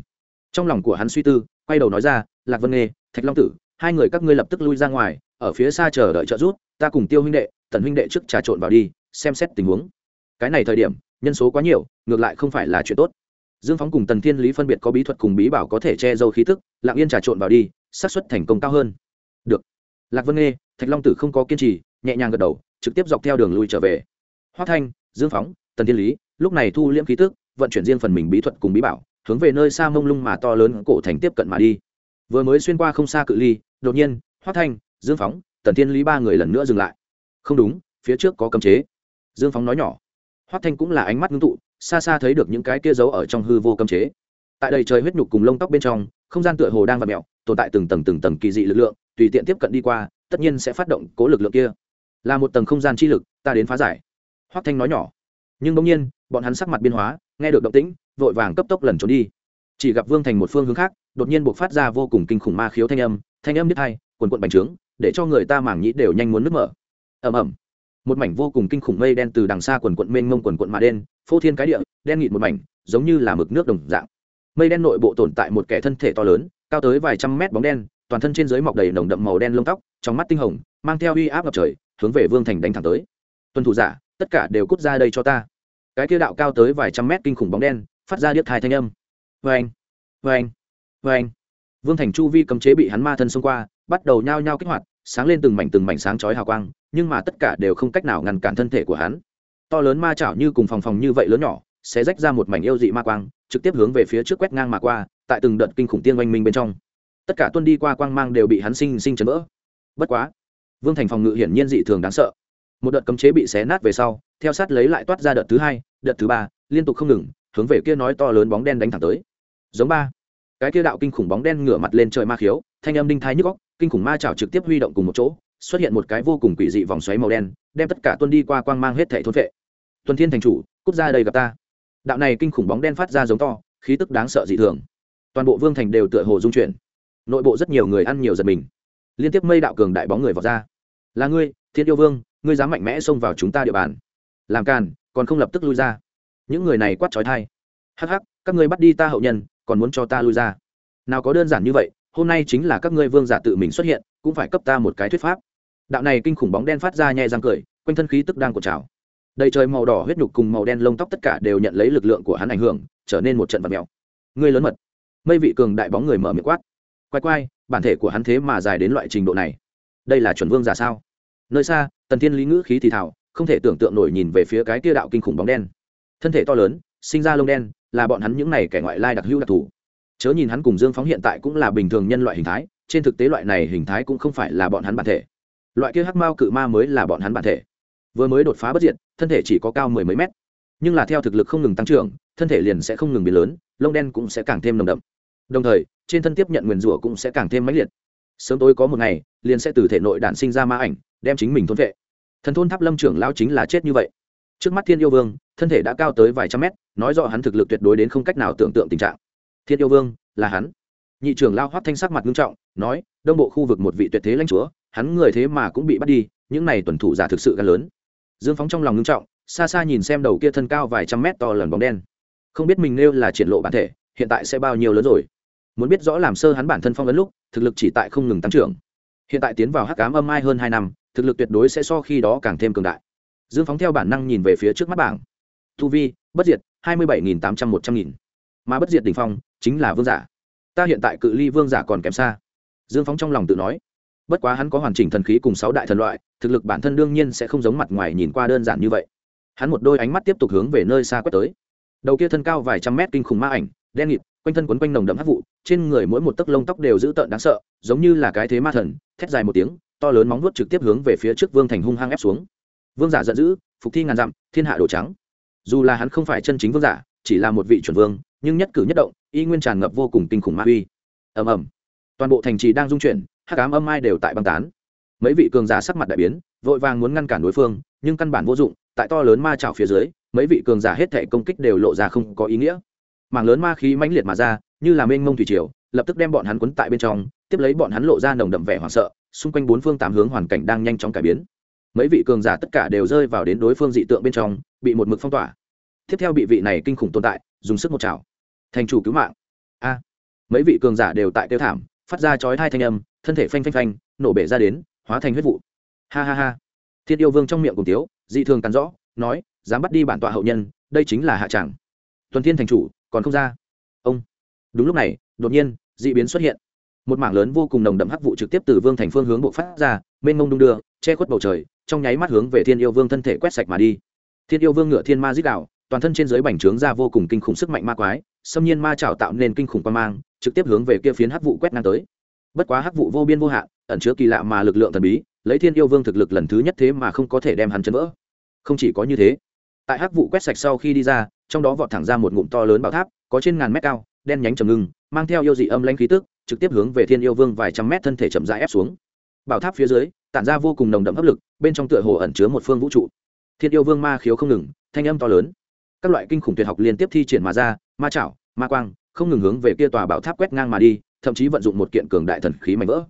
Trong lòng của hắn suy tư, quay đầu nói ra, lạc vân nghê, thạch long tử, hai người các ngươi lập tức lui ra ngoài, ở phía xa chờ đợi trợ giúp, ta cùng tiêu huynh đệ, tần huynh đệ trước trà trộn vào đi, xem xét tình huống. Cái này thời điểm, nhân số quá nhiều, ngược lại không phải là chuyện tốt dương phóng cùng tần thiên lý phân biệt có bí thuật cùng bí bảo có thể che giấu khí tức lạng yên trà trộn vào đi xác suất thành công cao hơn. Được. Lạc vân nghe, thạch long tử không có kiên trì nhẹ nhàng gật đầu trực tiếp dọc theo đường lui trở về. Hoa thanh dương phóng tần thiên lý lúc này thu liễm khí tức vận chuyển riêng phần mình bí thuật cùng bí bảo hướng về nơi xa mông lung mà to lớn cổ thành tiếp cận mà đi. Vừa mới xuyên qua không xa cự ly đột nhiên hoa thanh dương phóng tần thiên lý ba người lần nữa dừng lại. Không đúng phía trước có cấm chế. Dương phóng nói nhỏ. Hoa thanh cũng là ánh mắt ngưng tụ xa xa thấy được những cái kia giấu ở trong hư vô cấm chế. Tại đây trời huyết nhục cùng lông tóc bên trong không gian tựa hồ đang vặn mèo, mẹo tồn tại từng tầng từng tầng kỳ dị lực lượng tùy tiện tiếp cận đi qua tất nhiên sẽ phát động cố lực lượng kia. Là một tầng không gian chi lực ta đến phá giải. Hoắc thanh nói nhỏ. Nhưng bỗng nhiên bọn hắn sắc mặt biên hóa nghe được động tĩnh vội vàng cấp tốc lần trốn đi. Chỉ gặp vương thành một phương hướng khác đột nhiên buộc phát ra vô cùng kinh khủng ma khiếu thanh âm thanh âm nhất hai quần quận bành trướng để cho người ta mảng nhĩ đều nhanh muốn nứt mở. Ầm ầm một mảnh vô cùng kinh khủng mây đen từ đằng xa quần quận mênh mông quần quận mà đen, phô thiên cái địa, đen nghịt một mảnh, giống như là mực nước đồng dạng. Mây đen nội bộ tồn tại một kẻ thân thể to lớn, cao tới vài trăm mét bóng đen, toàn thân trên dưới mọc đầy nồng đậm màu đen lông tóc, trong mắt tinh hồng, mang theo uy áp ngập trời, hướng về vương thành đánh thẳng tới. Tuân thủ giả, tất cả đều cút ra đây cho ta. Cái kia đạo cao tới vài trăm mét kinh khủng bóng đen, phát ra điếc thai thanh âm. Vê anh vê anh vê anh vương thành chu vi cấm chế bị hắn ma thân xông qua, bắt đầu nhao nhao kích hoạt sáng lên từng mảnh từng mảnh sáng chói hào quang, nhưng mà tất cả đều không cách nào ngăn cản thân thể của hắn. To lớn ma chảo như cùng phòng phòng như vậy lớn nhỏ, sẽ rách ra một mảnh yêu dị ma quang, trực tiếp hướng về phía trước quét ngang mà qua, tại từng đợt kinh khủng tiên oanh minh bên trong. Tất cả tuân đi qua quang mang đều bị hắn sinh sinh chấn vỡ. Bất quá, vương thành phòng ngự hiển nhiên dị thường đáng sợ. Một đợt cấm chế bị xé nát về sau, theo sát lấy lại toát ra đợt thứ hai, đợt thứ ba, liên tục không ngừng, hướng về kia nói to lớn bóng đen đánh thẳng tới. Giống ba. Cái kia đạo kinh khủng bóng đen ngửa mặt lên trời ma khiếu, thanh âm đinh thai nhức góc kinh khủng ma chảo trực tiếp huy động cùng một chỗ, xuất hiện một cái vô cùng quỷ dị vòng xoáy màu đen, đem tất cả tuân đi qua quang mang hết thể thôn vệ. Tuần thiên thành chủ, cút ra đây gặp ta. Đạo này kinh khủng bóng đen phát ra giống to, khí tức đáng sợ dị thường. Toàn bộ vương thành đều tựa hồ dung chuyển. Nội bộ rất nhiều người ăn nhiều giật mình. Liên tiếp mây đạo cường đại bóng người vào ra. Là ngươi, thiên yêu vương, ngươi dám mạnh mẽ xông vào chúng ta địa bàn. Làm càn, còn không lập tức lui ra. Những người này quát trói thai. Hắc hắc, các ngươi bắt đi ta hậu nhân, còn muốn cho ta lui ra. Nào có đơn giản như vậy hôm nay chính là các ngươi vương giả tự mình xuất hiện, cũng phải cấp ta một cái thuyết pháp. Đạo này kinh khủng bóng đen phát ra nhẹ răng cười, quanh thân khí tức đang cột trào. Đầy trời màu đỏ huyết nhục cùng màu đen lông tóc tất cả đều nhận lấy lực lượng của hắn ảnh hưởng, trở nên một trận vật mèo. Ngươi lớn mật. Mây vị cường đại bóng người mở miệng quát. Quay quay bản thể của hắn thế mà dài đến loại trình độ này. Đây là chuẩn vương giả sao? Nơi xa, tần thiên lý ngữ khí thì thảo không thể tưởng tượng nổi nhìn về phía cái kia đạo kinh khủng bóng đen. Thân thể to lớn, sinh ra lông đen, là bọn hắn những này kẻ ngoại lai đặc hữu đặc thù chớ nhìn hắn cùng dương phóng hiện tại cũng là bình thường nhân loại hình thái, trên thực tế loại này hình thái cũng không phải là bọn hắn bản thể. Loại kia hắc mao cự ma mới là bọn hắn bản thể. Vừa mới đột phá bất diệt, thân thể chỉ có cao mười mấy mét. Nhưng là theo thực lực không ngừng tăng trưởng, thân thể liền sẽ không ngừng biến lớn, lông đen cũng sẽ càng thêm nồng đậm. Đồng thời, trên thân tiếp nhận nguyền rủa cũng sẽ càng thêm mãnh liệt. Sớm tối có một ngày, liền sẽ từ thể nội đạn sinh ra ma ảnh, đem chính mình thôn vệ. Thần thôn tháp lâm trưởng lao chính là chết như vậy. Trước mắt thiên yêu vương, thân thể đã cao tới vài trăm mét, nói rõ hắn thực lực tuyệt đối đến không cách nào tưởng tượng tình trạng thiên yêu vương, là hắn. Nhị trưởng lao hoắt thanh sắc mặt nghiêm trọng, nói, đông bộ khu vực một vị tuyệt thế lãnh chúa, hắn người thế mà cũng bị bắt đi, những này tuần thủ giả thực sự gan lớn. Dương phóng trong lòng nghiêm trọng, xa xa nhìn xem đầu kia thân cao vài trăm mét to lần bóng đen. Không biết mình nêu là triển lộ bản thể, hiện tại sẽ bao nhiêu lớn rồi? Muốn biết rõ làm sơ hắn bản thân phong ấn lúc, thực lực chỉ tại không ngừng tăng trưởng. Hiện tại tiến vào hắc cám âm ai hơn hai năm, thực lực tuyệt đối sẽ so khi đó càng thêm cường đại. Dương phóng theo bản năng nhìn về phía trước mắt bảng. Thu vi, bất diệt, hai mươi bảy tám trăm một trăm nghìn mà bất diệt đỉnh phong chính là vương giả. Ta hiện tại cự ly vương giả còn kém xa. Dương phóng trong lòng tự nói. Bất quá hắn có hoàn chỉnh thần khí cùng sáu đại thần loại, thực lực bản thân đương nhiên sẽ không giống mặt ngoài nhìn qua đơn giản như vậy. Hắn một đôi ánh mắt tiếp tục hướng về nơi xa quét tới. Đầu kia thân cao vài trăm mét kinh khủng ma ảnh, đen nghịt, quanh thân quấn quanh nồng đậm hắc vụ, trên người mỗi một tấc lông tóc đều dữ tợn đáng sợ, giống như là cái thế ma thần, thét dài một tiếng, to lớn móng vuốt trực tiếp hướng về phía trước vương thành hung hăng ép xuống. Vương giả giận dữ, phục thi ngàn dặm, thiên hạ đổ trắng. Dù là hắn không phải chân chính vương giả chỉ là một vị chuẩn vương, nhưng nhất cử nhất động, y nguyên tràn ngập vô cùng kinh khủng ma uy. Ầm ầm. Toàn bộ thành trì đang dung chuyển, hắc ám âm mai đều tại băng tán. Mấy vị cường giả sắc mặt đại biến, vội vàng muốn ngăn cản đối phương, nhưng căn bản vô dụng, tại to lớn ma trào phía dưới, mấy vị cường giả hết thể công kích đều lộ ra không có ý nghĩa. Mảng lớn ma khí mãnh liệt mà ra, như là mênh mông thủy triều, lập tức đem bọn hắn quấn tại bên trong, tiếp lấy bọn hắn lộ ra nồng đậm vẻ hoảng sợ, xung quanh bốn phương tám hướng hoàn cảnh đang nhanh chóng cải biến. Mấy vị cường giả tất cả đều rơi vào đến đối phương dị tượng bên trong, bị một mực phong tỏa tiếp theo bị vị này kinh khủng tồn tại, dùng sức một chảo thành chủ cứu mạng. A. Mấy vị cường giả đều tại tiêu thảm, phát ra chói thai thanh âm, thân thể phanh phanh phanh, nổ bể ra đến, hóa thành huyết vụ. Ha ha ha. Thiên yêu vương trong miệng cùng tiếu, dị thường cắn rõ, nói, dám bắt đi bản tọa hậu nhân, đây chính là hạ tràng tuần thiên thành chủ, còn không ra. Ông. Đúng lúc này, đột nhiên d ị biến xuất hiện. Một mảng lớn vô cùng nồng đậm hắc vụ trực tiếp từ vương thành phương hướng bộ phát ra, mênh mông đung đưa, che khuất bầu trời, trong nháy mắt hướng về thiên yêu vương thân thể quét sạch mà đi. Thiên yêu vương ngựa thiên ma dít đạo toàn thân trên dưới bành trướng ra vô cùng kinh khủng sức mạnh ma quái, xâm nhiên ma trào tạo nên kinh khủng quan mang, trực tiếp hướng về kia phiến hắc vụ quét ngang tới. Bất quá hắc vụ vô biên vô hạn, ẩn chứa kỳ lạ mà lực lượng thần bí, lấy thiên yêu vương thực lực lần thứ nhất thế mà không có thể đem hắn chấn vỡ. Không chỉ có như thế, tại hắc vụ quét sạch sau khi đi ra, trong đó vọt thẳng ra một ngụm to lớn bảo tháp, có trên ngàn mét cao, đen nhánh trầm ngưng, mang theo yêu dị âm lanh khí tức, trực tiếp hướng về thiên yêu vương vài trăm mét thân thể chậm rãi ép xuống. Bảo tháp phía dưới, tản ra vô cùng nồng đậm hấp lực, bên trong tựa hồ ẩn chứa một phương vũ trụ. Thiên yêu vương ma khiếu không ngừng, thanh âm to lớn các loại kinh khủng tuyệt học liên tiếp thi triển mà ra, ma chảo, ma quang, không ngừng hướng về kia tòa bảo tháp quét ngang mà đi, thậm chí vận dụng một kiện cường đại thần khí mạnh vỡ.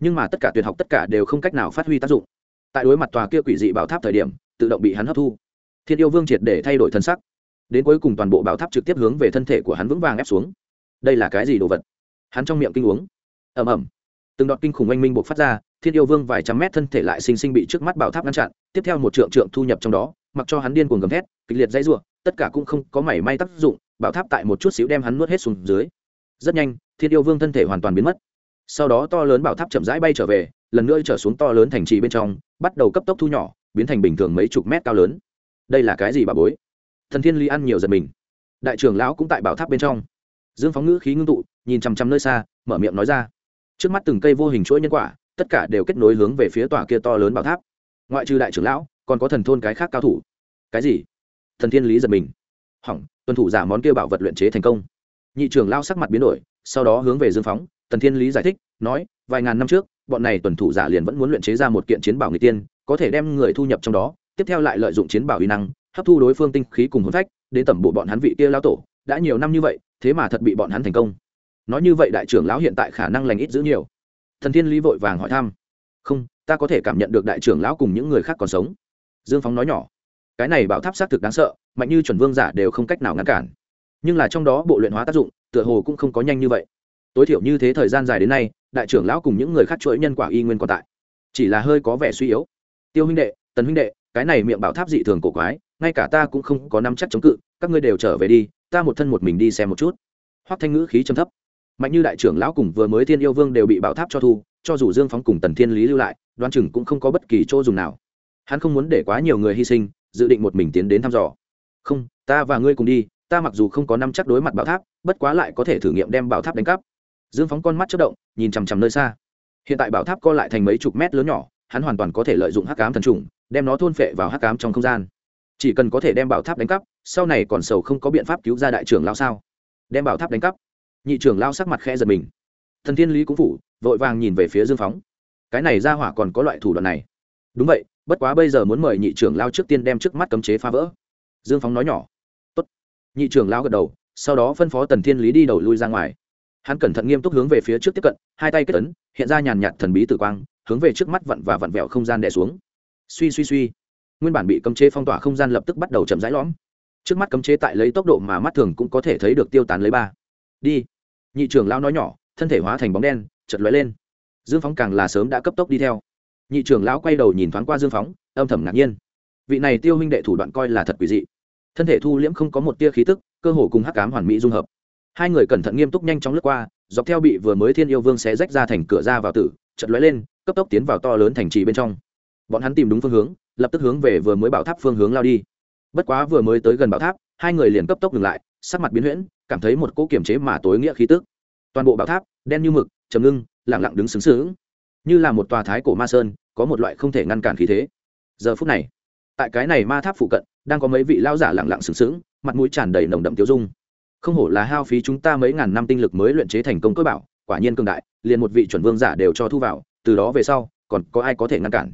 Nhưng mà tất cả tuyệt học tất cả đều không cách nào phát huy tác dụng. Tại đối mặt tòa kia quỷ dị bảo tháp thời điểm, tự động bị hắn hấp thu. Thiên yêu vương triệt để thay đổi thân sắc. Đến cuối cùng toàn bộ bảo tháp trực tiếp hướng về thân thể của hắn vững vàng ép xuống. Đây là cái gì đồ vật? Hắn trong miệng kinh uống. Ẩm ẩm từng đoạn kinh khủng oanh minh buộc phát ra, thiên yêu vương vài trăm mét thân thể lại sinh sinh bị trước mắt bảo tháp ngăn chặn, tiếp theo một trượng trượng thu nhập trong đó, mặc cho hắn điên cuồng gầm thét, kịch liệt dãy r tất cả cũng không có mảy may tác dụng, bảo tháp tại một chút xíu đem hắn nuốt hết xuống dưới. Rất nhanh, thiên yêu vương thân thể hoàn toàn biến mất. Sau đó to lớn bảo tháp chậm rãi bay trở về, lần nữa trở xuống to lớn thành trì bên trong, bắt đầu cấp tốc thu nhỏ, biến thành bình thường mấy chục mét cao lớn. Đây là cái gì bà bối? Thần thiên ly ăn nhiều giật mình. Đại trưởng lão cũng tại bảo tháp bên trong. Dương phóng ngữ khí ngưng tụ, nhìn chằm chằm nơi xa, mở miệng nói ra. Trước mắt từng cây vô hình chuỗi nhân quả, tất cả đều kết nối hướng về phía tòa kia to lớn bảo tháp. Ngoại trừ đại trưởng lão, còn có thần thôn cái khác cao thủ. Cái gì? Thần thiên lý giật mình. Hỏng tuân thủ giả món kia bảo vật luyện chế thành công. Nhị trưởng lao sắc mặt biến đổi, sau đó hướng về dương phóng, thần thiên lý giải thích, nói, vài ngàn năm trước, bọn này tuần thủ giả liền vẫn muốn luyện chế ra một kiện chiến bảo người tiên, có thể đem người thu nhập trong đó, tiếp theo lại lợi dụng chiến bảo uy năng, hấp thu đối phương tinh khí cùng hồn phách, đến tẩm bộ bọn hắn vị kia lao tổ. Đã nhiều năm như vậy, thế mà thật bị bọn hắn thành công. Nói như vậy đại trưởng lão hiện tại khả năng lành ít giữ nhiều. Thần thiên lý vội vàng hỏi thăm. Không, ta có thể cảm nhận được đại trưởng lão cùng những người khác còn sống. Dương phóng nói nhỏ cái này bảo tháp xác thực đáng sợ, mạnh như chuẩn vương giả đều không cách nào ngăn cản. Nhưng là trong đó bộ luyện hóa tác dụng, tựa hồ cũng không có nhanh như vậy. Tối thiểu như thế thời gian dài đến nay, đại trưởng lão cùng những người khác chuỗi nhân quả y nguyên còn tại. Chỉ là hơi có vẻ suy yếu. Tiêu huynh đệ, tần huynh đệ, cái này miệng bảo tháp dị thường cổ quái, ngay cả ta cũng không có nắm chắc chống cự, các ngươi đều trở về đi, ta một thân một mình đi xem một chút. Hoắc thanh ngữ khí trầm thấp. Mạnh như đại trưởng lão cùng vừa mới thiên yêu vương đều bị bảo tháp cho thu, cho dù dương phóng cùng tần thiên lý lưu lại đoan chừng cũng không có bất kỳ chỗ dùng nào. Hắn không muốn để quá nhiều người hy sinh dự định một mình tiến đến thăm dò. Không, ta và ngươi cùng đi, ta mặc dù không có năm chắc đối mặt bảo tháp, bất quá lại có thể thử nghiệm đem bảo tháp đánh cắp. Dương phóng con mắt chất động, nhìn chằm chằm nơi xa. Hiện tại bảo tháp co lại thành mấy chục mét lớn nhỏ, hắn hoàn toàn có thể lợi dụng hắc cám thần trùng, đem nó thôn phệ vào hắc cám trong không gian. Chỉ cần có thể đem bảo tháp đánh cắp, sau này còn sầu không có biện pháp cứu ra đại trưởng lao sao? Đem bảo tháp đánh cắp. Nhị trưởng lao sắc mặt khe giật mình. Thần thiên lý cũng phủ, vội vàng nhìn về phía dương phóng. Cái này ra hỏa còn có loại thủ đoạn này. Đúng vậy bất quá bây giờ muốn mời nhị trưởng lao trước tiên đem trước mắt cấm chế phá vỡ. Dương phóng nói nhỏ. Tốt. nhị trưởng lao gật đầu, sau đó phân phó tần thiên lý đi đầu lui ra ngoài. Hắn cẩn thận nghiêm túc hướng về phía trước tiếp cận, hai tay kết tấn hiện ra nhàn nhạt thần bí tử quang, hướng về trước mắt vặn và vặn vẹo không gian đè xuống. Suy suy suy. Nguyên bản bị cấm chế phong tỏa không gian lập tức bắt đầu chậm rãi lõm. Trước mắt cấm chế tại lấy tốc độ mà mắt thường cũng có thể thấy được tiêu tán lấy ba. Đi. Nhị trưởng lao nói nhỏ, thân thể hóa thành bóng đen chật lóe lên. Dương phóng càng là sớm đã cấp tốc đi theo nhị trưởng lão quay đầu nhìn thoáng qua dương phóng, âm thầm ngạc nhiên. Vị này tiêu huynh đệ thủ đoạn coi là thật quỷ dị. Thân thể thu liễm không có một tia khí tức, cơ hồ cùng hắc cám hoàn mỹ dung hợp. Hai người cẩn thận nghiêm túc nhanh chóng lướt qua, dọc theo bị vừa mới thiên yêu vương xé rách ra thành cửa ra vào tử chật lóe lên, cấp tốc tiến vào to lớn thành trì bên trong. Bọn hắn tìm đúng phương hướng, lập tức hướng về vừa mới bảo tháp phương hướng lao đi. Bất quá vừa mới tới gần bảo tháp, hai người liền cấp tốc ngừng lại, sắc mặt biến huyễn, cảm thấy một cỗ kiềm chế mà tối nghĩa khí tức. Toàn bộ bảo tháp, đen như mực, trầm ngưng lẳng lặng đứng xứng xứng như là một tòa thái cổ ma sơn, có một loại không thể ngăn cản khí thế. Giờ phút này, tại cái này ma tháp phụ cận, đang có mấy vị lao giả lẳng lặng sừng sững, mặt mũi tràn đầy nồng đậm tiêu dung. Không hổ là hao phí chúng ta mấy ngàn năm tinh lực mới luyện chế thành công cơ bảo, quả nhiên cường đại, liền một vị chuẩn vương giả đều cho thu vào, từ đó về sau, còn có ai có thể ngăn cản?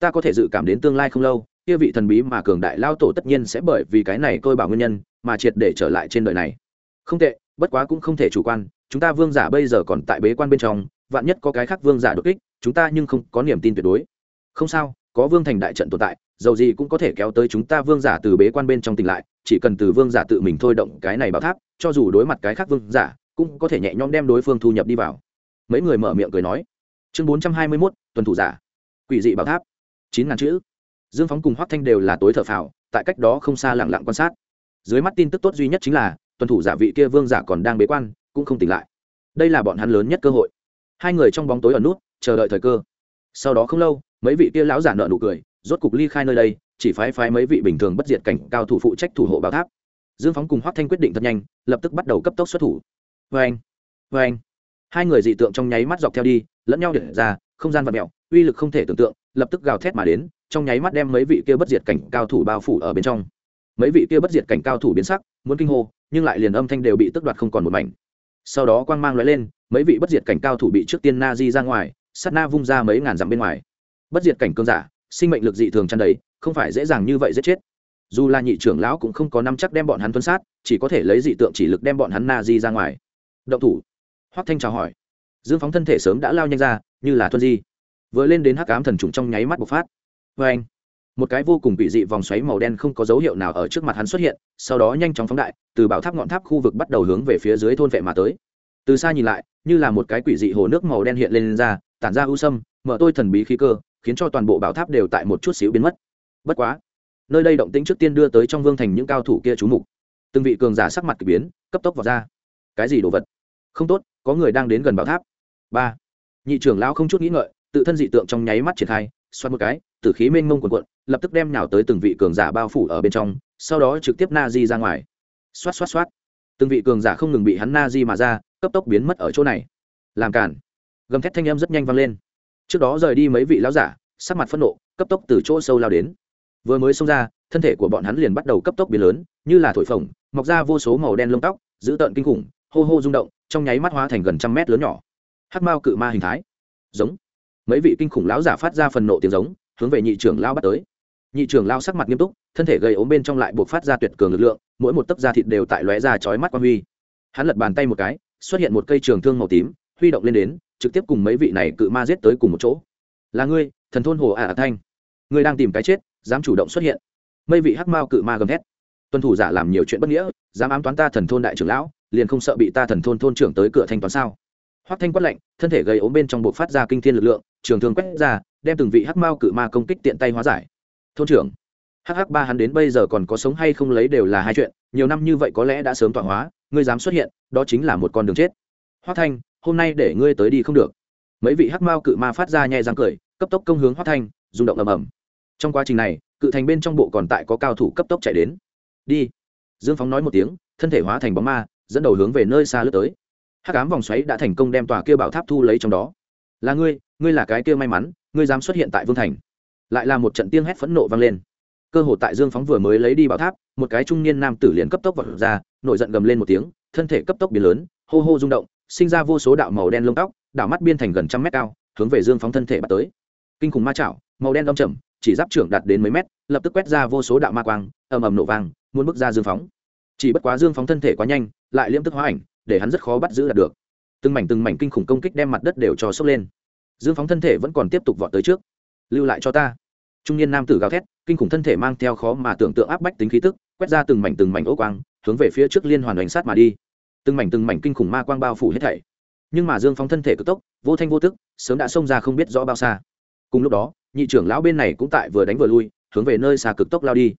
Ta có thể dự cảm đến tương lai không lâu, kia vị thần bí mà cường đại lao tổ tất nhiên sẽ bởi vì cái này tôi bảo nguyên nhân, mà triệt để trở lại trên đời này. Không tệ, bất quá cũng không thể chủ quan, chúng ta vương giả bây giờ còn tại bế quan bên trong vạn nhất có cái khác vương giả đột kích, chúng ta nhưng không có niềm tin tuyệt đối. Không sao, có vương thành đại trận tồn tại, dầu gì cũng có thể kéo tới chúng ta vương giả từ bế quan bên trong tỉnh lại, chỉ cần từ vương giả tự mình thôi động cái này bảo tháp, cho dù đối mặt cái khác vương giả, cũng có thể nhẹ nhõm đem đối phương thu nhập đi vào. Mấy người mở miệng cười nói. Chương bốn trăm hai mươi mốt, tuần thủ giả. Quỷ dị bảo tháp. Chín ngàn chữ. Dương phóng cùng hoác thanh đều là tối thợ phào, tại cách đó không xa lẳng lặng quan sát. Dưới mắt tin tức tốt duy nhất chính là, tuần thủ giả vị kia vương giả còn đang bế quan, cũng không tỉnh lại. Đây là bọn hắn lớn nhất cơ hội hai người trong bóng tối ở nút, chờ đợi thời cơ. Sau đó không lâu, mấy vị kia lão giả nợ nụ cười, rốt cục ly khai nơi đây, chỉ phái phái mấy vị bình thường bất diệt cảnh cao thủ phụ trách thủ hộ bảo tháp. Dương phóng cùng hoác thanh quyết định thật nhanh, lập tức bắt đầu cấp tốc xuất thủ. Vê anh vê anh. Hai người dị tượng trong nháy mắt dọc theo đi, lẫn nhau để ra, không gian vật mẹo uy lực không thể tưởng tượng, lập tức gào thét mà đến, trong nháy mắt đem mấy vị kia bất diệt cảnh cao thủ bao phủ ở bên trong. Mấy vị kia bất diệt cảnh cao thủ biến sắc, muốn kinh hô, nhưng lại liền âm thanh đều bị tức đoạt không còn một mảnh sau đó quang mang lóe lên, mấy vị bất diệt cảnh cao thủ bị trước tiên na di ra ngoài, sát na vung ra mấy ngàn dặm bên ngoài. Bất diệt cảnh cơn giả, sinh mệnh lực dị thường tràn đầy, không phải dễ dàng như vậy giết chết. Dù là nhị trưởng lão cũng không có năm chắc đem bọn hắn tuân sát, chỉ có thể lấy dị tượng chỉ lực đem bọn hắn na di ra ngoài. Động thủ. Hoắc thanh chào hỏi. Dương phóng thân thể sớm đã lao nhanh ra, như là thuân di. Vừa lên đến hắc ám thần trùng trong nháy mắt bộc phát. Vê anh một cái vô cùng bị dị vòng xoáy màu đen không có dấu hiệu nào ở trước mặt hắn xuất hiện sau đó nhanh chóng phóng đại từ bảo tháp ngọn tháp khu vực bắt đầu hướng về phía dưới thôn vệ mà tới. Từ xa nhìn lại như là một cái quỷ dị hồ nước màu đen hiện lên, lên ra tản ra ưu sâm mở tôi thần bí khí cơ khiến cho toàn bộ bảo tháp đều tại một chút xíu biến mất. Bất quá nơi đây động tĩnh trước tiên đưa tới trong vương thành những cao thủ kia chú mục. Từng vị cường giả sắc mặt k ỳ biến cấp tốc vào ra. Cái gì đồ vật? Không tốt có người đang đến gần bảo tháp. Ba. Nhị trưởng lão không chút nghĩ ngợi tự thân dị tượng trong nháy mắt triển khai xoắn một cái tử khí mênh mông quần quận lập tức đem nhào tới từng vị cường giả bao phủ ở bên trong, sau đó trực tiếp na di ra ngoài. Xoát xoát xoát. Từng vị cường giả không ngừng bị hắn na di mà ra, cấp tốc biến mất ở chỗ này. Làm cản gầm thét thanh âm rất nhanh vang lên. Trước đó rời đi mấy vị lão giả, sắc mặt phẫn nộ, cấp tốc từ chỗ sâu lao đến. Vừa mới xông ra, thân thể của bọn hắn liền bắt đầu cấp tốc biến lớn, như là thổi phồng, mọc ra vô số màu đen lông tóc, dữ tợn kinh khủng, hô hô rung động, trong nháy mắt hóa thành gần trăm mét lớn nhỏ. Hắc mao cự ma hình thái. Giống. Mấy vị kinh khủng lão giả phát ra phần nộ tiếng giống hướng về nhị trưởng lao bắt tới. Nhị trưởng lao sắc mặt nghiêm túc, thân thể gây ốm bên trong lại buộc phát ra tuyệt cường lực lượng, mỗi một tấc da thịt đều tại lóe ra chói mắt quan huy. Hắn lật bàn tay một cái, xuất hiện một cây trường thương màu tím, huy động lên đến, trực tiếp cùng mấy vị này cự ma giết tới cùng một chỗ. Là ngươi, thần thôn hồ ả à thanh. Ngươi đang tìm cái chết, dám chủ động xuất hiện. Mấy vị hắc mao cự ma gầm thét. Tuân thủ giả làm nhiều chuyện bất nghĩa, dám ám toán ta thần thôn đại trưởng lão, liền không sợ bị ta thần thôn thôn trưởng tới cửa thanh toán sao? Hoắc thanh quát lạnh, thân thể gây ốm bên trong bộ phát ra kinh thiên lực lượng, trường thương quét ra đem từng vị hắc mao cự ma công kích tiện tay hóa giải. Thôn trưởng, hắc hắc ba hắn đến bây giờ còn có sống hay không lấy đều là hai chuyện, nhiều năm như vậy có lẽ đã sớm tọa hóa, ngươi dám xuất hiện, đó chính là một con đường chết. Hoắc thanh, hôm nay để ngươi tới đi không được. Mấy vị hắc mao cự ma phát ra nhẹ răng cười, cấp tốc công hướng hoắc thanh, rung động ầm ầm. Trong quá trình này, cự thành bên trong bộ còn tại có cao thủ cấp tốc chạy đến. Đi. Dương phóng nói một tiếng, thân thể hóa thành bóng ma, dẫn đầu hướng về nơi xa lướt tới. Hắc ám vòng xoáy đã thành công đem tòa kia bảo tháp thu lấy trong đó. Là ngươi ngươi là cái kia may mắn, ngươi dám xuất hiện tại vương thành. Lại là một trận tiếng hét phẫn nộ vang lên. Cơ hồ tại dương phóng vừa mới lấy đi bảo tháp, một cái trung niên nam tử liền cấp tốc vật ra, nổi giận gầm lên một tiếng, thân thể cấp tốc biến lớn, hô hô rung động, sinh ra vô số đạo màu đen lông tóc đảo mắt biên thành gần trăm mét cao, hướng về dương phóng thân thể bắt tới. Kinh khủng ma chảo, màu đen đông trầm chỉ giáp trưởng đạt đến mấy mét, lập tức quét ra vô số đạo ma quang, ầm ầm nổ vang, muốn bước ra dương phóng. Chỉ bất quá dương phóng thân thể quá nhanh, lại liễm tức hóa ảnh, để hắn rất khó bắt giữ đạt được. Từng mảnh từng mảnh kinh khủng công kích đem mặt đất đều cho sốc lên dương phóng thân thể vẫn còn tiếp tục vọt tới trước. Lưu lại cho ta. Trung niên nam tử gào thét, kinh khủng thân thể mang theo khó mà tưởng tượng áp bách tính khí tức, quét ra từng mảnh từng mảnh ô quang, hướng về phía trước liên hoàn đánh sát mà đi. Từng mảnh từng mảnh kinh khủng ma quang bao phủ hết thảy. Nhưng mà dương phóng thân thể cực tốc, vô thanh vô tức, sớm đã xông ra không biết rõ bao xa. Cùng lúc đó, nhị trưởng lão bên này cũng tại vừa đánh vừa lui, hướng về nơi xa cực tốc lao đi.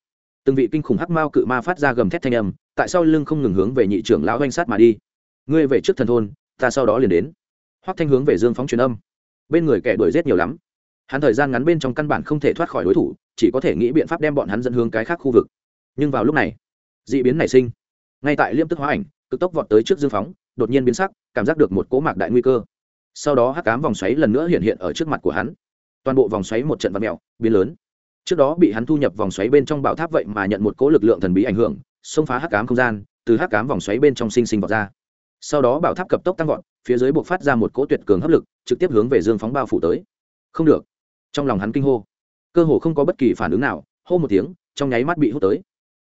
Từng vị kinh khủng hắc mao cự ma phát ra gầm thét thanh âm, tại sao lưng không ngừng hướng về nhị trưởng lão oanh sát mà đi. Ngươi về trước thần thôn, ta sau đó liền đến. Hoắc thanh hướng về dương phóng truyền âm bên người kẻ đuổi giết nhiều lắm. Hắn thời gian ngắn bên trong căn bản không thể thoát khỏi đối thủ, chỉ có thể nghĩ biện pháp đem bọn hắn dẫn hướng cái khác khu vực. Nhưng vào lúc này d ị biến nảy sinh. Ngay tại liêm tức hóa ảnh, cực tốc vọt tới trước dương phóng, đột nhiên biến sắc, cảm giác được một cỗ mạc đại nguy cơ. Sau đó hắc cám vòng xoáy lần nữa hiện hiện ở trước mặt của hắn. Toàn bộ vòng xoáy một trận vật mẹo biến lớn. Trước đó bị hắn thu nhập vòng xoáy bên trong bạo tháp vậy mà nhận một cỗ lực lượng thần bí ảnh hưởng, xông phá hắc cám không gian, từ hắc cám vòng xoáy bên trong sinh sinh vọt ra. Sau đó bạo tháp cấp tốc tăng vọt phía dưới buộc phát ra một cỗ tuyệt cường hấp lực, trực tiếp hướng về dương phóng bao phủ tới. Không được. Trong lòng hắn kinh hô. Cơ hồ không có bất kỳ phản ứng nào, hô một tiếng, trong nháy mắt bị hút tới.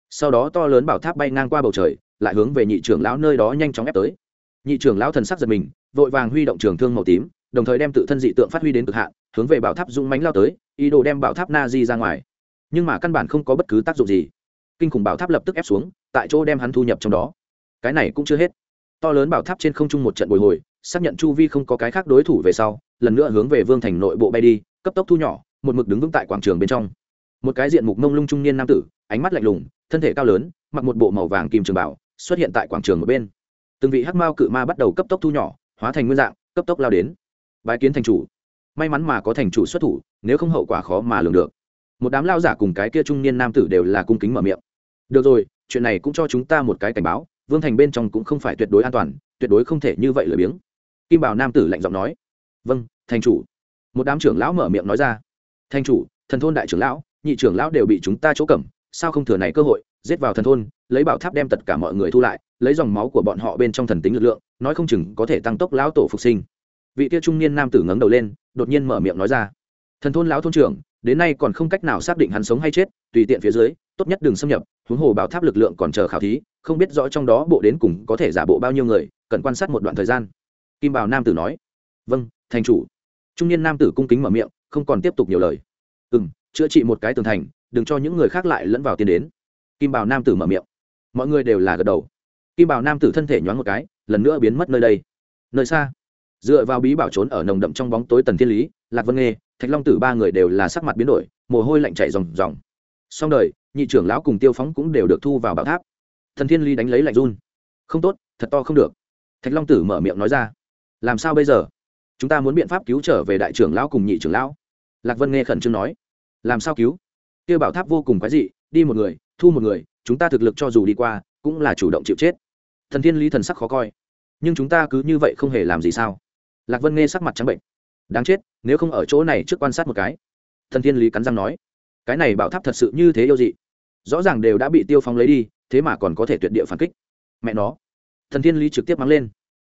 Sau đó to lớn bảo tháp bay ngang qua bầu trời, lại hướng về nhị trưởng lão nơi đó nhanh chóng ép tới. Nhị trưởng lão thần sắc giật mình, vội vàng huy động trường thương màu tím, đồng thời đem tự thân dị tượng phát huy đến cực hạn, hướng về bảo tháp dũng mánh lao tới, ý đồ đem bảo tháp na di ra ngoài. Nhưng mà căn bản không có bất cứ tác dụng gì. Kinh khủng bảo tháp lập tức ép xuống, tại chỗ đem hắn thu nhập trong đó. Cái này cũng chưa hết. To lớn bảo tháp trên không trung một trận bồi hồi xác nhận chu vi không có cái khác đối thủ về sau, lần nữa hướng về vương thành nội bộ bay đi, cấp tốc thu nhỏ, một mực đứng vững tại quảng trường bên trong. Một cái diện mục mông lung trung niên nam tử, ánh mắt lạnh lùng, thân thể cao lớn, mặc một bộ màu vàng kim trường bảo, xuất hiện tại quảng trường một bên. Từng vị hắc mao cự ma bắt đầu cấp tốc thu nhỏ, hóa thành nguyên dạng, cấp tốc lao đến. Bái kiến thành chủ. May mắn mà có thành chủ xuất thủ, nếu không hậu quả khó mà lường được. Một đám lao giả cùng cái kia trung niên nam tử đều là cung kính mở miệng. Được rồi, chuyện này cũng cho chúng ta một cái cảnh báo, vương thành bên trong cũng không phải tuyệt đối an toàn, tuyệt đối không thể như vậy lười biếng kim bảo nam tử lạnh giọng nói. Vâng thành chủ. Một đám trưởng lão mở miệng nói ra. Thành chủ, thần thôn đại trưởng lão, nhị trưởng lão đều bị chúng ta chỗ cẩm sao không thừa này cơ hội, giết vào thần thôn, lấy bảo tháp đem tất cả mọi người thu lại, lấy dòng máu của bọn họ bên trong thần tính lực lượng, nói không chừng có thể tăng tốc lão tổ phục sinh. Vị kia trung niên nam tử ngẩng đầu lên, đột nhiên mở miệng nói ra. Thần thôn lão thôn trưởng, đến nay còn không cách nào xác định hắn sống hay chết, tùy tiện phía dưới, tốt nhất đừng xâm nhập, huống hồ bảo tháp lực lượng còn chờ khảo thí, không biết rõ trong đó bộ đến cùng có thể giả bộ bao nhiêu người, cần quan sát một đoạn thời gian kim bảo nam tử nói vâng thành chủ. Trung niên nam tử cung kính mở miệng, không còn tiếp tục nhiều lời. Ừ m chữa trị một cái tường thành, đừng cho những người khác lại lẫn vào tiền đến. Kim bảo nam tử mở miệng. Mọi người đều là gật đầu. Kim bảo nam tử thân thể nhoáng một cái, lần nữa biến mất nơi đây. Nơi xa, dựa vào bí bảo trốn ở nồng đậm trong bóng tối tần thiên lý, lạc vân nghê, thạch long tử ba người đều là sắc mặt biến đổi, mồ hôi lạnh chạy ròng ròng. Xong đời, nhị trưởng lão cùng tiêu phóng cũng đều được thu vào bảo tháp. Thần thiên lý đánh lấy lạnh run. Không tốt, thật to không được. Thạch long tử mở miệng nói ra làm sao bây giờ? Chúng ta muốn biện pháp cứu trở về đại trưởng lão cùng nhị trưởng lão. Lạc vân nghe khẩn trương nói. Làm sao cứu? Kia bảo tháp vô cùng quái dị, đi một người, thu một người, chúng ta thực lực cho dù đi qua, cũng là chủ động chịu chết. Thần thiên lý thần sắc khó coi. Nhưng chúng ta cứ như vậy không hề làm gì sao? Lạc vân nghe sắc mặt trắng bệnh. Đáng chết, nếu không ở chỗ này trước quan sát một cái. Thần thiên lý cắn răng nói. Cái này bảo tháp thật sự như thế yêu dị. Rõ ràng đều đã bị tiêu phong lấy đi, thế mà còn có thể tuyệt địa phản kích. Mẹ nó. Thần thiên lý trực tiếp mắng lên.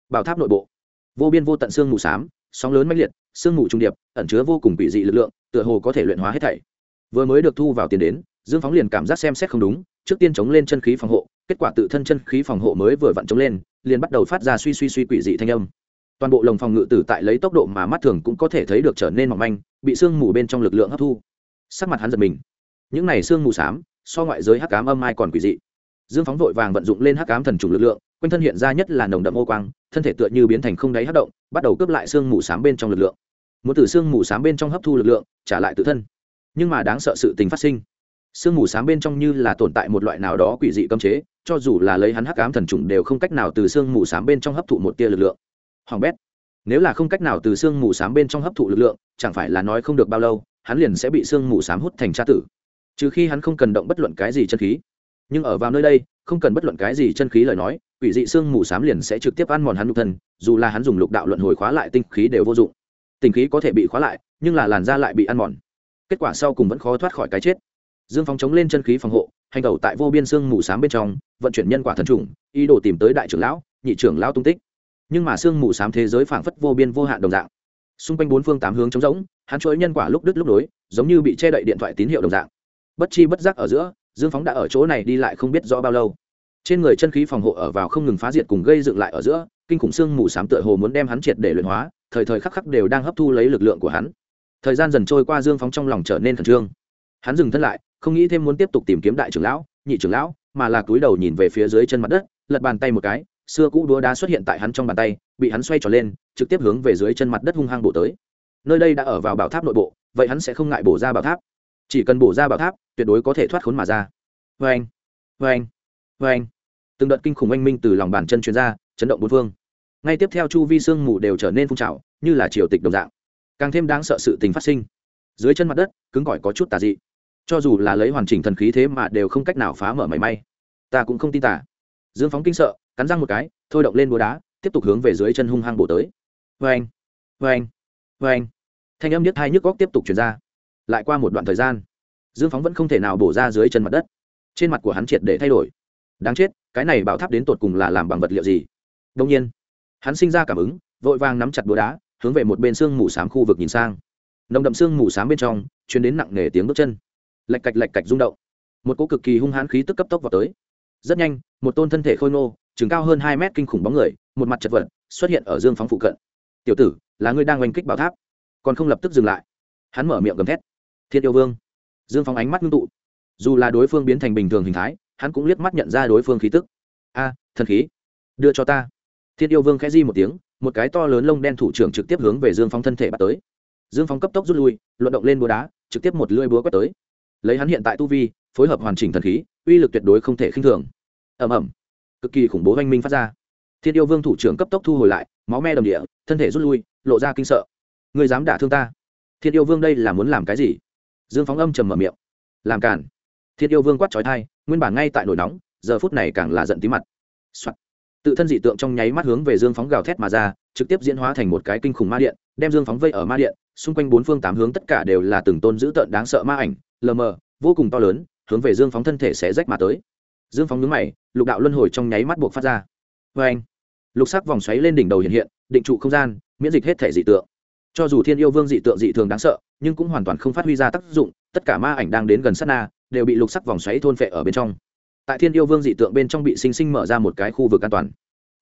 Bảo tháp nội bộ vô biên vô tận xương mù s á m sóng lớn mãnh liệt, sương mù trung điệp, ẩn chứa vô cùng quỷ dị lực lượng, tựa hồ có thể luyện hóa hết thảy. Vừa mới được thu vào tiền đến, dương phóng liền cảm giác xem xét không đúng, trước tiên chống lên chân khí phòng hộ, kết quả tự thân chân khí phòng hộ mới vừa vặn chống lên, liền bắt đầu phát ra suy suy suy quỷ dị thanh âm. Toàn bộ lồng phòng ngự tử tại lấy tốc độ mà mắt thường cũng có thể thấy được trở nên mỏng manh, bị sương mù bên trong lực lượng hấp thu. Sắc mặt hắn giật mình. Những này sương mù s á m so ngoại giới hắc cám âm ai còn quỷ dị. Dương phóng vội vàng vận dụng lên hắc cám thần trùng lực lượng quanh thân hiện ra nhất là nồng đậm ô quang, thân thể tựa như biến thành không đáy hấp động, bắt đầu cướp lại xương mù s á m bên trong lực lượng. Muốn từ xương mù s á m bên trong hấp thu lực lượng, trả lại tự thân. Nhưng mà đáng sợ sự tình phát sinh. Sương mù s á m bên trong như là tồn tại một loại nào đó quỷ dị cấm chế, cho dù là lấy hắn hắc ám thần trùng đều không cách nào từ sương mù s á m bên trong hấp thụ một tia lực lượng. Hoàng bét, nếu là không cách nào từ sương mù s á m bên trong hấp thụ lực lượng, chẳng phải là nói không được bao lâu, hắn liền sẽ bị sương mù s á m hút thành tra tử. Trừ khi hắn không cần động bất luận cái gì chân khí. Nhưng ở vào nơi đây, không cần bất luận cái gì chân khí lời nói quỷ dị xương mù xám liền sẽ trực tiếp ăn mòn hắn nhục thân, dù là hắn dùng lục đạo luận hồi khóa lại tinh khí đều vô dụng. Tinh khí có thể bị khóa lại, nhưng là làn da lại bị ăn mòn. Kết quả sau cùng vẫn khó thoát khỏi cái chết. Dương phóng chống lên chân khí phòng hộ, hành tẩu tại vô biên xương mù xám bên trong, vận chuyển nhân quả thần trùng, ý đồ tìm tới đại trưởng lão, nhị trưởng lão tung tích. Nhưng mà xương mù xám thế giới phảng phất vô biên vô hạn đồng dạng. Xung quanh bốn phương tám hướng trống rỗng, hắn chuỗi nhân quả lúc đứt lúc nối, giống như bị che đậy điện thoại tín hiệu đồng dạng. Bất chi bất giác ở giữa, dương phóng đã ở chỗ này đi lại không biết rõ bao lâu trên người chân khí phòng hộ ở vào không ngừng phá diệt cùng gây dựng lại ở giữa, kinh khủng xương mù s á m tựa hồ muốn đem hắn triệt để luyện hóa, thời thời khắc khắc đều đang hấp thu lấy lực lượng của hắn. Thời gian dần trôi qua dương phóng trong lòng trở nên khẩn trương. Hắn dừng thân lại, không nghĩ thêm muốn tiếp tục tìm kiếm đại trưởng lão, nhị trưởng lão, mà là túi đầu nhìn về phía dưới chân mặt đất, lật bàn tay một cái, xưa cũ đúa đá xuất hiện tại hắn trong bàn tay, bị hắn xoay trở lên, trực tiếp hướng về dưới chân mặt đất hung hăng bổ tới. Nơi đây đã ở vào bảo tháp nội bộ, vậy hắn sẽ không ngại bổ ra bảo tháp. Chỉ cần bổ ra bảo tháp, tuyệt đối có thể thoát khốn mà ra. Vê anh vê anh vê anh, từng đợt kinh khủng oanh minh từ lòng bàn chân chuyên r a chấn động bốn phương. Ngay tiếp theo chu vi sương mù đều trở nên phun trào, như là triều tịch đồng dạng. Càng thêm đáng sợ sự tình phát sinh. Dưới chân mặt đất, cứng cỏi có chút tà dị. Cho dù là lấy hoàn chỉnh thần khí thế mà đều không cách nào phá mở mảy may. Ta cũng không tin tả dương phóng kinh sợ, cắn răng một cái, thôi động lên búa đá, tiếp tục hướng về dưới chân hung hăng bổ tới. Vê anh vê anh vê anh. Thanh âm nhất hai nhức góc tiếp tục chuyển ra. Lại qua một đoạn thời gian, dương phóng vẫn không thể nào bổ ra dưới chân mặt đất. Trên mặt của hắn triệt để thay đổi đáng chết, cái này bảo tháp đến tột cùng là làm bằng vật liệu gì? Đông nhiên, hắn sinh ra cảm ứng, vội vàng nắm chặt búa đá, hướng về một bên xương mù s á m khu vực nhìn sang. Nồng đậm xương mù s á m bên trong chuyến đến nặng nề tiếng bước chân. Lạch cạch lạch cạch rung động. Một cỗ cực kỳ hung hãn khí tức cấp tốc vào tới. Rất nhanh, một tôn thân thể khôi ngô, chừng cao hơn hai mét kinh khủng bóng người, một mặt chật vật, xuất hiện ở dương phóng phụ cận. Tiểu tử, là ngươi đang oanh kích bảo tháp? Còn không lập tức dừng lại. Hắn mở miệng gầm thét. Thiên yêu vương. Dương phóng ánh mắt ngưng tụ. Dù là đối phương biến thành bình thường hình thái hắn cũng liếc mắt nhận ra đối phương khí tức. A, thần khí, đưa cho ta. Thiên yêu vương khẽ di một tiếng, một cái to lớn lông đen thủ trưởng trực tiếp hướng về dương phong thân thể bắt tới. Dương phong cấp tốc rút lui, luận động lên búa đá, trực tiếp một lưỡi búa quét tới. Lấy hắn hiện tại tu vi, phối hợp hoàn chỉnh thần khí, uy lực tuyệt đối không thể khinh thường. Ẩm ẩm cực kỳ khủng bố oanh minh phát ra. Thiên yêu vương thủ trưởng cấp tốc thu hồi lại, máu me đầm địa, thân thể rút lui, lộ ra kinh sợ. Người dám đả thương ta? Thiên yêu vương đây là muốn làm cái gì? Dương phóng âm trầm mở miệng. Làm cản thiên yêu vương quát trói thai nguyên bản ngay tại nổi nóng, giờ phút này càng là giận tí mặt、Soạn. tự thân dị tượng trong nháy mắt hướng về dương phóng gào thét mà ra, trực tiếp diễn hóa thành một cái kinh khủng ma điện, đem dương phóng vây ở ma điện, xung quanh bốn phương tám hướng tất cả đều là từng tôn dữ tợn đáng sợ ma ảnh, lờ mờ, vô cùng to lớn, hướng về dương phóng thân thể sẽ rách mà tới. Dương phóng nhướng mày, lục đạo luân hồi trong nháy mắt buộc phát ra. Vê anh, lục sắc vòng xoáy lên đỉnh đầu hiện hiện, định trụ không gian, miễn dịch hết thể dị tượng. Cho dù thiên yêu vương dị tượng dị thường đáng sợ, nhưng cũng hoàn toàn không phát huy ra tác dụng, tất cả ma ảnh đang đến gần sát na đều bị lục sắc vòng xoáy thôn phệ ở bên trong. Tại thiên yêu vương dị tượng bên trong bị sinh sinh mở ra một cái khu vực an toàn.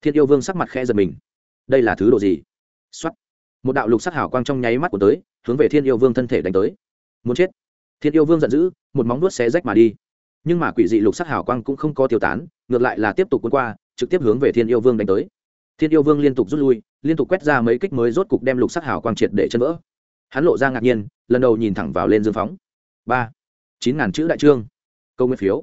Thiên yêu vương sắc mặt khe giật mình. Đây là thứ độ gì? Xuất một đạo lục sắc hảo quang trong nháy mắt của tới, hướng về thiên yêu vương thân thể đánh tới. Muốn chết. Thiên yêu vương giận dữ, một móng vuốt xé rách mà đi. Nhưng mà quỷ dị lục sắc hảo quang cũng không có tiêu tán, ngược lại là tiếp tục cuốn qua, trực tiếp hướng về thiên yêu vương đánh tới. Thiên yêu vương liên tục rút lui, liên tục quét ra mấy kích mới rốt cục đem lục sắc hảo quang triệt để chân vỡ. Hắn lộ ra ngạc nhiên, lần đầu nhìn thẳng vào lên dương phóng. Ba chín ngàn chữ đại trương. Câu nguyên phiếu.